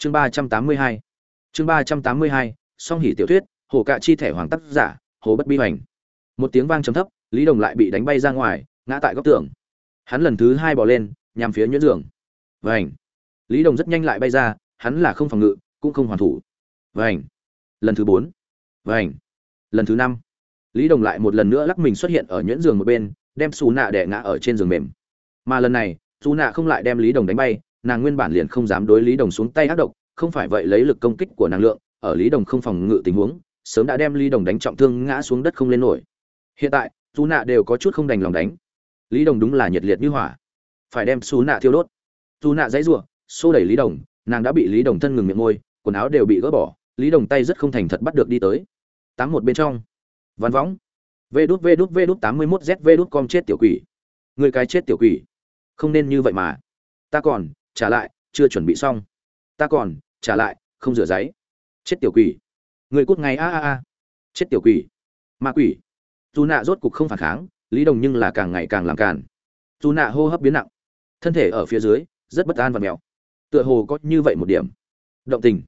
chương ba trăm tám mươi hai. Chương ba trăm tám mươi hai, song hỉ tiểu thuyết, hồ cạ chi thẻ hoàng tác giả, hồ bất bi hoành. Một tiếng vang trầm thấp, lý đồng lại bị đánh bay ra ngoài, ngã tại góc tường. Hắn lần thứ hai bỏ lên, nhằm phía nhuyễn giường. Vảnh lý đồng rất nhanh lại bay ra, hắn là không phòng ngự, cũng không hoàn thủ. Vảnh lần thứ bốn. Vảnh lần thứ năm. Lý đồng lại một lần nữa lắc mình xuất hiện ở nhuyễn giường một bên, đem xù nạ đẻ ngã ở trên giường mềm. Mà lần này xù nạ không lại đem lý đồng đánh bay nàng nguyên bản liền không dám đối lý đồng xuống tay ác độc, không phải vậy lấy lực công kích của năng lượng, ở lý đồng không phòng ngự tình huống, sớm đã đem lý đồng đánh trọng thương ngã xuống đất không lên nổi. Hiện tại xù nạ đều có chút không đành lòng đánh. Lý đồng đúng là nhiệt liệt như hỏa. Phải đem xù nạ thiêu đốt. Dù nạ dãy rủa, xô đẩy lý đồng, nàng đã bị lý đồng thân ngừng miệng môi, quần áo đều bị gỡ bỏ, lý đồng tay rất không thành thật bắt được đi tới. Tám một bên trong. Văn võng. Vê đút vê đút vê đút, tám mươi mốt z, vê đút com chết tiểu quỷ. Người cái chết tiểu quỷ. Không nên như vậy mà. Ta còn trả lại, chưa chuẩn bị xong. Ta còn, trả lại, không rửa giấy. Chết tiểu quỷ. Người cút ngay, a a a. Chết tiểu quỷ. Ma quỷ. Dù nạ rốt cục không phản kháng, lý đồng nhưng là càng ngày càng làm càn. Dù nạ hô hấp biến nặng. Thân thể ở phía dưới, rất bất an và mèo tựa hồ có như vậy một điểm. Động tình.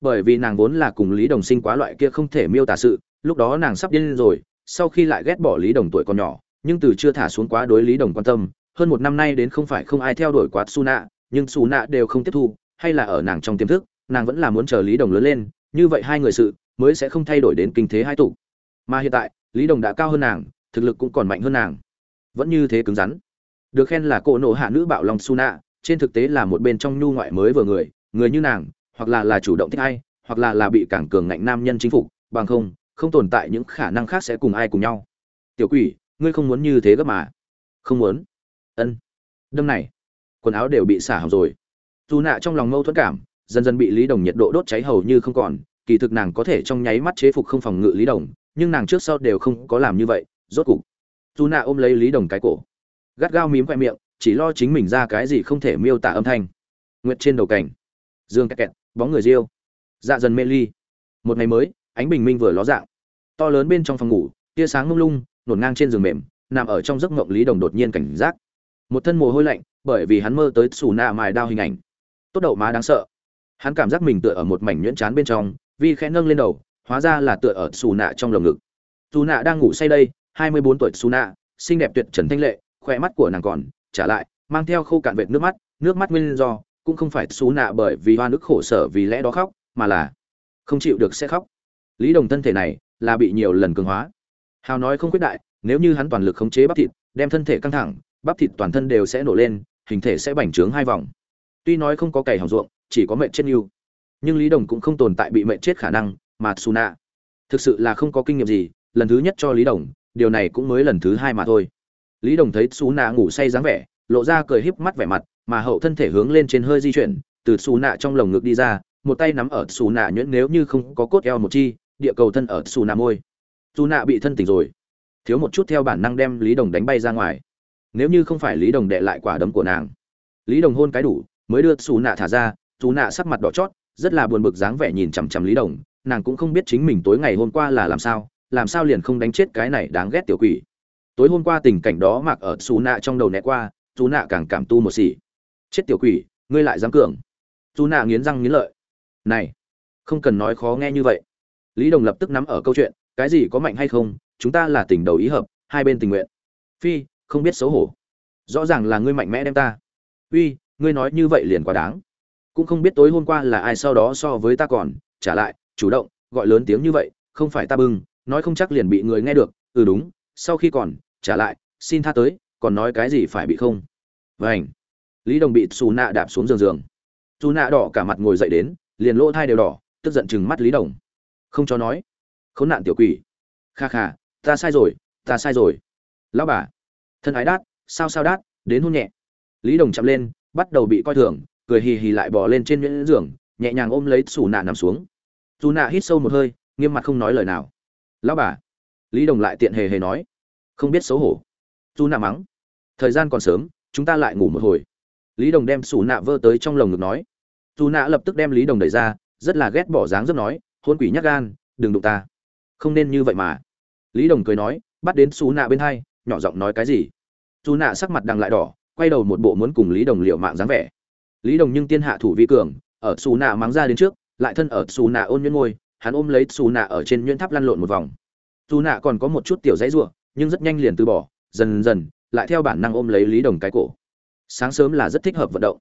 Bởi vì nàng vốn là cùng lý đồng sinh quá loại kia không thể miêu tả sự, lúc đó nàng sắp điên rồi, sau khi lại ghét bỏ lý đồng tuổi còn nhỏ, nhưng từ chưa thả xuống quá đối lý đồng quan tâm, hơn một năm nay đến không phải không ai theo đuổi quá su nạ nhưng xù nạ đều không tiếp thu, hay là ở nàng trong tiềm thức, nàng vẫn là muốn chờ lý đồng lớn lên, như vậy hai người sự mới sẽ không thay đổi đến kinh thế hai tụ. Mà hiện tại, lý đồng đã cao hơn nàng, thực lực cũng còn mạnh hơn nàng. Vẫn như thế cứng rắn. Được khen là cô nộ hạ nữ bạo lòng su nạ trên thực tế là một bên trong nhu ngoại mới vừa người người như nàng, hoặc là là chủ động thích ai, hoặc là là bị cản cường ngạnh nam nhân chính phục, bằng không không tồn tại những khả năng khác sẽ cùng ai cùng nhau. Tiểu quỷ, ngươi không muốn như thế gấp mà. Không muốn. Ân. Đâm này quần áo đều bị xả hỏng rồi. Dù nạ trong lòng mâu thuẫn cảm, dần dần bị lý đồng nhiệt độ đốt cháy hầu như không còn, kỳ thực nàng có thể trong nháy mắt chế phục không phòng ngự lý đồng, nhưng nàng trước sau đều không có làm như vậy, rốt cục. Dù nạ ôm lấy lý đồng cái cổ, gắt gao mím khoe miệng, chỉ lo chính mình ra cái gì không thể miêu tả âm thanh. Nguyệt trên đầu cảnh, dương kẹt kẹt, bóng người riêu. Dạ dần mê ly. Một ngày mới, ánh bình minh vừa ló dạng. To lớn bên trong phòng ngủ, tia sáng lung lung, nổn ngang trên giường mềm, nằm ở trong giấc mộng lý đồng đột nhiên cảnh giác một thân mồ hôi lạnh, bởi vì hắn mơ tới xù nạ mài đao hình ảnh. Tốt đậu má đáng sợ. Hắn cảm giác mình tựa ở một mảnh nhuyễn chán bên trong vì khẽ nâng lên đầu, hóa ra là tựa ở xù nạ trong lồng ngực. Xù nạ đang ngủ say đây, hai mươi bốn tuổi xù nạ, xinh đẹp tuyệt trần thanh lệ khỏe mắt của nàng còn trả lại, mang theo khô cạn vệt nước mắt nước mắt nguyên do, cũng không phải xù nạ bởi vì hoa nước khổ sở vì lẽ đó khóc, mà là không chịu được sẽ khóc. Lý đồng thân thể này là bị nhiều lần cường hóa. Hào nói không quyết đại, nếu như hắn toàn lực khống chế bắp thịt, đem thân thể căng thẳng bắp thịt toàn thân đều sẽ nổ lên, hình thể sẽ bành trướng hai vòng. Tuy nói không có cày hỏng ruộng, chỉ có mệnh chết yêu nhưng lý đồng cũng không tồn tại bị mệnh chết khả năng, mà xù nạ thực sự là không có kinh nghiệm gì, lần thứ nhất cho lý đồng, điều này cũng mới lần thứ hai mà thôi. Lý đồng thấy xù nạ ngủ say dáng vẻ, lộ ra cười híp mắt vẻ mặt, mà hậu thân thể hướng lên trên hơi di chuyển, từ xù nạ trong lồng ngực đi ra, một tay nắm ở xù nạ nhuyễn nếu như không có cốt eo một chi, địa cầu thân ở xù nạ môi. Xù nạ bị thân tỉnh rồi. Thiếu một chút theo bản năng đem lý đồng đánh bay ra ngoài nếu như không phải lý đồng đệ lại quả đấm của nàng. Lý đồng hôn cái đủ, mới đưa xù nạ thả ra, xù nạ sắc mặt đỏ chót, rất là buồn bực dáng vẻ nhìn chằm chằm lý đồng, nàng cũng không biết chính mình tối ngày hôm qua là làm sao làm sao liền không đánh chết cái này đáng ghét tiểu quỷ. Tối hôm qua tình cảnh đó mặc ở xù nạ trong đầu né qua, xù nạ càng cảm tu một xỉ. Chết tiểu quỷ, ngươi lại dám cường. Xù nạ nghiến răng nghiến lợi. Này, không cần nói khó nghe như vậy. Lý đồng lập tức nắm ở câu chuyện, cái gì có mạnh hay không, chúng ta là tình đầu ý hợp, hai bên tình nguyện. Phi không biết xấu hổ. Rõ ràng là ngươi mạnh mẽ đem ta. Uy, ngươi nói như vậy liền quá đáng. Cũng không biết tối hôm qua là ai sau đó so với ta còn, trả lại, chủ động, gọi lớn tiếng như vậy, không phải ta bưng, nói không chắc liền bị người nghe được. Ừ đúng, sau khi còn, trả lại, xin tha tới, còn nói cái gì phải bị không? Vảnh lý đồng bị xù nạ đạp xuống giường giường. Xù nạ đỏ cả mặt ngồi dậy đến, liền lỗ thai đều đỏ, tức giận chừng mắt lý đồng. Không cho nói. Khốn nạn tiểu quỷ. Kha kha, ta sai rồi, ta sai rồi. Lão bà thân ái đát, sao sao đát, đến hôn nhẹ. Lý đồng chậm lên, bắt đầu bị coi thường, cười hì hì lại bỏ lên trên nhuyễn giường, nhẹ nhàng ôm lấy xù nạ nằm xuống. Dù nạ hít sâu một hơi, nghiêm mặt không nói lời nào. Lão bà. Lý đồng lại tiện hề hề nói. Không biết xấu hổ. Dù nạ mắng. Thời gian còn sớm, chúng ta lại ngủ một hồi. Lý đồng đem xù nạ vơ tới trong lồng ngực nói. Dù nạ lập tức đem lý đồng đẩy ra, rất là ghét bỏ dáng rất nói, hôn quỷ nhắc gan, đừng đụng ta. Không nên như vậy mà. Lý đồng cười nói, bắt đến xù nạ bên hai nhỏ giọng nói cái gì? Dù nạ sắc mặt đằng lại đỏ, quay đầu một bộ muốn cùng lý đồng liệu mạng dáng vẻ. Lý đồng nhưng tiên hạ thủ vi cường, ở xù nạ mắng ra đến trước, lại thân ở xù nạ ôn nhuyễn ngôi, hắn ôm lấy xù nạ ở trên nhuyễn tháp lăn lộn một vòng. Dù nạ còn có một chút tiểu dãy ruộng nhưng rất nhanh liền từ bỏ, dần dần, lại theo bản năng ôm lấy lý đồng cái cổ. Sáng sớm là rất thích hợp vận động.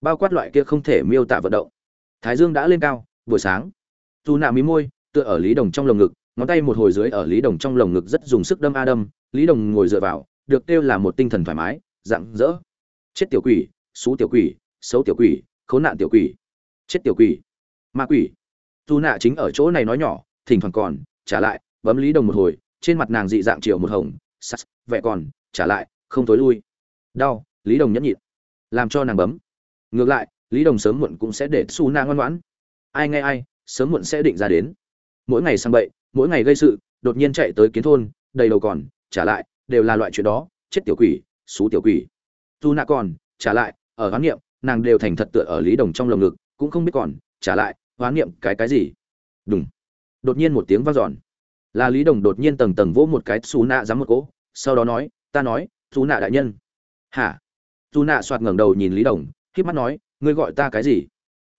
Bao quát loại kia không thể miêu tả vận động. Thái dương đã lên cao, buổi sáng dù nạ mí môi, tựa ở lý đồng trong lồng ngực ngón tay một hồi dưới ở lý đồng trong lồng ngực rất dùng sức đâm a đâm lý đồng ngồi dựa vào, được kêu là một tinh thần thoải mái, dạng dỡ. Chết tiểu quỷ, xú tiểu quỷ, xấu tiểu quỷ, khốn nạn tiểu quỷ. Chết tiểu quỷ, ma quỷ. Tu nạ chính ở chỗ này nói nhỏ, thỉnh thoảng còn, trả lại, bấm lý đồng một hồi, trên mặt nàng dị dạng chiều một hồng, sắt vẹ còn, trả lại, không tối lui. Đau, lý đồng nhẫn nhịn. Làm cho nàng bấm. Ngược lại, lý đồng sớm muộn cũng sẽ để su na ngoan ngoãn. Ai nghe ai, sớm muộn sẽ định ra đến. Mỗi ngày sang bậy mỗi ngày gây sự, đột nhiên chạy tới kiến thôn, đầy đầu còn, trả lại, đều là loại chuyện đó, chết tiểu quỷ, xú tiểu quỷ. Dù nạ còn, trả lại, ở hoán niệm, nàng đều thành thật tựa ở lý đồng trong lồng ngực, cũng không biết còn, trả lại, hoán niệm, cái cái gì? Đúng đột nhiên một tiếng vang dọn. Là lý đồng đột nhiên tầng tầng vỗ một cái xú nạ dám một cỗ, sau đó nói, ta nói, xú nạ đại nhân. Hả? Dù nạ soạt ngẩng đầu nhìn lý đồng k mắt nói, ngươi gọi ta cái gì?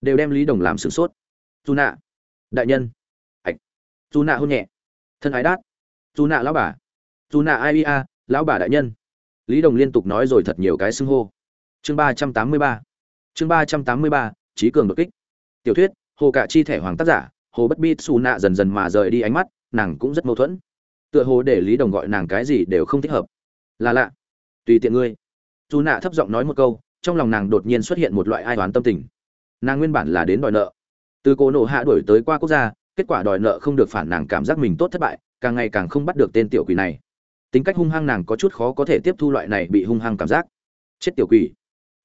Đều đem lý đồng làm sửng sốt. Dù nạ đại nhân dù nạ hôn nhẹ. Thân ái đát. Dù nạ lão bà. Dù nạ ai ia lão bà đại nhân. Lý đồng liên tục nói rồi thật nhiều cái xưng hô. Chương ba trăm tám mươi ba. Chương ba trăm tám mươi ba trí cường đột kích. Tiểu thuyết, hồ cạ chi thẻ hoàng tác giả, hồ bất bi. xù nạ dần dần mà rời đi ánh mắt, nàng cũng rất mâu thuẫn. Tựa hồ để lý đồng gọi nàng cái gì đều không thích hợp. Là lạ. Tùy tiện ngươi. Dù nạ thấp giọng nói một câu, trong lòng nàng đột nhiên xuất hiện một loại ai toán tâm tình. Nàng nguyên bản là đến đòi nợ. Từ cổ nộ hạ đuổi tới qua quốc gia kết quả đòi nợ không được phản nàng cảm giác mình tốt thất bại, càng ngày càng không bắt được tên tiểu quỷ này. Tính cách hung hăng nàng có chút khó có thể tiếp thu loại này bị hung hăng cảm giác. Chết tiểu quỷ.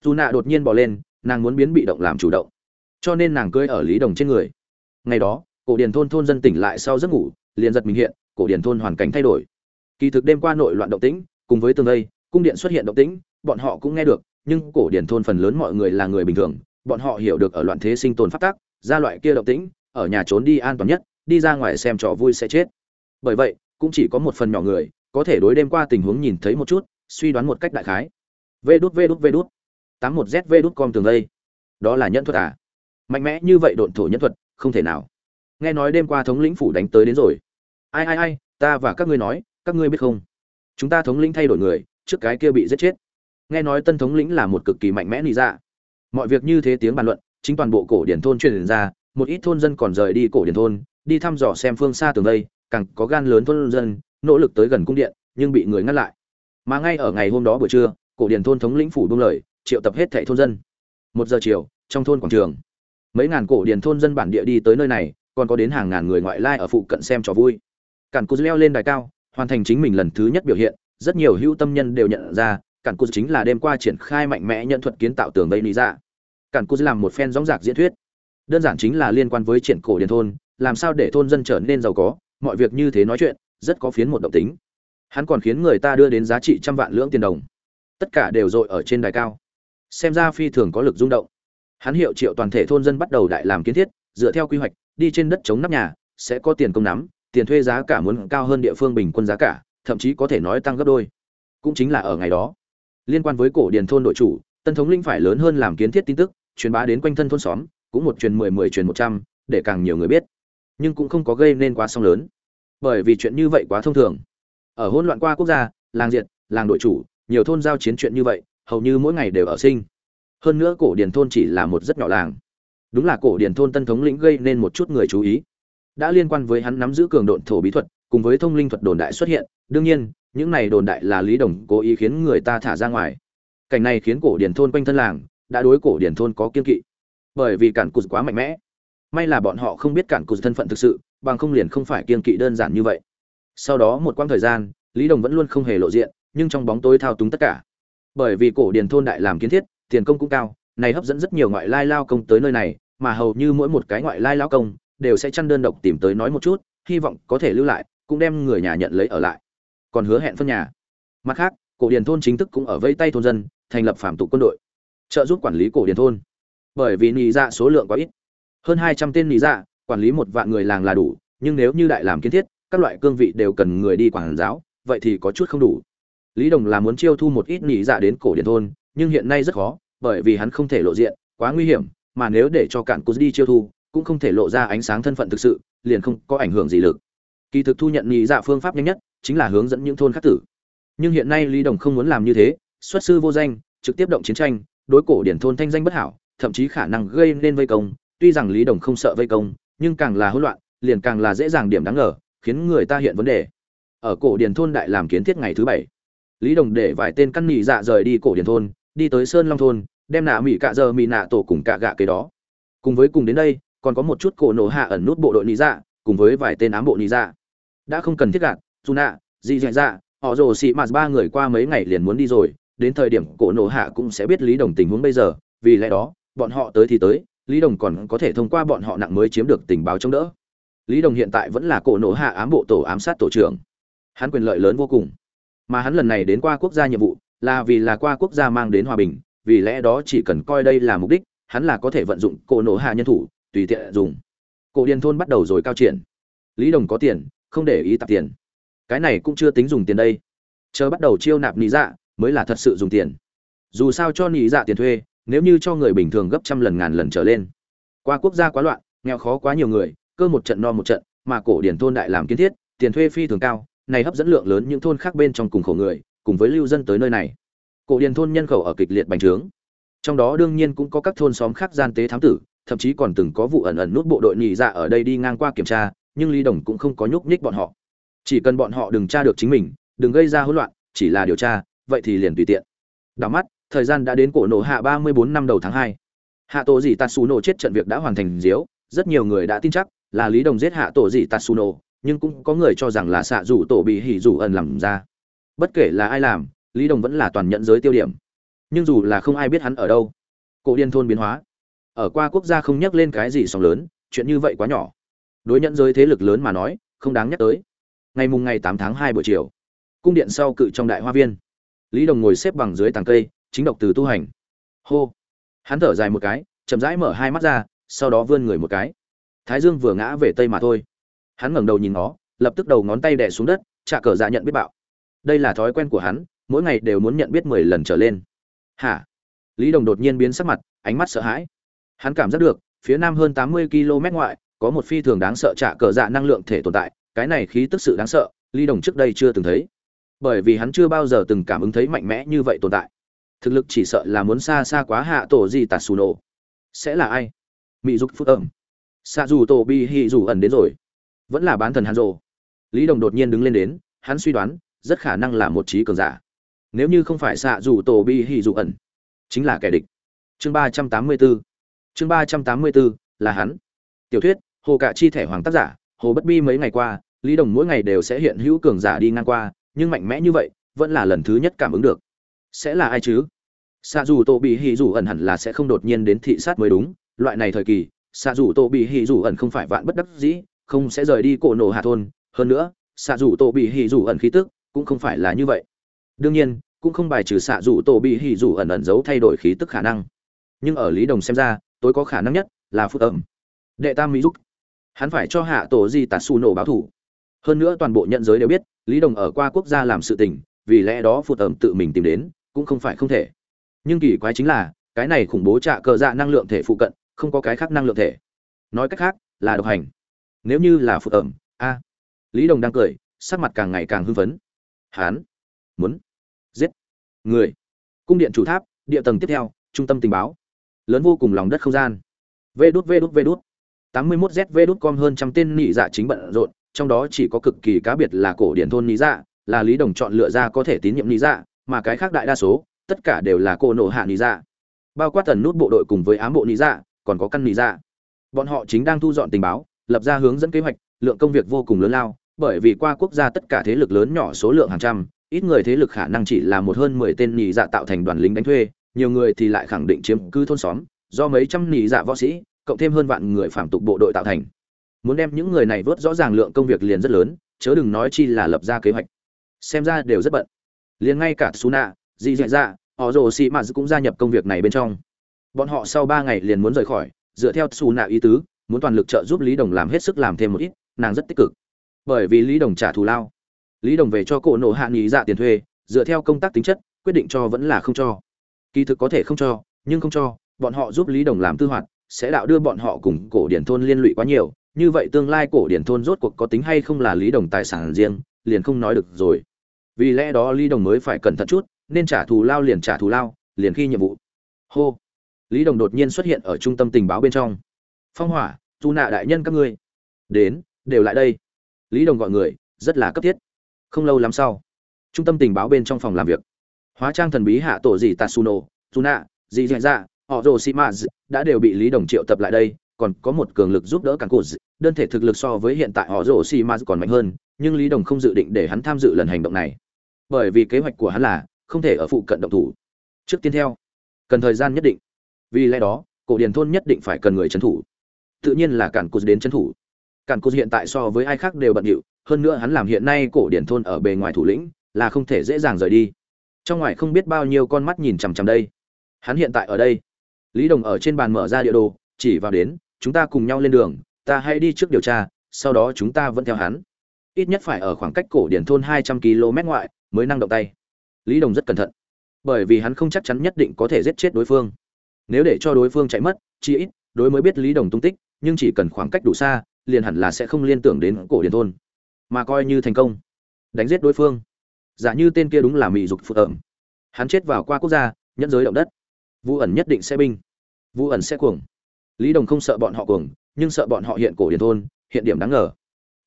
Dù nạ đột nhiên bỏ lên, nàng muốn biến bị động làm chủ động. Cho nên nàng cưới ở lý đồng trên người. Ngày đó, cổ điển thôn thôn dân tỉnh lại sau giấc ngủ, liền giật mình hiện, cổ điển thôn hoàn cảnh thay đổi. Kỳ thực đêm qua nội loạn động tĩnh, cùng với tường đây, cung điện xuất hiện động tĩnh, bọn họ cũng nghe được, nhưng cổ điển thôn phần lớn mọi người là người bình thường, bọn họ hiểu được ở loạn thế sinh tồn phát tác, ra loại kia động tĩnh ở nhà trốn đi an toàn nhất, đi ra ngoài xem trò vui sẽ chết. Bởi vậy, cũng chỉ có một phần nhỏ người, có thể đối đêm qua tình huống nhìn thấy một chút, suy đoán một cách đại khái. Vê đút vê đút vê đút. Tám một z, vê đút com tường đây. Đó là nhân thuật à? Mạnh mẽ như vậy độn thổ nhân thuật, không thể nào. Nghe nói đêm qua thống lĩnh phủ đánh tới đến rồi. Ai ai ai, ta và các ngươi nói, các ngươi biết không? Chúng ta thống lĩnh thay đổi người, trước cái kia bị giết chết. Nghe nói tân thống lĩnh là một cực kỳ mạnh mẽ nị dạ. Mọi việc như thế tiếng bàn luận, chính toàn bộ cổ điển thôn truyền ra một ít thôn dân còn rời đi cổ điển thôn, đi thăm dò xem phương xa tường đây càng có gan lớn thôn dân, nỗ lực tới gần cung điện, nhưng bị người ngăn lại. Mà ngay ở ngày hôm đó buổi trưa, cổ điển thôn thống lĩnh phủ buông lời, triệu tập hết thảy thôn dân. Một giờ chiều, trong thôn quảng trường, mấy ngàn cổ điển thôn dân bản địa đi tới nơi này, còn có đến hàng ngàn người ngoại lai ở phụ cận xem trò vui. Cản cú leo lên đài cao, hoàn thành chính mình lần thứ nhất biểu hiện, rất nhiều hữu tâm nhân đều nhận ra, cản cú chính là đêm qua triển khai mạnh mẽ nhận thuật kiến tạo tường vây lý ra cản cú làm một phen gióng giạc diễn thuyết đơn giản chính là liên quan với triển cổ điển thôn, làm sao để thôn dân trở nên giàu có, mọi việc như thế nói chuyện, rất có phiến một động tính. Hắn còn khiến người ta đưa đến giá trị trăm vạn lưỡng tiền đồng. Tất cả đều dội ở trên đài cao. Xem ra phi thường có lực rung động. Hắn hiệu triệu toàn thể thôn dân bắt đầu đại làm kiến thiết, dựa theo quy hoạch, đi trên đất chống nắp nhà, sẽ có tiền công nắm, tiền thuê giá cả muốn cao hơn địa phương bình quân giá cả, thậm chí có thể nói tăng gấp đôi. Cũng chính là ở ngày đó, liên quan với cổ điền thôn đội chủ, tân thống linh phải lớn hơn làm kiến thiết tin tức, truyền bá đến quanh thân thôn xóm cũng một truyền mười mười truyền một trăm, để càng nhiều người biết. Nhưng cũng không có gây nên quá song lớn. Bởi vì chuyện như vậy quá thông thường. Ở hỗn loạn qua quốc gia, làng diệt, làng đội chủ, nhiều thôn giao chiến chuyện như vậy, hầu như mỗi ngày đều ở sinh. Hơn nữa cổ điển thôn chỉ là một rất nhỏ làng. Đúng là cổ điển thôn tân thống lĩnh gây nên một chút người chú ý. Đã liên quan với hắn nắm giữ cường độn thổ bí thuật, cùng với thông linh thuật đồn đại xuất hiện. Đương nhiên, những này đồn đại là lý đồng cố ý khiến người ta thả ra ngoài. Cảnh này khiến cổ điển thôn quanh thân làng, đã đối cổ điển thôn có kiên kỵ bởi vì cản cụt quá mạnh mẽ. May là bọn họ không biết cản cụt thân phận thực sự, bằng không liền không phải kiên kỵ đơn giản như vậy. Sau đó một quãng thời gian, lý đồng vẫn luôn không hề lộ diện, nhưng trong bóng tối thao túng tất cả. Bởi vì cổ Điền thôn đại làm kiến thiết, tiền công cũng cao, này hấp dẫn rất nhiều ngoại lai lao công tới nơi này, mà hầu như mỗi một cái ngoại lai lao công đều sẽ chăn đơn độc tìm tới nói một chút, hy vọng có thể lưu lại, cũng đem người nhà nhận lấy ở lại. Còn hứa hẹn phân nhà. Mặt khác, cổ Điền thôn chính thức cũng ở vây tay thôn dân, thành lập phạm tục quân đội. Trợ giúp quản lý cổ Điền thôn bởi vì nị dạ số lượng quá ít. Hơn hai trăm tên nị dạ quản lý một vạn người làng là đủ, nhưng nếu như đại làm kiến thiết, các loại cương vị đều cần người đi quản giáo, vậy thì có chút không đủ. Lý đồng là muốn chiêu thu một ít nị dạ đến cổ điển thôn, nhưng hiện nay rất khó, bởi vì hắn không thể lộ diện, quá nguy hiểm, mà nếu để cho cạn cô đi chiêu thu, cũng không thể lộ ra ánh sáng thân phận thực sự, liền không có ảnh hưởng gì lực. Kỳ thực thu nhận nhị dạ phương pháp nhanh nhất, chính là hướng dẫn những thôn khắc tử. Nhưng hiện nay lý đồng không muốn làm như thế, xuất sư vô danh, trực tiếp động chiến tranh, đối cổ điển thôn thanh danh bất hảo thậm chí khả năng gây nên vây công, tuy rằng lý đồng không sợ vây công, nhưng càng là hỗn loạn, liền càng là dễ dàng điểm đáng ngờ, khiến người ta hiện vấn đề. Ở cổ điển thôn đại làm kiến thiết ngày thứ bảy, lý đồng để vài tên căn nhị dạ rời đi cổ điển thôn, đi tới sơn long thôn, đem nạ mỹ cạ giờ mỹ nạ tổ cùng cạ gạ kế đó. Cùng với cùng đến đây, còn có một chút cổ nổ hạ ẩn nút bộ đội nhị dạ cùng với vài tên ám bộ nhị dạ. Đã không cần thiết gạt, dù nạ dị dạ dạ họ rồ xị mạt ba người qua mấy ngày liền muốn đi rồi, đến thời điểm cổ nổ hạ cũng sẽ biết lý đồng tình huống bây giờ, vì lẽ đó bọn họ tới thì tới, lý đồng còn có thể thông qua bọn họ nặng mới chiếm được tình báo chống đỡ. Lý đồng hiện tại vẫn là cổ nổ hạ ám bộ tổ ám sát tổ trưởng. Hắn quyền lợi lớn vô cùng. Mà hắn lần này đến qua quốc gia nhiệm vụ, là vì là qua quốc gia mang đến hòa bình, vì lẽ đó chỉ cần coi đây là mục đích, hắn là có thể vận dụng cổ nổ hạ nhân thủ, tùy tiện dùng. Cổ điền thôn bắt đầu rồi cao triển. Lý đồng có tiền, không để ý tạp tiền. Cái này cũng chưa tính dùng tiền đây. Chờ bắt đầu chiêu nạp nị dạ mới là thật sự dùng tiền. Dù sao cho nị dạ tiền thuê nếu như cho người bình thường gấp trăm lần ngàn lần trở lên. Qua quốc gia quá loạn, nghèo khó quá nhiều người, cơ một trận no một trận, mà cổ điển thôn đại làm kiến thiết, tiền thuê phi thường cao, này hấp dẫn lượng lớn những thôn khác bên trong cùng khổ người, cùng với lưu dân tới nơi này. Cổ điển thôn nhân khẩu ở kịch liệt bành trướng. Trong đó đương nhiên cũng có các thôn xóm khác gian tế thám tử, thậm chí còn từng có vụ ẩn ẩn nút bộ đội nhị dạ ở đây đi ngang qua kiểm tra, nhưng lý đồng cũng không có nhúc nhích bọn họ. Chỉ cần bọn họ đừng tra được chính mình, đừng gây ra hỗn loạn, chỉ là điều tra, vậy thì liền tùy tiện. Đảo mắt thời gian đã đến cổ nổ hạ ba mươi bốn năm đầu tháng hai. Hạ tổ dị tatsuno chết trận việc đã hoàn thành diếu, rất nhiều người đã tin chắc là lý đồng giết hạ tổ dị tatsuno, nhưng cũng có người cho rằng là xạ rủ tổ bị hỉ rủ ẩn làm ra. Bất kể là ai làm, lý đồng vẫn là toàn nhận giới tiêu điểm. Nhưng dù là không ai biết hắn ở đâu, cổ điên thôn biến hóa. Ở qua quốc gia không nhắc lên cái gì sóng lớn, chuyện như vậy quá nhỏ. Đối nhận giới thế lực lớn mà nói, không đáng nhắc tới. Ngày mùng ngày tám tháng hai buổi chiều, cung điện sau cự trong đại hoa viên. Lý đồng ngồi xếp bằng dưới tàng cây chính độc từ tu hành. Hô. Hắn thở dài một cái, chậm rãi mở hai mắt ra, sau đó vươn người một cái. Thái dương vừa ngã về tây mà thôi. Hắn ngẩng đầu nhìn nó, lập tức đầu ngón tay đẻ xuống đất trả cờ dạ nhận biết bạo. Đây là thói quen của hắn, mỗi ngày đều muốn nhận biết mười lần trở lên. Hả? Lý đồng đột nhiên biến sắc mặt, ánh mắt sợ hãi. Hắn cảm giác được, phía nam hơn tám mươi km ngoại, có một phi thường đáng sợ trả cờ dạ năng lượng thể tồn tại, cái này khí tức sự đáng sợ, lý đồng trước đây chưa từng thấy. Bởi vì hắn chưa bao giờ từng cảm ứng thấy mạnh mẽ như vậy tồn tại thực lực chỉ sợ là muốn xa xa quá hạ tổ gì tạt xù nổ. Sẽ là ai? Mỹ dục phước ẩm. Xa dù tổ bi hì dù ẩn đến rồi. Vẫn là bán thần hắn rồ lý đồng đột nhiên đứng lên đến, hắn suy đoán, rất khả năng là một trí cường giả. Nếu như không phải xạ dù tổ bi hì dù ẩn, chính là kẻ địch. Chương ba trăm tám mươi bốn. Chương ba trăm tám mươi bốn, là hắn. Tiểu thuyết, hồ cạ chi thẻ hoàng tác giả, hồ bất bi mấy ngày qua, lý đồng mỗi ngày đều sẽ hiện hữu cường giả đi ngang qua, nhưng mạnh mẽ như vậy, vẫn là lần thứ nhất cảm ứng được sẽ là ai chứ? Xạ dù tổ bị hì dù ẩn hẳn là sẽ không đột nhiên đến thị sát mới đúng. Loại này thời kỳ xạ dù tổ bị hì dù ẩn không phải vạn bất đắc dĩ, không sẽ rời đi cổ nổ hạ thôn. Hơn nữa xạ dù tổ bị hì dù ẩn khí tức cũng không phải là như vậy. Đương nhiên, cũng không bài trừ xạ dù tổ bị hì dù ẩn ẩn giấu thay đổi khí tức khả năng. Nhưng ở lý đồng xem ra, tối có khả năng nhất là phút ẩm. Đệ tam mỹ giúp hắn phải cho hạ tổ di tạt xù nổ báo thủ. Hơn nữa toàn bộ nhận giới đều biết, lý đồng ở qua quốc gia làm sự tình, vì lẽ đó phụt ẩm tự mình tìm đến cũng không phải không thể. Nhưng kỳ quái chính là, cái này khủng bố trạ cờ dạ năng lượng thể phụ cận, không có cái khác năng lượng thể. Nói cách khác, là độc hành. Nếu như là phụ ẩm, a. Lý đồng đang cười, sắc mặt càng ngày càng hưng phấn. Hán. Muốn. Giết. Người. Cung điện chủ tháp, địa tầng tiếp theo, trung tâm tình báo. Lớn vô cùng lòng đất không gian. Vê đút vê đút vê đút. tám mươi mốt z vê đút com hơn trăm tên nị dạ chính bận rộn, trong đó chỉ có cực kỳ cá biệt là cổ điển thôn nị dạ là lý đồng chọn lựa ra có thể tín nhiệm nị dạ mà cái khác đại đa số, tất cả đều là cô nổ hạ nị dạ. Bao quát tần nút bộ đội cùng với ám bộ nị dạ còn có căn nị dạ. Bọn họ chính đang thu dọn tình báo, lập ra hướng dẫn kế hoạch, lượng công việc vô cùng lớn lao, bởi vì qua quốc gia tất cả thế lực lớn nhỏ số lượng hàng trăm, ít người thế lực khả năng chỉ là một hơn mười tên nị dạ tạo thành đoàn lính đánh thuê, nhiều người thì lại khẳng định chiếm cứ thôn xóm, do mấy trăm nị dạ võ sĩ, cộng thêm hơn vạn người phạm tục bộ đội tạo thành. Muốn đem những người này vớt rõ ràng lượng công việc liền rất lớn, chớ đừng nói chi là lập ra kế hoạch. Xem ra đều rất bận liền ngay cả suna dị dạ dạ họ rồ xị mạt cũng gia nhập công việc này bên trong. Bọn họ sau ba ngày liền muốn rời khỏi, dựa theo suna ý tứ, muốn toàn lực trợ giúp lý đồng làm hết sức làm thêm một ít, nàng rất tích cực. Bởi vì lý đồng trả thù lao. Lý đồng về cho cổ nộ hạ nghỉ dạ tiền thuê, dựa theo công tác tính chất, quyết định cho vẫn là không cho. Kỳ thực có thể không cho, nhưng không cho, bọn họ giúp lý đồng làm tư hoạt, sẽ đạo đưa bọn họ cùng cổ điển thôn liên lụy quá nhiều. Như vậy tương lai cổ điển thôn rốt cuộc có tính hay không là lý đồng tài sản riêng, liền không nói được rồi vì lẽ đó lý đồng mới phải cẩn thận chút, nên trả thù lao liền trả thù lao, liền khi nhiệm vụ. Hô! Lý đồng đột nhiên xuất hiện ở trung tâm tình báo bên trong. Phong hỏa, dù nạ đại nhân các ngươi. Đến, đều lại đây. Lý đồng gọi người, rất là cấp thiết. Không lâu lắm sau, trung tâm tình báo bên trong phòng làm việc. Hóa trang thần bí hạ tổ dì tatsuno, dù nạ, dì dạy dạ họ rồ sĩ maz đã đều bị lý đồng triệu tập lại đây, còn có một cường lực giúp đỡ cản cụt đơn thể thực lực so với hiện tại họ rồ sĩ maz còn mạnh hơn, nhưng lý đồng không dự định để hắn tham dự lần hành động này bởi vì kế hoạch của hắn là không thể ở phụ cận động thủ. Trước tiên theo, cần thời gian nhất định. Vì lẽ đó, cổ điển thôn nhất định phải cần người trấn thủ. Tự nhiên là cản cụt đến trấn thủ. Cản cụt hiện tại so với ai khác đều bận điệu, hơn nữa hắn làm hiện nay cổ điển thôn ở bề ngoài thủ lĩnh là không thể dễ dàng rời đi. Trong ngoài không biết bao nhiêu con mắt nhìn chằm chằm đây. Hắn hiện tại ở đây. Lý đồng ở trên bàn mở ra địa đồ, chỉ vào đến, chúng ta cùng nhau lên đường, ta hãy đi trước điều tra, sau đó chúng ta vẫn theo hắn. Ít nhất phải ở khoảng cách cổ điển thôn hai trăm km ngoại mới năng động tay. Lý đồng rất cẩn thận, bởi vì hắn không chắc chắn nhất định có thể giết chết đối phương. Nếu để cho đối phương chạy mất chi ít, đối mới biết lý đồng tung tích, nhưng chỉ cần khoảng cách đủ xa, liền hẳn là sẽ không liên tưởng đến cổ điển thôn. Mà coi như thành công, đánh giết đối phương. Giả như tên kia đúng là mỹ dục phụ ẩm. Hắn chết vào qua quốc gia, nhẫn giới động đất. Vũ ẩn nhất định sẽ binh. Vũ ẩn sẽ cuồng. Lý đồng không sợ bọn họ cuồng, nhưng sợ bọn họ hiện cổ điển thôn, hiện điểm đáng ngờ.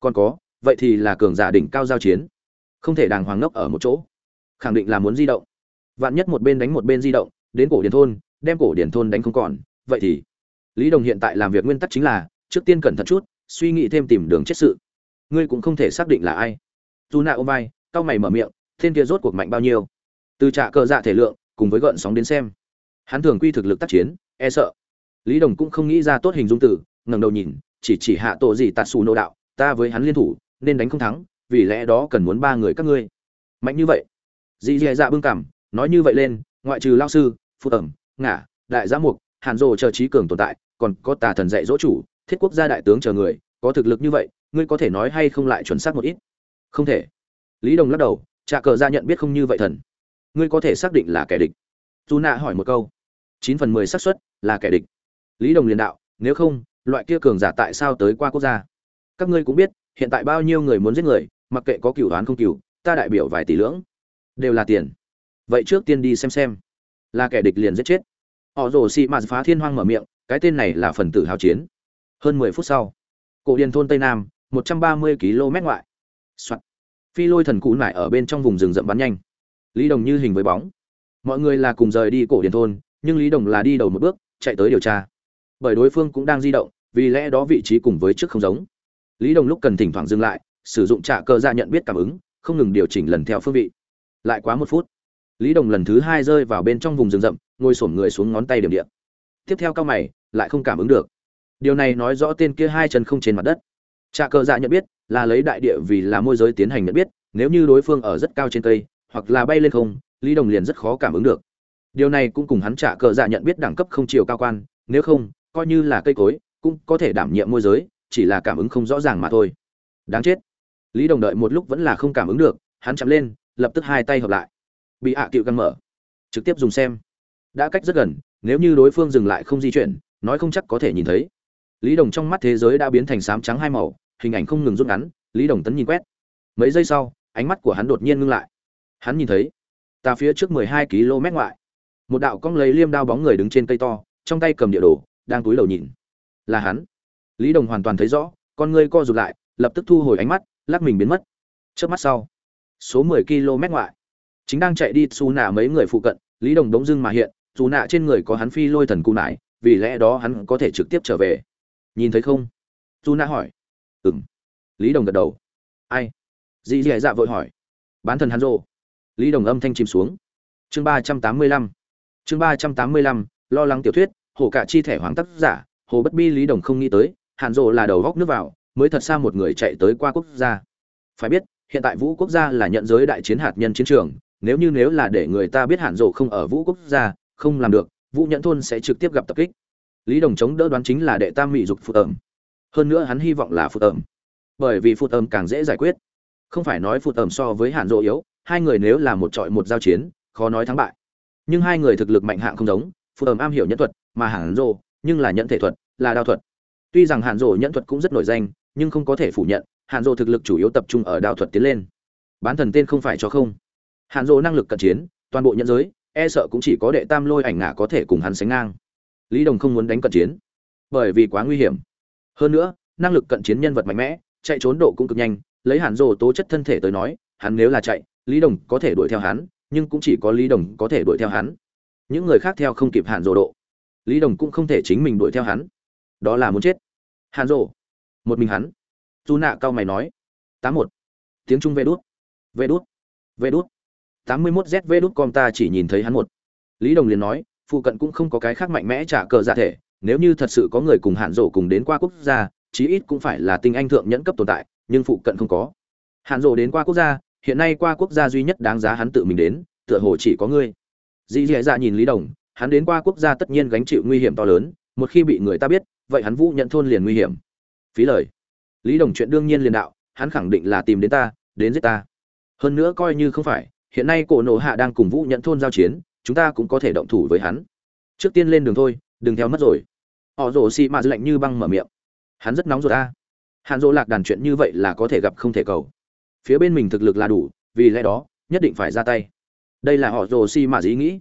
Còn có, vậy thì là cường giả đỉnh cao giao chiến không thể đàng hoàng ngốc ở một chỗ. Khẳng định là muốn di động. Vạn nhất một bên đánh một bên di động, đến cổ điển thôn, đem cổ điển thôn đánh không còn, vậy thì? Lý đồng hiện tại làm việc nguyên tắc chính là, trước tiên cẩn thận chút, suy nghĩ thêm tìm đường chết sự. Ngươi cũng không thể xác định là ai. Dù nạ ôm vai, cau mày mở miệng, thiên kia rốt cuộc mạnh bao nhiêu? Từ trạ cờ dạ thể lượng, cùng với gợn sóng đến xem. Hắn thường quy thực lực tác chiến e sợ. Lý đồng cũng không nghĩ ra tốt hình dung tử ngẩng đầu nhìn, chỉ chỉ hạ tổ gì tạt xù nô đạo, ta với hắn liên thủ, nên đánh không thắng vì lẽ đó cần muốn ba người các ngươi. Mạnh như vậy. Dì dì dạ bưng cảm nói như vậy lên, ngoại trừ lao sư, phụ ẩm ngả, đại giã mục, hàn rồ chờ trí cường tồn tại, còn có tà thần dạy dỗ chủ, thiết quốc gia đại tướng chờ người, có thực lực như vậy, ngươi có thể nói hay không lại chuẩn xác một ít? Không thể. Lý đồng lắc đầu trà cờ ra nhận biết không như vậy thần. Ngươi có thể xác định là kẻ địch. Dù nạ hỏi một câu. Chín phần mười xác suất là kẻ địch. Lý đồng liền đạo, nếu không, loại kia cường giả tại sao tới qua quốc gia? Các ngươi cũng biết, hiện tại bao nhiêu người muốn giết người mặc kệ có cửu đoán không cửu, ta đại biểu vài tỷ lưỡng. Đều là tiền. Vậy trước tiên đi xem xem. Là kẻ địch liền giết chết. Họ rồ xì mà phá thiên hoang mở miệng, cái tên này là phần tử hào chiến. Hơn mười phút sau, cổ điền thôn tây nam, một trăm ba mươi km ngoại. Soạn. phi lôi thần cũ nải ở bên trong vùng rừng rậm bắn nhanh. Lý đồng như hình với bóng. Mọi người là cùng rời đi cổ điền thôn, nhưng lý đồng là đi đầu một bước, chạy tới điều tra. Bởi đối phương cũng đang di động, vì lẽ đó vị trí cùng với trước không giống. Lý đồng lúc cần thỉnh thoảng dừng lại sử dụng trả cơ ra dạ nhận biết cảm ứng, không ngừng điều chỉnh lần theo phương vị. Lại quá một phút, lý đồng lần thứ hai rơi vào bên trong vùng rừng rậm, ngồi sổm người xuống ngón tay điểm điện tiếp theo cao mày, lại không cảm ứng được. Điều này nói rõ tên kia hai chân không trên mặt đất. Trạ cơ dạ nhận biết là lấy đại địa vì là môi giới tiến hành nhận biết, nếu như đối phương ở rất cao trên cây, hoặc là bay lên không, lý đồng liền rất khó cảm ứng được. Điều này cũng cùng hắn trả cờ dạ nhận biết đẳng cấp không chiều cao quan, nếu không, coi như là cây cối, cũng có thể đảm nhiệm môi giới, chỉ là cảm ứng không rõ ràng mà thôi. Đáng chết lý đồng đợi một lúc vẫn là không cảm ứng được, hắn chạm lên, lập tức hai tay hợp lại. Bị hạ à cựu căng mở. Trực tiếp dùng xem. Đã cách rất gần, nếu như đối phương dừng lại không di chuyển, nói không chắc có thể nhìn thấy. Lý đồng trong mắt thế giới đã biến thành sám trắng hai màu, hình ảnh không ngừng rút ngắn, lý đồng tấn nhìn quét. Mấy giây sau, ánh mắt của hắn đột nhiên ngưng lại. Hắn nhìn thấy, ta phía trước mười hai km ngoại. Một đạo cong lấy liêm đao bóng người đứng trên cây to, trong tay cầm địa đồ, đang túi đầu nhìn. Là hắn. Lý đồng hoàn toàn thấy rõ, con ngươi co rụt lại, lập tức thu hồi ánh mắt lắc mình biến mất. Trước mắt sau, số mười km ngoại, chính đang chạy đi xù nạ mấy người phụ cận, lý đồng đống dưng mà hiện dù nạ trên người có hắn phi lôi thần cung nải, vì lẽ đó hắn có thể trực tiếp trở về. Nhìn thấy không? Dù nạ hỏi. Ừ m lý đồng gật đầu. Ai? Dì dì dạ vội hỏi. Bán thần hắn rộ lý đồng âm thanh chìm xuống. Chương ba trăm tám mươi lăm. Chương ba trăm tám mươi lăm, lo lắng tiểu thuyết, hồ cả chi thẻ hoàng tác giả, hồ bất bi lý đồng không nghĩ tới, hàn rộ là đầu góc nước vào mới thật xa một người chạy tới qua quốc gia. Phải biết, hiện tại vũ quốc gia là nhận giới đại chiến hạt nhân chiến trường, nếu như nếu là để người ta biết hàn rộ không ở vũ quốc gia, không làm được, vũ nhẫn thôn sẽ trực tiếp gặp tập kích. Lý đồng chống đỡ đoán chính là đệ tam mỹ dục phụ ẩm. Hơn nữa hắn hy vọng là phụ ẩm. Bởi vì phụ ẩm càng dễ giải quyết. Không phải nói phụ ẩm so với hàn rộ yếu, hai người nếu là một trọi một giao chiến, khó nói thắng bại. Nhưng hai người thực lực mạnh hạng không giống phụ ẩm am hiểu nhân thuật, mà hàn rộ, nhưng là nhận thể thuật, là đao thuật tuy rằng Hàn Dụ nhẫn thuật cũng rất nổi danh, nhưng không có thể phủ nhận, Hàn Dụ thực lực chủ yếu tập trung ở đao thuật tiến lên. Bán thần tên không phải cho không. Hàn Dụ năng lực cận chiến, toàn bộ nhận giới e sợ cũng chỉ có đệ tam lôi ảnh ngã có thể cùng hắn sánh ngang. Lý đồng không muốn đánh cận chiến, bởi vì quá nguy hiểm. Hơn nữa, năng lực cận chiến nhân vật mạnh mẽ, chạy trốn độ cũng cực nhanh, lấy Hàn Dụ tố chất thân thể tới nói, hắn nếu là chạy, lý đồng có thể đuổi theo hắn, nhưng cũng chỉ có lý đồng có thể đuổi theo hắn. Những người khác theo không kịp Hàn Dụ độ. Lý đồng cũng không thể chính mình đuổi theo hắn đó là muốn chết. Hàn rộ một mình hắn. Dù nạ cao mày nói. Tám một. Tiếng trung vê đút. Vê đút. Vê đút. Tám mươi mốt z vê đút com ta chỉ nhìn thấy hắn một. Lý đồng liền nói, phụ cận cũng không có cái khác mạnh mẽ trả cờ giả thể. Nếu như thật sự có người cùng hạn rộ cùng đến qua quốc gia, chí ít cũng phải là tinh anh thượng nhẫn cấp tồn tại, nhưng phụ cận không có. Hạn rộ đến qua quốc gia, hiện nay qua quốc gia duy nhất đáng giá hắn tự mình đến, tựa hồ chỉ có ngươi. Dì dì dạ nhìn lý đồng, hắn đến qua quốc gia tất nhiên gánh chịu nguy hiểm to lớn, một khi bị người ta biết vậy hắn vũ nhận thôn liền nguy hiểm. Phí lời. Lý đồng chuyện đương nhiên liền đạo, hắn khẳng định là tìm đến ta, đến giết ta. Hơn nữa coi như không phải, hiện nay cổ nộ hạ đang cùng vũ nhận thôn giao chiến, chúng ta cũng có thể động thủ với hắn. Trước tiên lên đường thôi, đừng theo mất rồi. Họ rổ xị mạ lạnh như băng mở miệng. Hắn rất nóng rồi ta hắn dỗ lạc đàn chuyện như vậy là có thể gặp không thể cầu. Phía bên mình thực lực là đủ, vì lẽ đó, nhất định phải ra tay. Đây là họ rồ si mà ý nghĩ.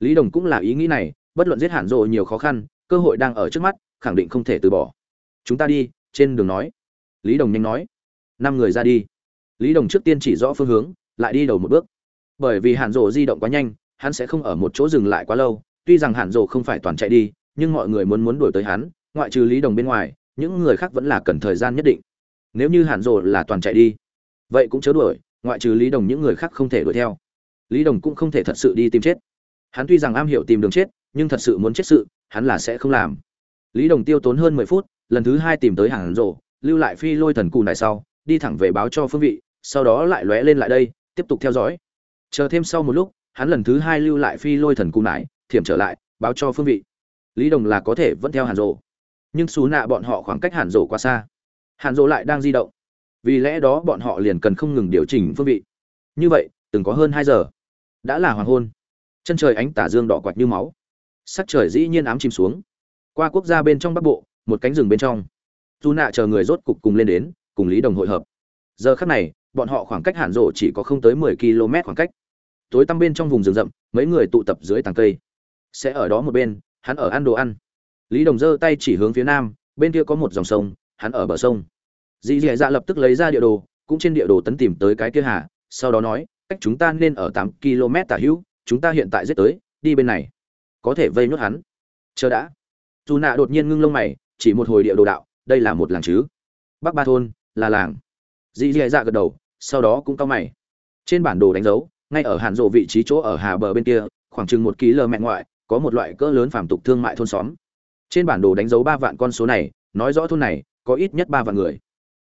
Lý đồng cũng là ý nghĩ này, bất luận giết hàn rồ nhiều khó khăn cơ hội đang ở trước mắt, khẳng định không thể từ bỏ. Chúng ta đi, trên đường nói. Lý đồng nhanh nói. Năm người ra đi. Lý đồng trước tiên chỉ rõ phương hướng, lại đi đầu một bước. Bởi vì hàn rộ di động quá nhanh, hắn sẽ không ở một chỗ dừng lại quá lâu. Tuy rằng hàn rộ không phải toàn chạy đi, nhưng mọi người muốn muốn đuổi tới hắn, ngoại trừ lý đồng bên ngoài, những người khác vẫn là cần thời gian nhất định. Nếu như hàn rộ là toàn chạy đi, vậy cũng chớ đuổi, ngoại trừ lý đồng những người khác không thể đuổi theo. Lý đồng cũng không thể thật sự đi tìm chết. Hắn tuy rằng am hiểu tìm đường chết nhưng thật sự muốn chết sự, hắn là sẽ không làm. Lý đồng tiêu tốn hơn mười phút, lần thứ hai tìm tới hàn rồ lưu lại phi lôi thần cù này sau, đi thẳng về báo cho phương vị, sau đó lại lóe lên lại đây, tiếp tục theo dõi. Chờ thêm sau một lúc, hắn lần thứ hai lưu lại phi lôi thần cù nải thiểm trở lại, báo cho phương vị. Lý đồng là có thể vẫn theo hàn rồ nhưng số nạ bọn họ khoảng cách hàn rồ quá xa. Hàn rồ lại đang di động. Vì lẽ đó bọn họ liền cần không ngừng điều chỉnh phương vị. Như vậy, từng có hơn hai giờ. Đã là hoàng hôn. Chân trời ánh tả dương đỏ quạch như máu sắc trời dĩ nhiên ám chìm xuống. Qua quốc gia bên trong bắc bộ, một cánh rừng bên trong. Dù nạ chờ người rốt cục cùng lên đến, cùng lý đồng hội hợp. Giờ khắc này, bọn họ khoảng cách hạn rộ chỉ có không tới mười km khoảng cách. Tối tăm bên trong vùng rừng rậm, mấy người tụ tập dưới tàng cây. Sẽ ở đó một bên, hắn ở ăn đồ ăn. Lý đồng giơ tay chỉ hướng phía nam, bên kia có một dòng sông, hắn ở bờ sông. Dì dì dạ lập tức lấy ra địa đồ, cũng trên địa đồ tấn tìm tới cái kia hà, sau đó nói, cách chúng ta nên ở tám km tả hữu, chúng ta hiện tại giết tới, đi bên này có thể vây nhốt hắn. Chờ đã. Dù nạ đột nhiên ngưng lông mày, chỉ một hồi địa đồ đạo, đây là một làng chứ? Bắc ba thôn, là làng. Dì dì dạ gật đầu, sau đó cũng cao mày. Trên bản đồ đánh dấu, ngay ở hàn rộ vị trí chỗ ở hà bờ bên kia, khoảng chừng một ký lờ mẹ ngoại, có một loại cỡ lớn phàm tục thương mại thôn xóm. Trên bản đồ đánh dấu ba vạn con số này, nói rõ thôn này, có ít nhất ba vạn người.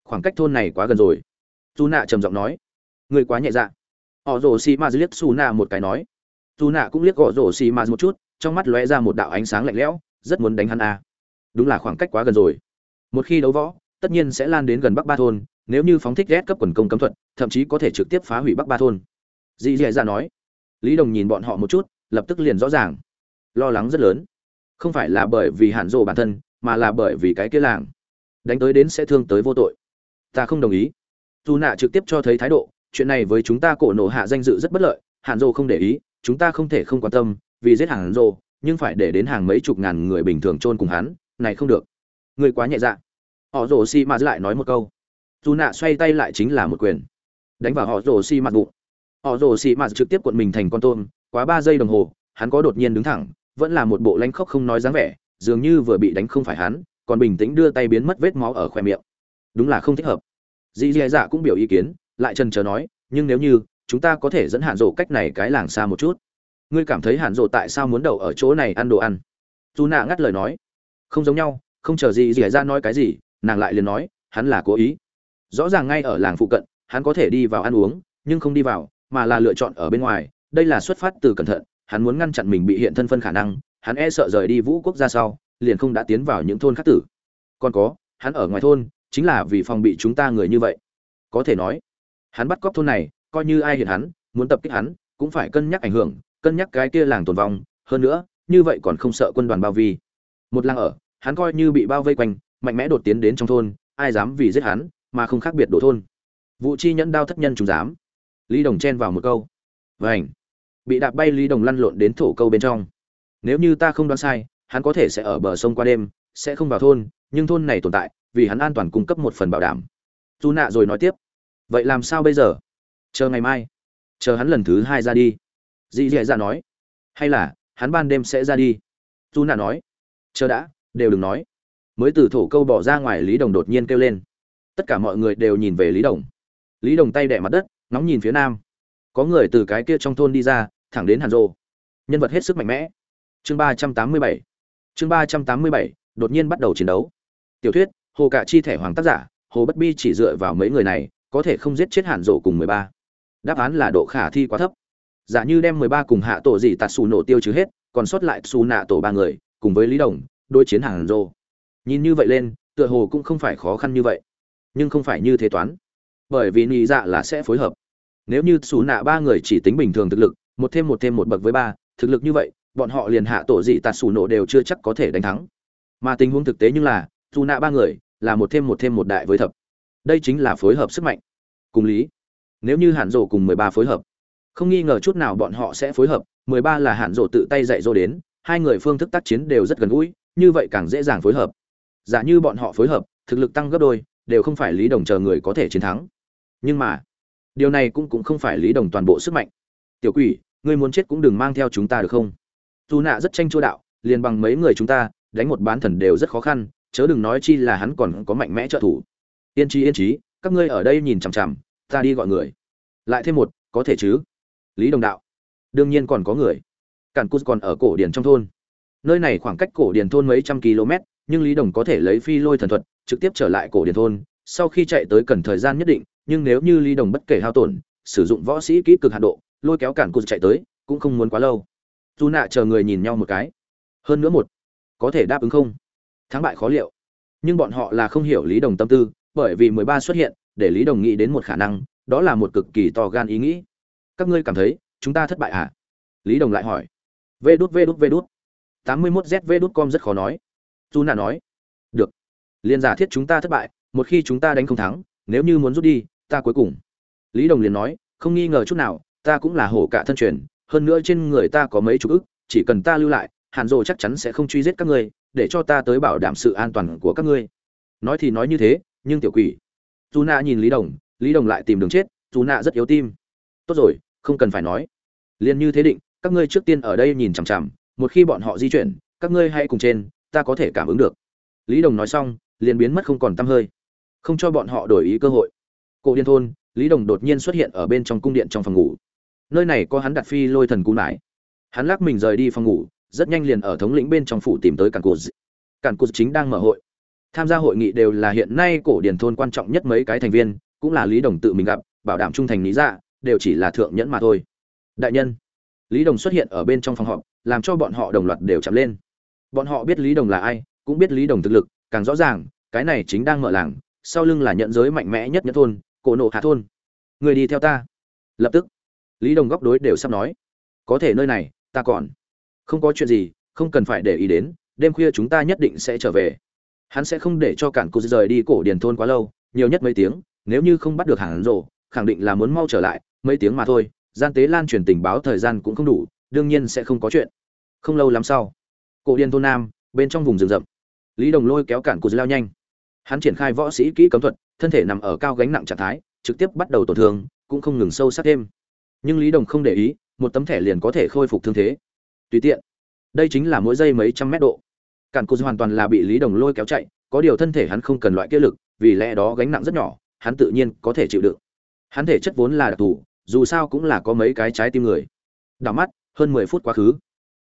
Khoảng cách thôn này quá gần rồi. Dù nạ trầm giọng nói. Người quá nhẹ dạ. Họ rồ xì ma liếc xù nạ một cái nói. Dù nạ cũng liếc gõ rồ xì ma một chút trong mắt lóe ra một đạo ánh sáng lạnh lẽo, rất muốn đánh hắn à. đúng là khoảng cách quá gần rồi. Một khi đấu võ, tất nhiên sẽ lan đến gần bắc ba thôn, nếu như phóng thích ghét cấp quần công cấm thuật, thậm chí có thể trực tiếp phá hủy bắc ba thôn. Dì dì dạ nói. Lý đồng nhìn bọn họ một chút, lập tức liền rõ ràng. Lo lắng rất lớn. Không phải là bởi vì hạn rộ bản thân, mà là bởi vì cái kia làng. Đánh tới đến sẽ thương tới vô tội. Ta không đồng ý. Dù nạ trực tiếp cho thấy thái độ, chuyện này với chúng ta cổ nổ hạ danh dự rất bất lợi hạn rộ không để ý, chúng ta không thể không quan tâm vì giết hàng rồ nhưng phải để đến hàng mấy chục ngàn người bình thường chôn cùng hắn, này không được. Người quá nhẹ dạ. Họ rồ xi mà lại nói một câu. Dù nạ xoay tay lại chính là một quyền. Đánh vào họ rồ xi mặt bụng. Họ rồ xi mạt trực tiếp cuộn mình thành con tôm, quá ba giây đồng hồ, hắn có đột nhiên đứng thẳng, vẫn là một bộ lanh khóc không nói dáng vẻ, dường như vừa bị đánh không phải hắn, còn bình tĩnh đưa tay biến mất vết máu ở khoe miệng. Đúng là không thích hợp. Dì dì dạ cũng biểu ý kiến, lại trần chờ nói, nhưng nếu như chúng ta có thể dẫn hạn rộ cách này cái làng xa một chút ngươi cảm thấy hạn rộ tại sao muốn đậu ở chỗ này ăn đồ ăn? Dù nạ ngắt lời nói. Không giống nhau, không chờ gì dì ra nói cái gì, nàng lại liền nói, hắn là cố ý. Rõ ràng ngay ở làng phụ cận, hắn có thể đi vào ăn uống, nhưng không đi vào, mà là lựa chọn ở bên ngoài. Đây là xuất phát từ cẩn thận, hắn muốn ngăn chặn mình bị hiện thân phân khả năng, hắn e sợ rời đi vũ quốc gia sau, liền không đã tiến vào những thôn khác tử. Còn có, hắn ở ngoài thôn, chính là vì phòng bị chúng ta người như vậy. Có thể nói, hắn bắt cóc thôn này, coi như ai hiện hắn, muốn tập kích hắn, cũng phải cân nhắc ảnh hưởng cân nhắc cái kia làng tồn vong, hơn nữa, như vậy còn không sợ quân đoàn bao vi. Một làng ở, hắn coi như bị bao vây quanh, mạnh mẽ đột tiến đến trong thôn, ai dám vì giết hắn, mà không khác biệt đổ thôn. Vụ chi nhẫn đao thất nhân chúng dám. Lý đồng chen vào một câu. Vảnh bị đạp bay lý đồng lăn lộn đến thổ câu bên trong. Nếu như ta không đoán sai, hắn có thể sẽ ở bờ sông qua đêm, sẽ không vào thôn, nhưng thôn này tồn tại, vì hắn an toàn cung cấp một phần bảo đảm. Dù nạ rồi nói tiếp. Vậy làm sao bây giờ? Chờ ngày mai. Chờ hắn lần thứ hai ra đi dì dì dạ nói. Hay là, hắn ban đêm sẽ ra đi. Dù nạ nói. Chờ đã, đều đừng nói. Mới từ thổ câu bỏ ra ngoài lý đồng đột nhiên kêu lên. Tất cả mọi người đều nhìn về lý đồng. Lý đồng tay đẻ mặt đất nóng nhìn phía nam. Có người từ cái kia trong thôn đi ra, thẳng đến hàn rô nhân vật hết sức mạnh mẽ. Chương ba trăm tám mươi bảy. Chương ba trăm tám mươi bảy, đột nhiên bắt đầu chiến đấu. Tiểu thuyết, hồ cạ chi thẻ hoàng tác giả, hồ bất bi chỉ dựa vào mấy người này, có thể không giết chết hàn rộ cùng mười ba. Đáp án là độ khả thi quá thấp giả như đem mười ba cùng hạ tổ gì tạt xù nổ tiêu trừ hết, còn sót lại xù nạ tổ ba người, cùng với lý đồng, đối chiến hàng rô. Nhìn như vậy lên, tựa hồ cũng không phải khó khăn như vậy. Nhưng không phải như thế toán. Bởi vì nghĩ dạ là sẽ phối hợp. Nếu như xù nạ ba người chỉ tính bình thường thực lực, một thêm một thêm một bậc với ba, thực lực như vậy, bọn họ liền hạ tổ dị tạt xù nổ đều chưa chắc có thể đánh thắng. Mà tình huống thực tế như là, xù nạ ba người là một thêm một thêm một đại với thập. Đây chính là phối hợp sức mạnh. Cùng lý. Nếu như hạn rộ cùng mười ba phối hợp không nghi ngờ chút nào bọn họ sẽ phối hợp, mười ba là hạn rổ tự tay dạy dỗ đến, hai người phương thức tác chiến đều rất gần gũi, như vậy càng dễ dàng phối hợp. Giả như bọn họ phối hợp, thực lực tăng gấp đôi, đều không phải lý đồng chờ người có thể chiến thắng. Nhưng mà, điều này cũng cũng không phải lý đồng toàn bộ sức mạnh. Tiểu quỷ, ngươi muốn chết cũng đừng mang theo chúng ta được không? Dù nạ rất tranh chua đạo, liền bằng mấy người chúng ta, đánh một bán thần đều rất khó khăn, chớ đừng nói chi là hắn còn có mạnh mẽ trợ thủ. Yên trí yên trí các ngươi ở đây nhìn chằm chằm, ta đi gọi người. Lại thêm một, có thể chứ? Lý đồng đạo. Đương nhiên còn có người. Cản cút còn ở cổ điển trong thôn. Nơi này khoảng cách cổ điển thôn mấy trăm km, nhưng lý đồng có thể lấy phi lôi thần thuật, trực tiếp trở lại cổ điển thôn, sau khi chạy tới cần thời gian nhất định, nhưng nếu như lý đồng bất kể hao tổn, sử dụng võ sĩ kỹ cực hạn độ, lôi kéo cản cút chạy tới, cũng không muốn quá lâu. Dù nạ chờ người nhìn nhau một cái. Hơn nữa một, có thể đáp ứng không? Thắng bại khó liệu. Nhưng bọn họ là không hiểu lý đồng tâm tư, bởi vì mười ba xuất hiện, để lý đồng nghĩ đến một khả năng, đó là một cực kỳ to gan ý nghĩ các ngươi cảm thấy chúng ta thất bại à? Lý đồng lại hỏi. Vê đút vê đút vê đút. tám mươi mốt z vê đút com rất khó nói. Dù nạ nói. Được. Liền giả thiết chúng ta thất bại, một khi chúng ta đánh không thắng, nếu như muốn rút đi, ta cuối cùng. Lý đồng liền nói, không nghi ngờ chút nào, ta cũng là hổ cả thân truyền, hơn nữa trên người ta có mấy chục ức, chỉ cần ta lưu lại, hàn rồ chắc chắn sẽ không truy giết các ngươi, để cho ta tới bảo đảm sự an toàn của các ngươi. Nói thì nói như thế, nhưng tiểu quỷ. Dù nạ nhìn lý đồng lý đồng lại tìm đường chết dù nạ rất yếu tim. Tốt rồi không cần phải nói. Liền như thế định, các ngươi trước tiên ở đây nhìn chằm chằm, một khi bọn họ di chuyển, các ngươi hãy cùng trên, ta có thể cảm ứng được. Lý đồng nói xong, liền biến mất không còn t hơi. Không cho bọn họ đổi ý cơ hội. Cổ điên thôn, lý đồng đột nhiên xuất hiện ở bên trong cung điện trong phòng ngủ. Nơi này có hắn đặt phi lôi thần cung lại hắn lắc mình rời đi phòng ngủ, rất nhanh liền ở thống lĩnh bên trong phủ tìm tới cản cụt. Cản cụt chính đang mở hội. Tham gia hội nghị đều là hiện nay cổ điển thôn quan trọng nhất mấy cái thành viên, cũng là lý đồng tự mình gặp, bảo đảm trung thành lý dạ đều chỉ là thượng nhẫn mà thôi. Đại nhân, lý đồng xuất hiện ở bên trong phòng họp, làm cho bọn họ đồng loạt đều chạm lên. Bọn họ biết lý đồng là ai, cũng biết lý đồng thực lực, càng rõ ràng, cái này chính đang mở làng, sau lưng là nhận giới mạnh mẽ nhất nhất thôn, cổ nộ hạ thôn. Người đi theo ta. Lập tức, lý đồng góc đối đều sắp nói. Có thể nơi này, ta còn không có chuyện gì, không cần phải để ý đến, đêm khuya chúng ta nhất định sẽ trở về. Hắn sẽ không để cho cản cụ rời đi cổ điền thôn quá lâu, nhiều nhất mấy tiếng, nếu như không bắt được hàng rổ khẳng định là muốn mau trở lại mấy tiếng mà thôi, gian tế lan truyền tình báo thời gian cũng không đủ, đương nhiên sẽ không có chuyện. Không lâu lắm sau, cổ điền thôn nam, bên trong vùng rừng rậm, lý đồng lôi kéo cản cụt lao nhanh. Hắn triển khai võ sĩ kỹ cấm thuật, thân thể nằm ở cao gánh nặng trạng thái, trực tiếp bắt đầu tổn thương, cũng không ngừng sâu sắc thêm. Nhưng lý đồng không để ý, một tấm thẻ liền có thể khôi phục thương thế. Tùy tiện, đây chính là mỗi giây mấy trăm mét độ. Cản cụt hoàn toàn là bị lý đồng lôi kéo chạy, có điều thân thể hắn không cần loại kia lực, vì lẽ đó gánh nặng rất nhỏ, hắn tự nhiên có thể chịu đựng. Hắn thể chất vốn là đặc thù dù sao cũng là có mấy cái trái tim người. Đảo mắt, hơn mười phút quá khứ.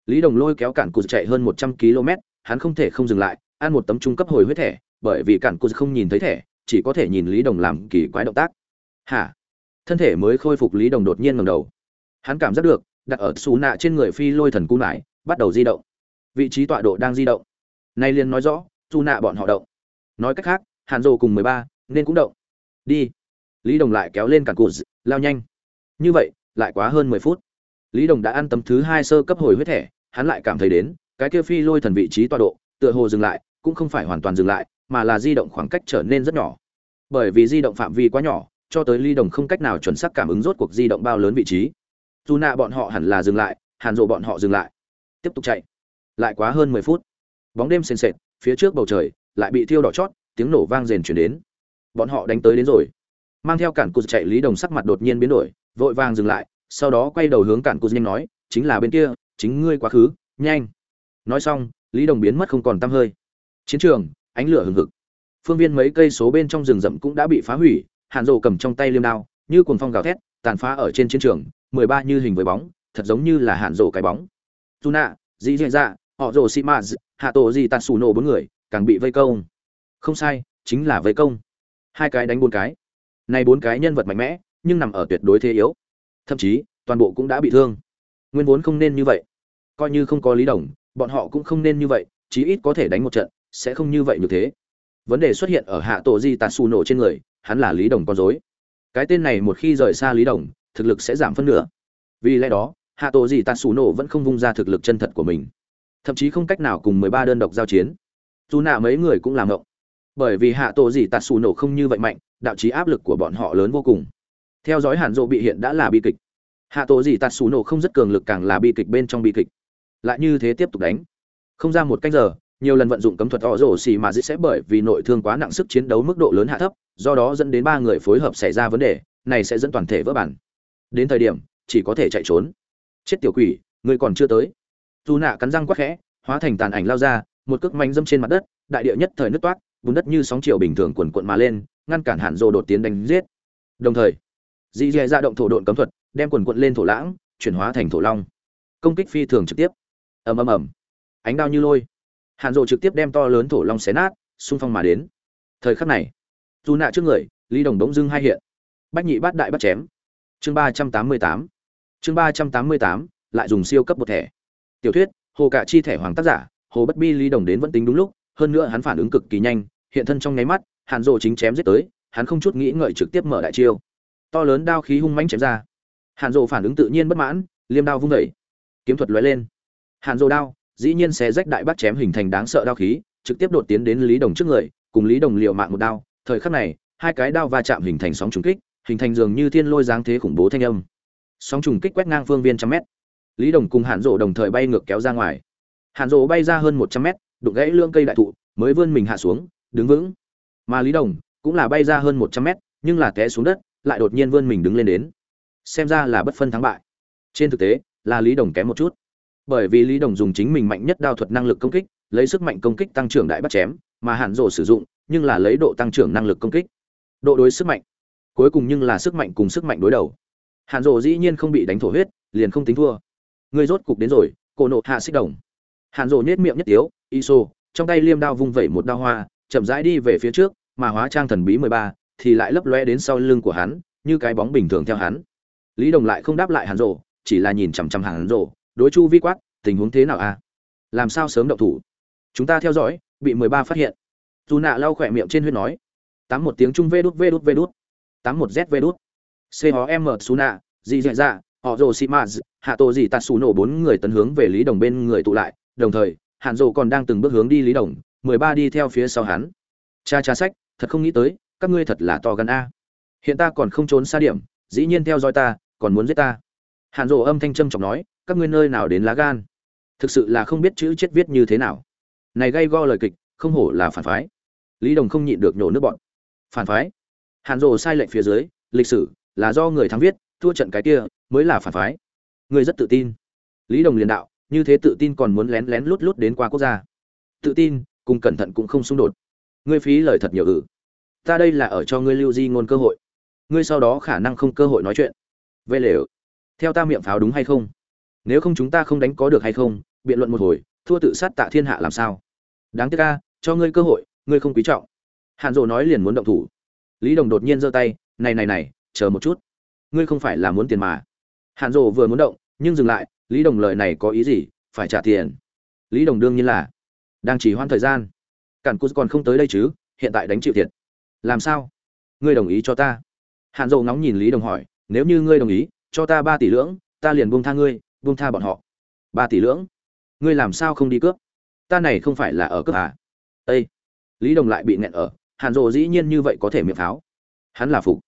Lý đồng lôi kéo cản cụt chạy hơn một trăm km, hắn không thể không dừng lại, ăn một tấm trung cấp hồi huyết thẻ, bởi vì cản cụt không nhìn thấy thẻ, chỉ có thể nhìn lý đồng làm kỳ quái động tác. Hả? Thân thể mới khôi phục lý đồng đột nhiên ngầm đầu. Hắn cảm giác được, đặt ở xù nạ trên người phi lôi thần cung lại, bắt đầu di động. Vị trí tọa độ đang di động. Nay liền nói rõ, xù nạ bọn họ động. Nói cách khác, hàn rồ cùng mười ba, nên cũng động. Đi. Lý đồng lại kéo lên cản cụt, lao nhanh như vậy, lại quá hơn mười phút. Lý đồng đã ăn tấm thứ hai sơ cấp hồi huyết thẻ, hắn lại cảm thấy đến, cái kia phi lôi thần vị trí tọa độ, tựa hồ dừng lại, cũng không phải hoàn toàn dừng lại, mà là di động khoảng cách trở nên rất nhỏ. Bởi vì di động phạm vi quá nhỏ, cho tới ly đồng không cách nào chuẩn xác cảm ứng rốt cuộc di động bao lớn vị trí. Dù nạ bọn họ hẳn là dừng lại hàn rộ bọn họ dừng lại. Tiếp tục chạy. Lại quá hơn mười phút. Bóng đêm sền sệt, phía trước bầu trời lại bị thiêu đỏ chót, tiếng nổ vang rền chuyển đến. Bọn họ đánh tới đến rồi. Mang theo cản cụt chạy, lý đồng sắc mặt đột nhiên biến đổi vội vàng dừng lại, sau đó quay đầu hướng cản cô nhanh nói, chính là bên kia, chính ngươi quá khứ, nhanh. Nói xong, lý đồng biến mất không còn t hơi. Chiến trường, ánh lửa hừng hực. Phương viên mấy cây số bên trong rừng rậm cũng đã bị phá hủy, hàn rộ cầm trong tay liêm đao, như cuồng phong gào thét, tàn phá ở trên chiến trường, mười ba như hình với bóng, thật giống như là hàn rộ cái bóng. Tu nạ dĩ dạy dạ họ rồ xị mã hạ tổ gì tạt xù nổ bốn người, càng bị vây công. Không sai, chính là vây công. Hai cái đánh bốn cái. Này bốn cái nhân vật mạnh mẽ nhưng nằm ở tuyệt đối thế yếu. Thậm chí, toàn bộ cũng đã bị thương. Nguyên vốn không nên như vậy. Coi như không có lý đồng, bọn họ cũng không nên như vậy, chí ít có thể đánh một trận, sẽ không như vậy như thế. Vấn đề xuất hiện ở hạ tổ di tạt xù nổ trên người, hắn là lý đồng con dối cái tên này một khi rời xa lý đồng, thực lực sẽ giảm phân nửa. Vì lẽ đó, hạ tổ di tạt xù nổ vẫn không vung ra thực lực chân thật của mình. Thậm chí không cách nào cùng mười ba đơn độc giao chiến. Dù nạ mấy người cũng làm ngộng. Bởi vì hạ tổ Di tạt xù nổ không như vậy mạnh, đạo trí áp lực của bọn họ lớn vô cùng theo dõi hàn rộ bị hiện đã là bi kịch. Hạ tổ gì tạt xù nổ không rất cường lực càng là bi kịch bên trong bi kịch. Lại như thế tiếp tục đánh. Không ra một cách giờ, nhiều lần vận dụng cấm thuật họ rổ xì mà dĩ sẽ bởi vì nội thương quá nặng sức chiến đấu mức độ lớn hạ thấp, do đó dẫn đến ba người phối hợp xảy ra vấn đề, này sẽ dẫn toàn thể vỡ bản. Đến thời điểm, chỉ có thể chạy trốn. Chết tiểu quỷ, người còn chưa tới. Dù nạ cắn răng quắc khẽ, hóa thành tàn ảnh lao ra, một cước manh dâm trên mặt đất, đại địa nhất thời nứt toát bùn đất như sóng chiều bình thường quần quận mà lên, ngăn cản hạn rồ đột tiến đánh giết. Đồng thời dì dè ra động thổ độn cấm thuật, đem quần quận lên thổ lãng, chuyển hóa thành thổ long. Công kích phi thường trực tiếp. Ầm ầm ầm. Ánh đao như lôi. Hàn rộ trực tiếp đem to lớn thổ long xé nát, xung phong mà đến. Thời khắc này, dù nạ trước người, lý đồng đống dưng hai hiện. Bách nhị bát đại bắt chém. Chương ba trăm tám mươi tám. Chương ba trăm tám mươi tám, lại dùng siêu cấp một thẻ. Tiểu thuyết, hồ cạ chi thẻ hoàng tác giả, hồ bất bi lý đồng đến vẫn tính đúng lúc, hơn nữa hắn phản ứng cực kỳ nhanh, hiện thân trong nháy mắt, hàn rộ chính chém giết tới, hắn không chút nghĩ ngợi trực tiếp mở đại chiêu to lớn đao khí hung mãnh chém ra. Hàn rộ phản ứng tự nhiên bất mãn, liêm đao vung vẩy kiếm thuật lóe lên. Hàn rộ đao, dĩ nhiên sẽ rách đại bắt chém hình thành đáng sợ đao khí, trực tiếp đột tiến đến lý đồng trước người, cùng lý đồng liều mạng một đao. Thời khắc này, hai cái đao va chạm hình thành sóng trùng kích, hình thành dường như thiên lôi dáng thế khủng bố thanh âm. Sóng trùng kích quét ngang phương viên trăm mét. Lý đồng cùng hàn rộ đồng thời bay ngược kéo ra ngoài. Hàn rộ bay ra hơn một trăm mét, đụng gãy lương cây đại thụ, mới vươn mình hạ xuống, đứng vững. Mà lý đồng cũng là bay ra hơn một trăm mét, nhưng là té xuống đất lại đột nhiên vươn mình đứng lên đến. Xem ra là bất phân thắng bại. Trên thực tế, là lý đồng kém một chút. Bởi vì lý đồng dùng chính mình mạnh nhất đao thuật năng lực công kích, lấy sức mạnh công kích tăng trưởng đại bắt chém, mà hàn rộ sử dụng, nhưng là lấy độ tăng trưởng năng lực công kích. Độ đối sức mạnh. Cuối cùng nhưng là sức mạnh cùng sức mạnh đối đầu. Hàn rộ dĩ nhiên không bị đánh thổ huyết, liền không tính thua. Người rốt cục đến rồi, cổ nộ hạ xích đồng. Hàn rộ nhét miệng nhất tiếu, iso. Trong tay liêm đao vung vẩy một đao hoa, chậm rãi đi về phía trước, mà hóa trang thần bí mười ba thì lại lấp lóe đến sau lưng của hắn, như cái bóng bình thường theo hắn. Lý đồng lại không đáp lại hàn rộ chỉ là nhìn chằm chằm hàn rộ đối chu vi quát, tình huống thế nào a làm sao sớm động thủ? Chúng ta theo dõi, bị mười ba phát hiện. Dù nạ lau khỏe miệng trên huyết nói, tám một tiếng trung vê đút vê đút vê đút. Tám một z vê đút. C ho m su nạ dị dạ dạ họ rồ xị mã hạ tổ dị tạt xù nổ bốn người tấn hướng về lý đồng bên người tụ lại. Đồng thời hạn rồ còn đang từng bước hướng đi lý đồng, mười ba đi theo phía sau hắn. Cha cha sách, thật không nghĩ tới các ngươi thật là to gan a. Hiện ta còn không trốn xa điểm, dĩ nhiên theo dõi ta, còn muốn giết ta. Hàn Dụ âm thanh trâm trọng nói, các ngươi nơi nào đến lá gan? Thực sự là không biết chữ chết viết như thế nào. Này gây go lời kịch, không hổ là phản phái. Lý đồng không nhịn được nhổ nước bọn. Phản phái? Hàn Dụ sai lệnh phía dưới, lịch sử là do người thắng viết, thua trận cái kia mới là phản phái. Ngươi rất tự tin. Lý đồng liền đạo, như thế tự tin còn muốn lén lén lút lút đến qua quốc gia. Tự tin, cùng cẩn thận cũng không xung đột. Ngươi phí lời thật nhiều ử ta đây là ở cho ngươi lưu di ngôn cơ hội. Ngươi sau đó khả năng không cơ hội nói chuyện. Vậy lều. Theo ta miệng pháo đúng hay không? Nếu không chúng ta không đánh có được hay không, biện luận một hồi, thua tự sát tạ thiên hạ làm sao? Đáng tiếc ca cho ngươi cơ hội, ngươi không quý trọng. Hàn dỗ nói liền muốn động thủ. Lý đồng đột nhiên giơ tay, này này này, chờ một chút. Ngươi không phải là muốn tiền mà. Hàn dỗ vừa muốn động, nhưng dừng lại, lý đồng lời này có ý gì, phải trả tiền. Lý đồng đương nhiên là đang chỉ hoãn thời gian. Cản cút còn không tới đây chứ, hiện tại đánh chịu thiệt làm sao? Ngươi đồng ý cho ta. Hàn dầu ngóng nhìn lý đồng hỏi, nếu như ngươi đồng ý, cho ta ba tỷ lưỡng, ta liền buông tha ngươi, buông tha bọn họ. Ba tỷ lưỡng? Ngươi làm sao không đi cướp? Ta này không phải là ở cướp à? Ây lý đồng lại bị nghẹn ở hàn rộ dĩ nhiên như vậy có thể miệng pháo. Hắn là phục.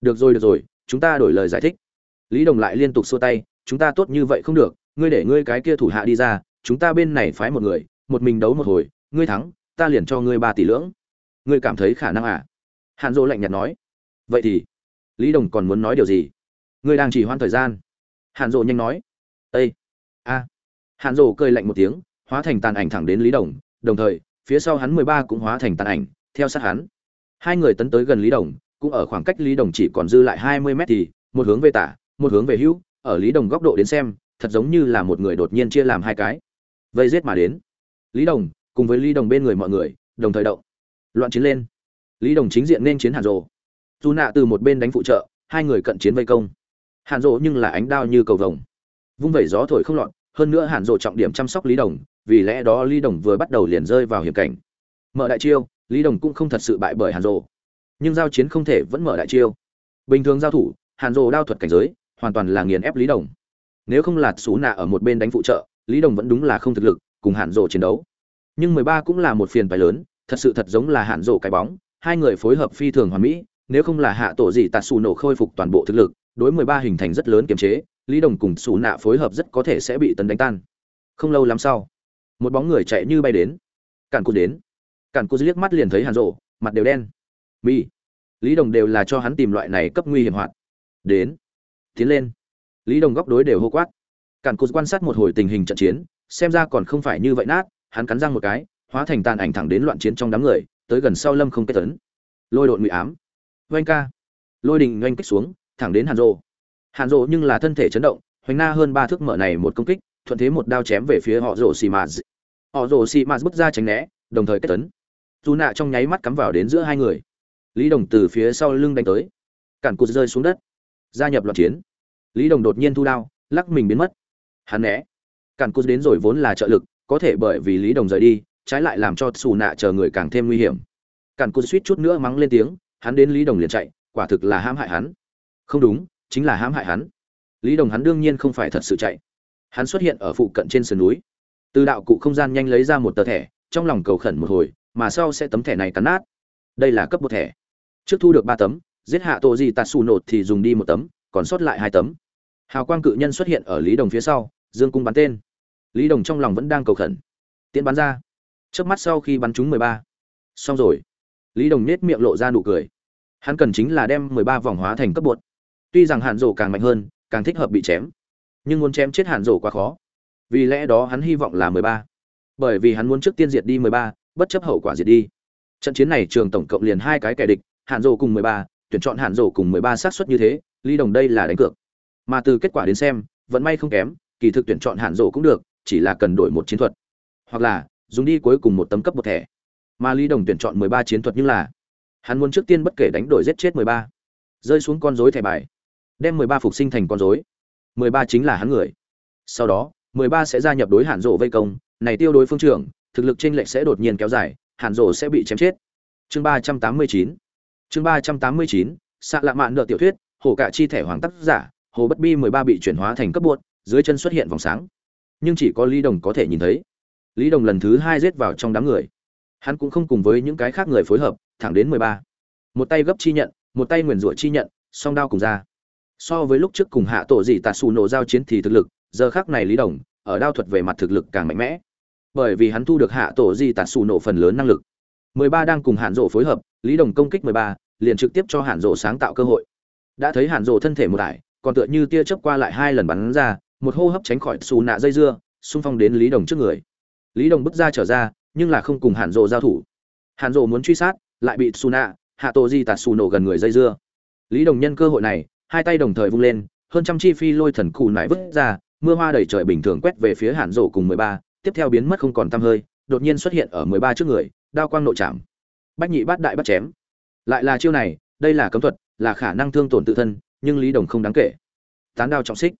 Được rồi được rồi, chúng ta đổi lời giải thích. Lý đồng lại liên tục xua tay, chúng ta tốt như vậy không được, ngươi để ngươi cái kia thủ hạ đi ra, chúng ta bên này phái một người, một mình đấu một hồi, ngươi thắng, ta liền cho ngươi ba tỷ lưỡng. Ngươi cảm thấy khả năng à? Hàn dỗ lạnh nhạt nói. Vậy thì, lý đồng còn muốn nói điều gì? Ngươi đang chỉ hoãn thời gian. Hàn dỗ nhanh nói. Ây a. Hàn dỗ cười lạnh một tiếng, hóa thành tàn ảnh thẳng đến lý đồng. Đồng thời, phía sau hắn mười ba cũng hóa thành tàn ảnh, theo sát hắn. Hai người tấn tới gần lý đồng, cũng ở khoảng cách lý đồng chỉ còn dư lại hai mươi mét thì, một hướng về tả, một hướng về hữu. Ở lý đồng góc độ đến xem, thật giống như là một người đột nhiên chia làm hai cái. Vây giết mà đến. Lý đồng, cùng với lý đồng bên người mọi người, đồng thời động. Loạn chiến lên lý đồng chính diện nên chiến hàn rộ dù nạ từ một bên đánh phụ trợ, hai người cận chiến vây công. Hàn rộ nhưng là ánh đao như cầu vồng. Vung vẩy gió thổi không lọt, hơn nữa hàn rộ trọng điểm chăm sóc lý đồng, vì lẽ đó lý đồng vừa bắt đầu liền rơi vào hiểm cảnh. Mở đại chiêu, lý đồng cũng không thật sự bại bởi hàn rộ nhưng giao chiến không thể vẫn mở đại chiêu. Bình thường giao thủ, hàn rộ đao thuật cảnh giới, hoàn toàn là nghiền ép lý đồng. Nếu không là xú nạ ở một bên đánh phụ trợ, lý đồng vẫn đúng là không thực lực cùng hạn rộ chiến đấu. Nhưng mười ba cũng là một phiền bài lớn, thật sự thật giống là hạn rộ cái bóng hai người phối hợp phi thường hoàn mỹ, nếu không là hạ tổ gì tạt xù nổ khôi phục toàn bộ thực lực, đối mười ba hình thành rất lớn kiềm chế, lý đồng cùng xù nạ phối hợp rất có thể sẽ bị tấn đánh tan. Không lâu lắm sau, một bóng người chạy như bay đến. Cản cô đến. Cản cô liếc mắt liền thấy hàn rộ mặt đều đen. Mi lý đồng đều là cho hắn tìm loại này cấp nguy hiểm hoạt. Đến. Tiến lên. Lý đồng góc đối đều hô quát. Cản cô quan sát một hồi tình hình trận chiến, xem ra còn không phải như vậy nát, hắn cắn răng một cái, hóa thành tàn ảnh thẳng đến loạn chiến trong đám người tới gần sau lâm không kết tấn. Lôi đột ngụy ám. Oanh ca. Lôi đình oanh kích xuống, thẳng đến hàn rộ hàn rộ nhưng là thân thể chấn động, hoành na hơn ba thước mở này một công kích, thuận thế một đao chém về phía họ rổ xì mạt. Họ rổ xì mạt bước ra tránh né, đồng thời kết tấn. Dù nạ trong nháy mắt cắm vào đến giữa hai người. Lý đồng từ phía sau lưng đánh tới. Cản cụt rơi xuống đất. Gia nhập loạn chiến. Lý đồng đột nhiên thu đao, lắc mình biến mất. Hắn né. Cản cụt đến rồi vốn là trợ lực, có thể bởi vì lý đồng rời đi trái lại làm cho xù nạ chờ người càng thêm nguy hiểm. Cản cụt suýt chút nữa mắng lên tiếng, hắn đến lý đồng liền chạy, quả thực là hãm hại hắn. Không đúng, chính là hãm hại hắn. Lý đồng hắn đương nhiên không phải thật sự chạy. Hắn xuất hiện ở phụ cận trên sườn núi. Từ đạo cụ không gian nhanh lấy ra một tờ thẻ, trong lòng cầu khẩn một hồi, mà sau sẽ tấm thẻ này cắn nát. Đây là cấp một thẻ. Trước thu được ba tấm, giết hạ tổ gì tạt xù nột thì dùng đi một tấm, còn sót lại hai tấm. Hào quang cự nhân xuất hiện ở lý đồng phía sau, dương cung bắn tên. Lý đồng trong lòng vẫn đang cầu khẩn. Tiễn bắn ra chớp mắt sau khi bắn trúng mười ba. Xong rồi. Lý đồng nhếch miệng lộ ra nụ cười. Hắn cần chính là đem mười ba vòng hóa thành cấp bột. Tuy rằng hạn rổ càng mạnh hơn, càng thích hợp bị chém. Nhưng muốn chém chết hạn rổ quá khó. Vì lẽ đó hắn hy vọng là mười ba. Bởi vì hắn muốn trước tiên diệt đi mười ba, bất chấp hậu quả diệt đi. Trận chiến này trường tổng cộng liền hai cái kẻ địch, hạn rổ cùng mười ba, tuyển chọn hạn rổ cùng mười ba xác suất như thế, lý đồng đây là đánh cược. Mà từ kết quả đến xem, vẫn may không kém, kỳ thực tuyển chọn hạn rổ cũng được, chỉ là cần đổi một chiến thuật. Hoặc là dùng đi cuối cùng một tấm cấp một thẻ. Mà lý đồng tuyển chọn mười ba chiến thuật nhưng là, hắn muốn trước tiên bất kể đánh đổi giết chết mười ba. Rơi xuống con rối thẻ bài, đem mười ba phục sinh thành con rối. Mười ba chính là hắn người. Sau đó, mười ba sẽ gia nhập đối hạn rộ vây công, này tiêu đối phương trưởng, thực lực trên lệch sẽ đột nhiên kéo dài hạn rộ sẽ bị chém chết. Chương ba trăm tám mươi chín, chương ba trăm tám mươi chín xạ lạ mạn nợ tiểu thuyết, hồ cạ chi thẻ hoàng tác giả, hồ bất bi mười ba bị chuyển hóa thành cấp buộc, dưới chân xuất hiện vòng sáng. Nhưng chỉ có lý đồng có thể nhìn thấy lý đồng lần thứ hai giết vào trong đám người. Hắn cũng không cùng với những cái khác người phối hợp thẳng đến mười ba. Một tay gấp chi nhận một tay nguyền rủa chi nhận song đao cùng ra. So với lúc trước cùng hạ tổ dị tạ xù nổ giao chiến thì thực lực giờ khác này lý đồng ở đao thuật về mặt thực lực càng mạnh mẽ. Bởi vì hắn thu được hạ tổ di tạt xù nổ phần lớn năng lực. 13 đang cùng hạn rộ phối hợp lý đồng công kích 13, liền trực tiếp cho hạn rộ sáng tạo cơ hội. Đã thấy hạn rộ thân thể một đại còn tựa như tia chớp qua lại hai lần bắn ra một hô hấp tránh khỏi xù nạ dây dưa xung phong đến lý đồng trước người lý đồng bước ra trở ra, nhưng là không cùng Hàn rộ giao thủ. Hàn rộ muốn truy sát, lại bị suna nạ hạ tổ di tạt xù nổ gần người dây dưa. Lý đồng nhân cơ hội này, hai tay đồng thời vung lên, hơn trăm chi phi lôi thần cù nải vứt ra, mưa hoa đầy trời bình thường quét về phía Hàn rộ cùng mười ba, tiếp theo biến mất không còn tăm hơi, đột nhiên xuất hiện ở mười ba trước người, đao quang nội chạm bách nhị bát đại bắt chém. Lại là chiêu này, đây là cấm thuật, là khả năng thương tổn tự thân, nhưng lý đồng không đáng kể. Tán đao trọng xích.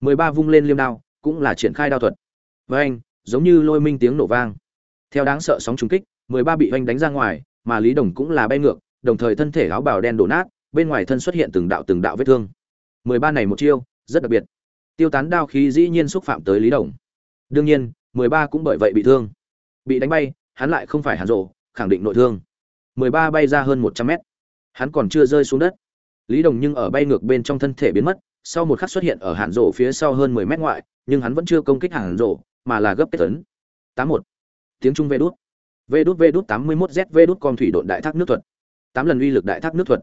mười ba vung lên liêm đao, cũng là triển khai đao thuật. Với anh giống như lôi minh tiếng nổ vang. Theo đáng sợ sóng trùng kích, mười ba bị anh đánh ra ngoài, mà lý đồng cũng là bay ngược, đồng thời thân thể áo bào đen đổ nát, bên ngoài thân xuất hiện từng đạo từng đạo vết thương. Mười ba này một chiêu, rất đặc biệt. Tiêu tán đao khí dĩ nhiên xúc phạm tới lý đồng. Đương nhiên, mười ba cũng bởi vậy bị thương. Bị đánh bay, hắn lại không phải hàn rộ, khẳng định nội thương. 13 bay ra hơn 100 mét. Hắn còn chưa rơi xuống đất. Lý đồng nhưng ở bay ngược bên trong thân thể biến mất, sau một khắc xuất hiện ở hàn rộ phía sau hơn 10 mét ngoại, nhưng hắn vẫn chưa công kích hàn rộ mà là gấp kết tấn. 81. tiếng trung vê đút. Vê đút vê đút 81 z vê đút con thủy độn đại thác nước thuật. Tám lần uy lực đại thác nước thuật.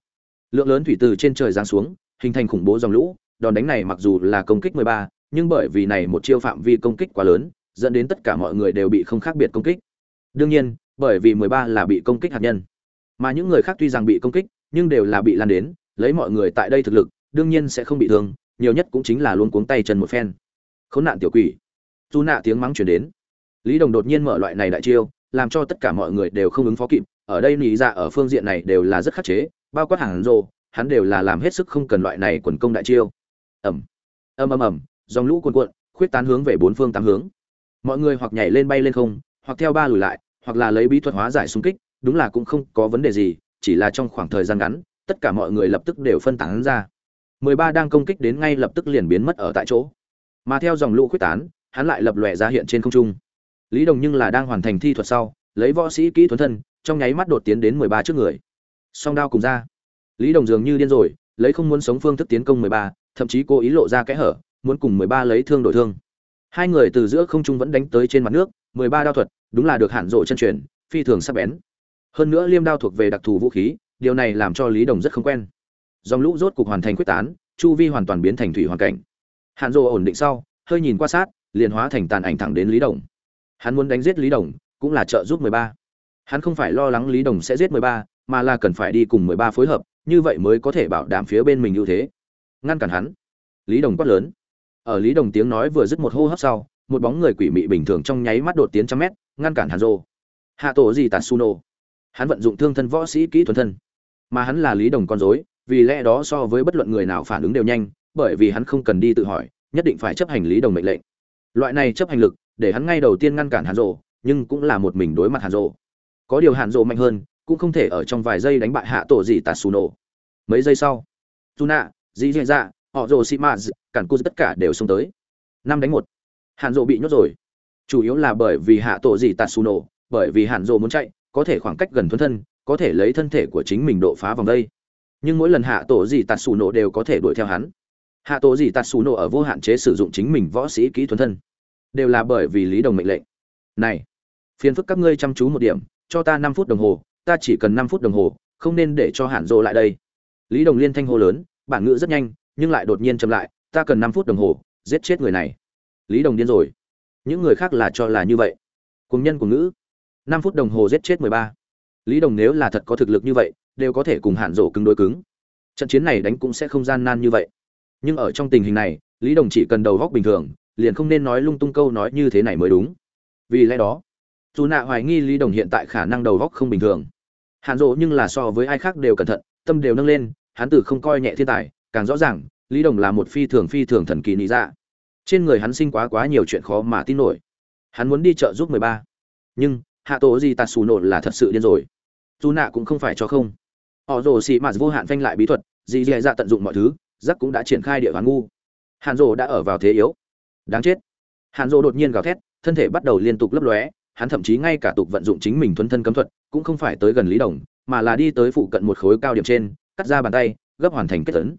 Lượng lớn thủy từ trên trời giáng xuống hình thành khủng bố dòng lũ. Đòn đánh này mặc dù là công kích 13, nhưng bởi vì này một chiêu phạm vi công kích quá lớn dẫn đến tất cả mọi người đều bị không khác biệt công kích. Đương nhiên bởi vì 13 là bị công kích hạt nhân. Mà những người khác tuy rằng bị công kích nhưng đều là bị lan đến lấy mọi người tại đây thực lực đương nhiên sẽ không bị thương nhiều nhất cũng chính là luôn cuống tay chân một phen. Khốn nạn tiểu quỷ dù nạ tiếng mắng chuyển đến. Lý đồng đột nhiên mở loại này đại chiêu, làm cho tất cả mọi người đều không ứng phó kịp, ở đây nghĩ ra dạ ở phương diện này đều là rất khắc chế, bao quát hàng rô hắn đều là làm hết sức không cần loại này quần công đại chiêu. Ẩm ầm ầm ầm, dòng lũ cuồn cuộn, khuyết tán hướng về bốn phương tám hướng. Mọi người hoặc nhảy lên bay lên không, hoặc theo ba lùi lại, hoặc là lấy bí thuật hóa giải xung kích, đúng là cũng không có vấn đề gì, chỉ là trong khoảng thời gian ngắn, tất cả mọi người lập tức đều phân tán ra. 13 đang công kích đến ngay lập tức liền biến mất ở tại chỗ. Mà theo dòng lũ khuyết tán hắn lại lập lòe ra hiện trên không trung. Lý đồng nhưng là đang hoàn thành thi thuật sau lấy võ sĩ kỹ thuần thân trong nháy mắt đột tiến đến 13 trước người. Song đao cùng ra. Lý đồng dường như điên rồi lấy không muốn sống phương thức tiến công 13, thậm chí cố ý lộ ra kẽ hở muốn cùng 13 lấy thương đổi thương. Hai người từ giữa không trung vẫn đánh tới trên mặt nước 13 đao thuật đúng là được hạn rộ chân truyền phi thường sắc bén. Hơn nữa liêm đao thuộc về đặc thù vũ khí điều này làm cho lý đồng rất không quen. Dòng lũ rốt cục hoàn thành quyết tán chu vi hoàn toàn biến thành thủy hoàn cảnh. Hạn rộ ổn định sau hơi nhìn qua sát liền hóa thành tàn ảnh thẳng đến lý đồng. Hắn muốn đánh giết lý đồng cũng là trợ giúp 13. hắn không phải lo lắng lý đồng sẽ giết 13, mà là cần phải đi cùng 13 phối hợp như vậy mới có thể bảo đảm phía bên mình ưu thế. Ngăn cản hắn. Lý đồng quát lớn. Ở lý đồng tiếng nói vừa dứt một hô hấp sau một bóng người quỷ mị bình thường trong nháy mắt đột tiến trăm mét ngăn cản hàn Dô. hạ tổ gì tatsuno. Hắn vận dụng thương thân võ sĩ kỹ thuần thân. Mà hắn là lý đồng con rối, vì lẽ đó so với bất luận người nào phản ứng đều nhanh bởi vì hắn không cần đi tự hỏi nhất định phải chấp hành lý đồng mệnh lệnh loại này chấp hành lực, để hắn ngay đầu tiên ngăn cản hàn rộ nhưng cũng là một mình đối mặt hàn rộ có điều hàn rộ mạnh hơn, cũng không thể ở trong vài giây đánh bại hạ tổ gì tatsuno. Mấy giây sau, tuna dì dì dạ họ rồ xị mã cản cô tất cả đều xông tới. Năm đánh một. Hàn rộ bị nhốt rồi. Chủ yếu là bởi vì hạ tổ gì tatsuno, bởi vì hàn rộ muốn chạy, có thể khoảng cách gần thuần thân, có thể lấy thân thể của chính mình độ phá vòng đây. Nhưng mỗi lần hạ tổ gì tatsuno đều có thể đuổi theo hắn hạ tổ gì nổ ở vô hạn chế sử dụng chính mình võ sĩ kỹ thuần thân. Đều là bởi vì lý đồng mệnh lệnh. Này, phiền phức các ngươi chăm chú một điểm, cho ta năm phút đồng hồ, ta chỉ cần năm phút đồng hồ, không nên để cho Hạn rộ lại đây. Lý đồng liên thanh hô lớn, bản ngữ rất nhanh, nhưng lại đột nhiên chậm lại, ta cần năm phút đồng hồ, giết chết người này. Lý đồng điên rồi. Những người khác là cho là như vậy. Cùng nhân của ngữ. Năm phút đồng hồ giết chết mười ba. Lý đồng nếu là thật có thực lực như vậy, đều có thể cùng hạn rộ cứng đối cứng. Trận chiến này đánh cũng sẽ không gian nan như vậy nhưng ở trong tình hình này, lý đồng chỉ cần đầu góc bình thường, liền không nên nói lung tung câu nói như thế này mới đúng. Vì lẽ đó, dù nạ hoài nghi lý đồng hiện tại khả năng đầu góc không bình thường. Hạn rộ nhưng là so với ai khác đều cẩn thận, tâm đều nâng lên, hắn tử không coi nhẹ thiên tài, càng rõ ràng, lý đồng là một phi thường phi thường thần kỳ nị dạ. Trên người hắn sinh quá quá nhiều chuyện khó mà tin nổi. Hắn muốn đi chợ giúp mười ba. Nhưng, hạ tổ gì tạt xù nổ là thật sự điên rồi. Dù nạ cũng không phải cho không. Họ rồ xị mạt vô hạn phanh lại bí thuật, dì dì dạ tận dụng mọi thứ giác cũng đã triển khai địa hoàn ngu. Hàn rồ đã ở vào thế yếu. Đáng chết. Hàn rồ đột nhiên gào thét, thân thể bắt đầu liên tục lấp lóe, hắn thậm chí ngay cả tục vận dụng chính mình thuấn thân cấm thuật, cũng không phải tới gần lý đồng, mà là đi tới phụ cận một khối cao điểm trên, cắt ra bàn tay, gấp hoàn thành kết tấn.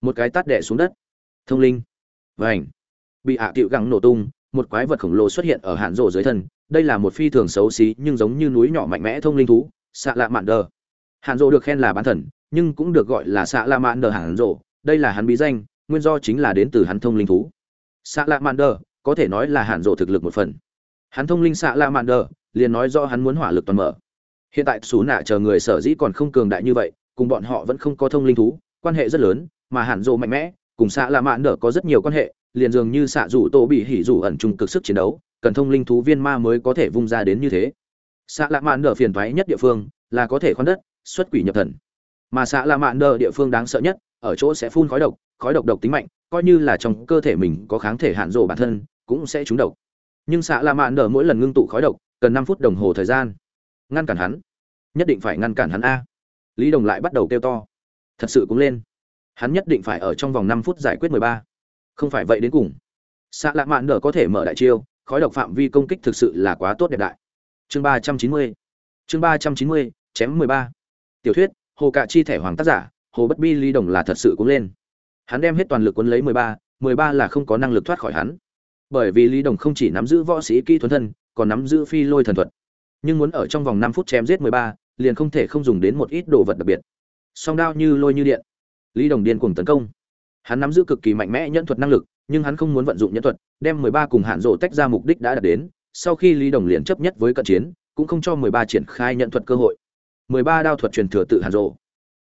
Một cái tát đẻ xuống đất. Thông linh. Vảnh bị hạ à tiệu gắng nổ tung, một quái vật khổng lồ xuất hiện ở hạn rộ dưới thân. Đây là một phi thường xấu xí, nhưng giống như núi nhỏ mạnh mẽ thông linh thú xạ lạ mạn đờ. Hạn rộ được khen là bán thần, nhưng cũng được gọi là xạ lạ mạn đờ hạn rộ đây là hắn bí danh, nguyên do chính là đến từ hắn thông linh thú. Xạ lạ mạn đờ có thể nói là hạn rộ thực lực một phần. Hắn thông linh xạ lạ mạn đờ liền nói do hắn muốn hỏa lực toàn mở. Hiện tại xú nạ chờ người sở dĩ còn không cường đại như vậy, cùng bọn họ vẫn không có thông linh thú, quan hệ rất lớn, mà hạn rộ mạnh mẽ, cùng xạ lạ mạn đờ có rất nhiều quan hệ, liền dường như xạ rủ tổ bị hỉ rủ ẩn trung cực sức chiến đấu, cần thông linh thú viên ma mới có thể vung ra đến như thế. Xạ lạ mạn đờ phiền thoái nhất địa phương là có thể khoan đất, xuất quỷ nhập thần. Mà xạ lạ mạn đờ địa phương đáng sợ nhất ở chỗ sẽ phun khói độc khói độc độc tính mạnh, coi như là trong cơ thể mình có kháng thể hạn rộ bản thân, cũng sẽ trúng độc. Nhưng xạ lạ mạn đờ mỗi lần ngưng tụ khói độc, cần năm phút đồng hồ thời gian. Ngăn cản hắn. Nhất định phải ngăn cản hắn a. Lý đồng lại bắt đầu kêu to. Thật sự cũng lên. Hắn nhất định phải ở trong vòng năm phút giải quyết mười ba. Không phải vậy đến cùng. Xạ lạ mạn nở có thể mở đại chiêu, khói độc phạm vi công kích thực sự là quá tốt đẹp đại. Chương ba trăm chín mươi. Chương ba trăm chín mươi, chém mười ba. Tiểu thuyết, hồ cạ chi thẻ hoàng tác giả hồ bất bi ly đồng là thật sự cũng lên. Hắn đem hết toàn lực quấn lấy mười ba mười ba là không có năng lực thoát khỏi hắn. Bởi vì lý đồng không chỉ nắm giữ võ sĩ kỹ thuấn thân, còn nắm giữ phi lôi thần thuật. Nhưng muốn ở trong vòng năm phút chém giết mười ba, liền không thể không dùng đến một ít đồ vật đặc biệt. Song đao như lôi như điện. Lý đồng điên cuồng tấn công. Hắn nắm giữ cực kỳ mạnh mẽ nhân thuật năng lực, nhưng hắn không muốn vận dụng nhân thuật, đem mười ba cùng hạn rộ tách ra mục đích đã đạt đến. Sau khi lý đồng liền chấp nhất với cận chiến, cũng không cho mười ba triển khai nhận thuật cơ hội. mười ba đao thuật truyền thừa tự hạn rộ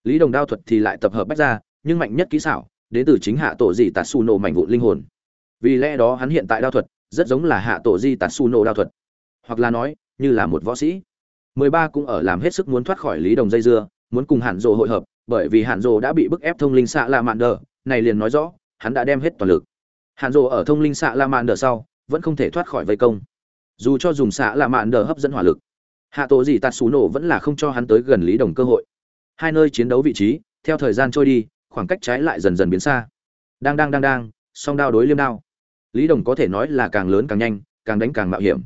lý đồng đao thuật thì lại tập hợp bách ra nhưng mạnh nhất kỹ xảo, đến từ chính hạ tổ di tạt su nổ mảnh vụn linh hồn. Vì lẽ đó hắn hiện tại đao thuật, rất giống là hạ tổ di tạt su nổ đao thuật. Hoặc là nói, như là một võ sĩ. Mười ba cũng ở làm hết sức muốn thoát khỏi lý đồng dây dưa, muốn cùng hạn rộ hội hợp, bởi vì hạn rộ đã bị bức ép thông linh xạ la mạn đờ, này liền nói rõ, hắn đã đem hết toàn lực. Hạn rộ ở thông linh xạ la mạn đờ sau, vẫn không thể thoát khỏi vây công. Dù cho dùng xạ la mạn đờ hấp dẫn hỏa lực, hạ tổ gì tạt xù nổ vẫn là không cho hắn tới gần lý đồng cơ hội hai nơi chiến đấu vị trí, theo thời gian trôi đi, khoảng cách trái lại dần dần biến xa. Đang đang đang đang, song đao đối liêm đao. Lý đồng có thể nói là càng lớn càng nhanh, càng đánh càng mạo hiểm.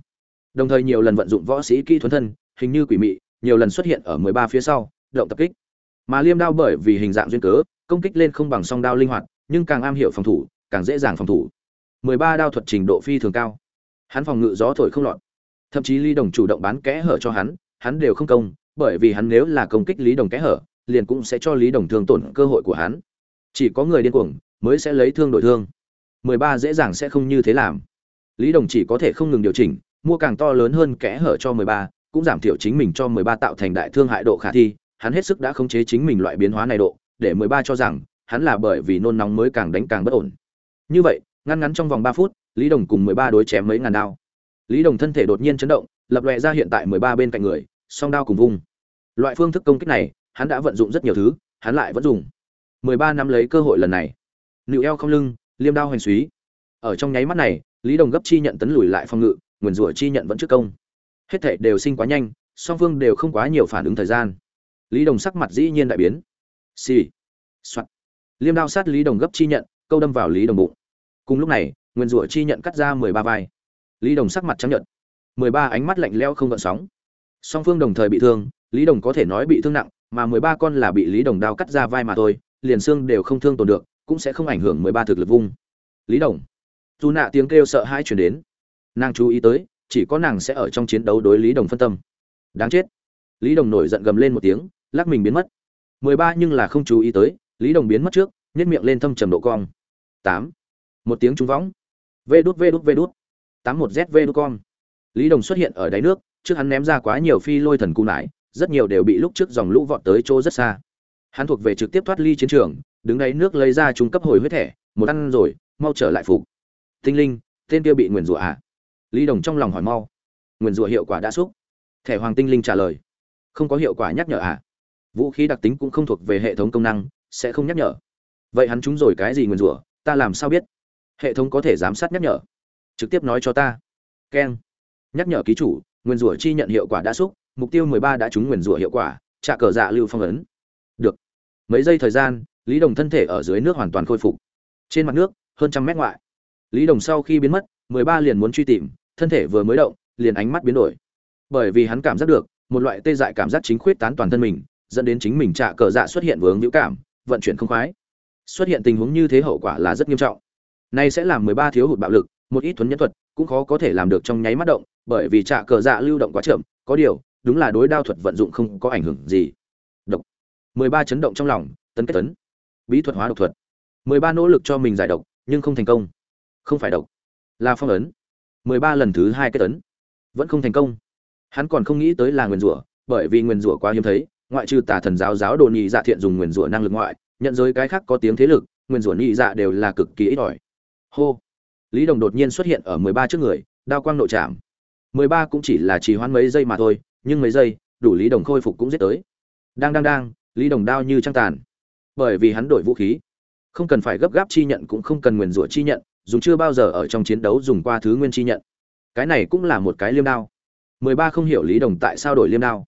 Đồng thời nhiều lần vận dụng võ sĩ kỹ thuấn thân, hình như quỷ mị, nhiều lần xuất hiện ở mười ba phía sau, động tập kích. Mà liêm đao bởi vì hình dạng duyên cớ, công kích lên không bằng song đao linh hoạt, nhưng càng am hiểu phòng thủ, càng dễ dàng phòng thủ. Mười ba đao thuật trình độ phi thường cao. Hắn phòng ngự gió thổi không lọt. Thậm chí lý đồng chủ động bán kẽ hở cho hắn hắn đều không công bởi vì hắn nếu là công kích lý đồng kẽ hở, liền cũng sẽ cho lý đồng thương tổn cơ hội của hắn. Chỉ có người điên cuồng mới sẽ lấy thương đổi thương. Mười ba dễ dàng sẽ không như thế làm. Lý đồng chỉ có thể không ngừng điều chỉnh, mua càng to lớn hơn kẽ hở cho mười ba, cũng giảm thiểu chính mình cho mười ba tạo thành đại thương hại độ khả thi. Hắn hết sức đã khống chế chính mình loại biến hóa này độ, để mười ba cho rằng hắn là bởi vì nôn nóng mới càng đánh càng bất ổn. Như vậy, ngăn ngắn trong vòng ba phút, lý đồng cùng mười ba đối chém mấy ngàn đao. Lý đồng thân thể đột nhiên chấn động, lập lòe ra hiện tại mười ba bên cạnh người, song đao cùng vung loại phương thức công kích này, hắn đã vận dụng rất nhiều thứ, hắn lại vẫn dùng. Mười ba năm lấy cơ hội lần này. Nịu eo không lưng, liêm đao hoành suý ở trong nháy mắt này, lý đồng gấp chi nhận tấn lùi lại phòng ngự, nguyền rủa chi nhận vẫn trước công. Hết thể đều sinh quá nhanh, song phương đều không quá nhiều phản ứng thời gian. Lý đồng sắc mặt dĩ nhiên đại biến. Xì、sì. soạt. Liêm đao sát lý đồng gấp chi nhận, câu đâm vào lý đồng bụng. Cùng lúc này nguyên rủa chi nhận cắt ra mười ba vai. Lý đồng sắc mặt trắng nhận mười ba ánh mắt lạnh leo không gợn sóng. Song phương đồng thời bị thương lý đồng có thể nói bị thương nặng, mà mười ba con là bị lý đồng đao cắt ra vai mà thôi, liền xương đều không thương tổn được, cũng sẽ không ảnh hưởng mười ba thực lực vung. Lý đồng. Chu nạ tiếng kêu sợ hãi chuyển đến. Nàng chú ý tới, chỉ có nàng sẽ ở trong chiến đấu đối lý đồng phân tâm. Đáng chết. Lý đồng nổi giận gầm lên một tiếng, lắc mình biến mất. Mười ba nhưng là không chú ý tới, lý đồng biến mất trước, nhếch miệng lên thâm trầm độ cong. Tám. Một tiếng trúng võng. Vê đút vê đút vê đút. Tám một z, vê đút con lý đồng xuất hiện ở đáy nước, trước hắn ném ra quá nhiều phi lôi thần cung nải rất nhiều đều bị lúc trước dòng lũ vọt tới chỗ rất xa. Hắn thuộc về trực tiếp thoát ly chiến trường, đứng đáy nước lấy ra trung cấp hồi huyết thẻ, một ăn rồi, mau trở lại phục. Tinh linh, tên kia bị nguyền rủa à? Lý đồng trong lòng hỏi mau. Nguyền rủa hiệu quả đã xúc. Thẻ hoàng tinh linh trả lời. Không có hiệu quả nhắc nhở à? Vũ khí đặc tính cũng không thuộc về hệ thống công năng, sẽ không nhắc nhở. Vậy hắn trúng rồi cái gì nguyền rủa? Ta làm sao biết? Hệ thống có thể giám sát nhắc nhở. Trực tiếp nói cho ta. Keng. Nhắc nhở ký chủ nguyên rủa chi nhận hiệu quả đã xúc mục tiêu mười ba đã trúng nguyền rủa hiệu quả, trả cờ dạ lưu phong ấn. Được. Mấy giây thời gian, lý đồng thân thể ở dưới nước hoàn toàn khôi phục. Trên mặt nước, hơn trăm mét ngoại. Lý đồng sau khi biến mất, mười ba liền muốn truy tìm, thân thể vừa mới động, liền ánh mắt biến đổi. Bởi vì hắn cảm giác được, một loại tê dại cảm giác chính khuyết tán toàn thân mình, dẫn đến chính mình trả cờ dạ xuất hiện vướng hữu cảm, vận chuyển không khoái. Xuất hiện tình huống như thế hậu quả là rất nghiêm trọng. Nay sẽ làm mười ba thiếu hụt bạo lực, một ít thuấn nhân thuật cũng khó có thể làm được trong nháy mắt động, bởi vì trả cờ dạ lưu động quá chậm, có điều đúng là đối đao thuật vận dụng không có ảnh hưởng gì. Độc. mười ba chấn động trong lòng, tấn kết tấn. Bí thuật hóa độc thuật. mười ba nỗ lực cho mình giải độc, nhưng không thành công. Không phải độc. Là phong ấn. mười ba lần thứ hai kết tấn. Vẫn không thành công. Hắn còn không nghĩ tới là nguyền rủa, bởi vì nguyền rủa quá hiếm thấy, ngoại trừ tà thần giáo giáo đồ nhị dạ thiện dùng nguyền rủa năng lực ngoại, nhận giới cái khác có tiếng thế lực, nguyền rủa nhị dạ đều là cực kỳ ít ỏi. Hô. Lý đồng đột nhiên xuất hiện ở mười ba trước người, đao quang nội chạm mười ba cũng chỉ là trì hoãn mấy giây mà thôi nhưng mấy giây, đủ lý đồng khôi phục cũng giết tới. Đang đang đang, lý đồng đao như trăng tàn. Bởi vì hắn đổi vũ khí. Không cần phải gấp gáp chi nhận cũng không cần nguyền rủa chi nhận, dùng chưa bao giờ ở trong chiến đấu dùng qua thứ nguyên chi nhận. Cái này cũng là một cái liêm đao. Mười ba không hiểu lý đồng tại sao đổi liêm đao.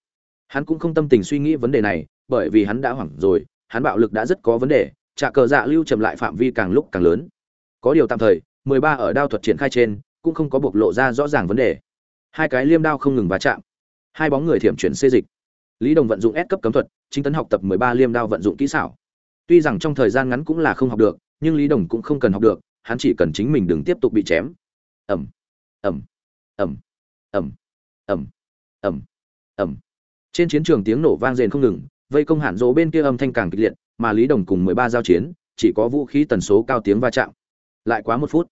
Hắn cũng không tâm tình suy nghĩ vấn đề này, bởi vì hắn đã hoảng rồi, hắn bạo lực đã rất có vấn đề, trả cờ dạ lưu chậm lại phạm vi càng lúc càng lớn. Có điều tạm thời, mười ba ở đao thuật triển khai trên, cũng không có bộc lộ ra rõ ràng vấn đề. Hai cái liêm đao không ngừng va chạm hai bóng người thiểm chuyển xê dịch. Lý đồng vận dụng S cấp cấm thuật, chính tấn học tập mười ba liêm đao vận dụng kỹ xảo. Tuy rằng trong thời gian ngắn cũng là không học được, nhưng lý đồng cũng không cần học được, hắn chỉ cần chính mình đừng tiếp tục bị chém. Ẩm ẩm ẩm ẩm ẩm ẩm ẩm trên chiến trường tiếng nổ vang rền không ngừng, vây công hạn dỗ bên kia âm thanh càng kịch liệt, mà lý đồng cùng mười ba giao chiến, chỉ có vũ khí tần số cao tiếng va chạm. Lại quá một phút,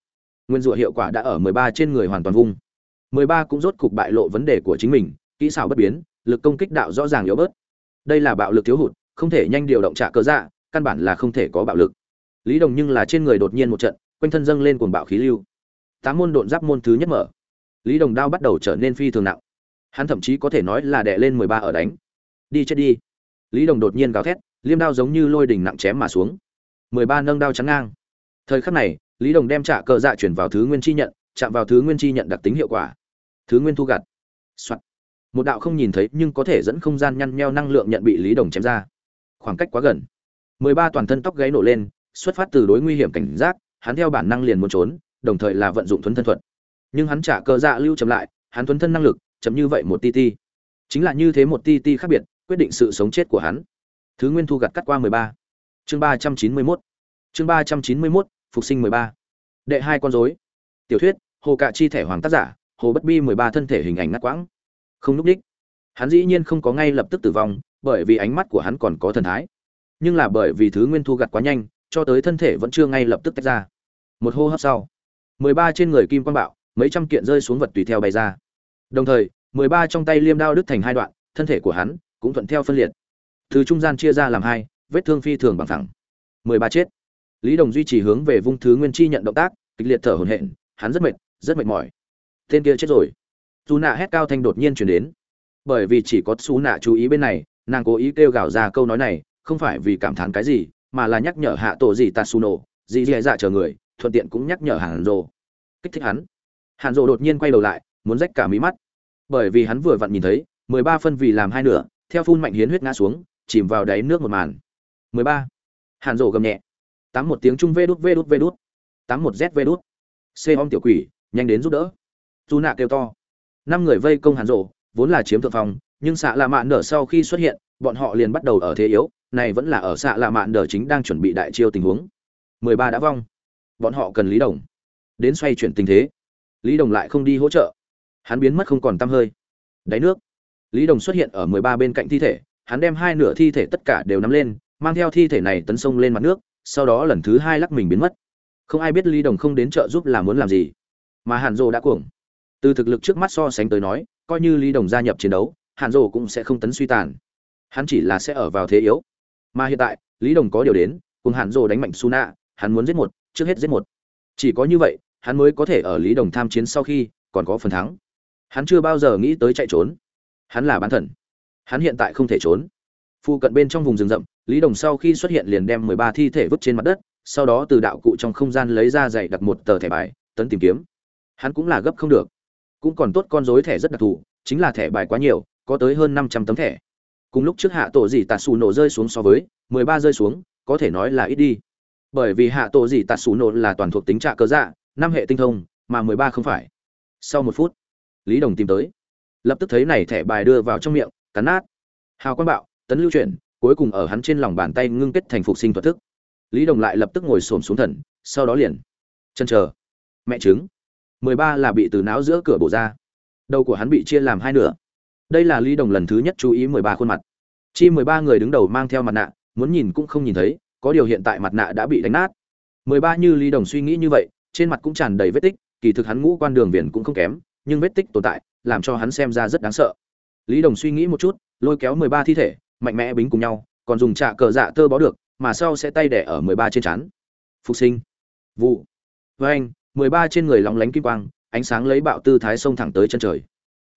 nguyên rủa hiệu quả đã ở mười ba trên người hoàn toàn vung. mười ba cũng rốt cục bại lộ vấn đề của chính mình kỹ xảo bất biến, lực công kích đạo rõ ràng yếu bớt. Đây là bạo lực thiếu hụt, không thể nhanh điều động trả cơ dạ căn bản là không thể có bạo lực. Lý đồng nhưng là trên người đột nhiên một trận, quanh thân dâng lên cuồng bạo khí lưu. Tám môn độn giáp môn thứ nhất mở. Lý đồng đao bắt đầu trở nên phi thường nặng. Hắn thậm chí có thể nói là đè lên mười ba ở đánh. Đi chết đi. Lý đồng đột nhiên gào thét, liêm đao giống như lôi đỉnh nặng chém mà xuống. mười ba nâng đao chắn ngang. Thời khắc này, lý đồng đem trả cờ dạ chuyển vào thứ nguyên chi nhận, chạm vào thứ nguyên chi nhận đặc tính hiệu quả. Thứ nguyên thu gặt、Soạn một đạo không nhìn thấy nhưng có thể dẫn không gian nhăn nheo năng lượng nhận bị lý đồng chém ra. Khoảng cách quá gần. Mười ba toàn thân tóc gáy nổ lên, xuất phát từ đối nguy hiểm cảnh giác, hắn theo bản năng liền muốn trốn, đồng thời là vận dụng thuấn thân thuật. Nhưng hắn trả cờ dạ lưu chậm lại, hắn thuấn thân năng lực, chậm như vậy một ti ti. Chính là như thế một ti ti khác biệt, quyết định sự sống chết của hắn. Thứ nguyên thu gặt cắt qua mười ba. Chương ba trăm chín mươi mốt. Chương ba trăm chín mươi mốt, phục sinh mười ba. Đệ hai con rối. Tiểu thuyết, hồ cạ chi thẻ hoàng tác giả, hồ bất bi mười ba thân thể hình ảnh ngắt quãng không núp đích. Hắn dĩ nhiên không có ngay lập tức tử vong, bởi vì ánh mắt của hắn còn có thần thái. Nhưng là bởi vì thứ nguyên thu gặt quá nhanh, cho tới thân thể vẫn chưa ngay lập tức tách ra. Một hô hấp sau, mười ba trên người kim quang bạo, mấy trăm kiện rơi xuống vật tùy theo bay ra. Đồng thời, mười ba trong tay liêm đao đứt thành hai đoạn, thân thể của hắn cũng thuận theo phân liệt. Từ trung gian chia ra làm hai, vết thương phi thường bằng thẳng mười ba chết. Lý đồng duy trì hướng về vung thứ nguyên chi nhận động tác, kịch liệt thở hổn hển, hắn rất mệt rất mệt mỏi. Tên kia chết rồi dù nạ hét cao thanh đột nhiên chuyển đến. Bởi vì chỉ có xú nạ chú ý bên này, nàng cố ý kêu gào ra câu nói này, không phải vì cảm thán cái gì, mà là nhắc nhở hạ tổ gì tatsuno gì dì dạ chờ người, thuận tiện cũng nhắc nhở hàn rồ kích thích hắn. Hàn rồ đột nhiên quay đầu lại, muốn rách cả mí mắt. Bởi vì hắn vừa vặn nhìn thấy, mười ba phân vì làm hai nửa, theo phun mạnh hiến huyết ngã xuống, chìm vào đáy nước một màn. mười ba. Hàn rồ gầm nhẹ. Tám một tiếng trung vê đút vê đút vê đút. Tám một z vê đút. C om tiểu quỷ, nhanh đến giúp đỡ. Dù nạ kêu to năm người vây công hàn rộ vốn là chiếm thượng phong, nhưng xạ lạ mạn nở sau khi xuất hiện bọn họ liền bắt đầu ở thế yếu này vẫn là ở xạ lạ mạn nở chính đang chuẩn bị đại chiêu tình huống. Mười ba đã vong. Bọn họ cần lý đồng. Đến xoay chuyển tình thế. Lý đồng lại không đi hỗ trợ. Hắn biến mất không còn t hơi. Đáy nước. Lý đồng xuất hiện ở mười ba bên cạnh thi thể hắn đem hai nửa thi thể tất cả đều nắm lên mang theo thi thể này tấn sông lên mặt nước sau đó lần thứ hai lắc mình biến mất. Không ai biết lý đồng không đến trợ giúp là muốn làm gì. Mà hàn rô đã cuồng từ thực lực trước mắt so sánh tới nói, coi như lý đồng gia nhập chiến đấu, hàn rồ cũng sẽ không tấn suy tàn. Hắn chỉ là sẽ ở vào thế yếu. Mà hiện tại, lý đồng có điều đến, cùng hàn rồ đánh mạnh su nạ hắn muốn giết một, trước hết giết một. Chỉ có như vậy, hắn mới có thể ở lý đồng tham chiến sau khi còn có phần thắng. Hắn chưa bao giờ nghĩ tới chạy trốn. Hắn là bán thần. Hắn hiện tại không thể trốn. Phu cận bên trong vùng rừng rậm, lý đồng sau khi xuất hiện liền đem mười ba thi thể vứt trên mặt đất, sau đó từ đạo cụ trong không gian lấy ra dạy đặt một tờ thẻ bài, tấn tìm kiếm. Hắn cũng là gấp không được cũng còn tốt con dối thẻ rất đặc thù, chính là thẻ bài quá nhiều, có tới hơn năm trăm tấm thẻ. Cùng lúc trước hạ tổ gì tạt xù nổ rơi xuống so với mười ba rơi xuống, có thể nói là ít đi. Bởi vì hạ tổ gì tạt xù nổ là toàn thuộc tính trạ cơ dạ năm hệ tinh thông, mà mười ba không phải. Sau một phút, lý đồng tìm tới. Lập tức thấy này thẻ bài đưa vào trong miệng, cắn nát. Hào quang bạo, tấn lưu chuyển, cuối cùng ở hắn trên lòng bàn tay ngưng kết thành phục sinh thuật thức. Lý đồng lại lập tức ngồi xổm xuống thần, sau đó liền chân chờ. Mẹ chứng mười ba là bị từ não giữa cửa bổ ra. Đầu của hắn bị chia làm hai nửa. Đây là lý đồng lần thứ nhất chú ý mười ba khuôn mặt. Chi mười ba người đứng đầu mang theo mặt nạ, muốn nhìn cũng không nhìn thấy, có điều hiện tại mặt nạ đã bị đánh nát. mười ba như lý đồng suy nghĩ như vậy, trên mặt cũng tràn đầy vết tích, kỳ thực hắn ngũ quan đường viền cũng không kém, nhưng vết tích tồn tại, làm cho hắn xem ra rất đáng sợ. Lý đồng suy nghĩ một chút, lôi kéo mười ba thi thể, mạnh mẽ bính cùng nhau, còn dùng trạ cờ dạ tơ bó được, mà sau sẽ tay đẻ ở mười ba trên chắn phục sinh. Vụ. Với anh mười ba trên người lóng lánh kim quang, ánh sáng lấy bạo tư thái xông thẳng tới chân trời.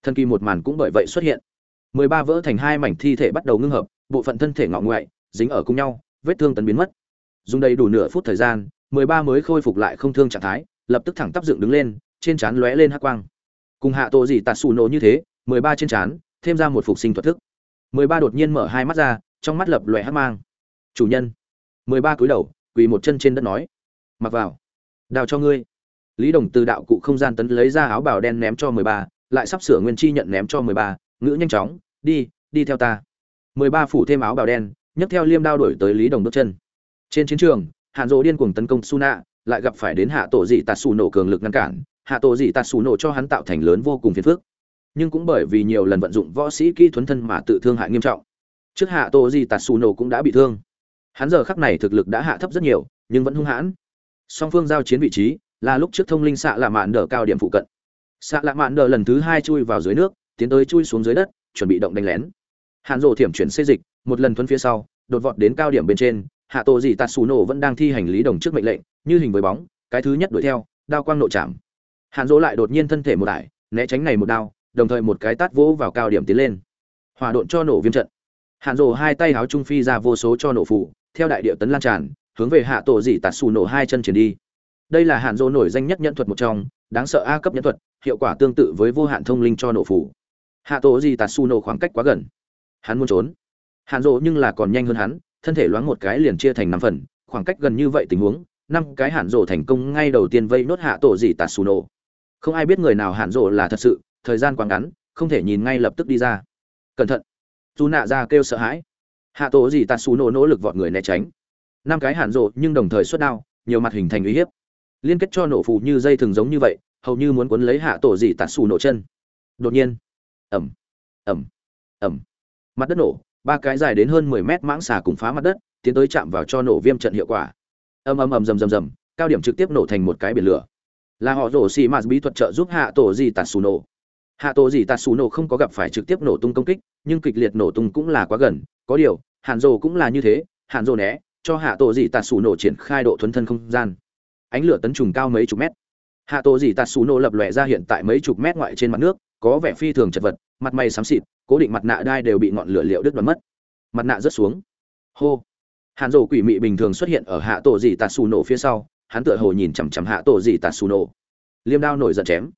Thân kỳ một màn cũng bởi vậy xuất hiện. mười ba vỡ thành hai mảnh thi thể bắt đầu ngưng hợp, bộ phận thân thể ngọ ngoại, dính ở cùng nhau, vết thương tấn biến mất. Dùng đầy đủ nửa phút thời gian, mười ba mới khôi phục lại không thương trạng thái, lập tức thẳng tắp dựng đứng lên, trên trán lóe lên hắc quang. Cùng hạ tổ gì tạt xù nổ như thế, mười ba trên trán, thêm ra một phục sinh thuật thức. mười ba đột nhiên mở hai mắt ra, trong mắt lập lòe hắc mang. Chủ nhân! mười ba cúi đầu, quỳ một chân trên đất nói. Mặc vào. Đào cho ngươi lý đồng từ đạo cụ không gian tấn lấy ra áo bào đen ném cho mười ba, lại sắp sửa nguyên chi nhận ném cho mười ba, ngữ nhanh chóng, đi đi theo ta. Mười ba phủ thêm áo bào đen, nhấc theo liêm đao đổi tới lý đồng bước chân. Trên chiến trường, hạn rộ điên cuồng tấn công suna lại gặp phải đến hạ tổ dị tạt xù nổ cường lực ngăn cản, hạ tổ dị tạt xù nổ cho hắn tạo thành lớn vô cùng phiền phức. Nhưng cũng bởi vì nhiều lần vận dụng võ sĩ kỹ thuấn thân mà tự thương hại nghiêm trọng. Trước hạ tổ dị tạt xù nổ cũng đã bị thương. Hắn giờ khắc này thực lực đã hạ thấp rất nhiều, nhưng vẫn hung hãn. Song phương giao chiến vị trí là lúc trước thông linh xạ lạ mạn đờ cao điểm phụ cận. Xạ lạ mạn đờ lần thứ hai chui vào dưới nước, tiến tới chui xuống dưới đất, chuẩn bị động đánh lén. Hạn rộ thiểm chuyển xê dịch, một lần thuấn phía sau, đột vọt đến cao điểm bên trên, hạ tổ dị tạt xù nổ vẫn đang thi hành lý đồng trước mệnh lệnh, như hình với bóng, cái thứ nhất đuổi theo, đao quang nộ chạm. Hạn dỗ lại đột nhiên thân thể một đại né tránh này một đao, đồng thời một cái tát vỗ vào cao điểm tiến lên. Hòa độn cho nổ viêm trận. Hạn dỗ hai tay háo trung phi ra vô số cho nổ phụ theo đại địa tấn lan tràn, hướng về hạ tổ dị tạt xù nổ hai chân chuyển đi đây là hạn dỗ nổi danh nhất nhân thuật một trong, đáng sợ a cấp nhân thuật, hiệu quả tương tự với vô hạn thông linh cho nổ phủ hạ tổ gì tạt su nổ khoảng cách quá gần. Hắn muốn trốn. Hạn dỗ nhưng là còn nhanh hơn hắn, thân thể loáng một cái liền chia thành năm phần, khoảng cách gần như vậy tình huống, năm cái hạn dỗ thành công ngay đầu tiên vây nốt hạ tổ gì tạt su nổ. Không ai biết người nào hạn dỗ là thật sự, thời gian quá ngắn, không thể nhìn ngay lập tức đi ra. Cẩn thận. Dù nạ ra kêu sợ hãi. Hạ tổ gì tạt su nổ nỗ lực vọt người né tránh. Năm cái hạn rổ nhưng đồng thời xuất đao, nhiều mặt hình thành uy hiếp liên kết cho nổ phù như dây thường giống như vậy, hầu như muốn cuốn lấy hạ tổ dị tạt xù nổ chân. Đột nhiên ẩm ẩm ẩm mặt đất nổ, ba cái dài đến hơn mười mét mãng xà cùng phá mặt đất, tiến tới chạm vào cho nổ viêm trận hiệu quả. Ầm ầm ầm, rầm rầm rầm, cao điểm trực tiếp nổ thành một cái biển lửa. Là họ rổ xì mạt bí thuật trợ giúp hạ tổ dị tạt xù nổ. Hạ tổ dị tạt xù nổ không có gặp phải trực tiếp nổ tung công kích, nhưng kịch liệt nổ tung cũng là quá gần. Có điều, hàn rồ cũng là như thế, hàn rồ né, cho hạ tổ dị tạt xù nổ triển khai độ thuấn thân không gian ánh lửa tấn trùng cao mấy chục mét. Hạ tổ dị tạt xù nổ lập lòe ra hiện tại mấy chục mét ngoại trên mặt nước, có vẻ phi thường chật vật, mặt mày xám xịt, cố định mặt nạ đai đều bị ngọn lửa liệu đứt đoán mất. Mặt nạ rớt xuống. Hô. Hàn rổ quỷ mị bình thường xuất hiện ở hạ tổ dị tạt xù nổ phía sau, hắn tựa hồ nhìn chằm chằm hạ tổ dị tạt xù nổ liêm đao nổi giận chém.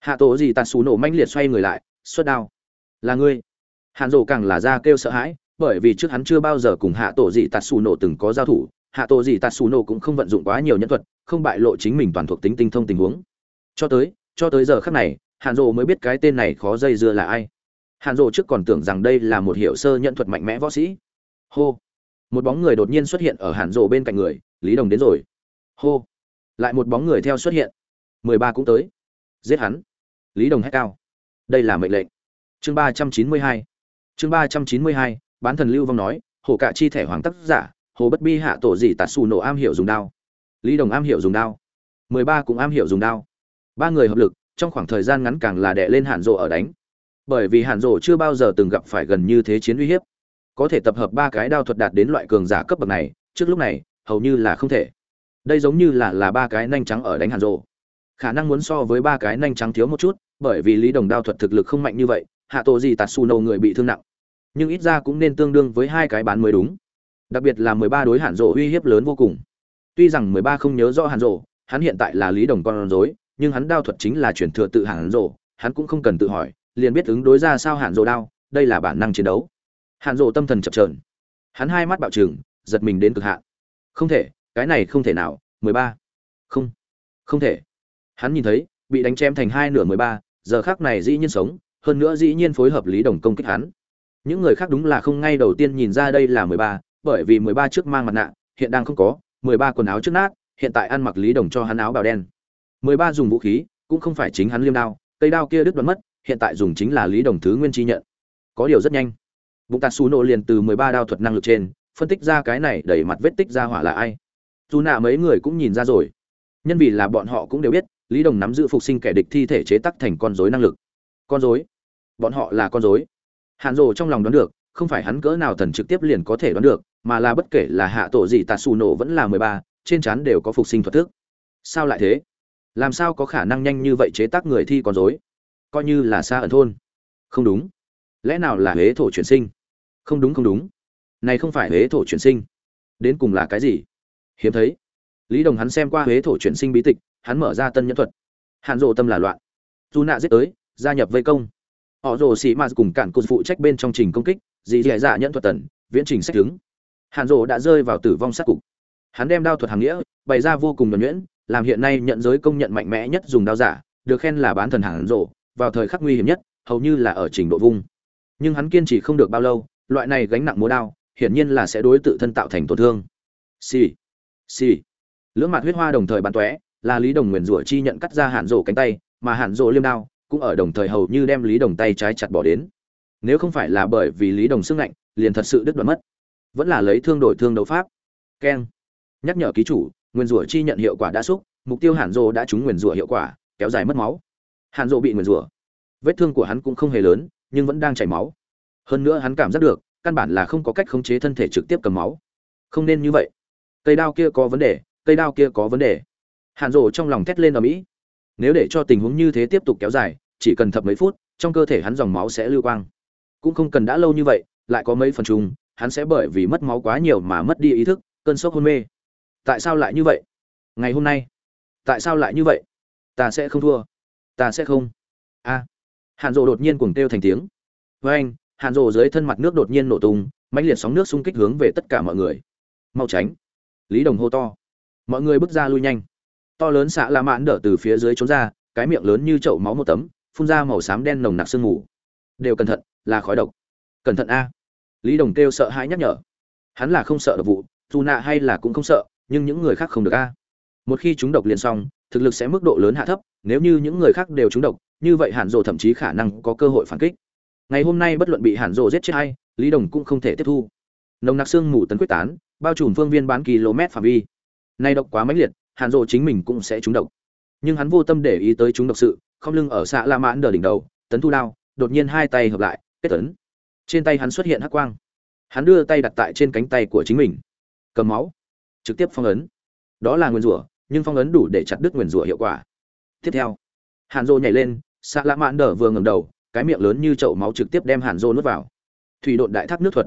Hạ tổ dị tạt xù nổ manh liệt xoay người lại, xuất đao. Là ngươi. Hàn rổ càng là ra kêu sợ hãi, bởi vì trước hắn chưa bao giờ cùng hạ tổ dị tạt xù nổ từng có giao thủ hạ tổ gì tatsuno cũng không vận dụng quá nhiều nhân thuật, không bại lộ chính mình toàn thuộc tính tinh thông tình huống. Cho tới cho tới giờ khắc này, hàn rộ mới biết cái tên này khó dây dưa là ai. Hàn rộ trước còn tưởng rằng đây là một hiệu sơ nhận thuật mạnh mẽ võ sĩ. Hô! Một bóng người đột nhiên xuất hiện ở hàn rộ bên cạnh người, lý đồng đến rồi. Hô! Lại một bóng người theo xuất hiện. Mười ba cũng tới. Giết hắn. Lý đồng hét cao. Đây là mệnh lệnh. Chương ba trăm chín mươi hai. Chương ba trăm chín mươi hai, bán thần lưu vong nói, hổ cạ chi thẻ hoàng tác giả hồ bất bi hạ tổ dị tạt xù nổ am hiểu dùng đao. Lý đồng am hiểu dùng đao. Mười ba cũng am hiểu dùng đao. Ba người hợp lực, trong khoảng thời gian ngắn càng là đè lên hàn rộ ở đánh. Bởi vì hàn rộ chưa bao giờ từng gặp phải gần như thế chiến uy hiếp. Có thể tập hợp ba cái đao thuật đạt đến loại cường giả cấp bậc này, trước lúc này, hầu như là không thể. Đây giống như là là ba cái nanh trắng ở đánh hàn rộ khả năng muốn so với ba cái nanh trắng thiếu một chút, bởi vì lý đồng đao thuật thực lực không mạnh như vậy, hạ tổ gì tạt xù nâu người bị thương nặng. Nhưng ít ra cũng nên tương đương với hai cái bán mới đúng đặc biệt là mười ba đối hàn rộ uy hiếp lớn vô cùng. Tuy rằng mười ba không nhớ rõ hàn rộ hắn hiện tại là lý đồng con rối, nhưng hắn đao thuật chính là chuyển thừa tự hàn rộ hắn cũng không cần tự hỏi, liền biết ứng đối ra sao hàn rộ đao, đây là bản năng chiến đấu. Hàn rộ tâm thần chập trờn hắn hai mắt bạo trừng, giật mình đến cực hạn. Không thể, cái này không thể nào, mười ba. Không không thể. Hắn nhìn thấy, bị đánh chém thành hai nửa mười ba, giờ khác này dĩ nhiên sống, hơn nữa dĩ nhiên phối hợp lý đồng công kích hắn. Những người khác đúng là không ngay đầu tiên nhìn ra đây là mười ba bởi vì mười ba trước mang mặt nạ, hiện đang không có, mười ba quần áo trước nát, hiện tại ăn mặc lý đồng cho hắn áo bào đen. Mười ba dùng vũ khí, cũng không phải chính hắn liêm đao, cây đao kia đứt đoạn mất, hiện tại dùng chính là lý đồng thứ nguyên chi nhận. Có điều rất nhanh. Bụng tạt Sú nổ liền từ mười ba đao thuật năng lực trên, phân tích ra cái này đẩy mặt vết tích ra hỏa là ai. Dù nạ mấy người cũng nhìn ra rồi. Nhân vì là bọn họ cũng đều biết, lý đồng nắm giữ phục sinh kẻ địch thi thể chế tác thành con rối năng lực. Con rối? Bọn họ là con rối. Hàn Dụ trong lòng đoán được không phải hắn cỡ nào thần trực tiếp liền có thể đoán được, mà là bất kể là hạ tổ gì tà xù nổ vẫn là mười ba, trên trán đều có phục sinh thuật thức. Sao lại thế? Làm sao có khả năng nhanh như vậy chế tác người thi con dối coi như là xa ẩn thôn. Không đúng. Lẽ nào là huế thổ chuyển sinh? Không đúng không đúng. Này không phải huế thổ chuyển sinh. Đến cùng là cái gì? Hiếm thấy. Lý đồng hắn xem qua huế thổ chuyển sinh bí tịch, hắn mở ra tân nhân thuật. Hàn rộ tâm là loạn. Dù nạ giết tới, gia nhập vây công. Họ rồ sĩ m cùng cản cột phụ trách bên trong trình công kích dì dì dạ nhận thuật tần viễn trình sách chứng, Hàn rộ đã rơi vào tử vong sát cục. Hắn đem đao thuật hàng nghĩa bày ra vô cùng nhuẩn nhuyễn làm hiện nay nhận giới công nhận mạnh mẽ nhất dùng đao giả được khen là bán thần hàn rộ vào thời khắc nguy hiểm nhất hầu như là ở trình độ vung. Nhưng hắn kiên trì không được bao lâu loại này gánh nặng múa đao hiển nhiên là sẽ đối tự thân tạo thành tổn thương. Xì xì. Lưỡng mặt huyết hoa đồng thời bắn tóe là lý đồng nguyền rủa chi nhận cắt ra hàn rộ cánh tay mà hàn rộ liêm đao cũng ở đồng thời hầu như đem lý đồng tay trái chặt bỏ đến nếu không phải là bởi vì lý đồng sức lạnh, liền thật sự đứt đoạn mất. Vẫn là lấy thương đổi thương đấu pháp. Keng. Nhắc nhở ký chủ, nguyên rủa chi nhận hiệu quả đã xúc, mục tiêu hàn rô đã trúng nguyên rủa hiệu quả, kéo dài mất máu. Hàn rô bị nguyên rủa. Vết thương của hắn cũng không hề lớn, nhưng vẫn đang chảy máu. Hơn nữa hắn cảm giác được, căn bản là không có cách khống chế thân thể trực tiếp cầm máu. Không nên như vậy. Cây đao kia có vấn đề, cây đao kia có vấn đề. Hàn rộ trong lòng thét lên ở mỹ nếu để cho tình huống như thế tiếp tục kéo dài, chỉ cần thập mấy phút, trong cơ thể hắn dòng máu sẽ lưu quang cũng không cần đã lâu như vậy, lại có mấy phần trùng, hắn sẽ bởi vì mất máu quá nhiều mà mất đi ý thức, cơn sốc hôn mê. Tại sao lại như vậy? Ngày hôm nay, tại sao lại như vậy? Ta sẽ không thua. Ta sẽ không. A. À. hàn rộ đột nhiên cuồng kêu thành tiếng. Với anh, hàn rộ dưới thân mặt nước đột nhiên nổ tung, mãnh liệt sóng nước xung kích hướng về tất cả mọi người. Mau tránh. Lý đồng hô to. Mọi người bước ra lui nhanh. To lớn xạ la mãn đỡ từ phía dưới trốn ra, cái miệng lớn như chậu máu một tấm, phun ra màu xám đen nồng nặc sương mù. Đều cẩn thận là khói độc. Cẩn thận a. Lý đồng kêu sợ hãi nhắc nhở. Hắn là không sợ độc vụ, dù nạ hay là cũng không sợ, nhưng những người khác không được a. Một khi chúng độc liền xong, thực lực sẽ mức độ lớn hạ thấp, nếu như những người khác đều trúng độc, như vậy hàn rồ thậm chí khả năng có cơ hội phản kích. Ngày hôm nay bất luận bị hàn rồ giết chết hay, lý đồng cũng không thể tiếp thu. Nồng nặc xương mù tấn quyết tán, bao trùm phương viên bán km phạm vi. Nay độc quá mãnh liệt, hàn rồ chính mình cũng sẽ trúng độc. Nhưng hắn vô tâm để ý tới chúng độc sự, không lưng ở xạ la mãn đờ đỉnh đầu, tấn thu đao, đột nhiên hai tay hợp lại kết ấn trên tay hắn xuất hiện hắc quang. Hắn đưa tay đặt tại trên cánh tay của chính mình. Cầm máu. Trực tiếp phong ấn. Đó là nguyên rủa, nhưng phong ấn đủ để chặt đứt nguyên rủa hiệu quả. Tiếp theo, hàn rô nhảy lên xạ lạ mãn đờ vừa ngầm đầu, cái miệng lớn như chậu máu trực tiếp đem hàn rô nuốt vào. Thủy độn đại thác nước thuật.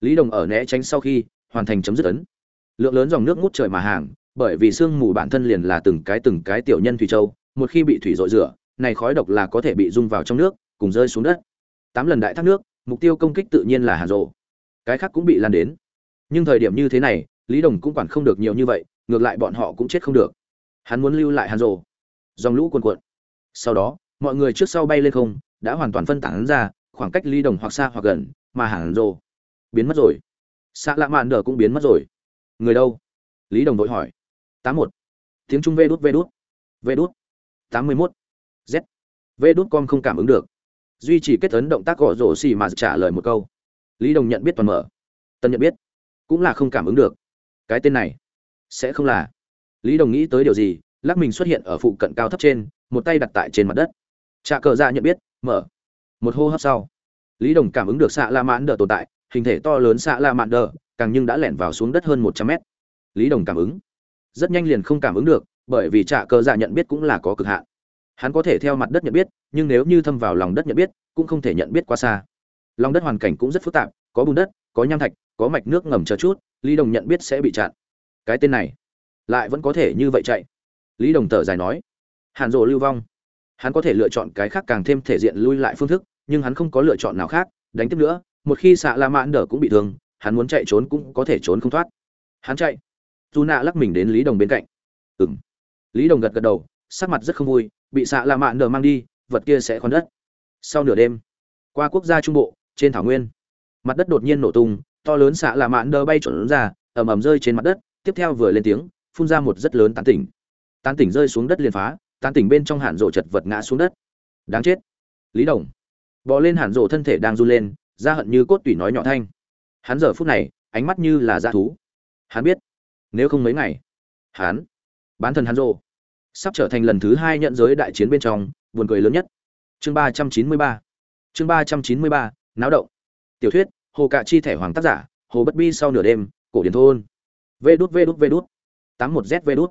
Lý đồng ở né tránh sau khi, hoàn thành chấm dứt ấn. Lượng lớn dòng nước ngút trời mà hàng, bởi vì sương mù bản thân liền là từng cái từng cái tiểu nhân thủy châu, một khi bị thủy dội rửa, này khói độc là có thể bị dung vào trong nước, cùng rơi xuống đất tám lần đại thác nước, mục tiêu công kích tự nhiên là hàn rộ. Cái khác cũng bị lan đến. Nhưng thời điểm như thế này, lý đồng cũng quản không được nhiều như vậy, ngược lại bọn họ cũng chết không được. Hắn muốn lưu lại hàn rộ. Dòng lũ cuồn cuộn. Sau đó, mọi người trước sau bay lên không, đã hoàn toàn phân tán ra, khoảng cách lý đồng hoặc xa hoặc gần, mà hàn rộ biến mất rồi. Xạ lạ mạn đờ cũng biến mất rồi. Người đâu? Lý đồng vội hỏi. Tám một. Tiếng trung vê đút vê đút. Vê đút. Tám mươi mốt. Z. Vê đút com không cảm ứng được duy trì kết ấn động tác gõ rổ xì mà trả lời một câu. Lý đồng nhận biết toàn mở. Tân nhận biết. Cũng là không cảm ứng được. Cái tên này sẽ không là. Lý đồng nghĩ tới điều gì, lắc mình xuất hiện ở phụ cận cao thấp trên, một tay đặt tại trên mặt đất. Trà cờ ra dạ nhận biết, mở. Một hô hấp sau, lý đồng cảm ứng được xạ la mãn đờ tồn tại, hình thể to lớn xạ la mãn đờ, càng nhưng đã lẻn vào xuống đất hơn một trăm mét. Lý đồng cảm ứng. Rất nhanh liền không cảm ứng được, bởi vì trà cờ dạ nhận biết cũng là có cực hạn hắn có thể theo mặt đất nhận biết, nhưng nếu như thâm vào lòng đất nhận biết, cũng không thể nhận biết quá xa. Lòng đất hoàn cảnh cũng rất phức tạp, có bùn đất, có nham thạch, có mạch nước ngầm chờ chút, lý đồng nhận biết sẽ bị chặn. Cái tên này, lại vẫn có thể như vậy chạy. Lý đồng thở dài nói, hàn rộ lưu vong. Hắn có thể lựa chọn cái khác càng thêm thể diện lui lại phương thức, nhưng hắn không có lựa chọn nào khác, đánh tiếp nữa, một khi xạ la mãn đờ cũng bị thương, hắn muốn chạy trốn cũng có thể trốn không thoát. Hắn chạy. Dù nạ lắc mình đến lý đồng bên cạnh. Ừng lý đồng gật gật đầu, sắc mặt rất không vui bị xạ lạ mãn đờ mang đi, vật kia sẽ khoan đất. Sau nửa đêm, qua quốc gia trung bộ, trên thảo nguyên, mặt đất đột nhiên nổ tung, to lớn xạ lạ mạn đờ bay trộn ra, ầm ầm rơi trên mặt đất, tiếp theo vừa lên tiếng, phun ra một rất lớn tán tỉnh. Tán tỉnh rơi xuống đất liền phá, tán tỉnh bên trong hạn rộ chật vật ngã xuống đất. Đáng chết. Lý đồng, bò lên hạn rộ thân thể đang run lên, da hận như cốt tủy nói nhỏ thanh. Hắn giờ phút này, ánh mắt như là dã thú. Hắn biết, nếu không mấy ngày, hắn bán thần hắn rộ sắp trở thành lần thứ hai nhận giới đại chiến bên trong, buồn cười lớn nhất. Chương ba trăm chín mươi ba. Chương ba trăm chín mươi ba, náo động. Tiểu thuyết, hồ cạ chi thẻ hoàng tác giả, hồ bất bi sau nửa đêm, cổ điển thôn. Vê đút vê đút vê đút. tám một z vê đút.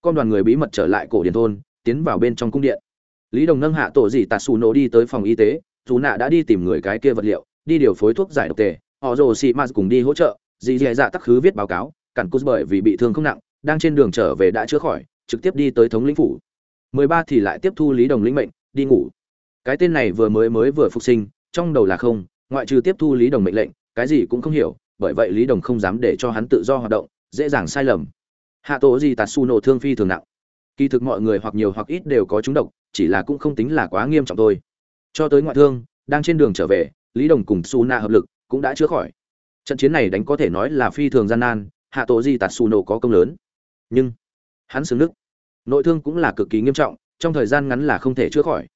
Con đoàn người bí mật trở lại cổ điển thôn, tiến vào bên trong cung điện. Lý đồng nâng hạ tổ dị tạt xù nổ đi tới phòng y tế, dù nạ đã đi tìm người cái kia vật liệu, đi điều phối thuốc giải độc tề. Họ rồ xị m cùng đi hỗ trợ. Dì dì dạ tắc khứ viết báo cáo, cản cút bởi vì bị thương không nặng, đang trên đường trở về đã chữa khỏi trực tiếp đi tới thống lĩnh phủ. Mười ba thì lại tiếp thu lý đồng lĩnh mệnh, đi ngủ. Cái tên này vừa mới mới vừa phục sinh, trong đầu là không, ngoại trừ tiếp thu lý đồng mệnh lệnh, cái gì cũng không hiểu, bởi vậy lý đồng không dám để cho hắn tự do hoạt động, dễ dàng sai lầm. Hạ tổ gì tạt su nổ thương phi thường nặng. Kỳ thực mọi người hoặc nhiều hoặc ít đều có trúng độc, chỉ là cũng không tính là quá nghiêm trọng thôi. Cho tới ngoại thương, đang trên đường trở về, lý đồng cùng su na hợp lực, cũng đã chữa khỏi. Trận chiến này đánh có thể nói là phi thường gian nan, hạ tổ di tạt su nổ có công lớn. Nhưng hắn xứng nước nội thương cũng là cực kỳ nghiêm trọng trong thời gian ngắn là không thể chữa khỏi.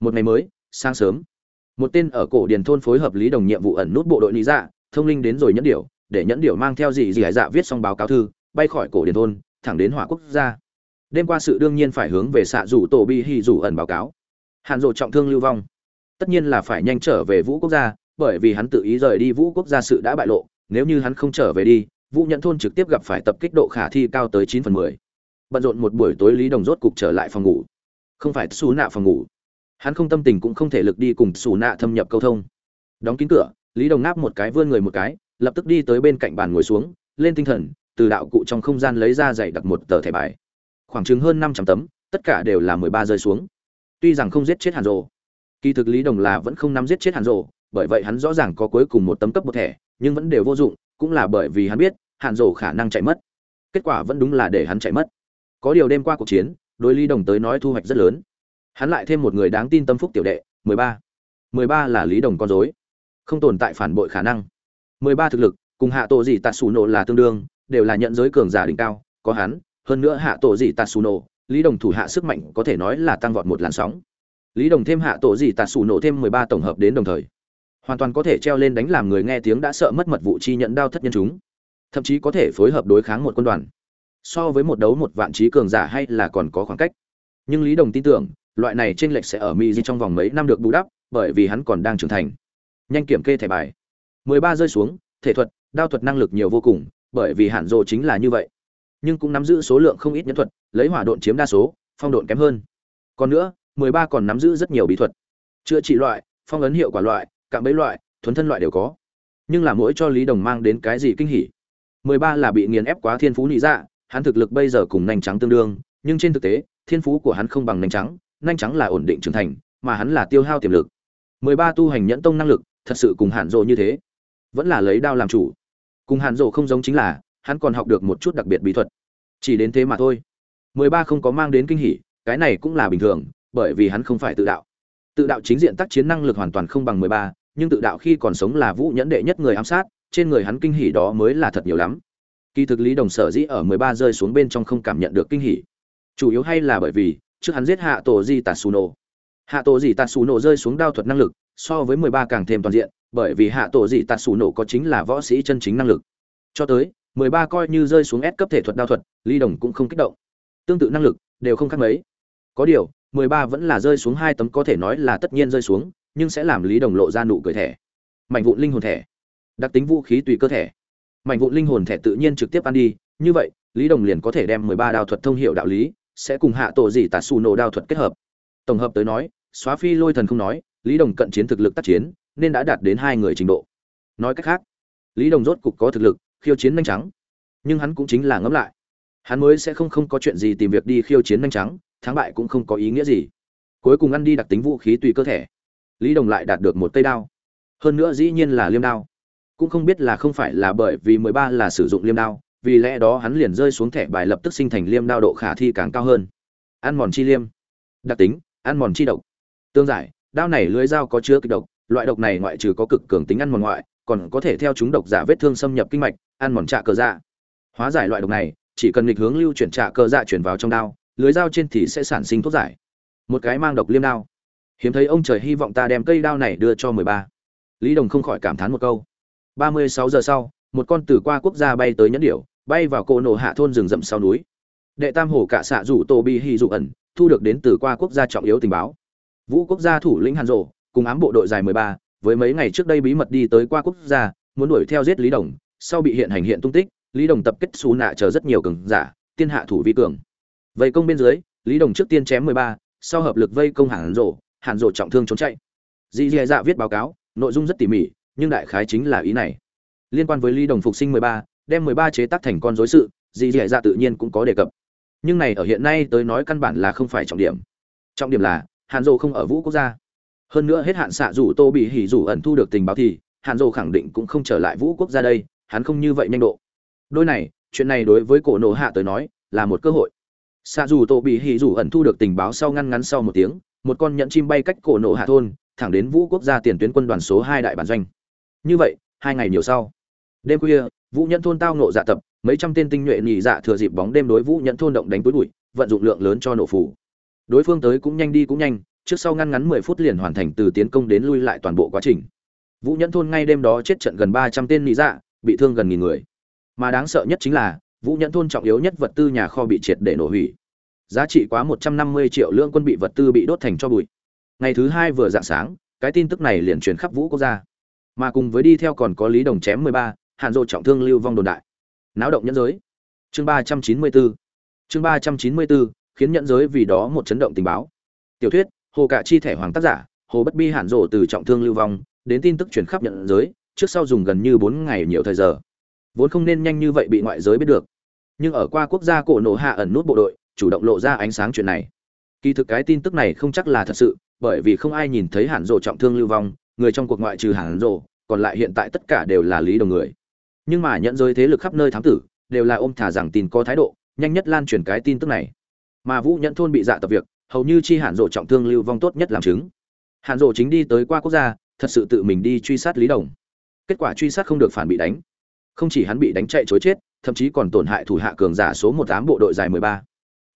Một ngày mới sáng sớm một tên ở cổ điền thôn phối hợp lý đồng nhiệm vụ ẩn nút bộ đội lý dạ thông linh đến rồi nhẫn điểu, để nhẫn điểu mang theo gì gì hải dạ viết xong báo cáo thư bay khỏi cổ điền thôn thẳng đến hỏa quốc gia. Đêm qua sự đương nhiên phải hướng về xạ rủ tổ bi hy rủ ẩn báo cáo. Hàn rộ trọng thương lưu vong. Tất nhiên là phải nhanh trở về vũ quốc gia bởi vì hắn tự ý rời đi vũ quốc gia sự đã bại lộ nếu như hắn không trở về đi vũ nhẫn thôn trực tiếp gặp phải tập kích độ khả thi cao tới chín phần mười bận rộn một buổi tối lý đồng rốt cục trở lại phòng ngủ. Không phải xù nạ phòng ngủ. Hắn không tâm tình cũng không thể lực đi cùng xù nạ thâm nhập câu thông. Đóng kín cửa, lý đồng ngáp một cái vươn người một cái, lập tức đi tới bên cạnh bàn ngồi xuống, lên tinh thần, từ đạo cụ trong không gian lấy ra dày đặt một tờ thẻ bài. Khoảng chừng hơn năm trăm tấm, tất cả đều là mười ba rơi xuống. Tuy rằng không giết chết hàn rồ kỳ thực lý đồng là vẫn không nắm giết chết hàn rồ bởi vậy hắn rõ ràng có cuối cùng một tấm cấp một thẻ, nhưng vẫn đều vô dụng, cũng là bởi vì hắn biết hàn rồ khả năng chạy mất. Kết quả vẫn đúng là để hắn chạy mất có điều đêm qua cuộc chiến, đối lý đồng tới nói thu hoạch rất lớn. Hắn lại thêm một người đáng tin tâm phúc tiểu đệ, mười ba. mười ba là lý đồng con dối không tồn tại phản bội khả năng. mười ba thực lực, cùng hạ tổ gì tạt xù nổ là tương đương, đều là nhận giới cường giả đỉnh cao, có hắn, hơn nữa hạ tổ gì tạt xù nổ lý đồng thủ hạ sức mạnh có thể nói là tăng vọt một làn sóng. Lý đồng thêm hạ tổ gì tạt xù nổ thêm mười ba tổng hợp đến đồng thời, hoàn toàn có thể treo lên đánh làm người nghe tiếng đã sợ mất mật vụ chi nhận đao thất nhân chúng. Thậm chí có thể phối hợp đối kháng một quân đoàn so với một đấu một vạn trí cường giả hay là còn có khoảng cách. Nhưng lý đồng tin tưởng, loại này t r ê n lệch sẽ ở mi di trong vòng mấy năm được bù đắp, bởi vì hắn còn đang trưởng thành. Nhanh kiểm kê thẻ bài. Mười ba rơi xuống, thể thuật, đao thuật năng lực nhiều vô cùng, bởi vì hạn rồ chính là như vậy. Nhưng cũng nắm giữ số lượng không ít nhân thuật, lấy hỏa độn chiếm đa số, phong độn kém hơn. Còn nữa, mười ba còn nắm giữ rất nhiều bí thuật. Chữa trị loại, phong ấn hiệu quả loại, cạm bẫy loại, thuấn thân loại đều có. Nhưng là mỗi cho lý đồng mang đến cái gì kinh hỉ? mười ba là bị nghiền ép quá thiên phú nị dạ hắn thực lực bây giờ cùng nhanh trắng tương đương, nhưng trên thực tế, thiên phú của hắn không bằng nhanh trắng, nhanh trắng là ổn định trưởng thành, mà hắn là tiêu hao tiềm lực. 13 tu hành nhẫn tông năng lực, thật sự cùng Hàn Dụ như thế, vẫn là lấy đao làm chủ. Cùng Hàn Dụ không giống chính là, hắn còn học được một chút đặc biệt bí thuật. Chỉ đến thế mà thôi. 13 không có mang đến kinh hỉ, cái này cũng là bình thường, bởi vì hắn không phải tự đạo. Tự đạo chính diện tác chiến năng lực hoàn toàn không bằng 13, nhưng tự đạo khi còn sống là vũ nhẫn đệ nhất người ám sát, trên người hắn kinh hỉ đó mới là thật nhiều lắm. Kỳ thực Lý Đồng sở dĩ ở 13 rơi xuống bên trong không cảm nhận được kinh hỉ. Chủ yếu hay là bởi vì, trước hắn giết Hạ Tổ Di Tatsuno. Hạ Tổ Di Tatsuno rơi xuống đao thuật năng lực, so với 13 càng thêm toàn diện, bởi vì Hạ Tổ Di Tatsuno có chính là võ sĩ chân chính năng lực. Cho tới, 13 coi như rơi xuống S cấp thể thuật đao thuật, Lý Đồng cũng không kích động. Tương tự năng lực, đều không khác mấy. Có điều, 13 vẫn là rơi xuống hai tấm có thể nói là tất nhiên rơi xuống, nhưng sẽ làm Lý Đồng lộ ra nụ cười thẻ. Mạnh vụn linh hồn thẻ, đặc tính vũ khí tùy cơ thể mảnh vụn linh hồn thẻ tự nhiên trực tiếp ăn đi. Như vậy, lý đồng liền có thể đem mười ba đao thuật thông hiệu đạo lý, sẽ cùng hạ tổ dị tạt xù nổ đao thuật kết hợp. Tổng hợp tới nói, xóa phi lôi thần không nói, lý đồng cận chiến thực lực tác chiến, nên đã đạt đến hai người trình độ. Nói cách khác, lý đồng rốt cục có thực lực, khiêu chiến nhanh trắng nhưng hắn cũng chính là ngẫm lại. Hắn mới sẽ không không có chuyện gì tìm việc đi khiêu chiến nhanh trắng thắng bại cũng không có ý nghĩa gì. Cuối cùng ăn đi đặc tính vũ khí tùy cơ thể. Lý đồng lại đạt được một cây đao. Hơn nữa dĩ nhiên là liêm đao cũng không biết là không phải là bởi vì mười ba là sử dụng liêm đao, vì lẽ đó hắn liền rơi xuống thẻ bài lập tức sinh thành liêm đao độ khả thi càng cao hơn. Ăn mòn chi liêm. Đặc tính, ăn mòn chi độc. Tương giải, đao này lưới dao có chứa kịch độc, loại độc này ngoại trừ có cực cường tính ăn mòn ngoại, còn có thể theo chúng độc giả vết thương xâm nhập kinh mạch, ăn mòn trạ cơ dạ. Hóa giải loại độc này, chỉ cần nghịch hướng lưu chuyển trạ cơ dạ chuyển vào trong đao, lưới dao trên thì sẽ sản sinh thuốc giải. Một cái mang độc liêm đao. Hiếm thấy ông trời hy vọng ta đem cây đao này đưa cho mười ba. Lý đồng không khỏi cảm thán một câu. 36 giờ sau, một con từ qua quốc gia bay tới nhẫn điểu, bay vào cổ nổ hạ thôn rừng rậm sau núi. Đệ Tam Hổ cả xạ rủ Tô Bi Hi dụ ẩn, thu được đến từ qua quốc gia trọng yếu tình báo. Vũ quốc gia thủ lĩnh Hàn Dụ, cùng ám bộ đội dài 13, với mấy ngày trước đây bí mật đi tới qua quốc gia, muốn đuổi theo giết Lý Đồng, sau bị hiện hành hiện tung tích, Lý Đồng tập kết sú nạ chờ rất nhiều cường giả, tiên hạ thủ vi cường. Vây công bên dưới, Lý Đồng trước tiên chém 13, sau hợp lực vây công Hàn Dụ, Hàn Dụ trọng thương trốn chạy. Dĩ Dì Dạ viết báo cáo, nội dung rất tỉ mỉ, nhưng đại khái chính là ý này. Liên quan với ly đồng phục sinh 13, đem 13 chế tác thành con rối sự gì dì ra dạ tự nhiên cũng có đề cập. Nhưng này ở hiện nay tới nói căn bản là không phải trọng điểm. Trọng điểm là hàn dô không ở vũ quốc gia. Hơn nữa hết hạn xạ rủ tô bị hỉ rủ ẩn thu được tình báo thì hàn dô khẳng định cũng không trở lại vũ quốc gia đây hắn không như vậy nhanh độ. Đôi này chuyện này đối với cổ nổ hạ tới nói là một cơ hội. Xạ rủ tô bị hỉ rủ ẩn thu được tình báo sau ngăn ngắn sau một tiếng một con nhẫn chim bay cách cổ nổ hạ thôn thẳng đến vũ quốc gia tiền tuyến quân đoàn số hai đại bản doanh như vậy, hai ngày nhiều sau. Đêm khuya, vũ nhẫn thôn tao nộ dạ tập, mấy trăm tên tinh nhuệ nhị dạ thừa dịp bóng đêm đối vũ nhẫn thôn động đánh túi bụi, vận dụng lượng lớn cho nổ phủ đối phương tới cũng nhanh đi cũng nhanh, trước sau ngăn ngắn mười phút liền hoàn thành từ tiến công đến lui lại toàn bộ quá trình. Vũ nhẫn thôn ngay đêm đó chết trận gần ba trăm tên nhị dạ bị thương gần nghìn người. Mà đáng sợ nhất chính là, vũ nhẫn thôn trọng yếu nhất vật tư nhà kho bị triệt để nổ hủy. Giá trị quá một trăm năm mươi triệu lượng quân bị vật tư bị đốt thành cho bụi. Ngày thứ hai vừa dạng sáng, cái tin tức này liền truyền khắp vũ quốc gia mà cùng với đi theo còn có lý đồng chém mười ba hạn dộ trọng thương lưu vong đồn đại. Náo động nhân giới. Chương ba trăm chín mươi bốn. Chương ba trăm chín mươi bốn, khiến nhận giới vì đó một chấn động tình báo. Tiểu thuyết, hồ cạ chi thẻ hoàng tác giả, hồ bất bi hạn rộ từ trọng thương lưu vong, đến tin tức truyền khắp nhận giới, trước sau dùng gần như bốn ngày nhiều thời giờ. Vốn không nên nhanh như vậy bị ngoại giới biết được. Nhưng ở qua quốc gia cổ nổ hạ ẩn nút bộ đội, chủ động lộ ra ánh sáng chuyện này. Kỳ thực cái tin tức này không chắc là thật sự, bởi vì không ai nhìn thấy hàn rộ trọng thương lưu vong người trong cuộc ngoại trừ hàn rộ, còn lại hiện tại tất cả đều là lý đồng người. Nhưng mà nhận giới thế lực khắp nơi thám tử, đều là ôm thả rằng tin có thái độ, nhanh nhất lan truyền cái tin tức này. Mà vũ nhẫn thôn bị dạ tập việc, hầu như chi hàn rộ trọng thương lưu vong tốt nhất làm chứng. Hàn rộ chính đi tới qua quốc gia, thật sự tự mình đi truy sát lý đồng. Kết quả truy sát không được phản bị đánh. Không chỉ hắn bị đánh chạy chối chết, thậm chí còn tổn hại thủ hạ cường giả số một tám bộ đội dài mười ba.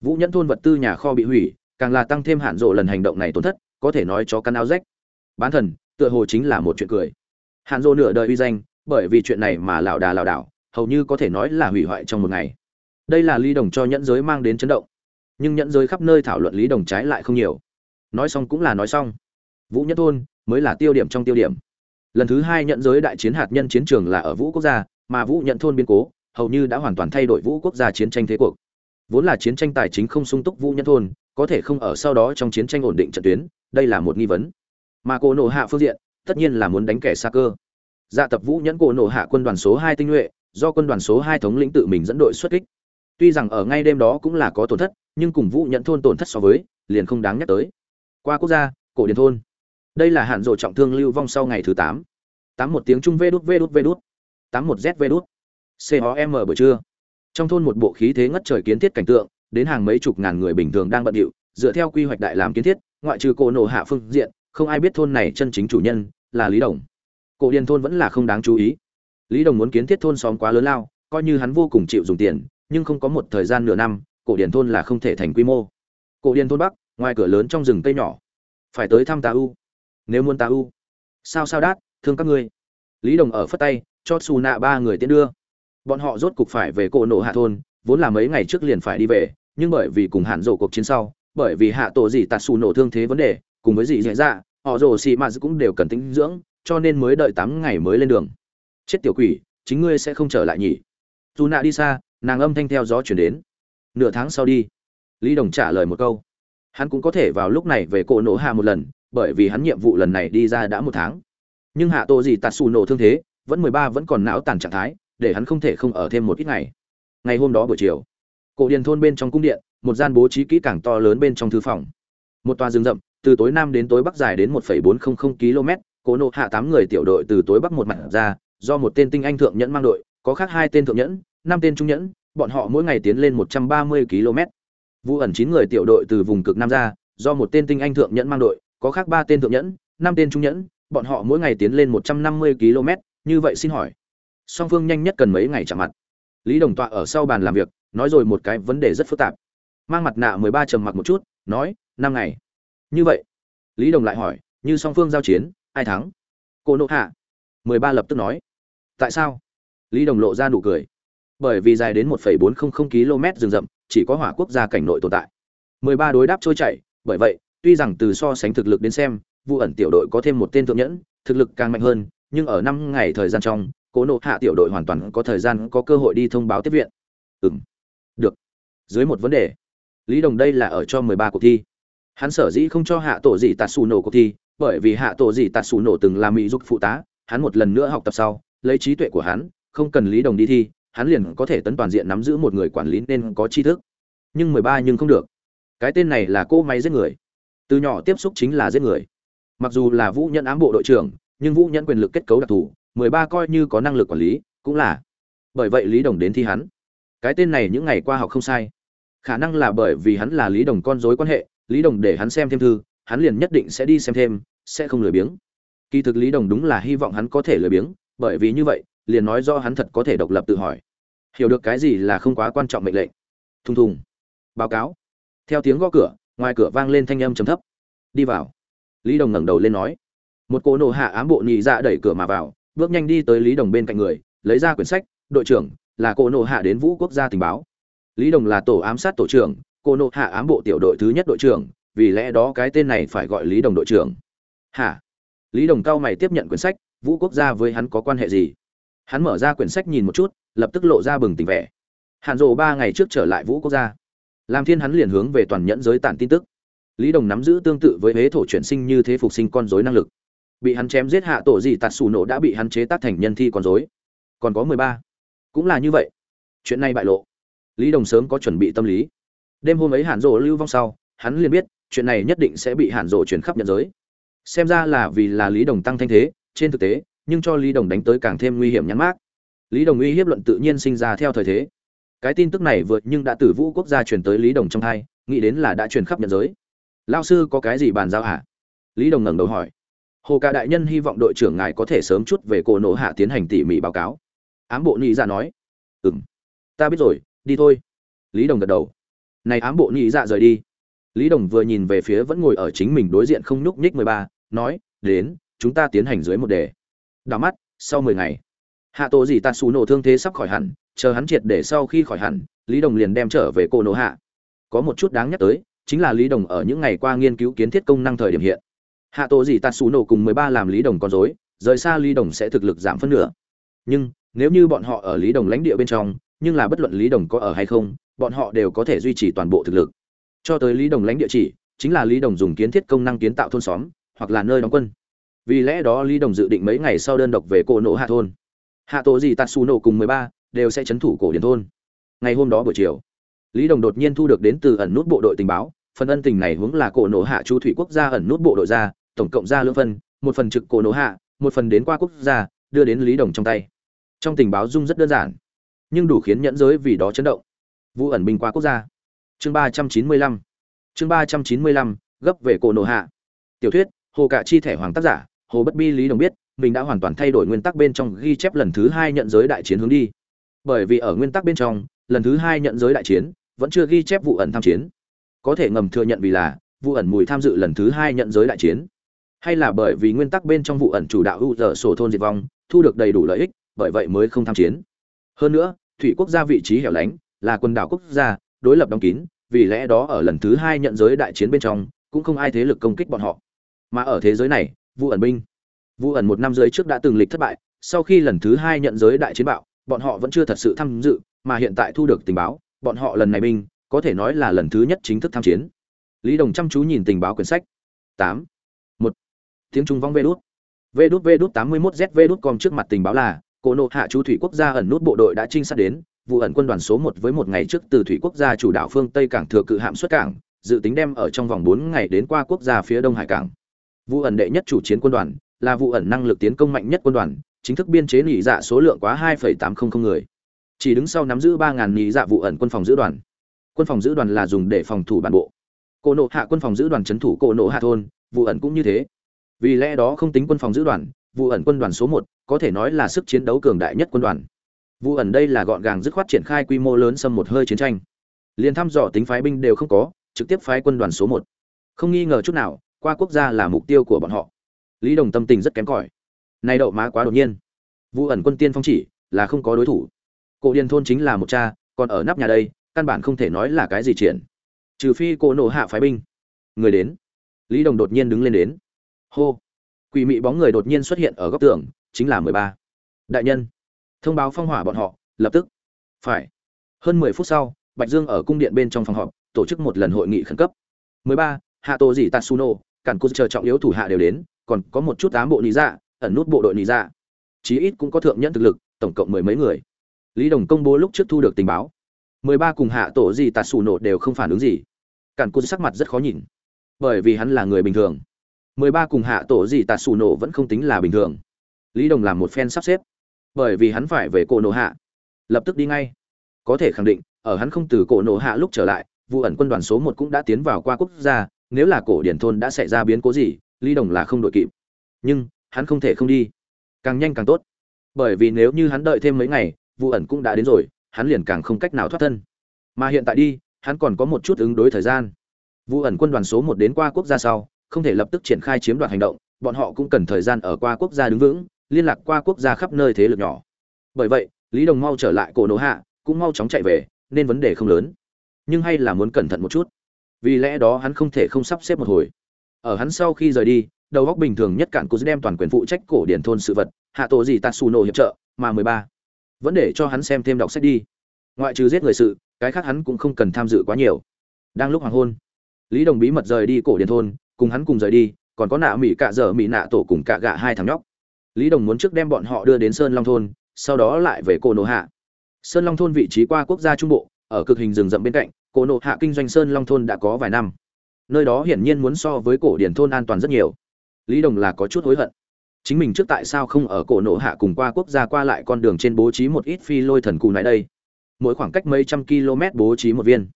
Vũ nhẫn thôn vật tư nhà kho bị hủy, càng là tăng thêm hạn rộ lần hành động này tổn thất, có thể nói cho căn áo rách. Bán thần tựa hồ chính là một chuyện cười. Hàn dô nửa đời uy danh, bởi vì chuyện này mà lảo đà lảo đảo, hầu như có thể nói là hủy hoại trong một ngày. Đây là ly đồng cho nhẫn giới mang đến chấn động. Nhưng nhẫn giới khắp nơi thảo luận lý đồng trái lại không nhiều. Nói xong cũng là nói xong. Vũ nhất thôn mới là tiêu điểm trong tiêu điểm. Lần thứ hai nhận giới đại chiến hạt nhân chiến trường là ở vũ quốc gia, mà vũ nhận thôn biến cố, hầu như đã hoàn toàn thay đổi vũ quốc gia chiến tranh thế cuộc. Vốn là chiến tranh tài chính không sung túc vũ Nhất thôn, có thể không ở sau đó trong chiến tranh ổn định trận tuyến, đây là một nghi vấn mà cổ nổ hạ phương diện, tất nhiên là muốn đánh kẻ xa cơ. Dạ tập vũ nhẫn cổ nổ hạ quân đoàn số hai tinh nhuệ, do quân đoàn số hai thống lĩnh tự mình dẫn đội xuất kích. Tuy rằng ở ngay đêm đó cũng là có tổn thất, nhưng cùng vũ nhẫn thôn tổn thất so với, liền không đáng nhắc tới. Qua quốc gia, cổ điển thôn. Đây là hạn rộ trọng thương lưu vong sau ngày thứ tám. Tám một tiếng trung vê đút vê đút vê đút. Tám một z vê đút. Com buổi trưa. Trong thôn một bộ khí thế ngất trời kiến thiết cảnh tượng, đến hàng mấy chục ngàn người bình thường đang bận điệu, dựa theo quy hoạch đại làm kiến thiết, ngoại trừ cổ nổ hạ phương diện không ai biết thôn này chân chính chủ nhân là lý đồng. Cổ điền thôn vẫn là không đáng chú ý. Lý đồng muốn kiến thiết thôn xóm quá lớn lao, coi như hắn vô cùng chịu dùng tiền, nhưng không có một thời gian nửa năm, cổ điền thôn là không thể thành quy mô. Cổ điền thôn bắc, ngoài cửa lớn trong rừng cây nhỏ. Phải tới thăm tà u. Nếu muốn tà u, sao sao đát, thương các ngươi. Lý đồng ở phất tay, cho xù nạ ba người tiến đưa. Bọn họ rốt cục phải về cổ nổ hạ thôn, vốn là mấy ngày trước liền phải đi về, nhưng bởi vì cùng hạn rộ cuộc chiến sau, bởi vì hạ tổ gì tạt xù nổ thương thế vấn đề cùng với gì dễ dạ họ rồ xì mà cũng đều cần tính dưỡng, cho nên mới đợi tám ngày mới lên đường. Chết tiểu quỷ, chính ngươi sẽ không trở lại nhỉ? Dù nạ đi xa, nàng âm thanh theo gió chuyển đến. Nửa tháng sau đi. Lý đồng trả lời một câu. Hắn cũng có thể vào lúc này về cổ nổ hạ một lần, bởi vì hắn nhiệm vụ lần này đi ra đã một tháng. Nhưng hạ tổ gì tạt xù nổ thương thế, vẫn mười ba vẫn còn não tàn trạng thái, để hắn không thể không ở thêm một ít ngày. Ngày hôm đó buổi chiều, cổ điền thôn bên trong cung điện, một gian bố trí kỹ càng to lớn bên trong thư phòng. Một tòa rừng rậm từ tối nam đến tối bắc dài đến 1,400 km Cố nộ hạ tám người tiểu đội từ tối bắc một mặt ra do một tên tinh anh thượng nhẫn mang đội có khác hai tên thượng nhẫn năm tên trung nhẫn bọn họ mỗi ngày tiến lên 130 km. Vụ ẩn chín người tiểu đội từ vùng cực nam ra do một tên tinh anh thượng nhẫn mang đội có khác ba tên thượng nhẫn năm tên trung nhẫn bọn họ mỗi ngày tiến lên 150 km như vậy xin hỏi. Song phương nhanh nhất cần mấy ngày chạm mặt? Lý đồng tọa ở sau bàn làm việc nói rồi một cái vấn đề rất phức tạp. Mang mặt nạ mười ba trầm mặc một chút nói năm ngày như vậy, lý đồng lại hỏi, như song phương giao chiến, ai thắng? Cô nộ hạ. Mười ba lập tức nói. Tại sao? Lý đồng lộ ra nụ cười. Bởi vì dài đến một phẩy bốn không không km rừng rậm, chỉ có hỏa quốc gia cảnh nội tồn tại. Mười ba đối đáp trôi chảy, bởi vậy, tuy rằng từ so sánh thực lực đến xem vụ ẩn tiểu đội có thêm một tên thượng nhẫn, thực lực càng mạnh hơn, nhưng ở năm ngày thời gian trong cố nộ hạ tiểu đội hoàn toàn có thời gian, có cơ hội đi thông báo tiếp viện. Ừm. Được. Dưới một vấn đề, lý đồng đây là ở cho mười ba cuộc thi hắn sở dĩ không cho hạ tổ gì tạt xù nổ cuộc thi, bởi vì hạ tổ gì tạt xù nổ từng là mỹ giúp phụ tá, hắn một lần nữa học tập sau, lấy trí tuệ của hắn, không cần lý đồng đi thi, hắn liền có thể tấn toàn diện nắm giữ một người quản lý nên có tri thức. Nhưng mười ba nhưng không được. Cái tên này là cô máy giết người. Từ nhỏ tiếp xúc chính là giết người. Mặc dù là vũ nhẫn ám bộ đội trưởng, nhưng vũ nhẫn quyền lực kết cấu đặc thù, mười ba coi như có năng lực quản lý, cũng là. Bởi vậy lý đồng đến thi hắn. Cái tên này những ngày qua học không sai. Khả năng là bởi vì hắn là lý đồng con dối quan hệ lý đồng để hắn xem thêm thư, hắn liền nhất định sẽ đi xem thêm, sẽ không lười biếng. Kỳ thực lý đồng đúng là hy vọng hắn có thể lười biếng, bởi vì như vậy, liền nói do hắn thật có thể độc lập tự hỏi. Hiểu được cái gì là không quá quan trọng mệnh lệnh. Thùng thùng. Báo cáo. Theo tiếng gõ cửa, ngoài cửa vang lên thanh âm trầm thấp. Đi vào. Lý đồng ngẩng đầu lên nói. Một cô nổ hạ ám bộ nhị dạ đẩy cửa mà vào, bước nhanh đi tới lý đồng bên cạnh người, lấy ra quyển sách, đội trưởng, là cô nổ hạ đến vũ quốc gia tình báo. Lý đồng là tổ ám sát tổ trưởng cô nộ hạ ám bộ tiểu đội thứ nhất đội trưởng, vì lẽ đó cái tên này phải gọi lý đồng đội trưởng. Hả? Lý đồng cao mày tiếp nhận quyển sách, vũ quốc gia với hắn có quan hệ gì? Hắn mở ra quyển sách nhìn một chút, lập tức lộ ra bừng tỉnh vẻ. Hạn rộ ba ngày trước trở lại vũ quốc gia. Làm thiên hắn liền hướng về toàn nhẫn giới tản tin tức. Lý đồng nắm giữ tương tự với huế thổ chuyển sinh như thế phục sinh con dối năng lực. Bị hắn chém giết hạ tổ gì tạt xù nổ đã bị hắn chế tác thành nhân thi con dối còn có mười ba. Cũng là như vậy. Chuyện này bại lộ. Lý đồng sớm có chuẩn bị tâm lý đêm hôm ấy Hàn rộ lưu vong sau, hắn liền biết, chuyện này nhất định sẽ bị Hàn rộ chuyển khắp nhận giới. Xem ra là vì là lý đồng tăng thanh thế, trên thực tế, nhưng cho lý đồng đánh tới càng thêm nguy hiểm nhắn mát lý đồng uy hiếp luận tự nhiên sinh ra theo thời thế. Cái tin tức này vượt nhưng đã từ vũ quốc gia chuyển tới lý đồng trong hai, nghĩ đến là đã chuyển khắp nhận giới. Lao sư có cái gì bàn giao hả? Lý đồng ngẩng đầu hỏi. Hồ ca đại nhân hy vọng đội trưởng ngài có thể sớm chút về cổ nổ hạ tiến hành tỉ mỉ báo cáo. Ám bộ nhị ra dạ nói. Ừ m ta biết rồi, đi thôi. Lý đồng gật đầu này ám bộ nhị dạ rời đi. Lý đồng vừa nhìn về phía vẫn ngồi ở chính mình đối diện không nhúc nhích mười ba, nói, đến, chúng ta tiến hành dưới một đề. Đào mắt, sau mười ngày, hạ tổ gì ta xù nổ thương thế sắp khỏi hẳn, chờ hắn triệt để sau khi khỏi hẳn, lý đồng liền đem trở về cô nổ hạ. Có một chút đáng nhắc tới, chính là lý đồng ở những ngày qua nghiên cứu kiến thiết công năng thời điểm hiện. Hạ tổ gì ta xù nổ cùng mười ba làm lý đồng con dối rời xa lý đồng sẽ thực lực giảm phân nửa. Nhưng, nếu như bọn họ ở lý đồng lãnh địa bên trong, nhưng là bất luận lý đồng có ở hay không bọn họ đều có thể duy trì toàn bộ thực lực. Cho tới lý đồng lãnh địa chỉ, chính là lý đồng dùng kiến thiết công năng kiến tạo thôn xóm, hoặc là nơi đóng quân. Vì lẽ đó lý đồng dự định mấy ngày sau đơn độc về cổ nộ hạ thôn. Hạ tổ gì tatsu nổ cùng mười ba đều sẽ chấn thủ cổ điển thôn. Ngày hôm đó buổi chiều, lý đồng đột nhiên thu được đến từ ẩn nút bộ đội tình báo, phần ân tình này hướng là cổ nộ hạ chu thủy quốc gia ẩn nút bộ đội ra, tổng cộng ra lưỡng phân, một phần trực cổ nộ hạ, một phần đến qua quốc gia, đưa đến lý đồng trong tay. Trong tình báo dung rất đơn giản, nhưng đủ khiến nhẫn giới vì đó chấn động vụ ẩn binh qua quốc gia. Chương ba trăm chín mươi lăm. Chương ba trăm chín mươi lăm, gấp về cổ nổ hạ. Tiểu thuyết, hồ cả chi thẻ hoàng tác giả, hồ bất bi lý đồng biết, mình đã hoàn toàn thay đổi nguyên tắc bên trong ghi chép lần thứ hai nhận giới đại chiến hướng đi. Bởi vì ở nguyên tắc bên trong, lần thứ hai nhận giới đại chiến, vẫn chưa ghi chép vụ ẩn tham chiến. Có thể ngầm thừa nhận vì là, vụ ẩn mùi tham dự lần thứ hai nhận giới đại chiến. Hay là bởi vì nguyên tắc bên trong vụ ẩn chủ đạo hữu giờ sổ thôn diệt vong, thu được đầy đủ lợi ích, bởi vậy mới không tham chiến. Hơn nữa, thủy quốc gia vị trí hẻo lánh là quần đảo quốc gia, đối lập đóng kín, vì lẽ đó ở lần thứ hai nhận giới đại chiến bên trong, cũng không ai thế lực công kích bọn họ. Mà ở thế giới này vụ ẩn binh vụ ẩn một năm dưới trước đã từng lịch thất bại, sau khi lần thứ hai nhận giới đại chiến bạo, bọn họ vẫn chưa thật sự tham dự, mà hiện tại thu được tình báo, bọn họ lần này binh, có thể nói là lần thứ nhất chính thức tham chiến. Lý đồng chăm chú nhìn tình báo quyển sách. Tám, một, tiếng trung vong vê đút vê đút vê đút tám mươi mốt z vê đút com trước mặt tình báo là, cổ nộ hạ chú thủy quốc gia ẩn nút bộ đội đã trinh sát đến vụ ẩn quân đoàn số một với một ngày trước từ thủy quốc gia chủ đạo phương tây cảng thừa cự hạm xuất cảng, dự tính đem ở trong vòng bốn ngày đến qua quốc gia phía đông hải cảng. Vụ ẩn đệ nhất chủ chiến quân đoàn, là vụ ẩn năng lực tiến công mạnh nhất quân đoàn, chính thức biên chế nỉ dạ số lượng quá hai tám trăm linh người. Chỉ đứng sau nắm giữ ba ngàn nỉ dạ vụ ẩn quân phòng giữ đoàn. Quân phòng giữ đoàn là dùng để phòng thủ bản bộ. Cổ nộ hạ quân phòng giữ đoàn trấn thủ cổ nộ hạ thôn, vụ ẩn cũng như thế. Vì lẽ đó không tính quân phòng giữ đoàn, vụ ẩn quân đoàn số một, có thể nói là sức chiến đấu cường đại nhất quân đoàn vụ ẩn đây là gọn gàng dứt khoát triển khai quy mô lớn xâm một hơi chiến tranh. Liền thăm dò tính phái binh đều không có, trực tiếp phái quân đoàn số một. Không nghi ngờ chút nào, qua quốc gia là mục tiêu của bọn họ. Lý đồng tâm tình rất kém cỏi. Nay đậu má quá đột nhiên. Vụ ẩn quân tiên phong chỉ, là không có đối thủ. Cổ điền thôn chính là một cha, còn ở nắp nhà đây, căn bản không thể nói là cái gì triển trừ phi cô nổ hạ phái binh. Người đến. Lý đồng đột nhiên đứng lên đến. Hô. Quỷ mị bóng người đột nhiên xuất hiện ở góc tường, chính là mười ba. Đại nhân thông báo phong hỏa bọn họ, lập tức. Phải. Hơn mười phút sau, bạch dương ở cung điện bên trong phòng họp, tổ chức một lần hội nghị khẩn cấp. Mười ba, hạ tổ dị tatsuno, cản cô chờ trọng yếu thủ hạ đều đến, còn có một chút ám bộ lý dạ ẩn nút bộ đội lý dạ. Chí ít cũng có thượng nhân thực lực, tổng cộng mười mấy người. Lý đồng công bố lúc trước thu được tình báo. Mười ba cùng hạ tổ gì tạt xù nổ đều không phản ứng gì. Cản cô sắc mặt rất khó nhìn. Bởi vì hắn là người bình thường. Mười ba cùng hạ tổ gì tạt xù nổ vẫn không tính là bình thường. Lý đồng làm một phen sắp xếp bởi vì hắn phải về cổ nổ hạ. Lập tức đi ngay. Có thể khẳng định, ở hắn không từ cổ nổ hạ lúc trở lại, vụ ẩn quân đoàn số một cũng đã tiến vào qua quốc gia, nếu là cổ điển thôn đã xảy ra biến cố gì, lý đồng là không đội kịp. Nhưng, hắn không thể không đi. Càng nhanh càng tốt. Bởi vì nếu như hắn đợi thêm mấy ngày, vụ ẩn cũng đã đến rồi, hắn liền càng không cách nào thoát thân. Mà hiện tại đi, hắn còn có một chút ứng đối thời gian. Vụ ẩn quân đoàn số một đến qua quốc gia sau, không thể lập tức triển khai chiếm đoạt hành động, bọn họ cũng cần thời gian ở qua quốc gia đứng vững liên lạc qua quốc gia khắp nơi thế lực nhỏ. Bởi vậy, lý đồng mau trở lại cổ nổ hạ, cũng mau chóng chạy về, nên vấn đề không lớn. Nhưng hay là muốn cẩn thận một chút. Vì lẽ đó hắn không thể không sắp xếp một hồi. Ở hắn sau khi rời đi, đầu góc bình thường nhất cạn cố đem toàn quyền phụ trách cổ điển thôn sự vật, hạ tổ gì tatsuno hiệp trợ, mà mười ba vẫn để cho hắn xem thêm đọc sách đi. Ngoại trừ giết người sự, cái khác hắn cũng không cần tham dự quá nhiều. Đang lúc hoàng hôn, lý đồng bí mật rời đi cổ điển thôn, cùng hắn cùng rời đi, còn có nạ mỹ cạ dở mỹ nạ tổ cùng cạ gạ hai thằng nhóc lý đồng muốn trước đem bọn họ đưa đến sơn long thôn, sau đó lại về cổ nổ hạ. Sơn long thôn vị trí qua quốc gia trung bộ, ở cực hình rừng rậm bên cạnh, cổ nổ hạ kinh doanh sơn long thôn đã có vài năm. Nơi đó hiển nhiên muốn so với cổ điển thôn an toàn rất nhiều. Lý đồng là có chút hối hận. Chính mình trước tại sao không ở cổ nộ hạ cùng qua quốc gia qua lại con đường trên bố trí một ít phi lôi thần cù này đây? Mỗi khoảng cách mấy trăm km bố trí một viên.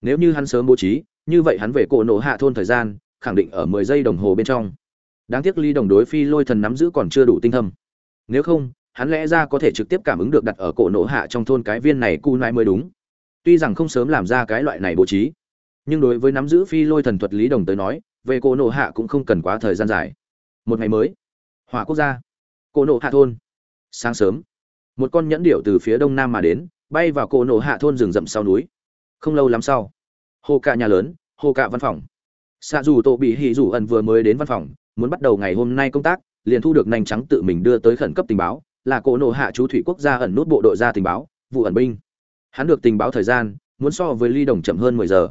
Nếu như hắn sớm bố trí, như vậy hắn về cổ nộ hạ thôn thời gian, khẳng định ở mười giây đồng hồ bên trong đáng tiếc ly đồng đối phi lôi thần nắm giữ còn chưa đủ tinh thâm. Nếu không, hắn lẽ ra có thể trực tiếp cảm ứng được đặt ở cổ nổ hạ trong thôn cái viên này cu nai mới đúng. Tuy rằng không sớm làm ra cái loại này bố trí, nhưng đối với nắm giữ phi lôi thần thuật lý đồng tới nói, về cổ nổ hạ cũng không cần quá thời gian dài. Một ngày mới, hỏa quốc gia, cổ nổ hạ thôn. Sáng sớm, một con nhẫn điểu từ phía đông nam mà đến, bay vào cổ nổ hạ thôn rừng rậm sau núi. Không lâu lắm sau, hồ cạ nhà lớn, hồ cạ văn phòng. Xạ dù tổ bị hỉ dù ẩn vừa mới đến văn phòng muốn bắt đầu ngày hôm nay công tác, liền thu được nhanh trắng tự mình đưa tới khẩn cấp tình báo, là cỗ nổ hạ chú thủy quốc gia ẩn nút bộ đội ra tình báo, vụ ẩn binh. Hắn được tình báo thời gian, muốn so với ly đồng chậm hơn mười giờ.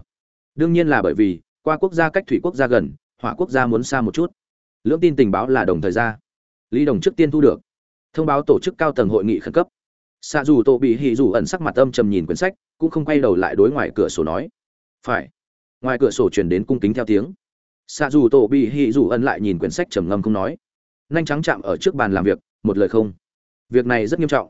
Đương nhiên là bởi vì, qua quốc gia cách thủy quốc gia gần, hỏa quốc gia muốn xa một chút. Lưỡng tin tình báo là đồng thời ra. Ly đồng trước tiên thu được. Thông báo tổ chức cao tầng hội nghị khẩn cấp. Xạ dù tổ bị hì dù ẩn sắc mặt âm trầm nhìn quyển sách, cũng không quay đầu lại đối ngoài cửa sổ nói. Phải. Ngoài cửa sổ truyền đến cung kính theo tiếng xạ dù tổ bị Hỉ dù ẩn lại nhìn quyển sách trầm ngâm không nói. Nhanh trắng chạm ở trước bàn làm việc, một lời không. Việc này rất nghiêm trọng.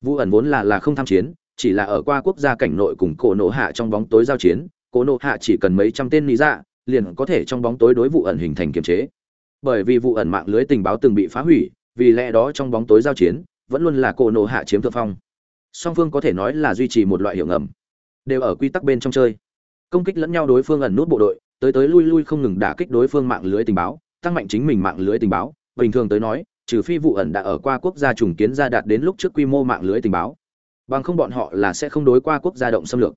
Vụ ẩn vốn là là không tham chiến, chỉ là ở qua quốc gia cảnh nội cùng cổ nộ hạ trong bóng tối giao chiến, cổ nộ hạ chỉ cần mấy trăm tên lý dạ liền có thể trong bóng tối đối vụ ẩn hình thành kiềm chế. Bởi vì vụ ẩn mạng lưới tình báo từng bị phá hủy, vì lẽ đó trong bóng tối giao chiến, vẫn luôn là cổ nộ hạ chiếm thượng phong. Song phương có thể nói là duy trì một loại hiệu ngầm. Đều ở quy tắc bên trong chơi. Công kích lẫn nhau đối phương ẩn nút bộ đội tới tới lui lui không ngừng đả kích đối phương mạng lưới tình báo, tăng mạnh chính mình mạng lưới tình báo. Bình thường tới nói, trừ phi vụ ẩn đã ở qua quốc gia trùng kiến ra đạt đến lúc trước quy mô mạng lưới tình báo. Bằng không bọn họ là sẽ không đối qua quốc gia động xâm lược.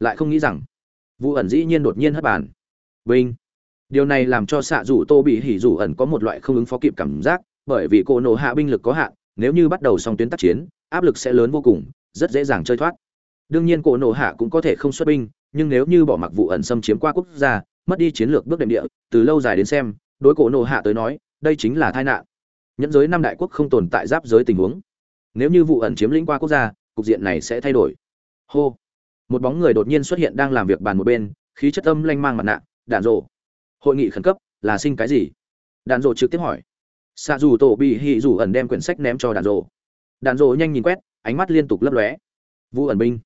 Lại không nghĩ rằng, vụ ẩn dĩ nhiên đột nhiên hất bàn. Vinh. Điều này làm cho xạ rủ tô bị hỉ rủ ẩn có một loại không ứng phó kịp cảm giác, bởi vì cô nổ hạ binh lực có hạn, nếu như bắt đầu xong tuyến tác chiến, áp lực sẽ lớn vô cùng, rất dễ dàng chơi thoát. Đương nhiên cổ nổ hạ cũng có thể không xuất binh, nhưng nếu như bỏ mặc vụ ẩn xâm chiếm qua quốc gia mất đi chiến lược bước đệm địa, từ lâu dài đến xem, đối cổ nộ hạ tới nói, đây chính là tai nạn. Nhẫn giới năm đại quốc không tồn tại giáp giới tình huống. Nếu như vụ ẩn chiếm lĩnh qua quốc gia, cục diện này sẽ thay đổi. Hô. Một bóng người đột nhiên xuất hiện đang làm việc bàn một bên, khí chất âm lanh mang mặt nạ, đạn rộ hội nghị khẩn cấp, là sinh cái gì? Đạn rộ trực tiếp hỏi. Xạ dù tổ bị hì dù ẩn đem quyển sách ném cho đạn rộ đạn rộ nhanh nhìn quét, ánh mắt liên tục lấp lóe. Vụ ẩn binh.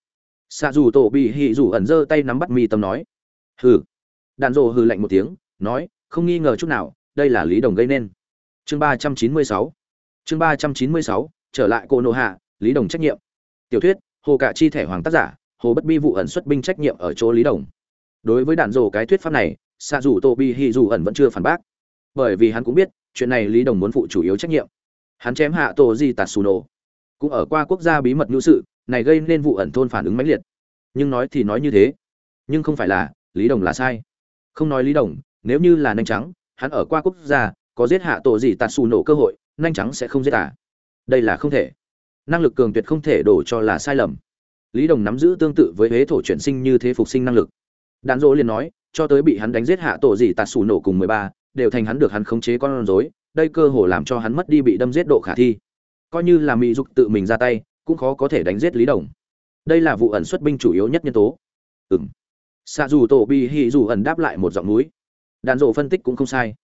Xạ dù tổ bị hì dù ẩn giơ tay nắm bắt mi tâm nói. Hừ đạn rộ hừ lạnh một tiếng, nói, không nghi ngờ chút nào, đây là lý đồng gây nên. Chương ba trăm chín mươi sáu. Chương ba trăm chín mươi sáu, trở lại cô nô hạ, lý đồng trách nhiệm. Tiểu thuyết, hồ cạ chi thẻ hoàng tác giả, hồ bất bi vụ ẩn xuất binh trách nhiệm ở chỗ lý đồng. Đối với đạn rồ cái thuyết pháp này xạ dù tô bi hi dù ẩn vẫn chưa phản bác. Bởi vì hắn cũng biết, chuyện này lý đồng muốn phụ chủ yếu trách nhiệm. Hắn chém hạ tô di tạt xù nổ. Cũng ở qua quốc gia bí mật ngữ sự, này gây nên vụ ẩn thôn phản ứng mãnh liệt. Nhưng nói thì nói như thế. Nhưng không phải là lý đồng là sai không nói lý đồng, nếu như là nhanh trắng, hắn ở qua quốc gia, có giết hạ tổ gì tạt xù nổ cơ hội nhanh trắng sẽ không giết à. đây là không thể. Năng lực cường tuyệt không thể đổ cho là sai lầm. Lý đồng nắm giữ tương tự với huế thổ chuyển sinh như thế phục sinh năng lực. Đạn dỗ liền nói, cho tới bị hắn đánh giết hạ tổ gì tạt xù nổ cùng mười ba, đều thành hắn được hắn khống chế con rối, đây cơ hồ làm cho hắn mất đi bị đâm giết độ khả thi. Coi như là mỹ dục tự mình ra tay, cũng khó có thể đánh giết lý đồng. Đây là vụ ẩn xuất binh chủ yếu nhất nhân tố. Ừ m xạ dù tổ bi hì dù ẩn đáp lại một giọng núi. Đàn rộ phân tích cũng không sai.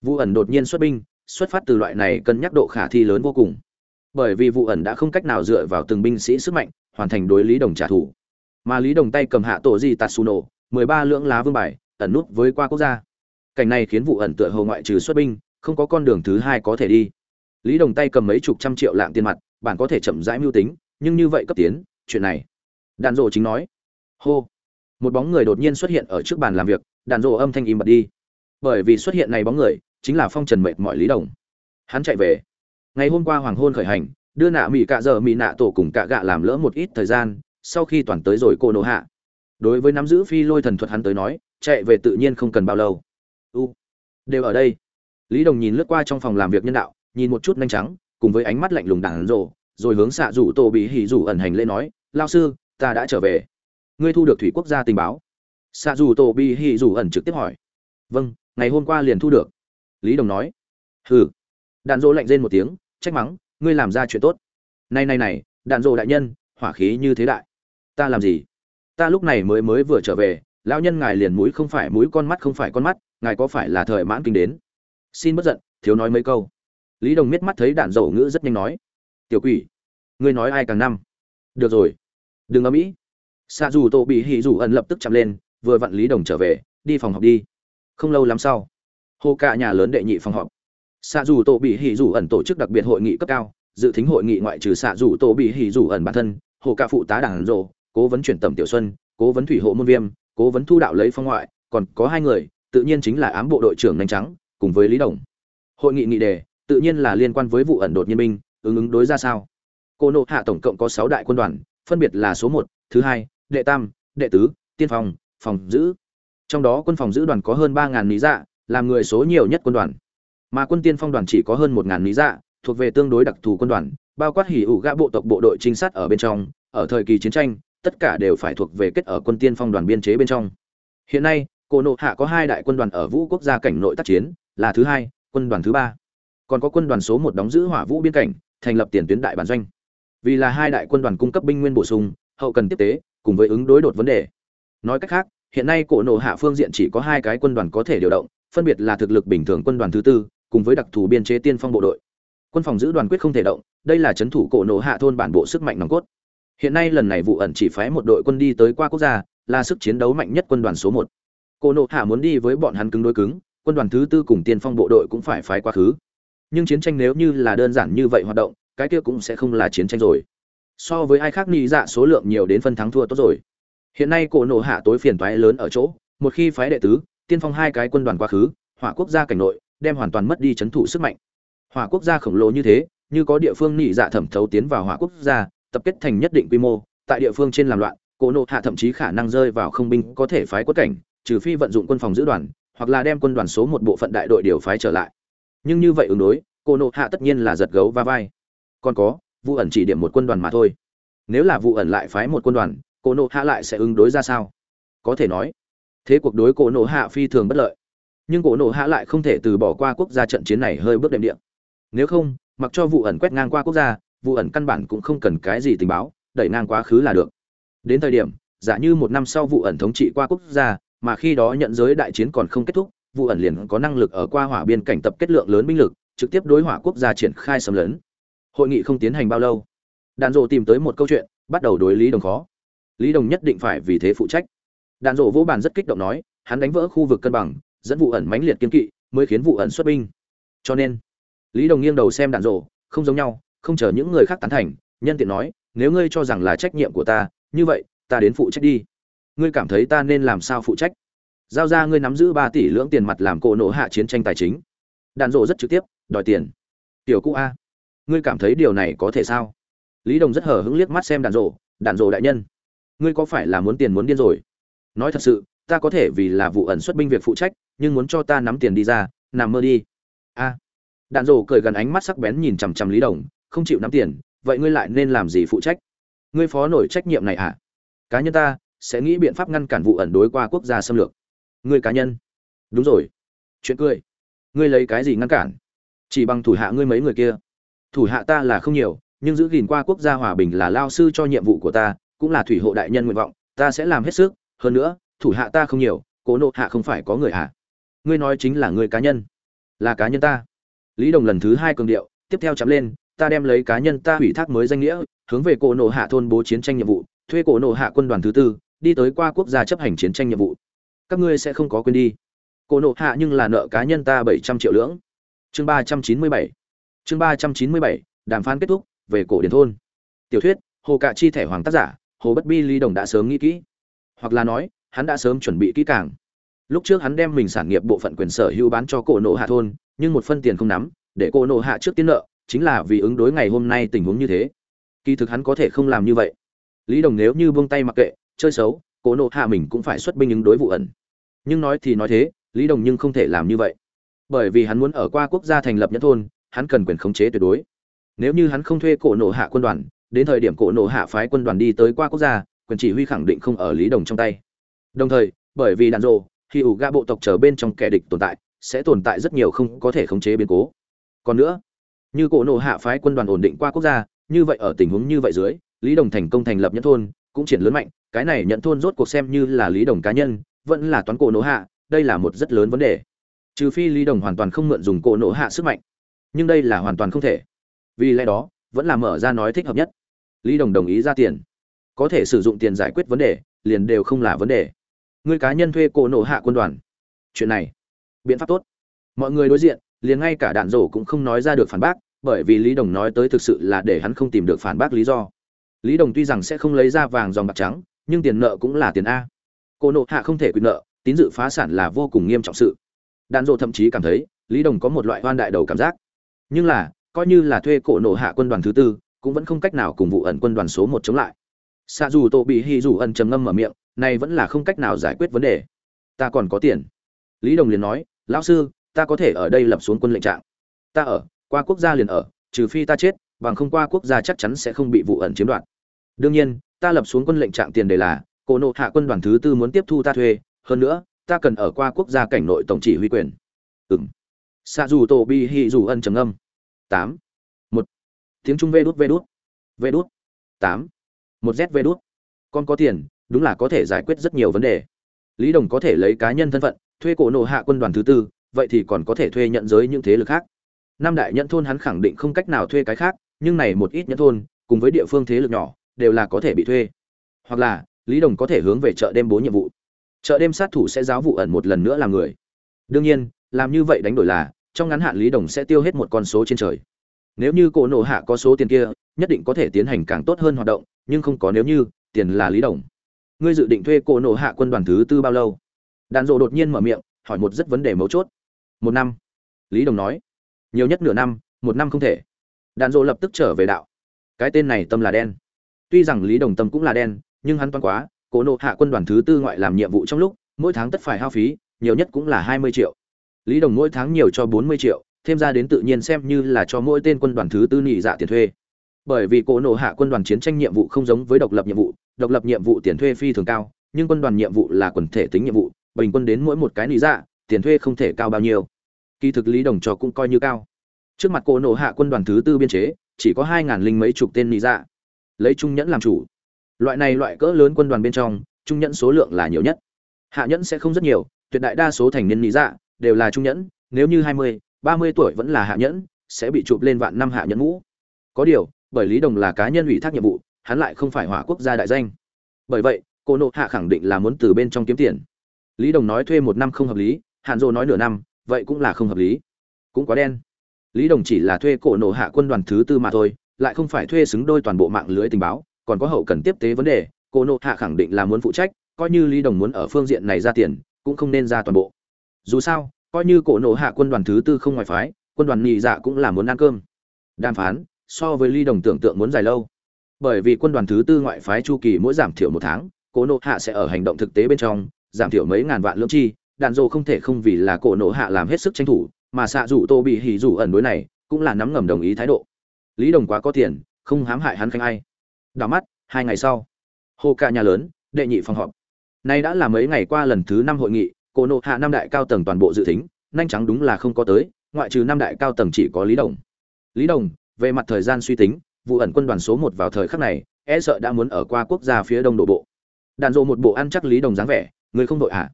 Vụ ẩn đột nhiên xuất binh, xuất phát từ loại này cân nhắc độ khả thi lớn vô cùng. Bởi vì vụ ẩn đã không cách nào dựa vào từng binh sĩ sức mạnh, hoàn thành đối lý đồng trả thù. Mà lý đồng tay cầm hạ tổ di tatsuno, mười ba lưỡng lá vương bài, ẩn nút với qua quốc gia. Cảnh này khiến vụ ẩn tựa hồ ngoại trừ xuất binh, không có con đường thứ hai có thể đi. Lý đồng tay cầm mấy chục trăm triệu lạng tiền mặt, bạn có thể chậm rãi mưu tính, nhưng như vậy cấp tiến, chuyện này. Đàn rộ chính nói, hô một bóng người đột nhiên xuất hiện ở trước bàn làm việc, đàn rộ âm thanh im bật đi. Bởi vì xuất hiện này bóng người, chính là phong trần mệt mọi lý đồng. Hắn chạy về. Ngày hôm qua hoàng hôn khởi hành, đưa nạ mỹ cạ giờ mỹ nạ tổ cùng cạ gạ làm lỡ một ít thời gian, sau khi toàn tới rồi cô nổ hạ. Đối với nắm giữ phi lôi thần thuật hắn tới nói, chạy về tự nhiên không cần bao lâu. U. Đều ở đây. Lý đồng nhìn lướt qua trong phòng làm việc nhân đạo, nhìn một chút nhanh trắng cùng với ánh mắt lạnh lùng đàn rộ, rồi hướng xạ rủ tổ bị hỉ rủ ẩn hành lễ nói, lao sư, ta đã trở về ngươi thu được thủy quốc gia tình báo. Xạ Dù tổ bị hỉ Dù ẩn trực tiếp hỏi. Vâng ngày hôm qua liền thu được. Lý đồng nói. Hừ. Đạn dỗ lạnh rên một tiếng, trách mắng, ngươi làm ra chuyện tốt. Này này này, đạn dỗ đại nhân, hỏa khí như thế đại. Ta làm gì? Ta lúc này mới mới vừa trở về, lão nhân ngài liền mũi không phải mũi, con mắt không phải con mắt, ngài có phải là thời mãn kinh đến? Xin bất giận, thiếu nói mấy câu. Lý đồng miết mắt thấy đạn dầu ngữ rất nhanh nói. Tiểu quỷ, ngươi nói ai càng năm? Được rồi. Đừng âm mỹ xạ dù tổ bị hỉ dù ẩn lập tức chạm lên, vừa vặn lý đồng trở về, đi phòng học đi. Không lâu lắm sau hồ cả nhà lớn đệ nhị phòng họp. Xạ dù tổ bị hỉ dù ẩn tổ chức đặc biệt hội nghị cấp cao, dự tính hội nghị ngoại trừ xạ dù tổ bị hỉ dù ẩn bản thân hồ cả phụ tá đảng rộ, cố vấn chuyển tầm tiểu xuân, cố vấn thủy hộ môn viêm, cố vấn thu đạo lấy phong ngoại, còn có hai người, tự nhiên chính là ám bộ đội trưởng nhanh trắng, cùng với lý đồng. Hội nghị nghị đề, tự nhiên là liên quan với vụ ẩn đột nhiên binh, ứng ứng đối ra sao. Cô nộ hạ tổng cộng có sáu đại quân đoàn, phân biệt là số một, thứ hai đệ tam, đệ tứ, tiên phòng phòng giữ. Trong đó quân phòng giữ đoàn có hơn ba ngàn lý dạ làm người số nhiều nhất quân đoàn. Mà quân tiên phong đoàn chỉ có hơn một ngàn lý dạ thuộc về tương đối đặc thù quân đoàn, bao quát hỉ ủ gã bộ tộc bộ đội trinh sát ở bên trong. Ở thời kỳ chiến tranh, tất cả đều phải thuộc về kết ở quân tiên phong đoàn biên chế bên trong. Hiện nay, cổ nộ hạ có hai đại quân đoàn ở vũ quốc gia cảnh nội tác chiến, là thứ hai, quân đoàn thứ ba. Còn có quân đoàn số một đóng giữ hỏa vũ biên cảnh, thành lập tiền tuyến đại bản doanh. Vì là hai đại quân đoàn cung cấp binh nguyên bổ sung, hậu cần tiếp tế cùng với ứng đối đột vấn đề. Nói cách khác, hiện nay cổ nộ hạ phương diện chỉ có hai cái quân đoàn có thể điều động, phân biệt là thực lực bình thường quân đoàn thứ tư, cùng với đặc thù biên chế tiên phong bộ đội. Quân phòng giữ đoàn quyết không thể động, đây là c thủ cổ nộ hạ thôn bản bộ sức mạnh nòng cốt. Hiện nay lần này vụ ẩn chỉ phái một đội quân đi tới qua quốc gia, là sức chiến đấu mạnh nhất quân đoàn số một. Cổ nộ hạ muốn đi với bọn hắn cứng đối cứng, quân đoàn thứ tư cùng tiên phong bộ đội cũng phải phái quá khứ. Nhưng chiến tranh nếu như là đơn giản như vậy hoạt động, cái kia cũng sẽ không là chiến tranh rồi so với ai khác nghĩ dạ số lượng nhiều đến phân thắng thua tốt rồi. Hiện nay cổ nổ hạ tối phiền toái lớn ở chỗ, một khi phái đệ tứ, tiên phong hai cái quân đoàn quá khứ, hỏa quốc gia cảnh nội, đem hoàn toàn mất đi c h ấ n thủ sức mạnh. Hỏa quốc gia khổng lồ như thế, như có địa phương nị dạ thẩm thấu tiến vào hỏa quốc gia, tập kết thành nhất định quy mô, tại địa phương trên làm loạn, cổ nộ hạ thậm chí khả năng rơi vào không binh có thể phái quất cảnh, trừ phi vận dụng quân phòng giữ đoàn, hoặc là đem quân đoàn số một bộ phận đại đội điều phái trở lại. Nhưng như vậy ứng đối, cổ nộ hạ tất nhiên là giật gấu va vai. Còn có vụ ẩn chỉ điểm một quân đoàn mà thôi. Nếu là vụ ẩn lại phái một quân đoàn, cổ nộ hạ lại sẽ ứng đối ra sao? Có thể nói, thế cuộc đối cổ nộ hạ phi thường bất lợi. Nhưng cổ nộ hạ lại không thể từ bỏ qua quốc gia trận chiến này hơi bước đệm điện nếu không, mặc cho vụ ẩn quét ngang qua quốc gia vụ ẩn căn bản cũng không cần cái gì tình báo, đẩy ngang quá khứ là được. Đến thời điểm, giả như một năm sau vụ ẩn thống trị qua quốc gia, mà khi đó nhận giới đại chiến còn không kết thúc vụ ẩn liền có năng lực ở qua hỏa biên cảnh tập kết lượng lớn binh lực, trực tiếp đối hỏa quốc gia triển khai xâm lấn hội nghị không tiến hành bao lâu. Đàn rộ tìm tới một câu chuyện, bắt đầu đối lý đồng khó. Lý đồng nhất định phải vì thế phụ trách. Đàn rộ vỗ bàn rất kích động nói, hắn đánh vỡ khu vực cân bằng, dẫn vụ ẩn mãnh liệt kiên kỵ, mới khiến vụ ẩn xuất binh. Cho nên, lý đồng nghiêng đầu xem đàn rộ không giống nhau, không chờ những người khác tán thành, nhân tiện nói, nếu ngươi cho rằng là trách nhiệm của ta, như vậy, ta đến phụ trách đi. Ngươi cảm thấy ta nên làm sao phụ trách? Giao ra ngươi nắm giữ ba tỷ lưỡng tiền mặt làm cổ nổ hạ chiến tranh tài chính. Đạn rộ rất trực tiếp, đòi tiền. Tiểu cũ a ngươi cảm thấy điều này có thể sao? Lý đồng rất hờ hững liếc mắt xem đạn rộ đạn rộ đại nhân, ngươi có phải là muốn tiền muốn điên rồi? Nói thật sự, ta có thể vì là vụ ẩn xuất binh việc phụ trách, nhưng muốn cho ta nắm tiền đi ra, nằm mơ đi. A. Đạn rổ cười gần ánh mắt sắc bén nhìn chằm chằm lý đồng, không chịu nắm tiền, vậy ngươi lại nên làm gì phụ trách? Ngươi phó nổi trách nhiệm này hả cá nhân ta sẽ nghĩ biện pháp ngăn cản vụ ẩn đối qua quốc gia xâm lược. Ngươi cá nhân? Đúng rồi. Chuyện cười, ngươi lấy cái gì ngăn cản? Chỉ bằng thủ hạ ngươi mấy người kia thủ hạ ta là không nhiều, nhưng giữ gìn qua quốc gia hòa bình là lao sư cho nhiệm vụ của ta, cũng là thủy hộ đại nhân nguyện vọng, ta sẽ làm hết sức, hơn nữa, thủ hạ ta không nhiều, cố nộ hạ không phải có người hạ ngươi nói chính là người cá nhân. Là cá nhân ta. Lý đồng lần thứ hai cường điệu, tiếp theo chắm lên, ta đem lấy cá nhân ta ủy thác mới danh nghĩa, hướng về cổ nộ hạ thôn bố chiến tranh nhiệm vụ, thuê cổ nộ hạ quân đoàn thứ tư, đi tới qua quốc gia chấp hành chiến tranh nhiệm vụ. Các ngươi sẽ không có quên đi. Cổ nộ hạ nhưng là nợ cá nhân ta bảy trăm triệu lưỡng. Chương ba trăm chín mươi bảy chương ba trăm chín mươi bảy, đàm phán kết thúc, về cổ điển thôn. Tiểu thuyết, hồ cạ chi thẻ hoàng tác giả, hồ bất bi ly đồng đã sớm nghĩ kỹ. Hoặc là nói, hắn đã sớm chuẩn bị kỹ càng. Lúc trước hắn đem mình sản nghiệp bộ phận quyền sở hữu bán cho cổ nộ hạ thôn, nhưng một phân tiền không nắm, để cổ nộ hạ trước tiên nợ, chính là vì ứng đối ngày hôm nay tình huống như thế. Kỳ thực hắn có thể không làm như vậy. Lý đồng nếu như buông tay mặc kệ, chơi xấu, cổ nộ hạ mình cũng phải xuất binh ứng đối vụ ẩn. Nhưng nói thì nói thế, lý đồng nhưng không thể làm như vậy. Bởi vì hắn muốn ở qua quốc gia thành lập nhất thôn hắn cần quyền khống chế tuyệt đối. Nếu như hắn không thuê cổ nổ hạ quân đoàn, đến thời điểm cổ nổ hạ phái quân đoàn đi tới qua quốc gia, quyền chỉ huy khẳng định không ở lý đồng trong tay. Đồng thời, bởi vì đạn rộ khi ủ ga bộ tộc trở bên trong kẻ địch tồn tại, sẽ tồn tại rất nhiều không có thể khống chế biến cố. Còn nữa, như cổ nổ hạ phái quân đoàn ổn định qua quốc gia, như vậy ở tình huống như vậy dưới, lý đồng thành công thành lập nhất thôn, cũng triển lớn mạnh. Cái này nhận thôn rốt cuộc xem như là lý đồng cá nhân, vẫn là toán cổ nổ hạ, đây là một rất lớn vấn đề. Trừ phi lý đồng hoàn toàn không mượn dùng cổ nổ hạ sức mạnh nhưng đây là hoàn toàn không thể. Vì lẽ đó, vẫn là mở ra nói thích hợp nhất. Lý đồng đồng ý ra tiền. Có thể sử dụng tiền giải quyết vấn đề, liền đều không là vấn đề. Người cá nhân thuê cổ nộ hạ quân đoàn. Chuyện này, biện pháp tốt. Mọi người đối diện, liền ngay cả đạn rổ cũng không nói ra được phản bác, bởi vì lý đồng nói tới thực sự là để hắn không tìm được phản bác lý do. Lý đồng tuy rằng sẽ không lấy ra vàng dòng bạc trắng, nhưng tiền nợ cũng là tiền a. Cô nộ hạ không thể quyền nợ, tín dự phá sản là vô cùng nghiêm trọng sự. Đạn dộ thậm chí cảm thấy, lý đồng có một loại hoan đại đầu cảm giác nhưng là, coi như là thuê cổ nộ hạ quân đoàn thứ tư, cũng vẫn không cách nào cùng vụ ẩn quân đoàn số một chống lại. Xa dù tổ bị hy dù ẩn trầm ngâm mở miệng, này vẫn là không cách nào giải quyết vấn đề. Ta còn có tiền. Lý đồng liền nói, lão sư, ta có thể ở đây lập xuống quân lệnh trạng. Ta ở, qua quốc gia liền ở, trừ phi ta chết, bằng không qua quốc gia chắc chắn sẽ không bị vụ ẩn chiếm đoạt. Đương nhiên, ta lập xuống quân lệnh trạng tiền đề là, cổ nộ hạ quân đoàn thứ tư muốn tiếp thu ta thuê, hơn nữa, ta cần ở qua quốc gia cảnh nội tổng chỉ huy quyền. Ừng xạ dù tổ bi hì dù ân trầm âm tám. Một. Tiếng trung vê đút vê đút. Vê đút. Tám. Một z vê đút. Con có tiền, đúng là có thể giải quyết rất nhiều vấn đề. Lý đồng có thể lấy cá nhân thân phận, thuê cổ nộ hạ quân đoàn thứ tư, vậy thì còn có thể thuê nhận giới những thế lực khác. Năm đại nhận thôn hắn khẳng định không cách nào thuê cái khác, nhưng này một ít nhận thôn, cùng với địa phương thế lực nhỏ, đều là có thể bị thuê. Hoặc là, lý đồng có thể hướng về chợ đêm bố nhiệm vụ. Chợ đêm sát thủ sẽ giáo vụ ẩn một lần nữa làm người. Đương nhiên, làm như vậy đánh đổi là trong ngắn hạn lý đồng sẽ tiêu hết một con số trên trời. Nếu như cổ nộ hạ có số tiền kia, nhất định có thể tiến hành càng tốt hơn hoạt động, nhưng không có nếu như, tiền là lý đồng. Ngươi dự định thuê cổ nộ hạ quân đoàn thứ tư bao lâu? Đàn rộ đột nhiên mở miệng, hỏi một rất vấn đề mấu chốt. Một năm. Lý đồng nói. Nhiều nhất nửa năm, một năm không thể. Đàn rộ lập tức trở về đạo. Cái tên này tâm là đen. Tuy rằng lý đồng tâm cũng là đen, nhưng hắn toan quá, cổ nộ hạ quân đoàn thứ tư ngoại làm nhiệm vụ trong lúc, mỗi tháng tất phải hao phí, nhiều nhất cũng là hai mươi triệu lý đồng mỗi tháng nhiều cho bốn mươi triệu, thêm ra đến tự nhiên xem như là cho mỗi tên quân đoàn thứ tư nị dạ tiền thuê. Bởi vì cổ nổ hạ quân đoàn chiến tranh nhiệm vụ không giống với độc lập nhiệm vụ, độc lập nhiệm vụ tiền thuê phi thường cao, nhưng quân đoàn nhiệm vụ là quần thể tính nhiệm vụ, bình quân đến mỗi một cái nị dạ tiền thuê không thể cao bao nhiêu. Kỳ thực lý đồng cho cũng coi như cao. Trước mặt cổ nổ hạ quân đoàn thứ tư biên chế, chỉ có hai ngàn linh mấy chục tên nị dạ. Lấy trung nhẫn làm chủ. Loại này loại cỡ lớn quân đoàn bên trong, trung nhẫn số lượng là nhiều nhất. Hạ nhẫn sẽ không rất nhiều, tuyệt đại đa số thành niên nị dạ đều là trung nhẫn, nếu như hai mươi, ba mươi tuổi vẫn là hạ nhẫn, sẽ bị chụp lên vạn năm hạ nhẫn ngũ. Có điều, bởi lý đồng là cá nhân ủy thác nhiệm vụ, hắn lại không phải hỏa quốc gia đại danh. Bởi vậy, cô nộ hạ khẳng định là muốn từ bên trong kiếm tiền. Lý đồng nói thuê một năm không hợp lý hạn dô nói nửa năm, vậy cũng là không hợp lý. Cũng quá đen. Lý đồng chỉ là thuê cổ nộ hạ quân đoàn thứ tư mà thôi, lại không phải thuê xứng đôi toàn bộ mạng lưới tình báo, còn có hậu cần tiếp tế vấn đề, cô nộ hạ khẳng định là muốn phụ trách, coi như lý đồng muốn ở phương diện này ra tiền, cũng không nên ra toàn bộ dù sao, coi như cổ nộ hạ quân đoàn thứ tư không ngoài phái, quân đoàn nhị dạ cũng là muốn ăn cơm. Đàm phán, so với lý đồng tưởng tượng muốn dài lâu. Bởi vì quân đoàn thứ tư ngoại phái chu kỳ mỗi giảm thiểu một tháng, cổ nộ hạ sẽ ở hành động thực tế bên trong, giảm thiểu mấy ngàn vạn lưỡng chi, đạn dô không thể không vì là cổ nộ hạ làm hết sức tranh thủ, mà xạ rủ tô bị hỉ rủ ẩn đối này, cũng là nắm ngầm đồng ý thái độ. Lý đồng quá có tiền, không hãm hại hắn khanh ai. Đảo mắt, hai ngày sau hô ca nhà lớn, đệ nhị phòng họp. Nay đã là mấy ngày qua lần thứ năm hội nghị cổ nộ hạ năm đại cao tầng toàn bộ dự tính, nhanh trắng đúng là không có tới, ngoại trừ năm đại cao tầng chỉ có lý đồng. Lý đồng, về mặt thời gian suy tính, vụ ẩn quân đoàn số một vào thời khắc này e sợ đã muốn ở qua quốc gia phía đông đổ bộ. Đạn dộ một bộ ăn chắc lý đồng dáng vẻ, người không đội hạ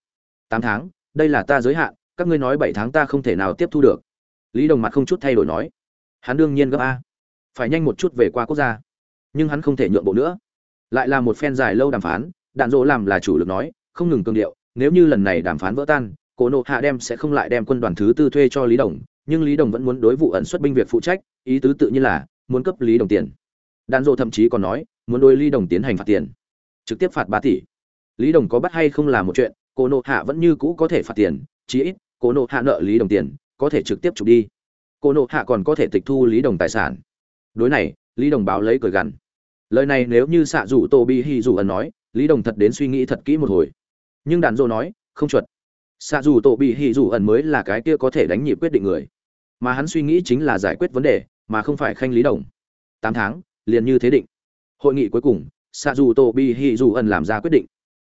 tám tháng, đây là ta giới hạn, các ngươi nói bảy tháng ta không thể nào tiếp thu được. Lý đồng mặt không chút thay đổi nói. Hắn đương nhiên gấp a. Phải nhanh một chút về qua quốc gia. Nhưng hắn không thể nhượng bộ nữa. Lại là một phen dài lâu đàm phán, đạn dỗ làm là chủ lực nói, không ngừng cương điệu nếu như lần này đàm phán vỡ tan cổ nộ hạ đem sẽ không lại đem quân đoàn thứ tư thuê cho lý đồng, nhưng lý đồng vẫn muốn đối vụ ẩn xuất binh việc phụ trách, ý tứ tự nhiên là muốn cấp lý đồng tiền. Đàn rộ thậm chí còn nói, muốn đối lý đồng tiến hành phạt tiền. Trực tiếp phạt ba tỷ. Lý đồng có bắt hay không là một chuyện cổ nộ hạ vẫn như cũ có thể phạt tiền, chí ít cổ nộ hạ nợ lý đồng tiền, có thể trực tiếp chụp đi. Cổ nộ hạ còn có thể tịch thu lý đồng tài sản. Đối này, lý đồng báo lấy cười gằn. Lời này nếu như xạ rủ tô bi hi rủ ẩn nói, lý đồng thật đến suy nghĩ thật kỹ một hồi nhưng đàn dô nói, không chuẩn. Xạ dù tổ bị hỉ dù ẩn mới là cái kia có thể đánh nhịp quyết định người. Mà hắn suy nghĩ chính là giải quyết vấn đề, mà không phải khanh lý đồng. Tám tháng, liền như thế định. Hội nghị cuối cùng, xạ dù tổ bị hỉ dù ẩn làm ra quyết định.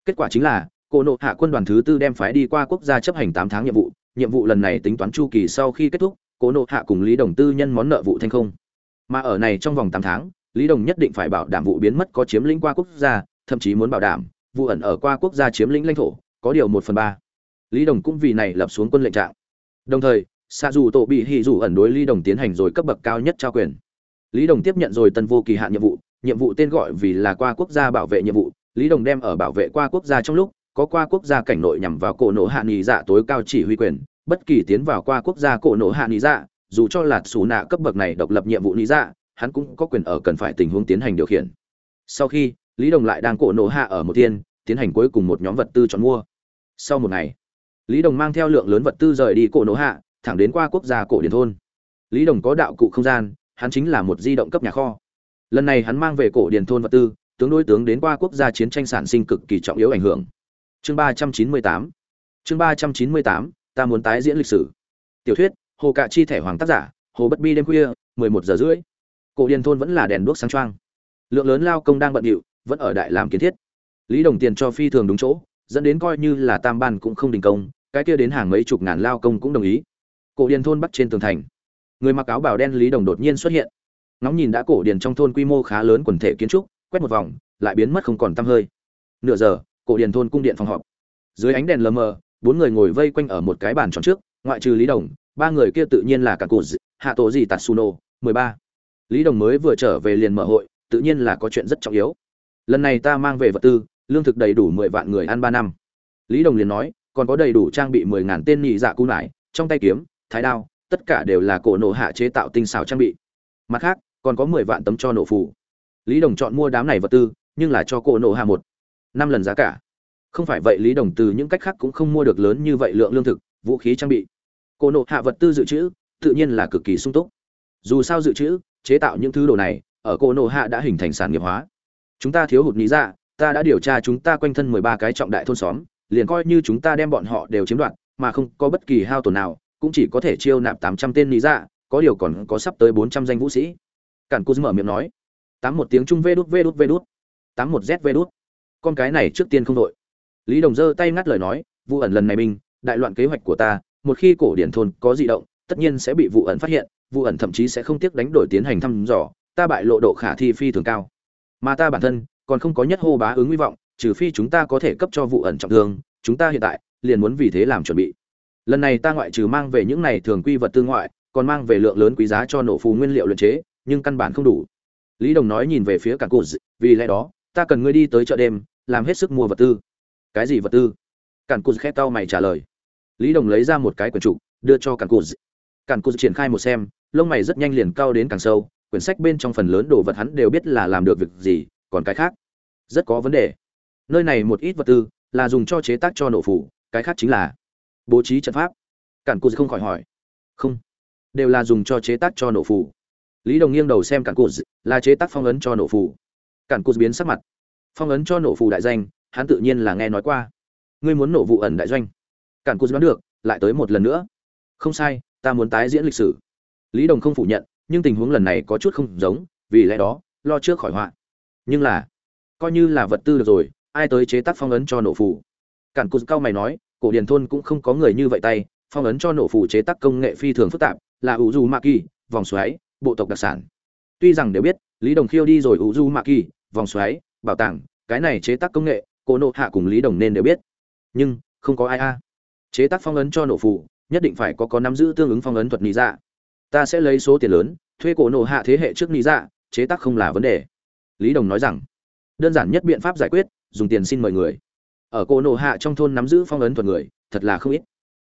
Kết quả chính là cổ nộ hạ quân đoàn thứ tư đem phái đi qua quốc gia chấp hành tám tháng nhiệm vụ. Nhiệm vụ lần này tính toán chu kỳ sau khi kết thúc cổ nộ hạ cùng lý đồng tư nhân món nợ vụ thanh không. Mà ở này trong vòng tám tháng, lý đồng nhất định phải bảo đảm vụ biến mất có chiếm lĩnh qua quốc gia, thậm chí muốn bảo đảm vụ ẩn ở qua quốc gia chiếm lĩnh lãnh thổ, có điều một phần ba. Lý đồng cũng vì này lập xuống quân lệnh trạng. Đồng thời xạ dù tổ bị hỉ dù ẩn đối lý đồng tiến hành rồi cấp bậc cao nhất trao quyền. Lý đồng tiếp nhận rồi tân vô kỳ hạn nhiệm vụ nhiệm vụ tên gọi vì là qua quốc gia bảo vệ nhiệm vụ, lý đồng đem ở bảo vệ qua quốc gia trong lúc, có qua quốc gia cảnh nội nhằm vào cổ nổ hạ nghỉ dạ tối cao chỉ huy quyền, bất kỳ tiến vào qua quốc gia cổ nổ hạ nghỉ dạ dù cho là xù nạ cấp bậc này độc lập nhiệm vụ nghị dạ hắn cũng có quyền ở cần phải tình huống tiến hành điều khiển. Sau khi lý đồng lại đang cổ nổ hạ ở một tiên tiến hành cuối cùng một nhóm vật tư chọn mua. Sau một ngày, lý đồng mang theo lượng lớn vật tư rời đi cổ nổ hạ, thẳng đến qua quốc gia cổ điển thôn. Lý đồng có đạo cụ không gian, hắn chính là một di động cấp nhà kho. Lần này hắn mang về cổ điển thôn vật tư, tướng đối tướng đến qua quốc gia chiến tranh sản sinh cực kỳ trọng yếu ảnh hưởng. Chương ba trăm chín mươi tám. Chương ba trăm chín mươi tám, ta muốn tái diễn lịch sử. Tiểu thuyết, hồ cạ chi thẻ hoàng tác giả, hồ bất bi đêm khuya, mười một giờ rưỡi. Cổ điền thôn vẫn là đèn đuốc sáng trăng lượng lớn lao công đang bận điệu vẫn ở đại làm kiến thiết. Lý đồng tiền cho phi thường đúng chỗ, dẫn đến coi như là tam ban cũng không đình công, cái kia đến hàng mấy chục ngàn lao công cũng đồng ý. Cổ điền thôn bắc trên tường thành. Người mặc áo bào đen lý đồng đột nhiên xuất hiện. Ngóng nhìn đã cổ điền trong thôn quy mô khá lớn quần thể kiến trúc, quét một vòng, lại biến mất không còn tăm hơi. Nửa giờ, cổ điền thôn cung điện phòng họp. Dưới ánh đèn lờ mờ, bốn người ngồi vây quanh ở một cái bàn tròn trước, ngoại trừ lý đồng, ba người kia tự nhiên là cả cụ hạ tổ gì tatsuno mười ba. Lý đồng mới vừa trở về liền mở hội, tự nhiên là có chuyện rất trọng yếu lần này ta mang về vật tư, lương thực đầy đủ mười vạn người ăn ba năm. Lý đồng liền nói, còn có đầy đủ trang bị mười ngàn tên nhị dạ cung lại trong tay kiếm, thái đao, tất cả đều là cổ nổ hạ chế tạo tinh xảo trang bị. Mặt khác, còn có mười vạn tấm cho nổ phủ lý đồng chọn mua đám này vật tư, nhưng là cho cổ nổ hạ một, năm lần giá cả. Không phải vậy lý đồng từ những cách khác cũng không mua được lớn như vậy lượng lương thực, vũ khí trang bị. Cổ nổ hạ vật tư dự trữ, tự nhiên là cực kỳ sung túc. Dù sao dự trữ, chế tạo những thứ đồ này, ở cổ nổ hạ đã hình thành sản nghiệp hóa chúng ta thiếu hụt lý dạ ta đã điều tra chúng ta quanh thân mười ba cái trọng đại thôn xóm, liền coi như chúng ta đem bọn họ đều chiếm đoạt, mà không có bất kỳ hao tổn nào, cũng chỉ có thể chiêu nạp tám trăm tên lý dạ có điều còn có sắp tới bốn trăm danh vũ sĩ. Cản cô mở miệng nói. Tám một tiếng trung vê đút vê đút vê đút. Tám một z vê đút. Con cái này trước tiên không đội. Lý đồng giơ tay ngắt lời nói, vụ ẩn lần này mình, đại loạn kế hoạch của ta, một khi cổ điển thôn có di động, tất nhiên sẽ bị vụ ẩn phát hiện, vụ ẩn thậm chí sẽ không tiếc đánh đổi tiến hành thăm dò, ta bại lộ độ khả thi phi thường cao mà ta bản thân còn không có nhất hô bá ứng hy vọng, trừ phi chúng ta có thể cấp cho vụ ẩn trọng thương, chúng ta hiện tại liền muốn vì thế làm chuẩn bị. Lần này ta ngoại trừ mang về những này thường quy vật tư ngoại, còn mang về lượng lớn quý giá cho nổ phù nguyên liệu luyện chế, nhưng căn bản không đủ. Lý đồng nói nhìn về phía cản cụt, vì lẽ đó, ta cần ngươi đi tới chợ đêm, làm hết sức mua vật tư. Cái gì vật tư? Cản cụt khét cau mày trả lời. Lý đồng lấy ra một cái quần trục, đưa cho cản cụt. Cản cụt triển khai một xem, lông mày rất nhanh liền cao đến càng sâu quyển sách bên trong phần lớn đồ vật hắn đều biết là làm được việc gì, còn cái khác, rất có vấn đề. Nơi này một ít vật tư là dùng cho chế tác cho nổ phủ, cái khác chính là bố trí trận pháp. Cản cụt không khỏi hỏi. Không, đều là dùng cho chế tác cho nổ phủ. Lý đồng nghiêng đầu xem cản cụt, là chế tác phong ấn cho nổ phủ. Cản cụt biến sắc mặt. Phong ấn cho nổ phủ đại danh, hắn tự nhiên là nghe nói qua. Ngươi muốn nổ vụ ẩn đại doanh. Cản cụt đoán được, lại tới một lần nữa. Không sai, ta muốn tái diễn lịch sử. Lý đồng không phủ nhận nhưng tình huống lần này có chút không giống, vì lẽ đó, lo trước khỏi họa. Nhưng là, coi như là vật tư được rồi, ai tới chế tác phong ấn cho nổ phủ cản cụt cao mày nói, cổ điển thôn cũng không có người như vậy tay, phong ấn cho nổ phủ chế tác công nghệ phi thường phức tạp, là ủ du ma kỳ, vòng xoáy, bộ tộc đặc sản. Tuy rằng đều biết, lý đồng khiêu đi rồi ủ du ma kỳ, vòng xoáy, bảo tàng, cái này chế tác công nghệ cô nộ hạ cùng lý đồng nên đều biết. Nhưng, không có ai a. Chế tác phong ấn cho nổ phủ nhất định phải có có nắm giữ tương ứng phong ấn thuật lý dạ ta sẽ lấy số tiền lớn, thuê cổ nổ hạ thế hệ trước lý dạ chế tác không là vấn đề. Lý đồng nói rằng, đơn giản nhất biện pháp giải quyết, dùng tiền xin mời người. Ở cổ nổ hạ trong thôn nắm giữ phong ấn thuật người, thật là không ít.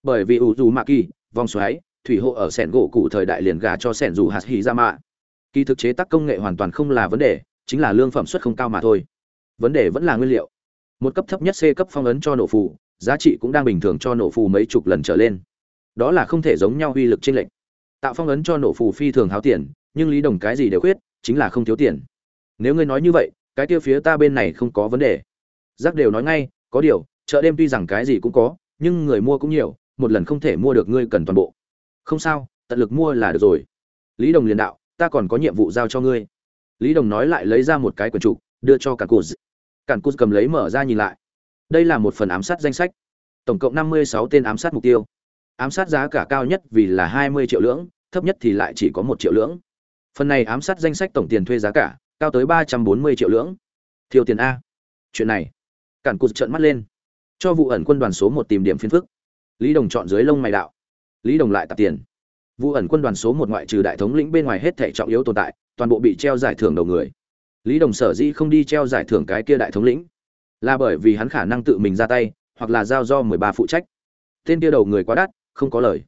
Bởi vì ủ dù mạ kỳ, vòng xoáy, thủy hộ ở sẻn gỗ cụ thời đại liền gà cho sẻn dù hạt hì ra mạ. Kỳ thực chế tác công nghệ hoàn toàn không là vấn đề, chính là lương phẩm suất không cao mà thôi. Vấn đề vẫn là nguyên liệu. Một cấp thấp nhất c cấp phong ấn cho nổ phù, giá trị cũng đang bình thường cho nổ phù mấy chục lần trở lên. Đó là không thể giống nhau uy lực trên lệnh tạo phong ấn cho nổ phù phi thường háo tiền, nhưng lý đồng cái gì đều khuyết, chính là không thiếu tiền. Nếu ngươi nói như vậy, cái tiêu phía ta bên này không có vấn đề. Giác đều nói ngay, có điều, chợ đêm tuy rằng cái gì cũng có, nhưng người mua cũng nhiều, một lần không thể mua được ngươi cần toàn bộ. Không sao, tận lực mua là được rồi. Lý đồng liền đạo, ta còn có nhiệm vụ giao cho ngươi. Lý đồng nói lại lấy ra một cái quyển trục, đưa cho cản cụt. Cản cụt cầm lấy mở ra nhìn lại. Đây là một phần ám sát danh sách. Tổng cộng năm mươi sáu tên ám sát mục tiêu ám sát giá cả cao nhất vì là hai mươi triệu lưỡng, thấp nhất thì lại chỉ có một triệu lưỡng. Phần này ám sát danh sách tổng tiền thuê giá cả, cao tới ba trăm bốn mươi triệu lưỡng. Thiêu tiền a. Chuyện này, cản cụt trợn mắt lên. Cho vụ ẩn quân đoàn số một tìm điểm phiên phức. Lý đồng chọn dưới lông mày đạo. Lý đồng lại tạp tiền. Vụ ẩn quân đoàn số một ngoại trừ đại thống lĩnh bên ngoài hết thể trọng yếu tồn tại, toàn bộ bị treo giải thưởng đầu người. Lý đồng sở dĩ không đi treo giải thưởng cái kia đại thống lĩnh, là bởi vì hắn khả năng tự mình ra tay, hoặc là giao do mười ba phụ trách. Tên kia đầu người quá đắt không có lời.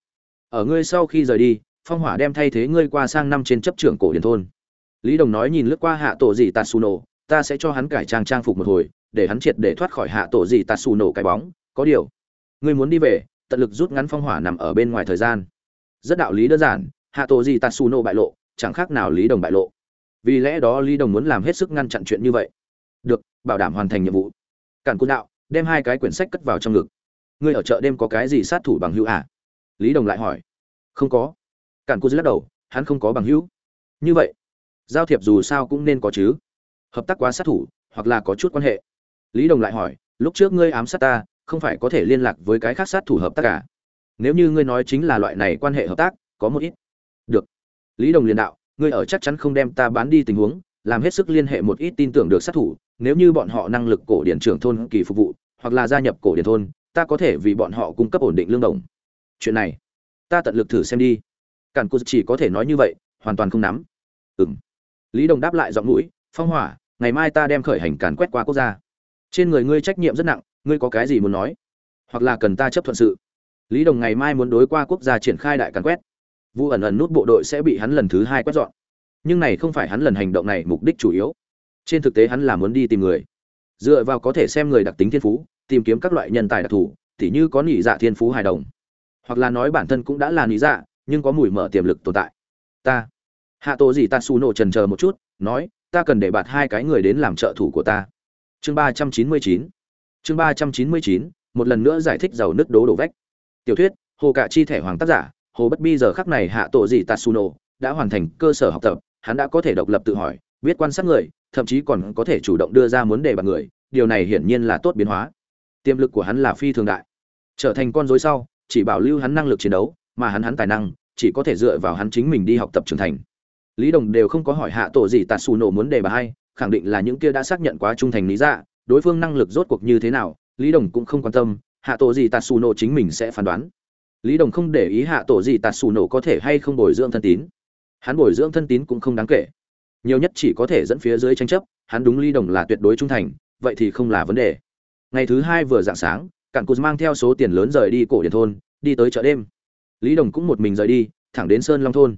Ở ngươi sau khi rời đi, phong hỏa đem thay thế ngươi qua sang năm trên chấp trưởng cổ điển thôn. Lý đồng nói nhìn lướt qua hạ tổ gì tatsuno, ta sẽ cho hắn cải trang trang phục một hồi, để hắn triệt để thoát khỏi hạ tổ gì tatsuno cái bóng. Có điều, ngươi muốn đi về, tận lực rút ngắn phong hỏa nằm ở bên ngoài thời gian. Rất đạo lý đơn giản, hạ tổ gì tatsuno bại lộ, chẳng khác nào lý đồng bại lộ. Vì lẽ đó lý đồng muốn làm hết sức ngăn chặn chuyện như vậy. Được, bảo đảm hoàn thành nhiệm vụ. Cản Cú đạo, đem hai cái quyển sách cất vào trong ngực. Ngươi ở chợ đêm có cái gì sát thủ bằng hữu à? Lý đồng lại hỏi. Không có. Cản côn lắc đầu, hắn không có bằng hữu. Như vậy, giao thiệp dù sao cũng nên có chứ. Hợp tác quá sát thủ, hoặc là có chút quan hệ. Lý đồng lại hỏi, lúc trước ngươi ám sát ta, không phải có thể liên lạc với cái khác sát thủ hợp tác cả nếu như ngươi nói chính là loại này quan hệ hợp tác, có một ít. Được. Lý đồng liền đạo, ngươi ở chắc chắn không đem ta bán đi tình huống, làm hết sức liên hệ một ít tin tưởng được sát thủ, nếu như bọn họ năng lực cổ điển trưởng thôn kỳ phục vụ, hoặc là gia nhập cổ điển thôn, ta có thể vì bọn họ cung cấp ổn định lương đồng chuyện này. Ta tận lực thử xem đi. Cản cụ chỉ có thể nói như vậy, hoàn toàn không nắm. Ừng lý đồng đáp lại giọng mũi, phong hỏa, ngày mai ta đem khởi hành càn quét qua quốc gia. Trên người ngươi trách nhiệm rất nặng, ngươi có cái gì muốn nói? Hoặc là cần ta chấp thuận sự? Lý đồng ngày mai muốn đối qua quốc gia triển khai đại càn quét. Vu ẩn ẩn nút bộ đội sẽ bị hắn lần thứ hai quét dọn. Nhưng này không phải hắn lần hành động này mục đích chủ yếu. Trên thực tế hắn là muốn đi tìm người. Dựa vào có thể xem người đặc tính thiên phú, tìm kiếm các loại nhân tài đặc thù, tỉ như có nỉ dạ thiên phú hài đồng hoặc là nói bản thân cũng đã là lý dạ nhưng có mùi mở tiềm lực tồn tại. Ta. Hạ tổ gì ta xù nổ trần chờ một chút, nói, ta cần để bạt hai cái người đến làm trợ thủ của ta. Chương ba trăm chín mươi chín. Chương ba trăm chín mươi chín, một lần nữa giải thích giàu nứt đố đổ vách. Tiểu thuyết, hồ cạ chi thẻ hoàng tác giả, hồ bất bi giờ khắc này hạ tổ gì tatsuno đã hoàn thành cơ sở học tập, hắn đã có thể độc lập tự hỏi, biết quan sát người, thậm chí còn có thể chủ động đưa ra muốn đề bằng người, điều này hiển nhiên là tốt biến hóa. Tiềm lực của hắn là phi thường đại. Trở thành con rối sau chỉ bảo lưu hắn năng lực chiến đấu, mà hắn hắn tài năng, chỉ có thể dựa vào hắn chính mình đi học tập trưởng thành. Lý đồng đều không có hỏi hạ tổ gì tạt xù nổ muốn đề bà hay, khẳng định là những kia đã xác nhận quá trung thành lý dạ đối phương năng lực rốt cuộc như thế nào, lý đồng cũng không quan tâm, hạ tổ gì tạt xù nổ chính mình sẽ phán đoán. Lý đồng không để ý hạ tổ gì tạt xù nổ có thể hay không bồi dưỡng thân tín. Hắn bồi dưỡng thân tín cũng không đáng kể. Nhiều nhất chỉ có thể dẫn phía dưới tranh chấp, hắn đúng lý đồng là tuyệt đối trung thành, vậy thì không là vấn đề. Ngày thứ hai vừa dạng sáng cạn cụt mang theo số tiền lớn rời đi cổ điển thôn, đi tới chợ đêm. Lý đồng cũng một mình rời đi, thẳng đến sơn long thôn.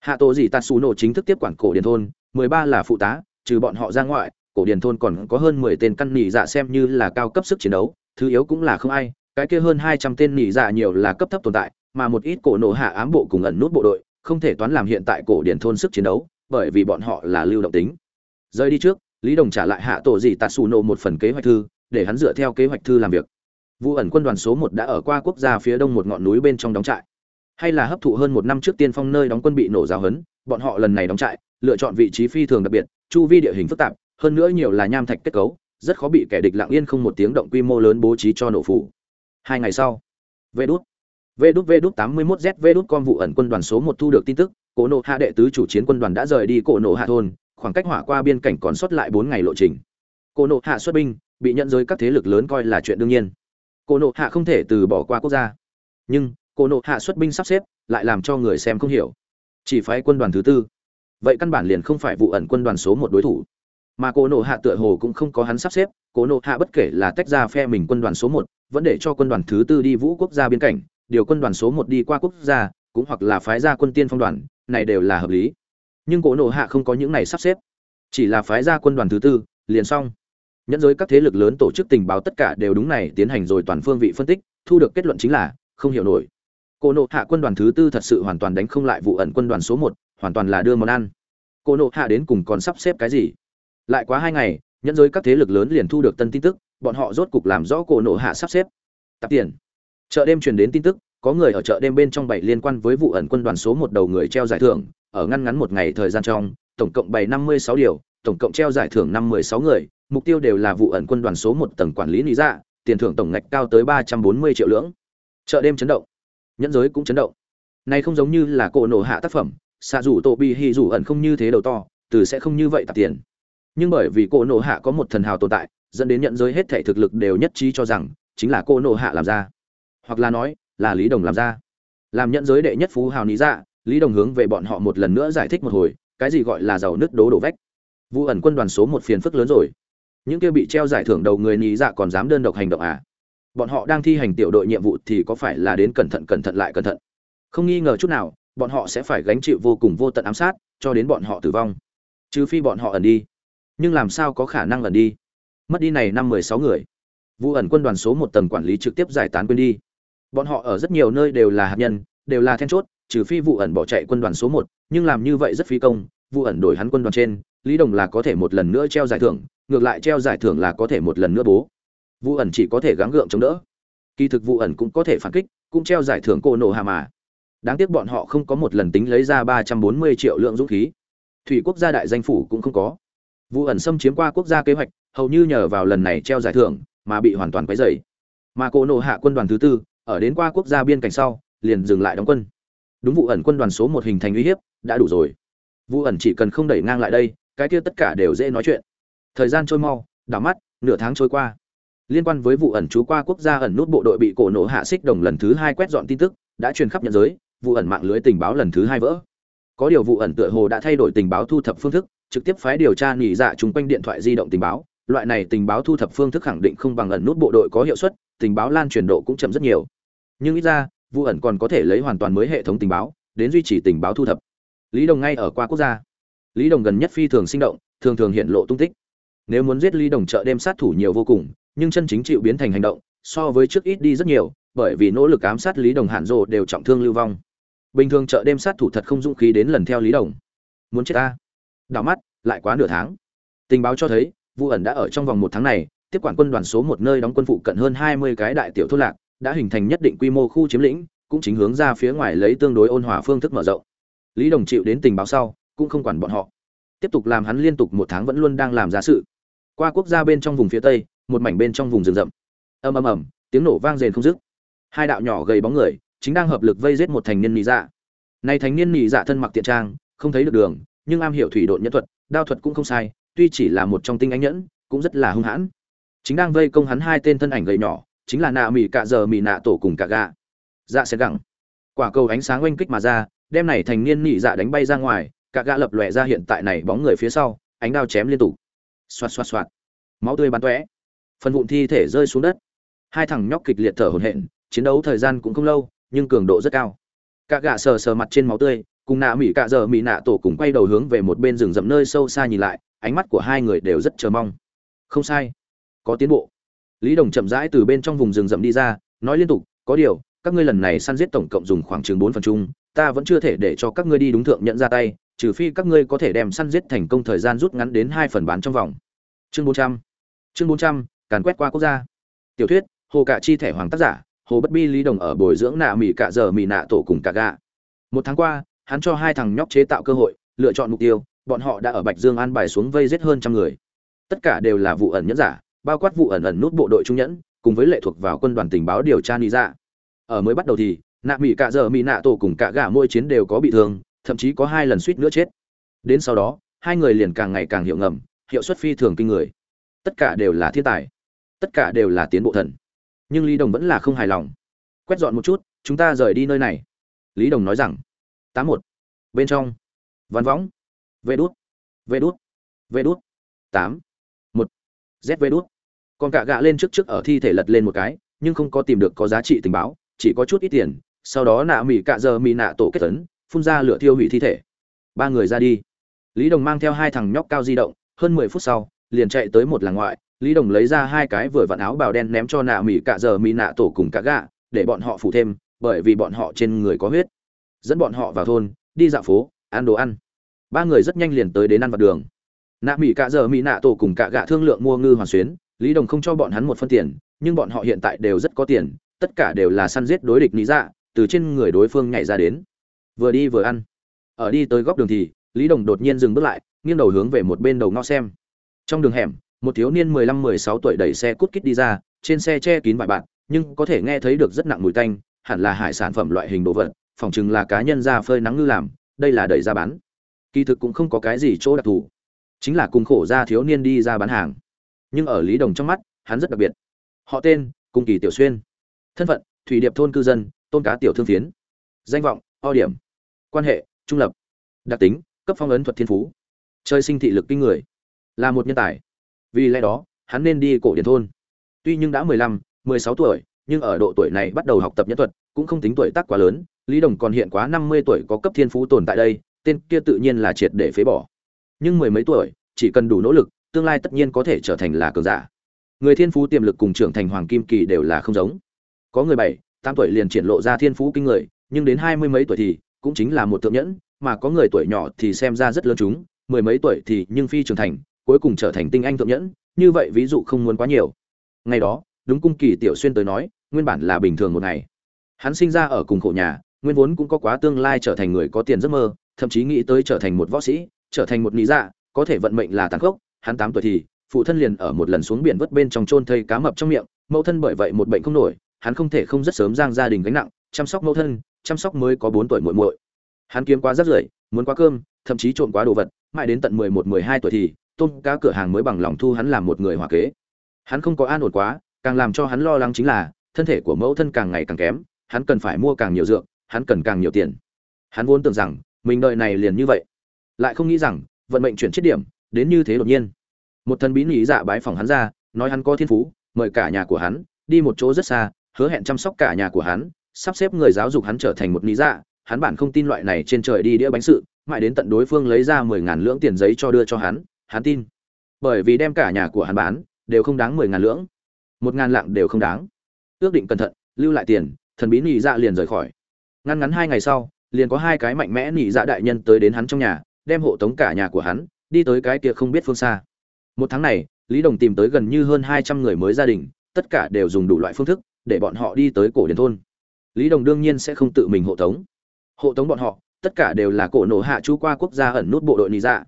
Hạ tổ Dì tạt xù nổ chính thức tiếp quản cổ điển thôn, mười ba là phụ tá, trừ bọn họ ra ngoại, cổ điển thôn còn có hơn mười tên căn nỉ dạ xem như là cao cấp sức chiến đấu, thứ yếu cũng là không ai, cái kia hơn hai trăm tên nỉ dạ nhiều là cấp thấp tồn tại, mà một ít cổ nổ hạ ám bộ cùng ẩn nút bộ đội, không thể toán làm hiện tại cổ điển thôn sức chiến đấu, bởi vì bọn họ là lưu động tính. Rời đi trước, lý đồng trả lại hạ tổ Dì tạt xù nổ một phần kế hoạch thư, để hắn dựa theo kế hoạch thư làm việc vụ ẩn quân đoàn số một đã ở qua quốc gia phía đông một ngọn núi bên trong đóng trại. Hay là hấp thụ hơn một năm trước tiên phong nơi đóng quân bị nổ giáo hấn bọn họ lần này đóng trại, lựa chọn vị trí phi thường đặc biệt, chu vi địa hình phức tạp, hơn nữa nhiều là nham thạch kết cấu, rất khó bị kẻ địch lặng yên không một tiếng động quy mô lớn bố trí cho nổ phủ. Hai ngày sau vê đút vê đút vê đút tám mươi mốt z vê đút con vụ ẩn quân đoàn số một thu được tin tức, cổ nộ hạ đệ tứ chủ chiến quân đoàn đã rời đi cổ nộ hạ thôn, khoảng cách hỏa qua biên cảnh còn sót lại bốn ngày lộ trình. Cổ nộ hạ xuất binh, bị nhận giới các thế lực lớn coi là chuyện đương nhiên. Cô nộ hạ không thể từ bỏ qua quốc gia. Nhưng, cô nộ hạ xuất binh sắp xếp lại làm cho người xem không hiểu. Chỉ phái quân đoàn thứ tư. Vậy căn bản liền không phải vụ ẩn quân đoàn số một đối thủ. Mà cô nộ hạ tựa hồ cũng không có hắn sắp xếp. Cô nộ hạ bất kể là tách ra phe mình quân đoàn số một, vẫn để cho quân đoàn thứ tư đi vũ quốc gia biên cảnh. Điều quân đoàn số một đi qua quốc gia, cũng hoặc là phái ra quân tiên phong đoàn, này đều là hợp lý. Nhưng cổ nộ hạ không có những này sắp xếp. Chỉ là phái ra quân đoàn thứ tư, liền xong nhẫn giới các thế lực lớn tổ chức tình báo tất cả đều đúng này tiến hành rồi toàn phương vị phân tích, thu được kết luận chính là, không hiểu nổi. Cổ nộ hạ quân đoàn thứ tư thật sự hoàn toàn đánh không lại vụ ẩn quân đoàn số một, hoàn toàn là đưa món ăn. Cổ nộ hạ đến cùng còn sắp xếp cái gì? Lại quá hai ngày, nhẫn giới các thế lực lớn liền thu được tân tin tức, bọn họ rốt cục làm rõ cổ nộ hạ sắp xếp. Tạp tiền. Chợ đêm truyền đến tin tức, có người ở chợ đêm bên trong bảy liên quan với vụ ẩn quân đoàn số một đầu người treo giải thưởng, ở ngăn ngắn một ngày thời gian trong, tổng cộng bảy năm mươi sáu điều, tổng cộng treo giải thưởng năm mươi sáu người mục tiêu đều là vụ ẩn quân đoàn số một tầng quản lý lý dạ tiền thưởng tổng ngạch cao tới ba trăm bốn mươi triệu lưỡng. Chợ đêm chấn động. Nhẫn giới cũng chấn động. Này không giống như là cổ nổ hạ tác phẩm, xạ rủ tổ bị hì rủ ẩn không như thế đầu to, từ sẽ không như vậy tạp tiền. Nhưng bởi vì cổ nổ hạ có một thần hào tồn tại, dẫn đến nhận giới hết thể thực lực đều nhất trí cho rằng, chính là cô nổ hạ làm ra. Hoặc là nói, là lý đồng làm ra. Làm nhận giới đệ nhất phú hào lý dạ lý đồng hướng về bọn họ một lần nữa giải thích một hồi, cái gì gọi là giàu nứt đố đổ vách. Vụ ẩn quân đoàn số một phiền phức lớn rồi những kia bị treo giải thưởng đầu người lý dạ còn dám đơn độc hành động à? Bọn họ đang thi hành tiểu đội nhiệm vụ thì có phải là đến cẩn thận cẩn thận lại cẩn thận? Không nghi ngờ chút nào, bọn họ sẽ phải gánh chịu vô cùng vô tận ám sát, cho đến bọn họ tử vong. Trừ phi bọn họ ẩn đi. Nhưng làm sao có khả năng ẩn đi? Mất đi này năm mười sáu người. Vụ ẩn quân đoàn số một tầng quản lý trực tiếp giải tán quên đi. Bọn họ ở rất nhiều nơi đều là hạt nhân, đều là then chốt, trừ phi vụ ẩn bỏ chạy quân đoàn số một, nhưng làm như vậy rất phi công. Vụ ẩn đổi hắn quân đoàn trên, lý đồng là có thể một lần nữa treo giải thưởng ngược lại treo giải thưởng là có thể một lần nữa bố. Vụ ẩn chỉ có thể gắng gượng chống đỡ. Kỳ thực vụ ẩn cũng có thể phản kích, cũng treo giải thưởng cô nổ hà mà. Đáng tiếc bọn họ không có một lần tính lấy ra ba trăm bốn mươi triệu lượng dũng khí. Thủy quốc gia đại danh phủ cũng không có. Vụ ẩn xâm chiếm qua quốc gia kế hoạch, hầu như nhờ vào lần này treo giải thưởng mà bị hoàn toàn quấy dày mà cô nổ hạ quân đoàn thứ tư, ở đến qua quốc gia biên cảnh sau, liền dừng lại đóng quân. Đúng vụ ẩn quân đoàn số một hình thành uy hiếp, đã đủ rồi. Vụ ẩn chỉ cần không đẩy ngang lại đây, cái kia tất cả đều dễ nói chuyện thời gian trôi mau, đảo mắt, nửa tháng trôi qua. Liên quan với vụ ẩn trú qua quốc gia ẩn nút bộ đội bị cổ nổ hạ xích đồng lần thứ hai quét dọn tin tức, đã truyền khắp nhận giới, vụ ẩn mạng lưới tình báo lần thứ hai vỡ. Có điều vụ ẩn tựa hồ đã thay đổi tình báo thu thập phương thức, trực tiếp phái điều tra nghỉ dạ chung quanh điện thoại di động tình báo. Loại này tình báo thu thập phương thức khẳng định không bằng ẩn nút bộ đội có hiệu suất, tình báo lan truyền độ cũng chậm rất nhiều. Nhưng ít ra, vụ ẩn còn có thể lấy hoàn toàn mới hệ thống tình báo, đến duy trì tình báo thu thập. Lý đồng ngay ở qua quốc gia. Lý đồng gần nhất phi thường sinh động, thường thường hiện lộ tung tích nếu muốn giết lý đồng trợ đêm sát thủ nhiều vô cùng, nhưng chân chính chịu biến thành hành động, so với trước ít đi rất nhiều, bởi vì nỗ lực ám sát lý đồng hạn rộ đều trọng thương lưu vong. Bình thường chợ đêm sát thủ thật không dũng khí đến lần theo lý đồng. Muốn chết ta? Đảo mắt, lại quá nửa tháng. Tình báo cho thấy vụ ẩn đã ở trong vòng một tháng này, tiếp quản quân đoàn số một nơi đóng quân phụ cận hơn hai mươi cái đại tiểu thôn lạc, đã hình thành nhất định quy mô khu chiếm lĩnh, cũng chính hướng ra phía ngoài lấy tương đối ôn hòa phương thức mở rộng. Lý đồng chịu đến tình báo sau, cũng không quản bọn họ. Tiếp tục làm hắn liên tục một tháng vẫn luôn đang làm ra sự qua quốc gia bên trong vùng phía tây, một mảnh bên trong vùng rừng rậm. Ầm ầm ầm, tiếng nổ vang rền không dứt. Hai đạo nhỏ gầy bóng người chính đang hợp lực vây giết một thành niên nị dạ. Này thành niên nị dạ thân mặc tiện trang, không thấy được đường, nhưng am hiểu thủy độn nhân thuật, đao thuật cũng không sai, tuy chỉ là một trong tinh ánh nhẫn, cũng rất là hung hãn. Chính đang vây công hắn hai tên thân ảnh gầy nhỏ, chính là nạ mỉ cạ giờ mỉ nạ tổ cùng cả gạ. Dạ sẽ gẳng quả cầu ánh sáng oanh kích mà ra, đem này thành niên nị dạ đánh bay ra ngoài cả gạ lập lòe ra hiện tại này bóng người phía sau, ánh đao chém liên tục xoạt xoạt xoạt. Máu tươi bắn tóe. Phần vụn thi thể rơi xuống đất. Hai thằng nhóc kịch liệt thở hổn hển, chiến đấu thời gian cũng không lâu, nhưng cường độ rất cao. Cả gạ sờ sờ mặt trên máu tươi, cùng nạ mỹ cạ giờ mỹ nạ tổ cùng quay đầu hướng về một bên rừng rậm nơi sâu xa nhìn lại, ánh mắt của hai người đều rất chờ mong. Không sai. Có tiến bộ. Lý đồng chậm rãi từ bên trong vùng rừng rậm đi ra, nói liên tục, có điều, các ngươi lần này săn giết tổng cộng dùng khoảng chừng bốn phần chung, ta vẫn chưa thể để cho các ngươi đi đúng thượng nhận ra tay trừ phi các ngươi có thể đem săn giết thành công thời gian rút ngắn đến hai phần bán trong vòng. Chương bốn trăm. Chương bốn trăm, càn quét qua quốc gia. Tiểu thuyết, hồ cạ chi thẻ hoàng tác giả, hồ bất bi lý đồng ở bồi dưỡng nạ mỹ cạ giờ mỹ nạ tổ cùng cả gạ. Một tháng qua, hắn cho hai thằng nhóc chế tạo cơ hội, lựa chọn mục tiêu, bọn họ đã ở bạch dương an bài xuống vây giết hơn trăm người. Tất cả đều là vụ ẩn nhẫn giả, bao quát vụ ẩn ẩn nút bộ đội trung nhẫn, cùng với lệ thuộc vào quân đoàn tình báo điều tra ni ra dạ. ở mới bắt đầu thì, nạ mỹ cạ giờ mỹ nạ tổ cùng cả gà môi chiến đều có bị thương thậm chí có hai lần suýt nữa chết. Đến sau đó, hai người liền càng ngày càng hiệu ngầm, hiệu suất phi thường kinh người. Tất cả đều là thiên tài. Tất cả đều là tiến bộ thần. Nhưng lý đồng vẫn là không hài lòng. Quét dọn một chút, chúng ta rời đi nơi này. Lý đồng nói rằng, tám một. Bên trong. Văn võng. Vê đút. Vê đút. Vê đút. Tám. Một. Z vê đút. Còn cả gạ lên trước trước ở thi thể lật lên một cái, nhưng không có tìm được có giá trị tình báo, chỉ có chút ít tiền. Sau đó nạ mỹ cạ giờ mỹ nạ tổ kết tấn phun ra lửa thiêu hủy thi thể. Ba người ra đi. Lý đồng mang theo hai thằng nhóc cao di động, hơn mười phút sau, liền chạy tới một làng ngoại, lý đồng lấy ra hai cái vừa vặn áo bào đen ném cho nạ mỹ cạ giờ mỹ nạ tổ cùng cả gạ, để bọn họ phủ thêm, bởi vì bọn họ trên người có huyết. Dẫn bọn họ vào thôn, đi dạo phố, ăn đồ ăn. Ba người rất nhanh liền tới đến ăn vặt đường. Nạ mỹ cạ giờ mỹ nạ tổ cùng cả gạ thương lượng mua ngư hoàn xuyến, lý đồng không cho bọn hắn một phân tiền, nhưng bọn họ hiện tại đều rất có tiền, tất cả đều là săn giết đối địch lý dạ từ trên người đối phương nhảy ra đến vừa đi vừa ăn. Ở đi tới góc đường thì, lý đồng đột nhiên dừng bước lại, nghiêng đầu hướng về một bên đầu ngõ xem. Trong đường hẻm, một thiếu niên mười lăm mười sáu tuổi đẩy xe cút kít đi ra, trên xe che kín vài bạn, nhưng có thể nghe thấy được rất nặng mùi tanh, hẳn là hải sản phẩm loại hình đồ vật, phỏng chừng là cá nhân ra phơi nắng ngư làm, đây là đẩy ra bán. Kỳ thực cũng không có cái gì chỗ đặc thù, chính là cùng khổ ra thiếu niên đi ra bán hàng. Nhưng ở lý đồng trong mắt, hắn rất đặc biệt. Họ tên, cung kỳ tiểu xuyên. Thân phận, thủy điệp thôn cư dân, tôn cá tiểu thương phiến. Danh vọng, o điểm quan hệ, trung lập, đặc tính, cấp phong ấn thuật thiên phú, chơi sinh thị lực kinh người, là một nhân tài. Vì lẽ đó, hắn nên đi cổ điển thôn. Tuy nhưng đã mười lăm, mười sáu tuổi, nhưng ở độ tuổi này bắt đầu học tập nhân thuật, cũng không tính tuổi tác quá lớn, lý đồng còn hiện quá năm mươi tuổi có cấp thiên phú tồn tại đây, tên kia tự nhiên là triệt để phế bỏ. Nhưng mười mấy tuổi, chỉ cần đủ nỗ lực, tương lai tất nhiên có thể trở thành là cường giả. Người thiên phú tiềm lực cùng trưởng thành hoàng kim kỳ đều là không giống. Có người bảy, tám tuổi liền triển lộ ra thiên phú kinh người, nhưng đến hai mươi mấy tuổi thì cũng chính là một thượng nhẫn, mà có người tuổi nhỏ thì xem ra rất lớn chúng, mười mấy tuổi thì nhưng phi trưởng thành, cuối cùng trở thành tinh anh thượng nhẫn, như vậy ví dụ không muốn quá nhiều. Ngày đó, đúng cung kỳ tiểu xuyên tới nói, nguyên bản là bình thường một ngày. Hắn sinh ra ở cùng khổ nhà, nguyên vốn cũng có quá tương lai trở thành người có tiền giấc mơ, thậm chí nghĩ tới trở thành một võ sĩ, trở thành một lý dạ có thể vận mệnh là tàn khốc. Hắn tám tuổi thì, phụ thân liền ở một lần xuống biển vớt bên trong chôn thây cá mập trong miệng, mẫu thân bởi vậy một bệnh không nổi, hắn không thể không rất sớm giang gia đình gánh nặng, chăm sóc mẫu thân chăm sóc mới có bốn tuổi muội muội. Hắn kiếm quá rất rưởi, muốn quá cơm, thậm chí trộm quá đồ vật, mãi đến tận mười một, mười hai tuổi thì, tôm cá cửa hàng mới bằng lòng thu hắn làm một người hòa kế. Hắn không có an ổn quá, càng làm cho hắn lo lắng chính là, thân thể của mẫu thân càng ngày càng kém, hắn cần phải mua càng nhiều dược, hắn cần càng nhiều tiền. Hắn vốn tưởng rằng, mình đợi này liền như vậy. Lại không nghĩ rằng, vận mệnh chuyển chết điểm, đến như thế đột nhiên. Một thần bí nghĩ dạ bái phòng hắn ra, nói hắn có thiên phú, mời cả nhà của hắn, đi một chỗ rất xa, hứa hẹn chăm sóc cả nhà của hắn sắp xếp người giáo dục hắn trở thành một lý dạ hắn bản không tin loại này trên trời đi đĩa bánh sự, mãi đến tận đối phương lấy ra mười ngàn lưỡng tiền giấy cho đưa cho hắn hắn tin. Bởi vì đem cả nhà của hắn bán, đều không đáng mười ngàn lưỡng. Một ngàn lạng đều không đáng. Ước định cẩn thận, lưu lại tiền, thần bí nị dạ liền rời khỏi. Ngăn ngắn hai ngày sau, liền có hai cái mạnh mẽ nị dạ đại nhân tới đến hắn trong nhà, đem hộ tống cả nhà của hắn, đi tới cái kia không biết phương xa. Một tháng này, lý đồng tìm tới gần như hơn hai trăm người mới gia đình, tất cả đều dùng đủ loại phương thức để bọn họ đi tới cổ điển thôn lý đồng đương nhiên sẽ không tự mình hộ tống. Hộ tống bọn họ, tất cả đều là cổ nổ hạ chú qua quốc gia ẩn nút bộ đội nị dạ.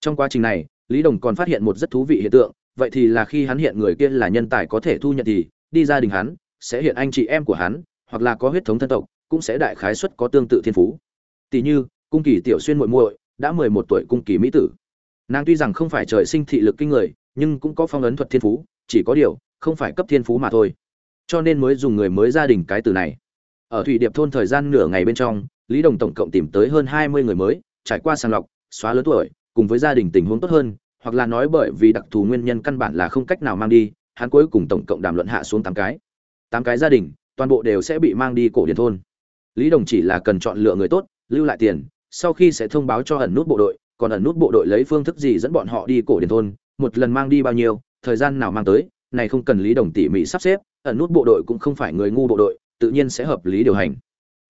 Trong quá trình này, lý đồng còn phát hiện một rất thú vị hiện tượng, vậy thì là khi hắn hiện người kia là nhân tài có thể thu nhận thì, đi gia đình hắn, sẽ hiện anh chị em của hắn, hoặc là có huyết thống thân tộc, cũng sẽ đại khái suất có tương tự thiên phú. Tỷ như, cung kỳ tiểu xuyên muội muội, đã mười một tuổi cung kỳ mỹ tử. Nàng tuy rằng không phải trời sinh thị lực kinh người, nhưng cũng có phong ấn thuật thiên phú, chỉ có điều, không phải cấp thiên phú mà thôi. Cho nên mới dùng người mới gia đình cái từ này ở thủy điệp thôn thời gian nửa ngày bên trong, lý đồng tổng cộng tìm tới hơn hai mươi người mới, trải qua sàng lọc, xóa lớn tuổi, cùng với gia đình tình huống tốt hơn, hoặc là nói bởi vì đặc thù nguyên nhân căn bản là không cách nào mang đi, hắn cuối cùng tổng cộng đàm luận hạ xuống tám cái. Tám cái gia đình, toàn bộ đều sẽ bị mang đi cổ điển thôn. Lý đồng chỉ là cần chọn lựa người tốt, lưu lại tiền, sau khi sẽ thông báo cho ẩn nút bộ đội, còn ẩn nút bộ đội lấy phương thức gì dẫn bọn họ đi cổ điển thôn, một lần mang đi bao nhiêu, thời gian nào mang tới, này không cần lý đồng tỉ mỉ sắp xếp, ẩn nút bộ đội cũng không phải người ngu bộ đội tự nhiên sẽ hợp lý điều hành.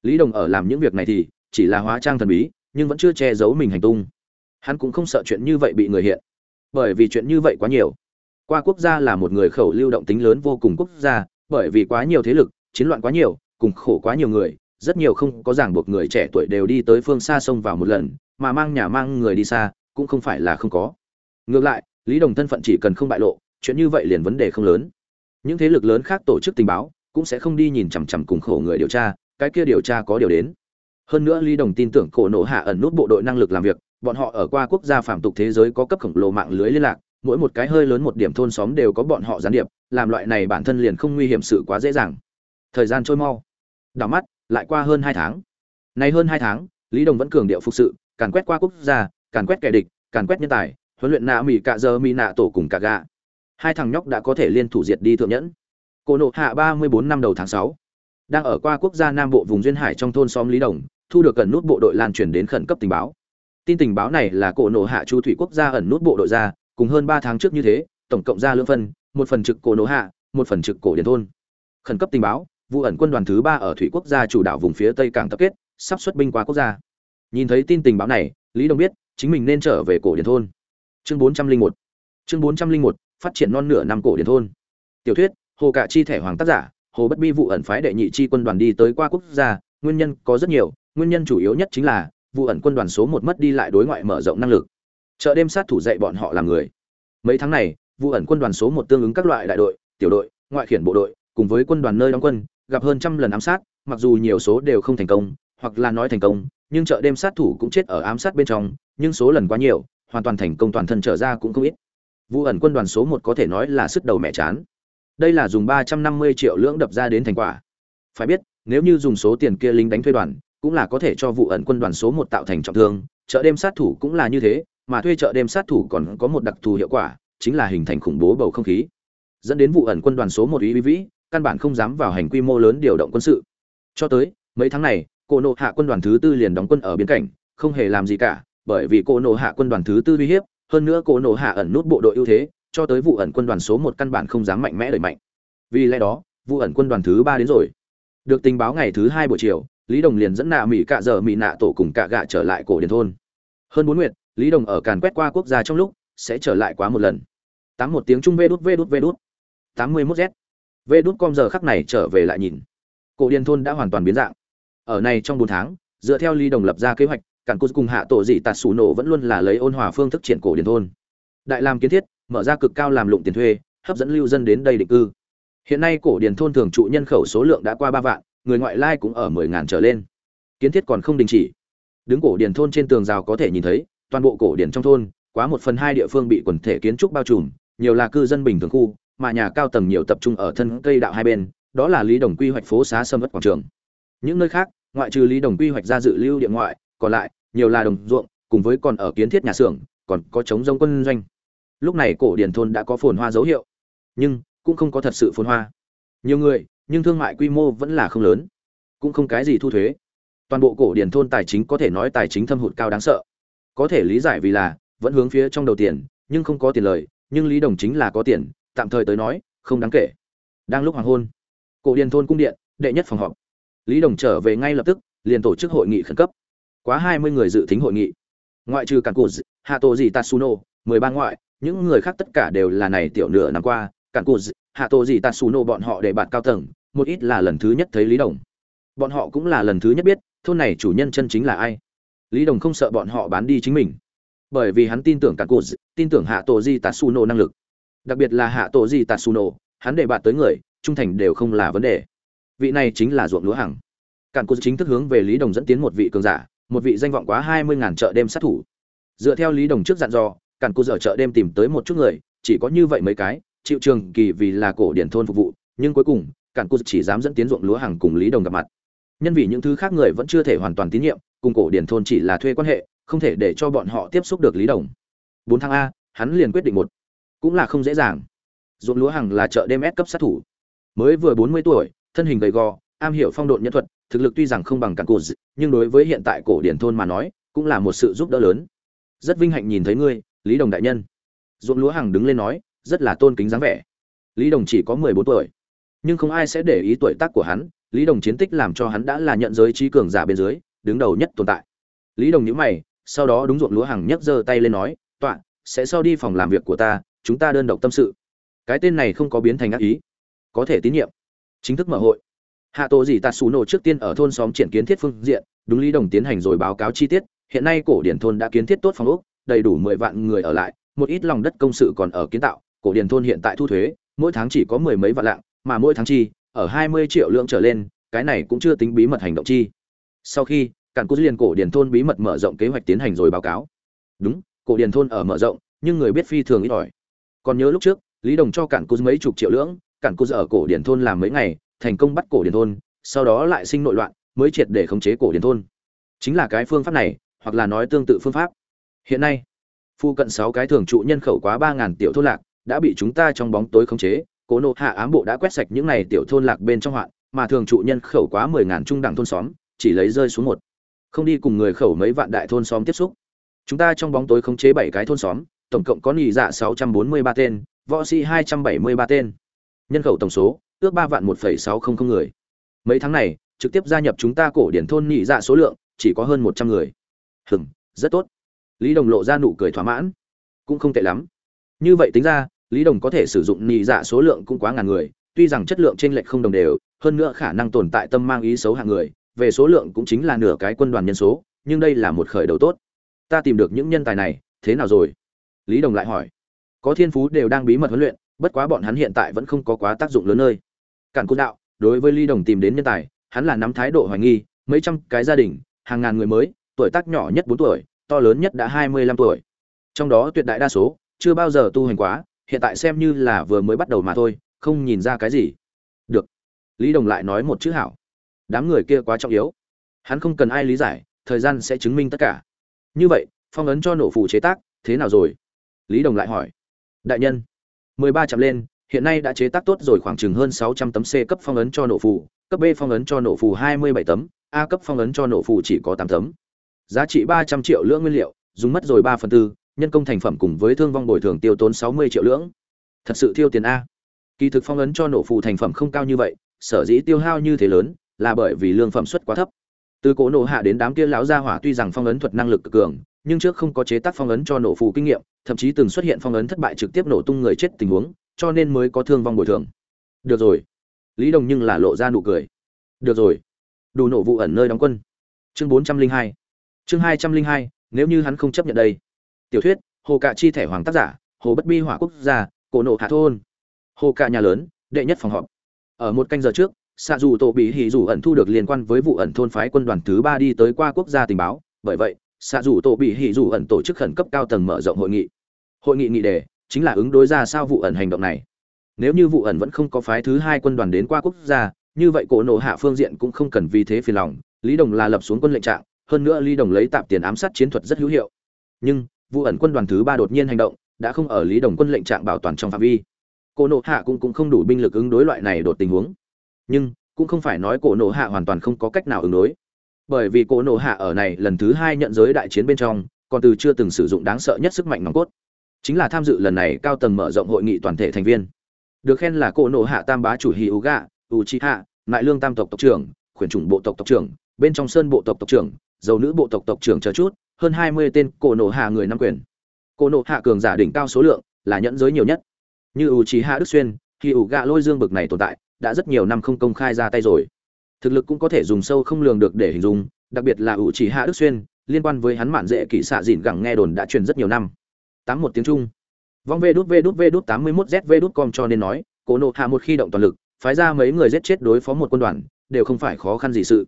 Lý đồng ở làm những việc này thì chỉ là hóa trang thần bí, nhưng vẫn chưa che giấu mình hành tung. Hắn cũng không sợ chuyện như vậy bị người hiện. Bởi vì chuyện như vậy quá nhiều. Qua quốc gia là một người khẩu lưu động tính lớn vô cùng quốc gia, bởi vì quá nhiều thế lực, chiến loạn quá nhiều, cùng khổ quá nhiều người, rất nhiều không có ràng buộc người trẻ tuổi đều đi tới phương xa sông vào một lần, mà mang nhà mang người đi xa cũng không phải là không có. Ngược lại, lý đồng thân phận chỉ cần không bại lộ, chuyện như vậy liền vấn đề không lớn. Những thế lực lớn khác tổ chức tình báo cũng sẽ không đi nhìn chằm chằm cùng khổ người điều tra, cái kia điều tra có điều đến. Hơn nữa lý đồng tin tưởng cổ nổ hạ ẩn nút bộ đội năng lực làm việc, bọn họ ở qua quốc gia phạm tục thế giới có cấp khổng lồ mạng lưới liên lạc, mỗi một cái hơi lớn một điểm thôn xóm đều có bọn họ gián điệp, làm loại này bản thân liền không nguy hiểm sự quá dễ dàng. Thời gian trôi mau. Đảo mắt, lại qua hơn hai tháng. Nay hơn hai tháng, lý đồng vẫn cường điệu phục sự, càn quét qua quốc gia, càn quét kẻ địch, càn quét nhân tài, huấn luyện nạ mỹ cạ giờ mỹ nạ tổ cùng cả gà. Hai thằng nhóc đã có thể liên thủ diệt đi thượng nhẫn cổ nộ hạ ba mươi bốn năm đầu tháng sáu. Đang ở qua quốc gia nam bộ vùng duyên hải trong thôn xóm lý đồng, thu được cần nút bộ đội lan truyền đến khẩn cấp tình báo. Tin tình báo này là cổ nộ hạ chu thủy quốc gia ẩn nút bộ đội ra, cùng hơn ba tháng trước như thế, tổng cộng ra lưỡng phân, một phần trực cổ nộ hạ, một phần trực cổ điển thôn. Khẩn cấp tình báo, vụ ẩn quân đoàn thứ ba ở thủy quốc gia chủ đạo vùng phía tây cảng tập kết, sắp xuất binh qua quốc gia. Nhìn thấy tin tình báo này, lý đồng biết, chính mình nên trở về cổ điển thôn. Chương bốn trăm linh một. Chương bốn trăm linh một, phát triển non nửa năm cổ điển thôn. Tiểu thuyết hồ Cả chi thẻ hoàng tác giả, hồ bất bi vụ ẩn phái đệ nhị chi quân đoàn đi tới qua quốc gia, nguyên nhân có rất nhiều, nguyên nhân chủ yếu nhất chính là, vụ ẩn quân đoàn số một mất đi lại đối ngoại mở rộng năng lực. Chợ đêm sát thủ dạy bọn họ làm người. Mấy tháng này, vụ ẩn quân đoàn số một tương ứng các loại đại đội, tiểu đội, ngoại khiển bộ đội, cùng với quân đoàn nơi đóng quân, gặp hơn trăm lần ám sát, mặc dù nhiều số đều không thành công, hoặc là nói thành công, nhưng chợ đêm sát thủ cũng chết ở ám sát bên trong, nhưng số lần quá nhiều, hoàn toàn thành công toàn thân trở ra cũng không ít. Vụ ẩn quân đoàn số một có thể nói là sức đầu mẹ chán đây là dùng ba trăm năm mươi triệu lưỡng đập ra đến thành quả. Phải biết, nếu như dùng số tiền kia lính đánh thuê đoàn, cũng là có thể cho vụ ẩn quân đoàn số một tạo thành trọng thương, chợ đêm sát thủ cũng là như thế, mà thuê chợ đêm sát thủ còn có một đặc thù hiệu quả, chính là hình thành khủng bố bầu không khí. Dẫn đến vụ ẩn quân đoàn số một ý vĩ, căn bản không dám vào hành quy mô lớn điều động quân sự. Cho tới, mấy tháng này cô nộ hạ quân đoàn thứ tư liền đóng quân ở biên cảnh không hề làm gì cả, bởi vì cô nộ hạ quân đoàn thứ tư uy hiếp, hơn nữa cô nộ hạ ẩn nút bộ đội ưu thế cho tới vụ ẩn quân đoàn số một căn bản không dám mạnh mẽ đẩy mạnh. Vì lẽ đó, vụ ẩn quân đoàn thứ ba đến rồi. Được tình báo ngày thứ hai buổi chiều, lý đồng liền dẫn nạ mỹ cạ giờ mỹ nạ tổ cùng cạ gạ trở lại cổ điển thôn. Hơn bốn nguyệt, lý đồng ở càn quét qua quốc gia trong lúc, sẽ trở lại quá một lần. Tám một tiếng trung vê đút vê đút vê đút. Tám mươi mốt z. Vê đút com giờ khắc này trở về lại nhìn. Cổ điển thôn đã hoàn toàn biến dạng. Ở này trong bốn tháng, dựa theo lý đồng lập ra kế hoạch cản cốt cùng hạ tổ dị tạt xù nổ vẫn luôn là lấy ôn hòa phương thức triển cổ điển thôn. Đại làm kiến thiết mở ra cực cao làm lụng tiền thuê, hấp dẫn lưu dân đến đây định cư. Hiện nay cổ điển thôn thường trụ nhân khẩu số lượng đã qua ba vạn, người ngoại lai cũng ở mười ngàn trở lên. Kiến thiết còn không đình chỉ. Đứng cổ điển thôn trên tường rào có thể nhìn thấy, toàn bộ cổ điển trong thôn, quá một phần hai địa phương bị quần thể kiến trúc bao trùm, nhiều là cư dân bình thường khu, mà nhà cao tầng nhiều tập trung ở thân cây đạo hai bên, đó là lý đồng quy hoạch phố xá sâm ất quảng trường. Những nơi khác, ngoại trừ lý đồng quy hoạch ra dự lưu địa ngoại, còn lại, nhiều là đồng ruộng, cùng với còn ở kiến thiết nhà xưởng, còn có chống giống quân doanh lúc này cổ điển thôn đã có phồn hoa dấu hiệu, nhưng cũng không có thật sự phồn hoa. Nhiều người, nhưng thương mại quy mô vẫn là không lớn, cũng không cái gì thu thuế. Toàn bộ cổ điển thôn tài chính có thể nói tài chính thâm hụt cao đáng sợ. Có thể lý giải vì là vẫn hướng phía trong đầu tiền, nhưng không có tiền lời, nhưng lý đồng chính là có tiền, tạm thời tới nói, không đáng kể. Đang lúc hoàng hôn, cổ điển thôn cung điện, đệ nhất phòng họp. Lý đồng trở về ngay lập tức, liền tổ chức hội nghị khẩn cấp. Quá hai mươi người dự tính hội nghị. Ngoại trừ cản cụt, hạ tổ gì tatsuno, mười ba ngoại những người khác tất cả đều là này tiểu nửa năm qua, cản cụ hạ tổ gì tatsuno bọn họ để bạt cao tầng, một ít là lần thứ nhất thấy lý đồng. Bọn họ cũng là lần thứ nhất biết, thôn này chủ nhân chân chính là ai. Lý đồng không sợ bọn họ bán đi chính mình. Bởi vì hắn tin tưởng cả cụ tin tưởng hạ tổ di tatsuno năng lực. Đặc biệt là hạ tổ di tatsuno hắn để bạn tới người, trung thành đều không là vấn đề. Vị này chính là ruộng lúa hàng cản cụ chính thức hướng về lý đồng dẫn tiến một vị cường giả, một vị danh vọng quá hai mươi ngàn chợ đêm sát thủ. Dựa theo lý đồng trước dặn dò cản cô dở chợ đêm tìm tới một chút người, chỉ có như vậy mấy cái, chịu trường kỳ vì là cổ điển thôn phục vụ, nhưng cuối cùng, cản cô chỉ dám dẫn tiến ruộng lúa hàng cùng lý đồng gặp mặt. Nhân vì những thứ khác người vẫn chưa thể hoàn toàn tín nhiệm, cùng cổ điển thôn chỉ là thuê quan hệ, không thể để cho bọn họ tiếp xúc được lý đồng. Bốn tháng a, hắn liền quyết định một, cũng là không dễ dàng. Ruộng lúa hàng là chợ đêm ép cấp sát thủ. Mới vừa bốn mươi tuổi, thân hình gầy gò, am hiểu phong độn nhân thuật, thực lực tuy rằng không bằng cản cụt nhưng đối với hiện tại cổ điển thôn mà nói, cũng là một sự giúp đỡ lớn. Rất vinh hạnh nhìn thấy ngươi lý đồng đại nhân. Ruộng lúa hàng đứng lên nói, rất là tôn kính dáng vẻ. Lý đồng chỉ có mười bốn tuổi, nhưng không ai sẽ để ý tuổi tác của hắn, lý đồng chiến tích làm cho hắn đã là nhận giới trí cường giả bên dưới, đứng đầu nhất tồn tại. Lý đồng nhữ mày, sau đó đúng ruộng lúa hàng nhấc giơ tay lên nói, tọa, sẽ sau đi phòng làm việc của ta, chúng ta đơn độc tâm sự. Cái tên này không có biến thành ác ý, có thể tín nhiệm. Chính thức mở hội. Hạ tổ dì tạt xù nổ trước tiên ở thôn xóm triển kiến thiết phương diện, đúng lý đồng tiến hành rồi báo cáo chi tiết, hiện nay cổ điển thôn đã kiến thiết tốt phòng ốc đầy đủ mười vạn người ở lại một ít lòng đất công sự còn ở kiến tạo cổ điển thôn hiện tại thu thuế mỗi tháng chỉ có mười mấy vạn lạng mà mỗi tháng chi ở 20 triệu lượng trở lên, cái này cũng chưa tính bí mật hành động chi. Sau khi, cản cú liền cổ điển thôn bí mật mở rộng kế hoạch tiến hành rồi báo cáo. Đúng, cổ điển thôn ở mở rộng, nhưng người biết phi thường ít ỏi. Còn nhớ lúc trước, Lý Đồng cho cản cú mấy chục triệu lượng, cản cú ở cổ điển thôn làm mấy ngày, thành công bắt cổ điển thôn, sau đó lại sinh nội loạn, mới triệt để khống chế cổ điển thôn. Chính là cái phương pháp này, hoặc là nói tương tự phương pháp. Hiện nay, phu cận 6 cái thường trụ nhân khẩu quá 3000 tiểu thôn lạc, đã bị chúng ta trong bóng tối khống chế, cố nộ hạ ám bộ đã quét sạch những này tiểu thôn lạc bên trong hoạn mà thường trụ nhân khẩu quá mười ngàn trung đẳng thôn xóm chỉ lấy rơi xuống một. Không đi cùng người khẩu mấy vạn đại thôn xóm tiếp xúc. Chúng ta trong bóng tối khống chế bảy cái thôn xóm tổng cộng có nhị dạ sáu trăm bốn mươi ba tên võ sĩ hai trăm bảy mươi ba tên. Nhân khẩu tổng số ước ba vạn một phẩy sáu không không người. Mấy tháng này trực tiếp gia nhập chúng ta cổ điển thôn nhị dạ số lượng chỉ có hơn một trăm người. Hừng rất tốt lý đồng lộ ra nụ cười thỏa mãn. Cũng không tệ lắm. Như vậy tính ra, lý đồng có thể sử dụng nhị dạ số lượng cũng quá ngàn người, tuy rằng chất lượng trên lệch không đồng đều, hơn nữa khả năng tồn tại tâm mang ý xấu hạng người, về số lượng cũng chính là nửa cái quân đoàn nhân số, nhưng đây là một khởi đầu tốt. Ta tìm được những nhân tài này, thế nào rồi? Lý đồng lại hỏi. Có thiên phú đều đang bí mật huấn luyện, bất quá bọn hắn hiện tại vẫn không có quá tác dụng lớn nơi. Cản cốt đạo, đối với lý đồng tìm đến nhân tài, hắn là nắm thái độ hoài nghi, mấy trăm cái gia đình, hàng ngàn người mới, tuổi tác nhỏ nhất bốn tuổi to lớn nhất đã hai mươi lăm tuổi. Trong đó tuyệt đại đa số chưa bao giờ tu hành quá, hiện tại xem như là vừa mới bắt đầu mà thôi, không nhìn ra cái gì. Được. Lý đồng lại nói một chữ hảo. Đám người kia quá trọng yếu. Hắn không cần ai lý giải, thời gian sẽ chứng minh tất cả. Như vậy, phong ấn cho nổ phù chế tác, thế nào rồi? Lý đồng lại hỏi. Đại nhân, mười ba chạm lên, hiện nay đã chế tác tốt rồi khoảng chừng hơn sáu trăm tấm c cấp phong ấn cho nổ phù, cấp b phong ấn cho nổ phù hai mươi bảy tấm, a cấp phong ấn cho nổ phù chỉ có tám tấm giá trị ba trăm triệu lưỡng nguyên liệu, dùng mất rồi ba phần tư, nhân công thành phẩm cùng với thương vong bồi thường tiêu tốn sáu mươi triệu lưỡng. Thật sự tiêu tiền a. Kỳ thực phong ấn cho nổ phù thành phẩm không cao như vậy, sở dĩ tiêu hao như thế lớn, là bởi vì lương phẩm suất quá thấp. Từ cổ nổ hạ đến đám kia lão gia hỏa tuy rằng phong ấn thuật năng lực cực cường, nhưng trước không có chế tác phong ấn cho nổ phù kinh nghiệm, thậm chí từng xuất hiện phong ấn thất bại trực tiếp nổ tung người chết tình huống, cho nên mới có thương vong bồi thường. Được rồi. Lý đồng nhưng là lộ ra nụ cười. Được rồi. Đủ nổ vụ ẩn nơi đóng quân. Chương bốn trăm linh hai chương hai trăm linh hai, nếu như hắn không chấp nhận đây. Tiểu thuyết, hồ cạ chi thẻ hoàng tác giả, hồ bất bi hỏa quốc gia, cổ nộ hạ thôn. Hồ cạ nhà lớn, đệ nhất phòng họp. Ở một canh giờ trước xạ dù tổ bị hỉ dù ẩn thu được liên quan với vụ ẩn thôn phái quân đoàn thứ ba đi tới qua quốc gia tình báo. Bởi vậy xạ dù tổ bị hỉ dù ẩn tổ chức khẩn cấp cao tầng mở rộng hội nghị. Hội nghị nghị đề chính là ứng đối ra sao vụ ẩn hành động này. Nếu như vụ ẩn vẫn không có phái thứ hai quân đoàn đến qua quốc gia, như vậy cổ nộ hạ phương diện cũng không cần vì thế phiền lòng, lý đồng là lập xuống quân lệnh trạng hơn nữa lý đồng lấy tạp tiền ám sát chiến thuật rất hữu hiệu. Nhưng vụ ẩn quân đoàn thứ ba đột nhiên hành động, đã không ở lý đồng quân lệnh trạng bảo toàn trong phạm vi. Cổ nộ hạ cũng cũng không đủ binh lực ứng đối loại này đột tình huống. Nhưng, cũng không phải nói cổ nộ hạ hoàn toàn không có cách nào ứng đối. Bởi vì cổ nộ hạ ở này lần thứ hai nhận giới đại chiến bên trong, còn từ chưa từng sử dụng đáng sợ nhất sức mạnh nòng cốt. Chính là tham dự lần này cao tầng mở rộng hội nghị toàn thể thành viên. Được khen là cổ nộ hạ tam bá chủ hì ú gạ u chi hạ nại lương tam tộc tộc trưởng, khuyển chủng bộ tộc tộc trưởng, bên trong sơn bộ tộc tộc trưởng dầu nữ bộ tộc tộc trưởng chờ chút, hơn hai mươi tên cổ nộ hạ người nắm quyền. Cổ nộ hạ cường giả đỉnh cao số lượng là nhẫn giới nhiều nhất. Như u chi hạ đức xuyên khi ủ gạ lôi dương bực này tồn tại, đã rất nhiều năm không công khai ra tay rồi. Thực lực cũng có thể dùng sâu không lường được để hình dung, đặc biệt là ủ chỉ hạ đức xuyên, liên quan với hắn mạn dễ kỹ xạ dịn gẳng nghe đồn đã truyền rất nhiều năm. Tám một tiếng trung. Vong vê đút vê đút vê đút tám mươi mốt z vê đút com cho nên nói, cổ nộ hạ một khi động toàn lực, phái ra mấy người giết chết đối phó một quân đoàn, đều không phải khó khăn gì sự.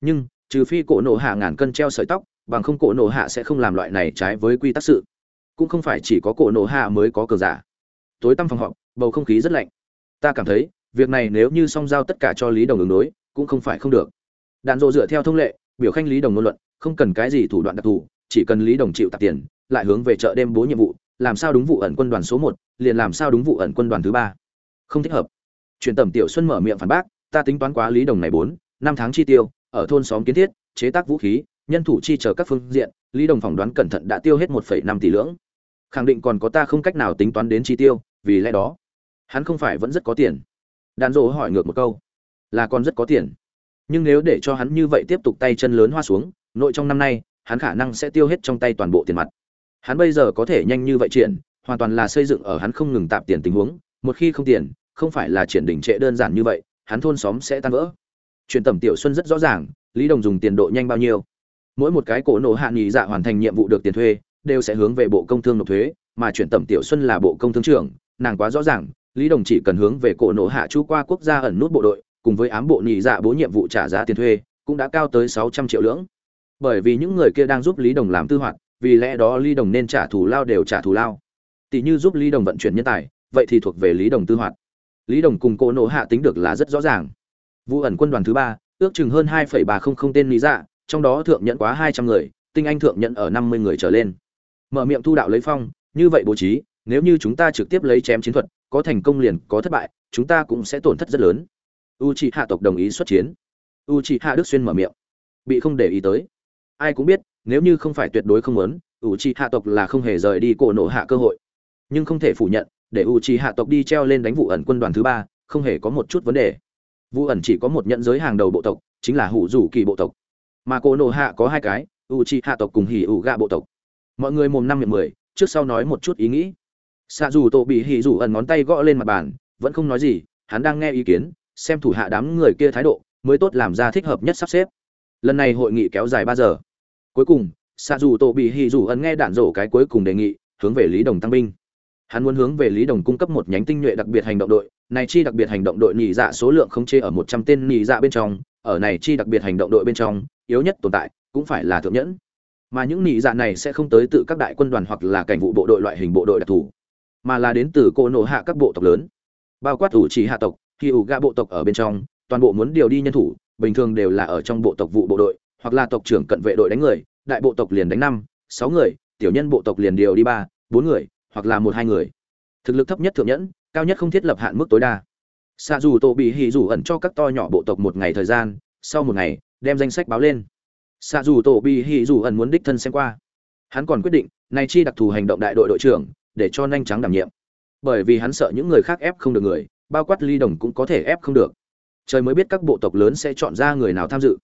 Nhưng trừ phi cổ nổ hạ ngàn cân treo sợi tóc, bằng không cổ nổ hạ sẽ không làm loại này trái với quy tắc sự. Cũng không phải chỉ có cổ nổ hạ mới có cờ giả. Tối tăm phòng họp, bầu không khí rất lạnh. Ta cảm thấy, việc này nếu như song giao tất cả cho lý đồng ứng đối, cũng không phải không được. Đạn dộ dựa theo thông lệ, biểu khanh lý đồng ngôn luận, không cần cái gì thủ đoạn đặc thù, chỉ cần lý đồng chịu tạp tiền, lại hướng về chợ đêm bố nhiệm vụ, làm sao đúng vụ ẩn quân đoàn số một, liền làm sao đúng vụ ẩn quân đoàn thứ ba. Không thích hợp. Truyền tầm tiểu xuân mở miệng phản bác, ta tính toán quá lý đồng này bốn, năm tháng chi tiêu ở thôn xóm kiến thiết, chế tác vũ khí, nhân thủ chi chờ các phương diện, lý đồng phỏng đoán cẩn thận đã tiêu hết một năm tỷ lưỡng. Khẳng định còn có ta không cách nào tính toán đến chi tiêu, vì lẽ đó, hắn không phải vẫn rất có tiền. Đàn rộ hỏi ngược một câu, là còn rất có tiền. Nhưng nếu để cho hắn như vậy tiếp tục tay chân lớn hoa xuống, nội trong năm nay, hắn khả năng sẽ tiêu hết trong tay toàn bộ tiền mặt. Hắn bây giờ có thể nhanh như vậy triển, hoàn toàn là xây dựng ở hắn không ngừng tạp tiền tình huống, một khi không tiền, không phải là triển đỉnh trệ đơn giản như vậy, hắn thôn xóm sẽ tan vỡ truyền tầm tiểu xuân rất rõ ràng, lý đồng dùng tiền độ nhanh bao nhiêu. Mỗi một cái cổ nổ hạ nghỉ dạ hoàn thành nhiệm vụ được tiền thuê, đều sẽ hướng về bộ công thương nộp thuế, mà chuyển tầm tiểu xuân là bộ công thương trưởng, nàng quá rõ ràng, lý đồng chỉ cần hướng về cổ nổ hạ chu qua quốc gia ẩn nút bộ đội, cùng với ám bộ nghỉ dạ bố nhiệm vụ trả giá tiền thuê, cũng đã cao tới sáu trăm triệu lưỡng. Bởi vì những người kia đang giúp lý đồng làm tư hoạt, vì lẽ đó lý đồng nên trả thù lao đều trả thù lao. Tỷ như giúp lý đồng vận chuyển nhân tài, vậy thì thuộc về lý đồng tư hoạt. Lý đồng cùng cổ nổ hạ tính được là rất rõ ràng vụ ẩn quân đoàn thứ ba, ước chừng hơn hai ba không không tên lý dạ trong đó thượng nhận quá hai trăm người, tinh anh thượng nhận ở năm mươi người trở lên. Mở miệng thu đạo lấy phong, như vậy bố trí, nếu như chúng ta trực tiếp lấy chém chiến thuật, có thành công liền có thất bại, chúng ta cũng sẽ tổn thất rất lớn. U c hạ tộc đồng ý xuất chiến. U c hạ đức xuyên mở miệng. Bị không để ý tới. Ai cũng biết, nếu như không phải tuyệt đối không muốn u c hạ tộc là không hề rời đi cổ nộ hạ cơ hội. Nhưng không thể phủ nhận, để u c hạ tộc đi treo lên đánh vụ ẩn quân đoàn thứ ba, không hề có một chút vấn đề vu ẩn chỉ có một nhận giới hàng đầu bộ tộc, chính là hủ rủ kỳ bộ tộc. Mà cô nộ hạ có hai cái u Chi hạ tộc cùng hỉ ủ gạ bộ tộc. Mọi người mồm năm miệng mười, trước sau nói một chút ý nghĩ. Xạ dù tổ bị hỉ rủ ẩn ngón tay gõ lên mặt bàn, vẫn không nói gì, hắn đang nghe ý kiến, xem thủ hạ đám người kia thái độ, mới tốt làm ra thích hợp nhất sắp xếp. Lần này hội nghị kéo dài ba giờ. Cuối cùng xạ dù tổ bị hỉ rủ ẩn nghe đạn rổ cái cuối cùng đề nghị, hướng về lý đồng tăng binh. Hắn muốn hướng về lý đồng cung cấp một nhánh tinh nhuệ đặc biệt hành động đội này chi đặc biệt hành động đội nhị dạ số lượng không chê ở một trăm tên nhị dạ bên trong, ở này chi đặc biệt hành động đội bên trong, yếu nhất tồn tại, cũng phải là thượng nhẫn. Mà những nhị dạ này sẽ không tới từ các đại quân đoàn hoặc là cảnh vụ bộ đội loại hình bộ đội đặc thù, mà là đến từ cô nổ hạ các bộ tộc lớn. Bao quát ủ chỉ hạ tộc, khi ủ gạ bộ tộc ở bên trong, toàn bộ muốn điều đi nhân thủ, bình thường đều là ở trong bộ tộc vụ bộ đội, hoặc là tộc trưởng cận vệ đội đánh người, đại bộ tộc liền đánh năm, sáu người, tiểu nhân bộ tộc liền điều đi ba, bốn người, hoặc là một hai người. Thực lực thấp nhất thượng nhẫn cao nhất không thiết lập hạn mức tối đa. Xạ dù tổ bị hỉ dù ẩn cho các to nhỏ bộ tộc một ngày thời gian, sau một ngày, đem danh sách báo lên. Xạ dù tổ bị hỉ dù ẩn muốn đích thân xem qua. Hắn còn quyết định, nay chi đặc thù hành động đại đội đội trưởng, để cho nhanh trắng đảm nhiệm. Bởi vì hắn sợ những người khác ép không được người, bao quát ly đồng cũng có thể ép không được. Trời mới biết các bộ tộc lớn sẽ chọn ra người nào tham dự.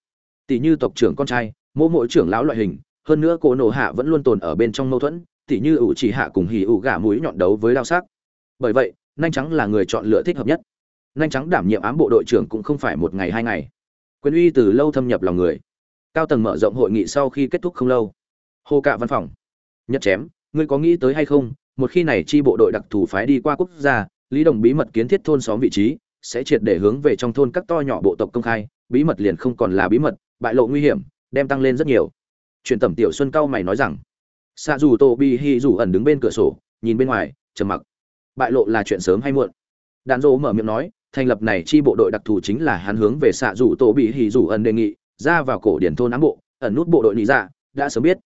Tỷ như tộc trưởng con trai mỗi mỗi trưởng lão loại hình, hơn nữa cổ nổ hạ vẫn luôn tồn ở bên trong mâu thuẫn, tỷ như ủ chỉ hạ cùng hỉ ủ gả mũi nhọn đấu với đao sắc. Bởi vậy nhanh trắng là người chọn lựa thích hợp nhất. Nhanh trắng đảm nhiệm ám bộ đội trưởng cũng không phải một ngày hai ngày. Quyền uy từ lâu thâm nhập lòng người. Cao tầng mở rộng hội nghị sau khi kết thúc không lâu. Hô cạ văn phòng. Nhất chém, ngươi có nghĩ tới hay không? Một khi này chi bộ đội đặc thù phái đi qua quốc gia, lý đồng bí mật kiến thiết thôn xóm vị trí, sẽ triệt để hướng về trong thôn các to nhỏ bộ tộc công khai. Bí mật liền không còn là bí mật, bại lộ nguy hiểm, đem tăng lên rất nhiều. Truyền tẩm tiểu xuân cao mày nói rằng xạ dù tô bi hi dù ẩn đứng bên cửa sổ, nhìn bên ngoài, trầm mặc bại lộ là chuyện sớm hay muộn. Đàn dỗ mở miệng nói thành lập này chi bộ đội đặc thù chính là hắn hướng về xạ rủ tổ bị hỉ rủ ẩn đề nghị ra vào cổ điển thôn ám bộ ẩn nút bộ đội lý dạ, đã sớm biết.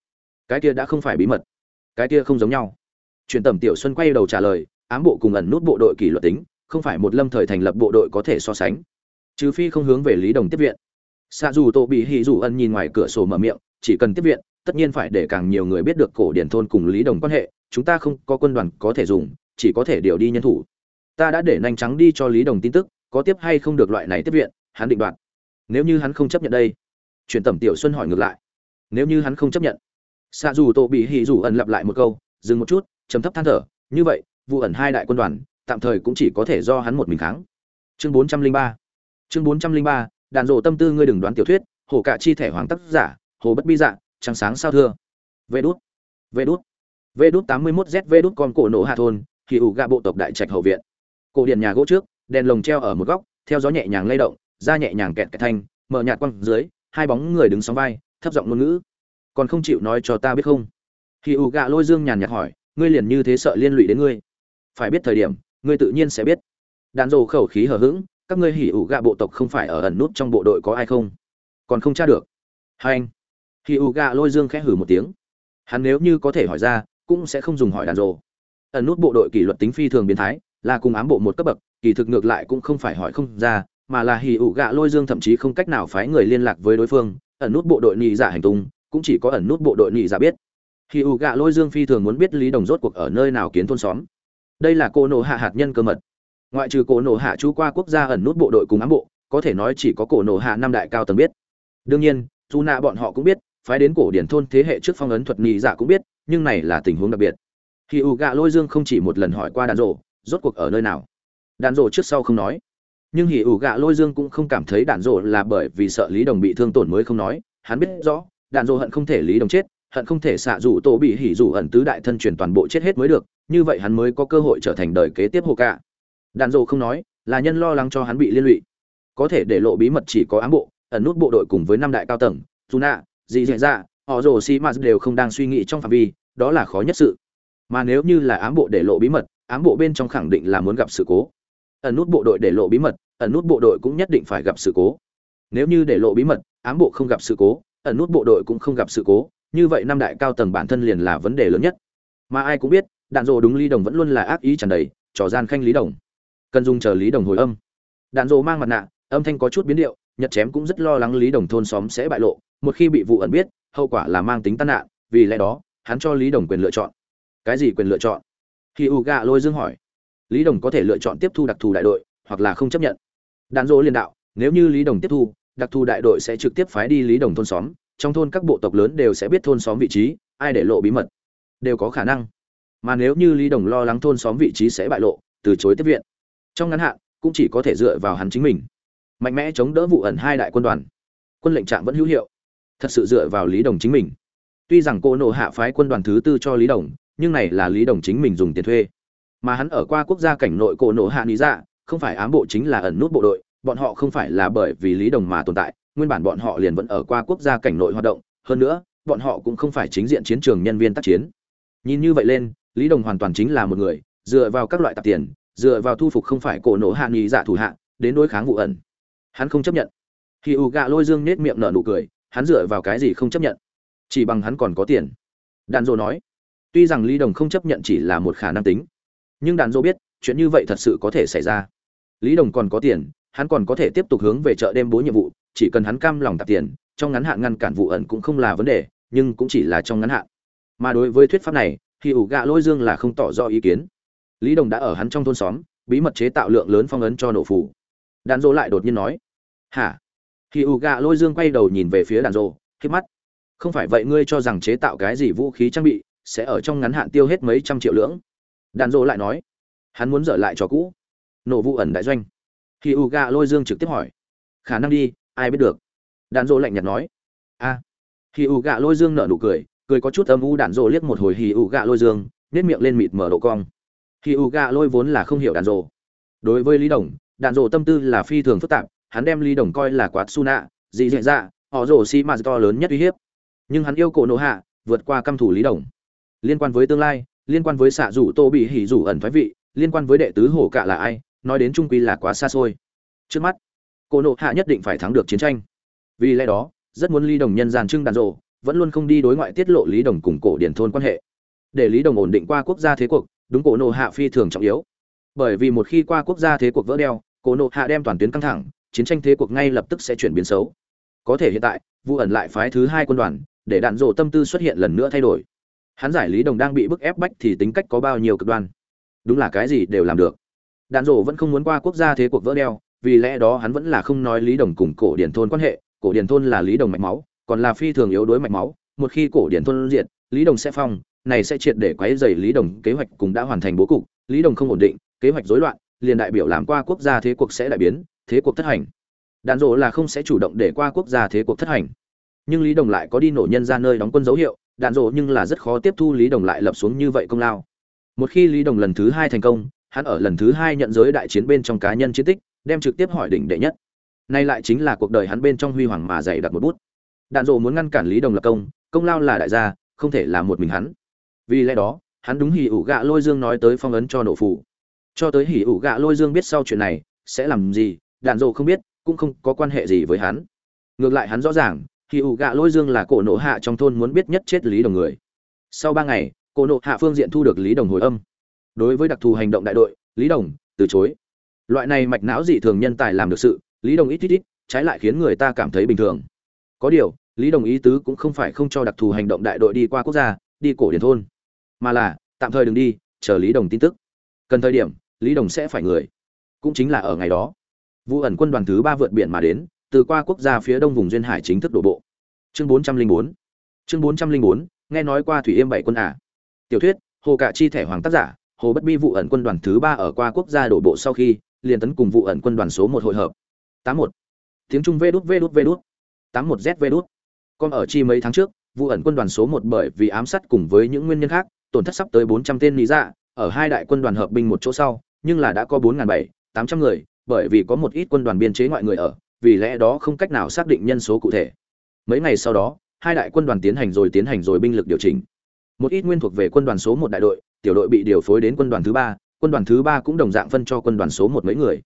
Cái kia đã không phải bí mật. Cái kia không giống nhau. Truyền tẩm tiểu xuân quay đầu trả lời ám bộ cùng ẩn nút bộ đội kỷ luật tính không phải một lâm thời thành lập bộ đội có thể so sánh. Trừ phi không hướng về lý đồng tiếp viện. Xạ dù tổ bị hì dù ân nhìn ngoài cửa sổ mở miệng chỉ cần tiếp viện tất nhiên phải để càng nhiều người biết được cổ điển thôn cùng lý đồng quan hệ chúng ta không có quân đoàn có thể dùng chỉ có thể điều đi nhân thủ. Ta đã để nhanh trắng đi cho lý đồng tin tức, có tiếp hay không được loại này tiếp viện, hắn định đoạt. Nếu như hắn không chấp nhận đây truyền tẩm tiểu xuân hỏi ngược lại. Nếu như hắn không chấp nhận xạ dù tô bị hì dù ẩn lặp lại một câu, dừng một chút chấm thấp than thở, như vậy, vụ ẩn hai đại quân đoàn, tạm thời cũng chỉ có thể do hắn một mình kháng. Chương bốn trăm linh ba, chương bốn trăm linh ba, đàn rộ tâm tư ngươi đừng đoán tiểu thuyết, hồ cả chi thể hoàng tác giả, hồ bất bi dạ trắng sáng sao thưa. Vê đút vê đút vê đút tám mươi mốt z vê đút con cổ nổ hạ thôn thì ủ gạ bộ tộc đại trạch hậu viện. Cổ điện nhà gỗ trước, đèn lồng treo ở một góc, theo gió nhẹ nhàng lay động, da nhẹ nhàng kẹt kẹt thanh, mở nhạt quăng dưới, hai bóng người đứng sóng vai, thấp giọng ngôn ngữ. Còn không chịu nói cho ta biết không? Khi ủ gạ lôi dương nhàn nhạt hỏi, ngươi liền như thế sợ liên lụy đến ngươi? Phải biết thời điểm, ngươi tự nhiên sẽ biết. Đạn dồ khẩu khí hở h ữ g các ngươi hỉ ủ gạ bộ tộc không phải ở ẩn nút trong bộ đội có ai không? Còn không tra được. Hai anh. Hỉ ủ gạ lôi dương khẽ hử một tiếng. Hắn nếu như có thể hỏi ra, cũng sẽ không dùng hỏi đàn dồ ẩn nút bộ đội kỷ luật tính phi thường biến thái, là cùng ám bộ một cấp bậc, kỳ thực ngược lại cũng không phải hỏi không ra, mà là hì ủ gạ lôi dương thậm chí không cách nào phái người liên lạc với đối phương, ẩn nút bộ đội nhị giả dạ hành tung, cũng chỉ có ẩn nút bộ đội nhị giả dạ biết. Hì ủ gạ lôi dương phi thường muốn biết lý đồng rốt cuộc ở nơi nào kiến thôn xóm. Đây là cô nổ hạ hạt nhân cơ mật. Ngoại trừ cổ nổ hạ chú qua quốc gia ẩn nút bộ đội cùng ám bộ, có thể nói chỉ có cổ nổ hạ năm đại cao tầng biết. Đương nhiên, dù nạ bọn họ cũng biết, phái đến cổ điển thôn thế hệ trước phong ấn thuật nhị giả dạ cũng biết, nhưng này là tình huống đặc biệt khi u gạ lôi dương không chỉ một lần hỏi qua đàn rộ rốt cuộc ở nơi nào? Đàn rộ trước sau không nói. Nhưng hỉ ủ gạ lôi dương cũng không cảm thấy đàn rộ là bởi vì sợ lý đồng bị thương tổn mới không nói. Hắn biết rõ đàn rộ hận không thể lý đồng chết, hận không thể xạ rủ tổ bị hỉ rủ ẩn tứ đại thân truyền toàn bộ chết hết mới được. Như vậy hắn mới có cơ hội trở thành đời kế tiếp hồ cả đàn rộ không nói, là nhân lo lắng cho hắn bị liên lụy. Có thể để lộ bí mật chỉ có ám bộ, ẩn nút bộ đội cùng với năm đại cao tầng dù nạ dị dạ dạ họ rồ si m đều không đang suy nghĩ trong phạm vi, đó là khó nhất sự mà nếu như là ám bộ để lộ bí mật, ám bộ bên trong khẳng định là muốn gặp sự cố. Ẩn nút bộ đội để lộ bí mật, ẩn nút bộ đội cũng nhất định phải gặp sự cố. Nếu như để lộ bí mật, ám bộ không gặp sự cố, ẩn nút bộ đội cũng không gặp sự cố, như vậy năm đại cao tầng bản thân liền là vấn đề lớn nhất. Mà ai cũng biết, đạn dộ đúng lý đồng vẫn luôn là ác ý tràn đầy, trò gian khanh lý đồng. Cần dùng chờ lý đồng hồi âm. Đạn dộ mang mặt nạ, âm thanh có chút biến điệu, nhật chém cũng rất lo lắng lý đồng thôn xóm sẽ bại lộ. Một khi bị vụ ẩn biết, hậu quả là mang tính tai nạn, vì lẽ đó, hắn cho lý đồng quyền lựa chọn cái gì quyền lựa chọn? Khi u gạ lôi dương hỏi, lý đồng có thể lựa chọn tiếp thu đặc thù đại đội, hoặc là không chấp nhận. Đàn dỗ liên đạo, nếu như lý đồng tiếp thu, đặc thù đại đội sẽ trực tiếp phái đi lý đồng thôn xóm, trong thôn các bộ tộc lớn đều sẽ biết thôn xóm vị trí, ai để lộ bí mật, đều có khả năng. Mà nếu như lý đồng lo lắng thôn xóm vị trí sẽ bại lộ, từ chối tiếp viện. Trong ngắn hạn, cũng chỉ có thể dựa vào hắn chính mình. Mạnh mẽ chống đỡ vụ ẩn hai đại quân đoàn. Quân lệnh trạng vẫn hữu hiệu. Thật sự dựa vào lý đồng chính mình. Tuy rằng cô nộ hạ phái quân đoàn thứ tư cho lý đồng nhưng này là lý đồng chính mình dùng tiền thuê. Mà hắn ở qua quốc gia cảnh nội cổ nộ hạ lý dạ không phải ám bộ chính là ẩn nút bộ đội, bọn họ không phải là bởi vì lý đồng mà tồn tại, nguyên bản bọn họ liền vẫn ở qua quốc gia cảnh nội hoạt động, hơn nữa, bọn họ cũng không phải chính diện chiến trường nhân viên tác chiến. Nhìn như vậy lên, lý đồng hoàn toàn chính là một người, dựa vào các loại tạp tiền, dựa vào thu phục không phải cổ nổ hạ nghi dạ thủ hạ, đến đối kháng vụ ẩn. Hắn không chấp nhận. Khi u gạ lôi dương nết miệng nở nụ cười, hắn dựa vào cái gì không chấp nhận? Chỉ bằng hắn còn có tiền. Đàn dô nói tuy rằng lý đồng không chấp nhận chỉ là một khả năng tính, nhưng đàn dô biết, chuyện như vậy thật sự có thể xảy ra. Lý đồng còn có tiền, hắn còn có thể tiếp tục hướng về chợ đêm bố nhiệm vụ, chỉ cần hắn cam lòng tạp tiền, trong ngắn hạn ngăn cản vụ ẩn cũng không là vấn đề, nhưng cũng chỉ là trong ngắn hạn. Mà đối với thuyết pháp này thì ủ gạ lôi dương là không tỏ rõ ý kiến. Lý đồng đã ở hắn trong thôn xóm, bí mật chế tạo lượng lớn phong ấn cho nổ phủ đàn dô lại đột nhiên nói, hả? Khi ủ gạ lôi dương quay đầu nhìn về phía đàn dô khi mắt. Không phải vậy ngươi cho rằng chế tạo cái gì vũ khí trang bị sẽ ở trong ngắn hạn tiêu hết mấy trăm triệu lưỡng. Đàn Dỗ lại nói, hắn muốn dở lại cho cũ. Nổ vụ ẩn đại doanh. Khi u gạ lôi dương trực tiếp hỏi, khả năng đi, ai biết được? Đàn Dỗ lạnh nhạt nói, a. À. khi u gạ lôi dương nở nụ cười cười có chút âm u, đàn Dỗ liếc một hồi hì u gạ lôi dương nếp miệng lên mịt mở độ cong. Khi u gạ lôi vốn là không hiểu đàn Dỗ. đối với lý đồng, đàn Dỗ tâm tư là phi thường phức tạp, hắn đem lý đồng coi là quạt su nạ, dị dạ dạ họ rồ xi mà to lớn nhất uy hiếp. Nhưng hắn yêu cổ nộ hạ, vượt qua căm thủ lý đồng liên quan với tương lai, liên quan với xạ rủ tô bị hỉ rủ ẩn thoái vị, liên quan với đệ tứ hổ cạ là ai, nói đến trung quy là quá xa xôi. Trước mắt, cô nộ hạ nhất định phải thắng được chiến tranh. Vì lẽ đó, rất muốn lý đồng nhân giàn trưng đàn rộ, vẫn luôn không đi đối ngoại tiết lộ lý đồng cùng cổ điển thôn quan hệ. Để lý đồng ổn định qua quốc gia thế cuộc, đúng cổ nộ hạ phi thường trọng yếu. Bởi vì một khi qua quốc gia thế cuộc vỡ đeo, cổ nộ hạ đem toàn tuyến căng thẳng, chiến tranh thế cuộc ngay lập tức sẽ chuyển biến xấu. Có thể hiện tại vu ẩn lại phái thứ hai quân đoàn, để đạn rộ tâm tư xuất hiện lần nữa thay đổi hắn giải lý đồng đang bị bức ép bách thì tính cách có bao nhiêu cực đoan. Đúng là cái gì đều làm được. Đạn rộ vẫn không muốn qua quốc gia thế cuộc vỡ đeo, vì lẽ đó hắn vẫn là không nói lý đồng cùng cổ điển thôn quan hệ. Cổ điển thôn là lý đồng mạch máu, còn là phi thường yếu đối mạch máu. Một khi cổ điển thôn diệt, lý đồng sẽ phong, này sẽ triệt để quấy dày lý đồng, kế hoạch cũng đã hoàn thành bố cục. Lý đồng không ổn định, kế hoạch rối loạn, liền đại biểu làm qua quốc gia thế cuộc sẽ đại biến, thế cuộc thất hành. Đạn rộ là không sẽ chủ động để qua quốc gia thế cuộc thất hành. Nhưng lý đồng lại có đi nổ nhân ra nơi đóng quân dấu hiệu đạn rộ nhưng là rất khó tiếp thu lý đồng lại lập xuống như vậy công lao. Một khi lý đồng lần thứ hai thành công, hắn ở lần thứ hai nhận giới đại chiến bên trong cá nhân chiến tích, đem trực tiếp hỏi đỉnh đệ nhất. Nay lại chính là cuộc đời hắn bên trong huy hoàng mà dày đặt một bút. Đạn rộ muốn ngăn cản lý đồng lập công công lao là đại gia, không thể là một mình hắn. Vì lẽ đó, hắn đúng hỉ ủ gạ lôi dương nói tới phong ấn cho nổ phủ cho tới hỉ ủ gạ lôi dương biết sau chuyện này, sẽ làm gì, đạn rộ không biết, cũng không có quan hệ gì với hắn. Ngược lại hắn rõ ràng hỉ ủ gạ lôi dương là cổ nộ hạ trong thôn muốn biết nhất chết lý đồng người. Sau ba ngày, cổ nộ hạ phương diện thu được lý đồng hồi âm. Đối với đặc thù hành động đại đội, lý đồng, từ chối. Loại này mạch não dị thường nhân tài làm được sự, lý đồng ít ít ít, trái lại khiến người ta cảm thấy bình thường. Có điều, lý đồng ý tứ cũng không phải không cho đặc thù hành động đại đội đi qua quốc gia, đi cổ điển thôn. Mà là, tạm thời đừng đi, chờ lý đồng tin tức. Cần thời điểm, lý đồng sẽ phải người. Cũng chính là ở ngày đó. Vụ ẩn quân đoàn thứ ba vượt biển mà đến từ qua quốc gia phía đông vùng duyên hải chính thức đổ bộ. Chương bốn trăm linh bốn. Chương bốn trăm linh bốn, nghe nói qua thủy yêm bảy quân à. tiểu thuyết, hồ cạ chi thẻ hoàng tác giả, hồ bất bi vụ ẩn quân đoàn thứ ba ở qua quốc gia đổ bộ sau khi, liền tấn cùng vụ ẩn quân đoàn số một hội hợp. Tám một. Tiếng trung vê đút vê đút vê đút. Tám một z vê đút. Còn ở chi mấy tháng trước, vụ ẩn quân đoàn số một bởi vì ám sát cùng với những nguyên nhân khác, tổn thất sắp tới bốn trăm tên lý dạ ở hai đại quân đoàn hợp binh một chỗ sau, nhưng là đã có bốn bảy, tám trăm người, bởi vì có một ít quân đoàn biên chế ngoại người ở vì lẽ đó không cách nào xác định nhân số cụ thể. Mấy ngày sau đó, hai đại quân đoàn tiến hành rồi tiến hành rồi binh lực điều chỉnh. Một ít nguyên thuộc về quân đoàn số một đại đội, tiểu đội bị điều phối đến quân đoàn thứ ba, quân đoàn thứ ba cũng đồng dạng phân cho quân đoàn số một mấy người.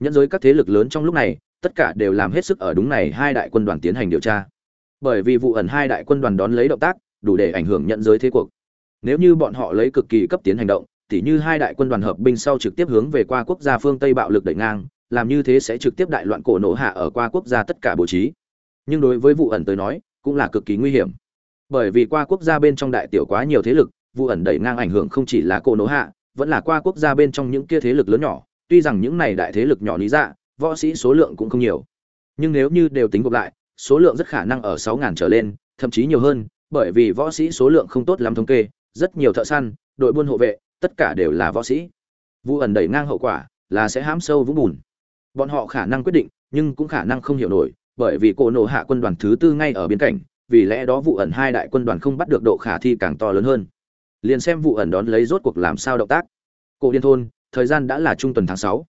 Nhẫn giới các thế lực lớn trong lúc này, tất cả đều làm hết sức ở đúng này hai đại quân đoàn tiến hành điều tra. Bởi vì vụ ẩn hai đại quân đoàn đón lấy động tác, đủ để ảnh hưởng nhận giới thế cuộc. Nếu như bọn họ lấy cực kỳ cấp tiến hành động, tỉ như hai đại quân đoàn hợp binh sau trực tiếp hướng về qua quốc gia phương tây bạo lực đẩy ngang làm như thế sẽ trực tiếp đại loạn cổ nổ hạ ở qua quốc gia tất cả bố trí. Nhưng đối với vụ ẩn tới nói, cũng là cực kỳ nguy hiểm. Bởi vì qua quốc gia bên trong đại tiểu quá nhiều thế lực, vụ ẩn đẩy ngang ảnh hưởng không chỉ là cổ nổ hạ, vẫn là qua quốc gia bên trong những kia thế lực lớn nhỏ. Tuy rằng những này đại thế lực nhỏ lý dạ võ sĩ số lượng cũng không nhiều. Nhưng nếu như đều tính gộp lại, số lượng rất khả năng ở sáu ngàn trở lên, thậm chí nhiều hơn, bởi vì võ sĩ số lượng không tốt lắm thống kê, rất nhiều thợ săn, đội buôn hộ vệ, tất cả đều là võ sĩ. Vụ ẩn đẩy ngang hậu quả là sẽ hãm sâu vũng bùn bọn họ khả năng quyết định, nhưng cũng khả năng không hiểu nổi, bởi vì cổ nổ hạ quân đoàn thứ tư ngay ở biên cảnh vì lẽ đó vụ ẩn hai đại quân đoàn không bắt được độ khả thi càng to lớn hơn. Liền xem vụ ẩn đón lấy rốt cuộc làm sao động tác. Cổ điên thôn, thời gian đã là trung tuần tháng sáu.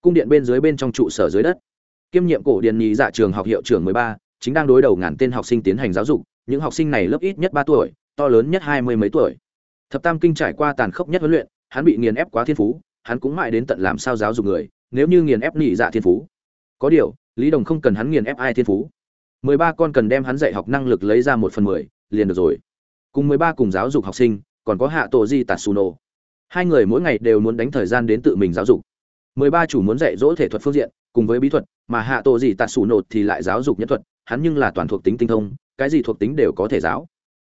Cung điện bên dưới bên trong trụ sở dưới đất. Kiêm nhiệm cổ điền nhị dạ trường học hiệu trưởng mười ba, chính đang đối đầu ngàn tên học sinh tiến hành giáo dục, những học sinh này lớp ít nhất ba tuổi, to lớn nhất hai mươi mấy tuổi. Thập tam kinh trải qua tàn khốc nhất huấn luyện, hắn bị nghiền ép quá thiên phú, hắn cũng mãi đến tận làm sao giáo dục người nếu như nghiền ép nhị dạ thiên phú. Có điều, lý đồng không cần hắn nghiền ép ai thiên phú. Mười ba con cần đem hắn dạy học năng lực lấy ra một phần mười, liền được rồi. Cùng mười ba cùng giáo dục học sinh, còn có hạ tổ di tatsuno. Hai người mỗi ngày đều muốn đánh thời gian đến tự mình giáo dục. Mười ba chủ muốn dạy dỗ thể thuật phương diện, cùng với bí thuật, mà hạ tổ di tatsuno thì lại giáo dục nhất thuật, hắn nhưng là toàn thuộc tính tinh thông, cái gì thuộc tính đều có thể giáo.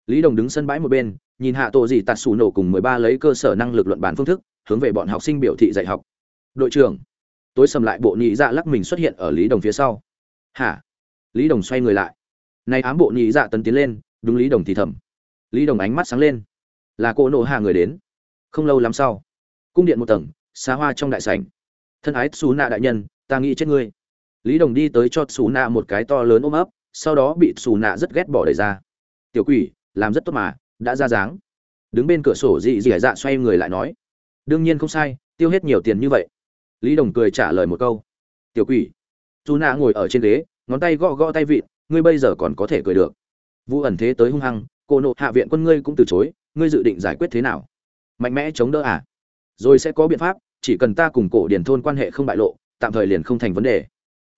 Lý đồng đứng sân bãi một bên, nhìn hạ tổ di tatsuno cùng mười ba lấy cơ sở năng lực luận bản phương thức, hướng về bọn học sinh biểu thị dạy học. Đội trưởng tối sầm lại bộ nhị dạ lắc mình xuất hiện ở lý đồng phía sau. Hả? Lý đồng xoay người lại. Nay ám bộ nhị dạ tấn tiến lên, đúng lý đồng thì thầm. Lý đồng ánh mắt sáng lên. Là cô nộ hạ người đến. Không lâu lắm sau, cung điện một tầng xa hoa trong đại sảnh. Thân ái xù nạ đại nhân, ta nghĩ chết ngươi. Lý đồng đi tới cho xù nạ một cái to lớn ôm ấp, sau đó bị xù nạ rất ghét bỏ đẩy ra. Tiểu quỷ, làm rất tốt mà, đã ra dáng. Đứng bên cửa sổ dị dị dạ xoay người lại nói. Đương nhiên không sai, tiêu hết nhiều tiền như vậy lý đồng cười trả lời một câu. Tiểu quỷ. Dù nạ ngồi ở trên ghế, ngón tay gõ gõ tay vịn, ngươi bây giờ còn có thể cười được. Vũ ẩn thế tới hung hăng, cô nộ hạ viện quân ngươi cũng từ chối, ngươi dự định giải quyết thế nào? Mạnh mẽ chống đỡ à? Rồi sẽ có biện pháp, chỉ cần ta cùng cổ điển thôn quan hệ không bại lộ, tạm thời liền không thành vấn đề.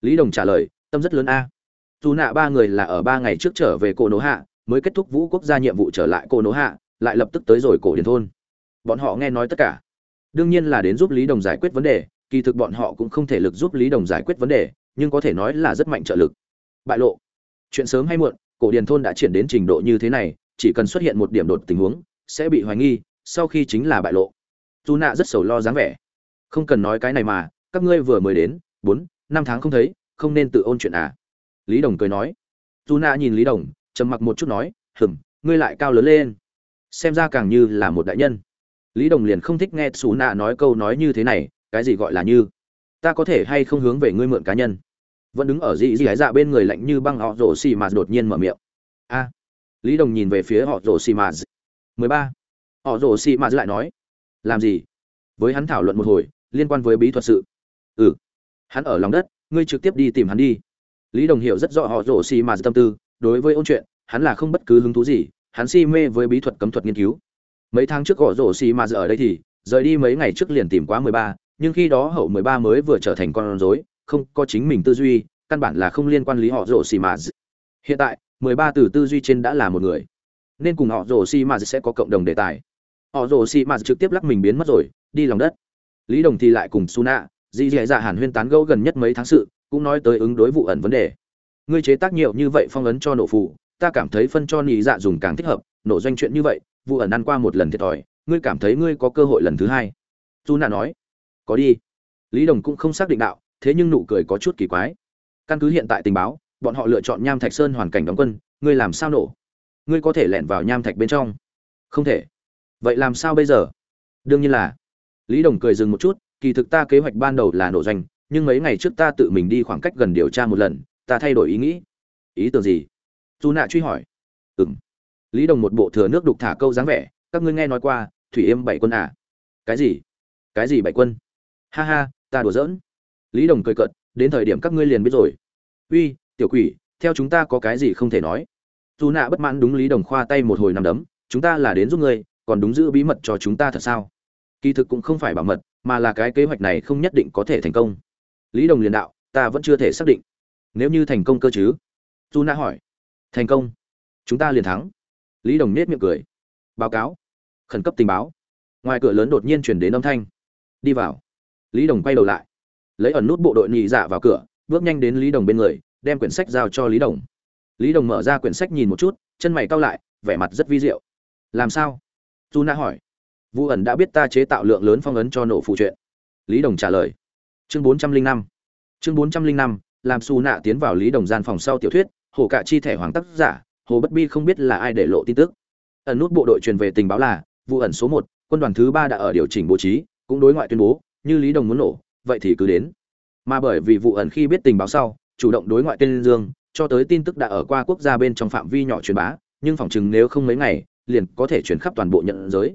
Lý đồng trả lời, tâm rất lớn a. Dù nạ ba người là ở ba ngày trước trở về cổ nỗ hạ, mới kết thúc vũ quốc gia nhiệm vụ trở lại cổ nỗ hạ, lại lập tức tới rồi cổ điển thôn. Bọn họ nghe nói tất cả. Đương nhiên là đến giúp lý đồng giải quyết vấn đề kỳ thực bọn họ cũng không thể lực giúp lý đồng giải quyết vấn đề, nhưng có thể nói là rất mạnh trợ lực. Bại lộ. Chuyện sớm hay muộn, cổ điển thôn đã triển đến trình độ như thế này, chỉ cần xuất hiện một điểm đột tình huống, sẽ bị hoài nghi, sau khi chính là bại lộ. Tu nạ rất sầu lo dáng vẻ. Không cần nói cái này mà, các ngươi vừa mới đến, bốn, năm tháng không thấy, không nên tự ôn chuyện à. Lý đồng cười nói. Tu nạ nhìn lý đồng, trầm mặc một chút nói hừng ngươi lại cao lớn lên. Xem ra càng như là một đại nhân. Lý đồng liền không thích nghe Sú nạ nói câu nói như thế này cái gì gọi là như? Ta có thể hay không hướng về ngươi mượn cá nhân? Vẫn đứng ở dị dị gái dạ bên người lạnh như băng họ rổ xì mà đột nhiên mở miệng. A. Lý đồng nhìn về phía họ rổ xì mà mười ba. Họ rổ xì mà lại nói, làm gì? Với hắn thảo luận một hồi, liên quan với bí thuật sự. Ừ. Hắn ở lòng đất, ngươi trực tiếp đi tìm hắn đi. Lý đồng hiểu rất rõ họ rổ xì mà tâm tư, đối với ôn chuyện, hắn là không bất cứ hứng thú gì, hắn si mê với bí thuật cấm thuật nghiên cứu. Mấy tháng trước họ rổ xì mà ở đây thì, rời đi mấy ngày trước liền tìm quá mười ba nhưng khi đó hậu mười ba mới vừa trở thành con rối không có chính mình tư duy căn bản là không liên quan lý họ rồ xì mà hiện tại mười ba từ tư duy trên đã là một người. Nên cùng họ rồ xì mà sẽ có cộng đồng đề tài. Họ rồ xì mà trực tiếp lắc mình biến mất rồi đi lòng đất. Lý đồng thì lại cùng Suna, nạ Dĩ dạ hàn huyên tán gẫu gần nhất mấy tháng sự cũng nói tới ứng đối vụ ẩn vấn đề. Ngươi chế tác nhiều như vậy phong ấn cho nổ phụ ta cảm thấy phân cho nhị dạ dùng càng thích hợp nổ doanh chuyện như vậy vụ ẩn ăn qua một lần thiệt thòi ngươi cảm thấy ngươi có cơ hội lần thứ hai. Suna nói có đi. Lý đồng cũng không xác định đạo, thế nhưng nụ cười có chút kỳ quái. Căn cứ hiện tại tình báo, bọn họ lựa chọn nham thạch sơn hoàn cảnh đóng quân, ngươi làm sao nổ? Ngươi có thể lẻn vào nham thạch bên trong. Không thể. Vậy làm sao bây giờ? Đương nhiên là. Lý đồng cười dừng một chút, kỳ thực ta kế hoạch ban đầu là nổ doanh, nhưng mấy ngày trước ta tự mình đi khoảng cách gần điều tra một lần, ta thay đổi ý nghĩ. Ý tưởng gì? Dù nạ truy hỏi. Ừ m lý đồng một bộ thừa nước đục thả câu dáng vẻ, các ngươi nghe nói qua, thủy yêm bảy quân à? Cái gì? Cái gì bảy quân? Ha ha, ta đùa giỡn. Lý đồng cười cợt, đến thời điểm các ngươi liền biết rồi. Uy, tiểu quỷ, theo chúng ta có cái gì không thể nói. Dù nạ bất mãn đúng lý đồng khoa tay một hồi nằm đấm, chúng ta là đến giúp ngươi, còn đúng giữ bí mật cho chúng ta thật sao? Kỳ thực cũng không phải bảo mật, mà là cái kế hoạch này không nhất định có thể thành công. Lý đồng liền đạo, ta vẫn chưa thể xác định. Nếu như thành công cơ chứ? Dù na hỏi. Thành công. Chúng ta liền thắng. Lý đồng nết miệng cười. Báo cáo. Khẩn cấp tình báo. Ngoài cửa lớn đột nhiên chuyển đến âm thanh. Đi vào lý đồng quay đầu lại. Lấy ẩn nút bộ đội nhị dạ vào cửa, bước nhanh đến lý đồng bên người, đem quyển sách giao cho lý đồng. Lý đồng mở ra quyển sách nhìn một chút, chân mày cau lại, vẻ mặt rất vi diệu. Làm sao? Dù na hỏi. Vu ẩn đã biết ta chế tạo lượng lớn phong ấn cho nổ phụ truyện. lý đồng trả lời. Chương bốn trăm linh năm. Chương bốn trăm linh năm, làm xù nạ tiến vào lý đồng gian phòng sau tiểu thuyết, hồ cả chi thẻ hoàng tác giả, hồ bất bi không biết là ai để lộ tin tức. Ẩn nút bộ đội truyền về tình báo là vụ ẩn số một, quân đoàn thứ ba đã ở điều chỉnh bố trí, cũng đối ngoại tuyên bố như lý đồng muốn nổ, vậy thì cứ đến. Mà bởi vì vụ ẩn khi biết tình báo sau, chủ động đối ngoại tên dương, cho tới tin tức đã ở qua quốc gia bên trong phạm vi nhỏ truyền bá, nhưng phỏng chừng nếu không mấy ngày, liền có thể chuyển khắp toàn bộ nhận giới.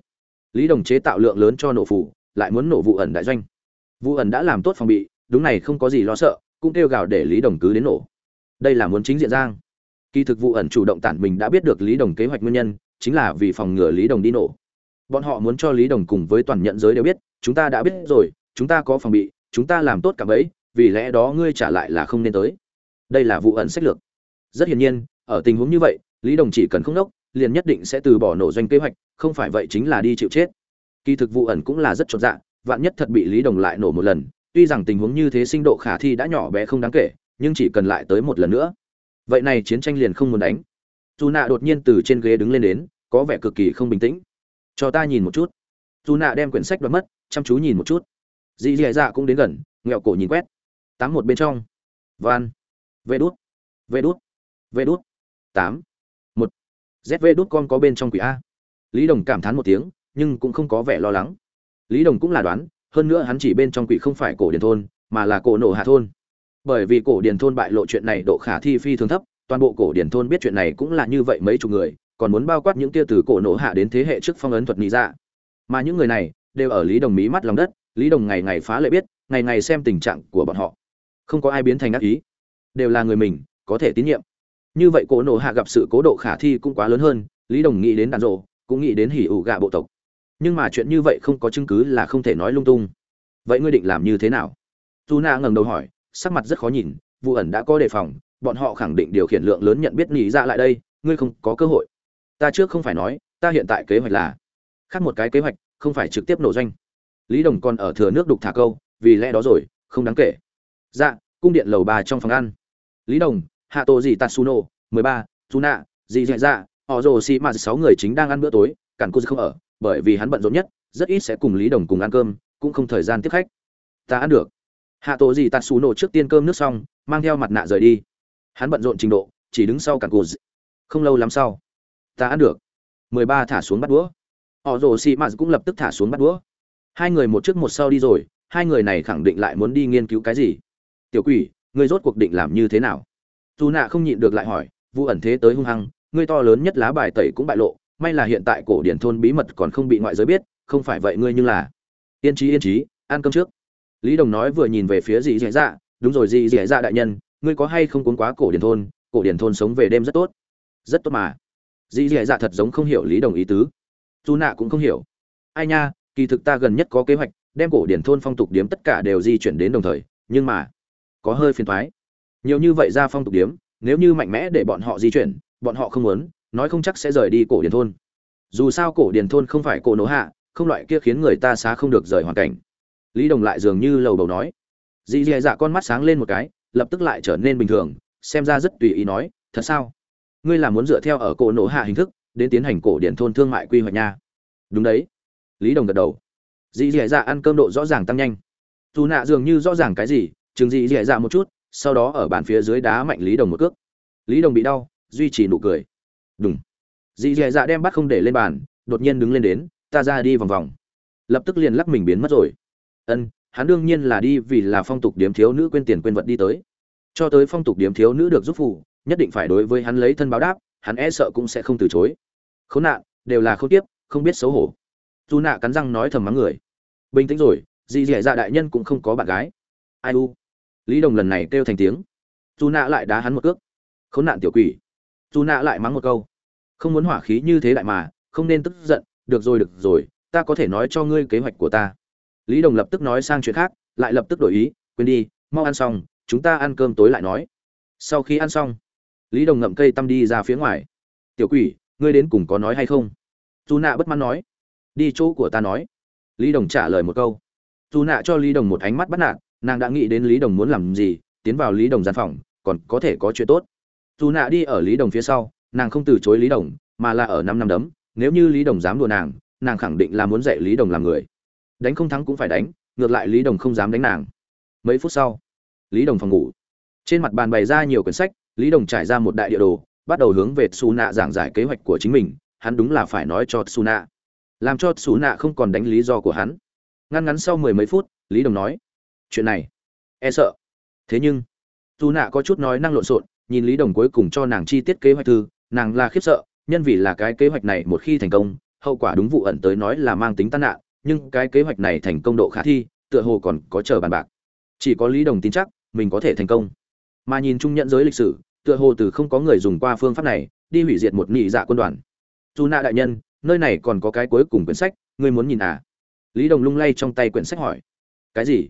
Lý đồng chế tạo lượng lớn cho nổ phủ, lại muốn nổ vụ ẩn đại doanh. Vụ ẩn đã làm tốt phòng bị, đúng này không có gì lo sợ, cũng kêu gào để lý đồng cứ đến nổ. Đây là muốn chính diện giang. Kỳ thực vụ ẩn chủ động tản mình đã biết được lý đồng kế hoạch nguyên nhân, chính là vì phòng ngừa lý đồng đi nổ. Bọn họ muốn cho lý đồng cùng với toàn nhận giới đều biết chúng ta đã biết rồi, chúng ta có phòng bị, chúng ta làm tốt cả bấy vì lẽ đó ngươi trả lại là không nên tới. Đây là vụ ẩn sách lược. Rất hiển nhiên, ở tình huống như vậy, lý đồng chỉ cần không đốc, liền nhất định sẽ từ bỏ nổ doanh kế hoạch, không phải vậy chính là đi chịu chết. Kỳ thực vụ ẩn cũng là rất chột dạ vạn nhất thật bị lý đồng lại nổ một lần, tuy rằng tình huống như thế sinh độ khả thi đã nhỏ bé không đáng kể, nhưng chỉ cần lại tới một lần nữa, vậy này chiến tranh liền không muốn đánh. Dù nạ đột nhiên từ trên ghế đứng lên đến, có vẻ cực kỳ không bình tĩnh. Cho ta nhìn một chút. Dù nạ đem quyển sách đoạt mất chăm chú nhìn một chút. Dì dì dạ cũng đến gần, nghẹo cổ nhìn quét. Tám một bên trong. Van. Vê đút. Vê đút. Vê đút. Tám. Một. Zv đút con có bên trong quỷ a. Lý đồng cảm thán một tiếng, nhưng cũng không có vẻ lo lắng. Lý đồng cũng là đoán, hơn nữa hắn chỉ bên trong quỷ không phải cổ điển thôn, mà là cổ nổ hạ thôn. Bởi vì cổ điển thôn bại lộ chuyện này độ khả thi phi thường thấp, toàn bộ cổ điển thôn biết chuyện này cũng là như vậy mấy chục người, còn muốn bao quát những tia từ cổ nổ hạ đến thế hệ trước phong ấn thuật lý ra dạ. mà những người này đều ở lý đồng mí mắt lòng đất, lý đồng ngày ngày phá lệ biết, ngày ngày xem tình trạng của bọn họ. Không có ai biến thành ác ý. Đều là người mình, có thể tín nhiệm. Như vậy cổ nổ hạ gặp sự cố độ khả thi cũng quá lớn hơn, lý đồng nghĩ đến đàn rộ cũng nghĩ đến hỉ ủ gạ bộ tộc. Nhưng mà chuyện như vậy không có chứng cứ là không thể nói lung tung. Vậy ngươi định làm như thế nào? Dù na ngẩng đầu hỏi, sắc mặt rất khó nhìn, vụ ẩn đã có đề phòng, bọn họ khẳng định điều khiển lượng lớn nhận biết nghĩ ra dạ lại đây, ngươi không có cơ hội. Ta trước không phải nói, ta hiện tại kế hoạch là khác một cái kế hoạch không phải trực tiếp nổ doanh. Lý đồng còn ở thừa nước đục thả câu, vì lẽ đó rồi, không đáng kể. Dạ cung điện lầu ba trong phòng ăn. Lý đồng, hạ tổ gì tatsuno, mười ba chú nạ dì dạ dạ họ rồ xì mà sáu người chính đang ăn bữa tối, cản cô không ở, bởi vì hắn bận rộn nhất, rất ít sẽ cùng lý đồng cùng ăn cơm, cũng không thời gian tiếp khách. Ta ăn được. Hạ tổ gì tatsuno trước tiên cơm nước xong, mang theo mặt nạ rời đi. Hắn bận rộn trình độ, chỉ đứng sau cản cô không lâu lắm sau, ta ăn được. mười ba thả xuống bắt đũa họ rồ xì mà cũng lập tức thả xuống bắt đũa. Hai người một trước một sau đi rồi, hai người này khẳng định lại muốn đi nghiên cứu cái gì? Tiểu quỷ, ngươi rốt cuộc định làm như thế nào? Dù nạ không nhịn được lại hỏi vụ ẩn thế tới hung hăng, ngươi to lớn nhất lá bài tẩy cũng bại lộ, may là hiện tại cổ điển thôn bí mật còn không bị ngoại giới biết, không phải vậy ngươi nhưng là. Yên trí yên trí ăn cơm trước. Lý đồng nói vừa nhìn về phía dì dẻ dạ đúng rồi dì dẻ dạ đại nhân, ngươi có hay không cuốn quá cổ điển thôn, cổ điển thôn sống về đêm rất tốt. Rất tốt mà. Dì dẻ dạ thật giống không hiểu lý đồng ý tứ dù nạ cũng không hiểu. Ai nha, kỳ thực ta gần nhất có kế hoạch, đem cổ điển thôn phong tục điếm tất cả đều di chuyển đến đồng thời, nhưng mà, có hơi phiền thoái. Nhiều như vậy ra phong tục điếm, nếu như mạnh mẽ để bọn họ di chuyển, bọn họ không muốn, nói không chắc sẽ rời đi cổ điển thôn. Dù sao cổ điển thôn không phải cổ nổ hạ, không loại kia khiến người ta xá không được rời hoàn cảnh. Lý đồng lại dường như lầu bầu nói. Dì dì dạ con mắt sáng lên một cái, lập tức lại trở nên bình thường, xem ra rất tùy ý nói, thật sao? Ngươi là muốn dựa theo ở cổ nổ hạ hình thức đến tiến hành cổ điển thôn thương mại quy hoạch nha. Đúng đấy. Lý đồng gật đầu. Dì dì dạ ăn cơm độ rõ ràng tăng nhanh. Dù nạ dường như rõ ràng cái gì, chừng dì dì dạ một chút, sau đó ở bàn phía dưới đá mạnh lý đồng một cước. Lý đồng bị đau, duy trì nụ cười. Đúng dì dì dạ đem bắt không để lên bàn, đột nhiên đứng lên đến, ta ra đi vòng vòng. Lập tức liền lắc mình biến mất rồi. Ân, hắn đương nhiên là đi vì là phong tục điếm thiếu nữ quên tiền quên vật đi tới. Cho tới phong tục điếm thiếu nữ được giúp phụ, nhất định phải đối với hắn lấy thân báo đáp, hắn e sợ cũng sẽ không từ chối khốn nạn, đều là không tiếp không biết xấu hổ. Dù nạ cắn răng nói thầm mắng người. Bình tĩnh rồi, dì dẻ dạ đại nhân cũng không có bạn gái. Ai u? Lý đồng lần này kêu thành tiếng. Dù nạ lại đá hắn một cước. Khốn nạn tiểu quỷ. Dù nạ lại mắng một câu. Không muốn hỏa khí như thế đại mà, không nên tức giận. Được rồi được rồi, ta có thể nói cho ngươi kế hoạch của ta. Lý đồng lập tức nói sang chuyện khác, lại lập tức đổi ý, quên đi, mau ăn xong, chúng ta ăn cơm tối lại nói. Sau khi ăn xong, lý đồng ngậm cây tăm đi ra phía ngoài. Tiểu quỷ ngươi đến cùng có nói hay không dù nạ bất mãn nói đi chỗ của ta nói lý đồng trả lời một câu dù nạ cho lý đồng một ánh mắt bắt nạt nàng đã nghĩ đến lý đồng muốn làm gì tiến vào lý đồng gian phòng còn có thể có chuyện tốt dù nạ đi ở lý đồng phía sau nàng không từ chối lý đồng mà là ở năm năm đấm nếu như lý đồng dám đùa nàng nàng khẳng định là muốn dạy lý đồng làm người đánh không thắng cũng phải đánh ngược lại lý đồng không dám đánh nàng mấy phút sau lý đồng phòng ngủ trên mặt bàn bày ra nhiều quyển sách lý đồng trải ra một đại địa đồ bắt đầu hướng về xù nạ giảng giải kế hoạch của chính mình, hắn đúng là phải nói cho xù nạ làm cho xù nạ không còn đánh lý do của hắn. Ngăn ngắn sau mười mấy phút, lý đồng nói, chuyện này e sợ. Thế nhưng dù nạ có chút nói năng lộn xộn, nhìn lý đồng cuối cùng cho nàng chi tiết kế hoạch thư, nàng là khiếp sợ, nhân vì là cái kế hoạch này một khi thành công, hậu quả đúng vụ ẩn tới nói là mang tính tan nạn, nhưng cái kế hoạch này thành công độ khả thi, tựa hồ còn có chờ bàn bạc. Chỉ có lý đồng tin chắc, mình có thể thành công. Mà nhìn chung nhận giới lịch sử tựa hồ từ không có người dùng qua phương pháp này, đi hủy diệt một nhị dạ quân đoàn. Dù nạ đại nhân, nơi này còn có cái cuối cùng quyển sách, ngươi muốn nhìn à? Lý đồng lung lay trong tay quyển sách hỏi. Cái gì?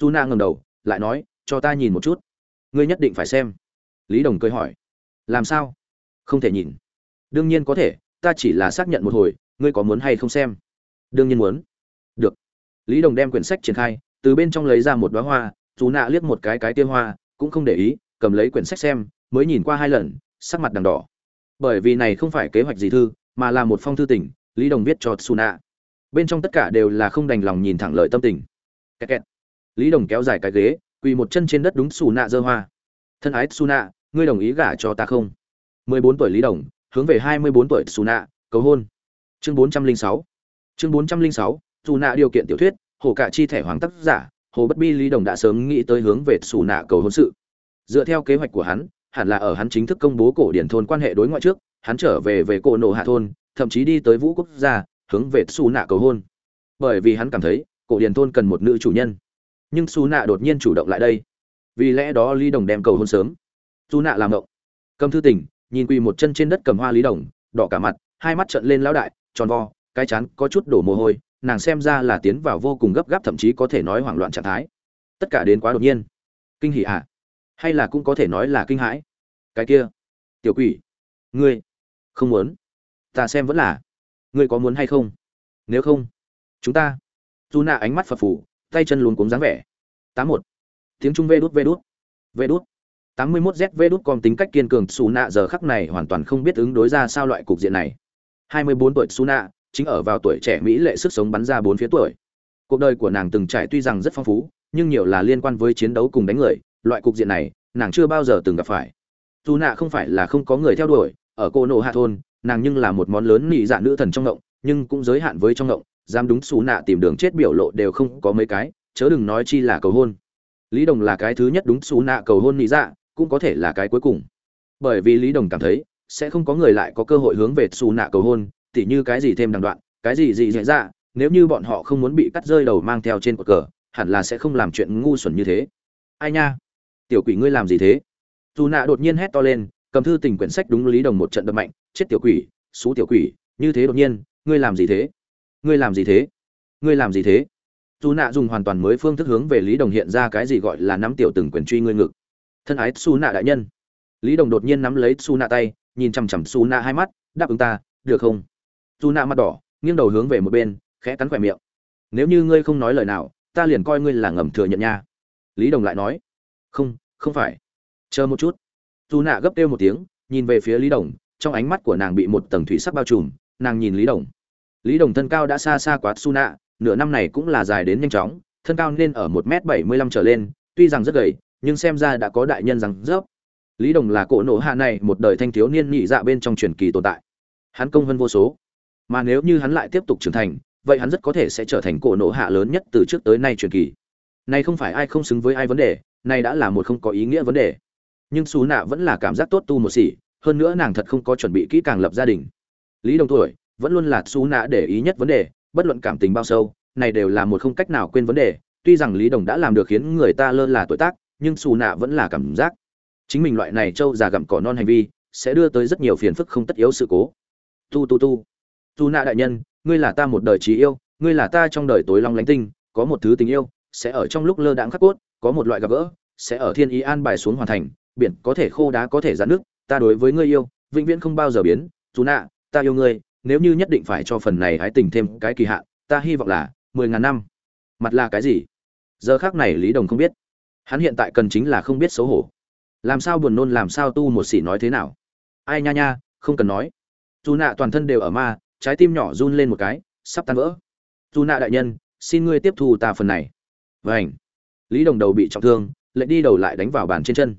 Dù nạ ngầm đầu, lại nói, cho ta nhìn một chút. Ngươi nhất định phải xem. Lý đồng cười hỏi. Làm sao? Không thể nhìn. Đương nhiên có thể, ta chỉ là xác nhận một hồi, ngươi có muốn hay không xem? Đương nhiên muốn. Được. Lý đồng đem quyển sách triển khai, từ bên trong lấy ra một đoá hoa dù nạ liếc một cái cái tiêu hoa, cũng không để ý, cầm lấy quyển sách xem mới nhìn qua hai lần, sắc mặt đằng đỏ. Bởi vì này không phải kế hoạch gì thư, mà là một phong thư tình, lý đồng viết cho suna nạ bên trong tất cả đều là không đành lòng nhìn thẳng lời tâm tình. Kẹt kẹt. lý đồng kéo dài cái ghế, quỳ một chân trên đất đúng xù nạ dơ hoa. Thân ái suna nạ ngươi đồng ý gả cho ta không? Mười bốn tuổi lý đồng, hướng về hai mươi bốn tuổi su nạ cầu hôn. Chương bốn trăm linh sáu. Chương bốn trăm linh sáu su nạ điều kiện tiểu thuyết, hồ cả chi thẻ hoàng tác giả, hồ bất bi lý đồng đã sớm nghĩ tới hướng về su nạ cầu hôn sự. Dựa theo kế hoạch của hắn hẳn là ở hắn chính thức công bố cổ điển thôn quan hệ đối ngoại trước, hắn trở về về cổ nổ hạ thôn, thậm chí đi tới vũ quốc gia, hướng về su nạ cầu hôn. Bởi vì hắn cảm thấy, cổ điển thôn cần một nữ chủ nhân. Nhưng su nạ đột nhiên chủ động lại đây. Vì lẽ đó lý đồng đem cầu hôn sớm. Su nạ làm động cầm thư tình, nhìn quỳ một chân trên đất cầm hoa lý đồng, đỏ cả mặt, hai mắt trợn lên lão đại, tròn vo, cái chán có chút đổ mồ hôi, nàng xem ra là tiến vào vô cùng gấp gáp thậm chí có thể nói hoảng loạn trạng thái. Tất cả đến quá đột nhiên. Kinh hỉ ạ. à? Hay là cũng có thể nói là kinh hãi. Cái kia, tiểu quỷ, ngươi, không muốn. Ta xem vẫn là, ngươi có muốn hay không? Nếu không, chúng ta. Dù nạ ánh mắt phập phù, tay chân luống cuống dáng vẻ. Tám một. Tiếng trung vê đút vê đút. Vê đút. Tám mươi mốt z vê đút còn tính cách kiên cường xù nạ giờ khắc này hoàn toàn không biết ứng đối ra sao loại cục diện này. Hai mươi bốn tuổi xù nạ chính ở vào tuổi trẻ mỹ lệ sức sống bắn ra bốn phía tuổi. Cuộc đời của nàng từng trải tuy rằng rất phong phú, nhưng nhiều là liên quan với chiến đấu cùng đánh người loại cục diện này, nàng chưa bao giờ từng gặp phải. Dù nạ không phải là không có người theo đuổi, ở cô nộ hạ thôn, nàng nhưng là một món lớn nị dạ nữ thần trong ngộng, nhưng cũng giới hạn với trong ngộng, dám đúng xù nạ tìm đường chết biểu lộ đều không có mấy cái, chớ đừng nói chi là cầu hôn. Lý đồng là cái thứ nhất đúng xù nạ cầu hôn nị dạ cũng có thể là cái cuối cùng. Bởi vì lý đồng cảm thấy, sẽ không có người lại có cơ hội hướng về xù nạ cầu hôn, tỉ như cái gì thêm đằng đoạn, cái gì gì dễ dạ nếu như bọn họ không muốn bị cắt rơi đầu mang theo trên cột cờ, hẳn là sẽ không làm chuyện ngu xuẩn như thế. Ai nha? Tiểu quỷ ngươi làm gì thế? Dù nạ đột nhiên hét to lên, cầm thư tình quyển sách đúng lý đồng một trận đập mạnh, chết tiểu quỷ, xú tiểu quỷ, như thế đột nhiên, ngươi làm gì thế? Ngươi làm gì thế? Ngươi làm gì thế? Dù nạ dùng hoàn toàn mới phương thức hướng về lý đồng hiện ra cái gì gọi là nắm tiểu từng quyền truy ngươi ngực. Thân ái xu nạ đại nhân. Lý đồng đột nhiên nắm lấy xu nạ tay, nhìn chằm chằm xu nạ hai mắt, đáp ứng ta, được không? Dù nạ mặt đỏ, nghiêng đầu hướng về một bên, khẽ cắn khỏe miệng. Nếu như ngươi không nói lời nào, ta liền coi ngươi là ngầm thừa nhận nha. Lý đồng lại nói, không không phải. Chờ một chút. Dù nạ gấp kêu một tiếng, nhìn về phía lý đồng, trong ánh mắt của nàng bị một tầng thủy sắc bao trùm, nàng nhìn lý đồng. Lý đồng thân cao đã xa xa quá su nạ nửa năm này cũng là dài đến nhanh chóng, thân cao nên ở một m bảy mươi lăm trở lên, tuy rằng rất gầy, nhưng xem ra đã có đại nhân rằng rớp. Lý đồng là cỗ nổ hạ này một đời thanh thiếu niên nhị dạ bên trong truyền kỳ tồn tại. Hắn công hơn vô số. Mà nếu như hắn lại tiếp tục trưởng thành, vậy hắn rất có thể sẽ trở thành cỗ nổ hạ lớn nhất từ trước tới nay truyền kỳ. Này không phải ai không xứng với ai vấn đề này đã là một không có ý nghĩa vấn đề. Nhưng xú nạ vẫn là cảm giác tốt tu một xỉ hơn nữa nàng thật không có chuẩn bị kỹ càng lập gia đình. Lý đồng tuổi, vẫn luôn là xú nạ để ý nhất vấn đề, bất luận cảm tình bao sâu, này đều là một không cách nào quên vấn đề. Tuy rằng lý đồng đã làm được khiến người ta lơ là tuổi tác, nhưng xù nạ vẫn là cảm giác chính mình loại này trâu già gặm cỏ non hành vi sẽ đưa tới rất nhiều phiền phức không tất yếu sự cố. Tu tu tu. Tu nạ đại nhân, ngươi là ta một đời trí yêu, ngươi là ta trong đời tối long lánh tinh, có một thứ tình yêu sẽ ở trong lúc lơ đãng khắc cốt có một loại gặp gỡ, sẽ ở thiên ý an bài xuống hoàn thành, biển có thể khô đá có thể giãn nước, ta đối với ngươi yêu, vĩnh viễn không bao giờ biến, dù nạ, ta yêu ngươi, nếu như nhất định phải cho phần này hái tình thêm cái kỳ hạn, ta hy vọng là mười ngàn năm. Mặt là cái gì? Giờ khác này lý đồng không biết. Hắn hiện tại cần chính là không biết xấu hổ. Làm sao buồn nôn, làm sao tu một xỉ nói thế nào? Ai nha nha, không cần nói. Dù nạ toàn thân đều ở ma, trái tim nhỏ run lên một cái, sắp tan vỡ. Dù nạ đại nhân, xin ngươi tiếp thu ta phần này. Vảnh lý đồng đầu bị trọng thương lệnh đi đầu lại đánh vào bàn trên chân.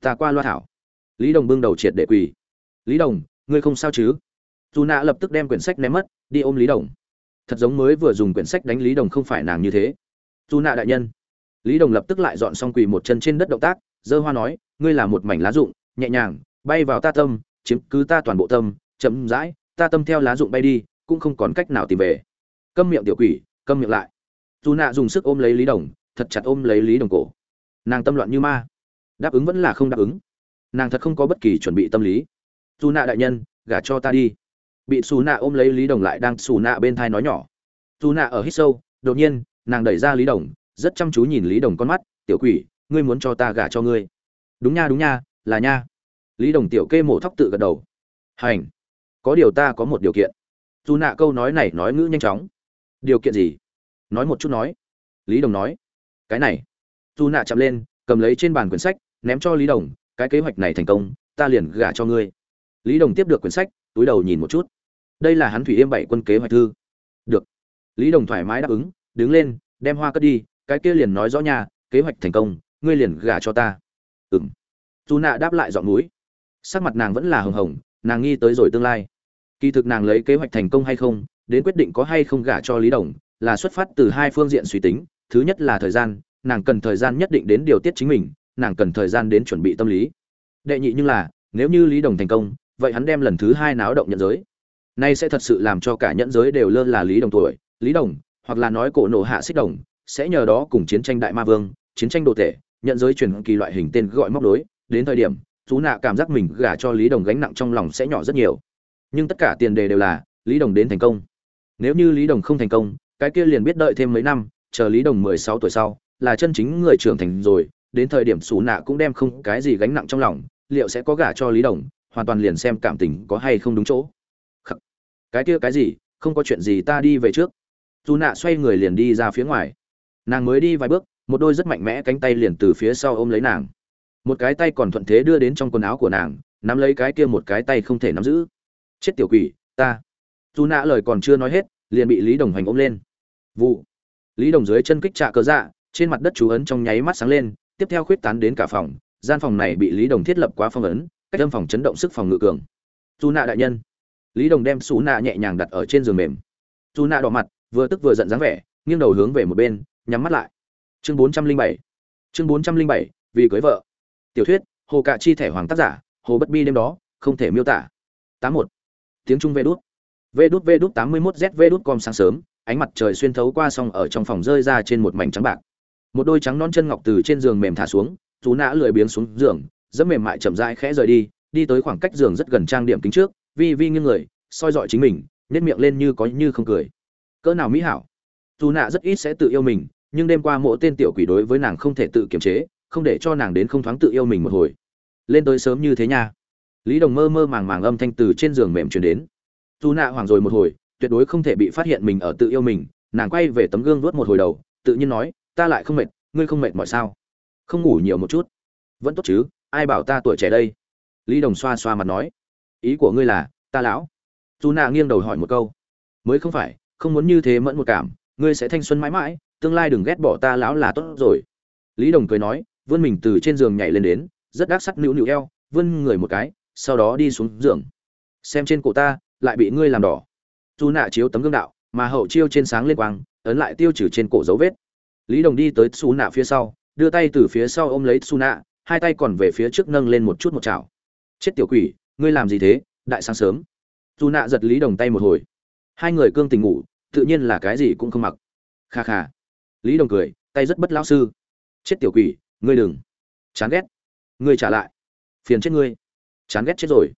Ta qua loa thảo. Lý đồng bưng đầu triệt để quỳ. Lý đồng, ngươi không sao chứ? Dù nạ lập tức đem quyển sách ném mất, đi ôm lý đồng. Thật giống mới vừa dùng quyển sách đánh lý đồng không phải nàng như thế. Dù nạ đại nhân. Lý đồng lập tức lại dọn xong quỳ một chân trên đất động tác dơ hoa nói, ngươi là một mảnh lá rụng, nhẹ nhàng, bay vào ta tâm, chiếm cứ ta toàn bộ tâm, chậm rãi, ta tâm theo lá rụng bay đi, cũng không còn cách nào tìm về. Câm miệng tiểu quỷ, câm miệng lại. Dù nạ dùng sức ôm lấy lý đồng thật chặt ôm lấy lý đồng cổ. Nàng tâm loạn như ma. Đáp ứng vẫn là không đáp ứng. Nàng thật không có bất kỳ chuẩn bị tâm lý. Dù nạ đại nhân, gả cho ta đi. Bị xù nạ ôm lấy lý đồng lại đang xù nạ bên thai nói nhỏ. Dù nạ ở hít sâu, đột nhiên, nàng đẩy ra lý đồng, rất chăm chú nhìn lý đồng con mắt. Tiểu quỷ, ngươi muốn cho ta gả cho ngươi. Đúng nha đúng nha, là nha. Lý đồng tiểu kê mổ thóc tự gật đầu. Hành. Có điều ta có một điều kiện. Dù nạ câu nói này nói ngữ nhanh chóng. Điều kiện gì? Nói một chút nói. Lý đồng nói cái này. Dù nạ chạm lên, cầm lấy trên bàn quyển sách, ném cho lý đồng, cái kế hoạch này thành công, ta liền gả cho ngươi. Lý đồng tiếp được quyển sách, túi đầu nhìn một chút. Đây là hắn thủy yêm bảy quân kế hoạch thư. Được. Lý đồng thoải mái đáp ứng, đứng lên, đem hoa cất đi, cái kia liền nói rõ nhà kế hoạch thành công, ngươi liền gả cho ta. Ừ m dù nạ đáp lại dọn núi. Sắc mặt nàng vẫn là hồng hồng, nàng nghi tới rồi tương lai. Kỳ thực nàng lấy kế hoạch thành công hay không, đến quyết định có hay không gả cho lý đồng, là xuất phát từ hai phương diện suy tính thứ nhất là thời gian, nàng cần thời gian nhất định đến điều tiết chính mình, nàng cần thời gian đến chuẩn bị tâm lý. Đệ nhị như là, nếu như lý đồng thành công, vậy hắn đem lần thứ hai náo động nhận giới. Nay sẽ thật sự làm cho cả nhẫn giới đều lơ là lý đồng tuổi, lý đồng, hoặc là nói cổ nộ hạ xích đồng, sẽ nhờ đó cùng chiến tranh đại ma vương, chiến tranh đồ tể nhận giới truyền kỳ loại hình tên gọi móc đối. Đến thời điểm, chú nạ cảm giác mình gả cho lý đồng gánh nặng trong lòng sẽ nhỏ rất nhiều. Nhưng tất cả tiền đề đều là, lý đồng đến thành công. Nếu như lý đồng không thành công, cái kia liền biết đợi thêm mấy năm chờ lý đồng mười sáu tuổi sau, là chân chính người trưởng thành rồi, đến thời điểm xù nạ cũng đem không cái gì gánh nặng trong lòng, liệu sẽ có gả cho lý đồng, hoàn toàn liền xem cảm tình có hay không đúng chỗ. Khắc. cái kia cái gì, không có chuyện gì ta đi về trước. Dù nạ xoay người liền đi ra phía ngoài. Nàng mới đi vài bước, một đôi rất mạnh mẽ cánh tay liền từ phía sau ôm lấy nàng. Một cái tay còn thuận thế đưa đến trong quần áo của nàng, nắm lấy cái kia một cái tay không thể nắm giữ. Chết tiểu quỷ, ta. Dù nạ lời còn chưa nói hết, liền bị lý đồng hành ôm lên. Vụ lý đồng dưới chân kích trạ cờ dạ trên mặt đất chú ấn trong nháy mắt sáng lên, tiếp theo khuyết tán đến cả phòng, gian phòng này bị lý đồng thiết lập quá phong ấn, cách âm phòng chấn động sức phòng ngự cường. Dù nạ đại nhân. Lý đồng đem xú nạ nhẹ nhàng đặt ở trên giường mềm. Dù nạ đỏ mặt, vừa tức vừa giận dáng vẻ, nghiêng đầu hướng về một bên, nhắm mắt lại. Chương bốn trăm linh bảy. Chương bốn trăm linh bảy, vì cưới vợ. Tiểu thuyết, hồ cạ chi thẻ hoàng tác giả, hồ bất bi đêm đó, không thể miêu tả. Tám một. Tiếng trung vê đút. Vê đút vê đút tám mươi mốt z vê đút com sáng sớm ánh mặt trời xuyên thấu qua song ở trong phòng rơi ra trên một mảnh trắng bạc. Một đôi trắng non chân ngọc từ trên giường mềm thả xuống, tú nã lười biếng xuống giường dẫm mềm mại chậm rãi khẽ rời đi đi tới khoảng cách giường rất gần trang điểm kính trước, vi vi nghiêng người, soi dọi chính mình nhét miệng lên như có như không cười. Cỡ nào mỹ hảo. Dù nạ rất ít sẽ tự yêu mình, nhưng đêm qua mỗi tên tiểu quỷ đối với nàng không thể tự kiềm chế, không để cho nàng đến không thoáng tự yêu mình một hồi. Lên tới sớm như thế nha. Lý đồng mơ mơ màng màng âm thanh từ trên giường mềm truyền đến. Dù nạ hoảng rồi một hồi tuyệt đối không thể bị phát hiện mình ở tự yêu mình. Nàng quay về tấm gương vuốt một hồi đầu, tự nhiên nói, ta lại không mệt, ngươi không mệt mọi sao? Không ngủ nhiều một chút. Vẫn tốt chứ, ai bảo ta tuổi trẻ đây? Lý đồng xoa xoa mặt nói, ý của ngươi là, ta lão. Dù nạ nghiêng đầu hỏi một câu, mới không phải, không muốn như thế mẫn một cảm, ngươi sẽ thanh xuân mãi mãi, tương lai đừng ghét bỏ ta lão là tốt rồi. Lý đồng cười nói, vươn mình từ trên giường nhảy lên đến, rất đắc sắc nữu nữu eo, vươn người một cái, sau đó đi xuống giường. Xem trên cổ ta, lại bị ngươi làm đỏ dù nạ chiếu tấm gương đạo, mà hậu chiêu trên sáng lên quang, ấn lại tiêu trừ trên cổ dấu vết. Lý đồng đi tới xù nạ phía sau, đưa tay từ phía sau ôm lấy xù nạ, hai tay còn về phía trước nâng lên một chút một chảo. Chết tiểu quỷ, ngươi làm gì thế? Đại sáng sớm. Dù nạ giật lý đồng tay một hồi. Hai người cương tình ngủ, tự nhiên là cái gì cũng không mặc. Kha kha. Lý đồng cười, tay rất bất lão sư. Chết tiểu quỷ, ngươi đừng. Chán ghét. Ngươi trả lại. Phiền chết ngươi. Chán ghét chết rồi.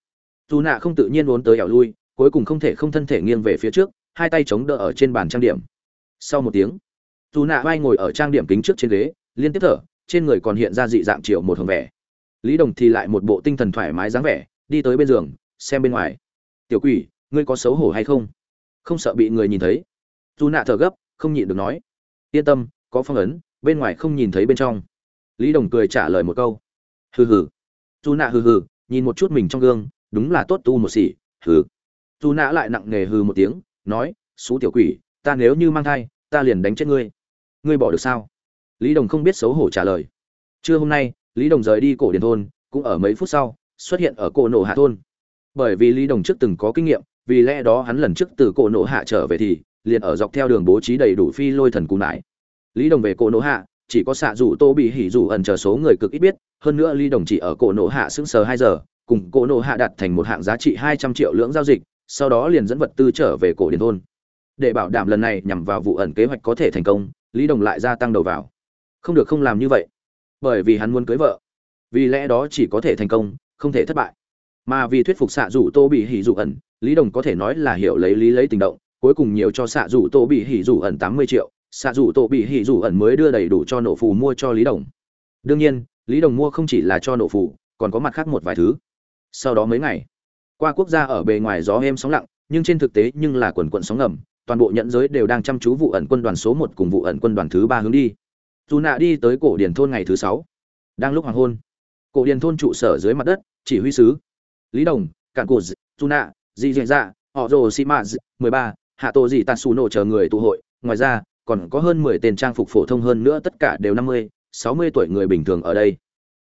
Dù nạ không tự nhiên muốn tới ẻo lui cuối cùng không thể không thân thể nghiêng về phía trước, hai tay chống đỡ ở trên bàn trang điểm. Sau một tiếng dù nạ vai ngồi ở trang điểm kính trước trên ghế, liên tiếp thở, trên người còn hiện ra dị dạng triệu một hồng vẻ. Lý đồng thì lại một bộ tinh thần thoải mái dáng vẻ, đi tới bên giường, xem bên ngoài. Tiểu quỷ, ngươi có xấu hổ hay không? Không sợ bị người nhìn thấy. Dù nạ thở gấp, không nhịn được nói. Yên tâm, có phong ấn, bên ngoài không nhìn thấy bên trong. Lý đồng cười trả lời một câu. Hừ hừ. Dù nạ hừ hừ, nhìn một chút mình trong gương, đúng là tốt tu một xỉ hừ dù nã lại nặng nề hừ một tiếng, nói, xú tiểu quỷ, ta nếu như mang thai, ta liền đánh chết ngươi. Ngươi bỏ được sao? Lý đồng không biết xấu hổ trả lời. Trưa hôm nay, lý đồng rời đi cổ điền thôn, cũng ở mấy phút sau, xuất hiện ở cổ nổ hạ thôn. Bởi vì lý đồng trước từng có kinh nghiệm, vì lẽ đó hắn lần trước từ cổ nổ hạ trở về thì, liền ở dọc theo đường bố trí đầy đủ phi lôi thần cù nải lý đồng về cổ nổ hạ, chỉ có xạ rủ tô bị hỉ rủ ẩn chờ số người cực ít biết, hơn nữa lý đồng chỉ ở cổ nổ hạ sững sờ hai giờ, cùng cổ nổ hạ đặt thành một hạng giá trị hai trăm triệu lưỡng giao dịch sau đó liền dẫn vật tư trở về cổ điền thôn. Để bảo đảm lần này nhằm vào vụ ẩn kế hoạch có thể thành công, lý đồng lại gia tăng đầu vào. Không được không làm như vậy. Bởi vì hắn muốn cưới vợ. Vì lẽ đó chỉ có thể thành công, không thể thất bại. Mà vì thuyết phục xạ rủ tô bị hỉ dụ ẩn, lý đồng có thể nói là hiểu lấy lý lấy tình động, cuối cùng nhiều cho xạ rủ tô bị hỉ dụ ẩn tám mươi triệu, xạ rủ tô bị hỉ dụ ẩn mới đưa đầy đủ cho nổ phù mua cho lý đồng. Đương nhiên, lý đồng mua không chỉ là cho nổ phù, còn có mặt khác một vài thứ. Sau đó mấy ngày qua quốc gia ở bề ngoài gió êm sóng lặng, nhưng trên thực tế nhưng là quần quận sóng ngầm, toàn bộ nhận giới đều đang chăm chú vụ ẩn quân đoàn số một cùng vụ ẩn quân đoàn thứ ba hướng đi. Dù nạ đi tới cổ điển thôn ngày thứ sáu. Đang lúc hoàng hôn, cổ điển thôn trụ sở dưới mặt đất, chỉ huy sứ, lý đồng, cạn cổ dù nạ di dạy dạ họ rồ sĩ mã mười ba, hạ tổ dị tạt xù nổ chờ người tụ hội. Ngoài ra, còn có hơn mười tên trang phục phổ thông hơn nữa, tất cả đều năm mươi, sáu mươi tuổi người bình thường ở đây.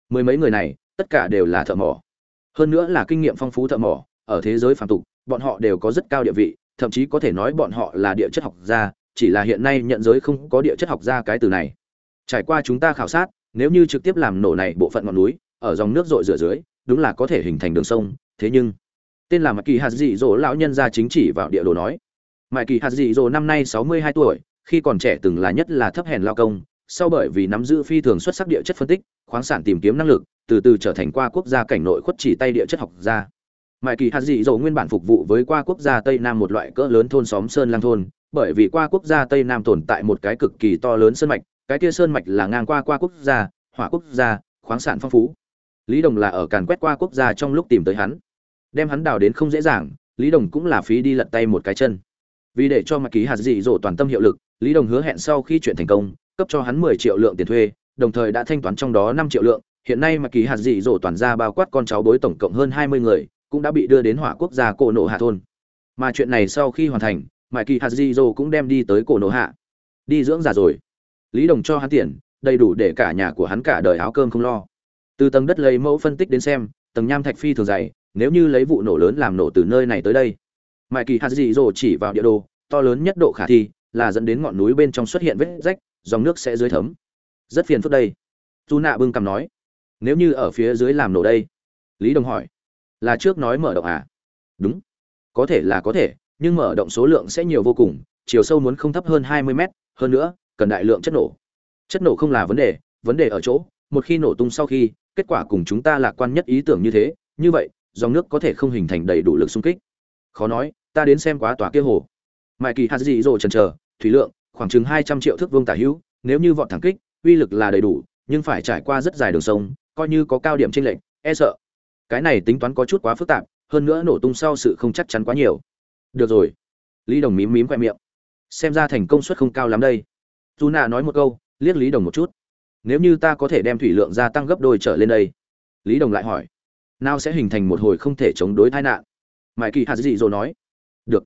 Mười mấy người này, tất cả đều là thợ mỏ hơn nữa là kinh nghiệm phong phú thợ mỏ, ở thế giới phàm tục, bọn họ đều có rất cao địa vị, thậm chí có thể nói bọn họ là địa chất học gia, chỉ là hiện nay nhận giới không có địa chất học gia cái từ này. Trải qua chúng ta khảo sát, nếu như trực tiếp làm nổ này bộ phận ngọn núi, ở dòng nước rội rửa dưới, đúng là có thể hình thành đường sông, thế nhưng, tên là mạc kỳ hạt dị dỗ lão nhân gia chính chỉ vào địa đồ nói mạc kỳ hạt dị dỗ năm nay sáu mươi hai tuổi, khi còn trẻ từng là nhất là thấp hèn lao công, sau bởi vì nắm giữ phi thường xuất sắc địa chất phân tích khoáng sản tìm kiếm năng lực, từ từ trở thành qua quốc gia cảnh nội khuất chỉ tay địa chất học gia. Mại kỳ hạt dị dầu nguyên bản phục vụ với qua quốc gia tây nam một loại cỡ lớn thôn xóm sơn lang thôn, bởi vì qua quốc gia tây nam tồn tại một cái cực kỳ to lớn sơn mạch, cái kia sơn mạch là ngang qua qua quốc gia, hỏa quốc gia, khoáng sản phong phú. Lý đồng là ở càn quét qua quốc gia trong lúc tìm tới hắn. Đem hắn đào đến không dễ dàng, lý đồng cũng là phí đi lật tay một cái chân. Vì để cho mạch kỳ hạt dị dỗ toàn tâm hiệu lực, lý đồng hứa hẹn sau khi chuyện thành công, cấp cho hắn mười triệu lượng tiền thuê đồng thời đã thanh toán trong đó năm triệu lượng. Hiện nay mà kỳ hạt dị dỗ toàn ra bao quát con cháu bối tổng cộng hơn hai mươi người, cũng đã bị đưa đến hỏa quốc gia cổ nổ hạ thôn. Mà chuyện này sau khi hoàn thành mãi kỳ hạt di dô cũng đem đi tới cổ nổ hạ. Đi dưỡng già rồi. Lý đồng cho hắn tiền, đầy đủ để cả nhà của hắn cả đời áo cơm không lo. Từ tầng đất lấy mẫu phân tích đến xem, tầng nham thạch phi thường dày, nếu như lấy vụ nổ lớn làm nổ từ nơi này tới đây. Mãi kỳ hạt di dô chỉ vào địa đồ, to lớn nhất độ khả thi, là dẫn đến ngọn núi bên trong xuất hiện vết rách, dòng nước sẽ dưới thấm rất phiền phức đây. Dù nạ bưng cầm nói, nếu như ở phía dưới làm nổ đây? Lý đồng hỏi, là trước nói mở động à? Đúng, có thể là có thể, nhưng mở động số lượng sẽ nhiều vô cùng, chiều sâu muốn không thấp hơn hai mươi mét, hơn nữa, cần đại lượng chất nổ. Chất nổ không là vấn đề vấn đề ở chỗ, một khi nổ tung sau khi, kết quả cùng chúng ta lạc quan nhất ý tưởng như thế, như vậy, dòng nước có thể không hình thành đầy đủ lực xung kích. Khó nói, ta đến xem quá tòa kia hồ. Mại kỳ hạt dị dỗ trần trờ thủy lượng, khoảng chừng hai trăm triệu thước vương tả hữu, nếu như vọt thẳng kích uy lực là đầy đủ, nhưng phải trải qua rất dài đường sông, coi như có cao điểm trên lệnh e sợ. Cái này tính toán có chút quá phức tạp, hơn nữa nổ tung sau sự không chắc chắn quá nhiều. Được rồi. Lý đồng mím mím khoe miệng. Xem ra thành công suất không cao lắm đây. Dù nạ nói một câu, liếc lý đồng một chút. Nếu như ta có thể đem thủy lượng gia tăng gấp đôi trở lên đây. Lý đồng lại hỏi. Nào sẽ hình thành một hồi không thể chống đối tai nạn? Mãi kỳ hạt dị rồi nói. Được.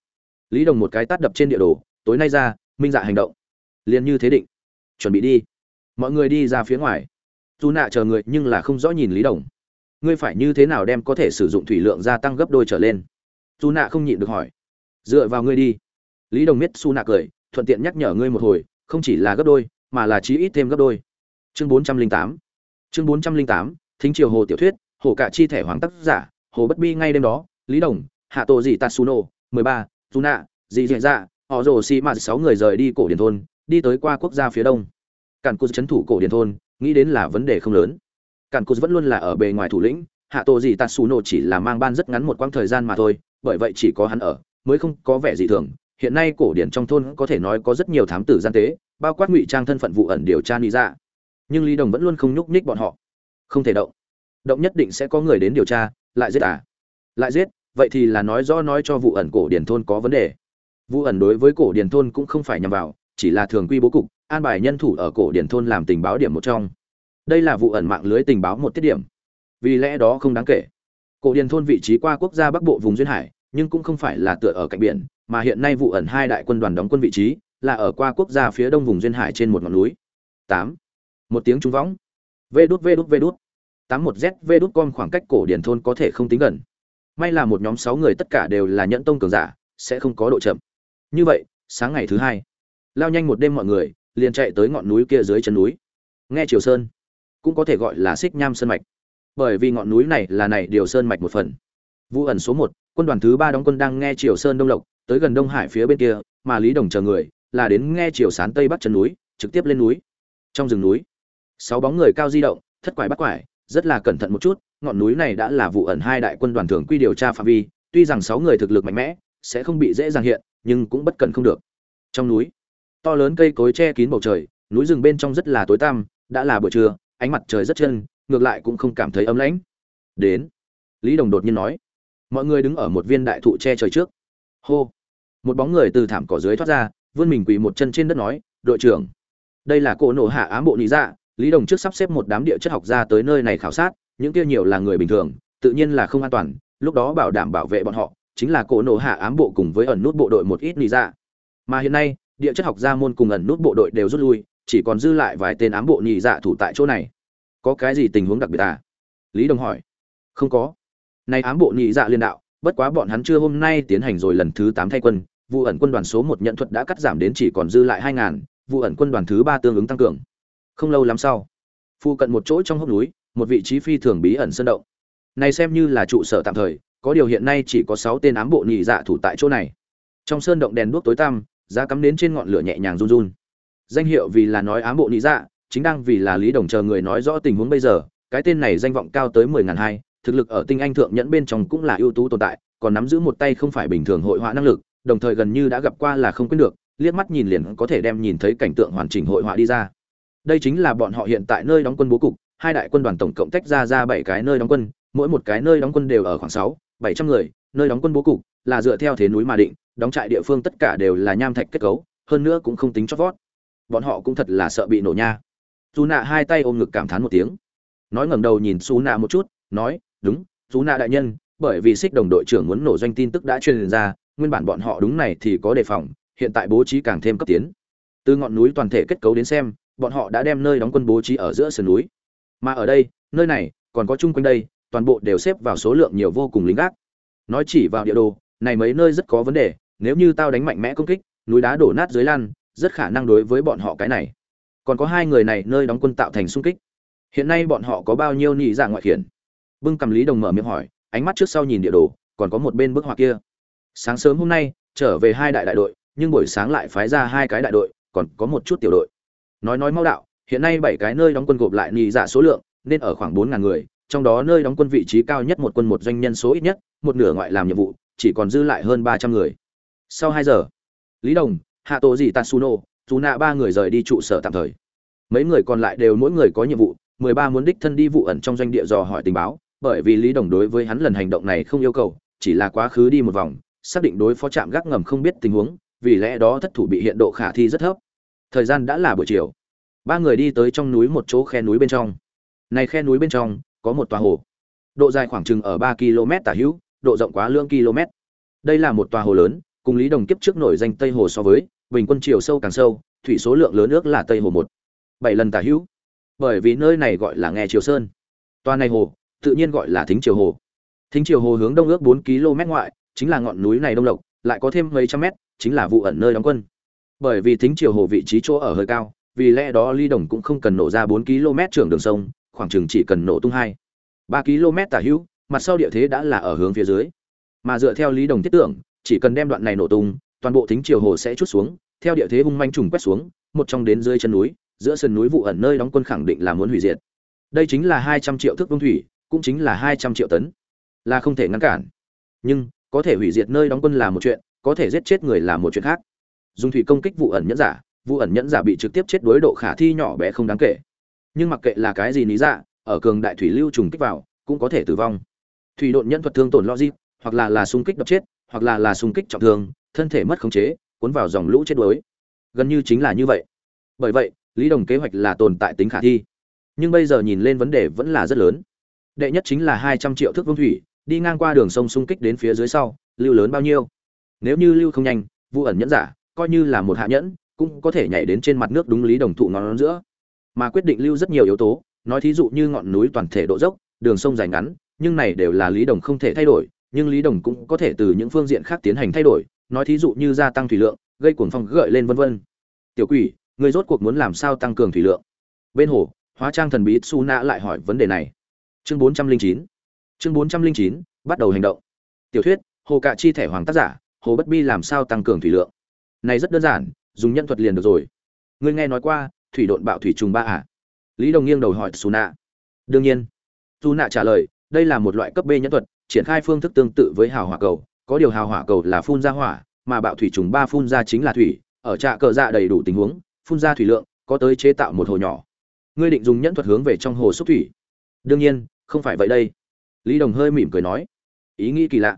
Lý đồng một cái tát đập trên địa đồ, tối nay ra, minh dạ hành động. Liền như thế định. Chuẩn bị đi mọi người đi ra phía ngoài. Dù nạ chờ người nhưng là không rõ nhìn lý đồng. Ngươi phải như thế nào đem có thể sử dụng thủy lượng gia tăng gấp đôi trở lên? Dù nạ không nhịn được hỏi. Dựa vào ngươi đi. Lý đồng biết su nạ cười, thuận tiện nhắc nhở ngươi một hồi, không chỉ là gấp đôi, mà là chí ít thêm gấp đôi. Chương bốn trăm linh tám. Chương bốn trăm linh tám, thính triều hồ tiểu thuyết, hồ cả chi thẻ hoàng tác giả, hồ bất bi ngay đêm đó, lý đồng, hạ tổ dị tatsuno, mười ba, dù nạ, dị dị dạ họ rồ xì mạt sáu người rời đi cổ điển thôn, đi tới qua quốc gia phía đông cản cụt chấn thủ cổ điển thôn, nghĩ đến là vấn đề không lớn. Cản cụt vẫn luôn là ở bề ngoài thủ lĩnh, hạ tổ gì tạt xù nổ chỉ là mang ban rất ngắn một quãng thời gian mà thôi, bởi vậy chỉ có hắn ở, mới không có vẻ gì thường. Hiện nay cổ điển trong thôn có thể nói có rất nhiều thám tử gian tế, bao quát ngụy trang thân phận vụ ẩn điều tra lý ra dạ. nhưng lý đồng vẫn luôn không nhúc nhích bọn họ. Không thể động. Động nhất định sẽ có người đến điều tra, lại giết à? Lại giết, vậy thì là nói rõ nói cho vụ ẩn cổ điển thôn có vấn đề. Vụ ẩn đối với cổ điển thôn cũng không phải nhằm vào, chỉ là thường quy bố cục an bài nhân thủ ở cổ điển thôn làm tình báo điểm một trong. Đây là vụ ẩn mạng lưới tình báo một tiết điểm. Vì lẽ đó không đáng kể. Cổ điển thôn vị trí qua quốc gia bắc bộ vùng duyên hải, nhưng cũng không phải là tựa ở cạnh biển, mà hiện nay vụ ẩn hai đại quân đoàn đóng quân vị trí, là ở qua quốc gia phía đông vùng duyên hải trên một ngọn núi. Tám. Một tiếng trúng võng. Vê đút vê đút vê đút. Tám một z, vê đút con khoảng cách cổ điển thôn có thể không tính gần. May là một nhóm sáu người tất cả đều là nhẫn tông cường giả, sẽ không có độ chậm. Như vậy, sáng ngày thứ hai, lao nhanh một đêm mọi người liền chạy tới ngọn núi kia dưới chân núi. Nghe triều sơn, cũng có thể gọi là xích nham sơn mạch. Bởi vì ngọn núi này là này điều sơn mạch một phần. Vụ ẩn số một, quân đoàn thứ ba đóng quân đang nghe triều sơn đông lộc, tới gần đông hải phía bên kia, mà lý đồng chờ người, là đến nghe triều sán tây bắc chân núi, trực tiếp lên núi. Trong rừng núi, sáu bóng người cao di động, thất quải bắt quải, rất là cẩn thận một chút, ngọn núi này đã là vụ ẩn hai đại quân đoàn thường quy điều tra phạm vi, tuy rằng sáu người thực lực mạnh mẽ, sẽ không bị dễ dàng hiện, nhưng cũng bất cần không được. Trong núi to lớn cây cối che kín bầu trời, núi rừng bên trong rất là tối tăm, đã là buổi trưa, ánh mặt trời rất chân, ngược lại cũng không cảm thấy ấm lãnh. Đến, lý đồng đột nhiên nói, mọi người đứng ở một viên đại thụ che trời trước. Hô, một bóng người từ thảm cỏ dưới thoát ra, vươn mình quỳ một chân trên đất nói, đội trưởng, đây là cỗ nổ hạ ám bộ lý dạ. Lý đồng trước sắp xếp một đám địa chất học ra tới nơi này khảo sát, những kia nhiều là người bình thường, tự nhiên là không an toàn, lúc đó bảo đảm bảo vệ bọn họ, chính là cỗ nổ hạ ám bộ cùng với ẩn nút bộ đội một ít lý dạ. Mà hiện nay địa chất học gia môn cùng ẩn nút bộ đội đều rút lui, chỉ còn dư lại vài tên ám bộ nhị dạ thủ tại chỗ này. Có cái gì tình huống đặc biệt à? Lý đồng hỏi. Không có. Nay ám bộ nhị dạ liên đạo, bất quá bọn hắn chưa hôm nay tiến hành rồi lần thứ tám thay quân, vụ ẩn quân đoàn số một nhận thuật đã cắt giảm đến chỉ còn dư lại hai ngàn, vụ ẩn quân đoàn thứ ba tương ứng tăng cường. Không lâu lắm sau phụ cận một chỗ trong hốc núi, một vị trí phi thường bí ẩn sơn động. Này xem như là trụ sở tạm thời, có điều hiện nay chỉ có sáu tên ám bộ nhị dạ thủ tại chỗ này. Trong sơn động đèn đuốc tối tăm giá cắm đến trên ngọn lửa nhẹ nhàng run run. Danh hiệu vì là nói ám bộ nhị dạ chính đang vì là lý đồng chờ người nói rõ tình huống bây giờ, cái tên này danh vọng cao tới mười ngàn hai, thực lực ở tinh anh thượng nhẫn bên trong cũng là ưu tú tồn tại, còn nắm giữ một tay không phải bình thường hội họa năng lực, đồng thời gần như đã gặp qua là không quyết được, liếc mắt nhìn liền có thể đem nhìn thấy cảnh tượng hoàn chỉnh hội họa đi ra. Đây chính là bọn họ hiện tại nơi đóng quân bố cục, hai đại quân đoàn tổng cộng tách ra ra bảy cái nơi đóng quân, mỗi một cái nơi đóng quân đều ở khoảng sáu, bảy trăm người, nơi đóng quân bố cục là dựa theo thế núi mà định đóng trại địa phương tất cả đều là nham thạch kết cấu, hơn nữa cũng không tính chót vót. Bọn họ cũng thật là sợ bị nổ nha. Dù nạ hai tay ôm ngực cảm thán một tiếng. Nói ngẩng đầu nhìn xú nạ một chút, nói, đúng dù nạ đại nhân, bởi vì xích đồng đội trưởng muốn nổ doanh tin tức đã truyền ra, nguyên bản bọn họ đúng này thì có đề phòng, hiện tại bố trí càng thêm cấp tiến. Từ ngọn núi toàn thể kết cấu đến xem, bọn họ đã đem nơi đóng quân bố trí ở giữa sườn núi. Mà ở đây, nơi này còn có chung quanh đây, toàn bộ đều xếp vào số lượng nhiều vô cùng lính gác. Nói chỉ vào địa đồ này mấy nơi rất có vấn đề, nếu như tao đánh mạnh mẽ công kích, núi đá đổ nát dưới lan rất khả năng đối với bọn họ cái này. Còn có hai người này nơi đóng quân tạo thành xung kích. Hiện nay bọn họ có bao nhiêu nhị dạ ngoại khiển? Bưng cầm lý đồng mở miệng hỏi, ánh mắt trước sau nhìn địa đồ, còn có một bên bức họa kia. Sáng sớm hôm nay, trở về hai đại đại đội, nhưng buổi sáng lại phái ra hai cái đại đội, còn có một chút tiểu đội. Nói nói mau đạo, hiện nay bảy cái nơi đóng quân gộp lại nhị dạ số lượng, nên ở khoảng bốn ngàn người, trong đó nơi đóng quân vị trí cao nhất một quân một doanh nhân số ít nhất, một nửa ngoại làm nhiệm vụ chỉ còn dư lại hơn ba trăm người. Sau hai giờ, lý đồng, hạ tổ dị tatsuno dù nạ ba người rời đi trụ sở tạm thời. Mấy người còn lại đều mỗi người có nhiệm vụ, mười ba muốn đích thân đi vụ ẩn trong doanh địa dò hỏi tình báo, bởi vì lý đồng đối với hắn lần hành động này không yêu cầu, chỉ là quá khứ đi một vòng, xác định đối phó trạm gác ngầm không biết tình huống, vì lẽ đó thất thủ bị hiện độ khả thi rất thấp. Thời gian đã là buổi chiều. Ba người đi tới trong núi một chỗ khe núi bên trong. Này khe núi bên trong, có một tòa hồ. Độ dài khoảng chừng ở ba km tả hữu độ rộng quá lương km. Đây là một tòa hồ lớn, cùng lý đồng kiếp trước nổi danh tây hồ so với, bình quân chiều sâu càng sâu, thủy số lượng lớn nước là tây hồ một, bảy lần tả hữu. Bởi vì nơi này gọi là nghe triều sơn. Toa này hồ, tự nhiên gọi là thính triều hồ. Thính triều hồ hướng đông ước bốn km ngoại, chính là ngọn núi này đông lộc, lại có thêm mấy trăm mét, chính là vụ ẩn nơi đóng quân. Bởi vì thính triều hồ vị trí chỗ ở hơi cao, vì lẽ đó ly đồng cũng không cần nổ ra bốn km trưởng đường sông, khoảng chừng chỉ cần nổ tung hai, ba km tả hữu mặt sau địa thế đã là ở hướng phía dưới. Mà dựa theo lý đồng thiết tưởng, chỉ cần đem đoạn này nổ tung, toàn bộ thính triều hồ sẽ chút xuống, theo địa thế hung manh trùng quét xuống, một trong đến dưới chân núi, giữa sườn núi vụ ẩn nơi đóng quân khẳng định là muốn hủy diệt. Đây chính là hai trăm triệu thước vương thủy, cũng chính là hai trăm triệu tấn. Là không thể ngăn cản. Nhưng, có thể hủy diệt nơi đóng quân là một chuyện, có thể giết chết người là một chuyện khác. Dùng thủy công kích vụ ẩn nhẫn giả, vụ ẩn nhẫn giả bị trực tiếp chết đối độ khả thi nhỏ bé không đáng kể. Nhưng mặc kệ là cái gì lý dạ ở cường đại thủy lưu trùng kích vào, cũng có thể tử vong thủy độn nhân thuật thương tổn logic, hoặc là là xung kích đập chết, hoặc là là xung kích trọng thương, thân thể mất khống chế, cuốn vào dòng lũ chết đuối. Gần như chính là như vậy. Bởi vậy, lý đồng kế hoạch là tồn tại tính khả thi. Nhưng bây giờ nhìn lên vấn đề vẫn là rất lớn. Đệ nhất chính là hai trăm triệu thước vương thủy, đi ngang qua đường sông xung kích đến phía dưới sau, lưu lớn bao nhiêu? Nếu như lưu không nhanh vụ ẩn nhẫn giả, coi như là một hạ nhẫn, cũng có thể nhảy đến trên mặt nước đúng lý đồng thụ ngón giữa. Mà quyết định lưu rất nhiều yếu tố, nói thí dụ như ngọn núi toàn thể độ dốc, đường sông dài ngắn nhưng này đều là lý đồng không thể thay đổi, nhưng lý đồng cũng có thể từ những phương diện khác tiến hành thay đổi, nói thí dụ như gia tăng thủy lượng, gây cuồng phong gợi lên vân vân. Tiểu quỷ, người rốt cuộc muốn làm sao tăng cường thủy lượng? Bên hồ, hóa trang thần bí su nã lại hỏi vấn đề này. Chương bốn trăm linh chín. Chương bốn trăm linh chín, bắt đầu hành động. Tiểu thuyết, hồ cạ chi thẻ hoàng tác giả, hồ bất bi làm sao tăng cường thủy lượng? Này rất đơn giản, dùng nhân thuật liền được rồi. Ngươi nghe nói qua, thủy độn bạo thủy trùng ba à? Lý đồng nghiêng đầu hỏi su nạ đương nhiên. Su nạ trả lời đây là một loại cấp b nhẫn thuật, triển khai phương thức tương tự với hào hỏa cầu. Có điều hào hỏa cầu là phun ra hỏa, mà bạo thủy trùng ba phun ra chính là thủy. Ở trạ cờ dạ đầy đủ tình huống, phun ra thủy lượng, có tới chế tạo một hồ nhỏ. Ngươi định dùng nhẫn thuật hướng về trong hồ xúc thủy. Đương nhiên, không phải vậy đây. Lý đồng hơi mỉm cười nói. Ý nghĩ kỳ lạ.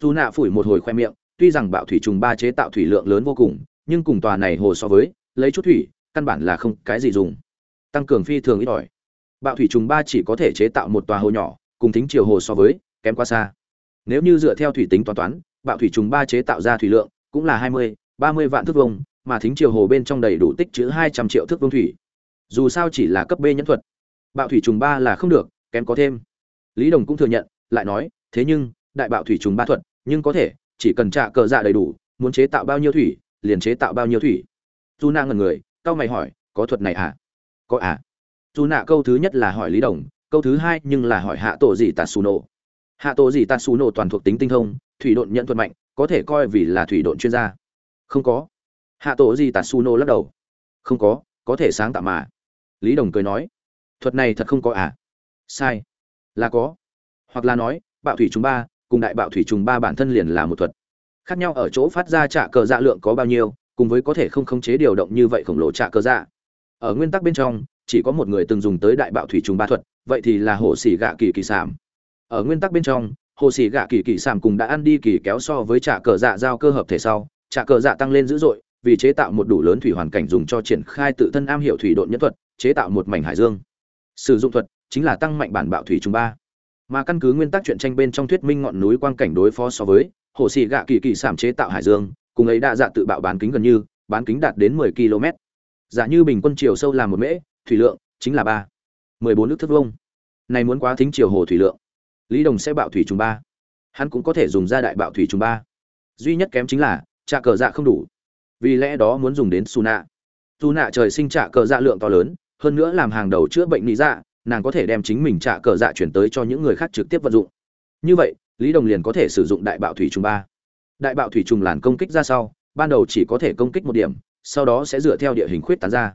Tu nạ phủi một hồi khoe miệng, tuy rằng bạo thủy trùng ba chế tạo thủy lượng lớn vô cùng, nhưng cùng tòa này hồ so với, lấy chút thủy, căn bản là không cái gì dùng. Tăng cường phi thường ít ỏi. Bạo thủy trùng ba chỉ có thể chế tạo một tòa hồ nhỏ cùng tính chiều hồ so với, kém quá xa. Nếu như dựa theo thủy tính toán toán, bạo thủy trùng ba chế tạo ra thủy lượng cũng là hai mươi, ba mươi vạn thước vông mà thính chiều hồ bên trong đầy đủ tích chữ hai trăm triệu thước vông thủy. Dù sao chỉ là cấp b nhẫn thuật. Bạo thủy trùng ba là không được, kém có thêm. Lý đồng cũng thừa nhận, lại nói, thế nhưng, đại bạo thủy trùng ba thuật, nhưng có thể, chỉ cần trả cờ dạ đầy đủ, muốn chế tạo bao nhiêu thủy, liền chế tạo bao nhiêu thủy. Dù na ngần người cao mày hỏi, có thuật này à? Có à? Dù nạ câu thứ nhất là hỏi lý đồng câu thứ hai nhưng là hỏi hạ tổ gì tạt xù nổ hạ tổ gì tạt xù nổ toàn thuộc tính tinh thông, thủy độn nhận thuật mạnh, có thể coi vì là thủy độn chuyên gia. Không có. Hạ tổ gì tạt xù nổ lắc đầu. Không có có thể sáng tạo mà. Lý đồng cười nói. Thuật này thật không có à? Sai. Là có. Hoặc là nói, bạo thủy trùng ba, cùng đại bạo thủy trùng ba bản thân liền là một thuật. Khác nhau ở chỗ phát ra trả cờ dạ lượng có bao nhiêu, cùng với có thể không khống chế điều động như vậy khổng lồ trả cờ dạ. Ở nguyên tắc bên trong chỉ có một người từng dùng tới đại bạo thủy trùng ba thuật, vậy thì là hồ xỉ gạ kỳ kỳ sảm. Ở nguyên tắc bên trong, hồ xỉ gạ kỳ kỳ sảm cùng đã ăn đi kỳ kéo so với trả cờ dạ giao cơ hợp thể sau trả cờ dạ tăng lên dữ dội, vì chế tạo một đủ lớn thủy hoàn cảnh dùng cho triển khai tự thân am hiểu thủy độn nhất thuật, chế tạo một mảnh hải dương. Sử dụng thuật chính là tăng mạnh bản bạo thủy trùng ba. Mà căn cứ nguyên tắc truyện tranh bên trong thuyết minh ngọn núi quang cảnh đối phó so với, hồ xỉ gạ kỳ kỳ sảm chế tạo hải dương, cùng ấy đã dạ tự bạo bán kính gần như, bán kính đạt đến 10 km giả như bình quân chiều sâu là một mễ thủy lượng chính là ba. mười bốn nước thước vông này muốn quá thính chiều hồ thủy lượng. Lý đồng sẽ bạo thủy trùng ba. Hắn cũng có thể dùng ra đại bạo thủy trùng ba. Duy nhất kém chính là, trạ cờ dạ không đủ. Vì lẽ đó muốn dùng đến su nạ su nạ trời sinh trạ cờ dạ lượng to lớn, hơn nữa làm hàng đầu chữa bệnh lý dạ nàng có thể đem chính mình trạ cờ dạ chuyển tới cho những người khác trực tiếp vận dụng. Như vậy, lý đồng liền có thể sử dụng đại bạo thủy trùng ba. Đại bạo thủy trùng làn công kích ra sau, ban đầu chỉ có thể công kích một điểm, sau đó sẽ dựa theo địa hình khuyết tán ra.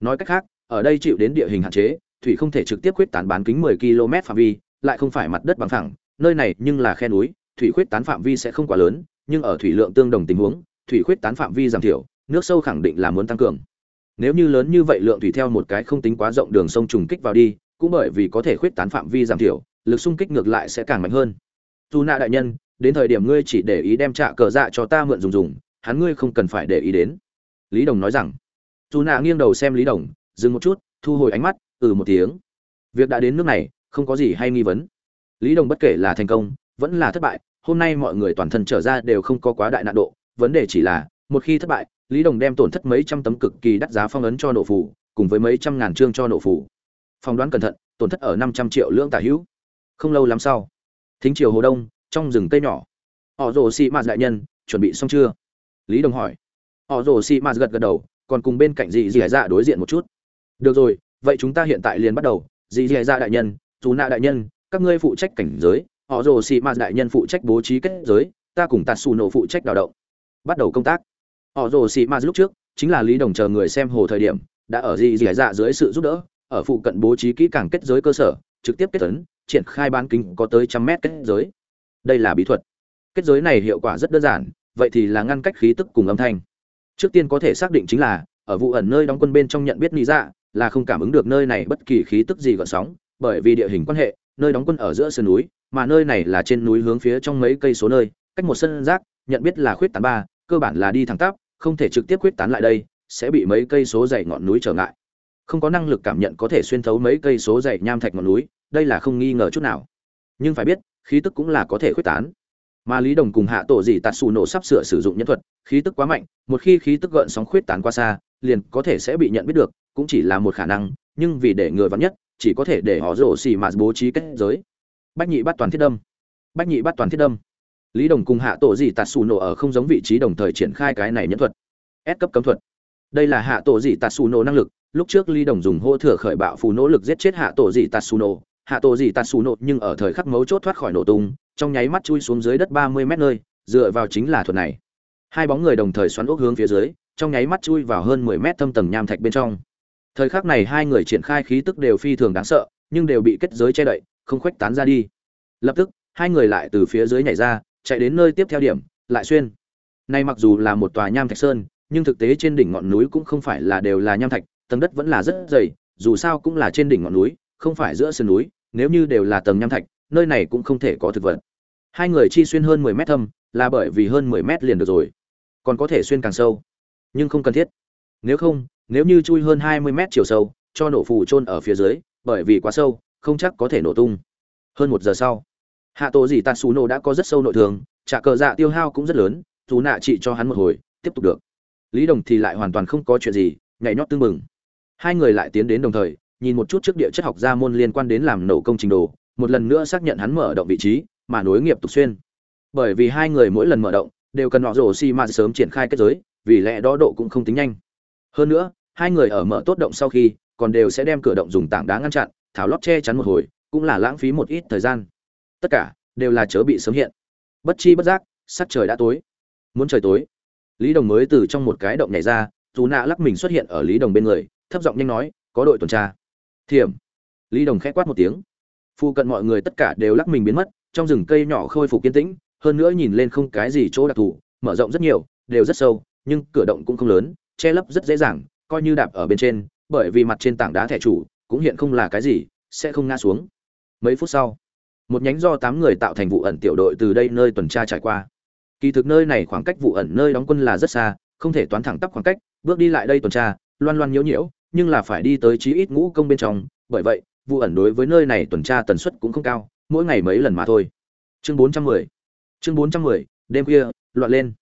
Nói cách khác ở đây chịu đến địa hình hạn chế, thủy không thể trực tiếp khuyết tán bán kính 10 km phạm vi, lại không phải mặt đất bằng phẳng, nơi này nhưng là khe núi, thủy khuyết tán phạm vi sẽ không quá lớn, nhưng ở thủy lượng tương đồng tình huống, thủy khuyết tán phạm vi giảm thiểu, nước sâu khẳng định là muốn tăng cường. Nếu như lớn như vậy lượng thủy theo một cái không tính quá rộng đường sông trùng kích vào đi, cũng bởi vì có thể khuyết tán phạm vi giảm thiểu, lực xung kích ngược lại sẽ càng mạnh hơn. Dù nạ đại nhân, đến thời điểm ngươi chỉ để ý đem trạ cờ dạ cho ta mượn dùng dùng, hắn ngươi không cần phải để ý đến. Lý đồng nói rằng. Dù nạ nghiêng đầu xem lý đồng dừng một chút, thu hồi ánh mắt ừ một tiếng. Việc đã đến nước này, không có gì hay nghi vấn. Lý đồng bất kể là thành công, vẫn là thất bại, hôm nay mọi người toàn thân trở ra đều không có quá đại nạn độ. Vấn đề chỉ là, một khi thất bại, lý đồng đem tổn thất mấy trăm tấm cực kỳ đắt giá phong ấn cho nổ phủ cùng với mấy trăm ngàn trương cho nổ phủ phỏng đoán cẩn thận, tổn thất ở năm trăm triệu lưỡng tả hữu. Không lâu lắm sau, thính chiều hồ đông, trong rừng cây nhỏ, họ rồ xị mạt đại nhân, chuẩn bị xong chưa? Lý đồng hỏi. Họ rồ xị mạt gật gật đầu, còn cùng bên cạnh dị dì dạ đối diện một chút được rồi, vậy chúng ta hiện tại liền bắt đầu. Dì dì dạ đại nhân, dù nạ đại nhân, các ngươi phụ trách cảnh giới. Họ rồ xì mạt đại nhân phụ trách bố trí kết giới. Ta cùng tạt xù nổ phụ trách đào động. Bắt đầu công tác. Họ rồ xì mạt lúc trước, chính là lý đồng chờ người xem hồ thời điểm, đã ở dì dì dạ dưới sự giúp đỡ, ở phụ cận bố trí kỹ càng kết giới cơ sở, trực tiếp kết tấn triển khai bán kính có tới trăm mét kết giới. Đây là bí thuật. Kết giới này hiệu quả rất đơn giản, vậy thì là ngăn cách khí tức cùng âm thanh. Trước tiên có thể xác định chính là, ở vụ ẩn nơi đóng quân bên trong nhận biết lý dạ là không cảm ứng được nơi này bất kỳ khí tức gì gợn sóng, bởi vì địa hình quan hệ, nơi đóng quân ở giữa sườn núi, mà nơi này là trên núi hướng phía trong mấy cây số nơi, cách một sân rác, nhận biết là khuyết tán ba, cơ bản là đi thẳng tắp, không thể trực tiếp khuyết tán lại đây, sẽ bị mấy cây số dày ngọn núi trở ngại. Không có năng lực cảm nhận có thể xuyên thấu mấy cây số dày nham thạch ngọn núi, đây là không nghi ngờ chút nào. Nhưng phải biết, khí tức cũng là có thể khuếch tán. Mà lý đồng cùng hạ tổ dị tạt Sủ nổ sắp sửa sử dụng nhân thuật, khí tức quá mạnh, một khi khí tức gợn sóng khuyết tán qua xa, liền có thể sẽ bị nhận biết được cũng chỉ là một khả năng, nhưng vì để người vắn nhất, chỉ có thể để họ rổ xì mà bố trí kết giới. Bách nhị bắt toàn thiết đâm. Bách nhị bắt toàn thiết đâm. Lý đồng cùng hạ tổ dị tạt xù nổ ở không giống vị trí đồng thời triển khai cái này nhân thuật. S cấp cấm thuật. Đây là hạ tổ dị tạt xù nổ năng lực. Lúc trước lý đồng dùng hô thừa khởi bạo phù nỗ lực giết chết hạ tổ dị tạt xù nổ. Hạ tổ dị tạt xù nổ nhưng ở thời khắc mấu chốt thoát khỏi nổ tung, trong nháy mắt chui xuống dưới đất ba mươi mét nơi, dựa vào chính là thuật này. Hai bóng người đồng thời xoắn ốc hướng phía dưới, trong nháy mắt chui vào hơn mười mét thâm tầng nham thạch bên trong thời khắc này hai người triển khai khí tức đều phi thường đáng sợ, nhưng đều bị kết giới che đậy, không khuếch tán ra đi. Lập tức, hai người lại từ phía dưới nhảy ra, chạy đến nơi tiếp theo điểm, lại xuyên. Nay mặc dù là một tòa nham thạch sơn, nhưng thực tế trên đỉnh ngọn núi cũng không phải là đều là nham thạch, tầng đất vẫn là rất dày, dù sao cũng là trên đỉnh ngọn núi, không phải giữa sườn núi, nếu như đều là tầng nham thạch, nơi này cũng không thể có thực vật. Hai người chi xuyên hơn mười mét thâm, là bởi vì hơn mười mét liền được rồi, còn có thể xuyên càng sâu, nhưng không cần thiết. Nếu không nếu như chui hơn hai mươi mét chiều sâu, cho nổ phù trôn ở phía dưới, bởi vì quá sâu, không chắc có thể nổ tung. Hơn một giờ sau, hạ tổ dì tạt xù nổ đã có rất sâu nội thường trả cờ dạ tiêu hao cũng rất lớn, dù nạ trị cho hắn một hồi, tiếp tục được. Lý đồng thì lại hoàn toàn không có chuyện gì, nhảy nhót tương mừng hai người lại tiến đến đồng thời, nhìn một chút trước địa chất học gia môn liên quan đến làm nổ công trình đồ, một lần nữa xác nhận hắn mở động vị trí, mà nối nghiệp tục xuyên. Bởi vì hai người mỗi lần mở động, đều cần nọ rổ xi ma sớm triển khai kết giới, vì lẽ đó độ cũng không tính nhanh. Hơn nữa hai người ở mở tốt động sau khi, còn đều sẽ đem cửa động dùng tảng đá ngăn chặn, thảo lót che chắn một hồi, cũng là lãng phí một ít thời gian. Tất cả đều là chớ bị sớm hiện. Bất chi bất giác, sắc trời đã tối. Muốn trời tối, lý đồng mới từ trong một cái động nhảy ra, dù nạ lắc mình xuất hiện ở lý đồng bên người, thấp giọng nhanh nói, có đội tuần tra. Thiểm. Lý đồng khẽ quát một tiếng. Phụ cận mọi người tất cả đều lắc mình biến mất, trong rừng cây nhỏ khôi phục kiên tĩnh, hơn nữa nhìn lên không cái gì chỗ đặc thù, mở rộng rất nhiều, đều rất sâu, nhưng cửa động cũng không lớn, che lấp rất dễ dàng coi như đạp ở bên trên, bởi vì mặt trên tảng đá thẻ chủ, cũng hiện không là cái gì, sẽ không ngã xuống. Mấy phút sau, một nhánh do tám người tạo thành vụ ẩn tiểu đội từ đây nơi tuần tra trải qua. Kỳ thực nơi này khoảng cách vụ ẩn nơi đóng quân là rất xa, không thể toán thẳng tắp khoảng cách, bước đi lại đây tuần tra, loan loan nhiễu nhiễu, nhưng là phải đi tới chí ít ngũ công bên trong, bởi vậy, vụ ẩn đối với nơi này tuần tra tần suất cũng không cao, mỗi ngày mấy lần mà thôi. Chương 410 chương 410 đêm khuya, loạn lên.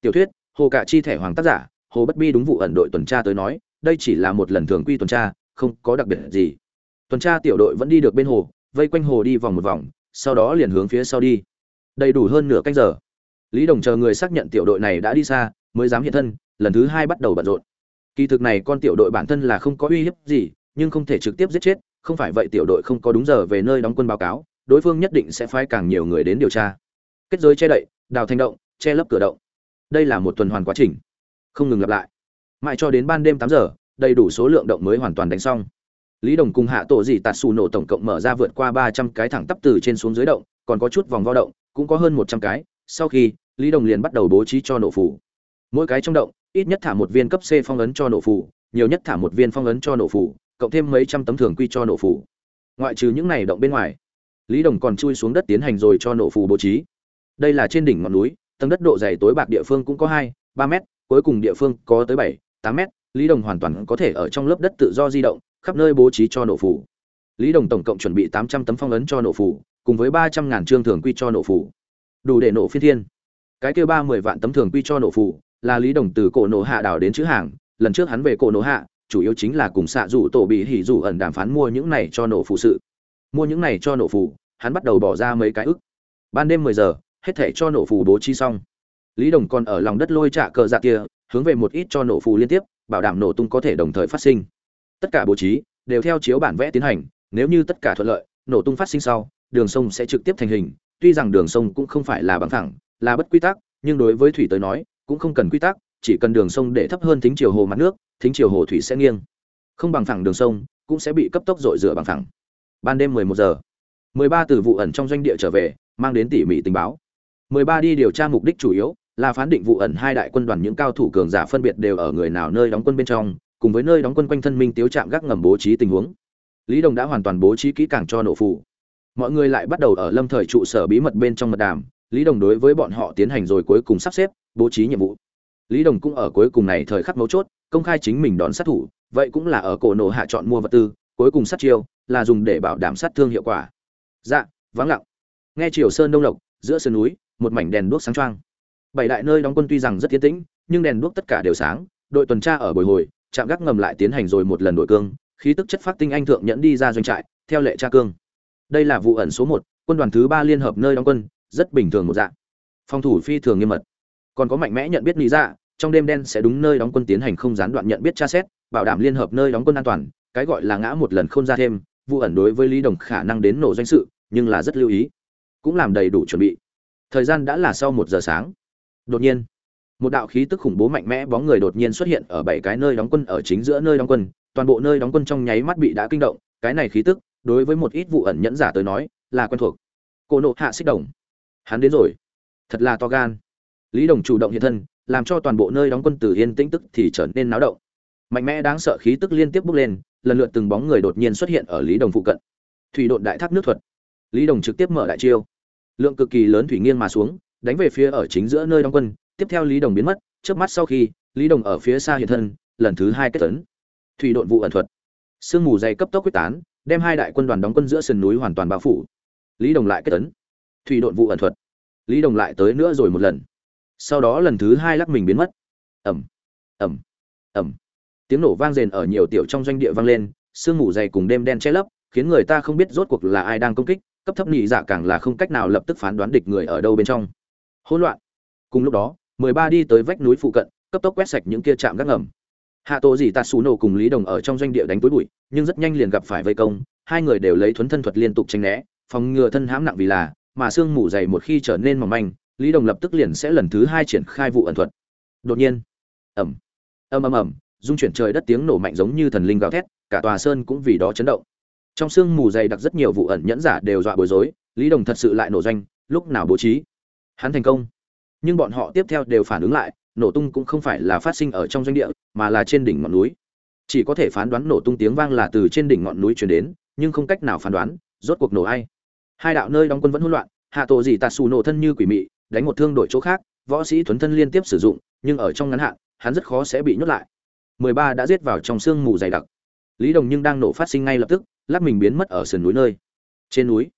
Tiểu thuyết, hồ cạ chi thẻ hoàng tác giả hồ bất bi đúng vụ ẩn đội tuần tra tới nói, đây chỉ là một lần thường quy tuần tra, không có đặc biệt gì. Tuần tra tiểu đội vẫn đi được bên hồ, vây quanh hồ đi vòng một vòng, sau đó liền hướng phía sau đi. Đầy đủ hơn nửa canh giờ. Lý đồng chờ người xác nhận tiểu đội này đã đi xa, mới dám hiện thân, lần thứ hai bắt đầu bận rộn. Kỳ thực này con tiểu đội bản thân là không có uy hiếp gì, nhưng không thể trực tiếp giết chết, không phải vậy tiểu đội không có đúng giờ về nơi đóng quân báo cáo, đối phương nhất định sẽ phái càng nhiều người đến điều tra. Kết giới che đậy, đào thanh động, che lấp cửa động. Đây là một tuần hoàn quá trình không ngừng lặp lại. Mãi cho đến ban đêm tám giờ, đầy đủ số lượng động mới hoàn toàn đánh xong. Lý đồng cùng hạ tổ dị tạt xù nổ tổng cộng mở ra vượt qua ba trăm cái thẳng tắp từ trên xuống dưới động, còn có chút vòng vo động, cũng có hơn một trăm cái. Sau khi, lý đồng liền bắt đầu bố trí cho nổ phủ mỗi cái trong động, ít nhất thả một viên cấp c phong ấn cho nổ phủ nhiều nhất thả một viên phong ấn cho nổ phủ cộng thêm mấy trăm tấm thường quy cho nổ phủ ngoại trừ những này động bên ngoài, lý đồng còn chui xuống đất tiến hành rồi cho nổ phủ bố trí. Đây là trên đỉnh ngọn núi, tầng đất độ dày tối bạc địa phương cũng có hai, ba mét cuối cùng địa phương có tới bảy, tám mét, lý đồng hoàn toàn có thể ở trong lớp đất tự do di động, khắp nơi bố trí cho nổ phủ. Lý đồng tổng cộng chuẩn bị tám trăm tấm phong ấn cho nổ phủ, cùng với ba trăm ngàn trương thường quy cho nổ phủ. Đủ để nổ phi thiên. Cái kêu ba mười vạn tấm thường quy cho nổ phủ là lý đồng từ cổ nổ hạ đảo đến chữ hàng, lần trước hắn về cổ nổ hạ, chủ yếu chính là cùng xạ rủ tổ bị hỉ rủ ẩn đàm phán mua những này cho nổ phụ sự. Mua những này cho nổ phủ, hắn bắt đầu bỏ ra mấy cái ức. Ban đêm mười giờ, hết thể cho nổ phù bố trí xong lý đồng còn ở lòng đất lôi trạ cờ dạ kia, hướng về một ít cho nổ phù liên tiếp, bảo đảm nổ tung có thể đồng thời phát sinh. Tất cả bố trí đều theo chiếu bản vẽ tiến hành, nếu như tất cả thuận lợi, nổ tung phát sinh sau, đường sông sẽ trực tiếp thành hình, tuy rằng đường sông cũng không phải là bằng thẳng là bất quy tắc, nhưng đối với thủy tới nói, cũng không cần quy tắc, chỉ cần đường sông để thấp hơn thính chiều hồ mặt nước, thính chiều hồ thủy sẽ nghiêng. Không bằng thẳng đường sông, cũng sẽ bị cấp tốc dội rửa bằng thẳng ban đêm 11 giờ 13 từ vụ ẩn trong doanh địa trở về, mang đến tỉ mỉ tình báo. 13 đi điều tra mục đích chủ yếu là phán định vụ ẩn hai đại quân đoàn những cao thủ cường giả phân biệt đều ở người nào nơi đóng quân bên trong, cùng với nơi đóng quân quanh thân minh tiếu trạm gác ngầm bố trí tình huống. Lý đồng đã hoàn toàn bố trí kỹ càng cho nổ phụ mọi người lại bắt đầu ở lâm thời trụ sở bí mật bên trong mật đàm, lý đồng đối với bọn họ tiến hành rồi cuối cùng sắp xếp, bố trí nhiệm vụ. Lý đồng cũng ở cuối cùng này thời khắc mấu chốt, công khai chính mình đón sát thủ, vậy cũng là ở cổ nổ hạ chọn mua vật tư, cuối cùng sát chiêu, là dùng để bảo đảm sát thương hiệu quả. Dạ vắng lặng. Nghe triều sơn đông lộc, giữa sườn núi, một mảnh đèn đuốc sáng choang bảy đại nơi đóng quân tuy rằng rất tiến tĩnh, nhưng đèn đuốc tất cả đều sáng, đội tuần tra ở bồi hồi, trạm gác ngầm lại tiến hành rồi một lần đội cương, khí tức chất phát tinh anh thượng nhẫn đi ra doanh trại, theo lệ tra cương. Đây là vụ ẩn số một, quân đoàn thứ ba liên hợp nơi đóng quân, rất bình thường một dạng. Phòng thủ phi thường nghiêm mật. Còn có mạnh mẽ nhận biết lý dạ trong đêm đen sẽ đúng nơi đóng quân tiến hành không gián đoạn nhận biết tra xét, bảo đảm liên hợp nơi đóng quân an toàn, cái gọi là ngã một lần không ra thêm, vụ ẩn đối với lý đồng khả năng đến nổ doanh sự, nhưng là rất lưu ý, cũng làm đầy đủ chuẩn bị. Thời gian đã là sau một giờ sáng đột nhiên, một đạo khí tức khủng bố mạnh mẽ bóng người đột nhiên xuất hiện ở bảy cái nơi đóng quân ở chính giữa nơi đóng quân. Toàn bộ nơi đóng quân trong nháy mắt bị đã kinh động. Cái này khí tức, đối với một ít vụ ẩn nhẫn giả tới nói, là quen thuộc. Cô nộ hạ xích đồng. Hắn đến rồi. Thật là to gan. Lý đồng chủ động hiện thân, làm cho toàn bộ nơi đóng quân từ yên tĩnh tức thì trở nên náo động. Mạnh mẽ đáng sợ khí tức liên tiếp bước lên, lần lượt từng bóng người đột nhiên xuất hiện ở lý đồng phụ cận. Thủy độn đại thác nước thuật. Lý đồng trực tiếp mở đại chiêu. Lượng cực kỳ lớn thủy nghiêng mà xuống đánh về phía ở chính giữa nơi đóng quân, tiếp theo lý đồng biến mất trước mắt sau khi, lý đồng ở phía xa hiện thân, lần thứ hai kết tấn. Thủy độn vụ ẩn thuật. Sương mù dày cấp tốc quyết tán, đem hai đại quân đoàn đóng quân giữa sườn núi hoàn toàn bao phủ. Lý đồng lại kết tấn. Thủy độn vụ ẩn thuật. Lý đồng lại tới nữa rồi một lần. Sau đó lần thứ hai lắc mình biến mất. Ẩm ẩm ẩm tiếng nổ vang rền ở nhiều tiểu trong doanh địa vang lên, sương mù dày cùng đêm đen che lấp, khiến người ta không biết rốt cuộc là ai đang công kích, cấp thấp nhị dạ càng là không cách nào lập tức phán đoán địch người ở đâu bên trong hỗn loạn. Cùng lúc đó, mười ba đi tới vách núi phụ cận, cấp tốc quét sạch những kia chạm gác ngầm. Hạ tổ dì tạt xù nổ cùng lý đồng ở trong doanh địa đánh túi bụi, nhưng rất nhanh liền gặp phải vây công, hai người đều lấy thuấn thân thuật liên tục tranh né, phòng ngừa thân hãm nặng vì là, mà xương mù dày một khi trở nên mỏng manh, lý đồng lập tức liền sẽ lần thứ hai triển khai vụ ẩn thuật. Đột nhiên ẩm ầm ầm ầm dung chuyển trời đất tiếng nổ mạnh giống như thần linh gào thét, cả tòa sơn cũng vì đó chấn động. Trong sương mù dày đặc rất nhiều vụ ẩn nhẫn giả đều dọa bối rối, lý đồng thật sự lại nổ doanh, lúc nào bố trí? Hắn thành công. Nhưng bọn họ tiếp theo đều phản ứng lại, nổ tung cũng không phải là phát sinh ở trong doanh địa, mà là trên đỉnh ngọn núi. Chỉ có thể phán đoán nổ tung tiếng vang là từ trên đỉnh ngọn núi truyền đến, nhưng không cách nào phán đoán, rốt cuộc nổ ai. Hai đạo nơi đóng quân vẫn hỗn loạn, hạ tổ gì tạt xù nổ thân như quỷ mị, đánh một thương đổi chỗ khác, võ sĩ thuấn thân liên tiếp sử dụng, nhưng ở trong ngắn hạn, hắn rất khó sẽ bị nhốt lại. 13 đã giết vào trong sương mù dày đặc. Lý đồng nhưng đang nổ phát sinh ngay lập tức, lắc mình biến mất ở sườn núi nơi. Trên núi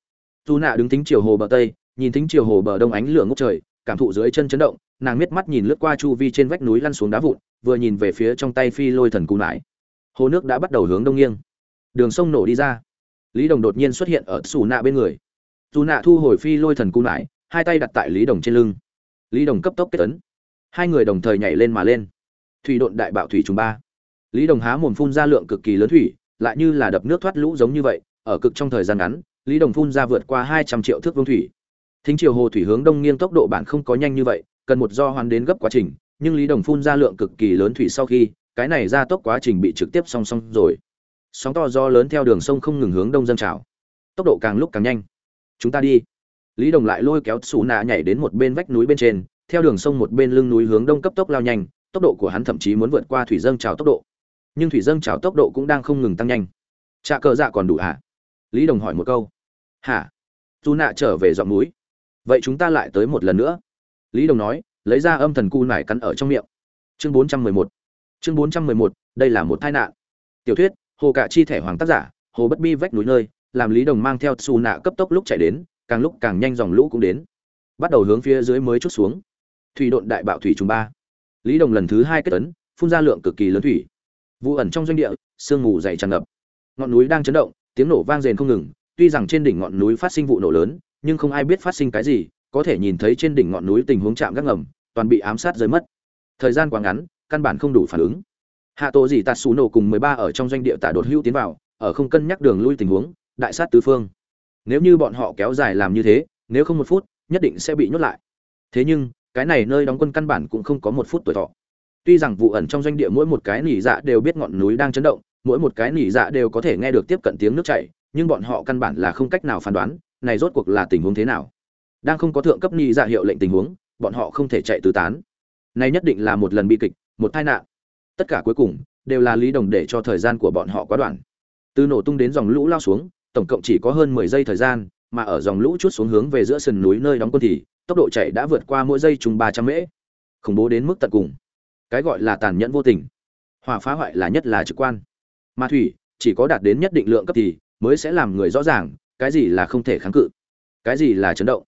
dù nạ đứng tính chiều hồ bờ tây nhìn tính chiều hồ bờ đông ánh lửa ngốc trời, cảm thụ dưới chân chấn động, nàng miết mắt nhìn lướt qua chu vi trên vách núi lăn xuống đá vụn, vừa nhìn về phía trong tay phi lôi thần cù nải. Hồ nước đã bắt đầu hướng đông nghiêng. Đường sông nổ đi ra. Lý đồng đột nhiên xuất hiện ở xù nạ bên người. Dù nạ thu hồi phi lôi thần cù nải, hai tay đặt tại lý đồng trên lưng. Lý đồng cấp tốc kết tấn hai người đồng thời nhảy lên mà lên. Thủy độn đại bạo thủy trùng ba. Lý đồng há mồm phun ra lượng cực kỳ lớn thủy, lại như là đập nước thoát lũ giống như vậy, ở cực trong thời gian ngắn, lý đồng phun ra vượt qua hai trăm triệu thước vương thủy thính chiều hồ thủy hướng đông nghiêng tốc độ bản không có nhanh như vậy, cần một do hoàn đến gấp quá trình, nhưng lý đồng phun ra lượng cực kỳ lớn thủy sau khi, cái này ra tốc quá trình bị trực tiếp song song rồi. Sóng to do lớn theo đường sông không ngừng hướng đông dâng trào. Tốc độ càng lúc càng nhanh. Chúng ta đi. Lý đồng lại lôi kéo xù nạ nhảy đến một bên vách núi bên trên, theo đường sông một bên lưng núi hướng đông cấp tốc lao nhanh, tốc độ của hắn thậm chí muốn vượt qua thủy dâng trào tốc độ. Nhưng thủy dâng trào tốc độ cũng đang không ngừng tăng nhanh. Trà cờ dạ còn đủ hả? Lý đồng hỏi một câu. Hả? Dù nạ trở về giọng núi vậy chúng ta lại tới một lần nữa. Lý đồng nói, lấy ra âm thần cu nải cắn ở trong miệng. Chương bốn trăm mười một. Chương bốn trăm mười một, đây là một tai nạn. Tiểu thuyết, hồ cạ chi thẻ hoàng tác giả, hồ bất bi vách núi nơi, làm lý đồng mang theo xù nạ cấp tốc lúc chạy đến, càng lúc càng nhanh dòng lũ cũng đến. Bắt đầu hướng phía dưới mới chút xuống. Thủy độn đại bạo thủy trùng ba. Lý đồng lần thứ hai kết tấn, phun ra lượng cực kỳ lớn thủy. Vụ ẩn trong doanh địa, sương mù dày tràn ngập. Ngọn núi đang chấn động, tiếng nổ vang rền không ngừng, tuy rằng trên đỉnh ngọn núi phát sinh vụ nổ lớn nhưng không ai biết phát sinh cái gì, có thể nhìn thấy trên đỉnh ngọn núi tình huống chạm gác ngầm, toàn bị ám sát rơi mất. Thời gian quá ngắn, căn bản không đủ phản ứng. Hạ tổ gì tạt xù nổ cùng mười ba ở trong doanh địa tạ đột hữu tiến vào, ở không cân nhắc đường lui tình huống, đại sát tứ phương. Nếu như bọn họ kéo dài làm như thế, nếu không một phút, nhất định sẽ bị nhốt lại. Thế nhưng, cái này nơi đóng quân căn bản cũng không có một phút tuổi thọ. Tuy rằng vụ ẩn trong doanh địa mỗi một cái nỉ dạ đều biết ngọn núi đang chấn động, mỗi một cái nỉ dạ đều có thể nghe được tiếp cận tiếng nước chảy, nhưng bọn họ căn bản là không cách nào phán đoán này rốt cuộc là tình huống thế nào? Đang không có thượng cấp ni dạ hiệu lệnh tình huống, bọn họ không thể chạy tứ tán. Này nhất định là một lần bi kịch, một tai nạn. Tất cả cuối cùng, đều là lý đồng để cho thời gian của bọn họ quá đoạn. Từ nổ tung đến dòng lũ lao xuống, tổng cộng chỉ có hơn mười giây thời gian, mà ở dòng lũ chút xuống hướng về giữa sườn núi nơi đóng quân thì, tốc độ chạy đã vượt qua mỗi giây chung ba trăm mễ. Khủng bố đến mức tận cùng. Cái gọi là tàn nhẫn vô tình. Hỏa phá hoại là nhất là trực quan. Mà thủy, chỉ có đạt đến nhất định lượng cấp thì, mới sẽ làm người rõ ràng cái gì là không thể kháng cự, cái gì là chấn động.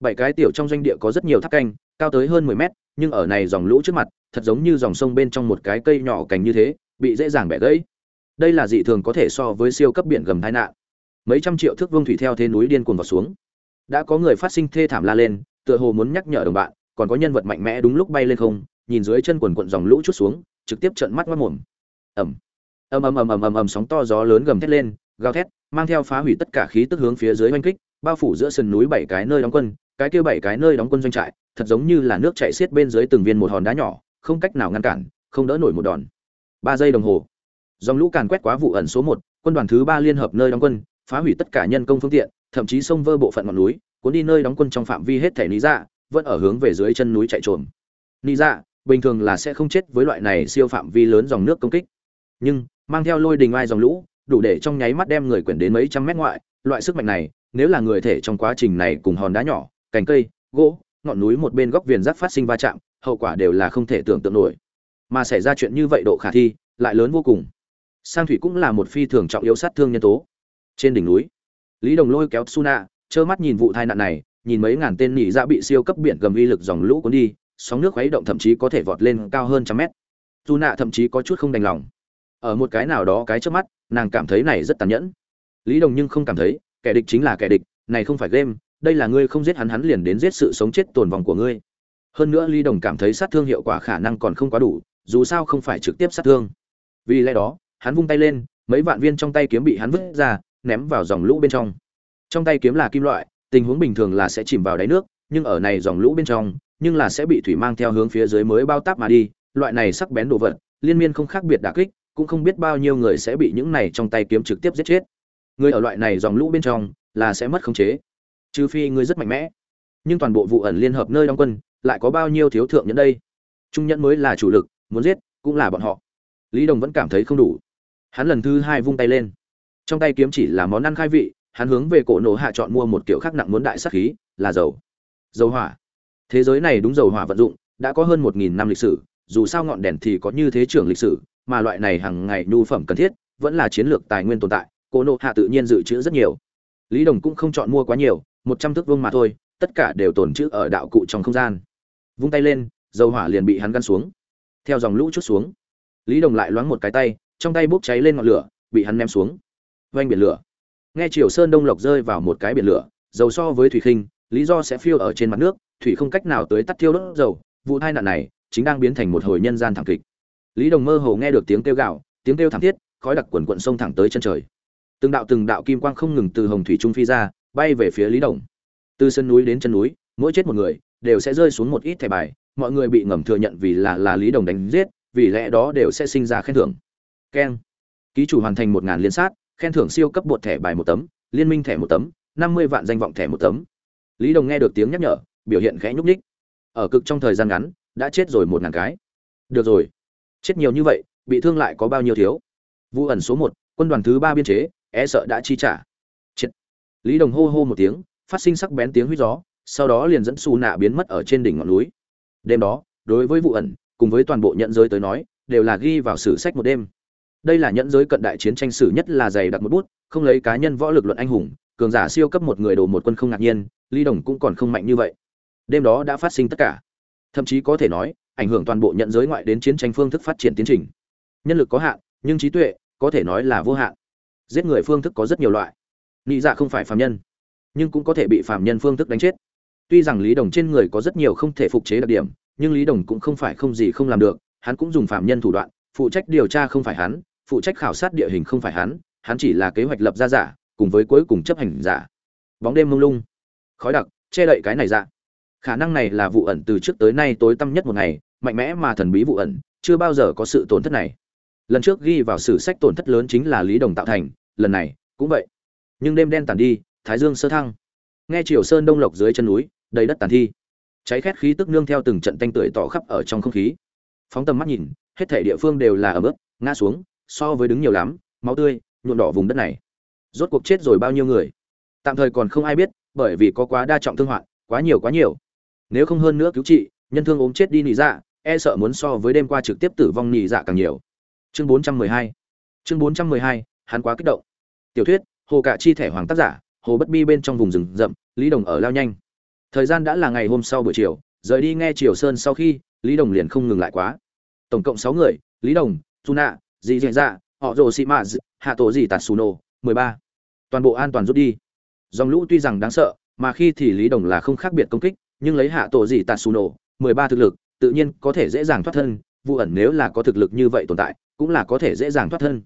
Bảy cái tiểu trong doanh địa có rất nhiều tháp canh, cao tới hơn mười mét, nhưng ở này dòng lũ trước mặt, thật giống như dòng sông bên trong một cái cây nhỏ cành như thế, bị dễ dàng bẻ gãy. Đây là dị thường có thể so với siêu cấp biển gầm tai nạn. Mấy trăm triệu thước vương thủy theo thế núi điên cuồng vào xuống. Đã có người phát sinh thê thảm la lên, tựa hồ muốn nhắc nhở đồng bạn, còn có nhân vật mạnh mẽ đúng lúc bay lên không, nhìn dưới chân quần quận dòng lũ chút xuống, trực tiếp trợn mắt mất mồm. Ầm. Ầm ầm ầm ầm ầm ầm, sóng to gió lớn gầm thét lên, gào thét mang theo phá hủy tất cả khí tức hướng phía dưới oanh kích, bao phủ giữa sườn núi bảy cái nơi đóng quân, cái kia bảy cái nơi đóng quân doanh trại, thật giống như là nước chảy xiết bên dưới từng viên một hòn đá nhỏ, không cách nào ngăn cản, không đỡ nổi một đòn. Ba giây đồng hồ. Dòng lũ càn quét quá vụ ẩn số một, quân đoàn thứ ba liên hợp nơi đóng quân, phá hủy tất cả nhân công phương tiện, thậm chí sông vơ bộ phận ngọn núi, cuốn đi nơi đóng quân trong phạm vi hết thể lý dạ vẫn ở hướng về dưới chân núi chạy trồm. Lý dạ bình thường là sẽ không chết với loại này siêu phạm vi lớn dòng nước công kích. Nhưng, mang theo lôi đình ai dòng lũ đủ để trong nháy mắt đem người quyển đến mấy trăm mét ngoại. Loại sức mạnh này, nếu là người thể trong quá trình này cùng hòn đá nhỏ, cành cây, gỗ, ngọn núi một bên góc viền rác phát sinh va chạm, hậu quả đều là không thể tưởng tượng nổi. Mà xảy ra chuyện như vậy độ khả thi, lại lớn vô cùng. Sang thủy cũng là một phi thường trọng yếu sát thương nhân tố. Trên đỉnh núi, lý đồng lôi kéo suna trơ mắt nhìn vụ tai nạn này, nhìn mấy ngàn tên nỉ ra dạ bị siêu cấp biển gầm uy lực dòng lũ cuốn đi, sóng nước khuấy động thậm chí có thể vọt lên cao hơn trăm mét. Suna thậm chí có chút không đành lòng. Ở một cái nào đó cái trước mắt nàng cảm thấy này rất tàn nhẫn. Lý đồng nhưng không cảm thấy, kẻ địch chính là kẻ địch, này không phải game, đây là ngươi không giết hắn hắn liền đến giết sự sống chết tồn vòng của ngươi. Hơn nữa lý đồng cảm thấy sát thương hiệu quả khả năng còn không quá đủ, dù sao không phải trực tiếp sát thương. Vì lẽ đó, hắn vung tay lên, mấy vạn viên trong tay kiếm bị hắn vứt ra, ném vào dòng lũ bên trong. Trong tay kiếm là kim loại, tình huống bình thường là sẽ chìm vào đáy nước, nhưng ở này dòng lũ bên trong, nhưng là sẽ bị thủy mang theo hướng phía dưới mới bao táp mà đi, loại này sắc bén đồ vật, liên miên không khác biệt đả kích cũng không biết bao nhiêu người sẽ bị những này trong tay kiếm trực tiếp giết chết. Người ở loại này dòng lũ bên trong, là sẽ mất khống chế. Trừ phi người rất mạnh mẽ. Nhưng toàn bộ vụ ẩn liên hợp nơi đóng quân, lại có bao nhiêu thiếu thượng nhẫn đây? Trung nhẫn mới là chủ lực, muốn giết, cũng là bọn họ. Lý đồng vẫn cảm thấy không đủ. Hắn lần thứ hai vung tay lên. Trong tay kiếm chỉ là món ăn khai vị, hắn hướng về cổ nổ hạ chọn mua một kiểu khác nặng muốn đại sắc khí, là dầu. Dầu hỏa. Thế giới này đúng dầu hỏa vận dụng, đã có hơn một nghìn năm lịch sử, dù sao ngọn đèn thì có như thế trưởng lịch sử mà loại này hàng ngày nhu phẩm cần thiết vẫn là chiến lược tài nguyên tồn tại. Cô nộ hạ tự nhiên dự trữ rất nhiều. Lý đồng cũng không chọn mua quá nhiều, một trăm thước vương mà thôi, tất cả đều tồn trữ ở đạo cụ trong không gian. Vung tay lên, dầu hỏa liền bị hắn gắn xuống. Theo dòng lũ chút xuống, lý đồng lại loáng một cái tay, trong tay bốc cháy lên ngọn lửa, bị hắn ném xuống. Vanh biển lửa. Nghe triều sơn đông lộc rơi vào một cái biển lửa, dầu so với thủy khinh, lý do sẽ phiêu ở trên mặt nước, thủy không cách nào tới tắt thiêu đốt dầu. Vụ tai nạn này chính đang biến thành một hồi nhân gian thảm kịch lý đồng mơ hồ nghe được tiếng kêu gạo tiếng kêu thảm thiết, khói đặc quần quận sông thẳng tới chân trời. Từng đạo từng đạo kim quang không ngừng từ hồng thủy trung phi ra, bay về phía lý đồng. Từ sân núi đến chân núi, mỗi chết một người, đều sẽ rơi xuống một ít thẻ bài, mọi người bị ngầm thừa nhận vì là là lý đồng đánh giết, vì lẽ đó đều sẽ sinh ra khen thưởng. Keng. Ký chủ hoàn thành một ngàn liên sát, khen thưởng siêu cấp bột thẻ bài một tấm, liên minh thẻ một tấm, năm mươi vạn danh vọng thẻ một tấm. Lý đồng nghe được tiếng nhắc nhở, biểu hiện khẽ nhúc nhích. Ở cực trong thời gian ngắn, đã chết rồi một ngàn cái. Được rồi chết nhiều như vậy, bị thương lại có bao nhiêu thiếu? Vụ ẩn số một, quân đoàn thứ ba biên chế e sợ đã chi trả. Chết. Lý đồng hô hô một tiếng, phát sinh sắc bén tiếng huýt gió, sau đó liền dẫn xù nạ biến mất ở trên đỉnh ngọn núi. Đêm đó, đối với vụ ẩn, cùng với toàn bộ nhận giới tới nói, đều là ghi vào sử sách một đêm. Đây là nhận giới cận đại chiến tranh sử nhất là dày đặc một bút, không lấy cá nhân võ lực luận anh hùng, cường giả siêu cấp một người đồ một quân không ngạc nhiên ly đồng cũng còn không mạnh như vậy. Đêm đó đã phát sinh tất cả. Thậm chí có thể nói ảnh hưởng toàn bộ nhận giới ngoại đến chiến tranh phương thức phát triển tiến trình. Nhân lực có hạn, nhưng trí tuệ, có thể nói là vô hạn. Giết người phương thức có rất nhiều loại. Nghĩ dạ không phải phạm nhân, nhưng cũng có thể bị phạm nhân phương thức đánh chết. Tuy rằng lý đồng trên người có rất nhiều không thể phục chế đặc điểm, nhưng lý đồng cũng không phải không gì không làm được, hắn cũng dùng phạm nhân thủ đoạn, phụ trách điều tra không phải hắn, phụ trách khảo sát địa hình không phải hắn hắn chỉ là kế hoạch lập ra giả, cùng với cuối cùng chấp hành giả. Bóng đêm mông lung, khói đặc, che đậy cái này dạ. Khả năng này là vụ ẩn từ trước tới nay tối tăm nhất một ngày mạnh mẽ mà thần bí vụ ẩn, chưa bao giờ có sự tổn thất này. Lần trước ghi vào sử sách tổn thất lớn chính là lý đồng tạo thành, lần này cũng vậy. Nhưng đêm đen tàn đi, thái dương sơ thăng. Nghe triều sơn đông lộc dưới chân núi, đầy đất tàn thi. Cháy khét khí tức nương theo từng trận tanh tưởi tỏ khắp ở trong không khí. Phóng tầm mắt nhìn, hết thể địa phương đều là ở bước ngã xuống, so với đứng nhiều lắm, máu tươi, nhuộm đỏ vùng đất này. Rốt cuộc chết rồi bao nhiêu người? Tạm thời còn không ai biết, bởi vì có quá đa trọng thương hoạn, quá nhiều quá nhiều. Nếu không hơn nữa cứu trị, nhân thương ốm chết đi nỉ dạ e sợ muốn so với đêm qua trực tiếp tử vong nhị dạ càng nhiều. Chương 412 chương 412 hắn quá kích động. Tiểu thuyết, hồ cả chi thẻ hoàng tác giả, hồ bất bi bên trong vùng rừng rậm, lý đồng ở lao nhanh. Thời gian đã là ngày hôm sau buổi chiều, rời đi nghe triều sơn sau khi, lý đồng liền không ngừng lại quá. Tổng cộng sáu người, lý đồng su nạ dì dì dạ họ rồ sĩ mã hạ tổ dì tạt xù nổ mười ba. Toàn bộ an toàn rút đi. Dòng lũ tuy rằng đáng sợ, mà khi thì lý đồng là không khác biệt công kích, nhưng lấy hạ tổ dì tạt xù nổ mười ba thực lực tự nhiên có thể dễ dàng thoát thân vụ ẩn nếu là có thực lực như vậy tồn tại, cũng là có thể dễ dàng thoát thân.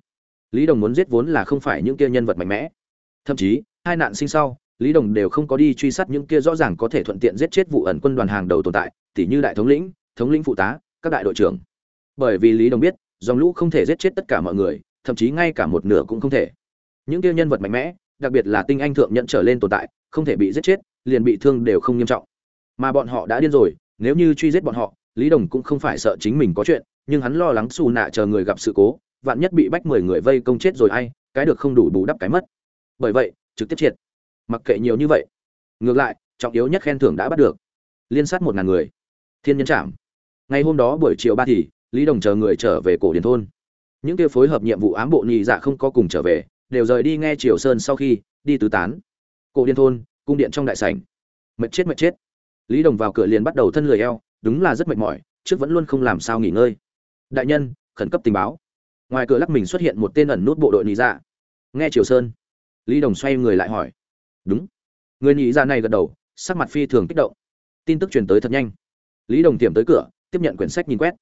Lý đồng muốn giết vốn là không phải những kia nhân vật mạnh mẽ. Thậm chí, hai nạn sinh sau, lý đồng đều không có đi truy sát những kia rõ ràng có thể thuận tiện giết chết vụ ẩn quân đoàn hàng đầu tồn tại, tỉ như đại thống lĩnh thống lĩnh phụ tá, các đại đội trưởng. Bởi vì lý đồng biết, dòng lũ không thể giết chết tất cả mọi người, thậm chí ngay cả một nửa cũng không thể. Những kia nhân vật mạnh mẽ, đặc biệt là tinh anh thượng nhận trở lên tồn tại, không thể bị giết chết, liền bị thương đều không nghiêm trọng. Mà bọn họ đã điên rồi, nếu như truy giết bọn họ lý đồng cũng không phải sợ chính mình có chuyện, nhưng hắn lo lắng xù nạ chờ người gặp sự cố, vạn nhất bị bách mười người vây công chết rồi ai, cái được không đủ bù đắp cái mất. Bởi vậy, trực tiếp triệt. Mặc kệ nhiều như vậy. Ngược lại, trọng yếu nhất khen thưởng đã bắt được. Liên sát một ngàn người. Thiên nhân chạm ngày hôm đó buổi chiều ba thì, lý đồng chờ người trở về cổ điển thôn. Những kia phối hợp nhiệm vụ ám bộ nhị dạ không có cùng trở về, đều rời đi nghe triều sơn sau khi, đi tứ tán. Cổ điển thôn, cung điện trong đại sảnh. Mệt chết mệt chết. Lý đồng vào cửa liền bắt đầu thân lười eo đúng là rất mệt mỏi, trước vẫn luôn không làm sao nghỉ ngơi. Đại nhân, khẩn cấp tình báo. Ngoài cửa lắc mình xuất hiện một tên ẩn nút bộ đội nhị dạ. Nghe triều sơn, lý đồng xoay người lại hỏi. Đúng. Người nhị dạ này gật đầu, sắc mặt phi thường kích động. Tin tức truyền tới thật nhanh. Lý đồng tiềm tới cửa, tiếp nhận quyển sách nhìn quét.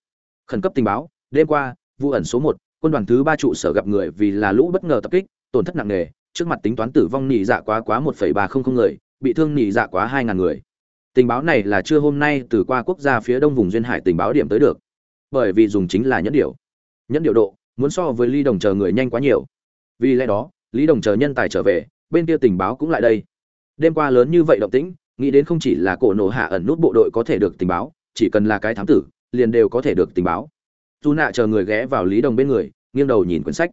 Khẩn cấp tình báo, đêm qua, vụ ẩn số một, quân đoàn thứ ba trụ sở gặp người vì là lũ bất ngờ tập kích, tổn thất nặng nề, trước mặt tính toán tử vong nhị dạ quá quá một phẩy ba không không người, bị thương nhị dạ quá hai ngàn người tình báo này là chưa hôm nay từ qua quốc gia phía đông vùng duyên hải tình báo điểm tới được. Bởi vì dùng chính là nhẫn điệu. Nhẫn điệu độ, muốn so với ly đồng chờ người nhanh quá nhiều. Vì lẽ đó, lý đồng chờ nhân tài trở về, bên kia tình báo cũng lại đây. Đêm qua lớn như vậy động tĩnh, nghĩ đến không chỉ là cổ nổ hạ ẩn nút bộ đội có thể được tình báo, chỉ cần là cái thám tử, liền đều có thể được tình báo. Dù nạ chờ người ghé vào lý đồng bên người, nghiêng đầu nhìn quyển sách.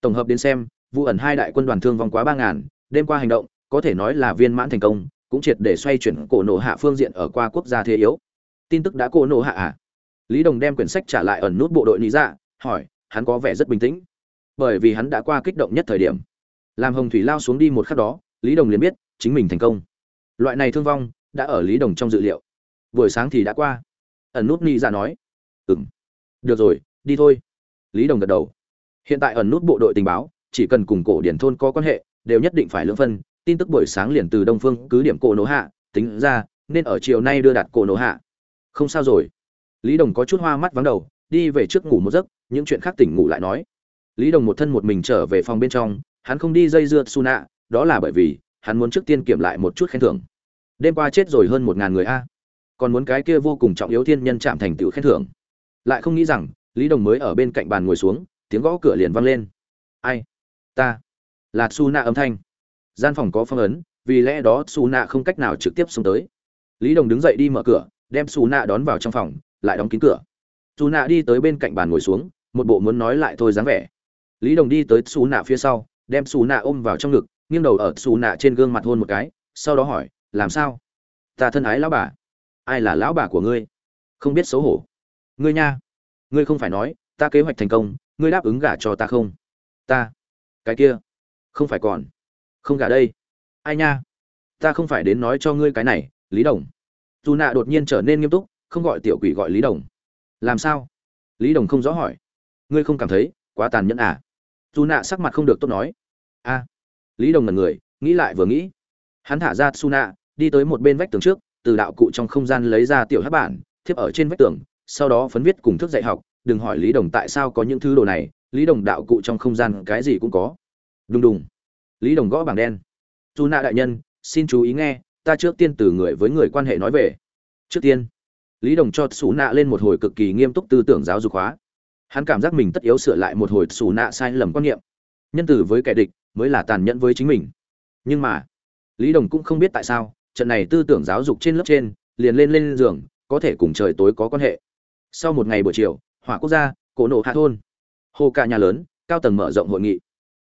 Tổng hợp đến xem, vụ ẩn hai đại quân đoàn thương vong quá ba ngàn, đêm qua hành động, có thể nói là viên mãn thành công cũng triệt để xoay chuyển cổ nổ hạ phương diện ở qua quốc gia thế yếu. Tin tức đã cổ nổ hạ à? Lý đồng đem quyển sách trả lại ẩn nút bộ đội lý dạ hỏi, hắn có vẻ rất bình tĩnh. Bởi vì hắn đã qua kích động nhất thời điểm. Làm hồng thủy lao xuống đi một khắc đó, lý đồng liền biết, chính mình thành công. Loại này thương vong, đã ở lý đồng trong dự liệu. Buổi sáng thì đã qua. Ẩn nút ni ra dạ nói. Ừng được rồi, đi thôi. Lý đồng gật đầu. Hiện tại ẩn nút bộ đội tình báo, chỉ cần cùng cổ điển thôn có quan hệ, đều nhất định phải lưỡng phân tin tức buổi sáng liền từ đông phương cứ điểm cổ nổ hạ, tính ra, nên ở chiều nay đưa đặt cổ nổ hạ. Không sao rồi. Lý đồng có chút hoa mắt vắng đầu, đi về trước ngủ một giấc, những chuyện khác tỉnh ngủ lại nói. Lý đồng một thân một mình trở về phòng bên trong, hắn không đi dây dưa su nạ đó là bởi vì, hắn muốn trước tiên kiểm lại một chút khen thưởng. Đêm qua chết rồi hơn một ngàn người a. Còn muốn cái kia vô cùng trọng yếu thiên nhân chạm thành tựu khen thưởng. Lại không nghĩ rằng, lý đồng mới ở bên cạnh bàn ngồi xuống, tiếng gõ cửa liền vang lên. Ai? Ta. Là su nạ âm thanh gian phòng có phong ấn, vì lẽ đó xù nạ không cách nào trực tiếp xông tới. Lý đồng đứng dậy đi mở cửa, đem xù nạ đón vào trong phòng, lại đóng kín cửa. Xù nạ đi tới bên cạnh bàn ngồi xuống, một bộ muốn nói lại thôi dáng vẻ. Lý đồng đi tới xù nạ phía sau, đem xù nạ ôm vào trong ngực, nghiêng đầu ở xù nạ trên gương mặt hôn một cái, sau đó hỏi, làm sao? Ta thân ái lão bà. Ai là lão bà của ngươi? Không biết xấu hổ. Ngươi nha. Ngươi không phải nói, ta kế hoạch thành công, ngươi đáp ứng gả cho ta không? Ta. Cái kia. Không phải còn không gả đây. Ai nha? Ta không phải đến nói cho ngươi cái này, lý đồng. Dù nạ đột nhiên trở nên nghiêm túc, không gọi tiểu quỷ gọi lý đồng. Làm sao? Lý đồng không rõ hỏi. Ngươi không cảm thấy quá tàn nhẫn à? Dù nạ sắc mặt không được tốt nói. A lý đồng ngần người, nghĩ lại vừa nghĩ. Hắn thả ra su nạ, đi tới một bên vách tường trước, từ đạo cụ trong không gian lấy ra tiểu hát bản, thiếp ở trên vách tường, sau đó phấn viết cùng thức dạy học, đừng hỏi lý đồng tại sao có những thứ đồ này, lý đồng đạo cụ trong không gian cái gì cũng có. Đùng đùng lý đồng gõ bảng đen. Dù nạ đại nhân, xin chú ý nghe, ta trước tiên từ người với người quan hệ nói về. Trước tiên, lý đồng cho xù nạ lên một hồi cực kỳ nghiêm túc tư tưởng giáo dục hóa. Hắn cảm giác mình tất yếu sửa lại một hồi xù nạ sai lầm quan niệm. Nhân từ với kẻ địch mới là tàn nhẫn với chính mình. Nhưng mà, lý đồng cũng không biết tại sao, trận này tư tưởng giáo dục trên lớp trên, liền lên lên giường, có thể cùng trời tối có quan hệ. Sau một ngày buổi chiều, hỏa quốc gia, cổ nộ hạ thôn, hồ cả nhà lớn, cao tầng mở rộng hội nghị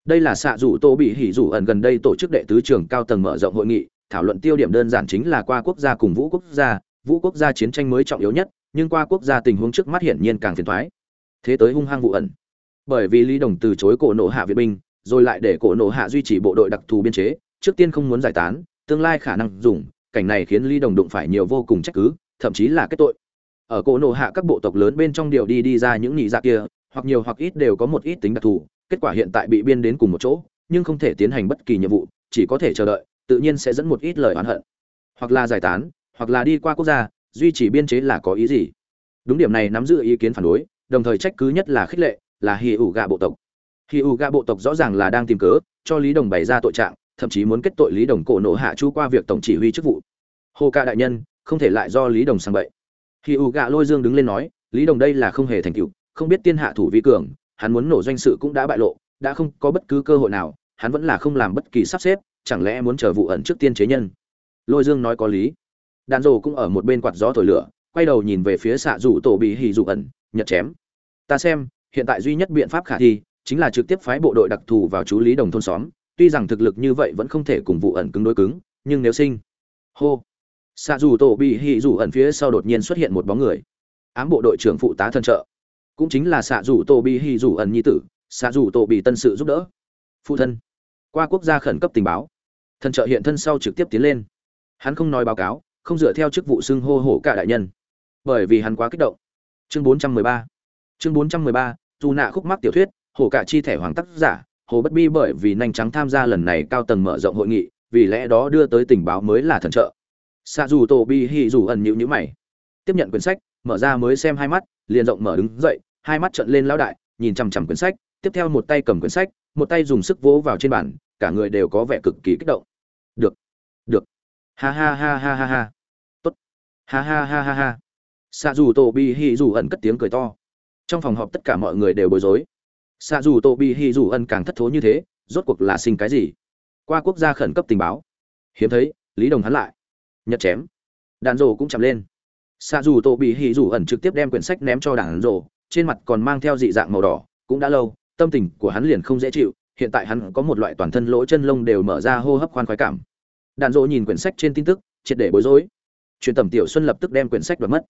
đây là xạ rủ tô bị hỉ rủ ẩn gần đây tổ chức đệ tứ trường cao tầng mở rộng hội nghị. Thảo luận tiêu điểm đơn giản chính là qua quốc gia cùng vũ quốc gia. Vũ quốc gia chiến tranh mới trọng yếu nhất, nhưng qua quốc gia tình huống trước mắt hiển nhiên càng phiền thoái thế tới hung hăng vụ ẩn. Bởi vì lý đồng từ chối cổ nộ hạ viện binh, rồi lại để cổ nộ hạ duy trì bộ đội đặc thù biên chế, trước tiên không muốn giải tán, tương lai khả năng dùng, cảnh này khiến lý đồng đụng phải nhiều vô cùng trách cứ, thậm chí là kết tội. Ở cổ nộ hạ các bộ tộc lớn bên trong điều đi đi ra những nhị dạ kia, hoặc nhiều hoặc ít đều có một ít tính đặc thù kết quả hiện tại bị biên đến cùng một chỗ, nhưng không thể tiến hành bất kỳ nhiệm vụ, chỉ có thể chờ đợi, tự nhiên sẽ dẫn một ít lời oán hận. Hoặc là giải tán, hoặc là đi qua quốc gia, duy trì biên chế là có ý gì? Đúng điểm này nắm giữ ý kiến phản đối, đồng thời trách cứ nhất là khích lệ, là hì ủ gạ bộ tộc. Hì ủ gạ bộ tộc rõ ràng là đang tìm cớ, cho lý đồng bày ra tội trạng, thậm chí muốn kết tội lý đồng cổ nộ hạ chu qua việc tổng chỉ huy chức vụ. Hồ ca đại nhân, không thể lại do lý đồng sang bậy. Hì ủ gạ lôi dương đứng lên nói, lý đồng đây là không hề thành tựu, không biết tiên hạ thủ vi cường hắn muốn nổ doanh sự cũng đã bại lộ, đã không có bất cứ cơ hội nào, hắn vẫn là không làm bất kỳ sắp xếp, chẳng lẽ muốn chờ vụ ẩn trước tiên chế nhân? Lôi dương nói có lý. Đàn rồ cũng ở một bên quạt gió thổi lửa, quay đầu nhìn về phía xạ rủ tổ bị Hỉ rủ ẩn nhặt chém. Ta xem, hiện tại duy nhất biện pháp khả thi, chính là trực tiếp phái bộ đội đặc thù vào chú lý đồng thôn xóm, tuy rằng thực lực như vậy vẫn không thể cùng vụ ẩn cứng đối cứng, nhưng nếu sinh, hô. Xạ rủ tổ bị Hỉ rủ ẩn phía sau đột nhiên xuất hiện một bóng người. Ám bộ đội trưởng phụ tá thân trợ cũng chính là xạ rủ tổ bị hì rủ ẩn nhi tử, xạ rủ tổ bị tân sự giúp đỡ. Phụ thân, qua quốc gia khẩn cấp tình báo. Thần trợ hiện thân sau trực tiếp tiến lên. Hắn không nói báo cáo, không dựa theo chức vụ xưng hô hổ cả đại nhân. Bởi vì hắn quá kích động. Chương 413 chương 413 dù nạ khúc mắc tiểu thuyết, hổ cả chi thẻ hoàng tác giả, hồ bất bi bởi vì nhanh trắng tham gia lần này cao tầng mở rộng hội nghị, vì lẽ đó đưa tới tình báo mới là thần trợ. Xạ dù tổ bi hì dù ẩn nhịu nhữ mày. Tiếp nhận quyển sách, mở ra mới xem hai mắt, liền rộng mở đứng dậy hai mắt trợn lên lão đại, nhìn chằm chằm quyển sách, tiếp theo một tay cầm quyển sách, một tay dùng sức vỗ vào trên bàn, cả người đều có vẻ cực kỳ kích động. Được được. Ha ha ha ha ha ha. Tốt. Ha ha ha ha ha. Sa dù Tô bi Hỉ dù ẩn cất tiếng cười to. Trong phòng họp tất cả mọi người đều bối rối. Sa dù Tô bi Hỉ dù ẩn càng thất thố như thế, rốt cuộc là sinh cái gì? Qua quốc gia khẩn cấp tình báo. Hiếm thấy, lý đồng hắn lại. Nhật chém. Đàn rổ cũng chạm lên. Sa dù Tô bị Hỉ dù ẩn trực tiếp đem quyển sách ném cho đạn rổ trên mặt còn mang theo dị dạng màu đỏ, cũng đã lâu, tâm tình của hắn liền không dễ chịu, hiện tại hắn có một loại toàn thân lỗ chân lông đều mở ra hô hấp khoan khoái cảm. Đàn dỗ nhìn quyển sách trên tin tức, triệt để bối rối. Truyền tầm tiểu xuân lập tức đem quyển sách đoạt mất.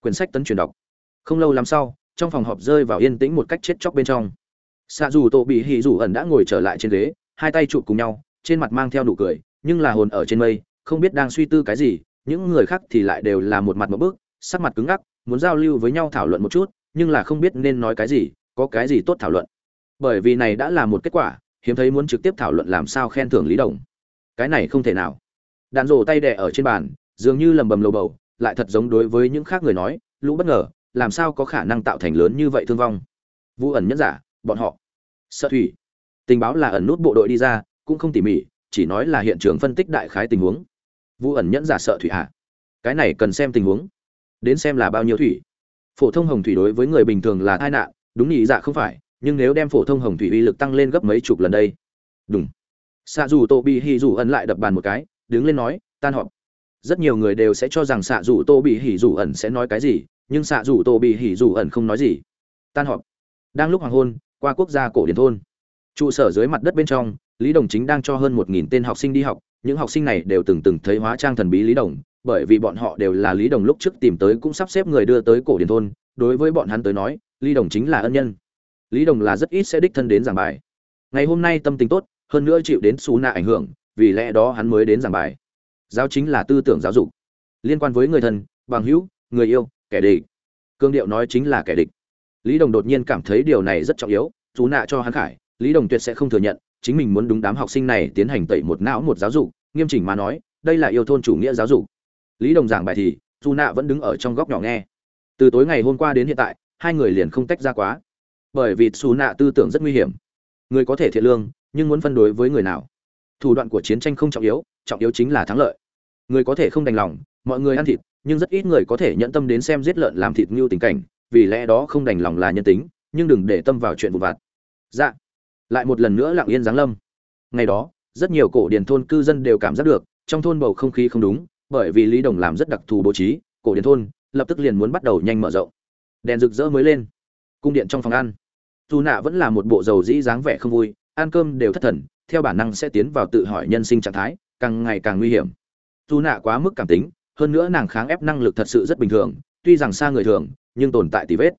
Quyển sách tấn truyền đọc. Không lâu lắm sau, trong phòng họp rơi vào yên tĩnh một cách chết chóc bên trong. Xạ dù tổ bị hì dù ẩn đã ngồi trở lại trên ghế, hai tay chụp cùng nhau, trên mặt mang theo nụ cười, nhưng là hồn ở trên mây, không biết đang suy tư cái gì, những người khác thì lại đều là một mặt một bước, sắc mặt cứng ngắc, muốn giao lưu với nhau thảo luận một chút nhưng là không biết nên nói cái gì, có cái gì tốt thảo luận. Bởi vì này đã là một kết quả, hiếm thấy muốn trực tiếp thảo luận làm sao khen thưởng lý đồng. Cái này không thể nào. Đạn rổ tay đẻ ở trên bàn, dường như lầm bầm lầu bầu, lại thật giống đối với những khác người nói, lũ bất ngờ, làm sao có khả năng tạo thành lớn như vậy thương vong? Vu ẩn nhất giả, bọn họ. Sợ thủy. Tình báo là ẩn nút bộ đội đi ra, cũng không tỉ mỉ, chỉ nói là hiện trường phân tích đại khái tình huống. Vu ẩn nhẫn giả sợ thủy hạ cái này cần xem tình huống. Đến xem là bao nhiêu thủy phổ thông hồng thủy đối với người bình thường là tai nạn, đúng nhị dạ không phải, nhưng nếu đem phổ thông hồng thủy uy lực tăng lên gấp mấy chục lần đây. Đúng xạ dù tô bị Hỉ dù ẩn lại đập bàn một cái, đứng lên nói, tan họp. Rất nhiều người đều sẽ cho rằng xạ dù tô bị hỉ dù ẩn sẽ nói cái gì, nhưng xạ dù tô bị hỉ dù ẩn không nói gì. Tan họp. Đang lúc hoàng hôn, qua quốc gia cổ điển thôn, trụ sở dưới mặt đất bên trong, lý đồng chính đang cho hơn một nghìn tên học sinh đi học, những học sinh này đều từng từng thấy hóa trang thần bí lý đồng bởi vì bọn họ đều là lý đồng lúc trước tìm tới cũng sắp xếp người đưa tới cổ điển thôn, đối với bọn hắn tới nói, lý đồng chính là ân nhân. Lý đồng là rất ít sẽ đích thân đến giảng bài. Ngày hôm nay tâm tình tốt, hơn nữa chịu đến xú nạ ảnh hưởng, vì lẽ đó hắn mới đến giảng bài. Giáo chính là tư tưởng giáo dục. Liên quan với người thân, bằng hữu, người yêu, kẻ địch. Cương điệu nói chính là kẻ địch. Lý đồng đột nhiên cảm thấy điều này rất trọng yếu chú nạ cho hắn khải, lý đồng tuyệt sẽ không thừa nhận, chính mình muốn đúng đám học sinh này tiến hành tẩy một não một giáo dục, nghiêm chỉnh mà nói, đây là yêu thôn chủ nghĩa giáo dục lý đồng giảng bài thì dù nạ vẫn đứng ở trong góc nhỏ nghe. Từ tối ngày hôm qua đến hiện tại, hai người liền không tách ra quá. Bởi vì xù nạ tư tưởng rất nguy hiểm. Người có thể thiện lương, nhưng muốn phân đối với người nào? Thủ đoạn của chiến tranh không trọng yếu trọng yếu chính là thắng lợi. Người có thể không đành lòng, mọi người ăn thịt, nhưng rất ít người có thể nhận tâm đến xem giết lợn làm thịt như tình cảnh, vì lẽ đó không đành lòng là nhân tính, nhưng đừng để tâm vào chuyện vụ vặt. Dạ. Lại một lần nữa lặng yên giáng lâm. Ngày đó, rất nhiều cổ điển thôn cư dân đều cảm giác được, trong thôn bầu không khí không đúng bởi vì lý đồng làm rất đặc thù bố trí, cổ điển thôn, lập tức liền muốn bắt đầu nhanh mở rộng. Đèn rực rỡ mới lên. Cung điện trong phòng ăn. Tu nạ vẫn là một bộ dầu dĩ dáng vẻ không vui, ăn cơm đều thất thần, theo bản năng sẽ tiến vào tự hỏi nhân sinh trạng thái, càng ngày càng nguy hiểm. Tu nạ quá mức cảm tính, hơn nữa nàng kháng ép năng lực thật sự rất bình thường, tuy rằng xa người thường, nhưng tồn tại tỉ vết.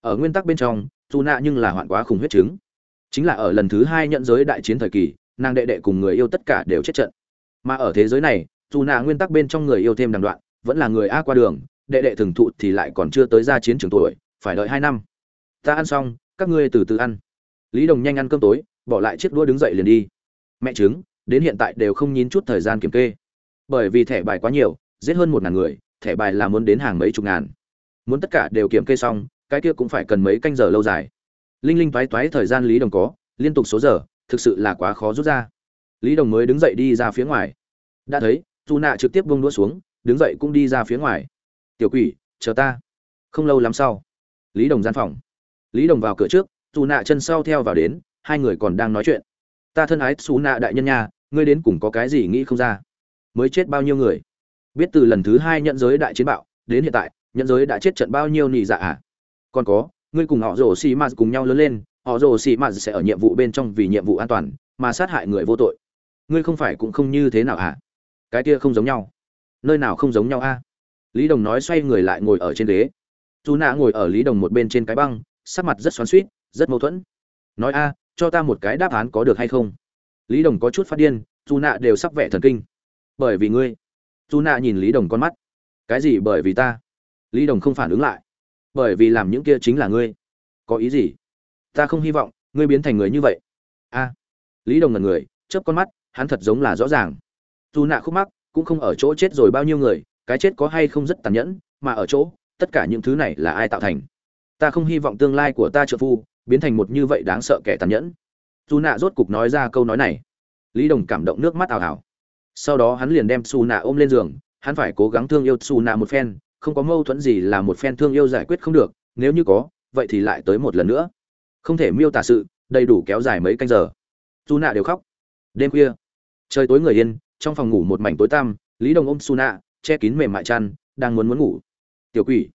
Ở nguyên tắc bên trong Tu nạ nhưng là hoạn quá khủng huyết chứng. Chính là ở lần thứ hai nhận giới đại chiến thời kỳ, nàng đệ đệ cùng người yêu tất cả đều chết trận. Mà ở thế giới này dù nạ nguyên tắc bên trong người yêu thêm đằng đoạn, vẫn là người a qua đường, đệ đệ thường thụ thì lại còn chưa tới ra chiến trường tuổi, phải đợi hai năm. Ta ăn xong, các ngươi từ từ ăn. Lý đồng nhanh ăn cơm tối, bỏ lại chiếc đũa đứng dậy liền đi. Mẹ chứng đến hiện tại đều không nhín chút thời gian kiểm kê. Bởi vì thẻ bài quá nhiều, giết hơn một ngàn người, thẻ bài là muốn đến hàng mấy chục ngàn. Muốn tất cả đều kiểm kê xong, cái kia cũng phải cần mấy canh giờ lâu dài. Linh linh toái toái thời gian lý đồng có, liên tục số giờ, thực sự là quá khó rút ra. Lý đồng mới đứng dậy đi ra phía ngoài. Đã thấy dù nạ trực tiếp bông đũa xuống, đứng dậy cũng đi ra phía ngoài. Tiểu quỷ, chờ ta. Không lâu lắm sau, lý đồng gian phòng. Lý đồng vào cửa trước, dù nạ chân sau theo vào đến, hai người còn đang nói chuyện. Ta thân ái xù nạ đại nhân nha, ngươi đến cùng có cái gì nghĩ không ra? Mới chết bao nhiêu người? Biết từ lần thứ hai nhận giới đại chiến bạo, đến hiện tại, nhận giới đã chết trận bao nhiêu nị dạ à? Còn có, ngươi cùng họ rồ xì mạt cùng nhau lớn lên, họ rồ xì mạt sẽ ở nhiệm vụ bên trong vì nhiệm vụ an toàn, mà sát hại người vô tội. Ngươi không phải cũng không như thế nào hả cái kia không giống nhau. Nơi nào không giống nhau a? Lý đồng nói xoay người lại ngồi ở trên ghế. Dù nạ ngồi ở lý đồng một bên trên cái băng, sắc mặt rất xoắn suýt rất mâu thuẫn. Nói a, cho ta một cái đáp án có được hay không? Lý đồng có chút phát điên dù nạ đều sắp vẻ thần kinh. Bởi vì ngươi. Dù nạ nhìn lý đồng con mắt. Cái gì bởi vì ta? Lý đồng không phản ứng lại. Bởi vì làm những kia chính là ngươi. Có ý gì? Ta không hy vọng ngươi biến thành người như vậy. A. Lý đồng là người, chớp con mắt, hắn thật giống là rõ ràng dù nạ khúc mắc cũng không ở chỗ chết rồi bao nhiêu người, cái chết có hay không rất tàn nhẫn, mà ở chỗ, tất cả những thứ này là ai tạo thành? Ta không hy vọng tương lai của ta trợ phu biến thành một như vậy đáng sợ kẻ tàn nhẫn. Dù nạ rốt cục nói ra câu nói này. Lý đồng cảm động nước mắt ảo ảo sau đó hắn liền đem xù nạ ôm lên giường, hắn phải cố gắng thương yêu xù nạ một phen, không có mâu thuẫn gì là một phen thương yêu giải quyết không được, nếu như có, vậy thì lại tới một lần nữa. Không thể miêu tả sự đầy đủ kéo dài mấy canh giờ. Dù nạ đều khóc. Đêm khuya, trời tối người yên trong phòng ngủ một mảnh tối tăm, lý đồng ôm Suna, che kín mềm mại chăn, đang muốn muốn ngủ. Tiểu quỷ.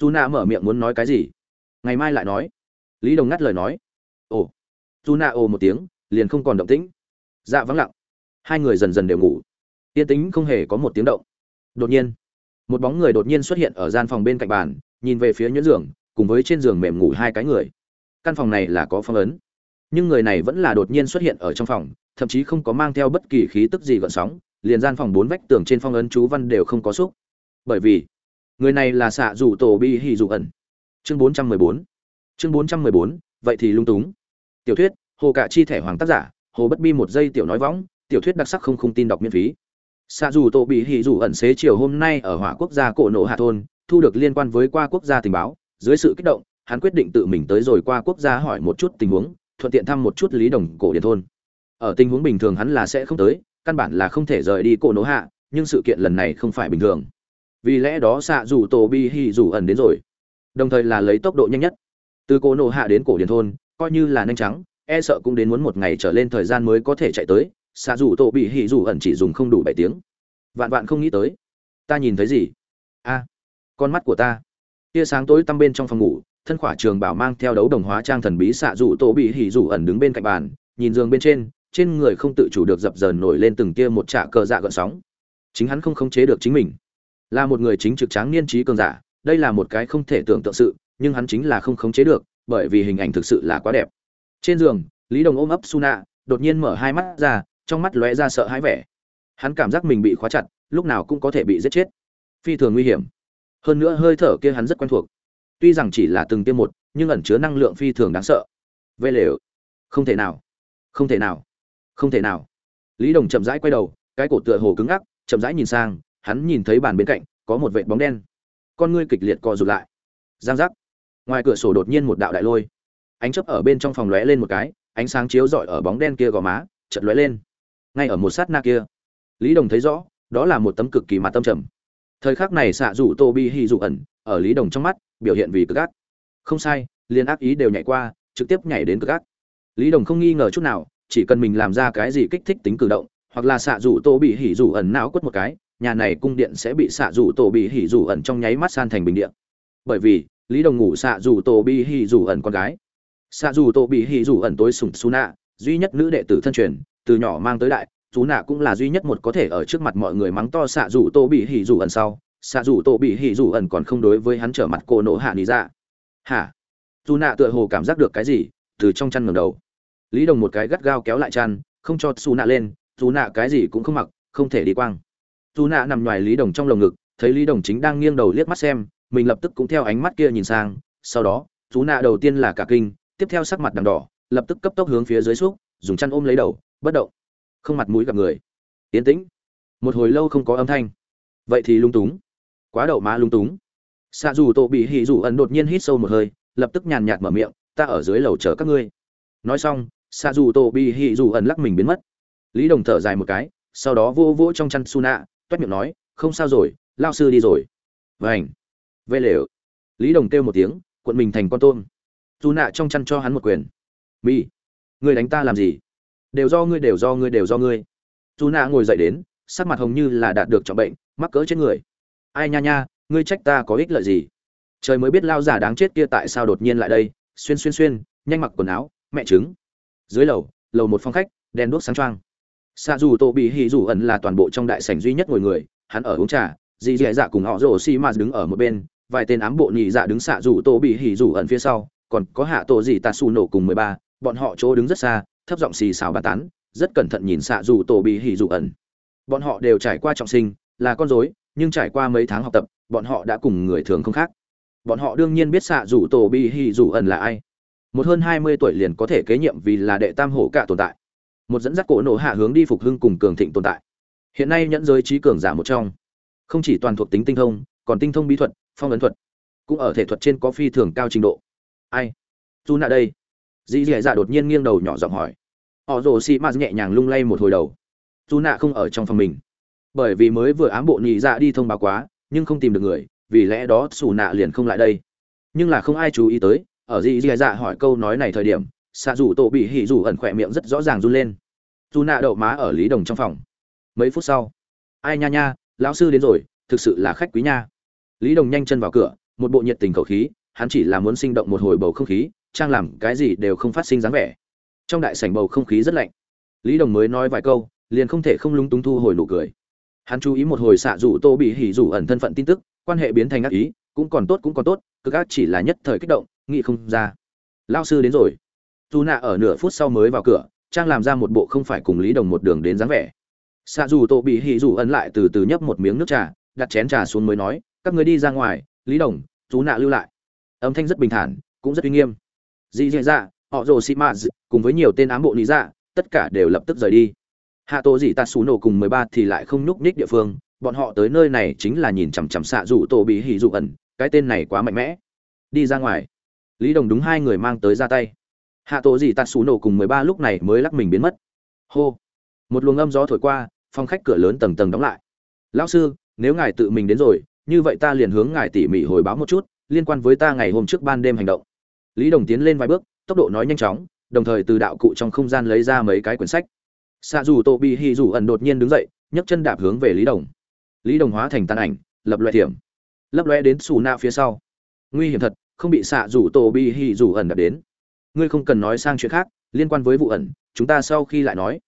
Suna mở miệng muốn nói cái gì? Ngày mai lại nói. Lý đồng ngắt lời nói. Ồ. Suna ồ một tiếng, liền không còn động tĩnh. Dạ vắng lặng. Hai người dần dần đều ngủ. Yên tĩnh không hề có một tiếng động. Đột nhiên, một bóng người đột nhiên xuất hiện ở gian phòng bên cạnh bàn, nhìn về phía nhuyễn giường, cùng với trên giường mềm ngủ hai cái người. Căn phòng này là có phong ấn. Nhưng người này vẫn là đột nhiên xuất hiện ở trong phòng thậm chí không có mang theo bất kỳ khí tức gì gợn sóng, liền gian phòng bốn vách tường trên phong ấn chú văn đều không có xúc. Bởi vì, người này là xạ rủ tổ bi hỉ dụ ẩn. Chương bốn trăm mười bốn. Chương bốn trăm mười bốn, vậy thì lung túng. Tiểu thuyết, hồ cả chi thẻ hoàng tác giả, hồ bất bi một giây tiểu nói võng, tiểu thuyết đặc sắc không không tin đọc miễn phí. Xạ rủ tổ bị hỉ rủ ẩn xế chiều hôm nay ở hỏa quốc gia cổ nổ hạ thôn, thu được liên quan với qua quốc gia tình báo. Dưới sự kích động, hắn quyết định tự mình tới rồi qua quốc gia hỏi một chút tình huống, thuận tiện thăm một chút lý đồng cổ điển thôn ở tình huống bình thường hắn là sẽ không tới, căn bản là không thể rời đi cổ nổ hạ, nhưng sự kiện lần này không phải bình thường. Vì lẽ đó xạ dù tổ bi hi dù ẩn đến rồi. Đồng thời là lấy tốc độ nhanh nhất. Từ cổ nổ hạ đến cổ điển thôn, coi như là nhanh trắng e sợ cũng đến muốn một ngày trở lên thời gian mới có thể chạy tới, xạ dù tổ bị hi dù ẩn chỉ dùng không đủ bảy tiếng. Vạn vạn không nghĩ tới. Ta nhìn thấy gì? A, con mắt của ta. Tia sáng tối tăm bên trong phòng ngủ, thân khỏa trường bảo mang theo đấu đồng hóa trang thần bí xạ dù tổ bị hỉ dù ẩn đứng bên cạnh bàn, nhìn giường bên trên trên người không tự chủ được dập dờn nổi lên từng tia một trạ cờ dạ gợn sóng. Chính hắn không khống chế được chính mình. Là một người chính trực tráng niên trí cường giả, đây là một cái không thể tưởng tượng sự, nhưng hắn chính là không khống chế được, bởi vì hình ảnh thực sự là quá đẹp. Trên giường, lý đồng ôm ấp suna, đột nhiên mở hai mắt ra, trong mắt lóe ra sợ hãi vẻ. Hắn cảm giác mình bị khóa chặt, lúc nào cũng có thể bị giết chết. Phi thường nguy hiểm. Hơn nữa hơi thở kia hắn rất quen thuộc. Tuy rằng chỉ là từng tiêm một, nhưng ẩn chứa năng lượng phi thường đáng sợ. Vê lều. Không thể nào. Không thể nào không thể nào. Lý đồng chậm rãi quay đầu, cái cổ tựa hồ cứng ngắc, chậm rãi nhìn sang, hắn nhìn thấy bàn bên cạnh, có một vệt bóng đen. Con ngươi kịch liệt co rụt lại. Giang giác. Ngoài cửa sổ đột nhiên một đạo đại lôi. Ánh chấp ở bên trong phòng lóe lên một cái, ánh sáng chiếu rọi ở bóng đen kia gò má, chợt lóe lên. Ngay ở một sát na kia, lý đồng thấy rõ, đó là một tấm cực kỳ mặt tâm trầm. Thời khắc này xạ rủ tô bi hy dụ ẩn, ở lý đồng trong mắt, biểu hiện vì cực ác. Không sai liên ác ý đều nhảy qua, trực tiếp nhảy đến cực ác. Lý đồng không nghi ngờ chút nào chỉ cần mình làm ra cái gì kích thích tính cử động, hoặc là xạ rủ tô bị hỉ rủ ẩn não quất một cái, nhà này cung điện sẽ bị xạ rủ tô bị hỉ rủ ẩn trong nháy mắt san thành bình điện bởi vì, lý đồng ngủ xạ rủ tô bị hỉ rủ ẩn con gái. Xạ rủ tô bị hỉ rủ ẩn tối sùng su nạ, duy nhất nữ đệ tử thân truyền, từ nhỏ mang tới đại chú nạ cũng là duy nhất một có thể ở trước mặt mọi người mắng to xạ rủ tô bị hỉ rủ ẩn sau. Xạ rủ tổ bị hỉ rủ ẩn còn không đối với hắn trở mặt cô nổ hạ lý ra. Hả? Dù nạ tựa hồ cảm giác được cái gì, từ trong chăn ngầm đầu lý đồng một cái gắt gao kéo lại chăn, không cho xù nạ lên dù nạ cái gì cũng không mặc, không thể đi quang dù nạ nằm ngoài lý đồng trong lồng ngực, thấy lý đồng chính đang nghiêng đầu liếc mắt xem, mình lập tức cũng theo ánh mắt kia nhìn sang, sau đó dù nạ đầu tiên là cả kinh, tiếp theo sắc mặt đằng đỏ, lập tức cấp tốc hướng phía dưới xúc, dùng chăn ôm lấy đầu, bất động. Không mặt mũi gặp người. Yên tĩnh. Một hồi lâu không có âm thanh. Vậy thì lung túng. Quá đậu má lung túng. Xạ dù tổ bị hỉ dù ẩn đột nhiên hít sâu một hơi, lập tức nhàn nhạt mở miệng, ta ở dưới lầu chờ các ngươi. Nói xong xa dù tổ bị hỉ dù ẩn lắc mình biến mất. Lý đồng thở dài một cái, sau đó vô vỗ trong chăn su nạ toét miệng nói, không sao rồi, lao sư đi rồi. Vảnh vê lều lý đồng kêu một tiếng cuộn mình thành con tôm. Su nạ trong chăn cho hắn một quyền. Mi người đánh ta làm gì? Đều do ngươi, đều do ngươi, đều do ngươi. Su nạ ngồi dậy đến, sắc mặt hồng như là đạt được trọng bệnh, mắc cỡ chết người. Ai nha nha, ngươi trách ta có ích lợi gì? Trời mới biết lao giả đáng chết kia tại sao đột nhiên lại đây. Xuyên xuyên xuyên, nhanh mặc quần áo, mẹ trứng dưới lầu lầu một phòng khách, đèn đuốc sáng trang xạ dù tổ bị hỉ dù ẩn là toàn bộ trong đại sảnh duy nhất ngồi người, hắn ở uống trà, dì dì dạ cùng họ rồ xi mà đứng ở một bên, vài tên ám bộ nhị dạ đứng xạ dù tổ bị hỉ dù ẩn phía sau, còn có hạ tổ dì tà su nổ cùng mười ba, bọn họ chỗ đứng rất xa, thấp giọng xì xào bàn tán, rất cẩn thận nhìn xạ dù tổ bị hỉ dù ẩn. Bọn họ đều trải qua trọng sinh, là con rối, nhưng trải qua mấy tháng học tập, bọn họ đã cùng người thường không khác. Bọn họ đương nhiên biết xạ dù tổ bị hỉ dù ẩn là ai một hơn hai mươi tuổi liền có thể kế nhiệm vì là đệ tam hổ cả tồn tại. Một dẫn dắt cổ nổ hạ hướng đi phục hưng cùng cường thịnh tồn tại. Hiện nay nhẫn giới trí cường giả một trong. Không chỉ toàn thuộc tính tinh thông, còn tinh thông bí thuật, phong ấn thuật. Cũng ở thể thuật trên có phi thường cao trình độ. Ai? Dù nạ đây. Dì dì dạ đột nhiên nghiêng đầu nhỏ giọng hỏi. Họ rồ sĩ m nhẹ nhàng lung lay một hồi đầu. Dù nạ không ở trong phòng mình. Bởi vì mới vừa ám bộ nhị dạ đi thông báo quá, nhưng không tìm được người, vì lẽ đó xù nạ liền không lại đây. Nhưng là không ai chú ý tới ở dì dì dạ hỏi câu nói này thời điểm, xạ dù tổ bị hỉ dù ẩn khỏe miệng rất rõ ràng run lên. Dù nạ đậu má ở lý đồng trong phòng. Mấy phút sau, ai nha nha, lão sư đến rồi, thực sự là khách quý nha. Lý đồng nhanh chân vào cửa, một bộ nhiệt tình cầu khí, hắn chỉ là muốn sinh động một hồi bầu không khí, trang làm cái gì đều không phát sinh dáng vẻ. Trong đại sảnh bầu không khí rất lạnh. Lý đồng mới nói vài câu, liền không thể không lúng túng thu hồi nụ cười. Hắn chú ý một hồi xạ rủ tô bị hỉ rủ ẩn thân phận tin tức, quan hệ biến thành ác ý, cũng còn tốt cũng còn tốt, cực ác chỉ là nhất thời kích động nghĩ không ra. Lao sư đến rồi. Dù nạ ở nửa phút sau mới vào cửa, trang làm ra một bộ không phải cùng lý đồng một đường đến dáng vẻ. Xạ dù tổ bị hỉ dù ẩn lại từ từ nhấp một miếng nước trà, đặt chén trà xuống mới nói, các người đi ra ngoài, lý đồng chú nạ lưu lại. Âm thanh rất bình thản, cũng rất uy nghiêm. Dì dì dạ họ rồ sĩ maz cùng với nhiều tên ám bộ lý dạ tất cả đều lập tức rời đi. Hạ tổ dì ta xú nổ cùng mười ba thì lại không nhúc nhích địa phương, bọn họ tới nơi này chính là nhìn chằm chằm xạ dù tổ bị hỉ dù ẩn, cái tên này quá mạnh mẽ. Đi ra ngoài lý đồng đúng hai người mang tới ra tay. Hạ tổ gì tạt xù nổ cùng mười ba lúc này mới lắc mình biến mất. Hô. Một luồng âm gió thổi qua, phòng khách cửa lớn tầng tầng đóng lại. Lão sư, nếu ngài tự mình đến rồi, như vậy ta liền hướng ngài tỉ mỉ hồi báo một chút, liên quan với ta ngày hôm trước ban đêm hành động. Lý đồng tiến lên vài bước, tốc độ nói nhanh chóng, đồng thời từ đạo cụ trong không gian lấy ra mấy cái quyển sách. Xạ dù tô bị hy dù ẩn đột nhiên đứng dậy, nhấc chân đạp hướng về lý đồng. Lý đồng hóa thành tàn ảnh, lập loại thiểm. Lấp loe đến xù na phía sau. Nguy hiểm thật không bị xạ rủ tô bị Hỉ rủ ẩn đập đến. Ngươi không cần nói sang chuyện khác, liên quan với vụ ẩn, chúng ta sau khi lại nói.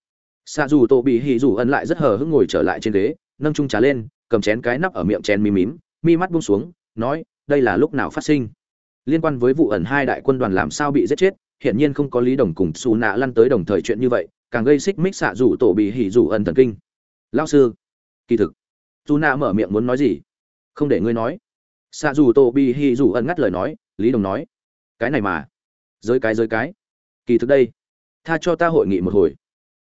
Xạ dù tổ bị hỉ dù ẩn lại rất hờ hững ngồi trở lại trên ghế, nâng trung trà lên, cầm chén cái nắp ở miệng chén mi mím, mi mắt buông xuống, nói, đây là lúc nào phát sinh? Liên quan với vụ ẩn hai đại quân đoàn làm sao bị giết chết? Hiện nhiên không có lý đồng cùng xù nạ lăn tới đồng thời chuyện như vậy, càng gây xích mích xạ dù tổ bị hỉ dù ẩn thần kinh. Lao sư. Kỳ thực. Dù nạ mở miệng muốn nói gì? Không để ngươi nói xạ dù tô bi hi dù ẩn ngắt lời nói, lý đồng nói, cái này mà, giới cái giới cái. Kỳ thực đây, tha cho ta hội nghị một hồi.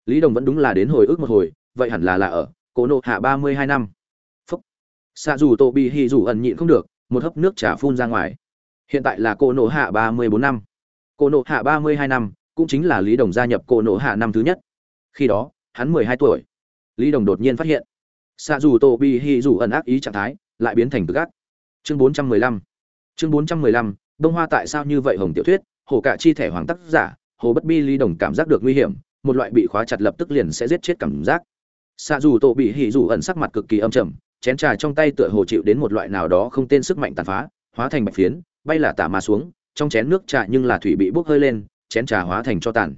Lý đồng vẫn đúng là đến hồi ức một hồi, vậy hẳn là là ở cổ nộ hạ ba mươi hai năm. Phúc. Xạ dù tô bi hì dù ẩn nhịn không được, một hớp nước trà phun ra ngoài. Hiện tại là cổ nộ hạ ba mươi bốn năm. Cổ nộ hạ ba mươi hai năm, cũng chính là lý đồng gia nhập cổ nộ hạ năm thứ nhất. Khi đó, hắn mười hai tuổi. Lý đồng đột nhiên phát hiện xạ dù tô bi hì dù ẩn ác ý trạng thái, lại biến thành tức ác chương bốn trăm mười lăm. Chương bốn trăm mười lăm bông hoa tại sao như vậy hồng tiểu thuyết? Hồ cả chi thể hoàng tác giả, hồ bất bi ly đồng cảm giác được nguy hiểm, một loại bị khóa chặt lập tức liền sẽ giết chết cảm giác. Xạ dù tổ bị hỉ dù ẩn sắc mặt cực kỳ âm trầm, chén trà trong tay tựa hồ chịu đến một loại nào đó không tên sức mạnh tàn phá, hóa thành bạch phiến, bay là tả mà xuống, trong chén nước trà nhưng là thủy bị bốc hơi lên, chén trà hóa thành cho tàn.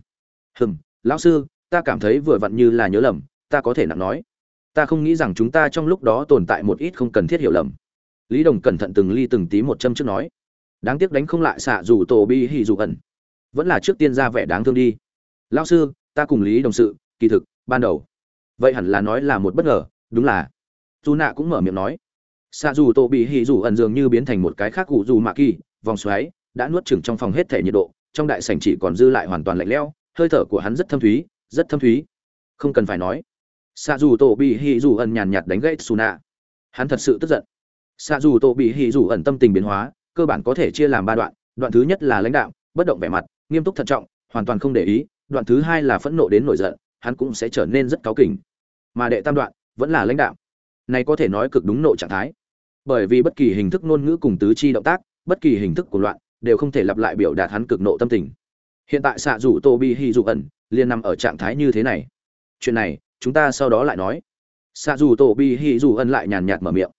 Hừm, lão sư, ta cảm thấy vừa vặn như là nhớ lầm, ta có thể nặng nói. Ta không nghĩ rằng chúng ta trong lúc đó tồn tại một ít không cần thiết hiểu lầm lý đồng cẩn thận từng ly từng tí một châm trước nói. Đáng tiếc đánh không lại xạ dù tổ bi hì dù ẩn. Vẫn là trước tiên ra vẻ đáng thương đi. Lao sư, ta cùng lý đồng sự, kỳ thực, ban đầu. Vậy hẳn là nói là một bất ngờ, đúng là. Dù nạ cũng mở miệng nói. Xạ dù tổ bị hì dù ẩn dường như biến thành một cái khác cụ dù mạ kỳ, vòng xoáy, đã nuốt chừng trong phòng hết thể nhiệt độ, trong đại sảnh chỉ còn dư lại hoàn toàn lạnh lẽo, hơi thở của hắn rất thâm thúy, rất thâm thúy. Không cần phải nói. Xạ dù tổ bị hì dù ẩn nhàn nhạt đánh gãy xù nạ. Hắn thật sự tức giận xạ dù tổ bị hì dù ẩn tâm tình biến hóa, cơ bản có thể chia làm ba đoạn. Đoạn thứ nhất là lãnh đạo, bất động vẻ mặt, nghiêm túc thận trọng, hoàn toàn không để ý. Đoạn thứ hai là phẫn nộ đến nổi giận, hắn cũng sẽ trở nên rất cáu kỉnh. Mà đệ tam đoạn vẫn là lãnh đạo. Này có thể nói cực đúng nộ trạng thái. Bởi vì bất kỳ hình thức ngôn ngữ cùng tứ chi động tác, bất kỳ hình thức của loạn, đều không thể lặp lại biểu đạt hắn cực nộ tâm tình. Hiện tại xạ rủ tô bi hy dụ ẩn liền nằm ở trạng thái như thế này. Chuyện này, chúng ta sau đó lại nói. Xạ rủ tô bi hy dù ẩn lại nhàn nhạt mở miệng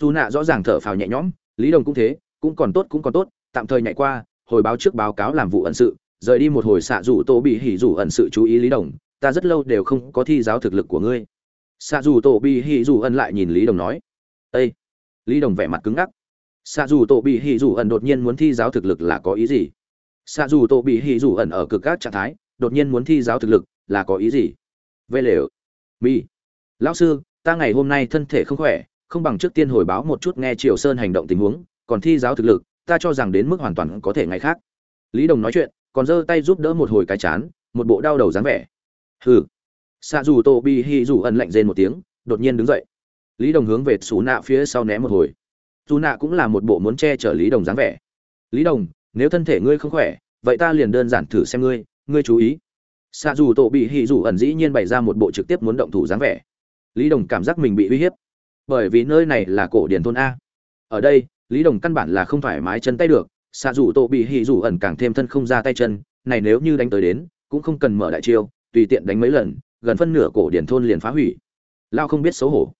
dù nạ rõ ràng thở phào nhẹ nhõm, lý đồng cũng thế, cũng còn tốt, cũng còn tốt, tạm thời nhảy qua, hồi báo trước báo cáo làm vụ ẩn sự, rời đi một hồi xạ dù tổ bị hỉ dù ẩn sự chú ý lý đồng, ta rất lâu đều không có thi giáo thực lực của ngươi. Xạ dù tổ bị hỉ dù ẩn lại nhìn lý đồng nói ây lý đồng vẻ mặt cứng ngắc. Xạ dù tổ bị hỉ dù ẩn đột nhiên muốn thi giáo thực lực là có ý gì? Xạ dù tổ bị hỉ dù ẩn ở cực các trạng thái, đột nhiên muốn thi giáo thực lực là có ý gì? Vê lều. Mi. Lão sư, ta ngày hôm nay thân thể không khỏe không bằng trước tiên hồi báo một chút nghe triều sơn hành động tình huống, còn thi giáo thực lực, ta cho rằng đến mức hoàn toàn có thể ngày khác. Lý đồng nói chuyện, còn giơ tay giúp đỡ một hồi cái chán, một bộ đau đầu dáng vẻ. Hừ. Sa dù tô bi hi dù ẩn lạnh rên một tiếng, đột nhiên đứng dậy. Lý đồng hướng về Sú nạ phía sau né một hồi. Sú nạ cũng là một bộ muốn che chở lý đồng dáng vẻ. Lý đồng, nếu thân thể ngươi không khỏe, vậy ta liền đơn giản thử xem ngươi ngươi chú ý. Sa dù Tô Bi Hi dù ẩn dĩ nhiên bày ra một bộ trực tiếp muốn động thủ dáng vẻ. Lý đồng cảm giác mình bị uy hiếp bởi vì nơi này là cổ điển thôn a. Ở đây, lý đồng căn bản là không thoải mái chân tay được, xạ rủ tổ bị hì rủ ẩn càng thêm thân không ra tay chân, này nếu như đánh tới đến, cũng không cần mở đại chiêu, tùy tiện đánh mấy lần, gần phân nửa cổ điển thôn liền phá hủy. Lao không biết xấu hổ.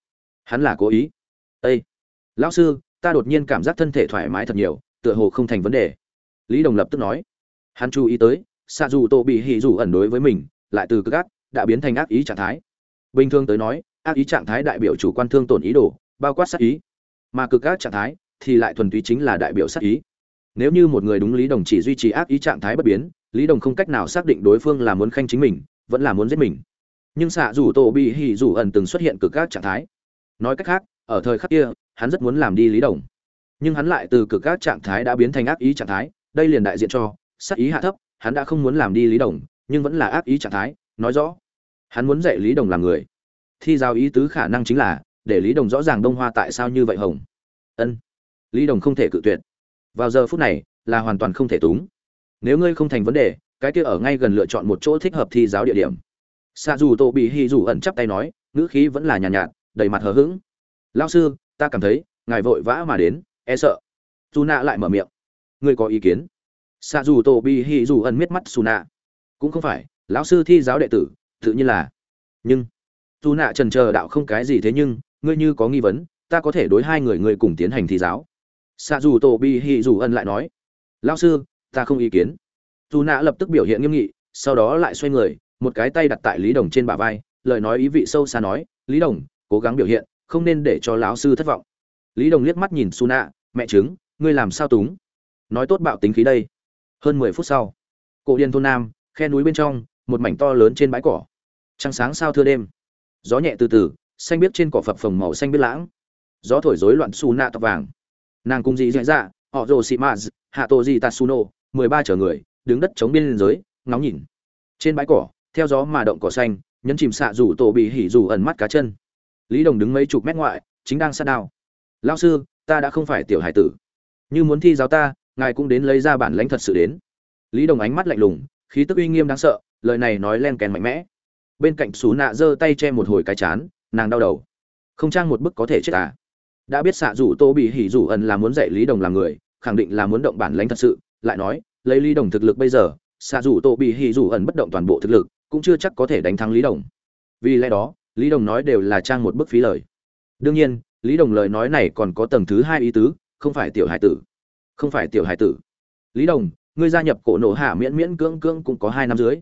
Hắn là cố ý. Ây lão sư, ta đột nhiên cảm giác thân thể thoải mái thật nhiều, tựa hồ không thành vấn đề. Lý đồng lập tức nói. Hắn chú ý tới, xạ dù tổ bị hì dù ẩn đối với mình, lại từ cực ác, đã biến thành ác ý trạng thái. Bình thường tới nói ác ý trạng thái đại biểu chủ quan thương tổn ý đồ, bao quát sát ý. Mà cực ác trạng thái thì lại thuần túy chính là đại biểu sát ý. Nếu như một người đúng lý đồng chỉ duy trì ác ý trạng thái bất biến, lý đồng không cách nào xác định đối phương là muốn khanh chính mình, vẫn là muốn giết mình. Nhưng xạ dù tổ bị hỉ dù ẩn từng xuất hiện cực ác trạng thái. Nói cách khác, ở thời khắc kia, hắn rất muốn làm đi lý đồng. Nhưng hắn lại từ cực ác trạng thái đã biến thành ác ý trạng thái, đây liền đại diện cho, sát ý hạ thấp, hắn đã không muốn làm đi lý đồng, nhưng vẫn là ác ý trạng thái, nói rõ. Hắn muốn dạy lý đồng làm người thi giao ý tứ khả năng chính là để lý đồng rõ ràng đông hoa tại sao như vậy hồng. Ân. Lý đồng không thể cự tuyệt. Vào giờ phút này là hoàn toàn không thể túng. Nếu ngươi không thành vấn đề cái kia ở ngay gần lựa chọn một chỗ thích hợp thi giáo địa điểm. Xạ dù tổ bị hy dù ẩn chắp tay nói ngữ khí vẫn là nhàn nhạt, nhạt đầy mặt hờ hững. Lao sư ta cảm thấy ngài vội vã mà đến e sợ. Dù nạ lại mở miệng. Ngươi có ý kiến? Xạ dù tổ bị hy dù ẩn miết mắt xù nạ cũng không phải lão sư thi giáo đệ tử tự nhiên là. Nhưng dù nạ trần chờ đạo không cái gì thế nhưng, ngươi như có nghi vấn, ta có thể đối hai người ngươi cùng tiến hành thi giáo. Xạ dù tổ bị hy dù Ân lại nói, lão sư, ta không ý kiến. Dù nạ lập tức biểu hiện nghiêm nghị, sau đó lại xoay người, một cái tay đặt tại lý đồng trên bả vai, lời nói ý vị sâu xa nói, lý đồng, cố gắng biểu hiện, không nên để cho lão sư thất vọng. Lý đồng liếc mắt nhìn su nạ, mẹ chứng ngươi làm sao túng? Nói tốt bạo tính khí đây. Hơn mười phút sau, cổ điên thôn nam, khe núi bên trong, một mảnh to lớn trên bãi cỏ. Trăng sáng sao thưa đêm gió nhẹ từ từ, xanh biếc trên cỏ phập phồng màu xanh biếc lãng. Gió thổi rối loạn su nạ tóc vàng. Nàng cùng dị dạ dạ họ rồ xị maz hạ tổ dị tatsuno mười ba chở người, đứng đất chống biên giới, ngóng nhìn. Trên bãi cỏ, theo gió mà động cỏ xanh, nhấn chìm xạ rủ tổ bị hỉ rủ ẩn mắt cá chân. Lý đồng đứng mấy chục mét ngoại, chính đang sát đao. Lao sư, ta đã không phải tiểu hải tử. Như muốn thi giáo ta, ngài cũng đến lấy ra bản lãnh thật sự đến. Lý đồng ánh mắt lạnh lùng, khí tức uy nghiêm đáng sợ, lời này nói len kèn mạnh mẽ bên cạnh xú nạ giơ tay che một hồi cái chán, nàng đau đầu. Không trang một bức có thể chết à? Đã biết xạ rủ tô bị hỉ rủ ẩn là muốn dạy lý đồng làm người, khẳng định là muốn động bản lãnh thật sự, lại nói, lấy lý đồng thực lực bây giờ, xạ rủ tô bị hỉ rủ ẩn bất động toàn bộ thực lực, cũng chưa chắc có thể đánh thắng lý đồng. Vì lẽ đó, lý đồng nói đều là trang một bức phí lời. Đương nhiên, lý đồng lời nói này còn có tầng thứ hai ý tứ, không phải tiểu hải tử. Không phải tiểu hải tử. Lý đồng, ngươi gia nhập cổ nổ hạ miễn miễn cưỡng cưỡng cũng có hai năm dưới.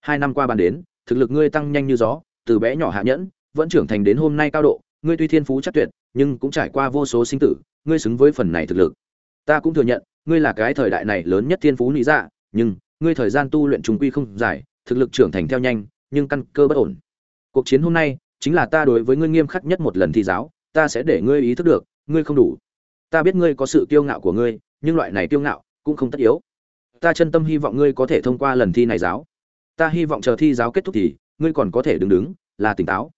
Hai năm qua bàn đến thực lực ngươi tăng nhanh như gió, từ bé nhỏ hạ nhẫn, vẫn trưởng thành đến hôm nay cao độ, ngươi tuy thiên phú chắc tuyệt, nhưng cũng trải qua vô số sinh tử, ngươi xứng với phần này thực lực. Ta cũng thừa nhận, ngươi là cái thời đại này lớn nhất thiên phú lý dạ nhưng, ngươi thời gian tu luyện trùng quy không dài, thực lực trưởng thành theo nhanh, nhưng căn cơ bất ổn. Cuộc chiến hôm nay, chính là ta đối với ngươi nghiêm khắc nhất một lần thi giáo, ta sẽ để ngươi ý thức được, ngươi không đủ. Ta biết ngươi có sự kiêu ngạo của ngươi, nhưng loại này kiêu ngạo cũng không tất yếu. Ta chân tâm hy vọng ngươi có thể thông qua lần thi này giáo ta hy vọng chờ thi giáo kết thúc thì, ngươi còn có thể đứng đứng, là tỉnh táo.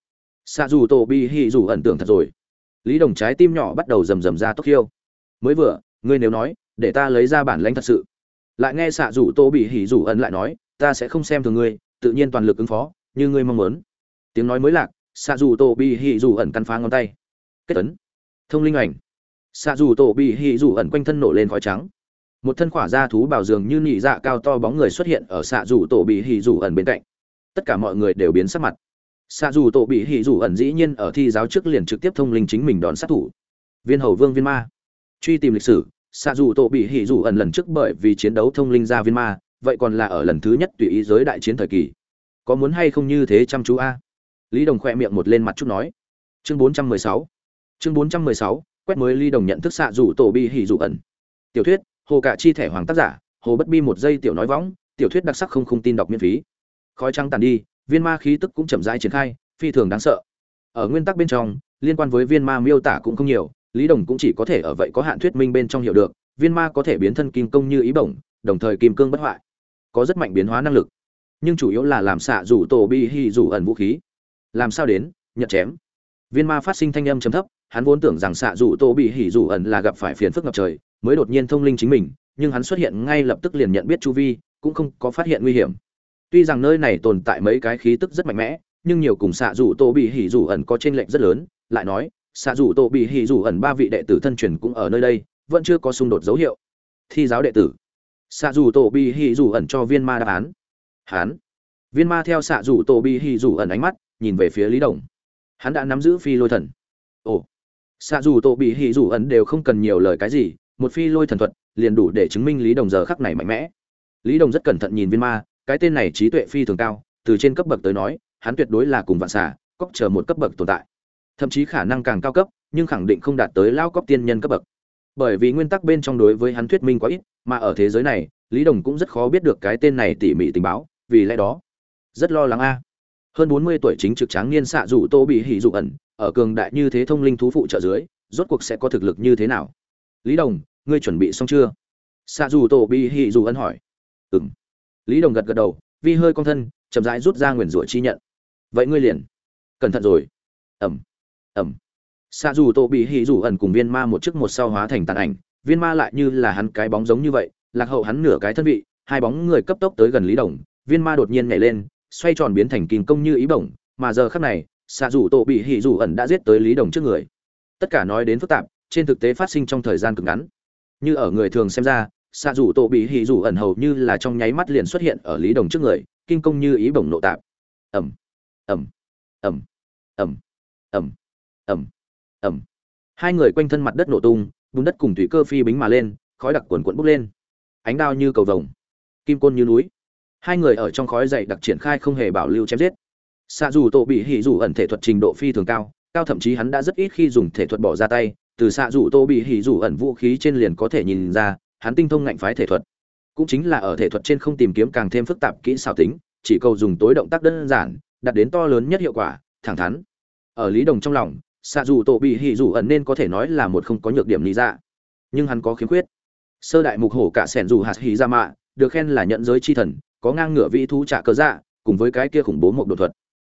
Xạ dù tổ bi hì dù ẩn tưởng thật rồi. Lý đồng trái tim nhỏ bắt đầu rầm rầm ra tốc khiêu. Mới vừa, ngươi nếu nói, để ta lấy ra bản lãnh thật sự. Lại nghe xạ dù tô bị hỉ dù ẩn lại nói, ta sẽ không xem thường ngươi, tự nhiên toàn lực ứng phó, như ngươi mong muốn. Tiếng nói mới lạc xạ dù tô bị hỉ dù ẩn căn phá ngón tay. Kết tấn thông linh ảnh. Xạ dù Tô bị hỉ dù ẩn quanh thân nổ lên khói trắng một thân khỏa da thú bảo dường như nhị dạ cao to bóng người xuất hiện ở xạ dù tổ bị hỉ dù ẩn bên cạnh. Tất cả mọi người đều biến sắc mặt. Xạ dù tổ bị hỉ dù ẩn dĩ nhiên ở thi giáo trước liền trực tiếp thông linh chính mình đón sát thủ. Viên hầu vương viên ma. Truy tìm lịch sử, xạ dù tổ bị hỉ dù ẩn lần trước bởi vì chiến đấu thông linh ra viên ma, vậy còn là ở lần thứ nhất tùy ý giới đại chiến thời kỳ. Có muốn hay không như thế chăm chú a? Lý đồng khoe miệng một lên mặt chút nói. Chương bốn trăm mười sáu. Chương bốn trăm mười sáu, quét mới ly đồng nhận thức xạ dù tổ bị hỉ dù ẩn. Tiểu thuyết hồ cả chi thẻ hoàng tác giả, hồ bất bi một giây tiểu nói võng, tiểu thuyết đặc sắc không không tin đọc miễn phí. Khói trắng tàn đi, viên ma khí tức cũng chậm rãi triển khai, phi thường đáng sợ. Ở nguyên tắc bên trong, liên quan với viên ma miêu tả cũng không nhiều, lý đồng cũng chỉ có thể ở vậy có hạn thuyết minh bên trong hiểu được, viên ma có thể biến thân kim công như ý bổng, đồng thời kim cương bất hoại, có rất mạnh biến hóa năng lực. Nhưng chủ yếu là làm xạ rủ tổ bi hi rủ ẩn vũ khí. Làm sao đến nhận chém. Viên ma phát sinh thanh âm chấm thấp, hắn vốn tưởng rằng xạ rủ tổ bị hỉ rủ ẩn là gặp phải phiền phức ngập trời mới đột nhiên thông linh chính mình, nhưng hắn xuất hiện ngay lập tức liền nhận biết chu vi, cũng không có phát hiện nguy hiểm. Tuy rằng nơi này tồn tại mấy cái khí tức rất mạnh mẽ, nhưng nhiều cùng xạ rủ tổ bị hỉ rủ ẩn có trên lệnh rất lớn, lại nói xạ rủ tổ bị hỉ rủ ẩn ba vị đệ tử thân truyền cũng ở nơi đây, vẫn chưa có xung đột dấu hiệu. Thi giáo đệ tử. Xạ rủ tổ bị hỉ rủ ẩn cho viên ma đáp án. Hán viên ma theo xạ rủ tổ bị hỉ rủ ẩn ánh mắt, nhìn về phía lý đồng. Hắn đã nắm giữ phi lôi thần. Ồ. Xạ dù tổ bị hỉ rủ ẩn đều không cần nhiều lời cái gì một phi lôi thần thuật, liền đủ để chứng minh lý đồng giờ khắc này mạnh mẽ. Lý đồng rất cẩn thận nhìn viên ma, cái tên này trí tuệ phi thường cao, từ trên cấp bậc tới nói, hắn tuyệt đối là cùng vạn xả cóc chờ một cấp bậc tồn tại. Thậm chí khả năng càng cao cấp, nhưng khẳng định không đạt tới lao cóc tiên nhân cấp bậc. Bởi vì nguyên tắc bên trong đối với hắn thuyết minh quá ít, mà ở thế giới này, lý đồng cũng rất khó biết được cái tên này tỉ mỉ tình báo, vì lẽ đó, rất lo lắng a. Hơn bốn mươi tuổi chính trực tráng niên xạ dù tô bị hỉ dụ ẩn, ở cường đại như thế thông linh thú phụ trợ dưới, rốt cuộc sẽ có thực lực như thế nào? Lý đồng, ngươi chuẩn bị xong chưa? Xạ dù tổ bị hỉ dù ân hỏi. Ừ m lý đồng gật gật đầu, vi hơi con thân, chậm rãi rút ra nguyền rủa chi nhận. Vậy ngươi liền. Cẩn thận rồi. Ẩm. Ẩm. Xạ dù tổ bị hỉ dù ẩn cùng viên ma một chiếc một sau hóa thành tàn ảnh. Viên ma lại như là hắn cái bóng giống như vậy, lạc hậu hắn nửa cái thân vị, hai bóng người cấp tốc tới gần lý đồng. Viên ma đột nhiên nhảy lên, xoay tròn biến thành kinh công như ý bổng, mà giờ khắc này, xạ dù tổ bị hỉ dù ẩn đã giết tới lý đồng trước người. Tất cả nói đến phức tạp trên thực tế phát sinh trong thời gian cực ngắn. Như ở người thường xem ra, xạ dù tổ bị hỉ dù ẩn hầu như là trong nháy mắt liền xuất hiện ở lý đồng trước người, kinh công như ý bổng nộ tạp. Ẩm ẩm ẩm ẩm ẩm ẩm ẩm hai người quanh thân mặt đất nổ tung, bùn đất cùng thủy cơ phi bính mà lên, khói đặc quần quận bốc lên. Ánh đao như cầu vồng, kim côn như núi. Hai người ở trong khói dày đặc triển khai không hề bảo lưu chém giết. Xạ dù tổ bị hỉ dù ẩn thể thuật trình độ phi thường cao cao thậm chí hắn đã rất ít khi dùng thể thuật bỏ ra tay từ xạ rủ tô bị hỉ rủ ẩn vũ khí trên liền có thể nhìn ra, hắn tinh thông ngạnh phái thể thuật. Cũng chính là ở thể thuật trên không tìm kiếm càng thêm phức tạp kỹ xảo tính, chỉ cầu dùng tối động tác đơn giản, đạt đến to lớn nhất hiệu quả, thẳng thắn. Ở lý đồng trong lòng, xạ dù tổ bị hỉ dù ẩn nên có thể nói là một không có nhược điểm lý ra nhưng hắn có khiếm khuyết. Sơ đại mục hổ cả sẻn dù hạt hỉ ra mạ, được khen là nhận giới chi thần, có ngang ngửa vị thú trả cơ dạ cùng với cái kia khủng bố một đột thuật.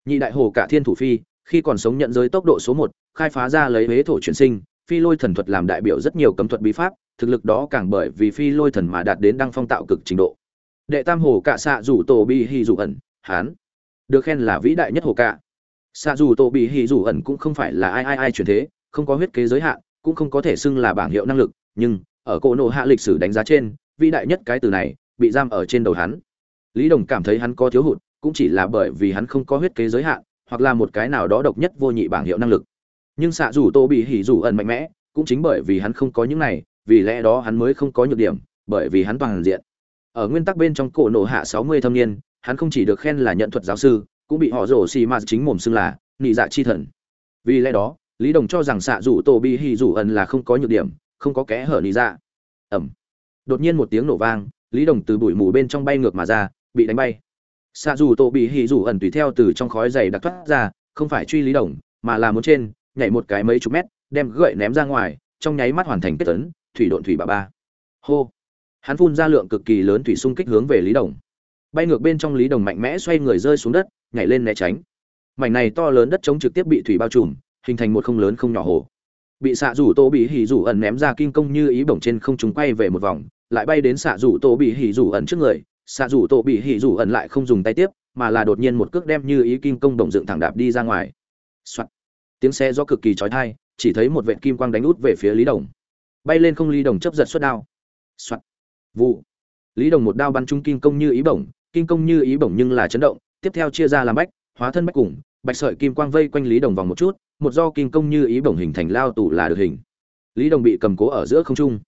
Nhị đại hồ cả thiên thủ phi, khi còn sống nhận giới tốc độ số một, khai phá ra lấy huế thổ chuyển sinh phi lôi thần thuật làm đại biểu rất nhiều cấm thuật bí pháp, thực lực đó càng bởi vì phi lôi thần mà đạt đến đăng phong tạo cực trình độ. Đệ tam hồ cả xạ rủ tổ bi hì rủ ẩn, hán. Được khen là vĩ đại nhất hồ cả xạ rủ tổ bi hì rủ ẩn cũng không phải là ai ai ai truyền thế, không có huyết kế giới hạn, cũng không có thể xưng là bảng hiệu năng lực, nhưng, ở cổ nộ hạ lịch sử đánh giá trên, vĩ đại nhất cái từ này, bị giam ở trên đầu hắn. Lý đồng cảm thấy hắn có thiếu hụt, cũng chỉ là bởi vì hắn không có huyết kế giới hạn, hoặc là một cái nào đó độc nhất vô nhị bảng hiệu năng lực nhưng xạ rủ tô bị hỉ rủ ẩn mạnh mẽ, cũng chính bởi vì hắn không có những này, vì lẽ đó hắn mới không có nhược điểm, bởi vì hắn toàn diện. Ở nguyên tắc bên trong cổ nổ hạ sáu mươi thâm niên, hắn không chỉ được khen là nhận thuật giáo sư, cũng bị họ rổ xì ma chính mồm xưng là nị dạ chi thần. Vì lẽ đó, lý đồng cho rằng xạ rủ tô bị hỉ rủ ẩn là không có nhược điểm, không có kẽ hở nị dạ. Ẩm. Đột nhiên một tiếng nổ vang, lý đồng từ bụi mù bên trong bay ngược mà ra, bị đánh bay. Xạ rủ tô bị hỉ rủ ẩn tùy theo từ trong khói dày đặc thoát ra, không phải truy lý đồng, mà là muốn trên nhảy một cái mấy chục mét, đem gậy ném ra ngoài, trong nháy mắt hoàn thành kết tấn, thủy độn thủy bà ba. Hô. Hắn phun ra lượng cực kỳ lớn thủy xung kích hướng về lý đồng. Bay ngược bên trong lý đồng mạnh mẽ xoay người rơi xuống đất, nhảy lên né tránh. Mảnh này to lớn đất chống trực tiếp bị thủy bao trùm, hình thành một không lớn không nhỏ hồ. Bị xạ rủ tô bị hỉ rủ ẩn ném ra kinh công như ý bổng trên không chúng quay về một vòng, lại bay đến xạ rủ tô bị hỉ rủ ẩn trước người. Xạ rủ tô bị hỉ rủ ẩn lại không dùng tay tiếp, mà là đột nhiên một cước đem như ý kinh công đồng dựng thẳng đạp đi ra ngoài. Soạn tiếng xe do cực kỳ chói tai, chỉ thấy một vệt kim quang đánh út về phía lý đồng. Bay lên không lý đồng chấp giật xuất đao. Soạn. vụ. Lý đồng một đao bắn trúng kim công như ý bổng kim công như ý bổng nhưng là chấn động, tiếp theo chia ra làm bách, hóa thân bách cùng, bạch sợi kim quang vây quanh lý đồng vòng một chút, một do kim công như ý bổng hình thành lao tù là được hình. Lý đồng bị cầm cố ở giữa không trung.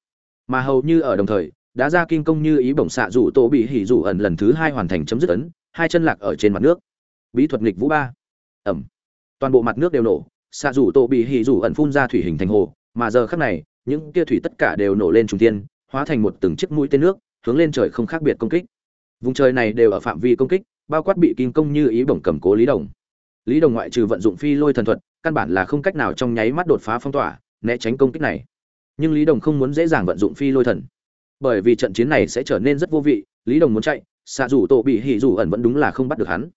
Mà hầu như ở đồng thời đã ra kim công như ý bổng xạ rủ tổ bị hỉ rủ ẩn lần thứ hai hoàn thành chấm dứt ấn, hai chân lạc ở trên mặt nước. Bí thuật nghịch vũ ba. Ẩm. Toàn bộ mặt nước đều nổ xạ rủ tổ bị hỉ rủ ẩn phun ra thủy hình thành hồ, mà giờ khắc này, những tia thủy tất cả đều nổ lên trung tiên hóa thành một từng chiếc mũi tên nước, hướng lên trời không khác biệt công kích. Vùng trời này đều ở phạm vi công kích, bao quát bị kim công như ý bổng cầm cố lý đồng. Lý đồng ngoại trừ vận dụng phi lôi thần thuật, căn bản là không cách nào trong nháy mắt đột phá phong tỏa, né tránh công kích này. Nhưng lý đồng không muốn dễ dàng vận dụng phi lôi thần. Bởi vì trận chiến này sẽ trở nên rất vô vị, lý đồng muốn chạy, xạ rủ tổ bị hỉ rủ ẩn vẫn đúng là không bắt được hắn.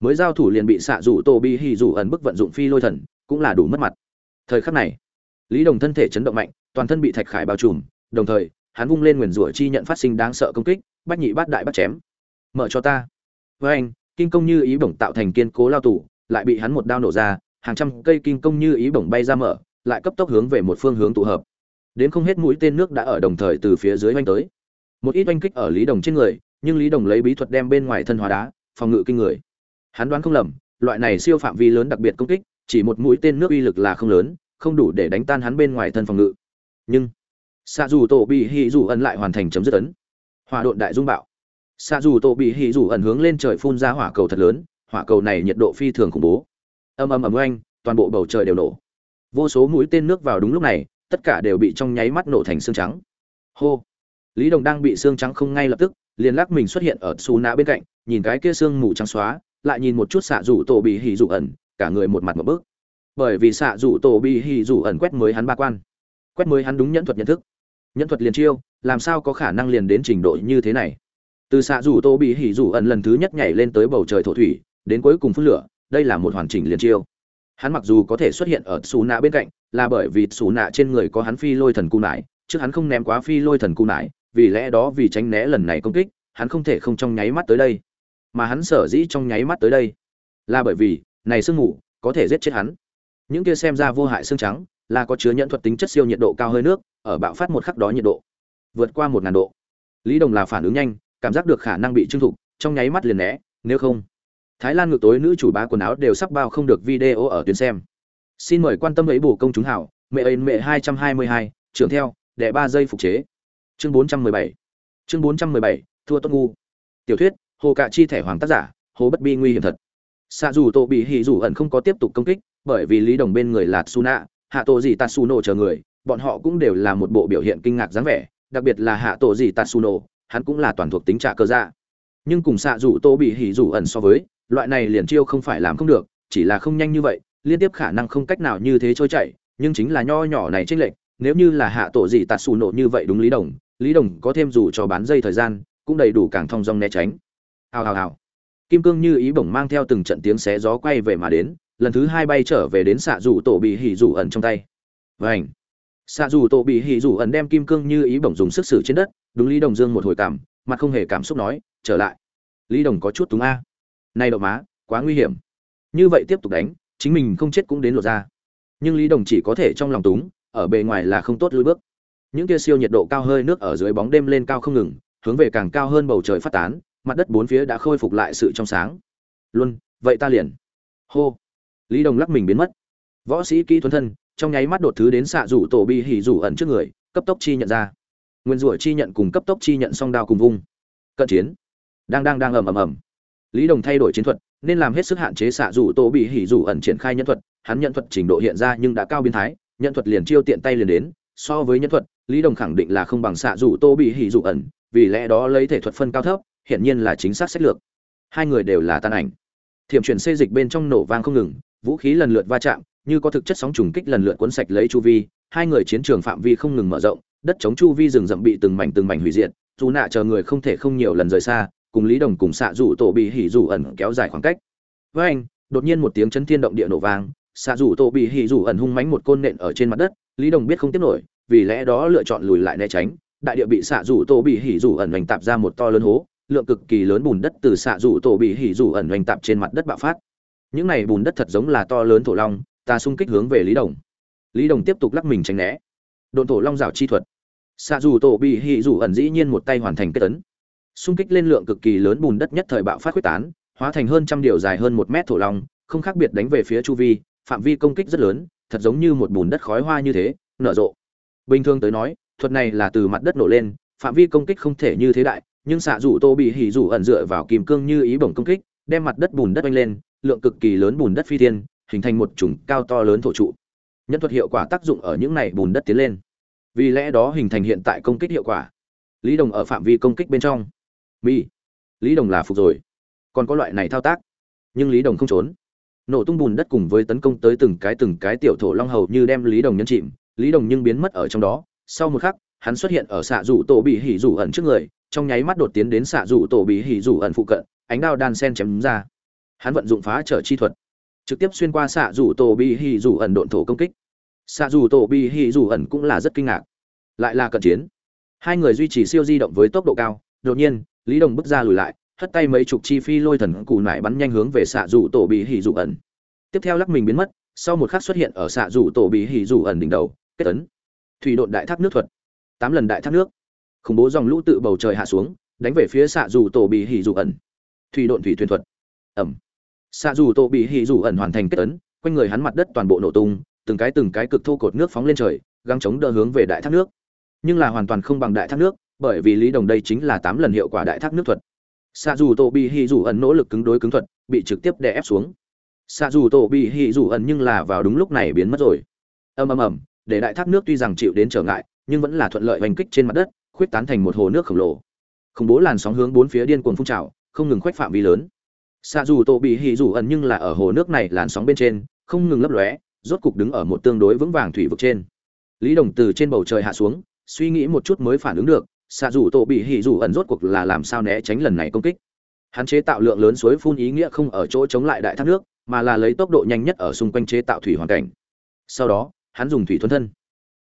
Mới giao thủ liền bị xạ rủ tổ bị hỉ rủ ẩn bức vận dụng phi lôi thần cũng là đủ mất mặt. Thời khắc này, lý đồng thân thể chấn động mạnh, toàn thân bị thạch khải bao trùm, đồng thời, hắn vung lên nguyền rủa chi nhận phát sinh đáng sợ công kích, bách nhị bát đại bắt chém. Mở cho ta. Với anh kinh công như ý bổng tạo thành kiên cố lao tủ lại bị hắn một đao nổ ra, hàng trăm cây kinh công như ý bổng bay ra mở, lại cấp tốc hướng về một phương hướng tụ hợp. Đến không hết mũi tên nước đã ở đồng thời từ phía dưới oanh tới. Một ít oanh kích ở lý đồng trên người, nhưng lý đồng lấy bí thuật đem bên ngoài thân hóa đá, phòng ngự kinh người. Hắn đoán không lầm, loại này siêu phạm vi lớn đặc biệt công kích chỉ một mũi tên nước uy lực là không lớn, không đủ để đánh tan hắn bên ngoài thân phòng ngự. Nhưng xạ dù tổ bị hì dù ẩn lại hoàn thành chấm dứt ấn. Hòa độn đại dung bạo. Xạ dù tổ bị hì dù ẩn hướng lên trời phun ra hỏa cầu thật lớn, hỏa cầu này nhiệt độ phi thường khủng bố. Âm âm ầm oanh, toàn bộ bầu trời đều nổ. Vô số mũi tên nước vào đúng lúc này, tất cả đều bị trong nháy mắt nổ thành xương trắng. Hô! Lý đồng đang bị xương trắng không ngay lập tức, liền lắc mình xuất hiện ở xù nã bên cạnh, nhìn cái kia xương mù trắng xóa, lại nhìn một chút xạ rủ tổ bị hỉ rủ ẩn cả người một mặt một bước. Bởi vì xạ rủ tổ bị hì rủ ẩn quét mới hắn ba quan. Quét mới hắn đúng nhẫn thuật nhận thức. Nhẫn thuật liền chiêu, làm sao có khả năng liền đến trình độ như thế này? Từ xạ rủ tổ bị hì rủ ẩn lần thứ nhất nhảy lên tới bầu trời thổ thủy, đến cuối cùng phun lửa, đây là một hoàn chỉnh liền chiêu. Hắn mặc dù có thể xuất hiện ở xù nạ bên cạnh, là bởi vì xù nạ trên người có hắn phi lôi thần cung nải chứ hắn không ném quá phi lôi thần cung nải, vì lẽ đó vì tránh né lần này công kích, hắn không thể không trong nháy mắt tới đây. Mà hắn sở dĩ trong nháy mắt tới đây, là bởi vì này sương mù, có thể giết chết hắn. Những kia xem ra vô hại xương trắng, là có chứa nhận thuật tính chất siêu nhiệt độ cao hơi nước, ở bạo phát một khắc đó nhiệt độ. Vượt qua một ngàn độ. Lý đồng là phản ứng nhanh, cảm giác được khả năng bị trưng thục trong nháy mắt liền né, nếu không, thái lan ngược tối nữ chủ bá quần áo đều sắp bao không được video ở tuyến xem. Xin mời quan tâm ấy bổ công chúng hảo, mẹ ên mẹ hai trăm hai mươi hai, trưởng theo, đệ ba giây phục chế. Chương bốn trăm mười bảy. Chương bốn trăm mười bảy, thua tốt ngu. Tiểu thuyết, hồ cạ chi thẻ hoàng tác giả, hồ bất bi nguy hiểm thật xạ dù tổ bị hỉ dù ẩn không có tiếp tục công kích bởi vì lý đồng bên người là suna hạ tổ gì tatsuno chờ người bọn họ cũng đều là một bộ biểu hiện kinh ngạc dáng vẻ đặc biệt là hạ tổ gì tatsuno hắn cũng là toàn thuộc tính trả cơ dạ nhưng cùng xạ dù tô bị hỉ dù ẩn so với loại này liền chiêu không phải làm không được, chỉ là không nhanh như vậy, liên tiếp khả năng không cách nào như thế trôi chảy, nhưng chính là nho nhỏ này chênh lệch, nếu như là hạ tổ gì tạt xù nổ như vậy đúng Lý Đồng, Lý Đồng có thêm dù cho bán dây thời gian, cũng đầy đủ càng thông dong né tránh. Hào hào hào. Kim cương như ý bổng mang theo từng trận tiếng xé gió quay về mà đến, lần thứ hai bay trở về đến xạ dù tổ bị hỉ rủ ẩn trong tay. Vành. Xạ dù tổ bị hỉ rủ ẩn đem kim cương như ý bổng dùng sức sử trên đất, đúng Lý Đồng Dương một hồi cảm, mặt không hề cảm xúc nói, trở lại. Lý Đồng có chút túng a nay đậu má quá nguy hiểm như vậy tiếp tục đánh chính mình không chết cũng đến lột ra nhưng lý đồng chỉ có thể trong lòng túng ở bề ngoài là không tốt lùi bước những kia siêu nhiệt độ cao hơi nước ở dưới bóng đêm lên cao không ngừng hướng về càng cao hơn bầu trời phát tán mặt đất bốn phía đã khôi phục lại sự trong sáng. Luôn vậy ta liền. Hô. Lý đồng lắc mình biến mất. Võ sĩ kỹ thuần thân, trong nháy mắt đột thứ đến xạ rủ tổ bi hỉ rủ ẩn trước người, cấp tốc chi nhận ra. Nguyên rủa chi nhận cùng cấp tốc chi nhận song đao cùng vung. Cận chiến. Đang đang đang ầm ầm ầm. Lý đồng thay đổi chiến thuật, nên làm hết sức hạn chế xạ rủ tổ bị hỉ rủ ẩn triển khai nhân thuật. Hắn nhận thuật trình độ hiện ra nhưng đã cao biến thái, nhận thuật liền chiêu tiện tay liền đến. So với nhân thuật, lý đồng khẳng định là không bằng xạ rủ tô bị hỉ dụ ẩn, vì lẽ đó lấy thể thuật phân cao thấp hiển nhiên là chính xác sách lược. Hai người đều là tan ảnh. Thiểm chuyển xê dịch bên trong nổ vang không ngừng, vũ khí lần lượt va chạm, như có thực chất sóng trùng kích lần lượt cuốn sạch lấy chu vi, hai người chiến trường phạm vi không ngừng mở rộng, đất chống chu vi rừng rậm bị từng mảnh từng mảnh hủy diệt, dù nạ chờ người không thể không nhiều lần rời xa, cùng lý đồng cùng xạ rủ tổ bị hỉ rủ ẩn kéo dài khoảng cách. Với anh, đột nhiên một tiếng chấn thiên động địa nổ vang xạ rủ tổ bị hỉ rủ ẩn hung mánh một côn nện ở trên mặt đất, lý đồng biết không tiếp nổi, vì lẽ đó lựa chọn lùi lại né tránh, đại địa bị xạ rủ tổ bị hỉ rủ ẩn hoành tạp ra một to lớn hố lượng cực kỳ lớn bùn đất từ xạ rủ tổ bị hỉ rủ ẩn hoành tạp trên mặt đất bạo phát. Những này bùn đất thật giống là to lớn thổ long, ta xung kích hướng về lý đồng. Lý đồng tiếp tục lắc mình tránh né. Đồn thổ long rào chi thuật. Xạ dù tổ bị hỉ rủ ẩn dĩ nhiên một tay hoàn thành kết tấn. Xung kích lên lượng cực kỳ lớn bùn đất nhất thời bạo phát quyết tán, hóa thành hơn trăm điều dài hơn một mét thổ long, không khác biệt đánh về phía chu vi, phạm vi công kích rất lớn, thật giống như một bùn đất khói hoa như thế, nở rộ. Bình thường tới nói, thuật này là từ mặt đất nổ lên, phạm vi công kích không thể như thế đại nhưng xạ rủ tô bị hỉ rủ ẩn dựa vào kìm cương như ý bổng công kích, đem mặt đất bùn đất oanh lên, lượng cực kỳ lớn bùn đất phi thiên, hình thành một chủng cao to lớn thổ trụ. Nhân thuật hiệu quả tác dụng ở những này bùn đất tiến lên. Vì lẽ đó hình thành hiện tại công kích hiệu quả. Lý đồng ở phạm vi công kích bên trong. Mi lý đồng là phục rồi. Còn có loại này thao tác. Nhưng lý đồng không trốn. Nổ tung bùn đất cùng với tấn công tới từng cái từng cái tiểu thổ long hầu như đem lý đồng nhân chìm. Lý đồng nhưng biến mất ở trong đó. Sau một khắc, hắn xuất hiện ở xạ rủ tổ bị hỉ rủ ẩn trước người trong nháy mắt đột tiến đến xạ rủ tổ bị hỉ rủ ẩn phụ cận, ánh đao đan sen chém ra. Hắn vận dụng phá trở chi thuật, trực tiếp xuyên qua xạ rủ tổ bị hỉ rủ ẩn độn thổ công kích. Xạ rủ tổ bị hỉ rủ ẩn cũng là rất kinh ngạc. Lại là cận chiến. Hai người duy trì siêu di động với tốc độ cao, đột nhiên, lý đồng bước ra lùi lại, hất tay mấy chục chi phi lôi thần cù nải bắn nhanh hướng về xạ rủ tổ bị hỉ rủ ẩn. Tiếp theo lắc mình biến mất, sau một khắc xuất hiện ở xạ rủ tổ bị hỉ rủ ẩn đỉnh đầu, kết tấn thủy độn đại thác nước thuật. Tám lần đại thác nước khủng bố dòng lũ tự bầu trời hạ xuống, đánh về phía xạ Dù tổ bị hỉ Dù ẩn. Thủy độn thủy thuyền thuật. Ẩm. Xạ Dù tổ bị hỉ Dù ẩn hoàn thành kết ấn, quanh người hắn mặt đất toàn bộ nổ tung, từng cái từng cái cực thô cột nước phóng lên trời găng chống đỡ hướng về đại thác nước. Nhưng là hoàn toàn không bằng đại thác nước, bởi vì lý đồng đây chính là tám lần hiệu quả đại thác nước thuật. Xạ dù tổ bị hỉ Dù ẩn nỗ lực cứng đối cứng thuật, bị trực tiếp đè ép xuống. Xạ dù tổ bị hỉ Dù ẩn nhưng là vào đúng lúc này biến mất rồi. Ầm ầm ầm, để đại thác nước tuy rằng chịu đến trở ngại, nhưng vẫn là thuận lợi hành kích trên mặt đất khuyết tán thành một hồ nước khổng lồ. Khủng bố làn sóng hướng bốn phía điên cuồng phun trào, không ngừng khoách phạm vi lớn. Xạ dù tổ bị hỉ rủ ẩn nhưng là ở hồ nước này làn sóng bên trên, không ngừng lấp lóe, rốt cục đứng ở một tương đối vững vàng thủy vực trên. Lý đồng từ trên bầu trời hạ xuống, suy nghĩ một chút mới phản ứng được xạ dù tổ bị hỉ rủ ẩn rốt cuộc là làm sao né tránh lần này công kích. Hắn chế tạo lượng lớn suối phun ý nghĩa không ở chỗ chống lại đại thác nước, mà là lấy tốc độ nhanh nhất ở xung quanh chế tạo thủy hoàn cảnh. Sau đó, hắn dùng thủy thuần thân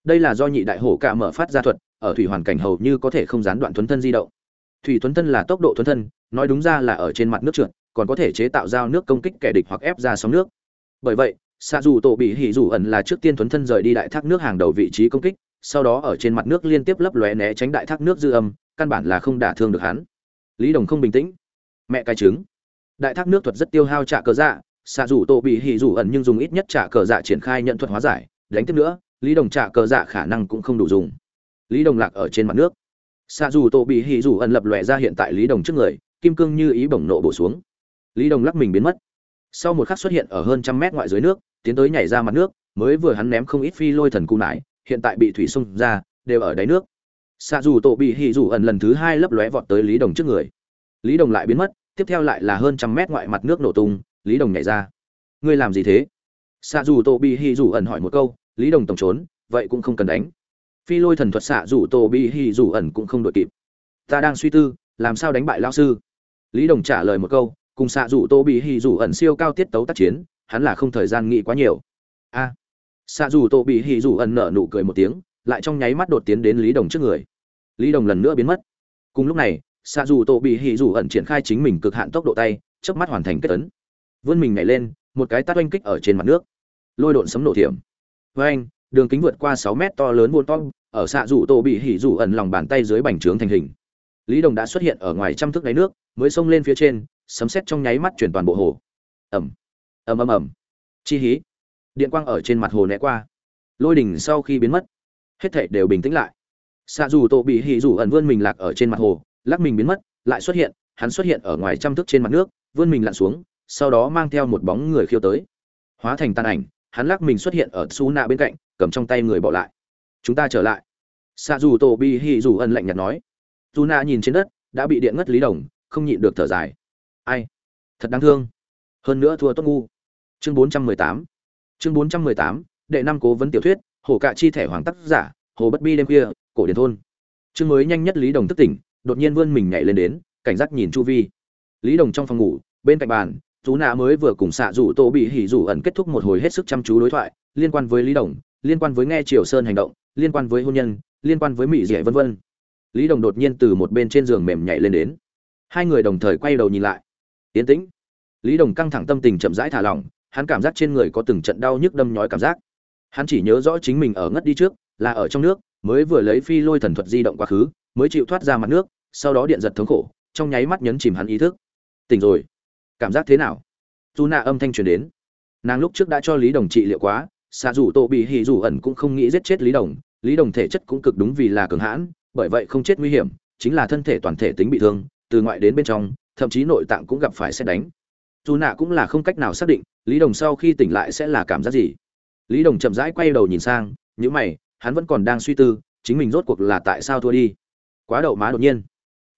đây là do nhị đại hổ cả mở phát ra thuật, ở thủy hoàn cảnh hầu như có thể không gián đoạn thuấn thân di động. Thủy thuấn thân là tốc độ thuấn thân, nói đúng ra là ở trên mặt nước trượt, còn có thể chế tạo giao nước công kích kẻ địch hoặc ép ra sóng nước. Bởi vậy xạ dù tổ bị hỉ dù ẩn là trước tiên thuấn thân rời đi đại thác nước hàng đầu vị trí công kích, sau đó ở trên mặt nước liên tiếp lấp lóe né tránh đại thác nước dư âm, căn bản là không đả thương được hắn. Lý đồng không bình tĩnh. Mẹ cái trứng. Đại thác nước thuật rất tiêu hao trả cờ dạ xạ dù tổ bị hỉ dù ẩn nhưng dùng ít nhất trả cờ dạ triển khai nhận thuật hóa giải, đánh tiếp nữa lý đồng trả cờ dạ khả năng cũng không đủ dùng. Lý đồng lạc ở trên mặt nước. Xạ dù tổ bị hỉ dù ẩn lập lòe ra hiện tại lý đồng trước người, kim cương như ý bổng nộ bổ xuống. Lý đồng lắc mình biến mất. Sau một khắc xuất hiện ở hơn trăm mét ngoại dưới nước, tiến tới nhảy ra mặt nước, mới vừa hắn ném không ít phi lôi thần cung nải, hiện tại bị thủy xung ra, đều ở đáy nước. Xạ dù tổ bị hỉ dù ẩn lần thứ hai lấp lóe vọt tới lý đồng trước người. Lý đồng lại biến mất, tiếp theo lại là hơn trăm mét ngoại mặt nước nổ tung, lý đồng nhảy ra. Ngươi làm gì thế? Xạ dù tổ bị hỉ dù ẩn hỏi một câu lý đồng tổng trốn, vậy cũng không cần đánh. Phi lôi thần thuật xạ rủ tổ bị hỉ rủ ẩn cũng không đội kịp. Ta đang suy tư, làm sao đánh bại lao sư? Lý đồng trả lời một câu, cùng xạ rủ tổ bị hỉ rủ ẩn siêu cao tiết tấu tác chiến, hắn là không thời gian nghĩ quá nhiều. A. Xạ rủ tổ bị hỉ rủ ẩn nở nụ cười một tiếng, lại trong nháy mắt đột tiến đến lý đồng trước người. Lý đồng lần nữa biến mất. Cùng lúc này, xạ dù tổ bị hỉ dù ẩn triển khai chính mình cực hạn tốc độ tay, chớp mắt hoàn thành kết tấn vươn mình nhảy lên, một cái tát oanh kích ở trên mặt nước. Lôi độn sấm nổ thiểm với anh, đường kính vượt qua sáu mét to lớn vuông to ở xạ rủ tổ bị hỉ rủ ẩn lòng bàn tay dưới bành trướng thành hình. Lý đồng đã xuất hiện ở ngoài trăm thước đáy nước, mới xông lên phía trên, sấm xét trong nháy mắt chuyển toàn bộ hồ. Ẩm, ầm ầm ầm. Chi hí. Điện quang ở trên mặt hồ né qua. Lôi đỉnh sau khi biến mất, hết thảy đều bình tĩnh lại. Xạ dù tổ bị hỉ dù ẩn vươn mình lạc ở trên mặt hồ, lắc mình biến mất, lại xuất hiện, hắn xuất hiện ở ngoài trăm thước trên mặt nước, vươn mình lặn xuống, sau đó mang theo một bóng người khiêu tới. Hóa thành tàn ảnh hắn lắc mình xuất hiện ở su nạ bên cạnh, cầm trong tay người bỏ lại. Chúng ta trở lại. Xạ dù tổ bị hì dù Ân lạnh nhạt nói. Dù nạ nhìn trên đất, đã bị điện ngất lý đồng, không nhịn được thở dài. Ai? Thật đáng thương. Hơn nữa thua tốt ngu. Chương bốn trăm mười tám. Chương bốn trăm mười tám, đệ năm cố vấn tiểu thuyết, hồ cạ chi thẻ hoàng tác giả, hồ bất bi đêm khuya, cổ điển thôn. Chương mới nhanh nhất lý đồng thức tỉnh, đột nhiên vươn mình nhảy lên đến, cảnh giác nhìn chu vi. Lý đồng trong phòng ngủ, bên cạnh bàn chú nạ mới vừa cùng xạ rủ tô bị hỉ rủ ẩn kết thúc một hồi hết sức chăm chú đối thoại, liên quan với lý đồng, liên quan với nghe triều sơn hành động, liên quan với hôn nhân, liên quan với mỹ rẻ vân vân. Lý đồng đột nhiên từ một bên trên giường mềm nhảy lên đến. Hai người đồng thời quay đầu nhìn lại. Yến tĩnh. Lý đồng căng thẳng tâm tình chậm rãi thả lỏng, hắn cảm giác trên người có từng trận đau nhức đâm nhói cảm giác. Hắn chỉ nhớ rõ chính mình ở ngất đi trước, là ở trong nước, mới vừa lấy phi lôi thần thuật di động quá khứ, mới chịu thoát ra mặt nước, sau đó điện giật thống khổ, trong nháy mắt nhấn chìm hắn ý thức. Tỉnh rồi cảm giác thế nào? Dù nạ âm thanh truyền đến. Nàng lúc trước đã cho lý đồng trị liệu quá, xạ dù tổ bị hì dù ẩn cũng không nghĩ giết chết lý đồng lý đồng thể chất cũng cực đúng vì là cường hãn, bởi vậy không chết nguy hiểm, chính là thân thể toàn thể tính bị thương, từ ngoại đến bên trong, thậm chí nội tạng cũng gặp phải xét đánh. Dù nạ cũng là không cách nào xác định, lý đồng sau khi tỉnh lại sẽ là cảm giác gì. Lý đồng chậm rãi quay đầu nhìn sang những mày, hắn vẫn còn đang suy tư, chính mình rốt cuộc là tại sao thua đi? Quá đậu má đột nhiên.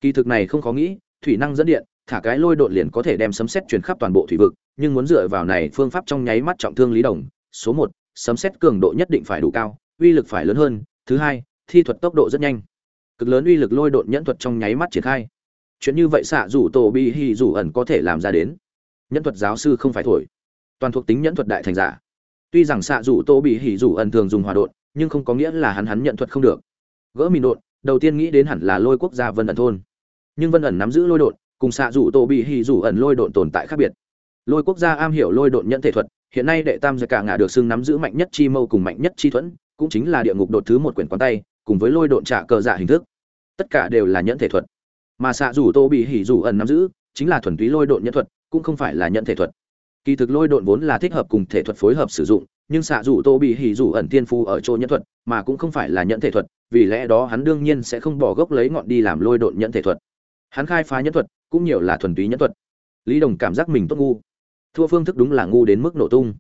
Kỳ thực này không khó nghĩ, thủy năng dẫn điện thả cái lôi đột liền có thể đem sấm xét truyền khắp toàn bộ thủy vực, nhưng muốn dựa vào này phương pháp trong nháy mắt trọng thương lý đồng, số một, sấm xét cường độ nhất định phải đủ cao, uy lực phải lớn hơn, thứ hai, thi thuật tốc độ rất nhanh. Cực lớn uy lực lôi đột nhẫn thuật trong nháy mắt triển khai. Chuyện như vậy xạ rủ tổ bị hi rủ ẩn có thể làm ra đến. Nhẫn thuật giáo sư không phải thổi. Toàn thuộc tính nhẫn thuật đại thành giả. Tuy rằng xạ rủ tô bị hỉ rủ ẩn thường dùng hòa đột, nhưng không có nghĩa là hắn hắn nhận thuật không được. Gỡ mìn đột, đầu tiên nghĩ đến hẳn là lôi quốc gia vân ẩn thôn. Nhưng vân ẩn nắm giữ lôi đột cùng xạ rủ tổ bị hỉ rủ ẩn lôi độn tồn tại khác biệt. Lôi quốc gia am hiểu lôi độn nhận thể thuật, hiện nay đệ tam giải cả ngã được xưng nắm giữ mạnh nhất chi mâu cùng mạnh nhất chi thuẫn, cũng chính là địa ngục đột thứ một quyển quán tay, cùng với lôi độn trả cờ dạ hình thức. Tất cả đều là nhận thể thuật. Mà xạ rủ tô bị hỉ rủ ẩn nắm giữ, chính là thuần túy lôi độn nhận thuật, cũng không phải là nhận thể thuật. Kỳ thực lôi độn vốn là thích hợp cùng thể thuật phối hợp sử dụng, nhưng xạ rủ tô bị hỉ rủ ẩn tiên phu ở chỗ nhẫn thuật, mà cũng không phải là nhẫn thể thuật, vì lẽ đó hắn đương nhiên sẽ không bỏ gốc lấy ngọn đi làm lôi độn nhẫn thể thuật. Hắn khai phá nhẫn thuật cũng nhiều là thuần túy nhẫn thuật. Lý đồng cảm giác mình tốt ngu. Thua phương thức đúng là ngu đến mức nổ tung.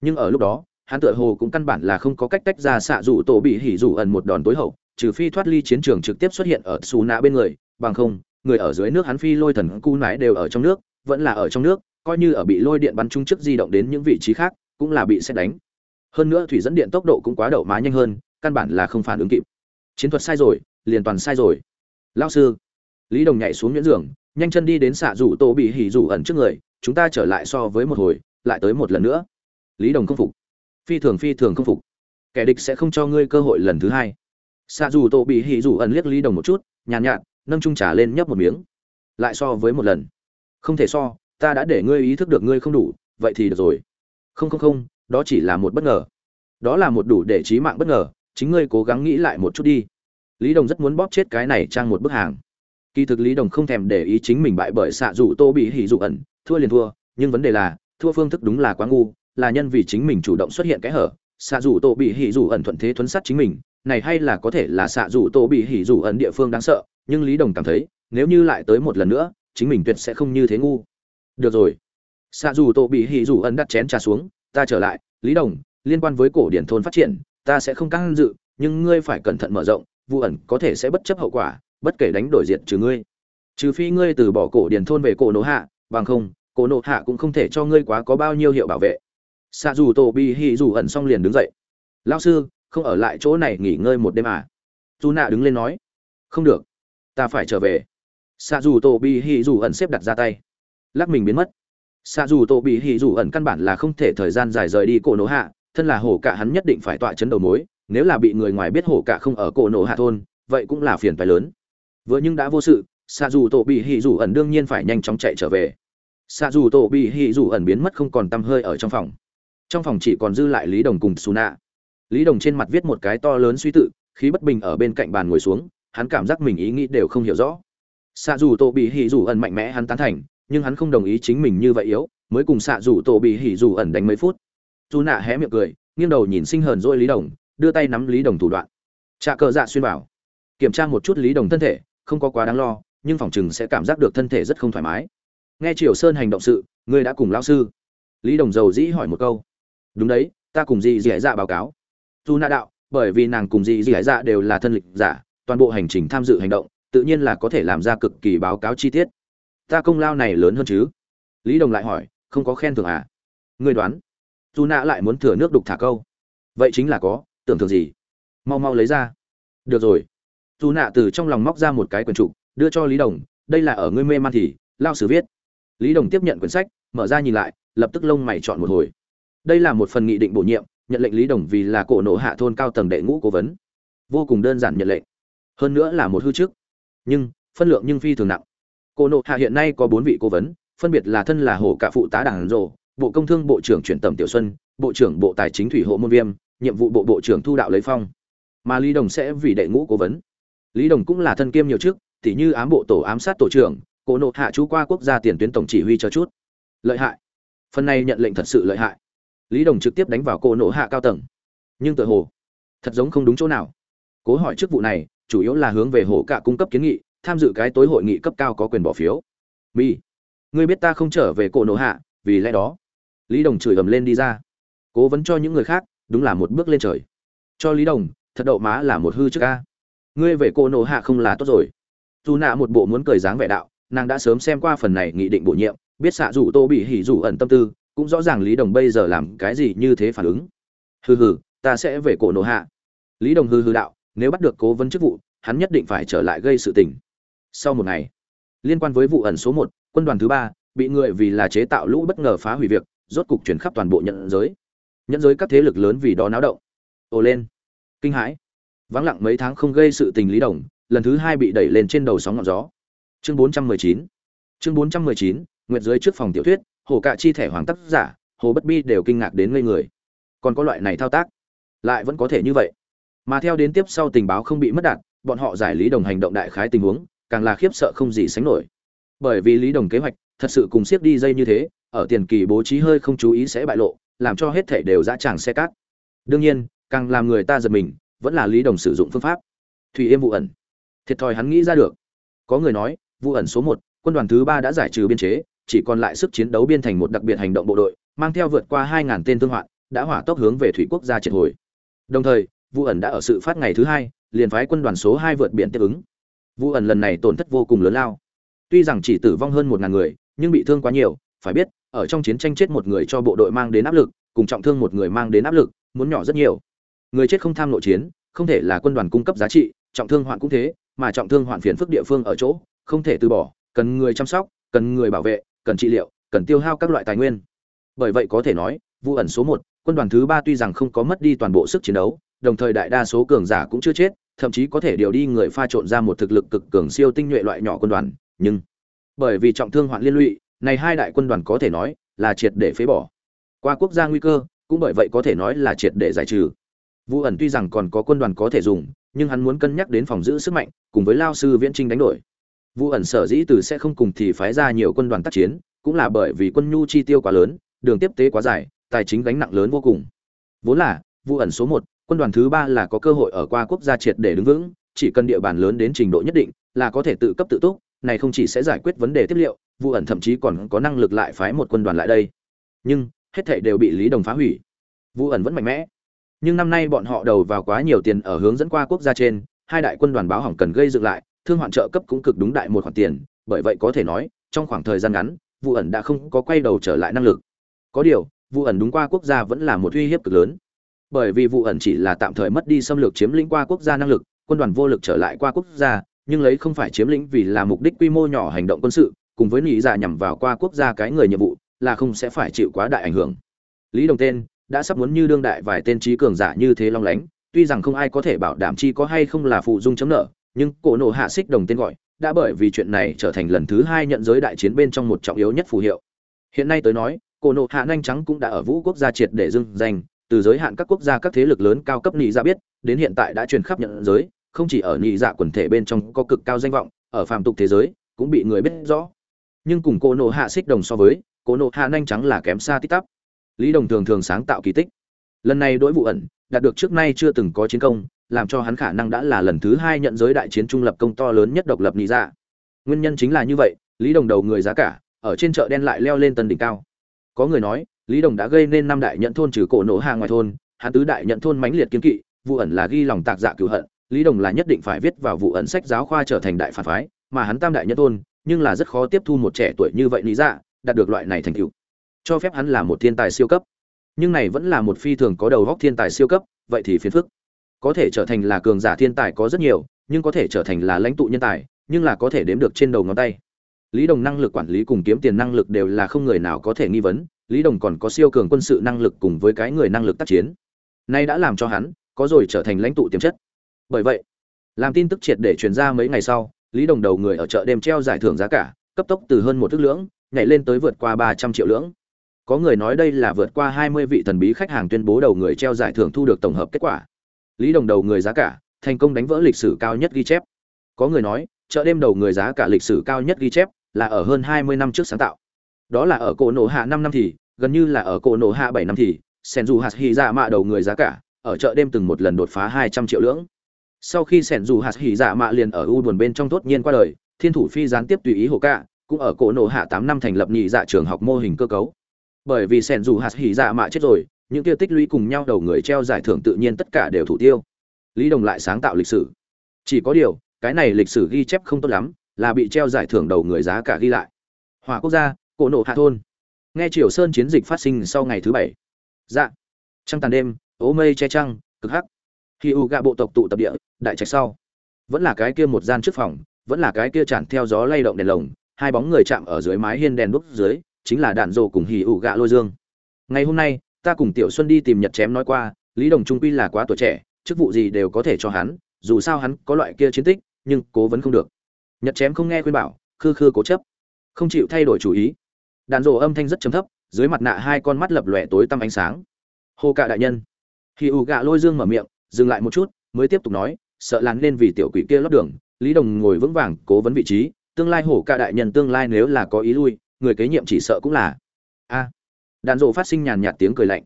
Nhưng ở lúc đó, hắn tựa hồ cũng căn bản là không có cách tách ra xạ rủ tổ bị hỉ rủ ẩn một đòn tối hậu, trừ phi thoát ly chiến trường trực tiếp xuất hiện ở xù nạ bên người, bằng không, người ở dưới nước hắn phi lôi thần cu nái đều ở trong nước, vẫn là ở trong nước, coi như ở bị lôi điện bắn trúng trước di động đến những vị trí khác, cũng là bị xét đánh. Hơn nữa thủy dẫn điện tốc độ cũng quá đậu má nhanh hơn, căn bản là không phản ứng kịp. Chiến thuật sai rồi, liền toàn sai rồi. Lao sư. Lý đồng nhảy xuống nhuyễn giường nhanh chân đi đến xạ rủ tổ bị hỉ rủ ẩn trước người chúng ta trở lại so với một hồi lại tới một lần nữa. Lý đồng không phục. Phi thường phi thường không phục. Kẻ địch sẽ không cho ngươi cơ hội lần thứ hai. Xạ dù tổ bị hỉ dù ẩn liếc lý đồng một chút nhàn nhạt, nhạt nâng trung trà lên nhấp một miếng. Lại so với một lần. Không thể so ta đã để ngươi ý thức được ngươi không đủ vậy thì được rồi. Không không không đó chỉ là một bất ngờ. Đó là một đủ để trí mạng bất ngờ chính ngươi cố gắng nghĩ lại một chút đi. Lý đồng rất muốn bóp chết cái này trang một bức hàng kỳ thực lý đồng không thèm để ý chính mình bại bởi xạ dù tô bị hỉ dụ ẩn. Thua liền thua, nhưng vấn đề là, thua phương thức đúng là quá ngu, là nhân vì chính mình chủ động xuất hiện cái hở. Xạ dù tô bị hỉ dụ ẩn thuận thế thuấn sát chính mình, này hay là có thể là xạ dù tô bị hỉ dụ ẩn địa phương đáng sợ, nhưng lý đồng cảm thấy, nếu như lại tới một lần nữa, chính mình tuyệt sẽ không như thế ngu. Được rồi. Xạ dù tô bị hỉ dụ ẩn đặt chén trà xuống, ta trở lại, lý đồng, liên quan với cổ điển thôn phát triển, ta sẽ không căng dự, nhưng ngươi phải cẩn thận mở rộng, vụ ẩn có thể sẽ bất chấp hậu quả bất kể đánh đổi diện trừ ngươi. Trừ phi ngươi từ bỏ cổ điển thôn về cổ nổ hạ, bằng không, cổ nổ hạ cũng không thể cho ngươi quá có bao nhiêu hiệu bảo vệ. Xạ dù tổ bị hỉ dù ẩn xong liền đứng dậy. Lao sư, không ở lại chỗ này nghỉ ngơi một đêm à? Dù nạ đứng lên nói. Không được. Ta phải trở về. Xạ dù tổ bị hỉ dù ẩn xếp đặt ra tay. Lắc mình biến mất. Xạ dù tổ bị hỉ dù ẩn căn bản là không thể thời gian dài rời đi cổ nổ hạ, thân là hổ cả hắn nhất định phải tọa chấn đầu mối, nếu là bị người ngoài biết hổ cả không ở cổ nổ hạ thôn, vậy cũng là phiền phái lớn vừa nhưng đã vô sự xạ dù tổ bị hỉ dù ẩn đương nhiên phải nhanh chóng chạy trở về. Xạ dù tổ bị hỉ dù ẩn biến mất không còn tăm hơi ở trong phòng. Trong phòng chỉ còn dư lại lý đồng cùng xù nạ lý đồng trên mặt viết một cái to lớn suy tự, khí bất bình ở bên cạnh bàn ngồi xuống, hắn cảm giác mình ý nghĩ đều không hiểu rõ. Xạ dù tổ bị hỉ dù ẩn mạnh mẽ hắn tán thành, nhưng hắn không đồng ý chính mình như vậy yếu, mới cùng xạ dù tổ bị hỉ dù ẩn đánh mấy phút. Dù nạ hé miệng cười, nghiêng đầu nhìn sinh hờn dỗi lý đồng, đưa tay nắm lý đồng thủ đoạn. Trà cờ dạ xuyên bảo, kiểm tra một chút lý đồng thân thể không có quá đáng lo, nhưng phòng chừng sẽ cảm giác được thân thể rất không thoải mái. Nghe triều sơn hành động sự, ngươi đã cùng lão sư. Lý đồng dầu dĩ hỏi một câu. Đúng đấy, ta cùng dì dì dạ báo cáo. Dù nạ đạo, bởi vì nàng cùng dì dì dạ đều là thân lịch giả, toàn bộ hành trình tham dự hành động, tự nhiên là có thể làm ra cực kỳ báo cáo chi tiết. Ta công lao này lớn hơn chứ? Lý đồng lại hỏi, không có khen thưởng à? Ngươi đoán. Dù nạ lại muốn thừa nước đục thả câu. Vậy chính là có, tưởng thưởng gì? Mau mau lấy ra. Được rồi dù nạ từ trong lòng móc ra một cái quyển trục, đưa cho lý đồng, đây là ở ngươi mê man thì, lao sử viết. Lý đồng tiếp nhận quyển sách, mở ra nhìn lại, lập tức lông mày chọn một hồi. Đây là một phần nghị định bổ nhiệm, nhận lệnh lý đồng vì là cổ nộ hạ thôn cao tầng đệ ngũ cố vấn. Vô cùng đơn giản nhận lệnh. Hơn nữa là một hư chức nhưng phân lượng nhưng phi thường nặng. Cổ nộ hạ hiện nay có bốn vị cố vấn, phân biệt là thân là hồ cả phụ tá đảng rồ, bộ công thương bộ trưởng chuyển tầm tiểu xuân, bộ trưởng bộ tài chính thủy hộ môn viêm, nhiệm vụ bộ bộ trưởng thu đạo lấy phong. Mà lý đồng sẽ vì đệ ngũ cố vấn lý đồng cũng là thân kiêm nhiều chức, tỉ như ám bộ tổ ám sát tổ trưởng, cổ nộ hạ chú qua quốc gia tiền tuyến tổng chỉ huy cho chút. Lợi hại. Phần này nhận lệnh thật sự lợi hại. Lý đồng trực tiếp đánh vào cổ nộ hạ cao tầng. Nhưng tự hồ, thật giống không đúng chỗ nào. Cố hỏi chức vụ này, chủ yếu là hướng về hồ cả cung cấp kiến nghị, tham dự cái tối hội nghị cấp cao có quyền bỏ phiếu. Mi, ngươi biết ta không trở về cổ nộ hạ, vì lẽ đó. Lý đồng chửi ầm lên đi ra. Cố vấn cho những người khác, đúng là một bước lên trời. Cho lý đồng, thật đậu má là một hư trước ca ngươi về cô nộ hạ không là tốt rồi. Dù nạ một bộ muốn cười dáng vẻ đạo, nàng đã sớm xem qua phần này nghị định bổ nhiệm, biết xạ rủ tô bị hỉ rủ ẩn tâm tư, cũng rõ ràng lý đồng bây giờ làm cái gì như thế phản ứng. Hừ hừ, ta sẽ về cổ nộ hạ. Lý đồng hừ hừ đạo, nếu bắt được cố vấn chức vụ, hắn nhất định phải trở lại gây sự tình. Sau một ngày, liên quan với vụ ẩn số một, quân đoàn thứ ba, bị người vì là chế tạo lũ bất ngờ phá hủy việc, rốt cục chuyển khắp toàn bộ nhận giới. Nhận giới các thế lực lớn vì đó náo động. Ồ lên. Kinh hãi vắng lặng mấy tháng không gây sự tình lý đồng, lần thứ hai bị đẩy lên trên đầu sóng ngọn gió. Chương 419 chương 419 nguyện dưới trước phòng tiểu thuyết, hồ cạ chi thẻ hoàng tác giả, hồ bất bi đều kinh ngạc đến ngây người. Còn có loại này thao tác? Lại vẫn có thể như vậy. Mà theo đến tiếp sau tình báo không bị mất đạt bọn họ giải lý đồng hành động đại khái tình huống, càng là khiếp sợ không gì sánh nổi. Bởi vì lý đồng kế hoạch, thật sự cùng siết đi dây như thế, ở tiền kỳ bố trí hơi không chú ý sẽ bại lộ, làm cho hết thể đều dã tràng xe cát. Đương nhiên, càng làm người ta giật mình vẫn là lý đồng sử dụng phương pháp. Thủy yêm vụ ẩn. Thiệt thòi hắn nghĩ ra được. Có người nói vụ ẩn số một, quân đoàn thứ ba đã giải trừ biên chế, chỉ còn lại sức chiến đấu biên thành một đặc biệt hành động bộ đội, mang theo vượt qua hai ngàn tên thương hoạn, đã hỏa tốc hướng về thủy quốc gia triệt hồi. Đồng thời vụ ẩn đã ở sự phát ngày thứ hai, liền phái quân đoàn số hai vượt biển tiếp ứng. Vụ ẩn lần này tổn thất vô cùng lớn lao. Tuy rằng chỉ tử vong hơn một ngàn người, nhưng bị thương quá nhiều, phải biết, ở trong chiến tranh chết một người cho bộ đội mang đến áp lực, cùng trọng thương một người mang đến áp lực, muốn nhỏ rất nhiều người chết không tham nội chiến, không thể là quân đoàn cung cấp giá trị, trọng thương hoạn cũng thế, mà trọng thương hoạn phiền phức địa phương ở chỗ, không thể từ bỏ, cần người chăm sóc, cần người bảo vệ, cần trị liệu, cần tiêu hao các loại tài nguyên. Bởi vậy có thể nói vụ ẩn số một, quân đoàn thứ ba tuy rằng không có mất đi toàn bộ sức chiến đấu, đồng thời đại đa số cường giả cũng chưa chết, thậm chí có thể điều đi người pha trộn ra một thực lực cực cường siêu tinh nhuệ loại nhỏ quân đoàn, nhưng bởi vì trọng thương hoạn liên lụy, này hai đại quân đoàn có thể nói là triệt để phế bỏ. Qua quốc gia nguy cơ, cũng bởi vậy có thể nói là triệt để giải trừ. Vu ẩn tuy rằng còn có quân đoàn có thể dùng, nhưng hắn muốn cân nhắc đến phòng giữ sức mạnh, cùng với lao sư Viễn Trinh đánh đổi. Vu ẩn sở dĩ từ sẽ không cùng thì phái ra nhiều quân đoàn tác chiến, cũng là bởi vì quân nhu chi tiêu quá lớn, đường tiếp tế quá dài, tài chính gánh nặng lớn vô cùng. Vốn là, Vu ẩn số một, quân đoàn thứ ba là có cơ hội ở qua quốc gia triệt để đứng vững, chỉ cần địa bàn lớn đến trình độ nhất định, là có thể tự cấp tự túc, này không chỉ sẽ giải quyết vấn đề tiếp liệu, Vu ẩn thậm chí còn có năng lực lại phái một quân đoàn lại đây. Nhưng, hết thảy đều bị Lý Đồng phá hủy. Vu ẩn vẫn mạnh mẽ, nhưng năm nay bọn họ đầu vào quá nhiều tiền ở hướng dẫn qua quốc gia trên, hai đại quân đoàn báo hỏng cần gây dựng lại, thương hoạn trợ cấp cũng cực đúng đại một khoản tiền, bởi vậy có thể nói, trong khoảng thời gian ngắn, vụ ẩn đã không có quay đầu trở lại năng lực. Có điều, vụ ẩn đúng qua quốc gia vẫn là một uy hiếp cực lớn. Bởi vì vụ ẩn chỉ là tạm thời mất đi xâm lược chiếm lĩnh qua quốc gia năng lực, quân đoàn vô lực trở lại qua quốc gia, nhưng lấy không phải chiếm lĩnh vì là mục đích quy mô nhỏ hành động quân sự, cùng với lý giả dạ nhằm vào qua quốc gia cái người nhiệm vụ, là không sẽ phải chịu quá đại ảnh hưởng. Lý đồng tên đã sắp muốn như đương đại vài tên trí cường giả như thế long lánh, tuy rằng không ai có thể bảo đảm chi có hay không là phụ dung chấm nợ, nhưng cổ nộ hạ xích đồng tên gọi, đã bởi vì chuyện này trở thành lần thứ hai nhận giới đại chiến bên trong một trọng yếu nhất phù hiệu. Hiện nay tới nói, cổ nộ hạ nhanh trắng cũng đã ở vũ quốc gia triệt để dưng danh, từ giới hạn các quốc gia các thế lực lớn cao cấp nhị ra dạ biết, đến hiện tại đã truyền khắp nhận giới, không chỉ ở nhị dạ quần thể bên trong có cực cao danh vọng, ở phàm tục thế giới cũng bị người biết rõ. Nhưng cùng cổ nộ hạ xích đồng so với, cổ nộ hạ nhanh trắng là kém xa tít tắp lý đồng thường thường sáng tạo kỳ tích. Lần này đối vụ ẩn, đạt được trước nay chưa từng có chiến công, làm cho hắn khả năng đã là lần thứ hai nhận giới đại chiến trung lập công to lớn nhất độc lập lý ra dạ. nguyên nhân chính là như vậy, lý đồng đầu người giá cả, ở trên chợ đen lại leo lên tần đỉnh cao. Có người nói, lý đồng đã gây nên năm đại nhận thôn trừ cổ nổ hàng ngoài thôn, hắn tứ đại nhận thôn mãnh liệt kiên kỵ, vụ ẩn là ghi lòng tạc dạ cửu hận, lý đồng là nhất định phải viết vào vụ ẩn sách giáo khoa trở thành đại phản phái, mà hắn tam đại nhận thôn, nhưng là rất khó tiếp thu một trẻ tuổi như vậy lý dạ đạt được loại này thành tựu cho phép hắn là một thiên tài siêu cấp. Nhưng này vẫn là một phi thường có đầu góc thiên tài siêu cấp, vậy thì phiền phức. Có thể trở thành là cường giả thiên tài có rất nhiều, nhưng có thể trở thành là lãnh tụ nhân tài, nhưng là có thể đếm được trên đầu ngón tay. Lý đồng năng lực quản lý cùng kiếm tiền năng lực đều là không người nào có thể nghi vấn, lý đồng còn có siêu cường quân sự năng lực cùng với cái người năng lực tác chiến. Nay đã làm cho hắn có rồi trở thành lãnh tụ tiềm chất. Bởi vậy, làm tin tức triệt để truyền ra mấy ngày sau, lý đồng đầu người ở chợ đêm treo giải thưởng giá cả, cấp tốc từ hơn một thước lưỡng, nhảy lên tới vượt qua ba trăm triệu lưỡng có người nói đây là vượt qua hai mươi vị thần bí khách hàng tuyên bố đầu người treo giải thưởng thu được tổng hợp kết quả. Lý đồng đầu người giá cả, thành công đánh vỡ lịch sử cao nhất ghi chép. Có người nói, chợ đêm đầu người giá cả lịch sử cao nhất ghi chép là ở hơn hai mươi năm trước sáng tạo. Đó là ở cổ nổ hạ năm năm thì, gần như là ở cổ nổ hạ bảy năm thì sen dù hạt mạ đầu người giá cả, ở chợ đêm từng một lần đột phá hai trăm triệu lưỡng. Sau khi sen dù hạt dạ mạ liền ở u buồn bên trong tốt nhiên qua đời, thiên thủ phi gián tiếp tùy ý hồ cả, cũng ở cổ nổ hạ tám năm thành lập nhị dạ trường học mô hình cơ cấu bởi vì sẻn dù hạt hỉ dạ mạ chết rồi, những kia tích lũy cùng nhau đầu người treo giải thưởng tự nhiên tất cả đều thủ tiêu. Lý đồng lại sáng tạo lịch sử. Chỉ có điều, cái này lịch sử ghi chép không tốt lắm, là bị treo giải thưởng đầu người giá cả ghi lại. Hỏa quốc gia, cổ nộ hạ thôn. Nghe triều sơn chiến dịch phát sinh sau ngày thứ bảy. Dạ. Trăng tàn đêm, ố mây che trăng, cực hắc. Khi u gạ bộ tộc tụ tập địa, đại trạch sau. Vẫn là cái kia một gian trước phòng, vẫn là cái kia tràn theo gió lay động đèn lồng, hai bóng người chạm ở dưới mái hiên đèn đúc dưới chính là đạn rồ cùng hì ủ gạ lôi dương. Ngày hôm nay, ta cùng tiểu xuân đi tìm nhật chém nói qua, lý đồng trung quy là quá tuổi trẻ, chức vụ gì đều có thể cho hắn, dù sao hắn có loại kia chiến tích, nhưng cố vấn không được. Nhật chém không nghe khuyên bảo, khư khư cố chấp. Không chịu thay đổi chủ ý. Đạn rồ âm thanh rất trầm thấp, dưới mặt nạ hai con mắt lập lòe tối tăm ánh sáng. Hô cạ đại nhân. Hì ủ gạ lôi dương mở miệng, dừng lại một chút, mới tiếp tục nói, sợ lán lên vì tiểu quỷ kia lót đường, lý đồng ngồi vững vàng cố vấn vị trí, tương lai hổ cạ đại nhân tương lai nếu là có ý lui người kế nhiệm chỉ sợ cũng là. A. Đàn rộ phát sinh nhàn nhạt tiếng cười lạnh.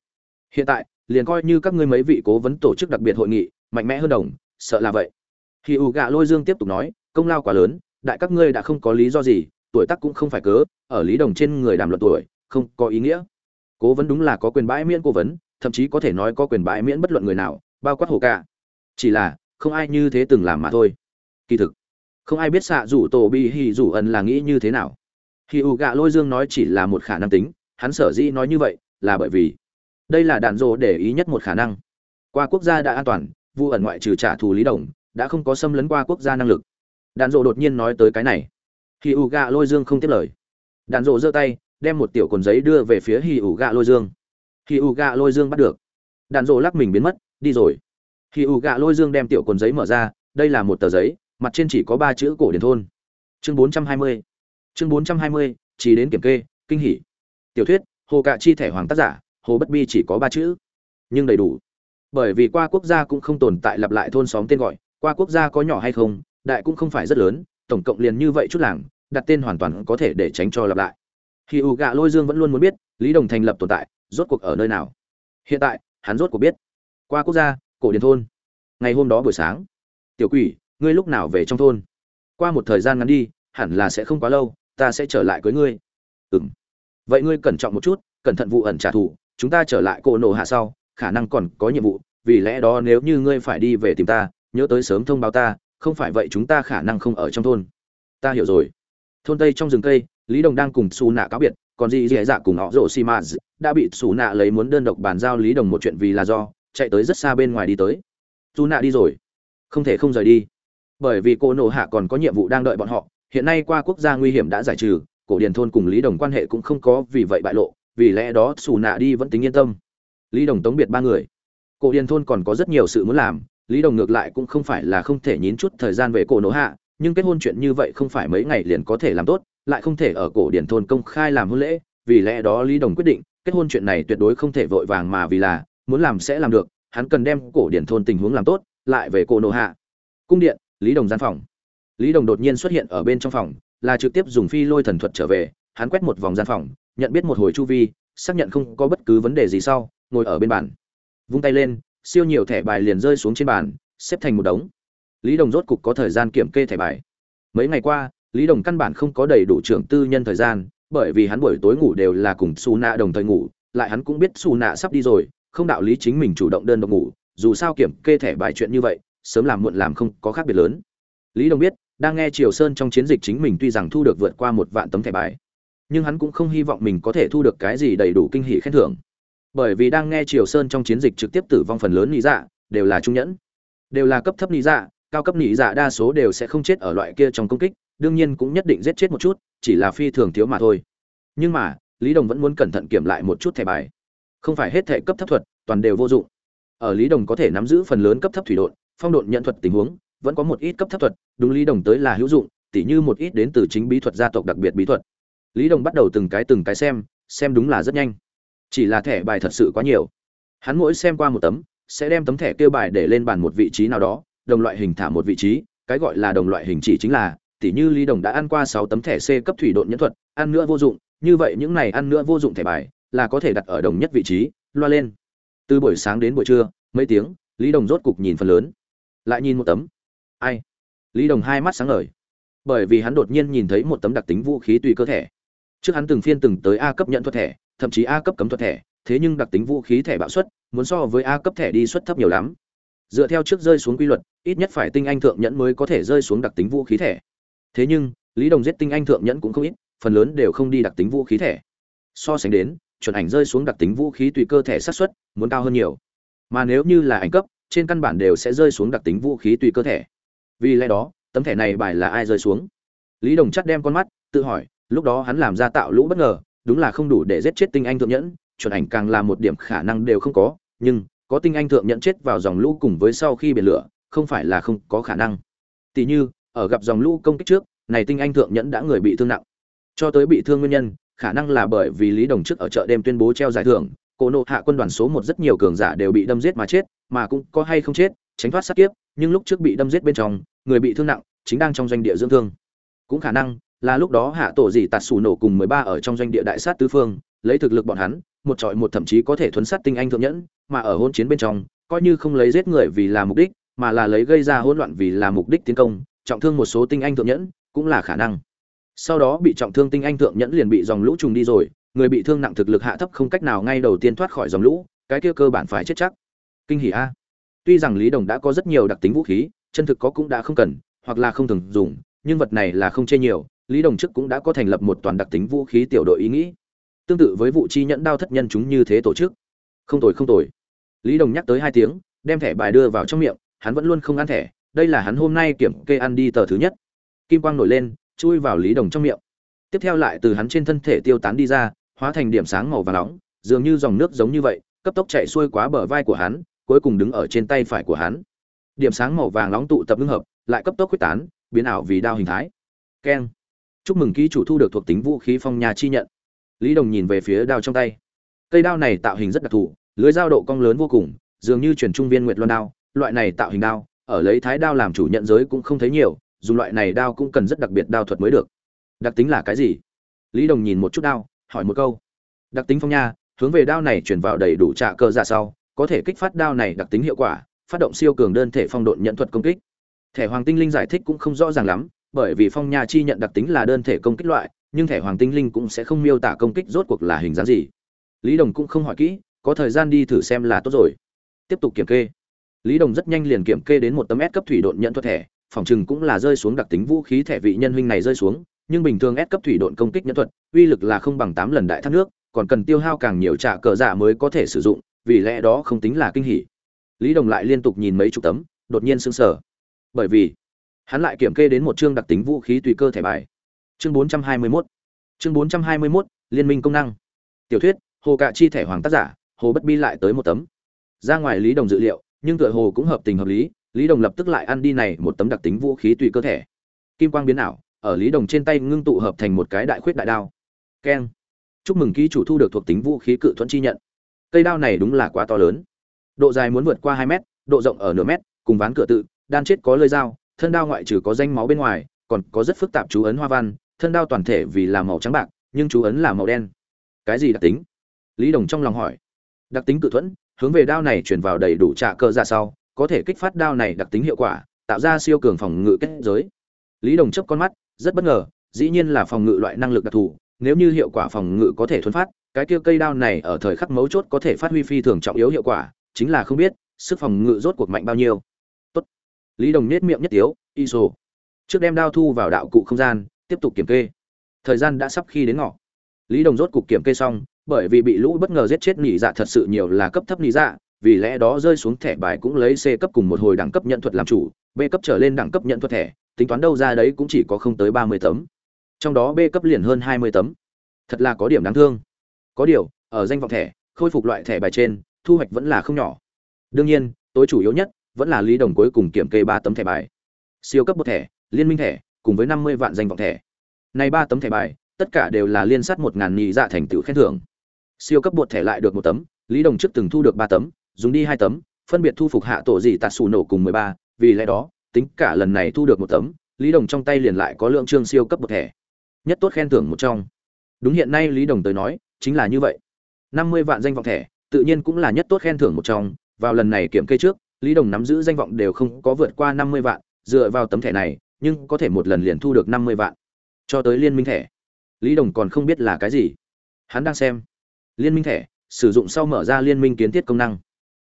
Hiện tại, liền coi như các ngươi mấy vị cố vấn tổ chức đặc biệt hội nghị, mạnh mẽ hơn đồng, sợ là vậy. Khi ủ gạ lôi dương tiếp tục nói, công lao quá lớn, đại các ngươi đã không có lý do gì, tuổi tác cũng không phải cớ, ở lý đồng trên người đàm luận tuổi, không có ý nghĩa. Cố vấn đúng là có quyền bãi miễn cố vấn, thậm chí có thể nói có quyền bãi miễn bất luận người nào, bao quát hồ cả chỉ là, không ai như thế từng làm mà thôi. Kỳ thực, không ai biết xạ rủ tổ bi hì rủ ẩn là nghĩ như thế nào khi ủ gạ lôi dương nói chỉ là một khả năng tính, hắn sở dĩ nói như vậy là bởi vì đây là đạn dỗ để ý nhất một khả năng. Qua quốc gia đã an toàn, vu ẩn ngoại trừ trả thù lý đồng, đã không có xâm lấn qua quốc gia năng lực. Đạn dỗ đột nhiên nói tới cái này. Khi ủ gạ lôi dương không tiếp lời, đạn dỗ giơ tay, đem một tiểu cuộn giấy đưa về phía hì ủ gạ lôi dương. Hì ủ gạ lôi dương bắt được, đạn dỗ lắc mình biến mất, đi rồi. Hì ủ gạ lôi dương đem tiểu cuộn giấy mở ra, đây là một tờ giấy, mặt trên chỉ có ba chữ cổ điển thôn. Chương bốn trăm hai mươi chương bốn trăm hai mươi, chỉ đến kiểm kê, kinh hỉ. Tiểu thuyết, hồ cạ chi thẻ hoàng tác giả, hồ bất bi chỉ có ba chữ. Nhưng đầy đủ. Bởi vì qua quốc gia cũng không tồn tại lặp lại thôn xóm tên gọi, qua quốc gia có nhỏ hay không, đại cũng không phải rất lớn, tổng cộng liền như vậy chút làng, đặt tên hoàn toàn có thể để tránh cho lặp lại. Khi u gạ lôi dương vẫn luôn muốn biết, lý đồng thành lập tồn tại, rốt cuộc ở nơi nào. Hiện tại, hắn rốt cuộc biết. Qua quốc gia, cổ điển thôn. Ngày hôm đó buổi sáng, tiểu quỷ, ngươi lúc nào về trong thôn? Qua một thời gian ngắn đi, hẳn là sẽ không quá lâu ta sẽ trở lại cưới ngươi. Ừm. Vậy ngươi cẩn trọng một chút, cẩn thận vụ ẩn trả thù, chúng ta trở lại cổ nổ hạ sau, khả năng còn có nhiệm vụ, vì lẽ đó nếu như ngươi phải đi về tìm ta, nhớ tới sớm thông báo ta, không phải vậy chúng ta khả năng không ở trong thôn. Ta hiểu rồi. Thôn tây trong rừng cây, lý đồng đang cùng xù nạ cáo biệt, còn gì dì dạ cùng họ rổ xi mã đã bị xù nạ lấy muốn đơn độc bàn giao lý đồng một chuyện vì là do, chạy tới rất xa bên ngoài đi tới. Xù nạ đi rồi. Không thể không rời đi. Bởi vì cô nổ hạ còn có nhiệm vụ đang đợi bọn họ hiện nay qua quốc gia nguy hiểm đã giải trừ, cổ điền thôn cùng lý đồng quan hệ cũng không có vì vậy bại lộ, vì lẽ đó xù nạ đi vẫn tính yên tâm. Lý đồng tống biệt ba người. Cổ điền thôn còn có rất nhiều sự muốn làm, lý đồng ngược lại cũng không phải là không thể nhín chút thời gian về cổ nộ hạ, nhưng kết hôn chuyện như vậy không phải mấy ngày liền có thể làm tốt, lại không thể ở cổ điển thôn công khai làm hôn lễ, vì lẽ đó lý đồng quyết định, kết hôn chuyện này tuyệt đối không thể vội vàng mà vì là, muốn làm sẽ làm được, hắn cần đem cổ điển thôn tình huống làm tốt, lại về cổ nộ hạ. Cung điện, lý đồng gian phòng lý đồng đột nhiên xuất hiện ở bên trong phòng, là trực tiếp dùng phi lôi thần thuật trở về, hắn quét một vòng gian phòng, nhận biết một hồi chu vi, xác nhận không có bất cứ vấn đề gì sau, ngồi ở bên bàn. Vung tay lên, siêu nhiều thẻ bài liền rơi xuống trên bàn, xếp thành một đống. Lý đồng rốt cục có thời gian kiểm kê thẻ bài. Mấy ngày qua, lý đồng căn bản không có đầy đủ trưởng tư nhân thời gian, bởi vì hắn buổi tối ngủ đều là cùng su Na đồng thời ngủ, lại hắn cũng biết Su Na sắp đi rồi, không đạo lý chính mình chủ động đơn độc ngủ, dù sao kiểm kê thẻ bài chuyện như vậy, sớm làm muộn làm không có khác biệt lớn. Lý đồng biết đang nghe triều sơn trong chiến dịch chính mình tuy rằng thu được vượt qua một vạn tấm thẻ bài, nhưng hắn cũng không hy vọng mình có thể thu được cái gì đầy đủ kinh hỷ khen thưởng. Bởi vì đang nghe triều sơn trong chiến dịch trực tiếp tử vong phần lớn lý dạ đều là trung nhẫn, đều là cấp thấp lý dạ cao cấp lý dạ đa số đều sẽ không chết ở loại kia trong công kích, đương nhiên cũng nhất định giết chết một chút, chỉ là phi thường thiếu mà thôi. Nhưng mà, lý đồng vẫn muốn cẩn thận kiểm lại một chút thẻ bài. Không phải hết thẻ cấp thấp thuật, toàn đều vô dụng. Ở lý đồng có thể nắm giữ phần lớn cấp thấp thủy độn, phong độn nhận thuật tình huống vẫn có một ít cấp thấp thuật, đúng lý đồng tới là hữu dụng, tỉ như một ít đến từ chính bí thuật gia tộc đặc biệt bí thuật. Lý đồng bắt đầu từng cái từng cái xem xem đúng là rất nhanh. Chỉ là thẻ bài thật sự quá nhiều. Hắn mỗi xem qua một tấm, sẽ đem tấm thẻ kêu bài để lên bàn một vị trí nào đó, đồng loại hình thả một vị trí, cái gọi là đồng loại hình chỉ chính là, tỉ như lý đồng đã ăn qua sáu tấm thẻ c cấp thủy độn nhẫn thuật, ăn nữa vô dụng, như vậy những này ăn nữa vô dụng thẻ bài, là có thể đặt ở đồng nhất vị trí, loa lên. Từ buổi sáng đến buổi trưa, mấy tiếng, lý đồng rốt cục nhìn phần lớn. Lại nhìn một tấm ai? Lý đồng hai mắt sáng ngời. Bởi vì hắn đột nhiên nhìn thấy một tấm đặc tính vũ khí tùy cơ thể trước hắn từng phiên từng tới a cấp nhận thuật thẻ, thậm chí a cấp cấm thuật thẻ, thế nhưng đặc tính vũ khí thẻ bạo suất muốn so với a cấp thẻ đi suất thấp nhiều lắm. Dựa theo trước rơi xuống quy luật, ít nhất phải tinh anh thượng nhẫn mới có thể rơi xuống đặc tính vũ khí thẻ. Thế nhưng, lý đồng giết tinh anh thượng nhẫn cũng không ít, phần lớn đều không đi đặc tính vũ khí thẻ. So sánh đến, chuẩn ảnh rơi xuống đặc tính vũ khí tùy cơ thể sát xuất muốn cao hơn nhiều. Mà nếu như là ảnh cấp, trên căn bản đều sẽ rơi xuống đặc tính vũ khí tùy cơ thể vì lẽ đó, tấm thẻ này bài là ai rơi xuống? Lý đồng chắt đem con mắt, tự hỏi, lúc đó hắn làm ra tạo lũ bất ngờ, đúng là không đủ để giết chết tinh anh thượng nhẫn, chuẩn ảnh càng là một điểm khả năng đều không có, nhưng, có tinh anh thượng nhẫn chết vào dòng lũ cùng với sau khi biển lửa, không phải là không có khả năng. Tỷ như, ở gặp dòng lũ công kích trước, này tinh anh thượng nhẫn đã người bị thương nặng. Cho tới bị thương nguyên nhân, khả năng là bởi vì lý đồng chức ở chợ đêm tuyên bố treo giải thưởng, cổ nộ hạ quân đoàn số một rất nhiều cường giả đều bị đâm giết mà chết, mà cũng có hay không chết, tránh thoát sát kiếp, nhưng lúc trước bị đâm giết bên trong người bị thương nặng, chính đang trong doanh địa dưỡng thương. Cũng khả năng là lúc đó hạ tổ dị tạt xù nổ cùng mười ba ở trong doanh địa đại sát tứ phương, lấy thực lực bọn hắn, một trọi một thậm chí có thể thuấn sát tinh anh thượng nhẫn, mà ở hôn chiến bên trong, coi như không lấy giết người vì là mục đích, mà là lấy gây ra hỗn loạn vì là mục đích tiến công, trọng thương một số tinh anh thượng nhẫn cũng là khả năng. Sau đó bị trọng thương tinh anh thượng nhẫn liền bị dòng lũ trùng đi rồi, người bị thương nặng thực lực hạ thấp không cách nào ngay đầu tiên thoát khỏi dòng lũ, cái kia cơ bản phải chết chắc. Kinh hỉ a. Tuy rằng lý đồng đã có rất nhiều đặc tính vũ khí chân thực có cũng đã không cần, hoặc là không thường dùng, nhưng vật này là không chê nhiều, lý đồng trước cũng đã có thành lập một toàn đặc tính vũ khí tiểu đội ý nghĩ. Tương tự với vụ chi nhẫn đao thất nhân chúng như thế tổ chức. Không tồi không tồi. Lý đồng nhắc tới hai tiếng, đem thẻ bài đưa vào trong miệng, hắn vẫn luôn không ăn thẻ, đây là hắn hôm nay kiểm kê ăn đi tờ thứ nhất. Kim quang nổi lên, chui vào lý đồng trong miệng. Tiếp theo lại từ hắn trên thân thể tiêu tán đi ra, hóa thành điểm sáng màu vàng nóng, dường như dòng nước giống như vậy, cấp tốc chạy xuôi quá bờ vai của hắn, cuối cùng đứng ở trên tay phải của hắn điểm sáng màu vàng nóng tụ tập ngưng hợp, lại cấp tốc quyết tán, biến ảo vì đao hình thái. Keng. Chúc mừng ký chủ thu được thuộc tính vũ khí phong nhà chi nhận. Lý đồng nhìn về phía đao trong tay. Cây đao này tạo hình rất đặc thù, lưới dao độ cong lớn vô cùng, dường như chuyển trung viên nguyệt loan đao. Loại này tạo hình đao, ở lấy thái đao làm chủ nhận giới cũng không thấy nhiều, dùng loại này đao cũng cần rất đặc biệt đao thuật mới được. Đặc tính là cái gì? Lý đồng nhìn một chút đao, hỏi một câu. Đặc tính phong nha, hướng về đao này chuyển vào đầy đủ trạ cơ ra sau, có thể kích phát đao này đặc tính hiệu quả phát động siêu cường đơn thể phong độn nhận thuật công kích. Thẻ hoàng tinh linh giải thích cũng không rõ ràng lắm, bởi vì phong nha chi nhận đặc tính là đơn thể công kích loại, nhưng thẻ hoàng tinh linh cũng sẽ không miêu tả công kích rốt cuộc là hình dáng gì. Lý đồng cũng không hỏi kỹ, có thời gian đi thử xem là tốt rồi. Tiếp tục kiểm kê. Lý đồng rất nhanh liền kiểm kê đến một tấm S cấp thủy độn nhận thuật thẻ, phòng chừng cũng là rơi xuống đặc tính vũ khí thẻ vị nhân huynh này rơi xuống, nhưng bình thường S cấp thủy độn công kích nhận thuật, uy lực là không bằng tám lần đại thác nước, còn cần tiêu hao càng nhiều trả cờ giả mới có thể sử dụng, vì lẽ đó không tính là kinh hỉ lý đồng lại liên tục nhìn mấy chục tấm, đột nhiên sững sờ. Bởi vì, hắn lại kiểm kê đến một chương đặc tính vũ khí tùy cơ thẻ bài. Chương 421 chương 421 liên minh công năng. Tiểu thuyết, hồ cạ chi thẻ hoàng tác giả, hồ bất bi lại tới một tấm. Ra ngoài lý đồng dự liệu, nhưng tựa hồ cũng hợp tình hợp lý lý đồng lập tức lại ăn đi này một tấm đặc tính vũ khí tùy cơ thể kim quang biến ảo, ở lý đồng trên tay ngưng tụ hợp thành một cái đại khuyết đại đao. Keng. Chúc mừng ký chủ thu được thuộc tính vũ khí cự thuẫn chi nhận. Cây đao này đúng là quá to lớn độ dài muốn vượt qua hai mét, độ rộng ở nửa mét, cùng ván cửa tự, đan chết có lơi dao, thân đao ngoại trừ có danh máu bên ngoài, còn có rất phức tạp chú ấn hoa văn, thân đao toàn thể vì là màu trắng bạc, nhưng chú ấn là màu đen. Cái gì đặc tính? Lý đồng trong lòng hỏi. Đặc tính cự thuẫn, hướng về đao này chuyển vào đầy đủ trạ cơ ra sau, có thể kích phát đao này đặc tính hiệu quả, tạo ra siêu cường phòng ngự kết giới. Lý đồng chấp con mắt, rất bất ngờ, dĩ nhiên là phòng ngự loại năng lực đặc thù, nếu như hiệu quả phòng ngự có thể thuần phát, cái kia cây đao này ở thời khắc mấu chốt có thể phát huy phi thường trọng yếu hiệu quả chính là không biết sức phòng ngự rốt cuộc mạnh bao nhiêu. Tốt. lý đồng nết miệng nhất tiếu iso trước đem đao thu vào đạo cụ không gian, tiếp tục kiểm kê. Thời gian đã sắp khi đến ngọ. Lý đồng rốt cục kiểm kê xong, bởi vì bị lũ bất ngờ giết chết nhị dạ thật sự nhiều là cấp thấp nhị dạ vì lẽ đó rơi xuống thẻ bài cũng lấy c cấp cùng một hồi đẳng cấp nhận thuật làm chủ, b cấp trở lên đẳng cấp nhận thuật thẻ, tính toán đâu ra đấy cũng chỉ có không tới ba mươi tấm. Trong đó b cấp liền hơn hai mươi tấm. Thật là có điểm đáng thương. Có điều, ở danh vọng thẻ, khôi phục loại thẻ bài trên thu hoạch vẫn là không nhỏ. Đương nhiên, tối chủ yếu nhất vẫn là lý đồng cuối cùng kiểm kê ba tấm thẻ bài. Siêu cấp một thẻ, liên minh thẻ, cùng với năm mươi vạn danh vọng thẻ. Này ba tấm thẻ bài, tất cả đều là liên sát một ngàn nhị dạ thành tựu khen thưởng. Siêu cấp bột thẻ lại được một tấm, lý đồng trước từng thu được ba tấm, dùng đi hai tấm, phân biệt thu phục hạ tổ gì tạt xù nổ cùng mười ba, vì lẽ đó, tính cả lần này thu được một tấm, lý đồng trong tay liền lại có lượng trương siêu cấp bột thẻ. Nhất tốt khen thưởng một trong. Đúng hiện nay lý đồng tới nói, chính là như vậy. năm mươi vạn danh vọng thẻ tự nhiên cũng là nhất tốt khen thưởng một trong. Vào lần này kiểm kê trước, lý đồng nắm giữ danh vọng đều không có vượt qua năm mươi vạn, dựa vào tấm thẻ này, nhưng có thể một lần liền thu được năm mươi vạn. Cho tới liên minh thẻ. Lý đồng còn không biết là cái gì. Hắn đang xem. Liên minh thẻ, sử dụng sau mở ra liên minh kiến thiết công năng.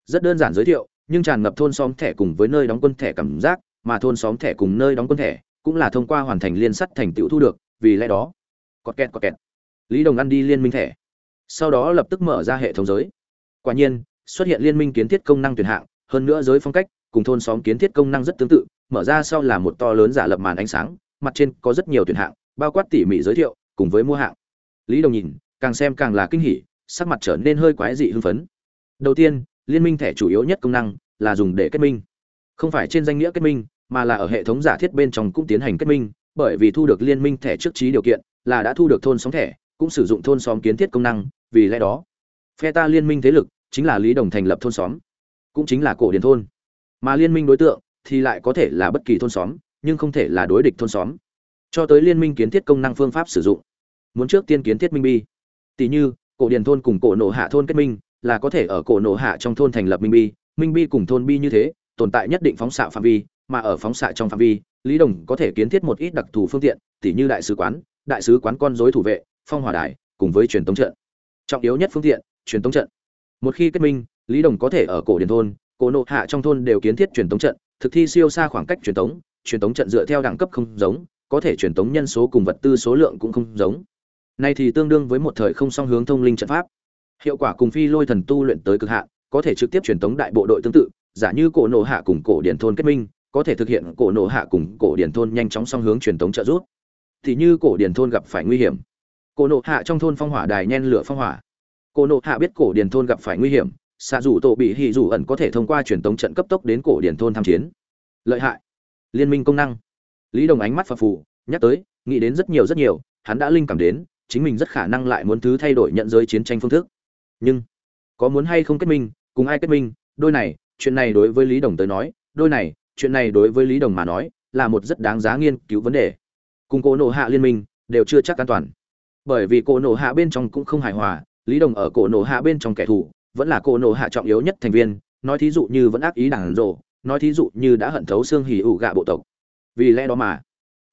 Rất đơn giản giới thiệu, nhưng tràn ngập thôn xóm thẻ cùng với nơi đóng quân thẻ cảm giác, mà thôn xóm thẻ cùng nơi đóng quân thẻ cũng là thông qua hoàn thành liên sắt thành tựu thu được, vì lẽ đó. Có kẹt có kẹt lý đồng ăn đi liên minh thẻ. Sau đó lập tức mở ra hệ thống giới quả nhiên, xuất hiện liên minh kiến thiết công năng tuyển hạng, hơn nữa giới phong cách, cùng thôn xóm kiến thiết công năng rất tương tự, mở ra sau là một to lớn giả lập màn ánh sáng, mặt trên có rất nhiều tuyển hạng, bao quát tỉ mỉ giới thiệu, cùng với mua hạng. Lý đồng nhìn, càng xem càng là kinh hỉ, sắc mặt trở nên hơi quái dị hưng phấn. Đầu tiên, liên minh thẻ chủ yếu nhất công năng là dùng để kết minh. Không phải trên danh nghĩa kết minh, mà là ở hệ thống giả thiết bên trong cũng tiến hành kết minh, bởi vì thu được liên minh thẻ trước trí điều kiện là đã thu được thôn xóm thẻ, cũng sử dụng thôn xóm kiến thiết công năng, vì lẽ đó phe ta liên minh thế lực chính là lý đồng thành lập thôn xóm, cũng chính là cổ điển thôn. Mà liên minh đối tượng thì lại có thể là bất kỳ thôn xóm, nhưng không thể là đối địch thôn xóm. Cho tới liên minh kiến thiết công năng phương pháp sử dụng. Muốn trước tiên kiến thiết minh bi. Tỷ như, cổ điển thôn cùng cổ nổ hạ thôn kết minh là có thể ở cổ nổ hạ trong thôn thành lập minh bi. Minh bi cùng thôn bi như thế, tồn tại nhất định phóng xạ phạm vi, mà ở phóng xạ trong phạm vi, lý đồng có thể kiến thiết một ít đặc thù phương tiện tỷ như đại sứ quán, đại sứ quán con dối thủ vệ, phong hỏa đài, cùng với truyền tống trận. Trọng yếu nhất phương tiện truyền tống trận. Một khi kết minh, lý đồng có thể ở cổ điển thôn, cổ nộ hạ trong thôn đều kiến thiết truyền tống trận, thực thi siêu xa khoảng cách truyền tống truyền tống trận dựa theo đẳng cấp không giống, có thể truyền tống nhân số cùng vật tư số lượng cũng không giống. Nay thì tương đương với một thời không song hướng thông linh trận pháp. Hiệu quả cùng phi lôi thần tu luyện tới cực hạn, có thể trực tiếp truyền tống đại bộ đội tương tự, giả như cổ nộ hạ cùng cổ điển thôn kết minh, có thể thực hiện cổ nộ hạ cùng cổ điển thôn nhanh chóng song hướng truyền tống trợ giúp. Thì như cổ điển thôn gặp phải nguy hiểm. Cổ nộ hạ trong thôn phong hỏa đài nhen lửa phong hỏa. Cô nộ hạ biết cổ Điền thôn gặp phải nguy hiểm, xạ rủ tổ bị hì rủ ẩn có thể thông qua truyền tống trận cấp tốc đến cổ điển thôn tham chiến. Lợi hại. Liên minh công năng. Lý đồng ánh mắt phập phù, nhắc tới, nghĩ đến rất nhiều rất nhiều, hắn đã linh cảm đến, chính mình rất khả năng lại muốn thứ thay đổi nhận giới chiến tranh phương thức. Nhưng, có muốn hay không kết minh, cùng ai kết minh, đôi này, chuyện này đối với lý đồng tới nói, đôi này, chuyện này đối với lý đồng mà nói, là một rất đáng giá nghiên cứu vấn đề. Cùng cô nộ hạ liên minh, đều chưa chắc an toàn. Bởi vì cô nộ hạ bên trong cũng không hài hòa lý đồng ở cổ nổ hạ bên trong kẻ thù, vẫn là cổ nổ hạ trọng yếu nhất thành viên, nói thí dụ như vẫn ác ý đảng rộ, nói thí dụ như đã hận thấu xương hỉ ủ gạ bộ tộc. Vì lẽ đó mà,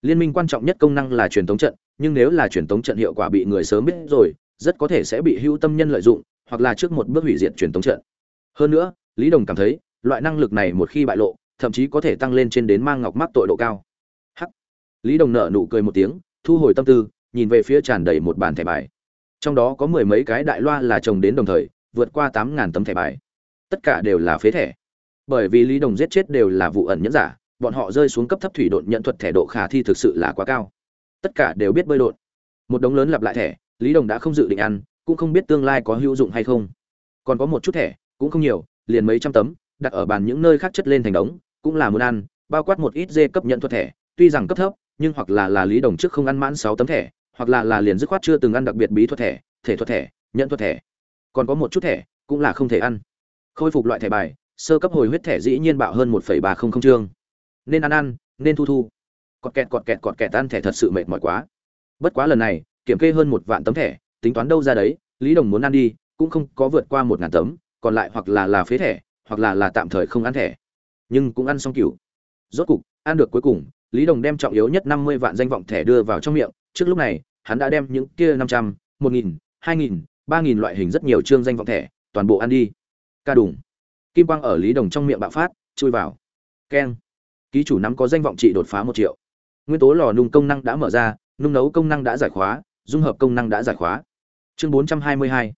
liên minh quan trọng nhất công năng là truyền thống trận, nhưng nếu là truyền thống trận hiệu quả bị người sớm biết rồi, rất có thể sẽ bị hữu tâm nhân lợi dụng, hoặc là trước một bước hủy diệt truyền thống trận. Hơn nữa, lý đồng cảm thấy, loại năng lực này một khi bại lộ, thậm chí có thể tăng lên trên đến mang ngọc mắc tội độ cao. Hắc. Lý đồng nợ nụ cười một tiếng, thu hồi tâm tư, nhìn về phía tràn đầy một bàn thẻ bài trong đó có mười mấy cái đại loa là chồng đến đồng thời, vượt qua tám ngàn tấm thẻ bài. Tất cả đều là phế thẻ. Bởi vì lý đồng giết chết đều là vụ ẩn nhẫn giả, bọn họ rơi xuống cấp thấp thủy độn nhận thuật thẻ độ khả thi thực sự là quá cao. Tất cả đều biết bơi độn một đống lớn lặp lại thẻ, lý đồng đã không dự định ăn, cũng không biết tương lai có hữu dụng hay không. Còn có một chút thẻ, cũng không nhiều, liền mấy trăm tấm, đặt ở bàn những nơi khác chất lên thành đống, cũng là muốn ăn, bao quát một ít dê cấp nhận thuật thẻ, tuy rằng cấp thấp, nhưng hoặc là là lý đồng trước không ăn mãn sáu tấm thẻ hoặc là là liền dứt khoát chưa từng ăn đặc biệt bí thuật thẻ, thể thuật thẻ nhận thuật thẻ. Còn có một chút thẻ cũng là không thể ăn. Khôi phục loại thẻ bài, sơ cấp hồi huyết thẻ dĩ nhiên bạo hơn một ba không không chương. Nên ăn ăn, nên thu thu. Cọt kẹt cọt kẹt cọt kẹt ăn thẻ thật sự mệt mỏi quá. Bất quá lần này, kiểm kê hơn một vạn tấm thẻ, tính toán đâu ra đấy, lý đồng muốn ăn đi, cũng không có vượt qua một ngàn tấm, còn lại hoặc là là phế thẻ, hoặc là là tạm thời không ăn thẻ. Nhưng cũng ăn xong cửu rốt cục, ăn được cuối cùng, lý đồng đem trọng yếu nhất năm mươi vạn danh vọng thẻ đưa vào trong miệng trước lúc này, hắn đã đem những kia năm trăm, một nghìn, hai nghìn, ba nghìn loại hình rất nhiều chương danh vọng thẻ, toàn bộ ăn đi. Ca đùng. Kim quang ở lý đồng trong miệng bạo phát, chui vào. Keng. Ký chủ nắm có danh vọng trị đột phá một triệu. Nguyên tố lò nung công năng đã mở ra, nung nấu công năng đã giải khóa, dung hợp công năng đã giải khóa. Chương bốn trăm hai mươi hai.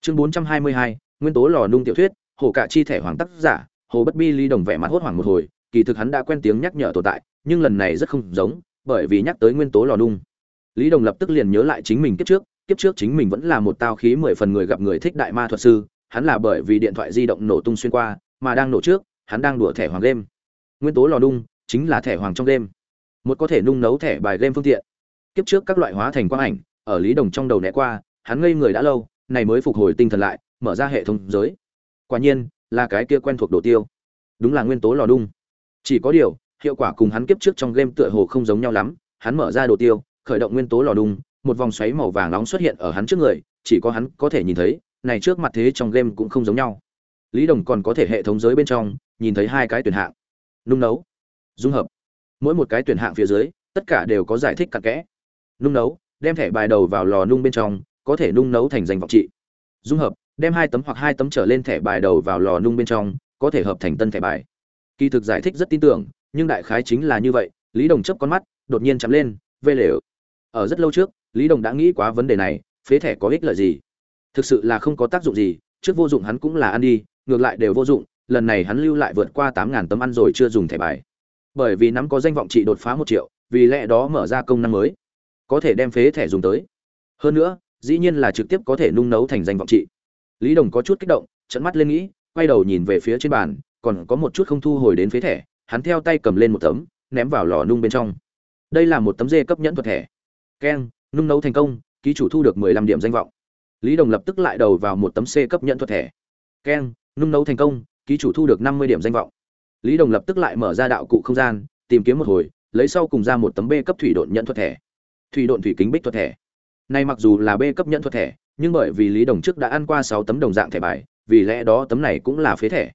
Chương bốn trăm hai mươi hai, nguyên tố lò nung tiểu thuyết, hồ cả chi thẻ hoàng tác giả, hồ bất bi lý đồng vẻ mặt hốt hoảng một hồi, kỳ thực hắn đã quen tiếng nhắc nhở tồn tại, nhưng lần này rất không giống, bởi vì nhắc tới nguyên tố lò nung lý đồng lập tức liền nhớ lại chính mình kiếp trước kiếp trước chính mình vẫn là một tao khí mười phần người gặp người thích đại ma thuật sư, hắn là bởi vì điện thoại di động nổ tung xuyên qua, mà đang nổ trước, hắn đang đùa thẻ hoàng game. Nguyên tố lò nung chính là thẻ hoàng trong game. Một có thể nung nấu thẻ bài game phương tiện. Kiếp trước các loại hóa thành quang ảnh, ở lý đồng trong đầu né qua, hắn ngây người đã lâu, này mới phục hồi tinh thần lại, mở ra hệ thống giới. Quả nhiên, là cái kia quen thuộc đồ tiêu. Đúng là nguyên tố lò đung chỉ có điều, hiệu quả cùng hắn kiếp trước trong game tựa hồ không giống nhau lắm, hắn mở ra đồ tiêu khởi động nguyên tố lò nung một vòng xoáy màu vàng nóng xuất hiện ở hắn trước người, chỉ có hắn có thể nhìn thấy, này trước mặt thế trong game cũng không giống nhau. Lý đồng còn có thể hệ thống giới bên trong, nhìn thấy hai cái tuyển hạng. Nung nấu, dung hợp. Mỗi một cái tuyển hạng phía dưới, tất cả đều có giải thích cặn kẽ. Nung nấu, đem thẻ bài đầu vào lò nung bên trong, có thể nung nấu thành danh vọng trị. Dung hợp, đem hai tấm hoặc hai tấm trở lên thẻ bài đầu vào lò nung bên trong, có thể hợp thành tân thẻ bài. Kỳ thực giải thích rất tin tưởng, nhưng đại khái chính là như vậy, lý đồng chấp con mắt, đột nhiên chắm lên, vê lều ở rất lâu trước, lý đồng đã nghĩ quá vấn đề này, phế thẻ có ích lợi gì? Thực sự là không có tác dụng gì, trước vô dụng hắn cũng là ăn đi, ngược lại đều vô dụng, lần này hắn lưu lại vượt qua tám ngàn tấm ăn rồi chưa dùng thẻ bài. Bởi vì nắm có danh vọng trị đột phá một triệu, vì lẽ đó mở ra công năng mới, có thể đem phế thẻ dùng tới. Hơn nữa, dĩ nhiên là trực tiếp có thể nung nấu thành danh vọng trị. Lý đồng có chút kích động trận mắt lên nghĩ, quay đầu nhìn về phía trên bàn, còn có một chút không thu hồi đến phế thẻ, hắn theo tay cầm lên một tấm, ném vào lò nung bên trong. Đây là một tấm dê cấp nhẫn thuật thẻ keng nung nấu thành công, ký chủ thu được mười lăm điểm danh vọng. Lý đồng lập tức lại đầu vào một tấm c cấp nhận thuật thẻ. Keng nung nấu thành công, ký chủ thu được năm mươi điểm danh vọng. Lý đồng lập tức lại mở ra đạo cụ không gian, tìm kiếm một hồi, lấy sau cùng ra một tấm b cấp thủy độn nhận thuật thẻ. Thủy độn thủy kính bích thuật thẻ. Nay mặc dù là b cấp nhận thuật thẻ, nhưng bởi vì lý đồng trước đã ăn qua sáu tấm đồng dạng thẻ bài, vì lẽ đó tấm này cũng là phế thẻ.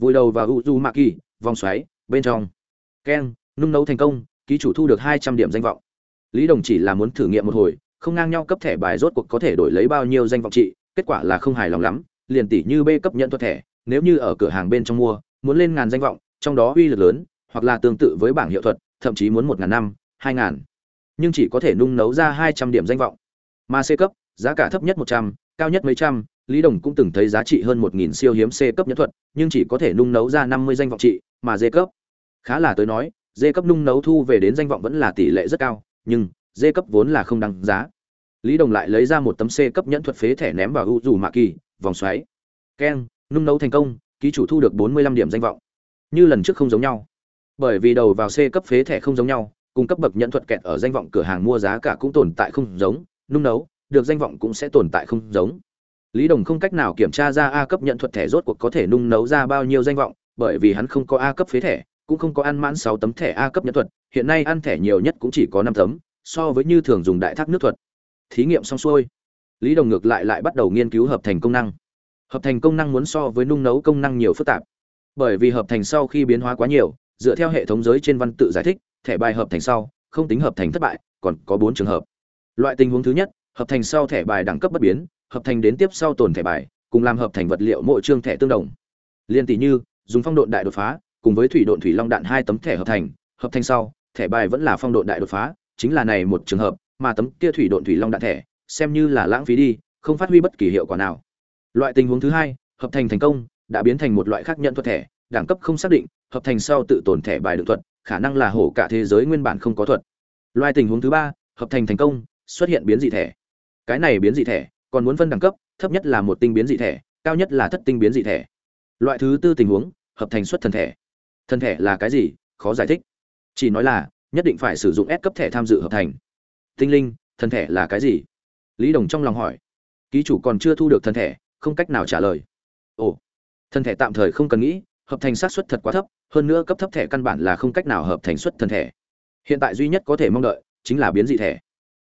Vùi đầu vào u maki, vòng xoáy, bên trong. Keng nung nấu thành công, ký chủ thu được hai trăm điểm danh vọng lý đồng chỉ là muốn thử nghiệm một hồi, không ngang nhau cấp thẻ bài rốt cuộc có thể đổi lấy bao nhiêu danh vọng trị, kết quả là không hài lòng lắm, liền tỷ như b cấp nhận thuật thẻ, nếu như ở cửa hàng bên trong mua, muốn lên ngàn danh vọng, trong đó uy lực lớn, hoặc là tương tự với bảng hiệu thuật, thậm chí muốn một ngàn năm, hai ngàn. Nhưng chỉ có thể nung nấu ra hai trăm điểm danh vọng. Mà c cấp, giá cả thấp nhất một trăm, cao nhất mấy trăm, lý đồng cũng từng thấy giá trị hơn một nghìn siêu hiếm c cấp nhẫn thuật, nhưng chỉ có thể nung nấu ra năm mươi danh vọng trị, mà d cấp. Khá là tới nói, d cấp nung nấu thu về đến danh vọng vẫn là tỷ lệ rất cao nhưng d cấp vốn là không đăng giá. Lý đồng lại lấy ra một tấm c cấp nhẫn thuật phế thẻ ném vào u dù mạ kỳ vòng xoáy. Keng, nung nấu thành công, ký chủ thu được bốn mươi lăm điểm danh vọng. Như lần trước không giống nhau. Bởi vì đầu vào c cấp phế thẻ không giống nhau cung cấp bậc nhẫn thuật kẹt ở danh vọng cửa hàng mua giá cả cũng tồn tại không giống, nung nấu, được danh vọng cũng sẽ tồn tại không giống. Lý đồng không cách nào kiểm tra ra a cấp nhận thuật thẻ rốt cuộc có thể nung nấu ra bao nhiêu danh vọng, bởi vì hắn không có a cấp phế thẻ, cũng không có ăn mãn sáu tấm thẻ a cấp nhẫn thuật hiện nay ăn thẻ nhiều nhất cũng chỉ có năm tấm, so với như thường dùng đại thác nước thuật. Thí nghiệm xong xuôi, lý đồng ngược lại lại bắt đầu nghiên cứu hợp thành công năng. Hợp thành công năng muốn so với nung nấu công năng nhiều phức tạp, bởi vì hợp thành sau khi biến hóa quá nhiều, dựa theo hệ thống giới trên văn tự giải thích, thẻ bài hợp thành sau không tính hợp thành thất bại, còn có bốn trường hợp. Loại tình huống thứ nhất, hợp thành sau thẻ bài đẳng cấp bất biến, hợp thành đến tiếp sau tồn thẻ bài, cùng làm hợp thành vật liệu mỗi chương thẻ tương đồng. Liên tỷ như, dùng phong độn đại đột phá, cùng với thủy độn thủy long đạn hai tấm thẻ hợp thành hợp thành sau thẻ bài vẫn là phong độn đại đột phá, chính là này một trường hợp, mà tấm kia thủy độn thủy long đạn thẻ, xem như là lãng phí đi, không phát huy bất kỳ hiệu quả nào. Loại tình huống thứ hai, hợp thành thành công, đã biến thành một loại khác nhận thuật thẻ, đẳng cấp không xác định, hợp thành sau tự tồn thẻ bài được thuật, khả năng là hổ cả thế giới nguyên bản không có thuật. Loại tình huống thứ ba, hợp thành thành công, xuất hiện biến dị thẻ. Cái này biến dị thẻ, còn muốn phân đẳng cấp, thấp nhất là một tinh biến dị thẻ, cao nhất là thất tinh biến dị thẻ. Loại thứ tư tình huống, hợp thành xuất thần thẻ. Thần thẻ là cái gì? Khó giải thích chỉ nói là nhất định phải sử dụng S cấp thẻ tham dự hợp thành. Tinh linh, thần thẻ là cái gì? Lý Đồng trong lòng hỏi. Ký chủ còn chưa thu được thần thẻ, không cách nào trả lời. Ồ, thần thẻ tạm thời không cần nghĩ, hợp thành xác suất thật quá thấp, hơn nữa cấp thấp thẻ căn bản là không cách nào hợp thành xuất thần thẻ. Hiện tại duy nhất có thể mong đợi chính là biến dị thẻ.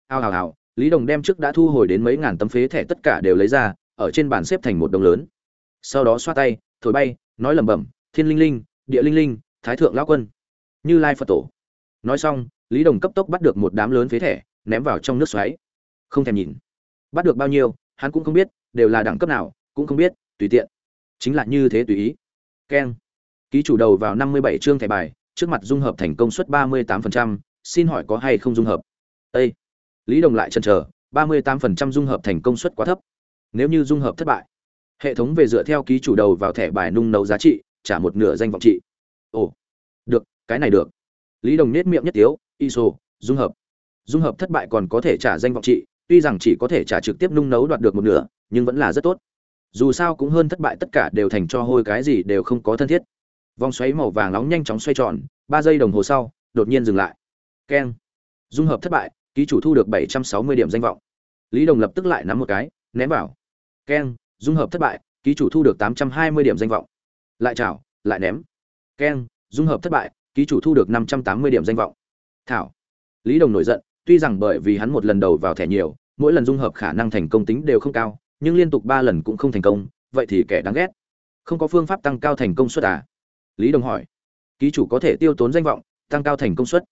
Ao ào ào, Lý Đồng đem trước đã thu hồi đến mấy ngàn tấm phế thẻ tất cả đều lấy ra, ở trên bàn xếp thành một đống lớn. Sau đó xoa tay, thổi bay, nói lẩm bẩm, Thiên linh linh, Địa linh linh, Thái thượng lão quân, như Lai Phật tổ nói xong lý đồng cấp tốc bắt được một đám lớn phế thẻ ném vào trong nước xoáy không thèm nhìn bắt được bao nhiêu hắn cũng không biết đều là đẳng cấp nào cũng không biết tùy tiện chính là như thế tùy ý keng ký chủ đầu vào năm mươi bảy chương thẻ bài trước mặt dung hợp thành công suất ba mươi tám phần trăm xin hỏi có hay không dung hợp Ê! lý đồng lại chần chờ ba mươi tám phần trăm dung hợp thành công suất quá thấp nếu như dung hợp thất bại hệ thống về dựa theo ký chủ đầu vào thẻ bài nung nấu giá trị trả một nửa danh vọng trị ồ được cái này được. Lý đồng nết miệng nhất tiếu, iso, dung hợp. Dung hợp thất bại còn có thể trả danh vọng trị, tuy rằng chỉ có thể trả trực tiếp nung nấu đoạt được một nửa, nhưng vẫn là rất tốt. Dù sao cũng hơn thất bại tất cả đều thành cho hôi cái gì đều không có thân thiết. Vòng xoáy màu vàng nóng nhanh chóng xoay tròn, ba giây đồng hồ sau, đột nhiên dừng lại. Keng. Dung hợp thất bại, ký chủ thu được bảy trăm sáu mươi điểm danh vọng. Lý đồng lập tức lại nắm một cái, ném vào. Keng, dung hợp thất bại, ký chủ thu được tám trăm hai mươi điểm danh vọng. Lại chảo, lại ném. Keng, dung hợp thất bại ký chủ thu được năm trăm tám mươi điểm danh vọng. Thảo. Lý đồng nổi giận, tuy rằng bởi vì hắn một lần đầu vào thẻ nhiều, mỗi lần dung hợp khả năng thành công tính đều không cao, nhưng liên tục ba lần cũng không thành công, vậy thì kẻ đáng ghét. Không có phương pháp tăng cao thành công suất à? Lý đồng hỏi. Ký chủ có thể tiêu tốn danh vọng, tăng cao thành công suất.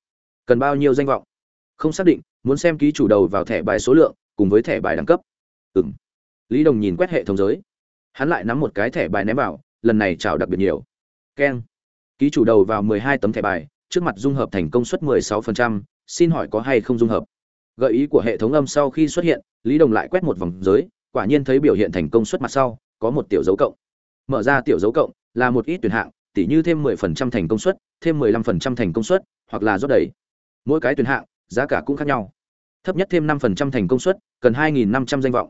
Cần bao nhiêu danh vọng? Không xác định, muốn xem ký chủ đầu vào thẻ bài số lượng, cùng với thẻ bài đẳng cấp. Ừ m lý đồng nhìn quét hệ thống giới. Hắn lại nắm một cái thẻ bài ném vào, lần này chào đặc biệt nhiều. Keng ký chủ đầu vào mười hai tấm thẻ bài, trước mặt dung hợp thành công suất mười sáu phần trăm, xin hỏi có hay không dung hợp? Gợi ý của hệ thống âm sau khi xuất hiện, lý đồng lại quét một vòng giới, quả nhiên thấy biểu hiện thành công suất mặt sau, có một tiểu dấu cộng. Mở ra tiểu dấu cộng, là một ít tuyển hạng, tỉ như thêm 10% thành công suất, thêm 15% thành công suất, hoặc là rốt đầy. Mỗi cái tuyển hạng, giá cả cũng khác nhau. Thấp nhất thêm 5% thành công suất, cần 2.500 danh vọng.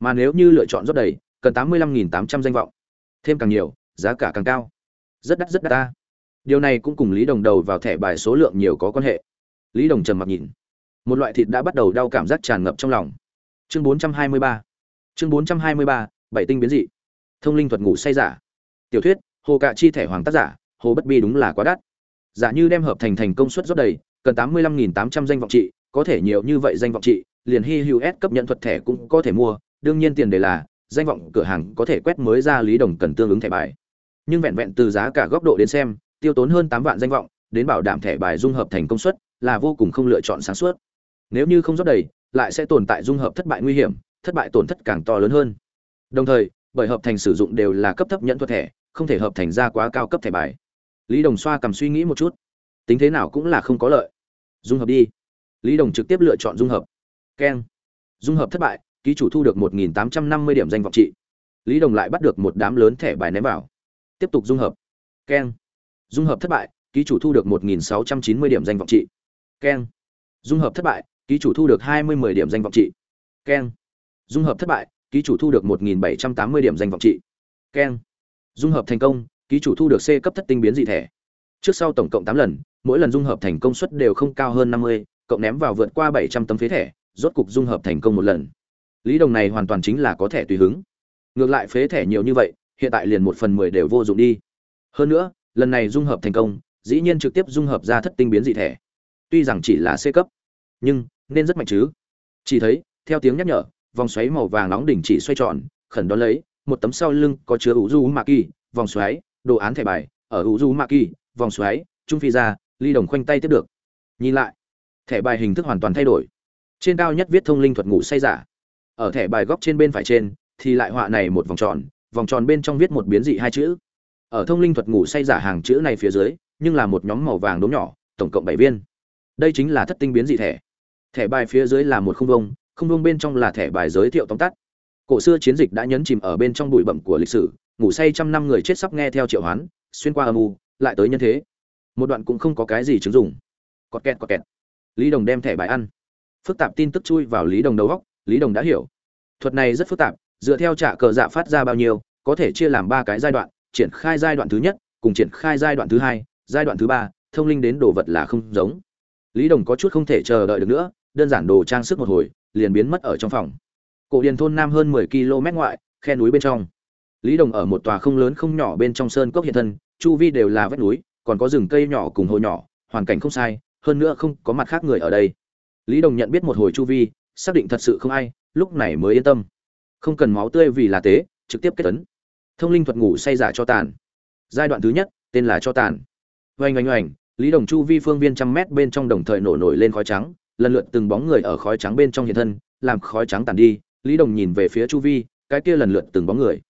Mà nếu như lựa chọn rốt đầy, cần 85.800 danh vọng. Thêm càng nhiều, giá cả càng cao. Rất đắt rất đắt ta điều này cũng cùng lý đồng đầu vào thẻ bài số lượng nhiều có quan hệ. Lý đồng trầm mặc nhìn. Một loại thịt đã bắt đầu đau cảm giác tràn ngập trong lòng. Chương 423 chương 423 bảy tinh biến dị. Thông linh thuật ngủ say giả. Tiểu thuyết, hồ cạ chi thẻ hoàng tác giả, hồ bất bi đúng là quá đắt. Giả như đem hợp thành thành công suất rất đầy, cần 85.800 danh vọng trị, có thể nhiều như vậy danh vọng trị, liền hy hữu S cấp nhận thuật thẻ cũng có thể mua. Đương nhiên tiền đề là, danh vọng cửa hàng có thể quét mới ra lý đồng cần tương ứng thẻ bài. Nhưng vẹn vẹn từ giá cả góc độ đến xem tiêu tốn hơn 8 vạn danh vọng, đến bảo đảm thẻ bài dung hợp thành công suất là vô cùng không lựa chọn sáng suốt. Nếu như không rót đầy, lại sẽ tồn tại dung hợp thất bại nguy hiểm, thất bại tổn thất càng to lớn hơn. Đồng thời, bởi hợp thành sử dụng đều là cấp thấp nhẫn thuật thẻ, không thể hợp thành ra quá cao cấp thẻ bài. Lý đồng xoa cầm suy nghĩ một chút. Tính thế nào cũng là không có lợi. Dung hợp đi. Lý đồng trực tiếp lựa chọn dung hợp. Keng. Dung hợp thất bại, ký chủ thu được một nghìn tám trăm năm mươi điểm danh vọng trị. Lý đồng lại bắt được một đám lớn thẻ bài ném vào. Tiếp tục dung hợp. Keng dung hợp thất bại, ký chủ thu được một nghìn sáu trăm chín mươi điểm danh vọng trị. Keng. Dung hợp thất bại, ký chủ thu được hai mươi mười điểm danh vọng trị. Keng. Dung hợp thất bại, ký chủ thu được một nghìn bảy trăm tám mươi điểm danh vọng trị. Keng. Dung hợp thành công, ký chủ thu được c cấp thất tinh biến dị thẻ trước sau tổng cộng tám lần, mỗi lần dung hợp thành công suất đều không cao hơn năm mươi, cộng ném vào vượt qua bảy trăm tấm phế thẻ, rốt cục dung hợp thành công một lần. Lý đồng này hoàn toàn chính là có thẻ tùy hứng. Ngược lại phế thẻ nhiều như vậy, hiện tại liền một phần mười đều vô dụng đi. Hơn nữa lần này dung hợp thành công, dĩ nhiên trực tiếp dung hợp ra thất tinh biến dị thẻ tuy rằng chỉ là c cấp, nhưng nên rất mạnh chứ. Chỉ thấy, theo tiếng nhắc nhở, vòng xoáy màu vàng nóng đỉnh chỉ xoay tròn, khẩn đón lấy, một tấm sau lưng có chứa ủ du ma kỳ vòng xoáy, đồ án thẻ bài. Ở ủ du ma kỳ vòng xoáy, trung phi ra, ly đồng khoanh tay tiếp được. Nhìn lại, thẻ bài hình thức hoàn toàn thay đổi. Trên cao nhất viết thông linh thuật ngủ say giả. Ở thẻ bài góc trên bên phải trên, thì lại họa này một vòng tròn vòng tròn bên trong viết một biến dị hai chữ ở thông linh thuật ngủ say giả hàng chữ này phía dưới, nhưng là một nhóm màu vàng đốm nhỏ, tổng cộng bảy viên. Đây chính là thất tinh biến dị thẻ. Thẻ bài phía dưới là một không vông không vông bên trong là thẻ bài giới thiệu tóm tắt. Cổ xưa chiến dịch đã nhấn chìm ở bên trong bụi bẩm của lịch sử, ngủ say trăm năm người chết sắp nghe theo triệu hoán, xuyên qua âm u, lại tới nhân thế. Một đoạn cũng không có cái gì chứng dụng. Cọt kẹt cọt kẹt. Lý đồng đem thẻ bài ăn. Phức tạp tin tức chui vào lý đồng đầu góc lý đồng đã hiểu. Thuật này rất phức tạp, dựa theo trả cờ dạ phát ra bao nhiêu, có thể chia làm ba cái giai đoạn triển khai giai đoạn thứ nhất, cùng triển khai giai đoạn thứ hai, giai đoạn thứ ba, thông linh đến đồ vật là không giống. Lý đồng có chút không thể chờ đợi được nữa, đơn giản đồ trang sức một hồi, liền biến mất ở trong phòng. Cổ điền thôn nam hơn mười km ngoại, khe núi bên trong. Lý đồng ở một tòa không lớn không nhỏ bên trong sơn cốc hiện thân, chu vi đều là vách núi, còn có rừng cây nhỏ cùng hồ nhỏ, hoàn cảnh không sai, hơn nữa không có mặt khác người ở đây. Lý đồng nhận biết một hồi chu vi, xác định thật sự không ai, lúc này mới yên tâm. Không cần máu tươi vì là tế, trực tiếp kết tấn thông linh thuật ngủ say giả cho tàn. Giai đoạn thứ nhất, tên là cho tàn. Oanh oanh oanh, lý đồng chu vi phương viên trăm mét bên trong đồng thời nổ nổi lên khói trắng, lần lượt từng bóng người ở khói trắng bên trong hiện thân, làm khói trắng tàn đi, lý đồng nhìn về phía chu vi, cái kia lần lượt từng bóng người.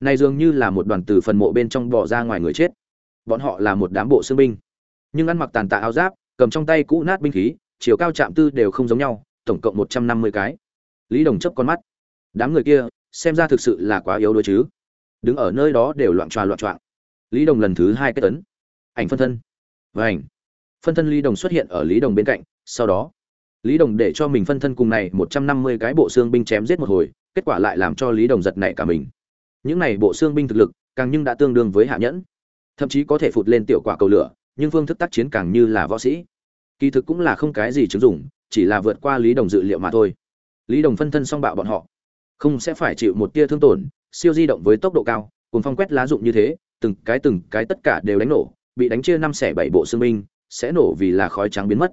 Này dường như là một đoàn từ phần mộ bên trong bỏ ra ngoài người chết. Bọn họ là một đám bộ xương binh. Nhưng ăn mặc tàn tạ áo giáp, cầm trong tay cũ nát binh khí, chiều cao chạm tư đều không giống nhau, tổng cộng một trăm năm mươi cái. Lý đồng chấp con mắt. Đám người kia, xem ra thực sự là quá yếu đuối chứ đứng ở nơi đó đều loạn tròa loạn trọng lý đồng lần thứ hai kết tấn. Ảnh phân thân. Và ảnh phân thân lý đồng xuất hiện ở lý đồng bên cạnh, sau đó, lý đồng để cho mình phân thân cùng này một trăm năm mươi cái bộ xương binh chém giết một hồi, kết quả lại làm cho lý đồng giật nảy cả mình. Những này bộ xương binh thực lực, càng nhưng đã tương đương với hạ nhẫn. Thậm chí có thể phụt lên tiểu quả cầu lửa, nhưng phương thức tác chiến càng như là võ sĩ. Kỳ thực cũng là không cái gì chứng dụng, chỉ là vượt qua lý đồng dự liệu mà thôi. Lý đồng phân thân song bạo bọn họ, không sẽ phải chịu một tia thương tổn siêu di động với tốc độ cao cùng phong quét lá dụng như thế, từng cái từng cái tất cả đều đánh nổ, bị đánh chia năm xẻ bảy bộ xương binh, sẽ nổ vì là khói trắng biến mất.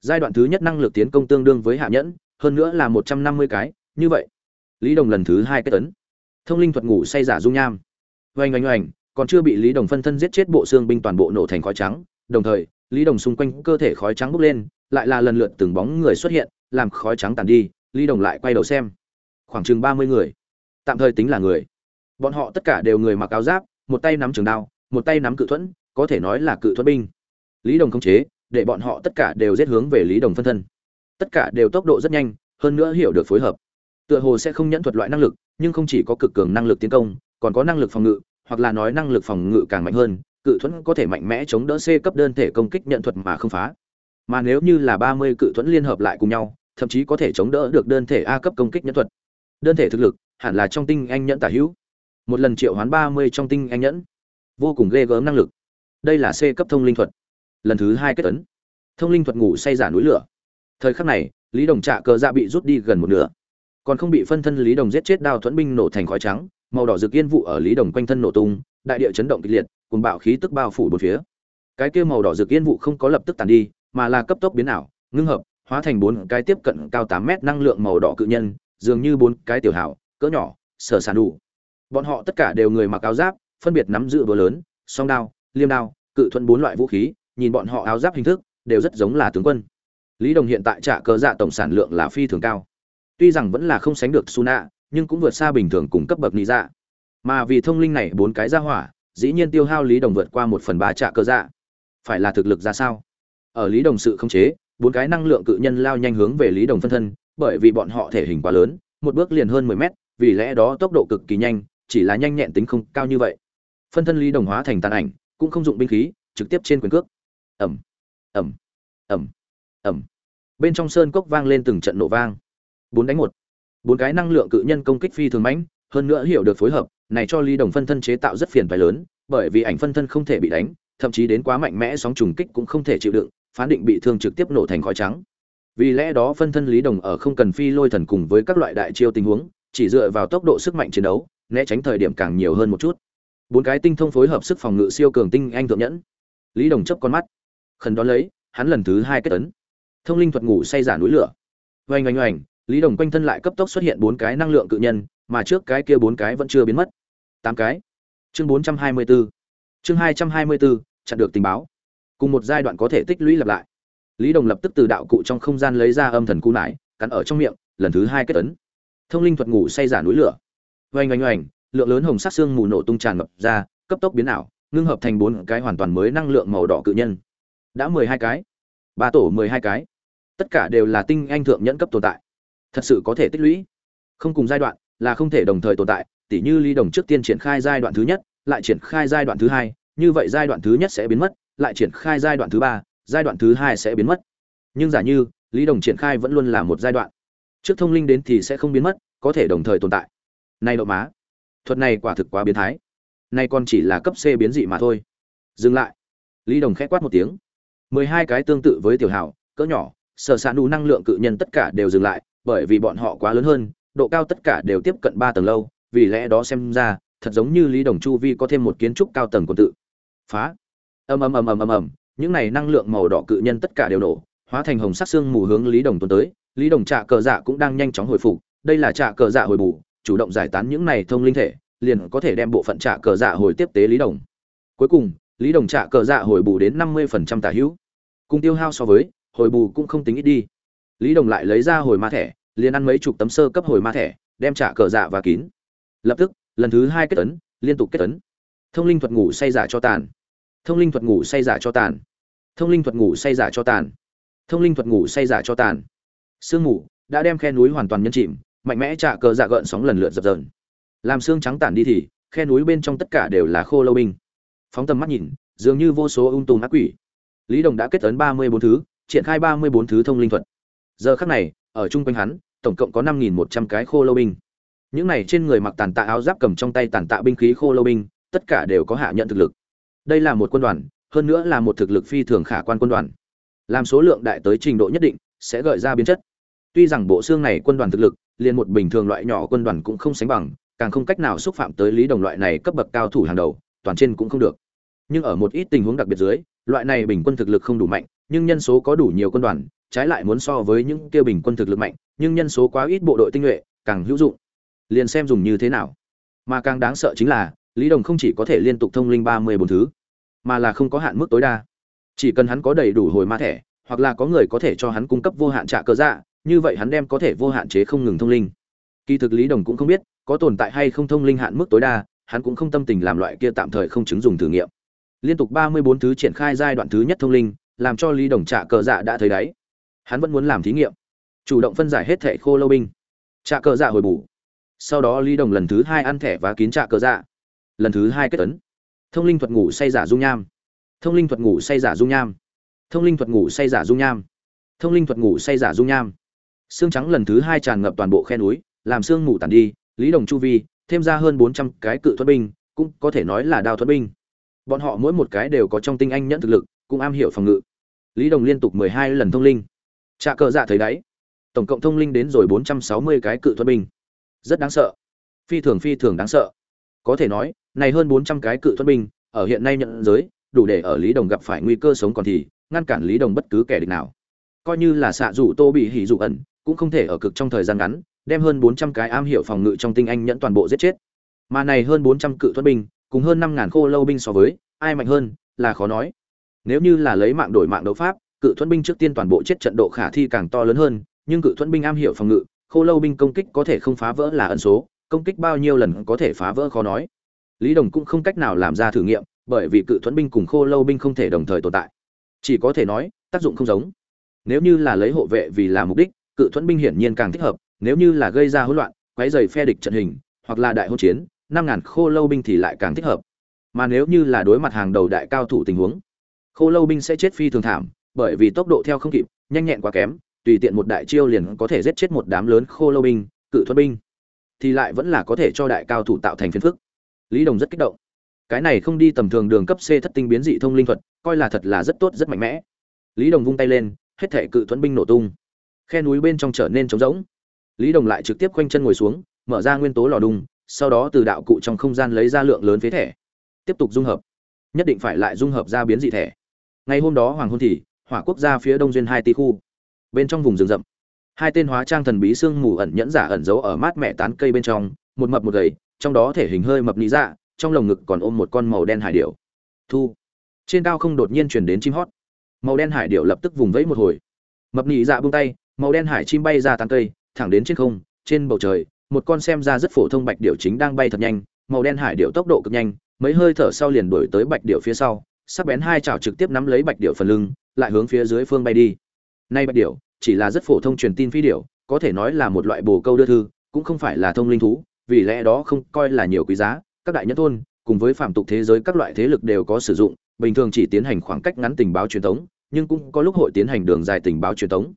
Giai đoạn thứ nhất năng lực tiến công tương đương với hạ nhẫn, hơn nữa là một trăm năm mươi cái, như vậy. Lý đồng lần thứ hai kết tấn. Thông linh thuật ngủ say giả dung nham. Oanh oanh oanh, còn chưa bị lý đồng phân thân giết chết bộ xương binh toàn bộ nổ thành khói trắng. Đồng thời, lý đồng xung quanh cơ thể khói trắng bốc lên, lại là lần lượt từng bóng người xuất hiện, làm khói trắng tàn đi, lý đồng lại quay đầu xem. Khoảng chừng ba mươi người tạm thời tính là người. Bọn họ tất cả đều người mặc áo giáp, một tay nắm trường đao, một tay nắm cự thuẫn, có thể nói là cự thuẫn binh. Lý đồng khống chế, để bọn họ tất cả đều giết hướng về lý đồng phân thân. Tất cả đều tốc độ rất nhanh, hơn nữa hiểu được phối hợp. Tựa hồ sẽ không nhẫn thuật loại năng lực, nhưng không chỉ có cực cường năng lực tiến công, còn có năng lực phòng ngự, hoặc là nói năng lực phòng ngự càng mạnh hơn, cự thuẫn có thể mạnh mẽ chống đỡ c cấp đơn thể công kích nhận thuật mà không phá. Mà nếu như là ba mươi cự thuẫn liên hợp lại cùng nhau, thậm chí có thể chống đỡ được đơn thể a cấp công kích nhẫn thuật. Đơn thể thực lực hẳn là trong tinh anh nhẫn tả hữu. Một lần triệu hoán ba mươi trong tinh anh nhẫn. Vô cùng ghê gớm năng lực. Đây là c cấp thông linh thuật. Lần thứ hai kết tấn thông linh thuật ngủ say giả núi lửa. Thời khắc này, lý đồng trạ cờ dạ bị rút đi gần một nửa. Còn không bị phân thân lý đồng giết chết đao thuẫn binh nổ thành khói trắng, màu đỏ rực yên vụ ở lý đồng quanh thân nổ tung, đại địa chấn động kịch liệt cùng bạo khí tức bao phủ bốn phía. Cái kia màu đỏ rực yên vụ không có lập tức tàn đi, mà là cấp tốc biến ảo, ngưng hợp, hóa thành bốn cái tiếp cận cao tám mét năng lượng màu đỏ cự nhân, dường như bốn cái tiểu hảo cỡ nhỏ, sở sản đủ. Bọn họ tất cả đều người mặc áo giáp, phân biệt nắm giữ búa lớn, song đao, liêm đao, cự thuận bốn loại vũ khí, nhìn bọn họ áo giáp hình thức, đều rất giống là tướng quân. Lý đồng hiện tại trả cờ dạ tổng sản lượng là phi thường cao. Tuy rằng vẫn là không sánh được suna nhưng cũng vượt xa bình thường cùng cấp bậc lý dạ. Mà vì thông linh này bốn cái ra hỏa, dĩ nhiên tiêu hao lý đồng vượt qua một phần ba trả cờ dạ. Phải là thực lực ra sao? Ở lý đồng sự không chế, bốn cái năng lượng cự nhân lao nhanh hướng về lý đồng phân thân, bởi vì bọn họ thể hình quá lớn, một bước liền hơn mười mét vì lẽ đó tốc độ cực kỳ nhanh, chỉ là nhanh nhẹn tính không cao như vậy. Phân thân lý đồng hóa thành tàn ảnh, cũng không dụng binh khí, trực tiếp trên quyền cước. Ẩm ẩm ẩm ẩm bên trong sơn cốc vang lên từng trận nổ vang. Bốn đánh một. Bốn cái năng lượng cự nhân công kích phi thường mãnh, hơn nữa hiểu được phối hợp, này cho ly đồng phân thân chế tạo rất phiền phải lớn, bởi vì ảnh phân thân không thể bị đánh, thậm chí đến quá mạnh mẽ sóng trùng kích cũng không thể chịu đựng, phán định bị thương trực tiếp nổ thành khói trắng. Vì lẽ đó phân thân lý đồng ở không cần phi lôi thần cùng với các loại đại chiêu tình huống chỉ dựa vào tốc độ sức mạnh chiến đấu, né tránh thời điểm càng nhiều hơn một chút. Bốn cái tinh thông phối hợp sức phòng ngự siêu cường tinh anh thượng nhẫn. Lý đồng chấp con mắt, khẩn đón lấy, hắn lần thứ hai kết tấn thông linh thuật ngủ say giả núi lửa. Oanh oanh oanh, lý đồng quanh thân lại cấp tốc xuất hiện bốn cái năng lượng cự nhân, mà trước cái kia bốn cái vẫn chưa biến mất. Tám cái. Chương bốn trăm hai mươi bốn chương hai trăm hai mươi bốn chặn được tình báo. Cùng một giai đoạn có thể tích lũy lặp lại. Lý đồng lập tức từ đạo cụ trong không gian lấy ra âm thần cu nải, cắn ở trong miệng, lần thứ hai kết tấn thông linh thuật ngủ say giả núi lửa. Oanh oanh oanh, lượng lớn hồng sắc xương mù nổ tung tràn ngập ra, cấp tốc biến ảo, ngưng hợp thành bốn cái hoàn toàn mới năng lượng màu đỏ cự nhân. Đã mười hai cái. Ba tổ mười hai cái. Tất cả đều là tinh anh thượng nhẫn cấp tồn tại. Thật sự có thể tích lũy. Không cùng giai đoạn, là không thể đồng thời tồn tại, tỉ như ly đồng trước tiên triển khai giai đoạn thứ nhất, lại triển khai giai đoạn thứ hai, như vậy giai đoạn thứ nhất sẽ biến mất, lại triển khai giai đoạn thứ ba, giai đoạn thứ hai sẽ biến mất. Nhưng giả như, lý đồng triển khai vẫn luôn là một giai đoạn trước thông linh đến thì sẽ không biến mất, có thể đồng thời tồn tại. Này độ má, thuật này quả thực quá biến thái. Này còn chỉ là cấp c biến dị mà thôi. Dừng lại. Lý đồng khẽ quát một tiếng. Mười hai cái tương tự với tiểu hảo cỡ nhỏ, sở s ạ nụ năng lượng cự nhân tất cả đều dừng lại, bởi vì bọn họ quá lớn hơn, độ cao tất cả đều tiếp cận ba tầng lâu, vì lẽ đó xem ra, thật giống như lý đồng chu vi có thêm một kiến trúc cao tầng quần tự. Phá. Ầm ầm ầm ầm ầm ầm. Những này năng lượng màu đỏ cự nhân tất cả đều nổ hóa thành hồng sắc xương mù hướng lý đồng tuần tới. Lý đồng trạ cờ dạ cũng đang nhanh chóng hồi phục. Đây là trạ cờ dạ hồi bù, chủ động giải tán những này thông linh thể, liền có thể đem bộ phận trạ cờ dạ hồi tiếp tế lý đồng. Cuối cùng, lý đồng trạ cờ dạ hồi bù đến năm mươi phần trăm tả hữu. Cùng tiêu hao so với, hồi bù cũng không tính ít đi. Lý đồng lại lấy ra hồi ma thẻ, liền ăn mấy chục tấm sơ cấp hồi ma thẻ, đem trả cờ dạ và kín. Lập tức, lần thứ hai kết tấn liên tục kết tấn thông linh thuật ngủ say giả cho tàn. Thông linh thuật ngủ say giả cho tàn. Thông linh thuật ngủ say giả cho tàn thông linh thuật ngủ say giả cho tàn. Sương mù đã đem khe núi hoàn toàn nhân chìm, mạnh mẽ trả cờ dạ gợn sóng lần lượt dập dờn. Làm xương trắng tản đi thì, khe núi bên trong tất cả đều là khô lâu binh. Phóng tầm mắt nhìn, dường như vô số ung tùm ác quỷ. Lý đồng đã kết ấn ba mươi bốn thứ, triển khai ba mươi bốn thứ thông linh thuật. Giờ khắc này, ở chung quanh hắn, tổng cộng có năm nghìn một trăm cái khô lâu binh. Những này trên người mặc tàn tạ áo giáp cầm trong tay tàn tạ binh khí khô lâu binh, tất cả đều có hạ nhận thực lực. Đây là một quân đoàn, hơn nữa là một thực lực phi thường khả quan quân đoàn làm số lượng đại tới trình độ nhất định, sẽ gợi ra biến chất. Tuy rằng bộ xương này quân đoàn thực lực, liền một bình thường loại nhỏ quân đoàn cũng không sánh bằng, càng không cách nào xúc phạm tới lý đồng loại này cấp bậc cao thủ hàng đầu, toàn trên cũng không được. Nhưng ở một ít tình huống đặc biệt dưới, loại này bình quân thực lực không đủ mạnh, nhưng nhân số có đủ nhiều quân đoàn, trái lại muốn so với những kia bình quân thực lực mạnh, nhưng nhân số quá ít bộ đội tinh nhuệ, càng hữu dụng. Liền xem dùng như thế nào. Mà càng đáng sợ chính là, lý đồng không chỉ có thể liên tục thông linh ba mươi bốn thứ, mà là không có hạn mức tối đa chỉ cần hắn có đầy đủ hồi ma thẻ, hoặc là có người có thể cho hắn cung cấp vô hạn trả cơ dạ như vậy hắn đem có thể vô hạn chế không ngừng thông linh. Kỳ thực lý đồng cũng không biết, có tồn tại hay không thông linh hạn mức tối đa, hắn cũng không tâm tình làm loại kia tạm thời không chứng dùng thử nghiệm. Liên tục ba mươi bốn thứ triển khai giai đoạn thứ nhất thông linh, làm cho lý đồng trả cờ dạ đã thấy đáy hắn vẫn muốn làm thí nghiệm, chủ động phân giải hết thẻ khô lâu binh. Trả cờ dạ hồi bù. Sau đó lý đồng lần thứ hai ăn thẻ và kín trả cờ dạ. Lần thứ hai kết tấn thông linh thuật ngủ say giả dung nham thông linh thuật ngủ say giả dung nham. Thông linh thuật ngủ say giả dung nham. Thông linh thuật ngủ say giả dung nham. Xương trắng lần thứ hai tràn ngập toàn bộ khe núi, làm xương ngủ tàn đi, lý đồng chu vi, thêm ra hơn bốn trăm cái cự thuật binh, cũng có thể nói là đao thuật binh. Bọn họ mỗi một cái đều có trong tinh anh nhẫn thực lực, cũng am hiểu phòng ngự. Lý đồng liên tục mười hai lần thông linh. Trạ cờ dạ thấy đáy tổng cộng thông linh đến rồi bốn trăm sáu mươi cái cự thuật binh. Rất đáng sợ. Phi thường phi thường đáng sợ. Có thể nói, này hơn bốn trăm cái cự thuật binh, ở hiện nay nhận giới đủ để ở lý đồng gặp phải nguy cơ sống còn thì, ngăn cản lý đồng bất cứ kẻ địch nào. Coi như là xạ rủ tô bị hỉ dụ ẩn, cũng không thể ở cực trong thời gian ngắn, đem hơn bốn trăm cái am hiểu phòng ngự trong tinh anh nhẫn toàn bộ giết chết. Mà này hơn bốn trăm cự thuật binh, cùng hơn năm ngàn khô lâu binh so với, ai mạnh hơn, là khó nói. Nếu như là lấy mạng đổi mạng đấu pháp, cự thuẫn binh trước tiên toàn bộ chết trận độ khả thi càng to lớn hơn, nhưng cự thuẫn binh am hiểu phòng ngự, khô lâu binh công kích có thể không phá vỡ là ẩn số, công kích bao nhiêu lần có thể phá vỡ khó nói. Lý đồng cũng không cách nào làm ra thử nghiệm bởi vì cự thuẫn binh cùng khô lâu binh không thể đồng thời tồn tại. Chỉ có thể nói, tác dụng không giống. Nếu như là lấy hộ vệ vì là mục đích, cự thuẫn binh hiển nhiên càng thích hợp, nếu như là gây ra hỗn loạn, quấy dày phe địch trận hình, hoặc là đại hỗn chiến, năm ngàn khô lâu binh thì lại càng thích hợp. Mà nếu như là đối mặt hàng đầu đại cao thủ tình huống, khô lâu binh sẽ chết phi thường thảm, bởi vì tốc độ theo không kịp, nhanh nhẹn quá kém, tùy tiện một đại chiêu liền có thể giết chết một đám lớn khô lâu binh, cự thuẫn binh, thì lại vẫn là có thể cho đại cao thủ tạo thành phiền phức. Lý đồng rất kích động cái này không đi tầm thường đường cấp c thất tinh biến dị thông linh thuật coi là thật là rất tốt rất mạnh mẽ. Lý đồng vung tay lên hết thể cự thuẫn binh nổ tung. Khe núi bên trong trở nên trống rỗng. Lý đồng lại trực tiếp quanh chân ngồi xuống mở ra nguyên tố lò đùng, sau đó từ đạo cụ trong không gian lấy ra lượng lớn phế thẻ. Tiếp tục dung hợp. Nhất định phải lại dung hợp ra biến dị thẻ. Ngày hôm đó hoàng hôn thì hỏa quốc gia phía đông duyên hai tỷ khu. Bên trong vùng rừng rậm. Hai tên hóa trang thần bí sương mù ẩn nhẫn giả ẩn giấu ở mát mẹ tán cây bên trong một mập một gầy trong đó thể hình hơi mập lý dạ trong lồng ngực còn ôm một con màu đen hải điểu. Thu. Trên cao không đột nhiên chuyển đến chim hót. Màu đen hải điểu lập tức vùng vẫy một hồi. Mập nhị dạ buông tay, màu đen hải chim bay ra tán cây, thẳng đến trên không, trên bầu trời, một con xem ra rất phổ thông bạch điểu chính đang bay thật nhanh, màu đen hải điểu tốc độ cực nhanh, mấy hơi thở sau liền đuổi tới bạch điểu phía sau, sắc bén hai chảo trực tiếp nắm lấy bạch điểu phần lưng, lại hướng phía dưới phương bay đi. Nay bạch điểu, chỉ là rất phổ thông truyền tin phi điểu, có thể nói là một loại bồ câu đưa thư, cũng không phải là thông linh thú, vì lẽ đó không coi là nhiều quý giá các đại nhân thôn, cùng với phạm tục thế giới các loại thế lực đều có sử dụng, bình thường chỉ tiến hành khoảng cách ngắn tình báo truyền thống, nhưng cũng có lúc hội tiến hành đường dài tình báo truyền thống.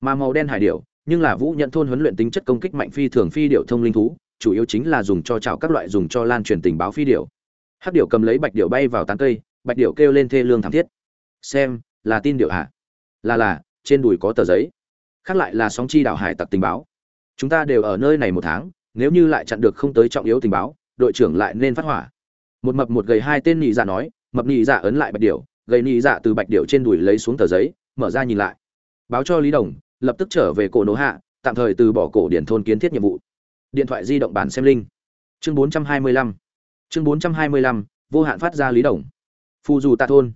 Mà màu đen hải điểu, nhưng là vũ nhận thôn huấn luyện tính chất công kích mạnh phi thường phi điệu thông linh thú, chủ yếu chính là dùng cho chảo các loại dùng cho lan truyền tình báo phi điệu. hắc điệu cầm lấy bạch điệu bay vào tán cây, bạch điệu kêu lên thê lương thảm thiết. Xem, là tin điệu hả? Là là, trên đùi có tờ giấy. Khác lại là sóng chi đảo hải tặc tình báo. Chúng ta đều ở nơi này một tháng, nếu như lại chặn được không tới trọng yếu tình báo đội trưởng lại nên phát hỏa. Một mập một gầy hai tên nhị dạ nói, mập nhị dạ ấn lại bạch điểu, gầy nhị dạ từ bạch điểu trên đùi lấy xuống tờ giấy, mở ra nhìn lại. Báo cho lý đồng, lập tức trở về cổ nổ hạ, tạm thời từ bỏ cổ điển thôn kiến thiết nhiệm vụ. Điện thoại di động bản xem linh chương 425 chương 425 vô hạn phát ra lý đồng. Phù dù tạ thôn.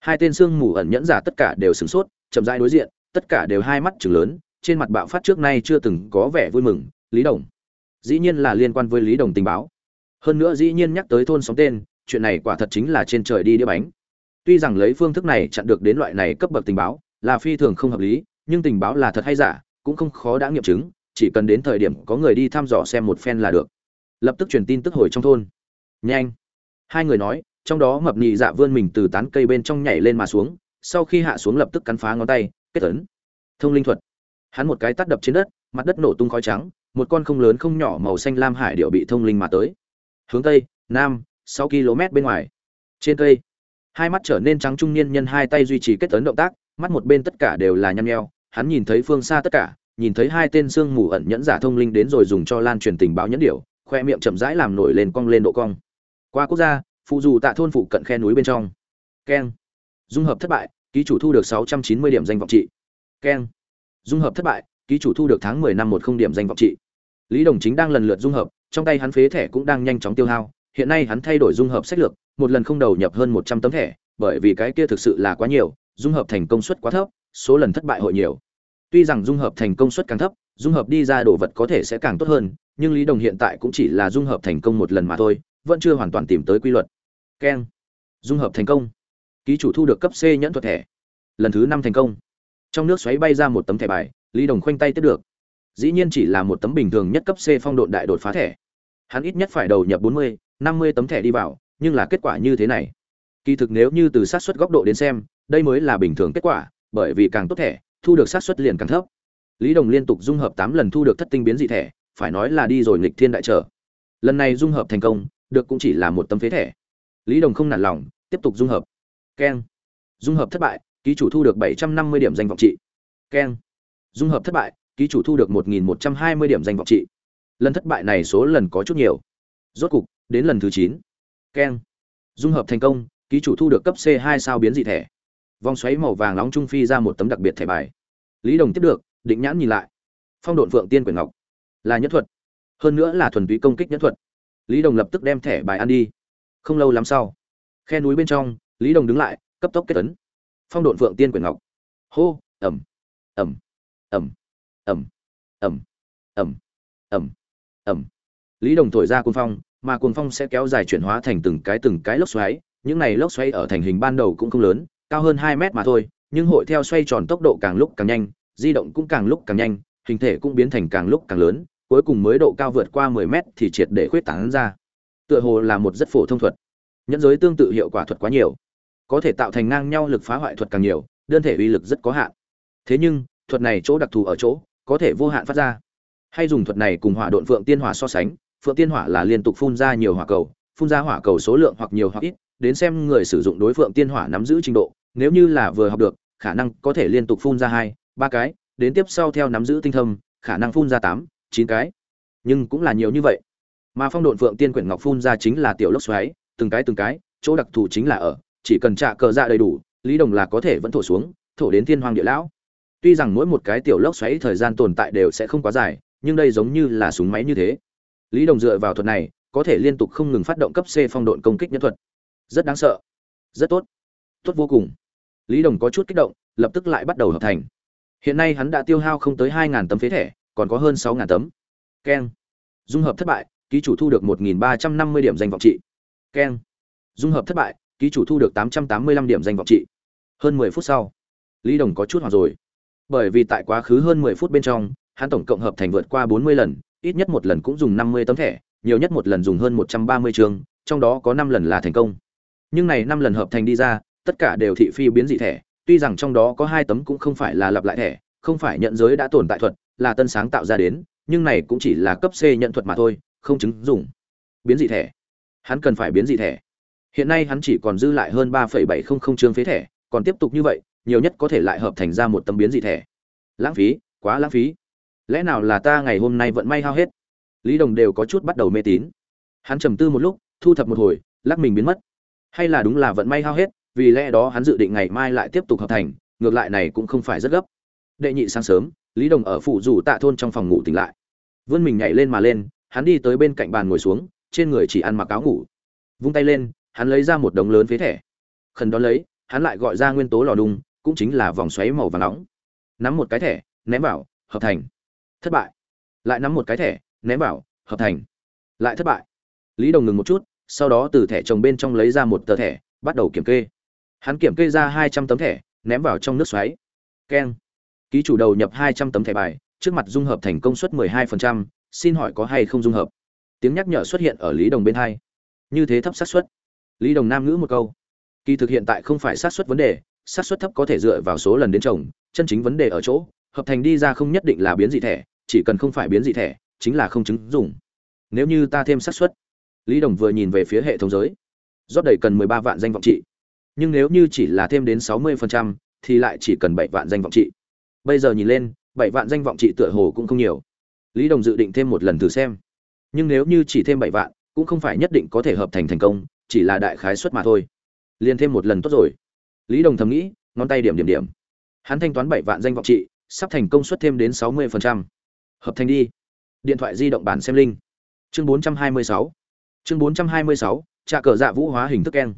Hai tên xương mù ẩn nhẫn giả tất cả đều sửng sốt, chậm rãi đối diện, tất cả đều hai mắt chừng lớn, trên mặt bạo phát trước nay chưa từng có vẻ vui mừng. Lý đồng. Dĩ nhiên là liên quan với lý đồng tình báo hơn nữa dĩ nhiên nhắc tới thôn sóng tên, chuyện này quả thật chính là trên trời đi đĩa bánh. Tuy rằng lấy phương thức này chặn được đến loại này cấp bậc tình báo, là phi thường không hợp lý, nhưng tình báo là thật hay giả, cũng không khó đã nghiệm chứng, chỉ cần đến thời điểm có người đi thăm dò xem một phen là được. Lập tức truyền tin tức hồi trong thôn. Nhanh. Hai người nói, trong đó mập nhị dạ vươn mình từ tán cây bên trong nhảy lên mà xuống, sau khi hạ xuống lập tức cắn phá ngón tay, kết ấn. Thông linh thuật. Hắn một cái tắt đập trên đất, mặt đất nổ tung khói trắng, một con không lớn không nhỏ màu xanh lam hải điệu bị thông linh mà tới hướng tây, nam, sáu km bên ngoài. Trên cây, hai mắt trở nên trắng trung niên nhân hai tay duy trì kết ấn động tác, mắt một bên tất cả đều là nhăn nheo, hắn nhìn thấy phương xa tất cả, nhìn thấy hai tên xương mù ẩn nhẫn giả thông linh đến rồi dùng cho lan truyền tình báo nhẫn điệu khoe miệng chậm rãi làm nổi lên cong lên độ cong. Qua quốc gia, phụ dù tạ thôn phụ cận khe núi bên trong. Keng. Dung hợp thất bại, ký chủ thu được sáu trăm chín mươi điểm danh vọng trị. Keng. Dung hợp thất bại, ký chủ thu được tháng mười năm một không điểm danh vọng trị. Lý đồng chính đang lần lượt dung hợp trong tay hắn phế thẻ cũng đang nhanh chóng tiêu hao, hiện nay hắn thay đổi dung hợp sách lược, một lần không đầu nhập hơn một trăm tấm thẻ, bởi vì cái kia thực sự là quá nhiều, dung hợp thành công suất quá thấp, số lần thất bại hội nhiều. Tuy rằng dung hợp thành công suất càng thấp, dung hợp đi ra đồ vật có thể sẽ càng tốt hơn, nhưng lý đồng hiện tại cũng chỉ là dung hợp thành công một lần mà thôi, vẫn chưa hoàn toàn tìm tới quy luật. Keng. Dung hợp thành công. Ký chủ thu được cấp c nhẫn thuật thẻ. Lần thứ năm thành công. Trong nước xoáy bay ra một tấm thẻ bài, lý đồng khoanh tay tiếp được dĩ nhiên chỉ là một tấm bình thường nhất cấp c phong độn đại đột phá thẻ. Hắn ít nhất phải đầu nhập bốn mươi, năm mươi tấm thẻ đi vào, nhưng là kết quả như thế này. Kỳ thực nếu như từ sát suất góc độ đến xem, đây mới là bình thường kết quả, bởi vì càng tốt thẻ, thu được sát suất liền càng thấp. Lý đồng liên tục dung hợp tám lần thu được thất tinh biến dị thẻ, phải nói là đi rồi nghịch thiên đại trở. Lần này dung hợp thành công, được cũng chỉ là một tấm phế thẻ. Lý đồng không nản lòng, tiếp tục dung hợp. Keng. Dung hợp thất bại, ký chủ thu được bảy trăm năm mươi điểm danh vọng trị. Keng. Dung hợp thất bại ký chủ thu được một nghìn một trăm hai mươi điểm danh vọng trị. Lần thất bại này số lần có chút nhiều. Rốt cục đến lần thứ chín. Keng. Dung hợp thành công ký chủ thu được cấp c hai sao biến dị thẻ. Vòng xoáy màu vàng nóng trung phi ra một tấm đặc biệt thẻ bài. Lý đồng tiếp được định nhãn nhìn lại. Phong độn phượng tiên quyền ngọc. Là nhất thuật. Hơn nữa là thuần túy công kích nhất thuật. Lý đồng lập tức đem thẻ bài ăn đi. Không lâu lắm sau khe núi bên trong lý đồng đứng lại cấp tốc kết tấn phong độn phượng tiên quyền ngọc. Hô ầm, ầm, ầm ẩm ẩm ẩm ẩm ẩm lý đồng thổi ra cuồng phong, mà cuồng phong sẽ kéo dài chuyển hóa thành từng cái từng cái lốc xoáy. Những này lốc xoáy ở thành hình ban đầu cũng không lớn, cao hơn hai mét mà thôi, nhưng hội theo xoay tròn tốc độ càng lúc càng nhanh, di động cũng càng lúc càng nhanh, hình thể cũng biến thành càng lúc càng lớn, cuối cùng mới độ cao vượt qua 10 mét thì triệt để khuyết tảng ra. Tựa hồ là một rất phổ thông thuật. Nhẫn giới tương tự hiệu quả thuật quá nhiều. Có thể tạo thành ngang nhau lực phá hoại thuật càng nhiều, đơn thể uy lực rất có hạn. Thế nhưng, thuật này chỗ đặc thù ở chỗ có thể vô hạn phát ra. Hay dùng thuật này cùng hỏa độn phượng tiên hỏa so sánh, phượng tiên hỏa là liên tục phun ra nhiều hỏa cầu, phun ra hỏa cầu số lượng hoặc nhiều hoặc ít, đến xem người sử dụng đối phượng tiên hỏa nắm giữ trình độ, nếu như là vừa học được, khả năng có thể liên tục phun ra hai, ba cái, đến tiếp sau theo nắm giữ tinh thâm, khả năng phun ra tám, chín cái. Nhưng cũng là nhiều như vậy. Mà phong độn phượng tiên quyển ngọc phun ra chính là tiểu lốc xoáy, từng cái từng cái, chỗ đặc thù chính là ở, chỉ cần trạ cờ dạ đầy đủ, lý đồng là có thể vẫn thổ xuống, thổ đến thiên hoàng địa lão tuy rằng mỗi một cái tiểu lốc xoáy thời gian tồn tại đều sẽ không quá dài, nhưng đây giống như là súng máy như thế. Lý đồng dựa vào thuật này, có thể liên tục không ngừng phát động cấp c phong độn công kích nhân thuật. Rất đáng sợ. Rất tốt. Tốt vô cùng. Lý đồng có chút kích động, lập tức lại bắt đầu hợp thành. Hiện nay hắn đã tiêu hao không tới hai tấm phế thẻ, còn có hơn sáu tấm. Keng. Dung hợp thất bại, ký chủ thu được một ba trăm năm mươi điểm danh vọng trị. Keng. Dung hợp thất bại, ký chủ thu được tám trăm tám mươi lăm điểm danh vọng trị. Hơn mười phút sau, lý đồng có chút hoặc rồi bởi vì tại quá khứ hơn mười phút bên trong, hắn tổng cộng hợp thành vượt qua bốn mươi lần, ít nhất một lần cũng dùng năm mươi tấm thẻ, nhiều nhất một lần dùng hơn một trăm ba mươi trong đó có năm lần là thành công. Nhưng này năm lần hợp thành đi ra, tất cả đều thị phi biến dị thẻ, tuy rằng trong đó có hai tấm cũng không phải là lặp lại thẻ, không phải nhận giới đã tồn tại thuật, là tân sáng tạo ra đến, nhưng này cũng chỉ là cấp c nhận thuật mà thôi, không chứng dùng biến dị thẻ. Hắn cần phải biến dị thẻ. Hiện nay hắn chỉ còn dư lại hơn ba bảy không không chương phế thẻ, còn tiếp tục như vậy nhiều nhất có thể lại hợp thành ra một tấm biến dị thẻ. Lãng phí, quá lãng phí. Lẽ nào là ta ngày hôm nay vận may hao hết? Lý đồng đều có chút bắt đầu mê tín. Hắn trầm tư một lúc, thu thập một hồi, lắc mình biến mất. Hay là đúng là vận may hao hết, vì lẽ đó hắn dự định ngày mai lại tiếp tục hợp thành, ngược lại này cũng không phải rất gấp. Đệ nhị sáng sớm, lý đồng ở phủ rủ tạ thôn trong phòng ngủ tỉnh lại. Vươn mình nhảy lên mà lên, hắn đi tới bên cạnh bàn ngồi xuống, trên người chỉ ăn mặc áo ngủ. Vung tay lên, hắn lấy ra một đống lớn phế thẻ. Khẩn đó lấy, hắn lại gọi ra nguyên tố lò đung cũng chính là vòng xoáy màu vàng nóng. Nắm một cái thẻ, ném vào, hợp thành. Thất bại. Lại nắm một cái thẻ, ném vào, hợp thành. Lại thất bại. Lý đồng ngừng một chút, sau đó từ thẻ chồng bên trong lấy ra một tờ thẻ, bắt đầu kiểm kê. Hắn kiểm kê ra hai trăm tấm thẻ, ném vào trong nước xoáy. Keng. Ký chủ đầu nhập hai trăm tấm thẻ bài, trước mặt dung hợp thành công suất mười hai phần trăm, xin hỏi có hay không dung hợp? Tiếng nhắc nhở xuất hiện ở lý đồng bên hai. Như thế thấp xác suất. Lý đồng nam ngữ một câu. Kỳ thực hiện tại không phải xác suất vấn đề xác suất thấp có thể dựa vào số lần đến chồng chân chính vấn đề ở chỗ, hợp thành đi ra không nhất định là biến dị thẻ, chỉ cần không phải biến dị thẻ, chính là không chứng dùng nếu như ta thêm xác suất, lý đồng vừa nhìn về phía hệ thống giới. Rót đầy cần mười ba vạn danh vọng trị. Nhưng nếu như chỉ là thêm đến sáu mươi phần trăm, thì lại chỉ cần bảy vạn danh vọng trị. Bây giờ nhìn lên, bảy vạn danh vọng trị tựa hồ cũng không nhiều. Lý đồng dự định thêm một lần thử xem. Nhưng nếu như chỉ thêm bảy vạn, cũng không phải nhất định có thể hợp thành thành công, chỉ là đại khái suất mà thôi. Liền thêm một lần tốt rồi lý đồng thầm nghĩ, ngón tay điểm điểm điểm. Hắn thanh toán bảy vạn danh vọng trị, sắp thành công suất thêm đến sáu mươi hợp thành đi. Điện thoại di động bản xem linh chương bốn trăm hai mươi sáu. Chương bốn trăm hai mươi sáu trà cờ dạ vũ hóa hình thức keng.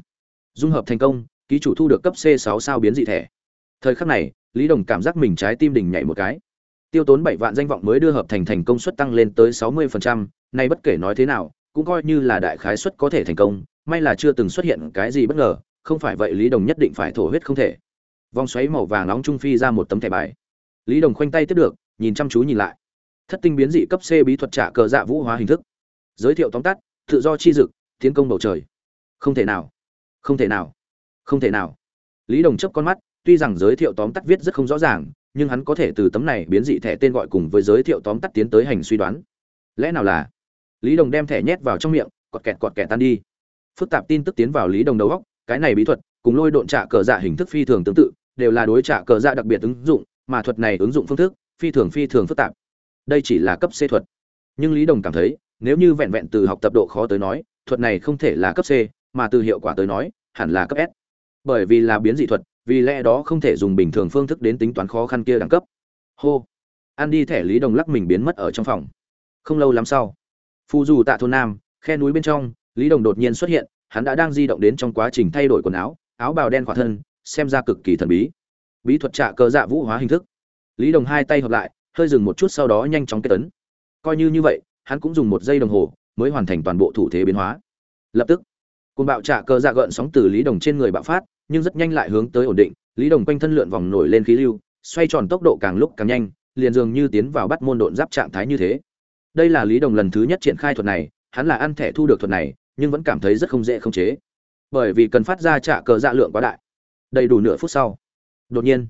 Dung hợp thành công, ký chủ thu được cấp c sáu sao biến dị thẻ. Thời khắc này, lý đồng cảm giác mình trái tim đỉnh nhảy một cái. Tiêu tốn bảy vạn danh vọng mới đưa hợp thành thành công suất tăng lên tới sáu mươi phần trăm. Nay bất kể nói thế nào, cũng coi như là đại khái suất có thể thành công, may là chưa từng xuất hiện cái gì bất ngờ không phải vậy lý đồng nhất định phải thổ huyết không thể. Vòng xoáy màu vàng nóng trung phi ra một tấm thẻ bài. Lý đồng khoanh tay tiếp được, nhìn chăm chú nhìn lại. Thất tinh biến dị cấp c bí thuật trả cờ dạ vũ hóa hình thức. Giới thiệu tóm tắt, tự do chi dực, tiến công bầu trời. Không thể nào. Không thể nào. Không thể nào. Lý đồng chấp con mắt, tuy rằng giới thiệu tóm tắt viết rất không rõ ràng, nhưng hắn có thể từ tấm này biến dị thẻ tên gọi cùng với giới thiệu tóm tắt tiến tới hành suy đoán. Lẽ nào là? Lý đồng đem thẻ nhét vào trong miệng quọt kẹt quọt kẹt tan đi. Phức tạp tin tức tiến vào lý đồng đầu góc cái này bí thuật cùng lôi độn trả cờ dạ hình thức phi thường tương tự, đều là đối trả cờ dạ đặc biệt ứng dụng, mà thuật này ứng dụng phương thức phi thường phi thường phức tạp. Đây chỉ là cấp c thuật. Nhưng lý đồng cảm thấy, nếu như vẹn vẹn từ học tập độ khó tới nói, thuật này không thể là cấp c, mà từ hiệu quả tới nói, hẳn là cấp s. Bởi vì là biến dị thuật, vì lẽ đó không thể dùng bình thường phương thức đến tính toán khó khăn kia đẳng cấp. Hô. Ăn đi thẻ lý đồng lắc mình biến mất ở trong phòng. Không lâu lắm sau phù dù tạ thôn nam, khe núi bên trong, lý đồng đột nhiên xuất hiện hắn đã đang di động đến trong quá trình thay đổi quần áo áo bào đen khỏa thân, xem ra cực kỳ thần bí. Bí thuật trạ cờ dạ vũ hóa hình thức. Lý đồng hai tay hợp lại, hơi dừng một chút sau đó nhanh chóng kết tấn. Coi như như vậy, hắn cũng dùng một giây đồng hồ mới hoàn thành toàn bộ thủ thế biến hóa. Lập tức côn bạo trạ cờ dạ gợn sóng từ lý đồng trên người bạo phát, nhưng rất nhanh lại hướng tới ổn định. Lý đồng quanh thân lượn vòng nổi lên khí lưu, xoay tròn tốc độ càng lúc càng nhanh, liền dường như tiến vào bắt môn độn giáp trạng thái như thế. Đây là lý đồng lần thứ nhất triển khai thuật này, hắn là ăn thẻ thu được thuật này nhưng vẫn cảm thấy rất không dễ không chế. Bởi vì cần phát ra trả cờ dạ lượng quá đại. Đầy đủ nửa phút sau, đột nhiên,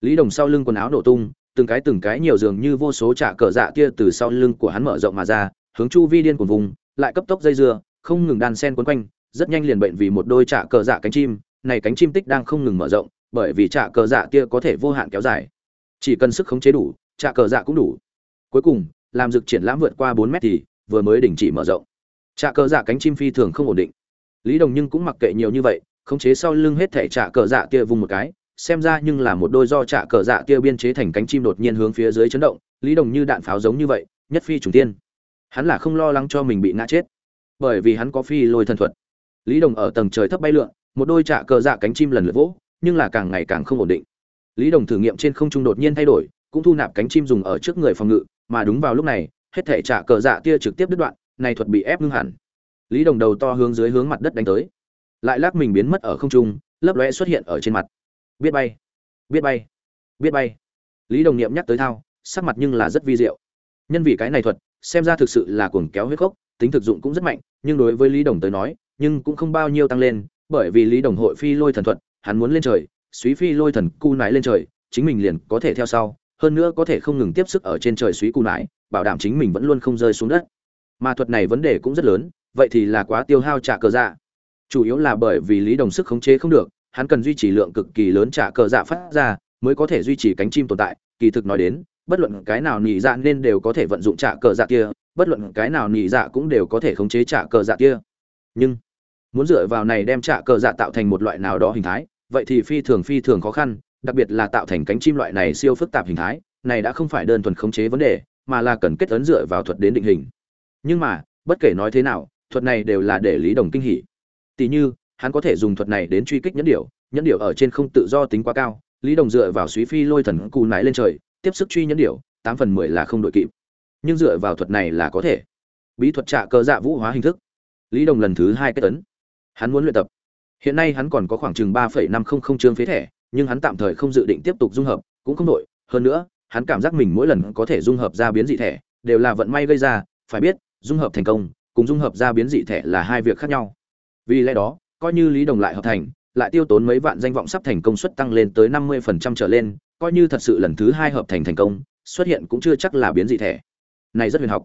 lý đồng sau lưng quần áo nổ tung, từng cái từng cái nhiều dường như vô số trả cờ dạ kia từ sau lưng của hắn mở rộng mà ra, hướng chu vi điên của vùng, lại cấp tốc dây dưa, không ngừng đan sen quấn quanh, rất nhanh liền bệnh vì một đôi trả cờ dạ cánh chim. Này cánh chim tích đang không ngừng mở rộng, bởi vì trả cờ dạ kia có thể vô hạn kéo dài. Chỉ cần sức khống chế đủ, trả cờ dạ cũng đủ. Cuối cùng, làm dực triển lãm vượt qua bốn mét thì vừa mới đình chỉ mở rộng trạ cờ dạ cánh chim phi thường không ổn định. Lý đồng nhưng cũng mặc kệ nhiều như vậy, khống chế sau lưng hết thể trạ cờ dạ kia vùng một cái, xem ra nhưng là một đôi do trạ cờ dạ kia biên chế thành cánh chim đột nhiên hướng phía dưới chấn động, lý đồng như đạn pháo giống như vậy, nhất phi trùng tiên. Hắn là không lo lắng cho mình bị ngã chết, bởi vì hắn có phi lôi thần thuật. Lý đồng ở tầng trời thấp bay lượn, một đôi trạ cờ dạ cánh chim lần lượt vỗ, nhưng là càng ngày càng không ổn định. Lý đồng thử nghiệm trên không trung đột nhiên thay đổi, cũng thu nạp cánh chim dùng ở trước người phòng ngự, mà đúng vào lúc này, hết thể trả cờ dạ tia trực tiếp đứt đoạn này thuật bị ép ngưng hẳn. Lý đồng đầu to hướng dưới hướng mặt đất đánh tới. Lại lắc mình biến mất ở không trung lấp lóe xuất hiện ở trên mặt. Biết bay biết bay biết bay. Lý đồng niệm nhắc tới thao sắc mặt nhưng là rất vi diệu. Nhân vì cái này thuật xem ra thực sự là cuồng kéo huyết cốc, tính thực dụng cũng rất mạnh nhưng đối với lý đồng tới nói nhưng cũng không bao nhiêu tăng lên bởi vì lý đồng hội phi lôi thần thuật hắn muốn lên trời suý phi lôi thần cu nái lên trời chính mình liền có thể theo sau hơn nữa có thể không ngừng tiếp sức ở trên trời suý cu nái bảo đảm chính mình vẫn luôn không rơi xuống đất mà thuật này vấn đề cũng rất lớn, vậy thì là quá tiêu hao trả cờ dạ. Chủ yếu là bởi vì lý đồng sức khống chế không được, hắn cần duy trì lượng cực kỳ lớn trả cờ dạ phát ra, mới có thể duy trì cánh chim tồn tại. Kỳ thực nói đến, bất luận cái nào nhị dạ nên đều có thể vận dụng trả cờ dạ kia, bất luận cái nào nhị dạ cũng đều có thể khống chế trả cờ dạ kia. Nhưng, muốn dựa vào này đem trả cờ dạ tạo thành một loại nào đó hình thái, vậy thì phi thường phi thường khó khăn, đặc biệt là tạo thành cánh chim loại này siêu phức tạp hình thái, này đã không phải đơn thuần khống chế vấn đề, mà là cần kết ấn dựa vào thuật đến định hình nhưng mà, bất kể nói thế nào, thuật này đều là để lý đồng kinh hỉ. Tỷ như, hắn có thể dùng thuật này đến truy kích nhẫn điệu nhẫn điệu ở trên không tự do tính quá cao, lý đồng dựa vào suý phi lôi thần cù nái lên trời, tiếp sức truy nhẫn điệu tám phần mười là không đội kịp. Nhưng dựa vào thuật này là có thể. Bí thuật trạ cơ dạ vũ hóa hình thức. Lý đồng lần thứ hai kết tấn. Hắn muốn luyện tập. Hiện nay hắn còn có khoảng chừng ba phẩy năm không không chương phế thẻ, nhưng hắn tạm thời không dự định tiếp tục dung hợp, cũng không đội hơn nữa, hắn cảm giác mình mỗi lần có thể dung hợp ra biến dị thẻ, đều là vận may gây ra, phải biết dung hợp thành công, cùng dung hợp ra biến dị thẻ là hai việc khác nhau. Vì lẽ đó, coi như lý đồng lại hợp thành, lại tiêu tốn mấy vạn danh vọng sắp thành công suất tăng lên tới năm mươi phần trăm trở lên, coi như thật sự lần thứ hai hợp thành thành công, xuất hiện cũng chưa chắc là biến dị thẻ này rất huyền học.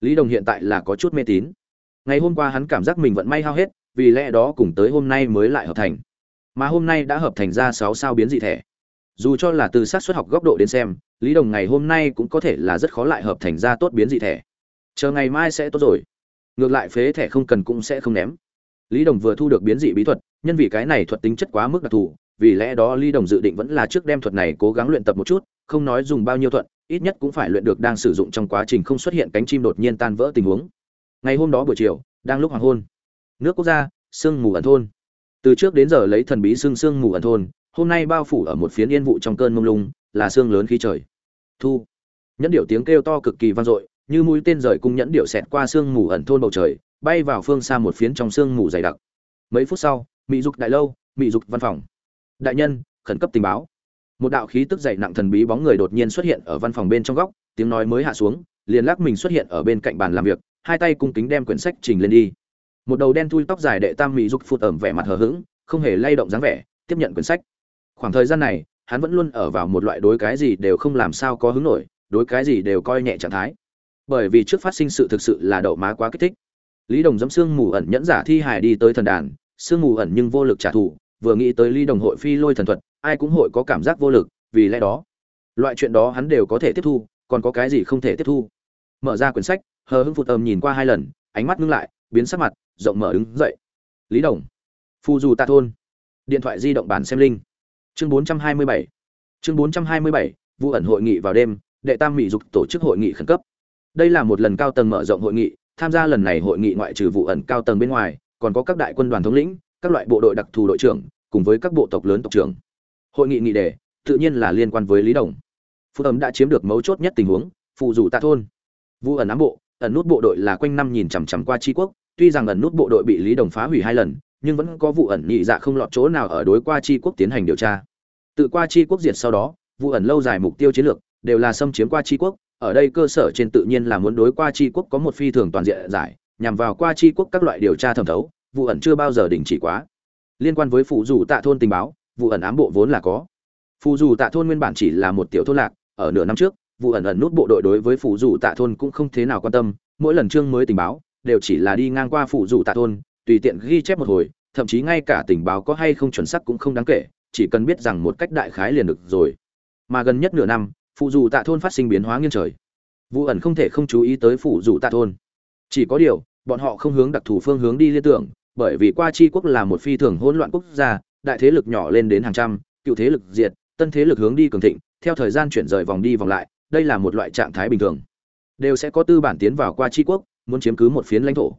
Lý đồng hiện tại là có chút mê tín. Ngày hôm qua hắn cảm giác mình vận may hao hết, vì lẽ đó cùng tới hôm nay mới lại hợp thành. Mà hôm nay đã hợp thành ra sáu sao biến dị thẻ dù cho là từ sát xuất học góc độ đến xem, lý đồng ngày hôm nay cũng có thể là rất khó lại hợp thành ra tốt biến dị thẻ chờ ngày mai sẽ tốt rồi. Ngược lại phế thẻ không cần cũng sẽ không ném. Lý đồng vừa thu được biến dị bí thuật, nhân vì cái này thuật tính chất quá mức đặc thù, vì lẽ đó lý đồng dự định vẫn là trước đem thuật này cố gắng luyện tập một chút, không nói dùng bao nhiêu thuận ít nhất cũng phải luyện được đang sử dụng trong quá trình không xuất hiện cánh chim đột nhiên tan vỡ tình huống. Ngày hôm đó buổi chiều, đang lúc hoàng hôn. Nước quốc gia, sương mù ẩn thôn. Từ trước đến giờ lấy thần bí sương sương mù ẩn thôn, hôm nay bao phủ ở một phiến yên vụ trong cơn mông lung, là sương lớn khí trời. Thu. Nhẫn điệu tiếng kêu to cực kỳ vang dội như mũi tên rời cung nhẫn điệu xẹt qua sương mù ẩn thôn bầu trời, bay vào phương xa một phiến trong sương mù dày đặc. Mấy phút sau, mỹ dục đại lâu, mỹ dục văn phòng. Đại nhân, khẩn cấp tình báo. Một đạo khí tức dày nặng thần bí bóng người đột nhiên xuất hiện ở văn phòng bên trong góc, tiếng nói mới hạ xuống, liền lắc mình xuất hiện ở bên cạnh bàn làm việc, hai tay cung kính đem quyển sách trình lên đi. Một đầu đen thui tóc dài đệ tam mỹ dục phụt ẩm vẻ mặt hờ hững, không hề lay động dáng vẻ, tiếp nhận quyển sách. Khoảng thời gian này, hắn vẫn luôn ở vào một loại đối cái gì đều không làm sao có hứng nổi, đối cái gì đều coi nhẹ trạng thái bởi vì trước phát sinh sự thực sự là đậu má quá kích thích. Lý đồng dẫm xương mù ẩn nhẫn giả thi hài đi tới thần đàn sương mù ẩn nhưng vô lực trả thù, vừa nghĩ tới lý đồng hội phi lôi thần thuật, ai cũng hội có cảm giác vô lực, vì lẽ đó, loại chuyện đó hắn đều có thể tiếp thu, còn có cái gì không thể tiếp thu. Mở ra quyển sách, hờ hưng phụt âm nhìn qua hai lần, ánh mắt ngưng lại, biến sắc mặt, rộng mở đứng dậy. Lý đồng phù dù tạ thôn. Điện thoại di động bản xem linh chương 427 chương 427 vụ ẩn hội nghị vào đêm, đệ tam mỹ dục tổ chức hội nghị khẩn cấp đây là một lần cao tầng mở rộng hội nghị, tham gia lần này hội nghị ngoại trừ vụ ẩn cao tầng bên ngoài, còn có các đại quân đoàn thống lĩnh, các loại bộ đội đặc thù đội trưởng, cùng với các bộ tộc lớn tộc trưởng. Hội nghị nghị đề, tự nhiên là liên quan với lý đồng. Phú Ẩm đã chiếm được mấu chốt nhất tình huống, phụ dù tạ thôn. Vụ ẩn ám bộ, ẩn nút bộ đội là quanh năm nhìn chằm chằm qua tri quốc, tuy rằng ẩn nút bộ đội bị lý đồng phá hủy hai lần, nhưng vẫn có vụ ẩn nhị dạ không lọt chỗ nào ở đối qua tri quốc tiến hành điều tra. Tự qua tri quốc diệt sau đó, vụ ẩn lâu dài mục tiêu chiến lược đều là xâm chiếm qua tri quốc ở đây cơ sở trên tự nhiên là muốn đối qua tri quốc có một phi thường toàn diện giải, nhằm vào qua tri quốc các loại điều tra thẩm thấu, vụ ẩn chưa bao giờ đình chỉ quá. Liên quan với phụ dù tạ thôn tình báo, vụ ẩn ám bộ vốn là có. Phụ dù tạ thôn nguyên bản chỉ là một tiểu thôn lạc, ở nửa năm trước, vụ ẩn ẩn nút bộ đội đối với phụ dù tạ thôn cũng không thế nào quan tâm, mỗi lần chương mới tình báo, đều chỉ là đi ngang qua phụ dù tạ thôn, tùy tiện ghi chép một hồi, thậm chí ngay cả tình báo có hay không chuẩn xác cũng không đáng kể, chỉ cần biết rằng một cách đại khái liền được rồi. Mà gần nhất nửa năm phụ dù tạ thôn phát sinh biến hóa nghiêng trời. Vụ ẩn không thể không chú ý tới phụ dù tạ thôn. Chỉ có điều, bọn họ không hướng đặc thù phương hướng đi liên tưởng, bởi vì qua chi quốc là một phi thường hỗn loạn quốc gia, đại thế lực nhỏ lên đến hàng trăm, cựu thế lực diệt, tân thế lực hướng đi cường thịnh, theo thời gian chuyển rời vòng đi vòng lại, đây là một loại trạng thái bình thường. Đều sẽ có tư bản tiến vào qua chi quốc, muốn chiếm cứ một phiến lãnh thổ.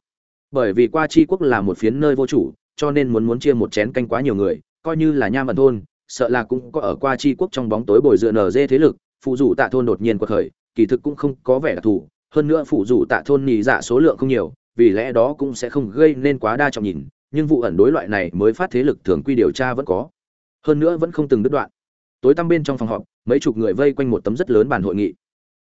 Bởi vì qua chi quốc là một phiến nơi vô chủ, cho nên muốn muốn chia một chén canh quá nhiều người, coi như là nham ẩn thôn, sợ là cũng có ở qua chi quốc trong bóng tối bồi dựa nở dê thế lực phụ dù tạ thôn đột nhiên quật khởi, kỳ thực cũng không có vẻ đặc thù, hơn nữa phụ dù tạ thôn nhì dạ số lượng không nhiều, vì lẽ đó cũng sẽ không gây nên quá đa trọng nhìn, nhưng vụ ẩn đối loại này mới phát thế lực thường quy điều tra vẫn có. Hơn nữa vẫn không từng đứt đoạn. Tối tăm bên trong phòng họp, mấy chục người vây quanh một tấm rất lớn bàn hội nghị.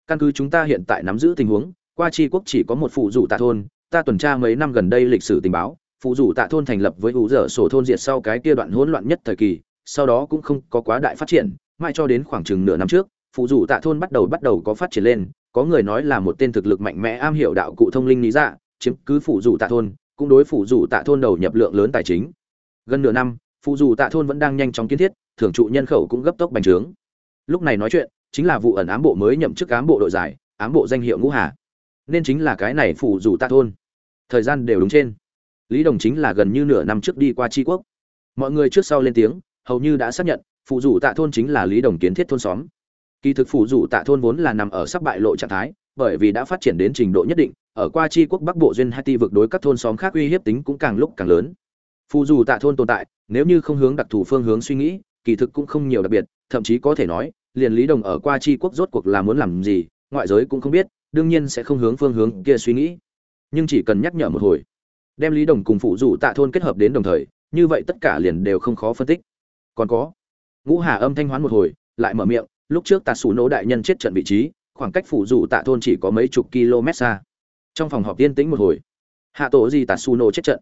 Căn cứ chúng ta hiện tại nắm giữ tình huống, qua tri quốc chỉ có một phụ rủ tạ thôn, ta tuần tra mấy năm gần đây lịch sử tình báo, phụ rủ tạ thôn thành lập với hữu dở sổ thôn diệt sau cái kia đoạn hỗn loạn nhất thời kỳ, sau đó cũng không có quá đại phát triển, mãi cho đến khoảng chừng nửa năm trước phụ dù tạ thôn bắt đầu bắt đầu có phát triển lên, có người nói là một tên thực lực mạnh mẽ am hiểu đạo cụ thông linh lý dạ chiếm cứ phụ dù tạ thôn, cũng đối phụ dù tạ thôn đầu nhập lượng lớn tài chính. Gần nửa năm phụ dù tạ thôn vẫn đang nhanh chóng kiến thiết, thưởng trụ nhân khẩu cũng gấp tốc bành trướng. Lúc này nói chuyện, chính là vụ ẩn ám bộ mới nhậm chức ám bộ đội giải, ám bộ danh hiệu ngũ hà. Nên chính là cái này phụ dù tạ thôn. Thời gian đều đúng trên. Lý đồng chính là gần như nửa năm trước đi qua tri quốc. Mọi người trước sau lên tiếng, hầu như đã xác nhận phụ dù tạ thôn chính là lý đồng kiến thiết thôn xóm kỳ thực phụ rủ tạ thôn vốn là nằm ở sắp bại lộ trạng thái, bởi vì đã phát triển đến trình độ nhất định, ở qua chi quốc bắc bộ duyên hai ti vực đối các thôn xóm khác uy hiếp tính cũng càng lúc càng lớn. Phù dù tạ thôn tồn tại, nếu như không hướng đặc thù phương hướng suy nghĩ, kỳ thực cũng không nhiều đặc biệt, thậm chí có thể nói, liền lý đồng ở qua chi quốc rốt cuộc là muốn làm gì, ngoại giới cũng không biết, đương nhiên sẽ không hướng phương hướng kia suy nghĩ. Nhưng chỉ cần nhắc nhở một hồi, đem lý đồng cùng phụ dụ tạ thôn kết hợp đến đồng thời, như vậy tất cả liền đều không khó phân tích. Còn có, ngũ hà âm thanh hoán một hồi, lại mở miệng lúc trước Tạ xù nỗ đại nhân chết trận vị trí, khoảng cách phụ dù tạ thôn chỉ có mấy chục km xa. Trong phòng họp tiên tĩnh một hồi. Hạ tổ gì Tạ xù nỗ chết trận?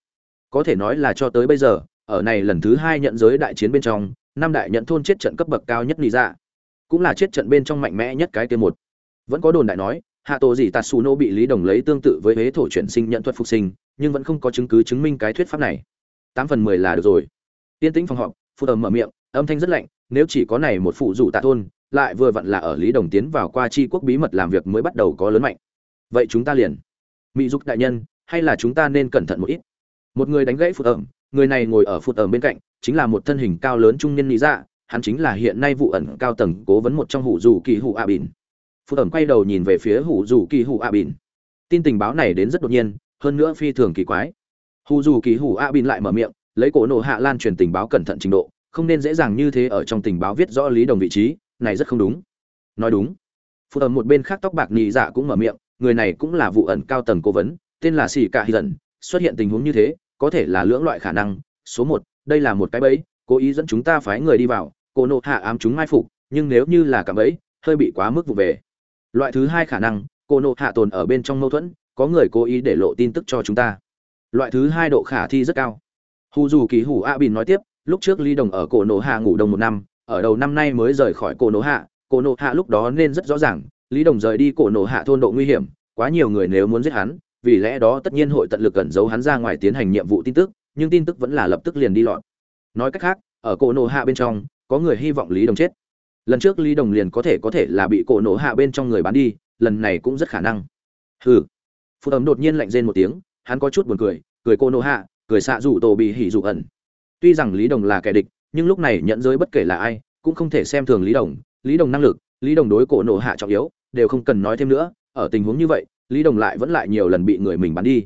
Có thể nói là cho tới bây giờ, ở này lần thứ hai nhận giới đại chiến bên trong, năm đại nhận thôn chết trận cấp bậc cao nhất lý ra dạ. cũng là chết trận bên trong mạnh mẽ nhất cái kia một. Vẫn có đồn đại nói, hạ tổ gì tạt xù nô bị lý đồng lấy tương tự với huế thổ chuyển sinh nhận thuật phục sinh, nhưng vẫn không có chứng cứ chứng minh cái thuyết pháp này. Tám phần mười là được rồi. Tiên tĩnh phòng họp, phụ tầm mở miệng, âm thanh rất lạnh, nếu chỉ có này một phụ rủ tạ thôn lại vừa vặn là ở lý đồng tiến vào qua chi quốc bí mật làm việc mới bắt đầu có lớn mạnh. Vậy chúng ta liền mỹ dục đại nhân, hay là chúng ta nên cẩn thận một ít? Một người đánh gãy phụt ẩm, người này ngồi ở phụt ẩm bên cạnh, chính là một thân hình cao lớn trung nhân lý dạ hắn chính là hiện nay vụ ẩn cao tầng cố vấn một trong hủ dù kỳ hủ a bỉn. Phụt ẩm quay đầu nhìn về phía hủ dù kỳ hủ a bỉn. Tin tình báo này đến rất đột nhiên, hơn nữa phi thường kỳ quái. Hủ dù kỳ hủ a bỉn lại mở miệng, lấy cổ nổ hạ lan truyền tình báo cẩn thận trình độ, không nên dễ dàng như thế ở trong tình báo viết rõ lý đồng vị trí này rất không đúng. Nói đúng. Phụ ở một bên khác tóc bạc nhị dạ cũng mở miệng, người này cũng là vụ ẩn cao tầng cố vấn, tên là xì cả hy dần xuất hiện tình huống như thế, có thể là lưỡng loại khả năng. Số một, đây là một cái bẫy, cố ý dẫn chúng ta phái người đi vào, Cô nộ hạ ám chúng mai phục, nhưng nếu như là cả bẫy, hơi bị quá mức vụ về. Loại thứ hai khả năng, cô nộ hạ tồn ở bên trong mâu thuẫn, có người cố ý để lộ tin tức cho chúng ta. Loại thứ hai độ khả thi rất cao. Hù dù kỳ hủ a bình nói tiếp, lúc trước ly đồng ở cổ nộ hạ ngủ đông một năm ở đầu năm nay mới rời khỏi cổ nổ hạ, cổ nổ hạ lúc đó nên rất rõ ràng, lý đồng rời đi cổ nổ hạ thôn độ nguy hiểm, quá nhiều người nếu muốn giết hắn, vì lẽ đó tất nhiên hội tận lực cẩn giấu hắn ra ngoài tiến hành nhiệm vụ tin tức, nhưng tin tức vẫn là lập tức liền đi lọt. Nói cách khác, ở cổ nổ hạ bên trong, có người hy vọng lý đồng chết. Lần trước lý đồng liền có thể có thể là bị cổ nổ hạ bên trong người bán đi, lần này cũng rất khả năng. Hừ. Phụ ấm đột nhiên lạnh rên một tiếng, hắn có chút buồn cười cười cổ nổ hạ, cười xạ rủ tổ bị hỉ dụ ẩn. Tuy rằng lý đồng là kẻ địch nhưng lúc này nhận giới bất kể là ai, cũng không thể xem thường lý đồng. Lý đồng năng lực, lý đồng đối cổ nổ hạ trọng yếu, đều không cần nói thêm nữa. Ở tình huống như vậy, lý đồng lại vẫn lại nhiều lần bị người mình bắn đi.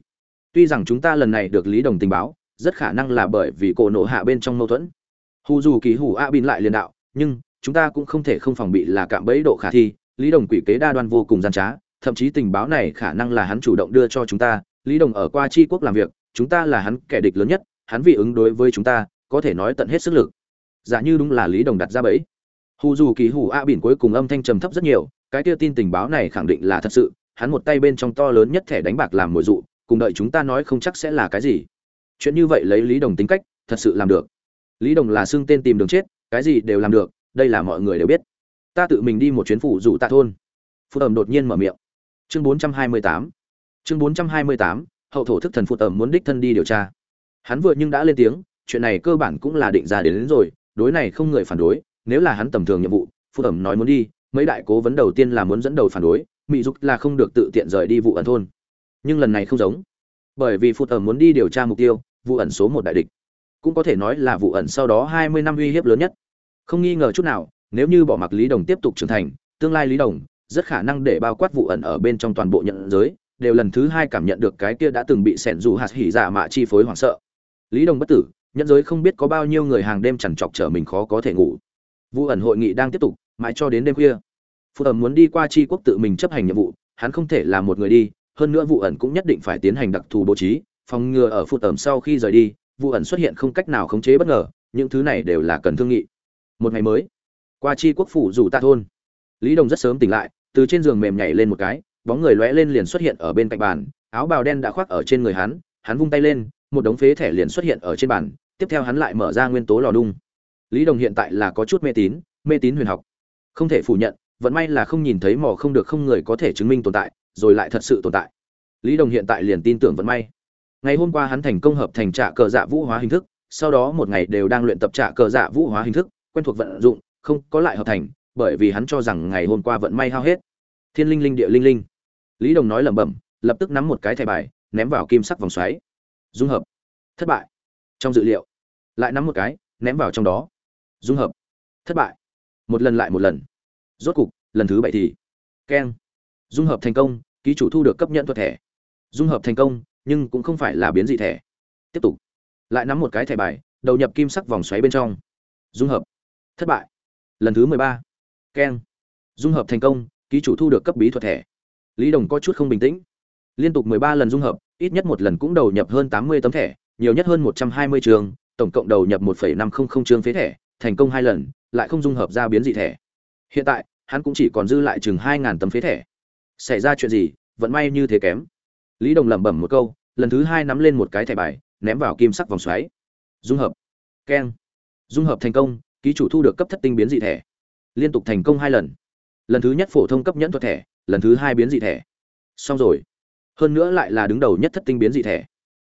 Tuy rằng chúng ta lần này được lý đồng tình báo, rất khả năng là bởi vì cổ nổ hạ bên trong mâu thuẫn. Hù dù kỳ hủ a bin lại liền đạo, nhưng chúng ta cũng không thể không phòng bị là cạm bẫy độ khả thi. Lý đồng quỷ kế đa đoan vô cùng gian trá, thậm chí tình báo này khả năng là hắn chủ động đưa cho chúng ta. Lý đồng ở qua tri quốc làm việc, chúng ta là hắn kẻ địch lớn nhất, hắn vì ứng đối với chúng ta, có thể nói tận hết sức lực giả như đúng là lý đồng đặt ra bẫy. Hù dù kỳ hù a bỉn cuối cùng âm thanh trầm thấp rất nhiều cái kia tin tình báo này khẳng định là thật sự hắn một tay bên trong to lớn nhất thẻ đánh bạc làm mồi dụ cùng đợi chúng ta nói không chắc sẽ là cái gì. Chuyện như vậy lấy lý đồng tính cách thật sự làm được. Lý đồng là xưng tên tìm đường chết cái gì đều làm được đây là mọi người đều biết. Ta tự mình đi một chuyến phủ dụ tạ thôn. Phụ ẩm đột nhiên mở miệng. Chương bốn trăm hai mươi tám. Chương bốn trăm hai mươi tám hậu thổ thức thần phụ ẩm muốn đích thân đi điều tra. Hắn vừa nhưng đã lên tiếng chuyện này cơ bản cũng là định ra đến, đến rồi đối này không người phản đối, nếu là hắn tầm thường nhiệm vụ phụ thẩm nói muốn đi, mấy đại cố vấn đầu tiên là muốn dẫn đầu phản đối mỹ dục là không được tự tiện rời đi vụ ẩn thôn. Nhưng lần này không giống. Bởi vì phụ thẩm muốn đi điều tra mục tiêu, vụ ẩn số một đại địch. Cũng có thể nói là vụ ẩn sau đó hai mươi năm uy hiếp lớn nhất. Không nghi ngờ chút nào, nếu như bỏ mặc lý đồng tiếp tục trưởng thành, tương lai lý đồng rất khả năng để bao quát vụ ẩn ở bên trong toàn bộ nhận giới, đều lần thứ hai cảm nhận được cái kia đã từng bị sẻn dù hạt hỉ giả mạ chi phối hoảng sợ. Lý đồng bất tử nhân giới không biết có bao nhiêu người hàng đêm chằn trọc trở mình khó có thể ngủ. Vụ ẩn hội nghị đang tiếp tục, mãi cho đến đêm khuya. Phụ ẩm muốn đi qua chi quốc tự mình chấp hành nhiệm vụ, hắn không thể là một người đi, hơn nữa vụ ẩn cũng nhất định phải tiến hành đặc thù bố trí, phòng ngừa ở phụ ẩm sau khi rời đi vụ ẩn xuất hiện không cách nào khống chế bất ngờ, những thứ này đều là cần thương nghị. Một ngày mới, qua chi quốc phủ rủ tạ thôn, lý đồng rất sớm tỉnh lại, từ trên giường mềm nhảy lên một cái, bóng người lóe lên liền xuất hiện ở bên cạnh bàn, áo bào đen đã khoác ở trên người hắn hắn vung tay lên, một đống phế thẻ liền xuất hiện ở trên bàn tiếp theo hắn lại mở ra nguyên tố lò đung. Lý đồng hiện tại là có chút mê tín mê tín huyền học. Không thể phủ nhận vẫn may là không nhìn thấy mỏ không được không người có thể chứng minh tồn tại, rồi lại thật sự tồn tại. Lý đồng hiện tại liền tin tưởng vẫn may. Ngày hôm qua hắn thành công hợp thành trạ cờ dạ vũ hóa hình thức, sau đó một ngày đều đang luyện tập trạ cờ dạ vũ hóa hình thức, quen thuộc vận dụng, không có lại hợp thành, bởi vì hắn cho rằng ngày hôm qua vận may hao hết. Thiên linh linh, địa linh linh. Lý đồng nói lẩm bẩm, lập tức nắm một cái thẻ bài, ném vào kim sắc vòng xoáy. Dung hợp. Thất bại trong dự liệu, lại nắm một cái, ném vào trong đó. Dung hợp. Thất bại. Một lần lại một lần. Rốt cục, lần thứ bảy thì. Keng. Dung hợp thành công, ký chủ thu được cấp nhận thuật thẻ. Dung hợp thành công, nhưng cũng không phải là biến dị thẻ. Tiếp tục. Lại nắm một cái thẻ bài, đầu nhập kim sắc vòng xoáy bên trong. Dung hợp. Thất bại. Lần thứ mười ba. Keng. Dung hợp thành công, ký chủ thu được cấp bí thuật thẻ. Lý đồng có chút không bình tĩnh. Liên tục mười ba lần dung hợp, ít nhất một lần cũng đầu nhập hơn tám mươi tấm thẻ nhiều nhất hơn một trăm hai mươi trường, tổng cộng đầu nhập 1.500 trường phế thẻ, thành công hai lần, lại không dung hợp ra biến dị thẻ. Hiện tại, hắn cũng chỉ còn dư lại chừng 2000 tấm phế thẻ. Xảy ra chuyện gì vẫn may như thế kém? Lý đồng lẩm bẩm một câu, lần thứ hai nắm lên một cái thẻ bài, ném vào kim sắc vòng xoáy. Dung hợp. Keng. Dung hợp thành công, ký chủ thu được cấp thất tinh biến dị thẻ. Liên tục thành công hai lần. Lần thứ nhất phổ thông cấp nhẫn thuật thẻ, lần thứ hai biến dị thẻ. Xong rồi. Hơn nữa lại là đứng đầu nhất thất tinh biến dị thẻ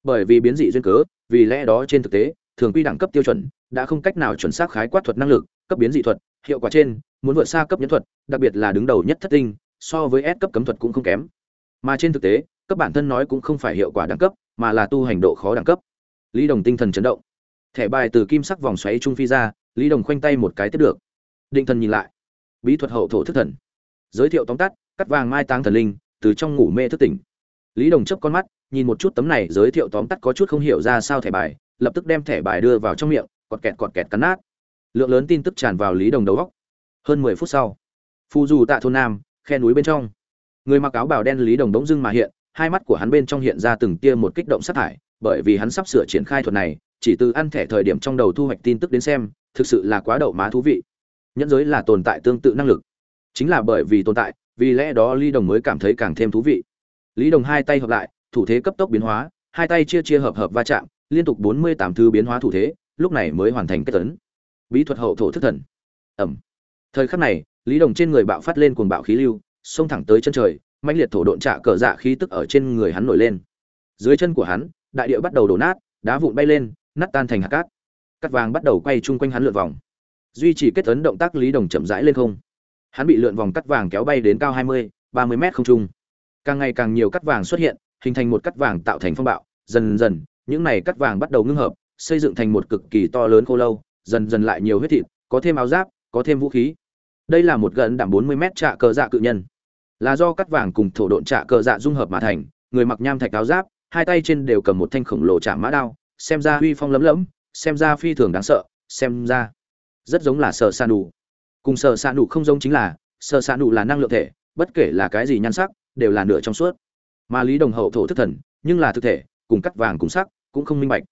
bởi vì biến dị duyên cớ, vì lẽ đó trên thực tế, thường quy đẳng cấp tiêu chuẩn đã không cách nào chuẩn xác khái quát thuật năng lực, cấp biến dị thuật, hiệu quả trên, muốn vượt xa cấp nhẫn thuật, đặc biệt là đứng đầu nhất thất tinh, so với S cấp cấm thuật cũng không kém. Mà trên thực tế, cấp bản thân nói cũng không phải hiệu quả đẳng cấp, mà là tu hành độ khó đẳng cấp. Lý đồng tinh thần chấn động. Thẻ bài từ kim sắc vòng xoáy trung phi ra, lý đồng khoanh tay một cái tiếp được. Định thần nhìn lại. Bí thuật hậu thổ thức thần. Giới thiệu tóm tắt, cắt vàng mai táng thần linh, từ trong ngủ mê thức tỉnh. Lý đồng chấp con mắt nhìn một chút tấm này giới thiệu tóm tắt có chút không hiểu ra sao thẻ bài, lập tức đem thẻ bài đưa vào trong miệng, cọt kẹt cọt kẹt cắn nát. Lượng lớn tin tức tràn vào lý đồng đầu góc hơn mười phút sau phù dù tạ thôn nam, khe núi bên trong. Người mặc áo bào đen lý đồng bỗng dưng mà hiện, hai mắt của hắn bên trong hiện ra từng tia một kích động sát thải, bởi vì hắn sắp sửa triển khai thuật này, chỉ từ ăn thẻ thời điểm trong đầu thu hoạch tin tức đến xem, thực sự là quá đậu má thú vị. Nhẫn giới là tồn tại tương tự năng lực. Chính là bởi vì tồn tại, vì lẽ đó lý đồng mới cảm thấy càng thêm thú vị. Lý đồng hai tay hợp lại thủ thế cấp tốc biến hóa hai tay chia chia hợp hợp va chạm liên tục bốn mươi tám thứ biến hóa thủ thế lúc này mới hoàn thành kết tấn. Bí thuật hậu thổ thức thần. Ầm, thời khắc này lý đồng trên người bạo phát lên cuồng bạo khí lưu xông thẳng tới chân trời mãnh liệt thổ độn trạ cờ dạ khí tức ở trên người hắn nổi lên. Dưới chân của hắn đại địa bắt đầu đổ nát đá vụn bay lên nát tan thành hạt cát. Cát vàng bắt đầu quay chung quanh hắn lượn vòng. Duy trì kết tấn động tác lý đồng chậm rãi lên không. Hắn bị lượn vòng cắt vàng kéo bay đến cao hai mươi ba mươi mét không trung. Càng ngày càng nhiều cắt vàng xuất hiện hình thành một cắt vàng tạo thành phong bạo. Dần dần, những này cắt vàng bắt đầu ngưng hợp, xây dựng thành một cực kỳ to lớn khô lâu, dần dần lại nhiều huyết thịt, có thêm áo giáp, có thêm vũ khí. Đây là một gần đảm bốn mươi mét trạ cờ dạ cự nhân. Là do cắt vàng cùng thổ độn trạ cờ dạ dung hợp mà thành, người mặc nham thạch áo giáp, hai tay trên đều cầm một thanh khổng lồ chạm mã đao, xem ra uy phong lấm lấm, xem ra phi thường đáng sợ, xem ra rất giống là sợ sa nụ. Cùng sợ sa nụ không giống chính là sợ sa nụ là năng lượng thể, bất kể là cái gì nhan sắc, đều là nửa trong suốt mà lý đồng hậu thổ thức thần, nhưng là thực thể, cùng cắt vàng cùng sắc, cũng không minh bạch.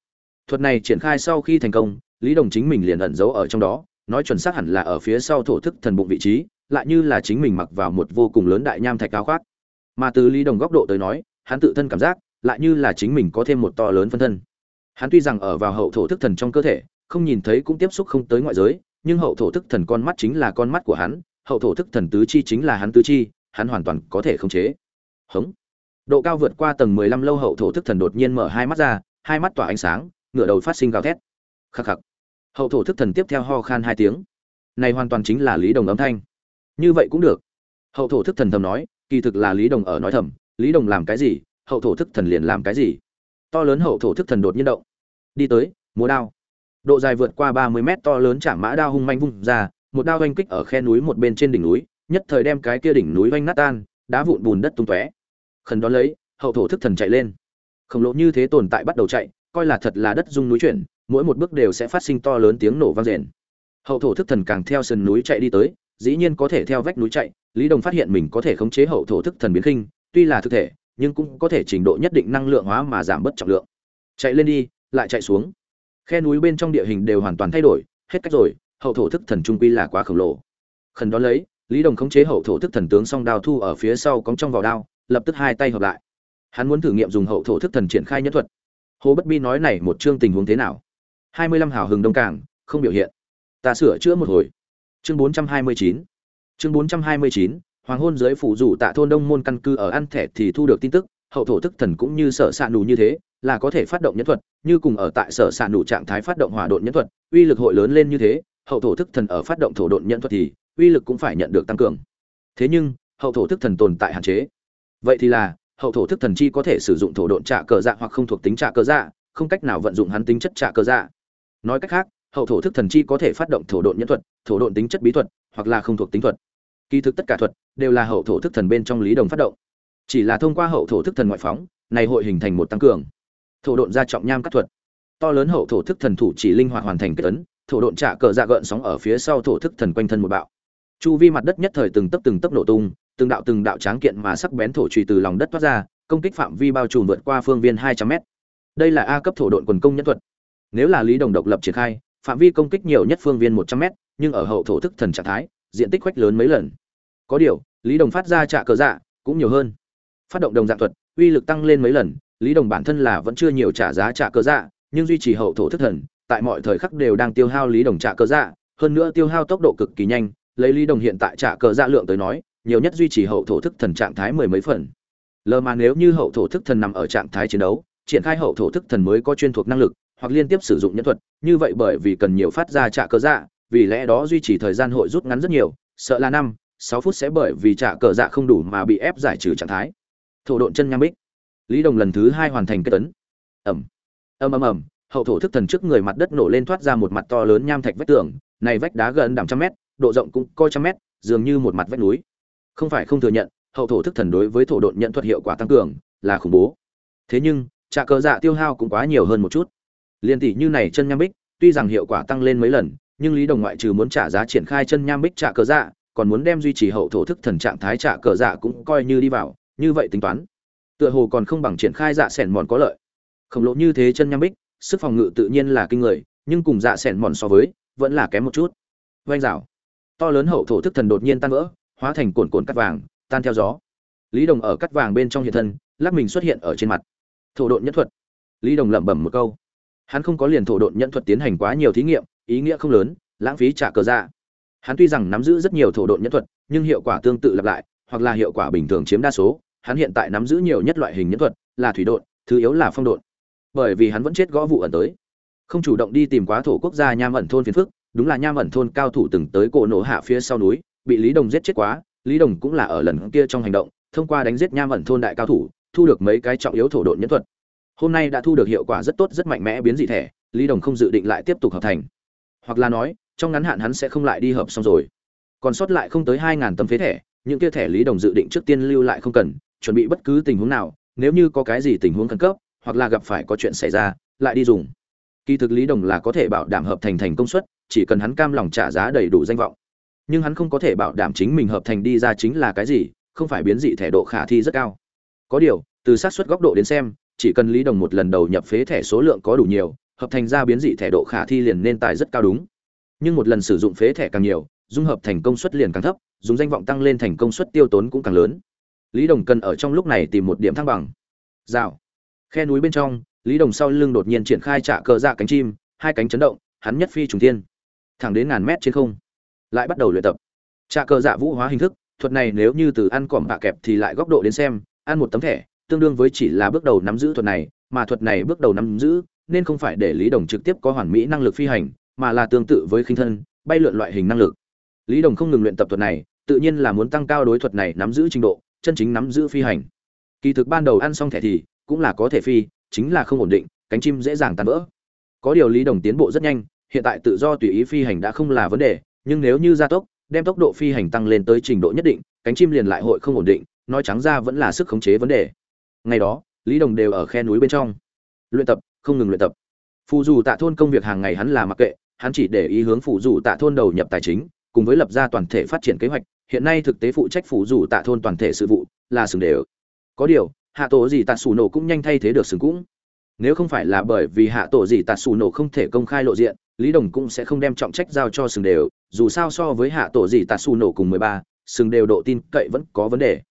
Thuật này triển khai sau khi thành công, lý đồng chính mình liền ẩn giấu ở trong đó, nói chuẩn xác hẳn là ở phía sau thổ thức thần bụng vị trí, lại như là chính mình mặc vào một vô cùng lớn đại nham thạch cao khoác. Mà từ lý đồng góc độ tới nói, hắn tự thân cảm giác, lại như là chính mình có thêm một to lớn phân thân. Hắn tuy rằng ở vào hậu thổ thức thần trong cơ thể, không nhìn thấy cũng tiếp xúc không tới ngoại giới, nhưng hậu thổ thức thần con mắt chính là con mắt của hắn, hậu thổ thức thần tứ chi chính là hắn tứ chi, hắn hoàn toàn có thể khống chế. Hống độ cao vượt qua tầng mười lăm lâu hậu thổ thức thần đột nhiên mở hai mắt ra, hai mắt tỏa ánh sáng, ngửa đầu phát sinh gào thét. Khắc khắc. Hậu thổ thức thần tiếp theo ho khan hai tiếng. Này hoàn toàn chính là lý đồng âm thanh. Như vậy cũng được. Hậu thổ thức thần thầm nói, kỳ thực là lý đồng ở nói thầm, lý đồng làm cái gì, hậu thổ thức thần liền làm cái gì. To lớn hậu thổ thức thần đột nhiên động. Đi tới, múa đao. Độ dài vượt qua ba mươi mét to lớn chạm mã đao hung manh vung ra, một đao oanh kích ở khe núi một bên trên đỉnh núi, nhất thời đem cái kia đỉnh núi oanh nát tan, đá vụn bùn đất tung tóe khẩn đón lấy, hậu thổ thức thần chạy lên. Khổng lồ như thế tồn tại bắt đầu chạy, coi là thật là đất dung núi chuyển, mỗi một bước đều sẽ phát sinh to lớn tiếng nổ vang rền. Hậu thổ thức thần càng theo sườn núi chạy đi tới, dĩ nhiên có thể theo vách núi chạy, lý đồng phát hiện mình có thể khống chế hậu thổ thức thần biến khinh, tuy là thực thể, nhưng cũng có thể trình độ nhất định năng lượng hóa mà giảm bớt trọng lượng. Chạy lên đi, lại chạy xuống. Khe núi bên trong địa hình đều hoàn toàn thay đổi, hết cách rồi, hậu thổ thức thần trung quy là quá khổng lồ. Khẩn đó lấy, lý đồng khống chế hậu thổ thức thần tướng song đao thu ở phía sau cóng trong vào đao lập tức hai tay hợp lại. Hắn muốn thử nghiệm dùng hậu thổ thức thần triển khai nhân thuật. Hồ bất bi nói này một chương tình huống thế nào? Hai mươi lăm hào hừng đông cảng, không biểu hiện. Ta sửa chữa một hồi. Chương bốn trăm hai mươi chín. Chương bốn trăm hai mươi chín, hoàng hôn dưới phủ rủ tạ thôn đông môn căn cư ở ăn thẻ thì thu được tin tức, hậu thổ thức thần cũng như sở s ạ nù như thế, là có thể phát động nhân thuật, như cùng ở tại sở s ạ nù trạng thái phát động hỏa độn nhân thuật, uy lực hội lớn lên như thế, hậu thổ thức thần ở phát động thổ độn nhân thuật thì uy lực cũng phải nhận được tăng cường. Thế nhưng, hậu thổ thức thần tồn tại hạn chế vậy thì là, hậu thổ thức thần chi có thể sử dụng thổ độn trạ cờ dạ hoặc không thuộc tính trạ cờ dạ không cách nào vận dụng hắn tính chất trạ cờ dạ. Nói cách khác, hậu thổ thức thần chi có thể phát động thổ độn nhân thuật, thổ độn tính chất bí thuật, hoặc là không thuộc tính thuật. Kỳ thực tất cả thuật đều là hậu thổ thức thần bên trong lý đồng phát động. Chỉ là thông qua hậu thổ thức thần ngoại phóng, này hội hình thành một tăng cường. Thổ độn gia trọng nham các thuật. To lớn hậu thổ thức thần thủ chỉ linh hoạt hoàn thành kết ấn, thổ độn trả cờ dạ gợn sóng ở phía sau thổ thức thần quanh thân một bạo. Chu vi mặt đất nhất thời từng tấc từng tấc nổ tung từng đạo từng đạo tráng kiện mà sắc bén thổ trùy từ lòng đất thoát ra, công kích phạm vi bao trùm vượt qua phương viên hai trăm mét. Đây là a cấp thổ độn quần công nhân thuật. Nếu là lý đồng độc lập triển khai, phạm vi công kích nhiều nhất phương viên một trăm mét, nhưng ở hậu thổ thức thần trạng thái, diện tích khoách lớn mấy lần. Có điều, lý đồng phát ra trạ cờ dạ cũng nhiều hơn. Phát động đồng dạng thuật, uy lực tăng lên mấy lần, lý đồng bản thân là vẫn chưa nhiều trả giá trạ cờ dạ nhưng duy trì hậu thổ thức thần, tại mọi thời khắc đều đang tiêu hao lý đồng trạ cờ dạ hơn nữa tiêu hao tốc độ cực kỳ nhanh, lấy lý đồng hiện tại trả cờ dạ lượng tới nói nhiều nhất duy trì hậu thổ thức thần trạng thái mười mấy phần. Lờ mà nếu như hậu thổ thức thần nằm ở trạng thái chiến đấu, triển khai hậu thổ thức thần mới có chuyên thuộc năng lực, hoặc liên tiếp sử dụng nhân thuật, như vậy bởi vì cần nhiều phát ra trạ cơ dạ vì lẽ đó duy trì thời gian hội rút ngắn rất nhiều, sợ là năm, sáu phút sẽ bởi vì trạ cờ dạ không đủ mà bị ép giải trừ trạng thái. Thổ độn chân nham bích. Lý đồng lần thứ hai hoàn thành kết tấn. Ẩm. Ầm ầm ầm, hậu thổ thức thần trước người mặt đất nổ lên thoát ra một mặt to lớn nham thạch vách tường, này vách đá gần đẳng trăm mét, độ rộng cũng coi trăm mét, dường như một mặt vách núi không phải không thừa nhận, hậu thổ thức thần đối với thổ độn nhận thuật hiệu quả tăng cường là khủng bố. Thế nhưng trà cờ dạ tiêu hao cũng quá nhiều hơn một chút. Liên tỷ như này chân nham bích, tuy rằng hiệu quả tăng lên mấy lần, nhưng lý đồng ngoại trừ muốn trả giá triển khai chân nham bích trà cờ dạ còn muốn đem duy trì hậu thổ thức thần trạng thái trà cờ dạ cũng coi như đi vào, như vậy tính toán. Tựa hồ còn không bằng triển khai dạ sẻn mòn có lợi. Khổng lồ như thế chân nham bích, sức phòng ngự tự nhiên là kinh người, nhưng cùng dạ sẻn mòn so với, vẫn là kém một chút. Vanh rào. To lớn hậu thổ thức thần đột nhiên tan vỡ hóa thành cồn cồn cắt vàng, tan theo gió. Lý đồng ở cắt vàng bên trong hiện thân, lắc mình xuất hiện ở trên mặt. Thổ độn nhất thuật. Lý đồng lẩm bẩm một câu. Hắn không có liền thổ độn nhân thuật tiến hành quá nhiều thí nghiệm, ý nghĩa không lớn, lãng phí trả cờ ra hắn tuy rằng nắm giữ rất nhiều thổ độn nhân thuật, nhưng hiệu quả tương tự lặp lại, hoặc là hiệu quả bình thường chiếm đa số, hắn hiện tại nắm giữ nhiều nhất loại hình nhân thuật, là thủy độn, thứ yếu là phong độn. Bởi vì hắn vẫn chết gõ vụ ẩn tới. Không chủ động đi tìm quá thổ quốc gia nham ẩn thôn phiền phức, đúng là nham ẩn thôn cao thủ từng tới cổ nổ hạ phía sau núi bị lý đồng giết chết quá, lý đồng cũng là ở lần kia trong hành động, thông qua đánh giết nham ẩn thôn đại cao thủ, thu được mấy cái trọng yếu thổ độn nhân thuật. Hôm nay đã thu được hiệu quả rất tốt, rất mạnh mẽ biến dị thể, lý đồng không dự định lại tiếp tục hợp thành. Hoặc là nói, trong ngắn hạn hắn sẽ không lại đi hợp xong rồi. Còn sót lại không tới hai ngàn tấm phế thẻ những kia thẻ lý đồng dự định trước tiên lưu lại không cần, chuẩn bị bất cứ tình huống nào, nếu như có cái gì tình huống khẩn cấp, hoặc là gặp phải có chuyện xảy ra, lại đi dùng. Kỳ thực lý đồng là có thể bảo đảm hợp thành thành công suất, chỉ cần hắn cam lòng trả giá đầy đủ danh vọng nhưng hắn không có thể bảo đảm chính mình hợp thành đi ra chính là cái gì, không phải biến dị thẻ độ khả thi rất cao. Có điều, từ sát suất góc độ đến xem, chỉ cần lý đồng một lần đầu nhập phế thẻ số lượng có đủ nhiều, hợp thành ra biến dị thẻ độ khả thi liền nên tài rất cao đúng. Nhưng một lần sử dụng phế thẻ càng nhiều, dung hợp thành công suất liền càng thấp, dùng danh vọng tăng lên thành công suất tiêu tốn cũng càng lớn. Lý đồng cần ở trong lúc này tìm một điểm thăng bằng. Rào. Khe núi bên trong, lý đồng sau lưng đột nhiên triển khai trả cờ dạ cánh chim, hai cánh chấn động, hắn nhất phi trùng thiên. Thẳng đến ngàn mét trên không lại bắt đầu luyện tập trả cờ dạ vũ hóa hình thức thuật này nếu như từ ăn cỏm bạ kẹp thì lại góc độ đến xem ăn một tấm thẻ tương đương với chỉ là bước đầu nắm giữ thuật này, mà thuật này bước đầu nắm giữ, nên không phải để Lý Đồng trực tiếp có hoàn mỹ năng lực phi hành, mà là tương tự với khinh thân, bay lượn loại hình năng lực. Lý Đồng không ngừng luyện tập thuật này, tự nhiên là muốn tăng cao đối thuật này nắm giữ trình độ, chân chính nắm giữ phi hành. Kỳ thực ban đầu ăn xong thẻ thì cũng là có thể phi, chính là không ổn định, cánh chim dễ dàng tan vỡ. Có điều Lý Đồng tiến bộ rất nhanh, hiện tại tự do tùy ý phi hành đã không là vấn đề, nhưng nếu như gia tốc, đem tốc độ phi hành tăng lên tới trình độ nhất định, cánh chim liền lại hội không ổn định, nói trắng ra vẫn là sức khống chế vấn đề. Ngày đó lý đồng đều ở khe núi bên trong. Luyện tập không ngừng luyện tập. Phù dù tạ thôn công việc hàng ngày hắn là mặc kệ hắn chỉ để ý hướng phù dù tạ thôn đầu nhập tài chính cùng với lập ra toàn thể phát triển kế hoạch. Hiện nay thực tế phụ trách phù dù tạ thôn toàn thể sự vụ là sừng đều. Có điều hạ tổ gì tạ xù nổ cũng nhanh thay thế được sừng cũng. Nếu không phải là bởi vì hạ tổ gì tạ xù nổ không thể công khai lộ diện lý đồng cũng sẽ không đem trọng trách giao cho sừng đều dù sao so với hạ tổ gì tạ xù nổ cùng mười ba, sừng đều độ tin cậy vẫn có vấn đề.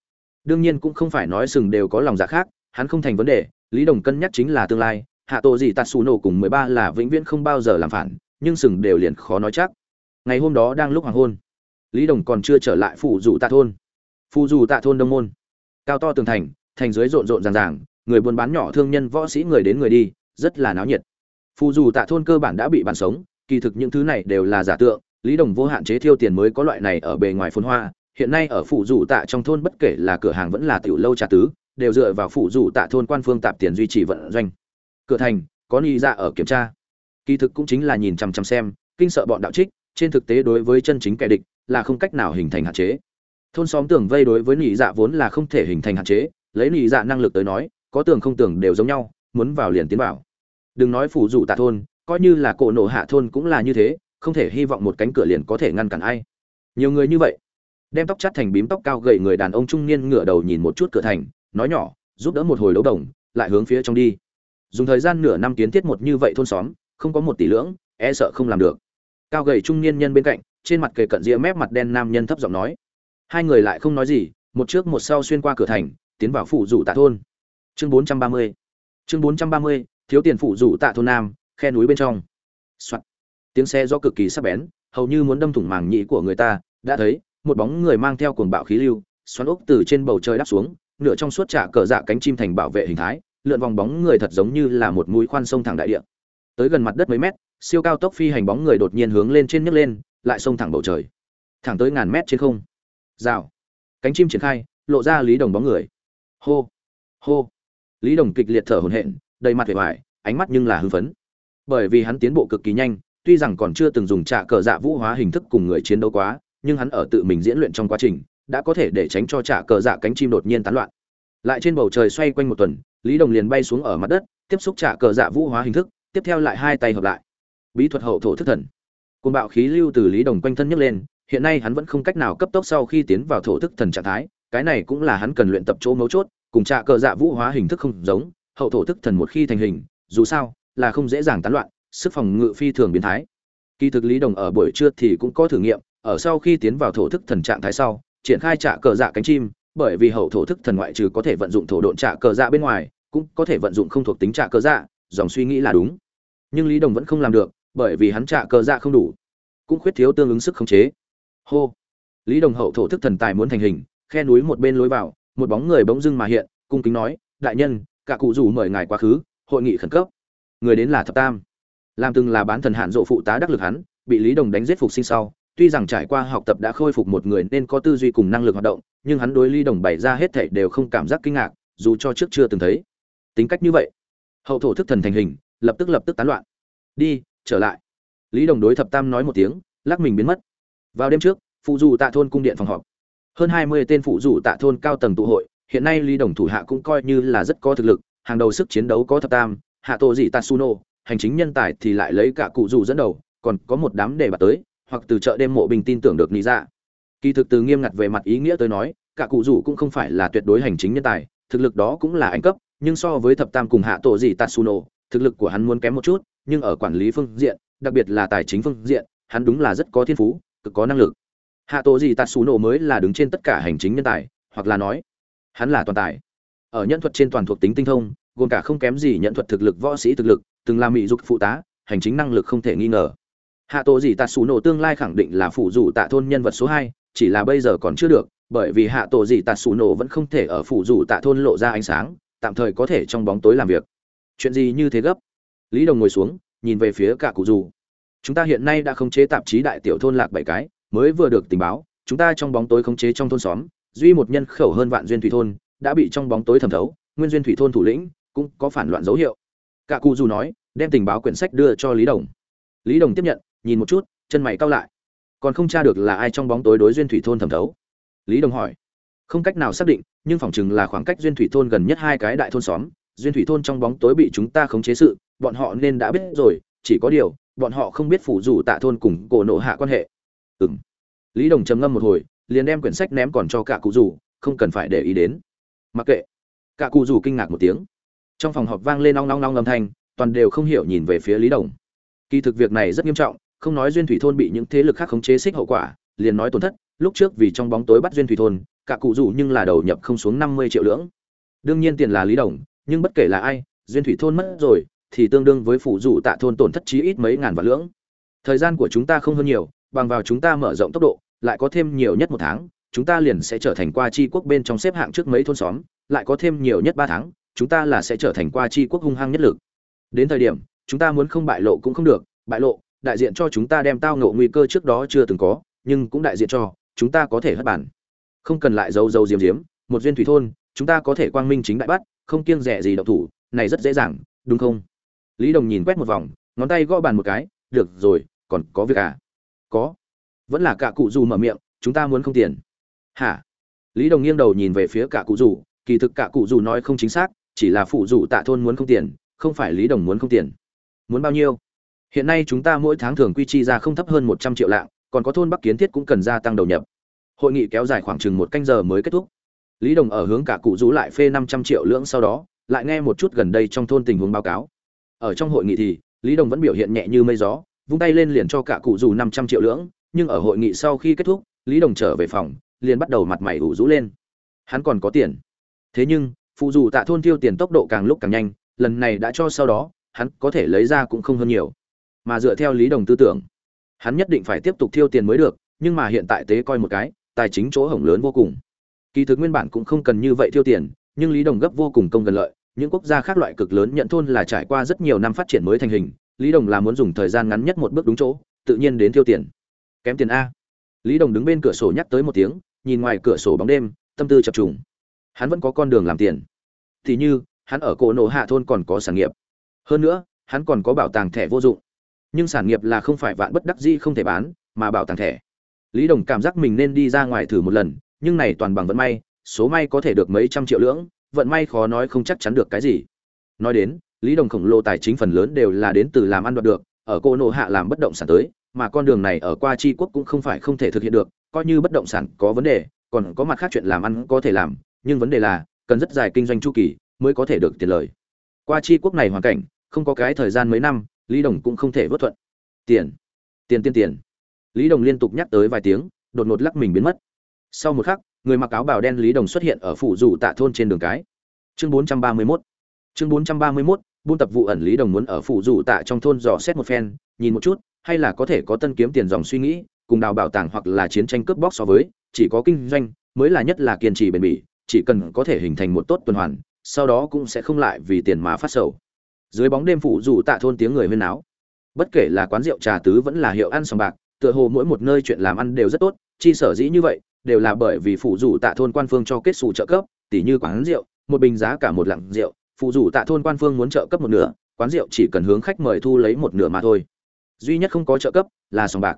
Đương nhiên cũng không phải nói sừng đều có lòng dạ khác, hắn không thành vấn đề, lý đồng cân nhắc chính là tương lai, hạ tổ gì tạt xù nổ cùng mười ba là vĩnh viễn không bao giờ làm phản, nhưng sừng đều liền khó nói chắc. Ngày hôm đó đang lúc hoàng hôn, lý đồng còn chưa trở lại phủ dù tạ thôn. Phủ dù tạ thôn đông môn, cao to tường thành thành dưới rộn rộn ràng ràng, người buôn bán nhỏ thương nhân võ sĩ người đến người đi, rất là náo nhiệt. Phù dù tạ thôn cơ bản đã bị bàn sống, kỳ thực những thứ này đều là giả tượng lý đồng vô hạn chế thiêu tiền mới có loại này ở bề ngoài phồn hoa, hiện nay ở phụ dù tạ trong thôn bất kể là cửa hàng vẫn là tiểu lâu trà tứ, đều dựa vào phụ dù tạ thôn quan phương tạp tiền duy trì vận doanh. Cửa thành, có ni dạ ở kiểm tra. Kỳ thực cũng chính là nhìn chằm chằm xem, kinh sợ bọn đạo trích, trên thực tế đối với chân chính kẻ địch là không cách nào hình thành hạn chế. Thôn xóm tường vây đối với nị dạ vốn là không thể hình thành hạn chế, lấy nị dạ năng lực tới nói, có tường không tường đều giống nhau, muốn vào liền tiến vào. Đừng nói phủ rủ tạ thôn, coi như là cổ nổ hạ thôn cũng là như thế không thể hy vọng một cánh cửa liền có thể ngăn cản ai. Nhiều người như vậy, đem tóc chắt thành bím tóc cao gầy người đàn ông trung niên ngửa đầu nhìn một chút cửa thành, nói nhỏ, giúp đỡ một hồi đấu đồng, lại hướng phía trong đi. Dùng thời gian nửa năm kiến thiết một như vậy thôn xóm, không có một tỷ lưỡng e sợ không làm được. Cao gầy trung niên nhân bên cạnh, trên mặt kề cận ria mép mặt đen nam nhân thấp giọng nói. Hai người lại không nói gì, một trước một sau xuyên qua cửa thành, tiến vào phủ rủ tạ thôn. Chương bốn trăm ba mươi, chương bốn trăm ba mươi, thiếu tiền phủ rủ tạ thôn nam, khe núi bên trong. Soạn tiếng xe do cực kỳ sắc bén, hầu như muốn đâm thủng màng nhĩ của người ta, đã thấy, một bóng người mang theo cuồng bạo khí lưu, xoắn ốc từ trên bầu trời đáp xuống, nửa trong suốt trả cờ dạ cánh chim thành bảo vệ hình thái, lượn vòng bóng người thật giống như là một mũi khoan sông thẳng đại địa. Tới gần mặt đất mấy mét, siêu cao tốc phi hành bóng người đột nhiên hướng lên trên nhấc lên, lại sông thẳng bầu trời. Thẳng tới ngàn mét trên không. Rào. Cánh chim triển khai, lộ ra lý đồng bóng người. Hô. Hô. Lý đồng kịch liệt thở hổn hển, đầy mặt vẻ vải, ánh mắt nhưng là hưng phấn. Bởi vì hắn tiến bộ cực kỳ nhanh tuy rằng còn chưa từng dùng trạ cờ dạ vũ hóa hình thức cùng người chiến đấu quá, nhưng hắn ở tự mình diễn luyện trong quá trình, đã có thể để tránh cho trạ cờ dạ cánh chim đột nhiên tán loạn. Lại trên bầu trời xoay quanh một tuần, lý đồng liền bay xuống ở mặt đất, tiếp xúc trạ cờ dạ vũ hóa hình thức, tiếp theo lại hai tay hợp lại. Bí thuật hậu thổ thức thần. Côn bạo khí lưu từ lý đồng quanh thân nhấc lên, hiện nay hắn vẫn không cách nào cấp tốc sau khi tiến vào thổ thức thần trạng thái, cái này cũng là hắn cần luyện tập chỗ mấu chốt, cùng trạ cờ dạ vũ hóa hình thức không giống, hậu thổ thức thần một khi thành hình, dù sao là không dễ dàng tán loạn sức phòng ngự phi thường biến thái. Kỳ thực lý đồng ở buổi trưa thì cũng có thử nghiệm, ở sau khi tiến vào thổ thức thần trạng thái sau, triển khai trạ cờ dạ cánh chim, bởi vì hậu thổ thức thần ngoại trừ có thể vận dụng thổ độn trạ cờ dạ bên ngoài, cũng có thể vận dụng không thuộc tính trạ cờ dạ dòng suy nghĩ là đúng. Nhưng lý đồng vẫn không làm được, bởi vì hắn trạ cờ dạ không đủ. Cũng khuyết thiếu tương ứng sức khống chế. Hô. Lý đồng hậu thổ thức thần tài muốn thành hình, khe núi một bên lối vào, một bóng người bỗng dưng mà hiện, cung kính nói, đại nhân, cả cụ rủ mời ngài quá khứ, hội nghị khẩn cấp. Người đến là thập tam làm từng là bán thần hạn dụ phụ tá đắc lực hắn, bị lý đồng đánh giết phục sinh sau, tuy rằng trải qua học tập đã khôi phục một người nên có tư duy cùng năng lực hoạt động, nhưng hắn đối lý đồng bày ra hết thảy đều không cảm giác kinh ngạc, dù cho trước chưa từng thấy. Tính cách như vậy, hậu thổ thức thần thành hình, lập tức lập tức tán loạn. Đi, trở lại. Lý đồng đối thập tam nói một tiếng, lắc mình biến mất. Vào đêm trước, phụ dù tạ thôn cung điện phòng họp. Hơn hai mươi tên phụ dù tạ thôn cao tầng tụ hội, hiện nay lý đồng thủ hạ cũng coi như là rất có thực lực, hàng đầu sức chiến đấu có thập tam, hạ tổ dị tatsuno hành chính nhân tài thì lại lấy cả cụ dù dẫn đầu, còn có một đám đề bạt tới, hoặc từ chợ đêm mộ bình tin tưởng được nghĩ ra dạ. kỳ thực từ nghiêm ngặt về mặt ý nghĩa tới nói, cả cụ dù cũng không phải là tuyệt đối hành chính nhân tài, thực lực đó cũng là anh cấp, nhưng so với thập tam cùng hạ tổ gì tatsuno, thực lực của hắn muốn kém một chút, nhưng ở quản lý phương diện, đặc biệt là tài chính phương diện, hắn đúng là rất có thiên phú, cực có năng lực. Hạ tổ gì tatsuno mới là đứng trên tất cả hành chính nhân tài, hoặc là nói, hắn là toàn tài. Ở nhân thuật trên toàn thuộc tính tinh thông, gồm cả không kém gì nhận thuật thực lực, võ sĩ thực lực từng là mỹ dục phụ tá, hành chính năng lực không thể nghi ngờ. Hạ tổ dị tạ xù nổ tương lai khẳng định là phụ dù tạ thôn nhân vật số hai, chỉ là bây giờ còn chưa được, bởi vì hạ tổ dị tạ xù nổ vẫn không thể ở phụ dù tạ thôn lộ ra ánh sáng, tạm thời có thể trong bóng tối làm việc. Chuyện gì như thế gấp? Lý đồng ngồi xuống, nhìn về phía cả cụ dù. Chúng ta hiện nay đã khống chế tạp chí đại tiểu thôn lạc bảy cái, mới vừa được tình báo, chúng ta trong bóng tối khống chế trong thôn xóm, duy một nhân khẩu hơn vạn duyên thủy thôn, đã bị trong bóng tối thẩm thấu, nguyên duyên thủy thôn thủ lĩnh cũng có phản loạn dấu hiệu. Cả cụ dù nói đem tình báo quyển sách đưa cho lý đồng. Lý đồng tiếp nhận, nhìn một chút, chân mày cau lại. Còn không tra được là ai trong bóng tối đối duyên thủy thôn thẩm thấu? Lý đồng hỏi. Không cách nào xác định, nhưng phỏng chừng là khoảng cách duyên thủy thôn gần nhất hai cái đại thôn xóm. Duyên thủy thôn trong bóng tối bị chúng ta khống chế sự, bọn họ nên đã biết rồi, chỉ có điều, bọn họ không biết phủ rủ tạ thôn cùng cổ nộ hạ quan hệ. Ừng lý đồng trầm ngâm một hồi, liền đem quyển sách ném còn cho cả cụ rủ không cần phải để ý đến. Mặc kệ. Cả cụ rủ kinh ngạc một tiếng. Trong phòng họp vang lên nong nong nong âm thanh toàn đều không hiểu nhìn về phía lý đồng. Kỳ thực việc này rất nghiêm trọng, không nói duyên thủy thôn bị những thế lực khác khống chế xích hậu quả, liền nói tổn thất, lúc trước vì trong bóng tối bắt duyên thủy thôn, cả cụ rủ nhưng là đầu nhập không xuống năm mươi triệu lưỡng. Đương nhiên tiền là lý đồng, nhưng bất kể là ai, duyên thủy thôn mất rồi, thì tương đương với phụ rủ tạ thôn tổn thất chí ít mấy ngàn vạn lưỡng. Thời gian của chúng ta không hơn nhiều, bằng vào chúng ta mở rộng tốc độ, lại có thêm nhiều nhất một tháng, chúng ta liền sẽ trở thành qua chi quốc bên trong xếp hạng trước mấy thôn xóm, lại có thêm nhiều nhất ba tháng, chúng ta là sẽ trở thành qua chi quốc hung hăng nhất lực đến thời điểm, chúng ta muốn không bại lộ cũng không được, bại lộ, đại diện cho chúng ta đem tao ngộ nguy cơ trước đó chưa từng có, nhưng cũng đại diện cho, chúng ta có thể hất bản không cần lại giấu giấu diếm diếm một duyên thủy thôn, chúng ta có thể quang minh chính đại bắt, không kiêng rẻ gì động thủ, này rất dễ dàng, đúng không? Lý đồng nhìn quét một vòng, ngón tay gõ bàn một cái, được rồi, còn có việc à? Có. Vẫn là cả cụ dù mở miệng, chúng ta muốn không tiền. Hả? Lý đồng nghiêng đầu nhìn về phía cả cụ dù, kỳ thực cả cụ dù nói không chính xác, chỉ là phụ dù tạ thôn muốn không tiền không phải lý đồng muốn không tiền. Muốn bao nhiêu? Hiện nay chúng ta mỗi tháng thường quy chi ra không thấp hơn một trăm triệu lạng, còn có thôn bắc kiến thiết cũng cần gia tăng đầu nhập. Hội nghị kéo dài khoảng chừng một canh giờ mới kết thúc. Lý đồng ở hướng cả cụ rú lại phê năm trăm triệu lưỡng sau đó, lại nghe một chút gần đây trong thôn tình huống báo cáo. Ở trong hội nghị thì, lý đồng vẫn biểu hiện nhẹ như mây gió, vung tay lên liền cho cả cụ rú năm trăm triệu lưỡng, nhưng ở hội nghị sau khi kết thúc, lý đồng trở về phòng, liền bắt đầu mặt mày ủ rũ lên. Hắn còn có tiền. Thế nhưng, phụ dù tạ thôn tiêu tiền tốc độ càng lúc càng nhanh lần này đã cho sau đó, hắn có thể lấy ra cũng không hơn nhiều. Mà dựa theo lý đồng tư tưởng, hắn nhất định phải tiếp tục tiêu tiền mới được, nhưng mà hiện tại tế coi một cái, tài chính chỗ hổng lớn vô cùng. Kỳ thực nguyên bản cũng không cần như vậy tiêu tiền, nhưng lý đồng gấp vô cùng công gần lợi, những quốc gia khác loại cực lớn nhận thôn là trải qua rất nhiều năm phát triển mới thành hình, lý đồng là muốn dùng thời gian ngắn nhất một bước đúng chỗ, tự nhiên đến tiêu tiền. Kém tiền a. Lý đồng đứng bên cửa sổ nhắc tới một tiếng, nhìn ngoài cửa sổ bóng đêm, tâm tư chập trùng. Hắn vẫn có con đường làm tiền. Thì như hắn ở cổ nổ hạ thôn còn có sản nghiệp. Hơn nữa, hắn còn có bảo tàng thẻ vô dụng. Nhưng sản nghiệp là không phải vạn bất đắc dĩ không thể bán, mà bảo tàng thẻ. Lý đồng cảm giác mình nên đi ra ngoài thử một lần, nhưng này toàn bằng vận may, số may có thể được mấy trăm triệu lưỡng, vận may khó nói không chắc chắn được cái gì. Nói đến, lý đồng khổng lồ tài chính phần lớn đều là đến từ làm ăn đoạt được, ở cô nộ hạ làm bất động sản tới, mà con đường này ở qua tri quốc cũng không phải không thể thực hiện được, coi như bất động sản có vấn đề, còn có mặt khác chuyện làm ăn có thể làm, nhưng vấn đề là, cần rất dài kinh doanh chu kỳ mới có thể được tiền lời. Qua chi quốc này hoàn cảnh, không có cái thời gian mấy năm, lý đồng cũng không thể vớt thuận. Tiền tiền tiền tiền. Lý đồng liên tục nhắc tới vài tiếng, đột ngột lắc mình biến mất. Sau một khắc, người mặc áo bào đen lý đồng xuất hiện ở phủ rủ tạ thôn trên đường cái. Chương 431 chương 431 buôn tập vụ ẩn lý đồng muốn ở phủ rủ tạ trong thôn dò xét một phen, nhìn một chút, hay là có thể có tân kiếm tiền dòng suy nghĩ, cùng đào bảo tàng hoặc là chiến tranh cướp bóc so với, chỉ có kinh doanh, mới là nhất là kiên trì bền bỉ, chỉ cần có thể hình thành một tốt tuần hoàn sau đó cũng sẽ không lại vì tiền mà phát sầu. Dưới bóng đêm phủ rủ tạ thôn tiếng người huyên náo. Bất kể là quán rượu trà tứ vẫn là hiệu ăn sòng bạc, tựa hồ mỗi một nơi chuyện làm ăn đều rất tốt, chi sở dĩ như vậy, đều là bởi vì phụ rủ tạ thôn quan phương cho kết xù trợ cấp, tỉ như quán rượu, một bình giá cả một lạng rượu phụ rủ tạ thôn quan phương muốn trợ cấp một nửa, quán rượu chỉ cần hướng khách mời thu lấy một nửa mà thôi. Duy nhất không có trợ cấp là sòng bạc.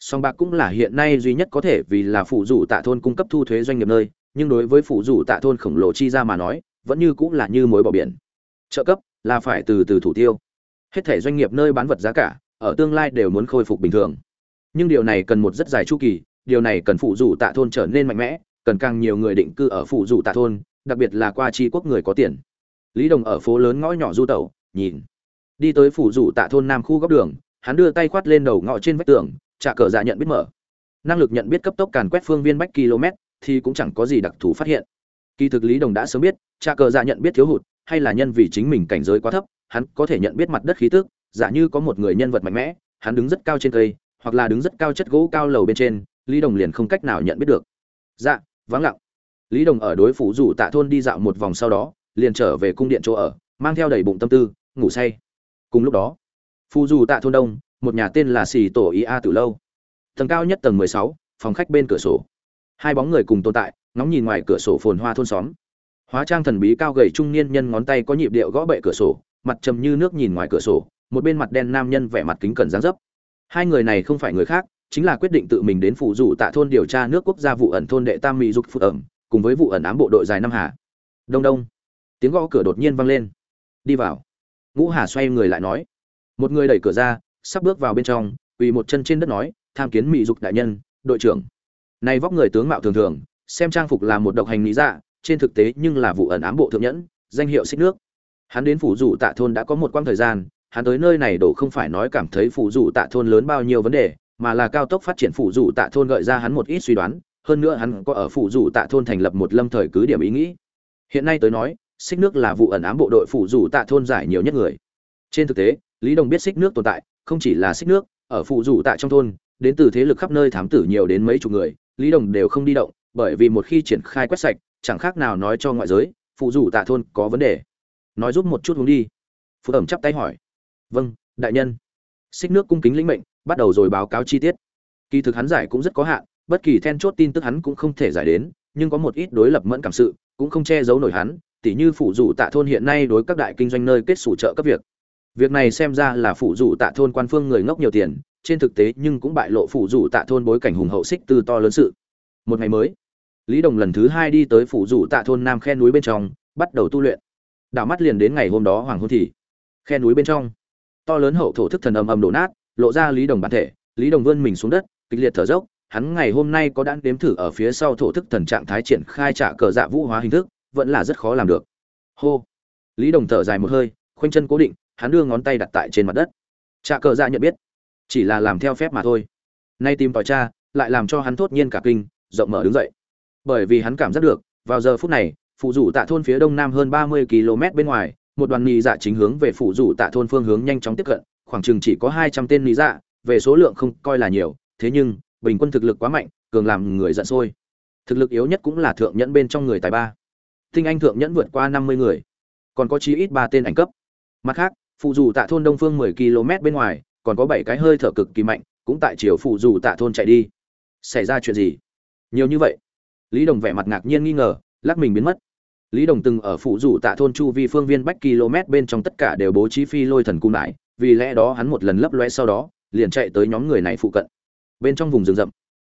Sòng bạc cũng là hiện nay duy nhất có thể vì là phụ rủ tạ thôn cung cấp thu thuế doanh nghiệp nơi, nhưng đối với phụ rủ tạ thôn khổng lồ chi ra mà nói vẫn như cũng là như mối bỏ biển. Trợ cấp là phải từ từ thủ tiêu. Hết thể doanh nghiệp nơi bán vật giá cả, ở tương lai đều muốn khôi phục bình thường. Nhưng điều này cần một rất dài chu kỳ, điều này cần phụ rủ tạ thôn trở nên mạnh mẽ, cần càng nhiều người định cư ở phụ rủ tạ thôn, đặc biệt là qua tri quốc người có tiền. Lý đồng ở phố lớn ngõ nhỏ du tẩu, nhìn. Đi tới phụ rủ tạ thôn nam khu góc đường, hắn đưa tay khoát lên đầu ngõ trên vách tường, trả cờ dạ nhận biết mở. Năng lực nhận biết cấp tốc càn quét phương viên bách km thì cũng chẳng có gì đặc thù phát hiện kỳ thực lý đồng đã sớm biết cha cờ dạ nhận biết thiếu hụt, hay là nhân vì chính mình cảnh giới quá thấp, hắn có thể nhận biết mặt đất khí tức, giả như có một người nhân vật mạnh mẽ, hắn đứng rất cao trên cây, hoặc là đứng rất cao chất gỗ cao lầu bên trên, lý đồng liền không cách nào nhận biết được. Dạ vắng lặng. Lý đồng ở đối phủ rủ tạ thôn đi dạo một vòng sau đó, liền trở về cung điện chỗ ở, mang theo đầy bụng tâm tư, ngủ say. Cùng lúc đó phù dù tạ thôn đông, một nhà tên là xì tổ ý a từ lâu. Tầng cao nhất tầng mười sáu, phòng khách bên cửa sổ. Hai bóng người cùng tồn tại ngóng nhìn ngoài cửa sổ phồn hoa thôn xóm. Hóa trang thần bí cao gầy trung niên nhân ngón tay có nhịp điệu gõ bệ cửa sổ, mặt trầm như nước nhìn ngoài cửa sổ, một bên mặt đen nam nhân vẻ mặt kính cẩn dáng dấp. Hai người này không phải người khác, chính là quyết định tự mình đến phụ dụ tạ thôn điều tra nước quốc gia vụ ẩn thôn đệ tam mỹ dục phụ ẩm, cùng với vụ ẩn ám bộ đội dài năm hà. Đông đông. Tiếng gõ cửa đột nhiên vang lên. Đi vào. Ngũ hà xoay người lại nói. Một người đẩy cửa ra, sắp bước vào bên trong, quỳ một chân trên đất nói, tham kiến mỹ dục đại nhân, đội trưởng. Này vóc người tướng mạo thường thường xem trang phục là một độc hành lý dạ trên thực tế nhưng là vụ ẩn ám bộ thượng nhẫn, danh hiệu xích nước. Hắn đến phủ rủ tạ thôn đã có một quãng thời gian, hắn tới nơi này đổ không phải nói cảm thấy phủ rủ tạ thôn lớn bao nhiêu vấn đề, mà là cao tốc phát triển phủ rủ tạ thôn gợi ra hắn một ít suy đoán, hơn nữa hắn có ở phủ rủ tạ thôn thành lập một lâm thời cứ điểm ý nghĩ. Hiện nay tới nói, xích nước là vụ ẩn ám bộ đội phủ rủ tạ thôn giải nhiều nhất người. Trên thực tế, lý đồng biết xích nước tồn tại, không chỉ là xích nước, ở phủ rủ tạ trong thôn, đến từ thế lực khắp nơi thám tử nhiều đến mấy chục người, lý đồng đều không đi động bởi vì một khi triển khai quét sạch, chẳng khác nào nói cho ngoại giới, phụ dụ tạ thôn có vấn đề. Nói giúp một chút hướng đi. Phụ ẩm chắp tay hỏi. Vâng đại nhân. Xích nước cung kính lĩnh mệnh, bắt đầu rồi báo cáo chi tiết. Kỳ thực hắn giải cũng rất có hạn, bất kỳ then chốt tin tức hắn cũng không thể giải đến, nhưng có một ít đối lập mẫn cảm sự, cũng không che giấu nổi hắn, tỉ như phụ rủ tạ thôn hiện nay đối các đại kinh doanh nơi kết sủ trợ cấp việc. Việc này xem ra là phụ rủ tạ thôn quan phương người ngốc nhiều tiền, trên thực tế nhưng cũng bại lộ phụ rủ tạ thôn bối cảnh hùng hậu xích tư to lớn sự. Một ngày mới lý đồng lần thứ hai đi tới phủ dụ tạ thôn nam khe núi bên trong, bắt đầu tu luyện. Đảo mắt liền đến ngày hôm đó hoàng hôn thì, khe núi bên trong, to lớn hậu thổ thức thần âm âm đổ nát, lộ ra lý đồng bản thể. Lý đồng vươn mình xuống đất, kịch liệt thở dốc, hắn ngày hôm nay có đã đếm thử ở phía sau thổ thức thần trạng thái triển khai trả cờ dạ vũ hóa hình thức, vẫn là rất khó làm được. Hô! Lý đồng thở dài một hơi, khoanh chân cố định, hắn đưa ngón tay đặt tại trên mặt đất. Trả cờ dạ nhận biết, chỉ là làm theo phép mà thôi. Nay tìm tòi cha lại làm cho hắn thốt nhiên cả kinh, rộng mở đứng dậy bởi vì hắn cảm giác được, vào giờ phút này phụ rủ tạ thôn phía đông nam hơn ba mươi km bên ngoài, một đoàn nị dạ chính hướng về phụ rủ tạ thôn phương hướng nhanh chóng tiếp cận, khoảng chừng chỉ có hai trăm tên nị dạ về số lượng không coi là nhiều, thế nhưng, bình quân thực lực quá mạnh, cường làm người giận sôi. Thực lực yếu nhất cũng là thượng nhẫn bên trong người tài ba. Tinh anh thượng nhẫn vượt qua năm mươi người, còn có chí ít ba tên ảnh cấp. Mặt khác phụ dù tạ thôn đông phương mười km bên ngoài, còn có bảy cái hơi thở cực kỳ mạnh, cũng tại chiều phụ dù tạ thôn chạy đi. Xảy ra chuyện gì? Nhiều như vậy lý đồng vẻ mặt ngạc nhiên nghi ngờ, lắc mình biến mất. Lý đồng từng ở phụ rủ tạ thôn chu vi phương viên bách km bên trong tất cả đều bố trí phi lôi thần cung lại, vì lẽ đó hắn một lần lấp loe sau đó, liền chạy tới nhóm người này phụ cận. Bên trong vùng rừng rậm,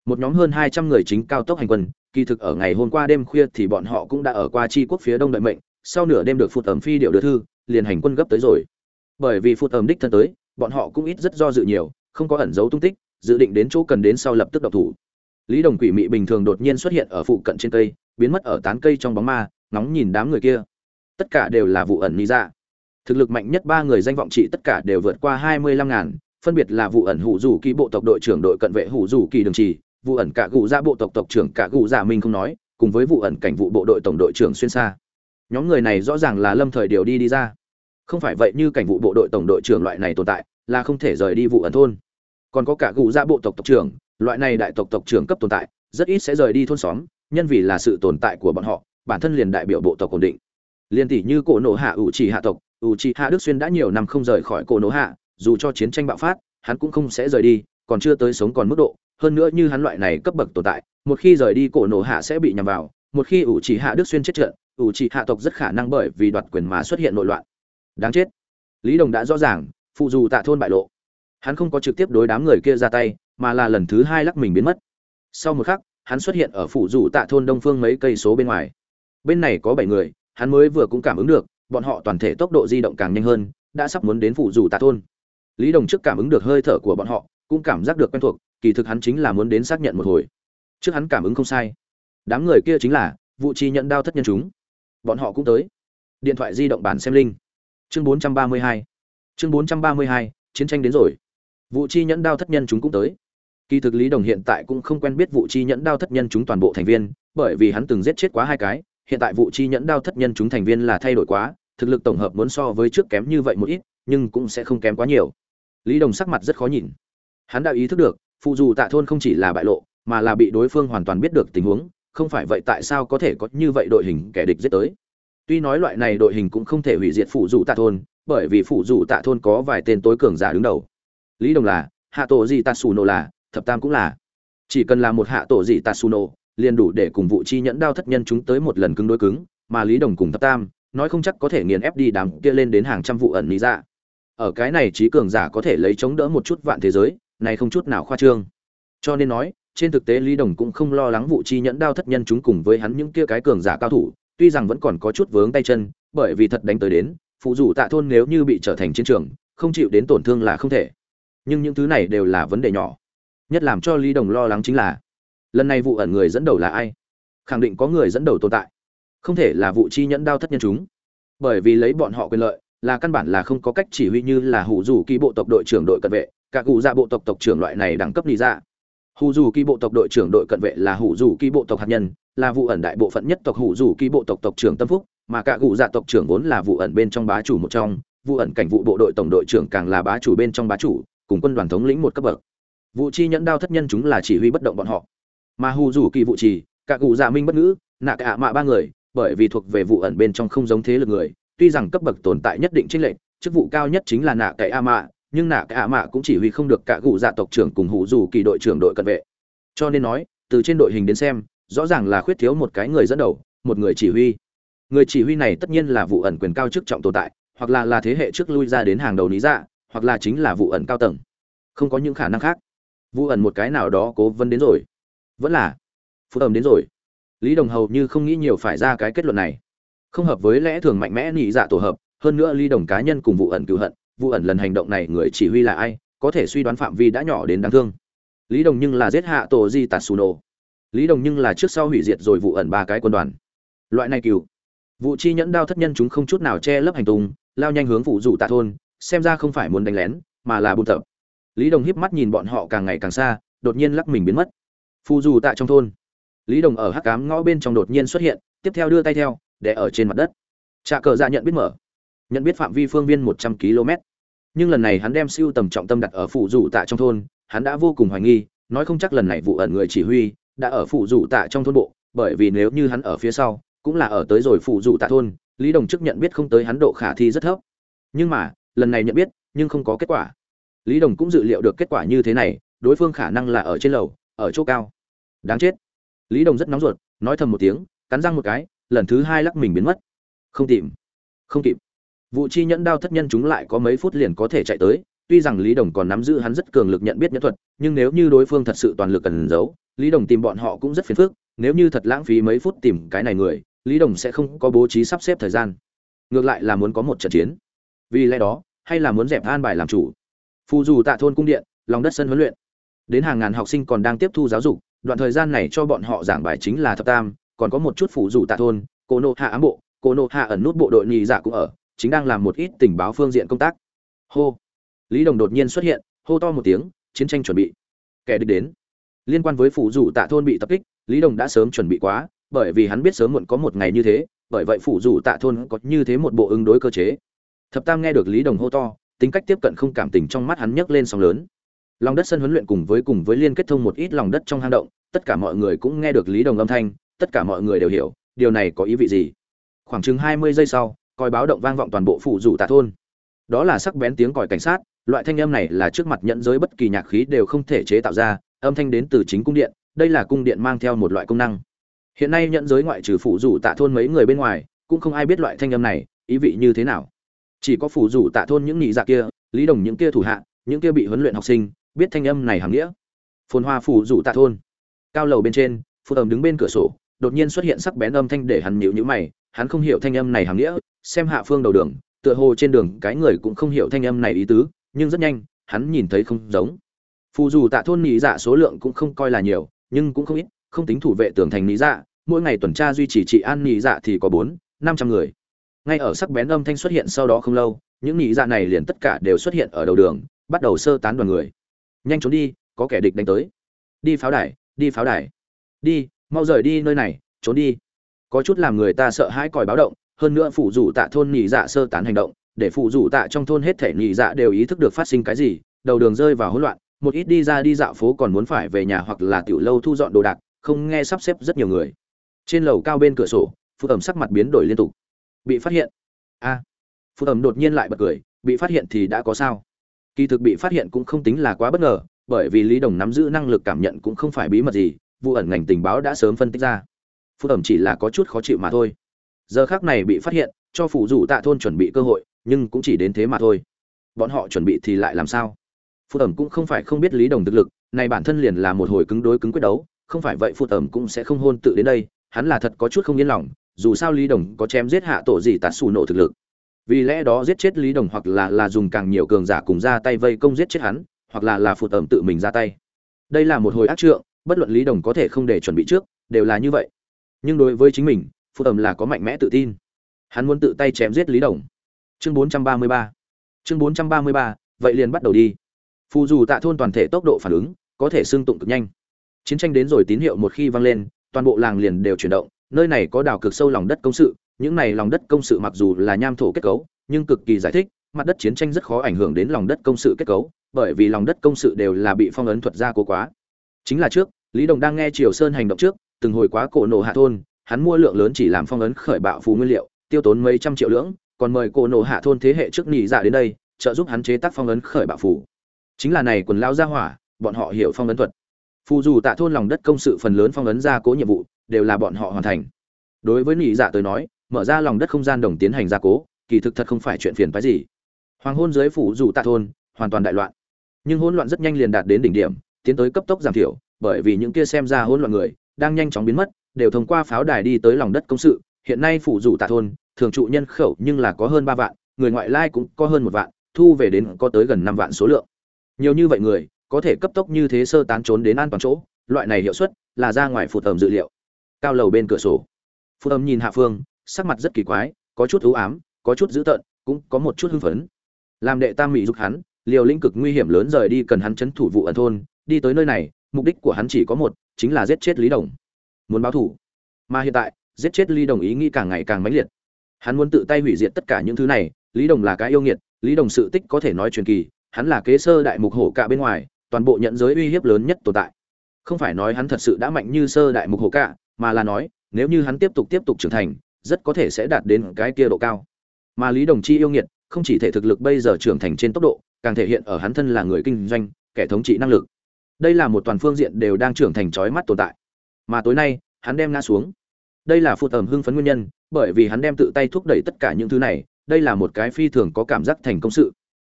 một nhóm hơn hai trăm người chính cao tốc hành quân, kỳ thực ở ngày hôm qua đêm khuya thì bọn họ cũng đã ở qua chi quốc phía đông đợi mệnh, sau nửa đêm được phụ Tầm phi điệu đưa thư, liền hành quân gấp tới rồi. Bởi vì phụ Tầm đích thân tới, bọn họ cũng ít rất do dự nhiều, không có ẩn giấu tung tích, dự định đến chỗ cần đến sau lập tức độc thủ lý đồng quỷ mị bình thường đột nhiên xuất hiện ở phụ cận trên cây, biến mất ở tán cây trong bóng ma nóng nhìn đám người kia. Tất cả đều là vụ ẩn lý dạ. Thực lực mạnh nhất ba người danh vọng trị tất cả đều vượt qua hai mươi lăm ngàn, phân biệt là vụ ẩn hủ rủ kỳ bộ tộc đội trưởng đội cận vệ hủ rủ kỳ đường trì, vụ ẩn cả gù ra bộ tộc tộc trưởng cả gù giả minh không nói, cùng với vụ ẩn cảnh vụ bộ đội tổng đội trưởng xuyên xa. Nhóm người này rõ ràng là lâm thời điều đi đi ra. Không phải vậy như cảnh vụ bộ đội tổng đội trưởng loại này tồn tại, là không thể rời đi vụ ẩn thôn. Còn có cả gù ra bộ tộc tộc trưởng loại này đại tộc tộc trưởng cấp tồn tại, rất ít sẽ rời đi thôn xóm, nhân vì là sự tồn tại của bọn họ, bản thân liền đại biểu bộ tộc ổn định. Liên tỷ như cổ nổ hạ ủ trì hạ tộc ủ trì hạ đức xuyên đã nhiều năm không rời khỏi cổ nổ hạ, dù cho chiến tranh bạo phát, hắn cũng không sẽ rời đi, còn chưa tới sống còn mức độ. Hơn nữa như hắn loại này cấp bậc tồn tại, một khi rời đi cổ nổ hạ sẽ bị nhằm vào, một khi ủ trì hạ đức xuyên chết trận ủ trì hạ tộc rất khả năng bởi vì đoạt quyền mà xuất hiện nội loạn. Đáng chết. Lý đồng đã rõ ràng, phụ dù tạ thôn bại lộ. Hắn không có trực tiếp đối đám người kia ra tay mà là lần thứ hai lắc mình biến mất. Sau một khắc, hắn xuất hiện ở phủ rủ tạ thôn đông phương mấy cây số bên ngoài. Bên này có bảy người, hắn mới vừa cũng cảm ứng được, bọn họ toàn thể tốc độ di động càng nhanh hơn, đã sắp muốn đến phủ rủ tạ thôn. Lý đồng trước cảm ứng được hơi thở của bọn họ, cũng cảm giác được quen thuộc, kỳ thực hắn chính là muốn đến xác nhận một hồi. Trước hắn cảm ứng không sai. Đám người kia chính là vụ chi nhận đao thất nhân chúng. Bọn họ cũng tới. Điện thoại di động bản xem linh chương 432 chương 432 chiến tranh đến rồi. Vụ chi nhẫn đao thất nhân chúng cũng tới kỳ thực lý đồng hiện tại cũng không quen biết vụ chi nhẫn đao thất nhân chúng toàn bộ thành viên, bởi vì hắn từng giết chết quá hai cái, hiện tại vụ chi nhẫn đao thất nhân chúng thành viên là thay đổi quá, thực lực tổng hợp muốn so với trước kém như vậy một ít, nhưng cũng sẽ không kém quá nhiều. Lý đồng sắc mặt rất khó nhìn. Hắn đã ý thức được, phụ dù tạ thôn không chỉ là bại lộ, mà là bị đối phương hoàn toàn biết được tình huống, không phải vậy tại sao có thể có như vậy đội hình kẻ địch giết tới. Tuy nói loại này đội hình cũng không thể hủy diệt phụ dù tạ thôn, bởi vì phụ dù tạ thôn có vài tên tối cường giả đứng đầu. Lý đồng là, hạ tổ gì tatsuno là thập tam cũng là. Chỉ cần là một hạ tổ dị tatsuno liền đủ để cùng vụ chi nhẫn đao thất nhân chúng tới một lần cứng đối cứng, mà lý đồng cùng thập tam, nói không chắc có thể nghiền ép đi đám kia lên đến hàng trăm vụ ẩn lý ra dạ. ở cái này trí cường giả có thể lấy chống đỡ một chút vạn thế giới, này không chút nào khoa trương. Cho nên nói, trên thực tế lý đồng cũng không lo lắng vụ chi nhẫn đao thất nhân chúng cùng với hắn những kia cái cường giả cao thủ, tuy rằng vẫn còn có chút vướng tay chân, bởi vì thật đánh tới đến, phụ dù tạ thôn nếu như bị trở thành chiến trường, không chịu đến tổn thương là không thể. Nhưng những thứ này đều là vấn đề nhỏ nhất làm cho lý đồng lo lắng chính là, lần này vụ ẩn người dẫn đầu là ai? Khẳng định có người dẫn đầu tồn tại. Không thể là vụ chi nhẫn đao thất nhân chúng. Bởi vì lấy bọn họ quyền lợi, là căn bản là không có cách chỉ huy như là hủ dù kỳ bộ tộc đội trưởng đội cận vệ, cả cụ dạ bộ tộc tộc trưởng loại này đẳng cấp lý ra. Hủ dù kỳ bộ tộc đội trưởng đội cận vệ là hủ dù kỳ bộ tộc hạt nhân, là vụ ẩn đại bộ phận nhất tộc hủ dù kỳ bộ tộc tộc trưởng tâm phúc, mà cả cụ dạ tộc trưởng vốn là vụ ẩn bên trong bá chủ một trong, vụ ẩn cảnh vụ bộ đội tổng đội trưởng càng là bá chủ bên trong bá chủ, cùng quân đoàn thống lĩnh một cấp bậc vụ chi nhẫn đao thất nhân chúng là chỉ huy bất động bọn họ. Mà hù dù kỳ vụ trì, cả cụ dạ minh bất ngữ, nạ cả mạ ba người, bởi vì thuộc về vụ ẩn bên trong không giống thế lực người, tuy rằng cấp bậc tồn tại nhất định chênh lệch, chức vụ cao nhất chính là nạ cậy a mạ, nhưng nạ cậy a mạ cũng chỉ huy không được cả cụ dạ tộc trưởng cùng hù dù kỳ đội trưởng đội cận vệ. Cho nên nói, từ trên đội hình đến xem, rõ ràng là khuyết thiếu một cái người dẫn đầu, một người chỉ huy. Người chỉ huy này tất nhiên là vụ ẩn quyền cao chức trọng tồn tại, hoặc là là thế hệ trước lui ra đến hàng đầu lý dạ hoặc là chính là vụ ẩn cao tầng. Không có những khả năng khác vụ ẩn một cái nào đó cố vấn đến rồi. Vẫn là. Phú ẩm đến rồi. Lý đồng hầu như không nghĩ nhiều phải ra cái kết luận này. Không hợp với lẽ thường mạnh mẽ nhị dạ tổ hợp, hơn nữa lý đồng cá nhân cùng vụ ẩn cựu hận vụ ẩn lần hành động này người chỉ huy là ai, có thể suy đoán phạm vi đã nhỏ đến đáng thương. Lý đồng nhưng là giết hạ tổ di tạt xù nổ lý đồng nhưng là trước sau hủy diệt rồi vụ ẩn ba cái quân đoàn. Loại này cựu. Vụ chi nhẫn đao thất nhân chúng không chút nào che lấp hành tung, lao nhanh hướng phụ rủ tạ thôn, xem ra không phải muốn đánh lén, mà là buôn tập lý đồng híp mắt nhìn bọn họ càng ngày càng xa, đột nhiên lắc mình biến mất. Phù dù tại trong thôn. Lý đồng ở hắc cám ngõ bên trong đột nhiên xuất hiện, tiếp theo đưa tay theo để ở trên mặt đất. Trà cờ dạ nhận biết mở. Nhận biết phạm vi phương viên một trăm km. Nhưng lần này hắn đem siêu tầm trọng tâm đặt ở phụ dù tại trong thôn, hắn đã vô cùng hoài nghi, nói không chắc lần này vụ ẩn người chỉ huy đã ở phụ dù tại trong thôn bộ, bởi vì nếu như hắn ở phía sau, cũng là ở tới rồi phụ dù tại thôn, lý đồng chức nhận biết không tới hắn độ khả thi rất thấp. Nhưng mà, lần này nhận biết, nhưng không có kết quả lý đồng cũng dự liệu được kết quả như thế này, đối phương khả năng là ở trên lầu, ở chỗ cao. Đáng chết. Lý đồng rất nóng ruột, nói thầm một tiếng, cắn răng một cái, lần thứ hai lắc mình biến mất. Không tìm không kịp. Vụ chi nhẫn đao thất nhân chúng lại có mấy phút liền có thể chạy tới, tuy rằng lý đồng còn nắm giữ hắn rất cường lực nhận biết nhẫn thuật, nhưng nếu như đối phương thật sự toàn lực cần giấu, lý đồng tìm bọn họ cũng rất phiền phức, nếu như thật lãng phí mấy phút tìm cái này người, lý đồng sẽ không có bố trí sắp xếp thời gian. Ngược lại là muốn có một trận chiến. Vì lẽ đó, hay là muốn dẹp an bài làm chủ phù dù tạ thôn cung điện, lòng đất sân huấn luyện. Đến hàng ngàn học sinh còn đang tiếp thu giáo dục, đoạn thời gian này cho bọn họ giảng bài chính là thập tam, còn có một chút phù dù tạ thôn, cô nô hạ ám bộ, cô nô hạ ẩn nút bộ đội Nhì dạ cũng ở, chính đang làm một ít tình báo phương diện công tác. Hô. Lý đồng đột nhiên xuất hiện, hô to một tiếng, chiến tranh chuẩn bị. Kẻ địch đến. Liên quan với phủ dù tạ thôn bị tập kích, lý đồng đã sớm chuẩn bị quá, bởi vì hắn biết sớm muộn có một ngày như thế, bởi vậy phủ dù tạ thôn có như thế một bộ ứng đối cơ chế. Thập tam nghe được lý đồng hô to tính cách tiếp cận không cảm tình trong mắt hắn nhấc lên sóng lớn. Lòng đất sân huấn luyện cùng với cùng với liên kết thông một ít lòng đất trong hang động, tất cả mọi người cũng nghe được lý đồng âm thanh, tất cả mọi người đều hiểu, điều này có ý vị gì. Khoảng chừng hai mươi giây sau còi báo động vang vọng toàn bộ phủ rủ tạ thôn. Đó là sắc bén tiếng còi cảnh sát, loại thanh âm này là trước mặt nhận giới bất kỳ nhạc khí đều không thể chế tạo ra, âm thanh đến từ chính cung điện, đây là cung điện mang theo một loại công năng. Hiện nay nhận giới ngoại trừ phụ rủ tạ thôn mấy người bên ngoài, cũng không ai biết loại thanh âm này, ý vị như thế nào chỉ có phủ rủ tạ thôn những nhị dạ kia, lý đồng những kia thủ hạ, những kia bị huấn luyện học sinh, biết thanh âm này hàm nghĩa. Phồn hoa phủ rủ tạ thôn. Cao lầu bên trên phụ tầm đứng bên cửa sổ, đột nhiên xuất hiện sắc bén âm thanh để hắn nhịu nhữ mày, hắn không hiểu thanh âm này hàm nghĩa, xem hạ phương đầu đường, tựa hồ trên đường cái người cũng không hiểu thanh âm này ý tứ, nhưng rất nhanh, hắn nhìn thấy không giống. Phù dù tạ thôn nhị dạ số lượng cũng không coi là nhiều, nhưng cũng không ít, không tính thủ vệ tường thành nhị dạ mỗi ngày tuần tra duy trì trị an nhị dạ thì có bốn, năm trăm người ngay ở sắc bén âm thanh xuất hiện sau đó không lâu, những nhị dạ này liền tất cả đều xuất hiện ở đầu đường, bắt đầu sơ tán đoàn người. Nhanh trốn đi, có kẻ địch đánh tới. Đi pháo đài, đi pháo đài. Đi, mau rời đi nơi này, trốn đi. Có chút làm người ta sợ hãi còi báo động, hơn nữa phụ rủ tạ thôn nhị dạ sơ tán hành động, để phụ rủ tạ trong thôn hết thể nhị dạ đều ý thức được phát sinh cái gì, đầu đường rơi vào hỗn loạn, một ít đi ra đi dạo phố còn muốn phải về nhà hoặc là tiểu lâu thu dọn đồ đạc, không nghe sắp xếp rất nhiều người. Trên lầu cao bên cửa sổ, phụ ẩm sắc mặt biến đổi liên tục bị phát hiện. A. À, phụ ẩm đột nhiên lại bật cười bị phát hiện thì đã có sao? Kỳ thực bị phát hiện cũng không tính là quá bất ngờ bởi vì lý đồng nắm giữ năng lực cảm nhận cũng không phải bí mật gì vụ ẩn ngành tình báo đã sớm phân tích ra. Phụ ẩm chỉ là có chút khó chịu mà thôi. Giờ khác này bị phát hiện cho phụ rủ tạ thôn chuẩn bị cơ hội nhưng cũng chỉ đến thế mà thôi. Bọn họ chuẩn bị thì lại làm sao? Phụ ẩm cũng không phải không biết lý đồng thực lực này bản thân liền là một hồi cứng đối cứng quyết đấu không phải vậy phụ ẩm cũng sẽ không hôn tự đến đây hắn là thật có chút không yên lòng dù sao lý đồng có chém giết hạ tổ gì tạt xù nổ thực lực. Vì lẽ đó giết chết lý đồng hoặc là là dùng càng nhiều cường giả cùng ra tay vây công giết chết hắn hoặc là là phụt ẩm tự mình ra tay. Đây là một hồi ác trượng bất luận lý đồng có thể không để chuẩn bị trước đều là như vậy. Nhưng đối với chính mình phụt ẩm là có mạnh mẽ tự tin. Hắn muốn tự tay chém giết lý đồng. Chương 433 chương 433, vậy liền bắt đầu đi. Phù dù tạ thôn toàn thể tốc độ phản ứng có thể xương tụng cực nhanh. Chiến tranh đến rồi tín hiệu một khi vang lên toàn bộ làng liền đều chuyển động nơi này có đào cực sâu lòng đất công sự, những này lòng đất công sự mặc dù là nham thổ kết cấu, nhưng cực kỳ giải thích, mặt đất chiến tranh rất khó ảnh hưởng đến lòng đất công sự kết cấu, bởi vì lòng đất công sự đều là bị phong ấn thuật ra cố quá. Chính là trước, lý đồng đang nghe triều sơn hành động trước, từng hồi quá cổ nổ hạ thôn, hắn mua lượng lớn chỉ làm phong ấn khởi bạo phù nguyên liệu, tiêu tốn mấy trăm triệu lưỡng, còn mời cổ nổ hạ thôn thế hệ trước nỉ dạ đến đây, trợ giúp hắn chế tác phong ấn khởi bạo phù. Chính là này quần lao ra hỏa, bọn họ hiểu phong ấn thuật. Phù dù tạ thôn lòng đất công sự phần lớn phong ấn ra cố nhiệm vụ đều là bọn họ hoàn thành. Đối với nỉ dạ tới nói, mở ra lòng đất không gian đồng tiến hành gia cố, kỳ thực thật không phải chuyện phiền phái gì. Hoàng hôn dưới phủ dù tạ thôn, hoàn toàn đại loạn. Nhưng hỗn loạn rất nhanh liền đạt đến đỉnh điểm, tiến tới cấp tốc giảm thiểu, bởi vì những kia xem ra hỗn loạn người, đang nhanh chóng biến mất, đều thông qua pháo đài đi tới lòng đất công sự. Hiện nay phủ dù tạ thôn, thường trụ nhân khẩu nhưng là có hơn ba vạn, người ngoại lai cũng có hơn một vạn, thu về đến có tới gần năm vạn số lượng. Nhiều như vậy người, có thể cấp tốc như thế sơ tán trốn đến an toàn chỗ, loại này hiệu suất là ra ngoài phụt tầm dự liệu cao lầu bên cửa sổ. Phụt âm nhìn hạ phương, sắc mặt rất kỳ quái, có chút ưu ám, có chút dữ tợn, cũng có một chút hưng phấn. Làm đệ tam mỹ giúp hắn, liều lĩnh cực nguy hiểm lớn rời đi cần hắn chấn thủ vụ ẩn thôn, đi tới nơi này, mục đích của hắn chỉ có một, chính là giết chết lý đồng. Muốn báo thủ. Mà hiện tại, giết chết lý đồng ý nghĩ càng ngày càng mãnh liệt. Hắn muốn tự tay hủy diệt tất cả những thứ này, lý đồng là cái yêu nghiệt, lý đồng sự tích có thể nói truyền kỳ, hắn là kế sơ đại mục hổ cả bên ngoài, toàn bộ nhận giới uy hiếp lớn nhất tồn tại. Không phải nói hắn thật sự đã mạnh như sơ đại mục hổ cả mà là nói, nếu như hắn tiếp tục tiếp tục trưởng thành, rất có thể sẽ đạt đến cái kia độ cao. Mà lý đồng chi yêu nghiệt, không chỉ thể thực lực bây giờ trưởng thành trên tốc độ, càng thể hiện ở hắn thân là người kinh doanh, kẻ thống trị năng lực. Đây là một toàn phương diện đều đang trưởng thành trói mắt tồn tại. Mà tối nay, hắn đem ngã xuống. Đây là phụ tầm hưng phấn nguyên nhân, bởi vì hắn đem tự tay thúc đẩy tất cả những thứ này, đây là một cái phi thường có cảm giác thành công sự.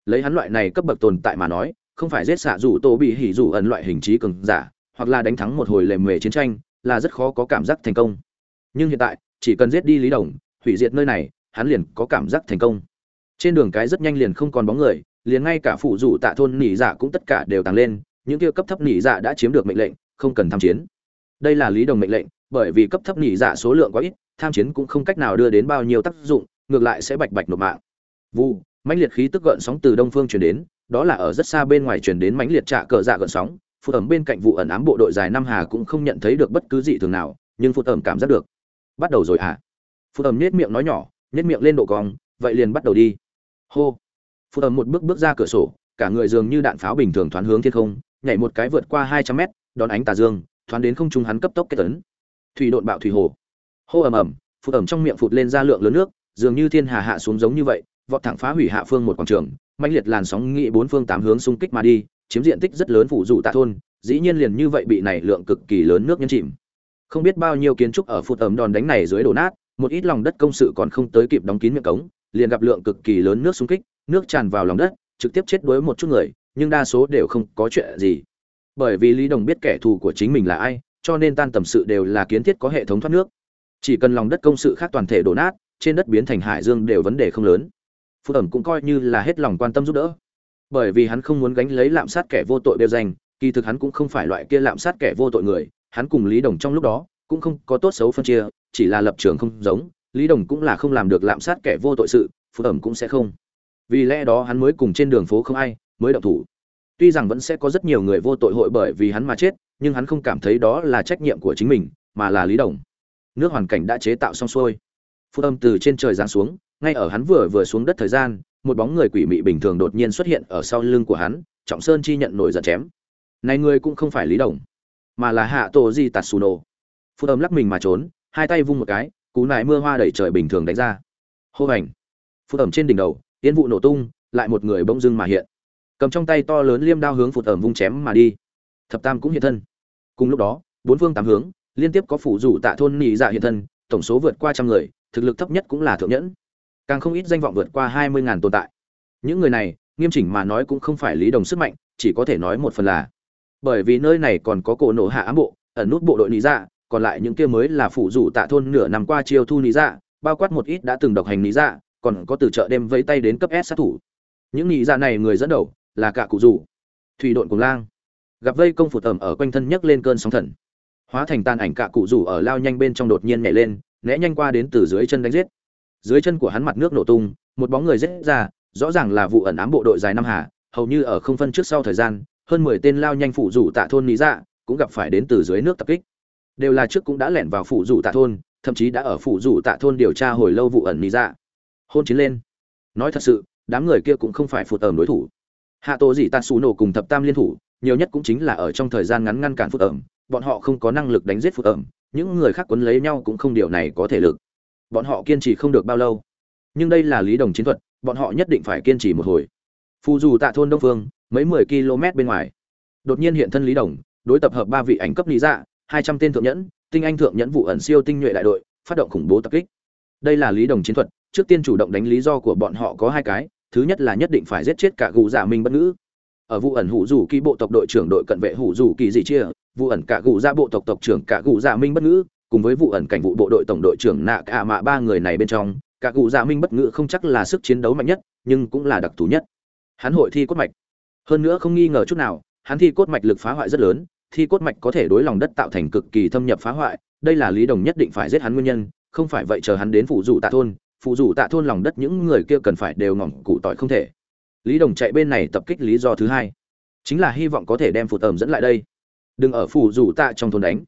Lấy hắn loại này cấp bậc tồn tại mà nói, không phải giết xạ rủ tô bị hỉ rủ ẩn loại hình trí cường giả, hoặc là đánh thắng một hồi lề mề chiến tranh là rất khó có cảm giác thành công. Nhưng hiện tại, chỉ cần giết đi lý đồng, hủy diệt nơi này, hắn liền có cảm giác thành công. Trên đường cái rất nhanh liền không còn bóng người, liền ngay cả phụ rủ tạ thôn nỉ dạ cũng tất cả đều tăng lên, những kia cấp thấp nỉ dạ đã chiếm được mệnh lệnh, không cần tham chiến. Đây là lý đồng mệnh lệnh, bởi vì cấp thấp nỉ dạ số lượng quá ít, tham chiến cũng không cách nào đưa đến bao nhiêu tác dụng, ngược lại sẽ bạch bạch nộp mạng. Vu mãnh liệt khí tức gợn sóng từ đông phương truyền đến, đó là ở rất xa bên ngoài truyền đến mãnh liệt trạ cờ dạ gợn sóng phụ ẩm bên cạnh vụ ẩn ám bộ đội dài năm hà cũng không nhận thấy được bất cứ gì thường nào, nhưng phụ ẩm cảm giác được. Bắt đầu rồi à? Phụ ẩm nết miệng nói nhỏ nết miệng lên độ cong, vậy liền bắt đầu đi. Hô. Phụ ẩm một bước bước ra cửa sổ, cả người dường như đạn pháo bình thường thoáng hướng thiên không, nhảy một cái vượt qua hai trăm mét, đón ánh tà dương, thoáng đến không trung hắn cấp tốc kết tấn. Thủy độn bạo thủy hồ. Hô ầm ầm phụ ẩm trong miệng phụt lên ra lượng lớn nước, dường như thiên hà hạ xuống giống như vậy, vọt thẳng phá hủy hạ phương một quảng trường mạnh liệt làn sóng nghị bốn phương tám hướng xung kích mà đi chiếm diện tích rất lớn phủ dụ tạ thôn, dĩ nhiên liền như vậy bị này lượng cực kỳ lớn nước nhấn chìm. Không biết bao nhiêu kiến trúc ở phụt ẩm đòn đánh này dưới đổ nát, một ít lòng đất công sự còn không tới kịp đóng kín miệng cống, liền gặp lượng cực kỳ lớn nước xung kích, nước tràn vào lòng đất, trực tiếp chết đuối một chút người, nhưng đa số đều không có chuyện gì. Bởi vì lý đồng biết kẻ thù của chính mình là ai, cho nên tan tầm sự đều là kiến thiết có hệ thống thoát nước. Chỉ cần lòng đất công sự khác toàn thể đổ nát, trên đất biến thành hải dương đều vấn đề không lớn. Phú ẩm cũng coi như là hết lòng quan tâm giúp đỡ bởi vì hắn không muốn gánh lấy lạm sát kẻ vô tội đeo danh, kỳ thực hắn cũng không phải loại kia lạm sát kẻ vô tội người, hắn cùng lý đồng trong lúc đó cũng không có tốt xấu phân chia, chỉ là lập trường không giống, lý đồng cũng là không làm được lạm sát kẻ vô tội sự phụ ẩm cũng sẽ không. Vì lẽ đó hắn mới cùng trên đường phố không ai, mới động thủ. Tuy rằng vẫn sẽ có rất nhiều người vô tội hội bởi vì hắn mà chết, nhưng hắn không cảm thấy đó là trách nhiệm của chính mình, mà là lý đồng. Nước hoàn cảnh đã chế tạo xong xuôi. Phụ âm từ trên trời giáng xuống, ngay ở hắn vừa vừa xuống đất thời gian một bóng người quỷ mị bình thường đột nhiên xuất hiện ở sau lưng của hắn, trọng sơn chi nhận nổi giận chém. Này người cũng không phải lý đồng, mà là hạ tổ di tạt suồ phút âm lắc mình mà trốn, hai tay vung một cái, cú nại mưa hoa đẩy trời bình thường đánh ra. Hô hành. Phút ẩm trên đỉnh đầu tiến vụ nổ tung, lại một người bỗng dưng mà hiện. Cầm trong tay to lớn liêm đao hướng phụt ẩm vung chém mà đi. Thập tam cũng hiện thân. Cùng lúc đó, bốn phương tám hướng, liên tiếp có phủ rủ tạ thôn nị dạ hiện thân, tổng số vượt qua trăm người, thực lực thấp nhất cũng là thượng nhẫn càng không ít danh vọng vượt qua hai mươi ngàn tồn tại. Những người này, nghiêm chỉnh mà nói cũng không phải lý đồng sức mạnh, chỉ có thể nói một phần là. Bởi vì nơi này còn có cổ nổ hạ ám bộ, ẩn nút bộ đội lý dạ còn lại những kia mới là phụ rủ tạ thôn nửa năm qua chiêu thu lý dạ bao quát một ít đã từng độc hành lý dạ còn có từ chợ đêm vẫy tay đến cấp s sát thủ. Những lý dạ này người dẫn đầu là cả cụ rủ, thủy đội cùng lang. Gặp vây công phụt ẩm ở quanh thân nhấc lên cơn sóng thần. Hóa thành tàn ảnh cả cụ rủ ở lao nhanh bên trong đột nhiên nhảy lên, né nhanh qua đến từ dưới chân đánh giết dưới chân của hắn mặt nước nổ tung, một bóng người rết ra, rõ ràng là vụ ẩn ám bộ đội dài năm hà, hầu như ở không phân trước sau thời gian, hơn mười tên lao nhanh phụ rủ tạ thôn lý dạ cũng gặp phải đến từ dưới nước tập kích. Đều là trước cũng đã lẻn vào phụ rủ tạ thôn, thậm chí đã ở phụ rủ tạ thôn điều tra hồi lâu vụ ẩn lý dạ. Hôn chiến lên. Nói thật sự, đám người kia cũng không phải phụt ẩm đối thủ. Hạ tổ dị tạ xù nổ cùng thập tam liên thủ, nhiều nhất cũng chính là ở trong thời gian ngắn ngăn cản phụt ẩm, bọn họ không có năng lực đánh giết phụt ẩm, những người khác quấn lấy nhau cũng không điều này có thể lực bọn họ kiên trì không được bao lâu. Nhưng đây là lý đồng chiến thuật, bọn họ nhất định phải kiên trì một hồi. Phù dù tạ thôn đông phương, mấy mười km bên ngoài. Đột nhiên hiện thân lý đồng, đối tập hợp ba vị ảnh cấp lý dạ hai trăm tên thượng nhẫn, tinh anh thượng nhẫn vụ ẩn siêu tinh nhuệ đại đội, phát động khủng bố tập kích. Đây là lý đồng chiến thuật, trước tiên chủ động đánh lý do của bọn họ có hai cái, thứ nhất là nhất định phải giết chết cả gù dạ minh bất ngữ. Ở vụ ẩn hủ dù kỳ bộ tộc đội trưởng đội cận vệ hủ dù kỳ dị chia, vụ ẩn cả gù dạ bộ tộc tộc trưởng cả gù dạ minh bất ngữ cùng với vụ ẩn cảnh vụ bộ đội tổng đội trưởng nạ cả mạ ba người này bên trong, cả cụ dạ minh bất ngữ không chắc là sức chiến đấu mạnh nhất, nhưng cũng là đặc thù nhất. Hắn hội thi cốt mạch. Hơn nữa không nghi ngờ chút nào, hắn thi cốt mạch lực phá hoại rất lớn, thi cốt mạch có thể đối lòng đất tạo thành cực kỳ thâm nhập phá hoại, đây là lý đồng nhất định phải giết hắn nguyên nhân, không phải vậy chờ hắn đến phụ dụ tạ thôn, phụ dụ tạ thôn lòng đất những người kia cần phải đều ngỏng cụ tỏi không thể. Lý đồng chạy bên này tập kích lý do thứ hai, chính là hy vọng có thể đem phụ tầm dẫn lại đây. Đừng ở phụ dụ tạ trong thôn đánh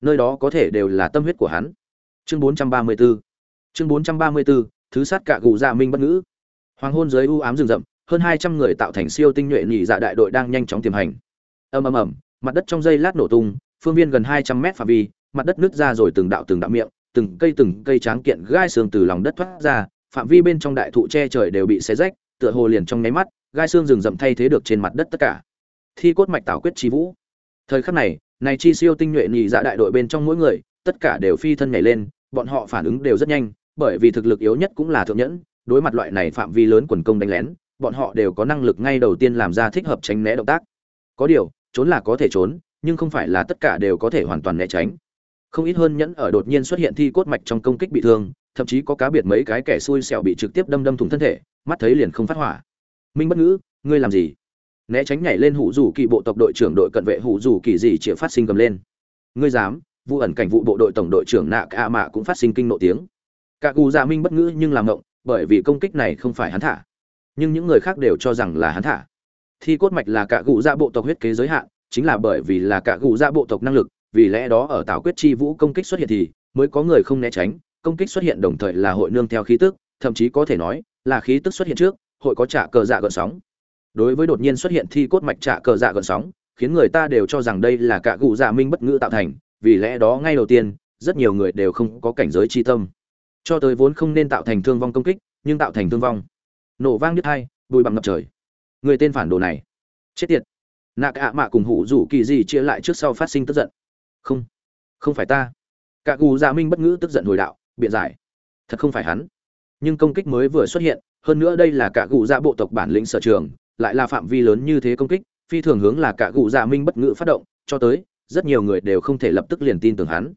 nơi đó có thể đều là tâm huyết của hắn. Chương 434 chương 434 thứ sát cả gù dạ minh bất ngữ. Hoàng hôn dưới u ám rừng rậm, hơn 200 người tạo thành siêu tinh nhuệ nhị dạ đại đội đang nhanh chóng tiềm hành. Ầm ầm ầm, mặt đất trong giây lát nổ tung, phương viên gần 200 mét phạm vi, mặt đất nứt ra rồi từng đạo từng đạo miệng, từng cây từng cây tráng kiện gai xương từ lòng đất thoát ra, phạm vi bên trong đại thụ che trời đều bị xé rách, tựa hồ liền trong nháy mắt, gai xương rừng rậm thay thế được trên mặt đất tất cả. Thi cốt mạch tảo quyết chi vũ. Thời khắc này này chi siêu tinh nhuệ nhị dạ đại đội bên trong mỗi người, tất cả đều phi thân nhảy lên, bọn họ phản ứng đều rất nhanh, bởi vì thực lực yếu nhất cũng là thượng nhẫn, đối mặt loại này phạm vi lớn quần công đánh lén, bọn họ đều có năng lực ngay đầu tiên làm ra thích hợp tránh né động tác. Có điều, trốn là có thể trốn, nhưng không phải là tất cả đều có thể hoàn toàn né tránh. Không ít hơn nhẫn ở đột nhiên xuất hiện thi cốt mạch trong công kích bị thương, thậm chí có cá biệt mấy cái kẻ xui xẻo bị trực tiếp đâm đâm thủng thân thể, mắt thấy liền không phát hỏa. Minh bất ngữ, ngươi làm gì? Né tránh nhảy lên hủ rủ kỳ bộ tộc đội trưởng đội cận vệ hủ rủ kỳ gì chĩa phát sinh cầm lên. Ngươi dám vụ ẩn cảnh vụ bộ đội tổng đội trưởng nạ cả mạ cũng phát sinh kinh nộ tiếng. Cả cù dạ minh bất ngữ nhưng làm ngộng, bởi vì công kích này không phải hắn thả. Nhưng những người khác đều cho rằng là hắn thả. Thi cốt mạch là cả cụ dạ bộ tộc huyết kế giới hạn, chính là bởi vì là cả cụ dạ bộ tộc năng lực, vì lẽ đó ở tảo quyết chi vũ công kích xuất hiện thì mới có người không né tránh, công kích xuất hiện đồng thời là hội nương theo khí tức, thậm chí có thể nói là khí tức xuất hiện trước, hội có trả cờ dạ gợn sóng đối với đột nhiên xuất hiện thi cốt mạch trả cờ dạ gợn sóng, khiến người ta đều cho rằng đây là cả cụ dạ minh bất ngữ tạo thành, vì lẽ đó ngay đầu tiên, rất nhiều người đều không có cảnh giới chi tâm. Cho tới vốn không nên tạo thành thương vong công kích, nhưng tạo thành thương vong. Nổ vang đứt hai bùi bằng ngập trời. Người tên phản đồ này. Chết tiệt. Nạ ạ mạ cùng hủ rủ kỳ gì chia lại trước sau phát sinh tức giận. Không. Không phải ta. Cả cụ dạ minh bất ngữ tức giận hồi đạo, biện giải. Thật không phải hắn. Nhưng công kích mới vừa xuất hiện, hơn nữa đây là cả cụ dạ bộ tộc bản lĩnh sở trường lại là phạm vi lớn như thế công kích, phi thường hướng là cả Cụ dạ minh bất ngữ phát động, cho tới, rất nhiều người đều không thể lập tức liền tin tưởng hắn.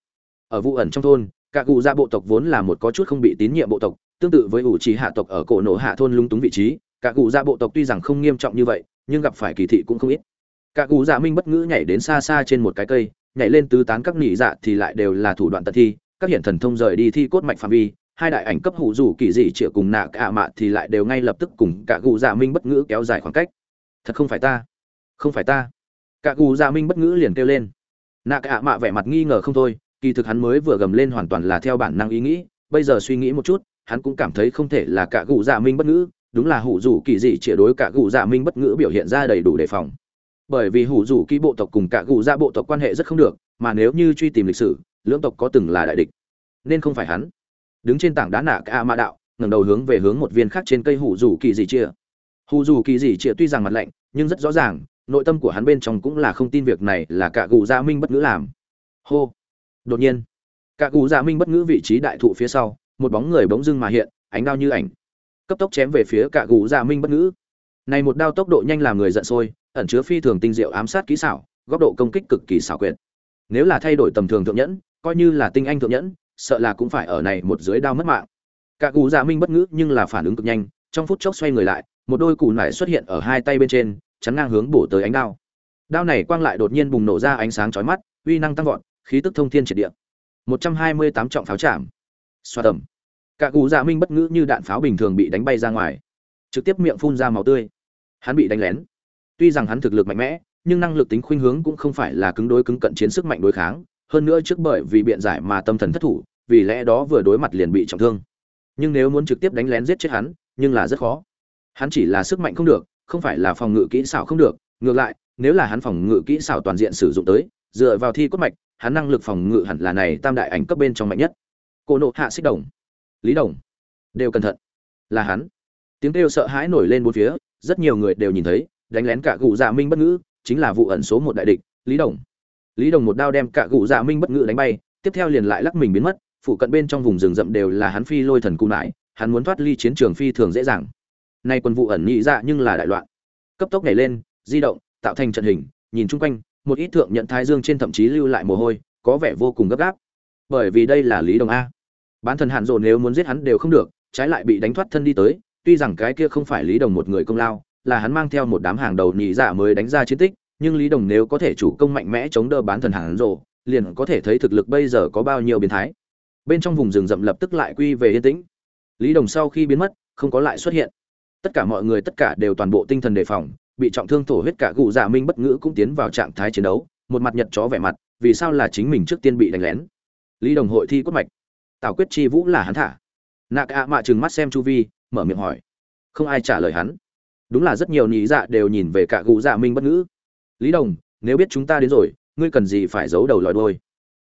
Ở vụ ẩn trong thôn, cả cụ dạ bộ tộc vốn là một có chút không bị tín nhiệm bộ tộc, tương tự với ủ trí hạ tộc ở cổ nổ hạ thôn lung túng vị trí, cả cụ dạ bộ tộc tuy rằng không nghiêm trọng như vậy, nhưng gặp phải kỳ thị cũng không ít. Cả cụ dạ minh bất ngữ nhảy đến xa xa trên một cái cây, nhảy lên tứ tán các nỉ dạ thì lại đều là thủ đoạn tật thi, các hiện thần thông rời đi thi cốt mạch phạm vi hai đại ảnh cấp hủ rủ kỳ dị chĩa cùng nạ cả mạ thì lại đều ngay lập tức cùng cả cụ dạ minh bất ngữ kéo dài khoảng cách. Thật không phải ta. Không phải ta. Cả cụ dạ minh bất ngữ liền kêu lên. Nạ cả mạ vẻ mặt nghi ngờ không thôi, kỳ thực hắn mới vừa gầm lên hoàn toàn là theo bản năng ý nghĩ, bây giờ suy nghĩ một chút, hắn cũng cảm thấy không thể là cả cụ dạ minh bất ngữ, đúng là hủ rủ kỳ dị chĩa đối cả cụ dạ minh bất ngữ biểu hiện ra đầy đủ đề phòng. Bởi vì hủ rủ kỳ bộ tộc cùng cả cụ dạ bộ tộc quan hệ rất không được, mà nếu như truy tìm lịch sử, lưỡng tộc có từng là đại địch, nên không phải hắn đứng trên tảng đá nạ cả mạ đạo, ngẩng đầu hướng về hướng một viên khác trên cây hủ rủ kỳ dị chia hủ rủ kỳ dị chia tuy rằng mặt lạnh, nhưng rất rõ ràng, nội tâm của hắn bên trong cũng là không tin việc này là cả cụ gia dạ minh bất ngữ làm. Hô! Đột nhiên, cả cụ gia dạ minh bất ngữ vị trí đại thụ phía sau, một bóng người bỗng dưng mà hiện, ánh đao như ảnh. Cấp tốc chém về phía cả cụ gia dạ minh bất ngữ. Này một đao tốc độ nhanh làm người giận sôi, ẩn chứa phi thường tinh diệu ám sát kỹ xảo, góc độ công kích cực kỳ xảo quyệt. Nếu là thay đổi tầm thường thượng nhẫn, coi như là tinh anh thượng nhẫn sợ là cũng phải ở này một dưới đao mất mạng. Cả cụ dạ minh bất ngữ nhưng là phản ứng cực nhanh, trong phút chốc xoay người lại, một đôi củ nải xuất hiện ở hai tay bên trên, chắn ngang hướng bổ tới ánh đao. Đao này quang lại đột nhiên bùng nổ ra ánh sáng chói mắt, uy năng tăng vọt, khí tức thông thiên triệt địa. Một trăm hai mươi tám trọng pháo chạm xoa tầm. Cả cụ dạ minh bất ngữ như đạn pháo bình thường bị đánh bay ra ngoài. Trực tiếp miệng phun ra máu tươi. Hắn bị đánh lén. Tuy rằng hắn thực lực mạnh mẽ, nhưng năng lực tính khuynh hướng cũng không phải là cứng đối cứng cận chiến sức mạnh đối kháng hơn nữa trước bởi vì biện giải mà tâm thần thất thủ, vì lẽ đó vừa đối mặt liền bị trọng thương. Nhưng nếu muốn trực tiếp đánh lén giết chết hắn, nhưng là rất khó. Hắn chỉ là sức mạnh không được, không phải là phòng ngự kỹ xảo không được. Ngược lại, nếu là hắn phòng ngự kỹ xảo toàn diện sử dụng tới, dựa vào thi cốt mạch, hắn năng lực phòng ngự hẳn là này tam đại ảnh cấp bên trong mạnh nhất. Cô nộ hạ xích đồng. Lý đồng. Đều cẩn thận. Là hắn. Tiếng kêu sợ hãi nổi lên bốn phía, rất nhiều người đều nhìn thấy, đánh lén cả cụ dạ minh bất ngữ, chính là vụ ẩn số một đại địch, lý đồng lý đồng một đao đem cả cụ dạ minh bất ngự đánh bay, tiếp theo liền lại lắc mình biến mất, phụ cận bên trong vùng rừng rậm đều là hắn phi lôi thần cung lại hắn muốn thoát ly chiến trường phi thường dễ dàng. Nay quân vụ ẩn nhị dạ nhưng là đại loạn. Cấp tốc nhảy lên, di động, tạo thành trận hình, nhìn chung quanh, một ít thượng nhận thái dương trên thậm chí lưu lại mồ hôi, có vẻ vô cùng gấp gáp. Bởi vì đây là lý đồng a. Bán thần hạn dồn nếu muốn giết hắn đều không được, trái lại bị đánh thoát thân đi tới, tuy rằng cái kia không phải lý đồng một người công lao, là hắn mang theo một đám hàng đầu nhị dạ mới đánh ra chiến tích nhưng lý đồng nếu có thể chủ công mạnh mẽ chống đỡ bán thần hàng rồ, liền có thể thấy thực lực bây giờ có bao nhiêu biến thái. Bên trong vùng rừng rậm lập tức lại quy về yên tĩnh. Lý đồng sau khi biến mất không có lại xuất hiện. Tất cả mọi người tất cả đều toàn bộ tinh thần đề phòng bị trọng thương thổ huyết cả cụ dạ minh bất ngữ cũng tiến vào trạng thái chiến đấu một mặt nhật chó vẻ mặt vì sao là chính mình trước tiên bị đánh lén? Lý đồng hội thi quất mạch. Tào quyết chi vũ là hắn thả. Nạc ạ mạ chừng mắt xem chu vi mở miệng hỏi. Không ai trả lời hắn. Đúng là rất nhiều nhí dạ đều nhìn về cả cụ dạ minh bất ngữ lý đồng nếu biết chúng ta đến rồi ngươi cần gì phải giấu đầu lòi đôi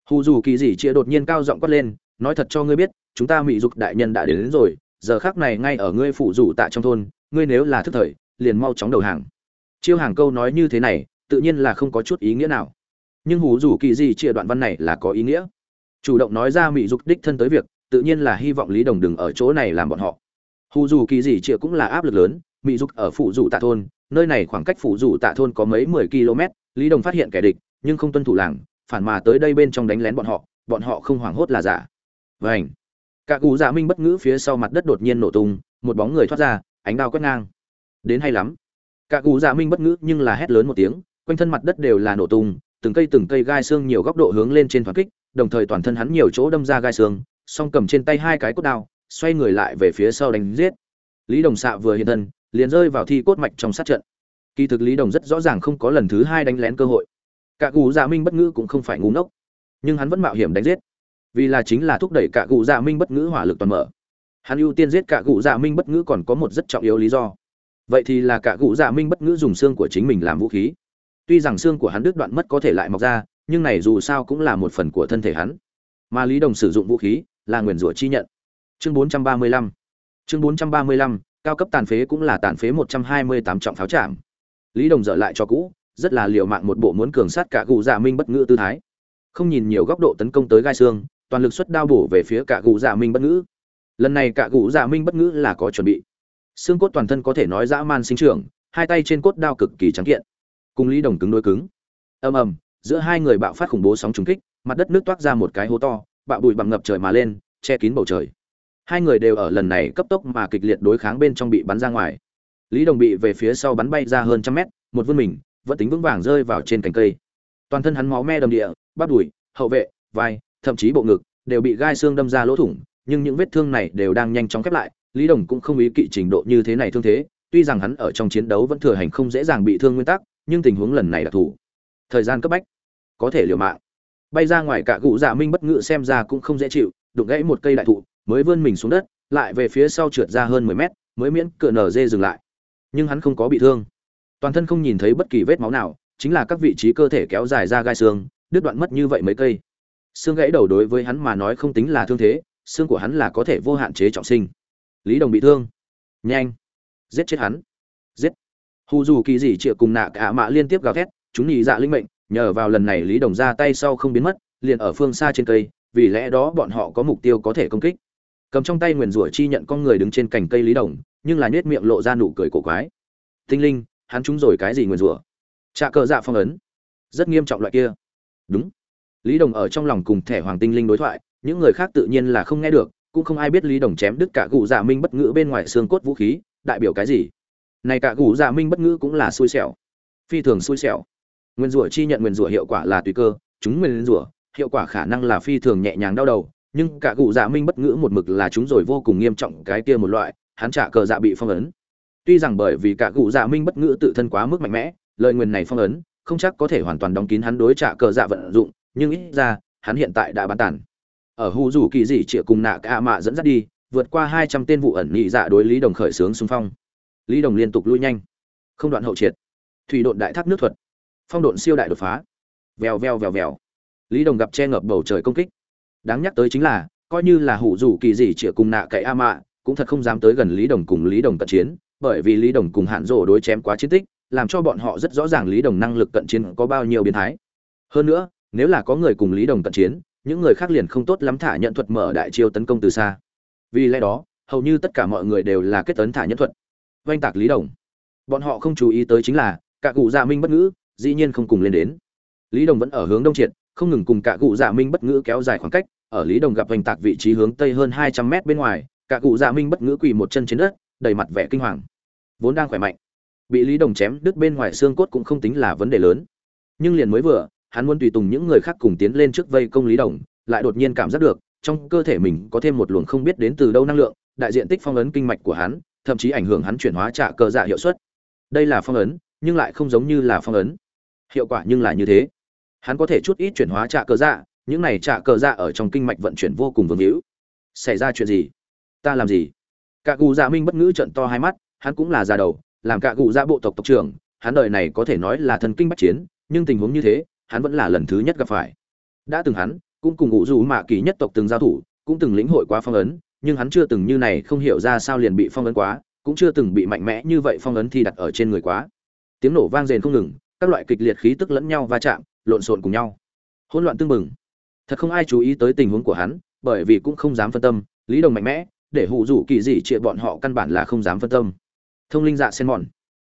hù dù kỳ dị chia đột nhiên cao giọng quát lên nói thật cho ngươi biết chúng ta mỹ dục đại nhân đã đến, đến rồi giờ khác này ngay ở ngươi phụ rủ tại trong thôn ngươi nếu là thức thời liền mau chóng đầu hàng. Chiêu hàng câu nói như thế này tự nhiên là không có chút ý nghĩa nào. Nhưng hù dù kỳ dị chia đoạn văn này là có ý nghĩa. Chủ động nói ra mỹ dục đích thân tới việc tự nhiên là hy vọng lý đồng đừng ở chỗ này làm bọn họ. Hù dù kỳ dị chia cũng là áp lực lớn mỹ dục ở phụ rủ tạ thôn. Nơi này khoảng cách phụ rủ tạ thôn có mấy mười km. Lý đồng phát hiện kẻ địch, nhưng không tuân thủ làng, phản mà tới đây bên trong đánh lén bọn họ. Bọn họ không hoảng hốt là giả. Vảnh cả cụ dạ minh bất ngữ phía sau mặt đất đột nhiên nổ tung, một bóng người thoát ra, ánh đao quét ngang. Đến hay lắm. Cả cụ dạ minh bất ngữ nhưng là hét lớn một tiếng, quanh thân mặt đất đều là nổ tung, từng cây từng cây gai xương nhiều góc độ hướng lên trên thoáng kích, đồng thời toàn thân hắn nhiều chỗ đâm ra gai xương, song cầm trên tay hai cái cốt đao, xoay người lại về phía sau đánh giết. Lý đồng xạ vừa hiện thân liền rơi vào thi cốt mạch trong sát trận. Kỳ thực lý đồng rất rõ ràng không có lần thứ hai đánh lén cơ hội. Cả cụ dạ minh bất ngữ cũng không phải ngu ngốc. Nhưng hắn vẫn mạo hiểm đánh giết. Vì là chính là thúc đẩy cả cụ dạ minh bất ngữ hỏa lực toàn mở. Hắn ưu tiên giết cả cụ dạ minh bất ngữ còn có một rất trọng yếu lý do. Vậy thì là cả cụ dạ minh bất ngữ dùng xương của chính mình làm vũ khí. Tuy rằng xương của hắn đứt đoạn mất có thể lại mọc ra nhưng này dù sao cũng là một phần của thân thể hắn. Mà lý đồng sử dụng vũ khí là nguyền rủa chi nhận. Chương 435 chương 435, cao cấp tàn phế cũng là tàn phế 128 trọng pháo trạm lý đồng dở lại cho cũ, rất là liều mạng một bộ muốn cường sát cả gù dạ minh bất ngữ tư thái. Không nhìn nhiều góc độ tấn công tới gai xương, toàn lực xuất đao bổ về phía cả gù dạ minh bất ngữ. Lần này cả gù dạ minh bất ngữ là có chuẩn bị. Xương cốt toàn thân có thể nói dã man sinh trưởng, hai tay trên cốt đao cực kỳ trắng kiện. Cùng lý đồng cứng đối cứng. Ầm ầm, giữa hai người bạo phát khủng bố sóng trùng kích, mặt đất nước toát ra một cái hố to, bạo bụi bằng ngập trời mà lên, che kín bầu trời hai người đều ở lần này cấp tốc mà kịch liệt đối kháng bên trong bị bắn ra ngoài. Lý đồng bị về phía sau bắn bay ra hơn trăm mét, một vươn mình, vẫn tính vững vàng rơi vào trên cành cây. Toàn thân hắn máu me đầm địa, bắp đùi, hậu vệ, vai, thậm chí bộ ngực đều bị gai xương đâm ra lỗ thủng, nhưng những vết thương này đều đang nhanh chóng khép lại. Lý đồng cũng không ý kỵ trình độ như thế này thương thế, tuy rằng hắn ở trong chiến đấu vẫn thừa hành không dễ dàng bị thương nguyên tắc, nhưng tình huống lần này đặc thù. Thời gian cấp bách, có thể liều mạng. Bay ra ngoài cả cụ dạ minh bất ngự xem ra cũng không dễ chịu, đụng gãy một cây đại thụ mới vươn mình xuống đất, lại về phía sau trượt ra hơn mười mét, mới miễn cựa nở dê dừng lại. Nhưng hắn không có bị thương. Toàn thân không nhìn thấy bất kỳ vết máu nào, chính là các vị trí cơ thể kéo dài ra gai xương, đứt đoạn mất như vậy mấy cây. Xương gãy đầu đối với hắn mà nói không tính là thương thế, xương của hắn là có thể vô hạn chế trọng sinh. Lý đồng bị thương. Nhanh. Giết chết hắn. Giết. Hù dù kỳ dị chịa cùng nạ cả mạ liên tiếp gào thét, chúng nhị dạ linh mệnh, nhờ vào lần này lý đồng ra tay sau không biến mất, liền ở phương xa trên cây, vì lẽ đó bọn họ có mục tiêu có thể công kích cầm trong tay nguyền rủa chi nhận con người đứng trên cành cây lý đồng, nhưng là nhếch miệng lộ ra nụ cười cổ quái. Tinh linh, hắn trúng rồi cái gì nguyền rủa? Trà cờ dạ phong ấn. Rất nghiêm trọng loại kia. Đúng. Lý đồng ở trong lòng cùng thẻ hoàng tinh linh đối thoại, những người khác tự nhiên là không nghe được, cũng không ai biết lý đồng chém đứt cả cụ dạ minh bất ngữ bên ngoài xương cốt vũ khí, đại biểu cái gì? Này cả cụ dạ minh bất ngữ cũng là xui xẻo. Phi thường xui xẻo. Nguyên rủa chi nhận nguyên rủa hiệu quả là tùy cơ, chúng nguyên rủa, hiệu quả khả năng là phi thường nhẹ nhàng đau đầu nhưng cả cụ dạ minh bất ngữ một mực là chúng rồi vô cùng nghiêm trọng cái kia một loại, hắn trả cờ dạ bị phong ấn. Tuy rằng bởi vì cả cụ dạ minh bất ngữ tự thân quá mức mạnh mẽ lợi nguyên này phong ấn, không chắc có thể hoàn toàn đóng kín hắn đối trả cờ dạ vận dụng, nhưng ít ra, hắn hiện tại đã bán tàn. Ở hù rủ kỳ dị chĩa cùng nạ cả mạ dẫn dắt đi, vượt qua hai trăm tên vụ ẩn nhị dạ đối lý đồng khởi xướng xung phong. Lý đồng liên tục lui nhanh. Không đoạn hậu triệt. Thủy độn đại thác nước thuật. Phong độn siêu đại đột phá. Vèo vèo vèo vèo. Lý đồng gặp che ngập bầu trời công kích đáng nhắc tới chính là, coi như là hủ dù kỳ dị chĩa cùng nạ cậy a mạ, cũng thật không dám tới gần lý đồng cùng lý đồng cận chiến, bởi vì lý đồng cùng hạn rổ đối chém quá chiến tích, làm cho bọn họ rất rõ ràng lý đồng năng lực cận chiến có bao nhiêu biến thái. Hơn nữa, nếu là có người cùng lý đồng cận chiến, những người khác liền không tốt lắm thả nhận thuật mở đại chiêu tấn công từ xa. Vì lẽ đó, hầu như tất cả mọi người đều là kết tấn thả nhân thuật. Oanh tạc lý đồng. Bọn họ không chú ý tới chính là, cả cụ gia minh bất ngữ, dĩ nhiên không cùng lên đến. Lý đồng vẫn ở hướng đông triệt không ngừng cùng cả cụ dạ minh bất ngữ kéo dài khoảng cách, ở lý đồng gặp hoành tạc vị trí hướng tây hơn hai trăm mét bên ngoài, cả cụ dạ minh bất ngữ quỳ một chân trên đất, đầy mặt vẻ kinh hoàng. Vốn đang khỏe mạnh, bị lý đồng chém đứt bên ngoài xương cốt cũng không tính là vấn đề lớn. Nhưng liền mới vừa, hắn muốn tùy tùng những người khác cùng tiến lên trước vây công lý đồng, lại đột nhiên cảm giác được, trong cơ thể mình có thêm một luồng không biết đến từ đâu năng lượng, đại diện tích phong ấn kinh mạch của hắn, thậm chí ảnh hưởng hắn chuyển hóa trả cờ dạ hiệu suất. Đây là phong ấn, nhưng lại không giống như là phong ấn. Hiệu quả nhưng là như thế hắn có thể chút ít chuyển hóa trạ cờ dạ những này trạ cờ dạ ở trong kinh mạch vận chuyển vô cùng vương hữu. Xảy ra chuyện gì? Ta làm gì? Cả cụ dạ minh bất ngữ trận to hai mắt, hắn cũng là già đầu, làm cả cụ dạ bộ tộc tộc trưởng, hắn đời này có thể nói là thần kinh bách chiến, nhưng tình huống như thế, hắn vẫn là lần thứ nhất gặp phải. Đã từng hắn, cũng cùng ngụ dù mạ kỳ nhất tộc từng giao thủ, cũng từng lĩnh hội quá phong ấn, nhưng hắn chưa từng như này không hiểu ra sao liền bị phong ấn quá, cũng chưa từng bị mạnh mẽ như vậy phong ấn thi đặt ở trên người quá. Tiếng nổ vang rền không ngừng các loại kịch liệt khí tức lẫn nhau va chạm, lộn xộn cùng nhau. Hỗn loạn tương mừng thật không ai chú ý tới tình huống của hắn, bởi vì cũng không dám phân tâm, lý đồng mạnh mẽ, để hụ rủ kỳ dị trịa bọn họ căn bản là không dám phân tâm. Thông linh dạ sen mòn.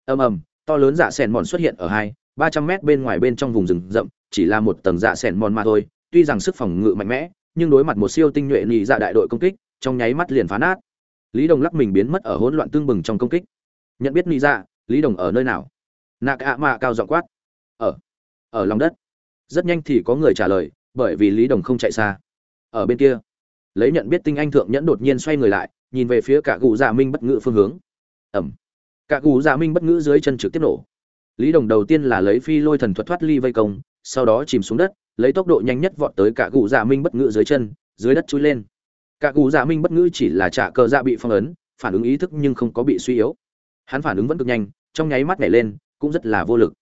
Ầm ầm, to lớn dạ sen mòn xuất hiện ở hai, ba trăm mét bên ngoài bên trong vùng rừng rậm, chỉ là một tầng dạ sen mòn mà thôi, tuy rằng sức phòng ngự mạnh mẽ, nhưng đối mặt một siêu tinh nhuệ nhị dạ đại đội công kích, trong nháy mắt liền phá nát. Lý đồng lắc mình biến mất ở hỗn loạn tương bừng trong công kích. Nhận biết nhị dạ lý đồng ở nơi nào? Nạc ạ mạ cao giọng quát. Ở ở lòng đất. Rất nhanh thì có người trả lời, bởi vì lý đồng không chạy xa. Ở bên kia, lấy nhận biết tinh anh thượng nhẫn đột nhiên xoay người lại, nhìn về phía cả cụ dạ minh bất ngữ phương hướng. Ẩm. Cả cụ dạ minh bất ngữ dưới chân trực tiếp nổ. Lý đồng đầu tiên là lấy phi lôi thần thuật thoát ly vây công, sau đó chìm xuống đất, lấy tốc độ nhanh nhất vọt tới cả cụ dạ minh bất ngữ dưới chân, dưới đất chui lên. Cả cụ dạ minh bất ngữ chỉ là trả cờ dạ bị phong ấn, phản ứng ý thức nhưng không có bị suy yếu. Hắn phản ứng vẫn cực nhanh, trong nháy mắt nhảy lên cũng rất là vô lực.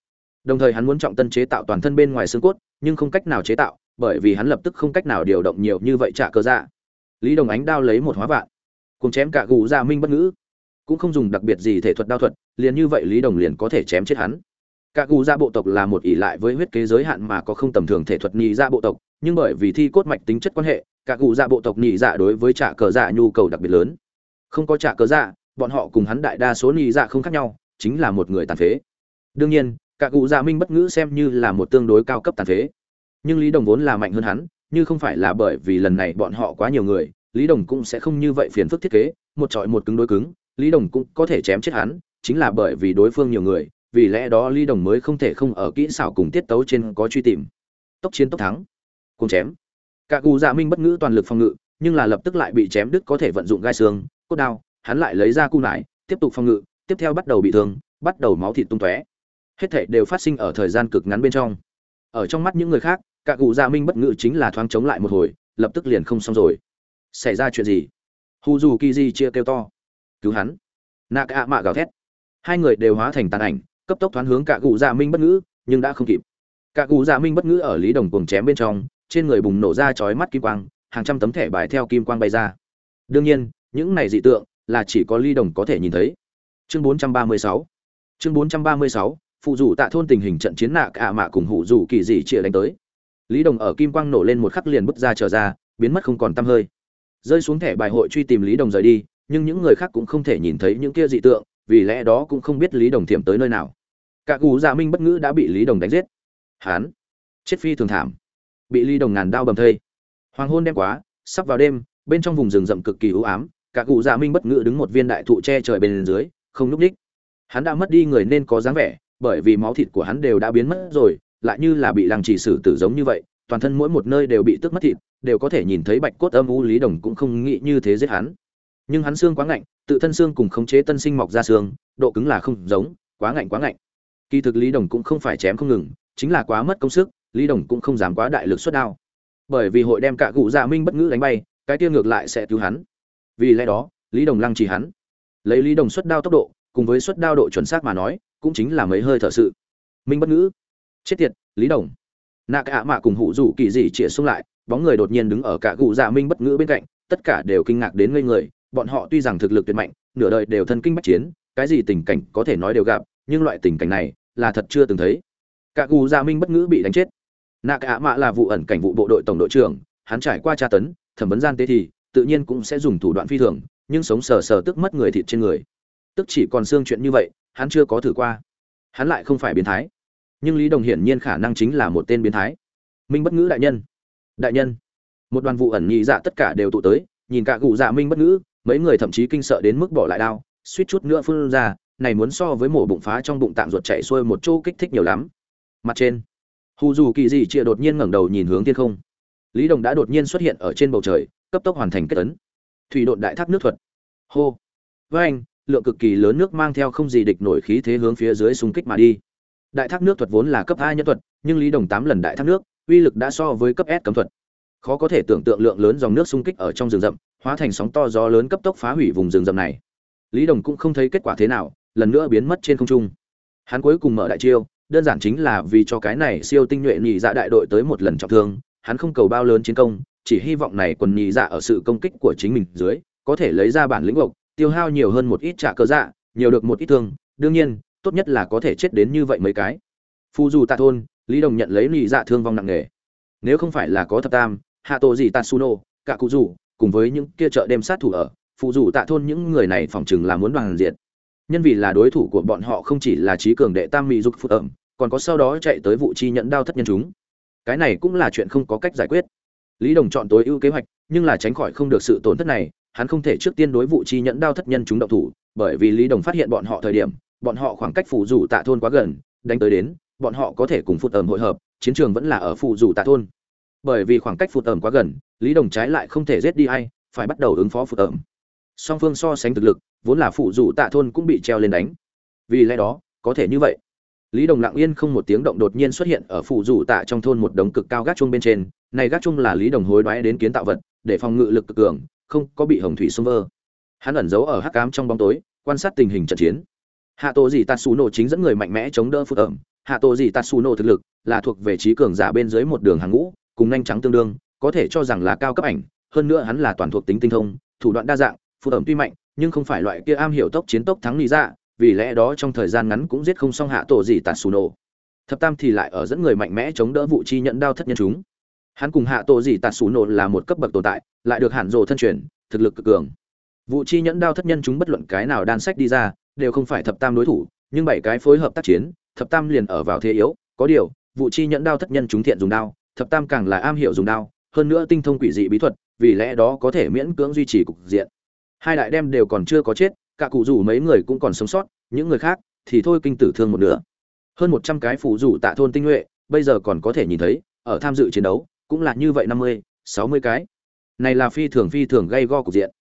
Đồng thời hắn muốn trọng tân chế tạo toàn thân bên ngoài xương cốt, nhưng không cách nào chế tạo, bởi vì hắn lập tức không cách nào điều động nhiều như vậy trả cơ dạ. Lý đồng ánh đao lấy một hóa vạn cùng chém cả gù ra minh bất ngữ. Cũng không dùng đặc biệt gì thể thuật đao thuật, liền như vậy lý đồng liền có thể chém chết hắn. Cả gù ra bộ tộc là một ỷ lại với huyết kế giới hạn mà có không tầm thường thể thuật nhị ra bộ tộc, nhưng bởi vì thi cốt mạch tính chất quan hệ, cả gù ra bộ tộc nhị dạ đối với trả cờ dạ nhu cầu đặc biệt lớn. Không có trả cờ dạ bọn họ cùng hắn đại đa số nhị dạ không khác nhau, chính là một người tàn phế đương nhiên, cả cụ dạ minh bất ngữ xem như là một tương đối cao cấp tàn phế. Nhưng lý đồng vốn là mạnh hơn hắn, như không phải là bởi vì lần này bọn họ quá nhiều người, lý đồng cũng sẽ không như vậy phiền phức thiết kế, một trọi một cứng đối cứng, lý đồng cũng có thể chém chết hắn, chính là bởi vì đối phương nhiều người, vì lẽ đó lý đồng mới không thể không ở kỹ xảo cùng tiết tấu trên có truy tìm. Tốc chiến tốc thắng cùng chém. Cả cụ dạ minh bất ngữ toàn lực phòng ngự, nhưng là lập tức lại bị chém đứt có thể vận dụng gai xương, cốt đao, hắn lại lấy ra cung lại tiếp tục phòng ngự, tiếp theo bắt đầu bị thương, bắt đầu máu thịt tung tóe hết thảy đều phát sinh ở thời gian cực ngắn bên trong. Ở trong mắt những người khác, cả cụ gia minh bất ngự chính là thoáng chống lại một hồi, lập tức liền không xong rồi. Xảy ra chuyện gì? Hù dù kỳ di chia kêu to. Cứu hắn. Nạ cả mạ gào thét. Hai người đều hóa thành tàn ảnh, cấp tốc thoáng hướng cả cụ gia minh bất ngữ, nhưng đã không kịp. Cả cụ gia minh bất ngữ ở lý đồng cuồng chém bên trong, trên người bùng nổ ra chói mắt kim quang, hàng trăm tấm thẻ bài theo kim quang bay ra. Đương nhiên, những này dị tượng là chỉ có lý đồng có thể nhìn thấy. Chương 436 chương 436 phụ rủ tạ thôn tình hình trận chiến nạ cả mạ cùng hủ rủ kỳ dị chia đánh tới. Lý đồng ở kim quang nổ lên một khắc liền bước ra trở ra, biến mất không còn tăm hơi. Rơi xuống thẻ bài hội truy tìm lý đồng rời đi, nhưng những người khác cũng không thể nhìn thấy những kia dị tượng, vì lẽ đó cũng không biết lý đồng thiểm tới nơi nào. Cả cù dạ minh bất ngữ đã bị lý đồng đánh giết. Hán. Chết phi thường thảm. Bị lý đồng ngàn đao bầm thây. Hoàng hôn đêm quá, sắp vào đêm, bên trong vùng rừng rậm cực kỳ u ám, cả cụ dạ minh bất ngữ đứng một viên đại thụ che trời bên dưới, không núp ních. Hắn đã mất đi người nên có dáng vẻ bởi vì máu thịt của hắn đều đã biến mất rồi, lại như là bị lăng trì xử tử giống như vậy, toàn thân mỗi một nơi đều bị tước mất thịt, đều có thể nhìn thấy bạch cốt âm u Lý Đồng cũng không nghĩ như thế giết hắn. Nhưng hắn xương quá ngạnh, tự thân xương cùng khống chế tân sinh mọc ra xương, độ cứng là không giống, quá ngạnh quá ngạnh. Kỳ thực Lý Đồng cũng không phải chém không ngừng, chính là quá mất công sức, Lý Đồng cũng không dám quá đại lực xuất đao. Bởi vì hội đem cả cụ Dạ Minh bất ngữ đánh bay, cái kia ngược lại sẽ cứu hắn. Vì lẽ đó, Lý Đồng lăng trì hắn. Lấy Lý Đồng xuất đao tốc độ, cùng với xuất đao độ chuẩn xác mà nói, cũng chính là mấy hơi thở sự. Minh bất ngữ, chết tiệt, lý đồng. Nạ cả mạ cùng hụ rủ kỳ dị chĩa xuống lại, bóng người đột nhiên đứng ở cả cụ dạ minh bất ngữ bên cạnh, tất cả đều kinh ngạc đến ngây người, bọn họ tuy rằng thực lực tuyệt mạnh, nửa đời đều thân kinh bách chiến, cái gì tình cảnh có thể nói đều gặp, nhưng loại tình cảnh này là thật chưa từng thấy. Cả cụ dạ minh bất ngữ bị đánh chết. Nạ cả mạ là vụ ẩn cảnh vụ bộ đội tổng đội trưởng, hắn trải qua tra tấn, thẩm vấn gian tế thì, tự nhiên cũng sẽ dùng thủ đoạn phi thường, nhưng sống sờ sờ tức mất người thịt trên người. Tức chỉ còn xương chuyện như vậy hắn chưa có thử qua. Hắn lại không phải biến thái. Nhưng lý đồng hiển nhiên khả năng chính là một tên biến thái. Minh bất ngữ đại nhân. Đại nhân. Một đoàn vụ ẩn nhị dạ tất cả đều tụ tới, nhìn cả cụ dạ minh bất ngữ, mấy người thậm chí kinh sợ đến mức bỏ lại đao, suýt chút nữa phun ra, này muốn so với mổ bụng phá trong bụng tạng ruột chạy xuôi một chỗ kích thích nhiều lắm. Mặt trên, hù dù kỳ dị chịa đột nhiên ngẩng đầu nhìn hướng thiên không. Lý đồng đã đột nhiên xuất hiện ở trên bầu trời, cấp tốc hoàn thành kết tấn thủy đột đại thác nước thuật. Hô. Với anh lượng cực kỳ lớn nước mang theo không gì địch nổi khí thế hướng phía dưới xung kích mà đi. Đại thác nước thuật vốn là cấp a nhân thuật, nhưng lý đồng tám lần đại thác nước, uy lực đã so với cấp s cấm thuật. Khó có thể tưởng tượng lượng lớn dòng nước xung kích ở trong rừng rậm, hóa thành sóng to gió lớn cấp tốc phá hủy vùng rừng rậm này. Lý đồng cũng không thấy kết quả thế nào, lần nữa biến mất trên không trung. Hắn cuối cùng mở đại chiêu, đơn giản chính là vì cho cái này siêu tinh nhuệ nhị dạ đại đội tới một lần trọng thương, hắn không cầu bao lớn chiến công, chỉ hy vọng này quần nhị dạ ở sự công kích của chính mình dưới, có thể lấy ra bản lĩnh gộc tiêu hao nhiều hơn một ít trả cơ dạ nhiều được một ít thương, đương nhiên, tốt nhất là có thể chết đến như vậy mấy cái. Phu dù tạ thôn, lý đồng nhận lấy lì dạ thương vong nặng nề. Nếu không phải là có thập tam, hạ tổ gì tatsuno cả cụ rủ cùng với những kia chợ đêm sát thủ ở phụ dù tạ thôn những người này phỏng chừng là muốn đoàn diệt. Nhân vì là đối thủ của bọn họ không chỉ là trí cường đệ tam mỹ dục phụt ẩm, còn có sau đó chạy tới vụ chi nhận đao thất nhân chúng. Cái này cũng là chuyện không có cách giải quyết. Lý đồng chọn tối ưu kế hoạch, nhưng là tránh khỏi không được sự tổn thất này hắn không thể trước tiên đối vụ chi nhẫn đao thất nhân chúng động thủ, bởi vì lý đồng phát hiện bọn họ thời điểm, bọn họ khoảng cách phụ rủ tạ thôn quá gần, đánh tới đến, bọn họ có thể cùng phụt ẩm hội hợp, chiến trường vẫn là ở phụ rủ tạ thôn. Bởi vì khoảng cách phụt ẩm quá gần, lý đồng trái lại không thể giết đi ai, phải bắt đầu ứng phó phụt ẩm. Song phương so sánh thực lực, vốn là phụ rủ tạ thôn cũng bị treo lên đánh. Vì lẽ đó, có thể như vậy. Lý đồng lặng yên không một tiếng động đột nhiên xuất hiện ở phụ rủ tạ trong thôn một đống cực cao gác chuông bên trên, này gác chuông là lý đồng hối đoái đến kiến tạo vật, để phòng ngự lực cực cường không có bị hồng thủy xông vơ. Hắn ẩn giấu ở hắc cám trong bóng tối, quan sát tình hình trận chiến. Hạ tổ dị nổ chính dẫn người mạnh mẽ chống đỡ phụ ẩm. Hạ tổ dị nổ thực lực là thuộc về trí cường giả bên dưới một đường hàng ngũ, cùng nhanh trắng tương đương, có thể cho rằng là cao cấp ảnh, hơn nữa hắn là toàn thuộc tính tinh thông, thủ đoạn đa dạng phụ ẩm tuy mạnh, nhưng không phải loại kia am hiểu tốc chiến tốc thắng lý ra vì lẽ đó trong thời gian ngắn cũng giết không xong hạ tổ gì tạt xù nổ thập tam thì lại ở dẫn người mạnh mẽ chống đỡ vụ chi nhận đao thất nhân chúng hắn cùng hạ tổ gì tạt xù nổ là một cấp bậc tồn tại, lại được hạn rồ thân truyền, thực lực cực cường. Vụ chi nhẫn đao thất nhân chúng bất luận cái nào đan sách đi ra, đều không phải thập tam đối thủ, nhưng bảy cái phối hợp tác chiến, thập tam liền ở vào thế yếu. Có điều, vụ chi nhẫn đao thất nhân chúng thiện dùng đao, thập tam càng là am hiểu dùng đao, hơn nữa tinh thông quỷ dị bí thuật, vì lẽ đó có thể miễn cưỡng duy trì cục diện. Hai đại đem đều còn chưa có chết, cả cụ rủ mấy người cũng còn sống sót, những người khác thì thôi kinh tử thương một nửa. Hơn một trăm cái phụ rủ tạ thôn tinh nhuệ, bây giờ còn có thể nhìn thấy, ở tham dự chiến đấu cũng là như vậy năm mươi, sáu mươi cái. Này là phi thường phi thường gây go cục diện.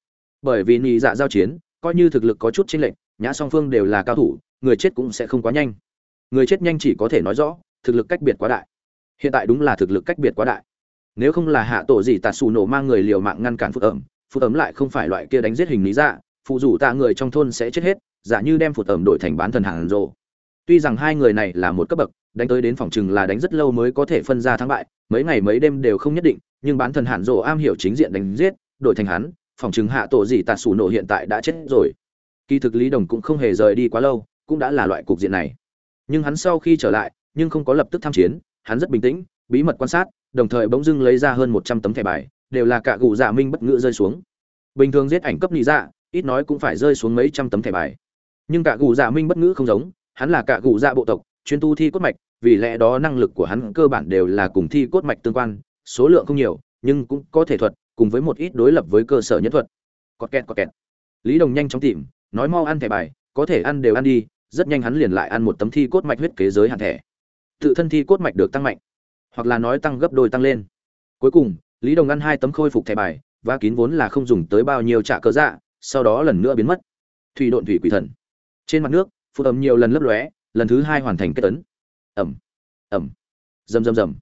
Bởi vì nhị dạ giao chiến, coi như thực lực có chút chênh lệch, nhã song phương đều là cao thủ, người chết cũng sẽ không quá nhanh. Người chết nhanh chỉ có thể nói rõ, thực lực cách biệt quá đại. Hiện tại đúng là thực lực cách biệt quá đại. Nếu không là hạ tổ gì tạt xù nổ mang người liều mạng ngăn cản phụt ẩm phụt ẩm lại không phải loại kia đánh giết hình lý dạ phụ rủ tạ người trong thôn sẽ chết hết, giả như đem phụt ẩm đổi thành bán thần hàng rồ. Tuy rằng hai người này là một cấp bậc, đánh tới đến phòng chừng là đánh rất lâu mới có thể phân ra thắng bại mấy ngày mấy đêm đều không nhất định, nhưng bán thần hạn rồ am hiểu chính diện đánh giết, đổi thành hắn, phòng chứng hạ tổ gì tạt sủ nổ hiện tại đã chết rồi. Kỳ thực lý đồng cũng không hề rời đi quá lâu, cũng đã là loại cục diện này. Nhưng hắn sau khi trở lại, nhưng không có lập tức tham chiến, hắn rất bình tĩnh, bí mật quan sát, đồng thời bỗng dưng lấy ra hơn một trăm tấm thẻ bài, đều là cả gù dạ minh bất ngữ rơi xuống. Bình thường giết ảnh cấp lý dạ ít nói cũng phải rơi xuống mấy trăm tấm thẻ bài. Nhưng cả gù dạ minh bất ngữ không giống, hắn là cả gù dạ bộ tộc, chuyên tu thi cốt mạch vì lẽ đó năng lực của hắn cơ bản đều là cùng thi cốt mạch tương quan, số lượng không nhiều, nhưng cũng có thể thuật, cùng với một ít đối lập với cơ sở nhất thuật. Có kẹt có kẹt. Lý đồng nhanh chóng tìm, nói mau ăn thẻ bài, có thể ăn đều ăn đi, rất nhanh hắn liền lại ăn một tấm thi cốt mạch huyết kế giới hạn thẻ. Tự thân thi cốt mạch được tăng mạnh, hoặc là nói tăng gấp đôi tăng lên. Cuối cùng, lý đồng ăn hai tấm khôi phục thẻ bài và kín vốn là không dùng tới bao nhiêu trả cơ dạ sau đó lần nữa biến mất. Thủy độn thủy quỷ thần. Trên mặt nước, phù ẩm nhiều lần lấp lóe, lần thứ hai hoàn thành kết tấn ẩm ẩm, rầm rầm rầm.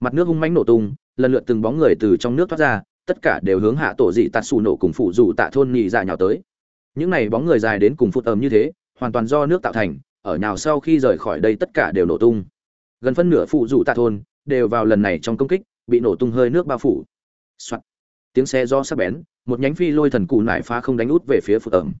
Mặt nước hung mãnh nổ tung, lần lượt từng bóng người từ trong nước thoát ra, tất cả đều hướng hạ tổ dị tạt xù nổ cùng phụ rủ tạ thôn nhị dạ nhào tới. Những này bóng người dài đến cùng phút ẩm như thế, hoàn toàn do nước tạo thành, ở nhào sau khi rời khỏi đây tất cả đều nổ tung. Gần phân nửa phụ rủ tạ thôn đều vào lần này trong công kích, bị nổ tung hơi nước bao phủ. Soạn. tiếng xe do sắc bén, một nhánh phi lôi thần cụ nải phá không đánh út về phía phụ ẩm.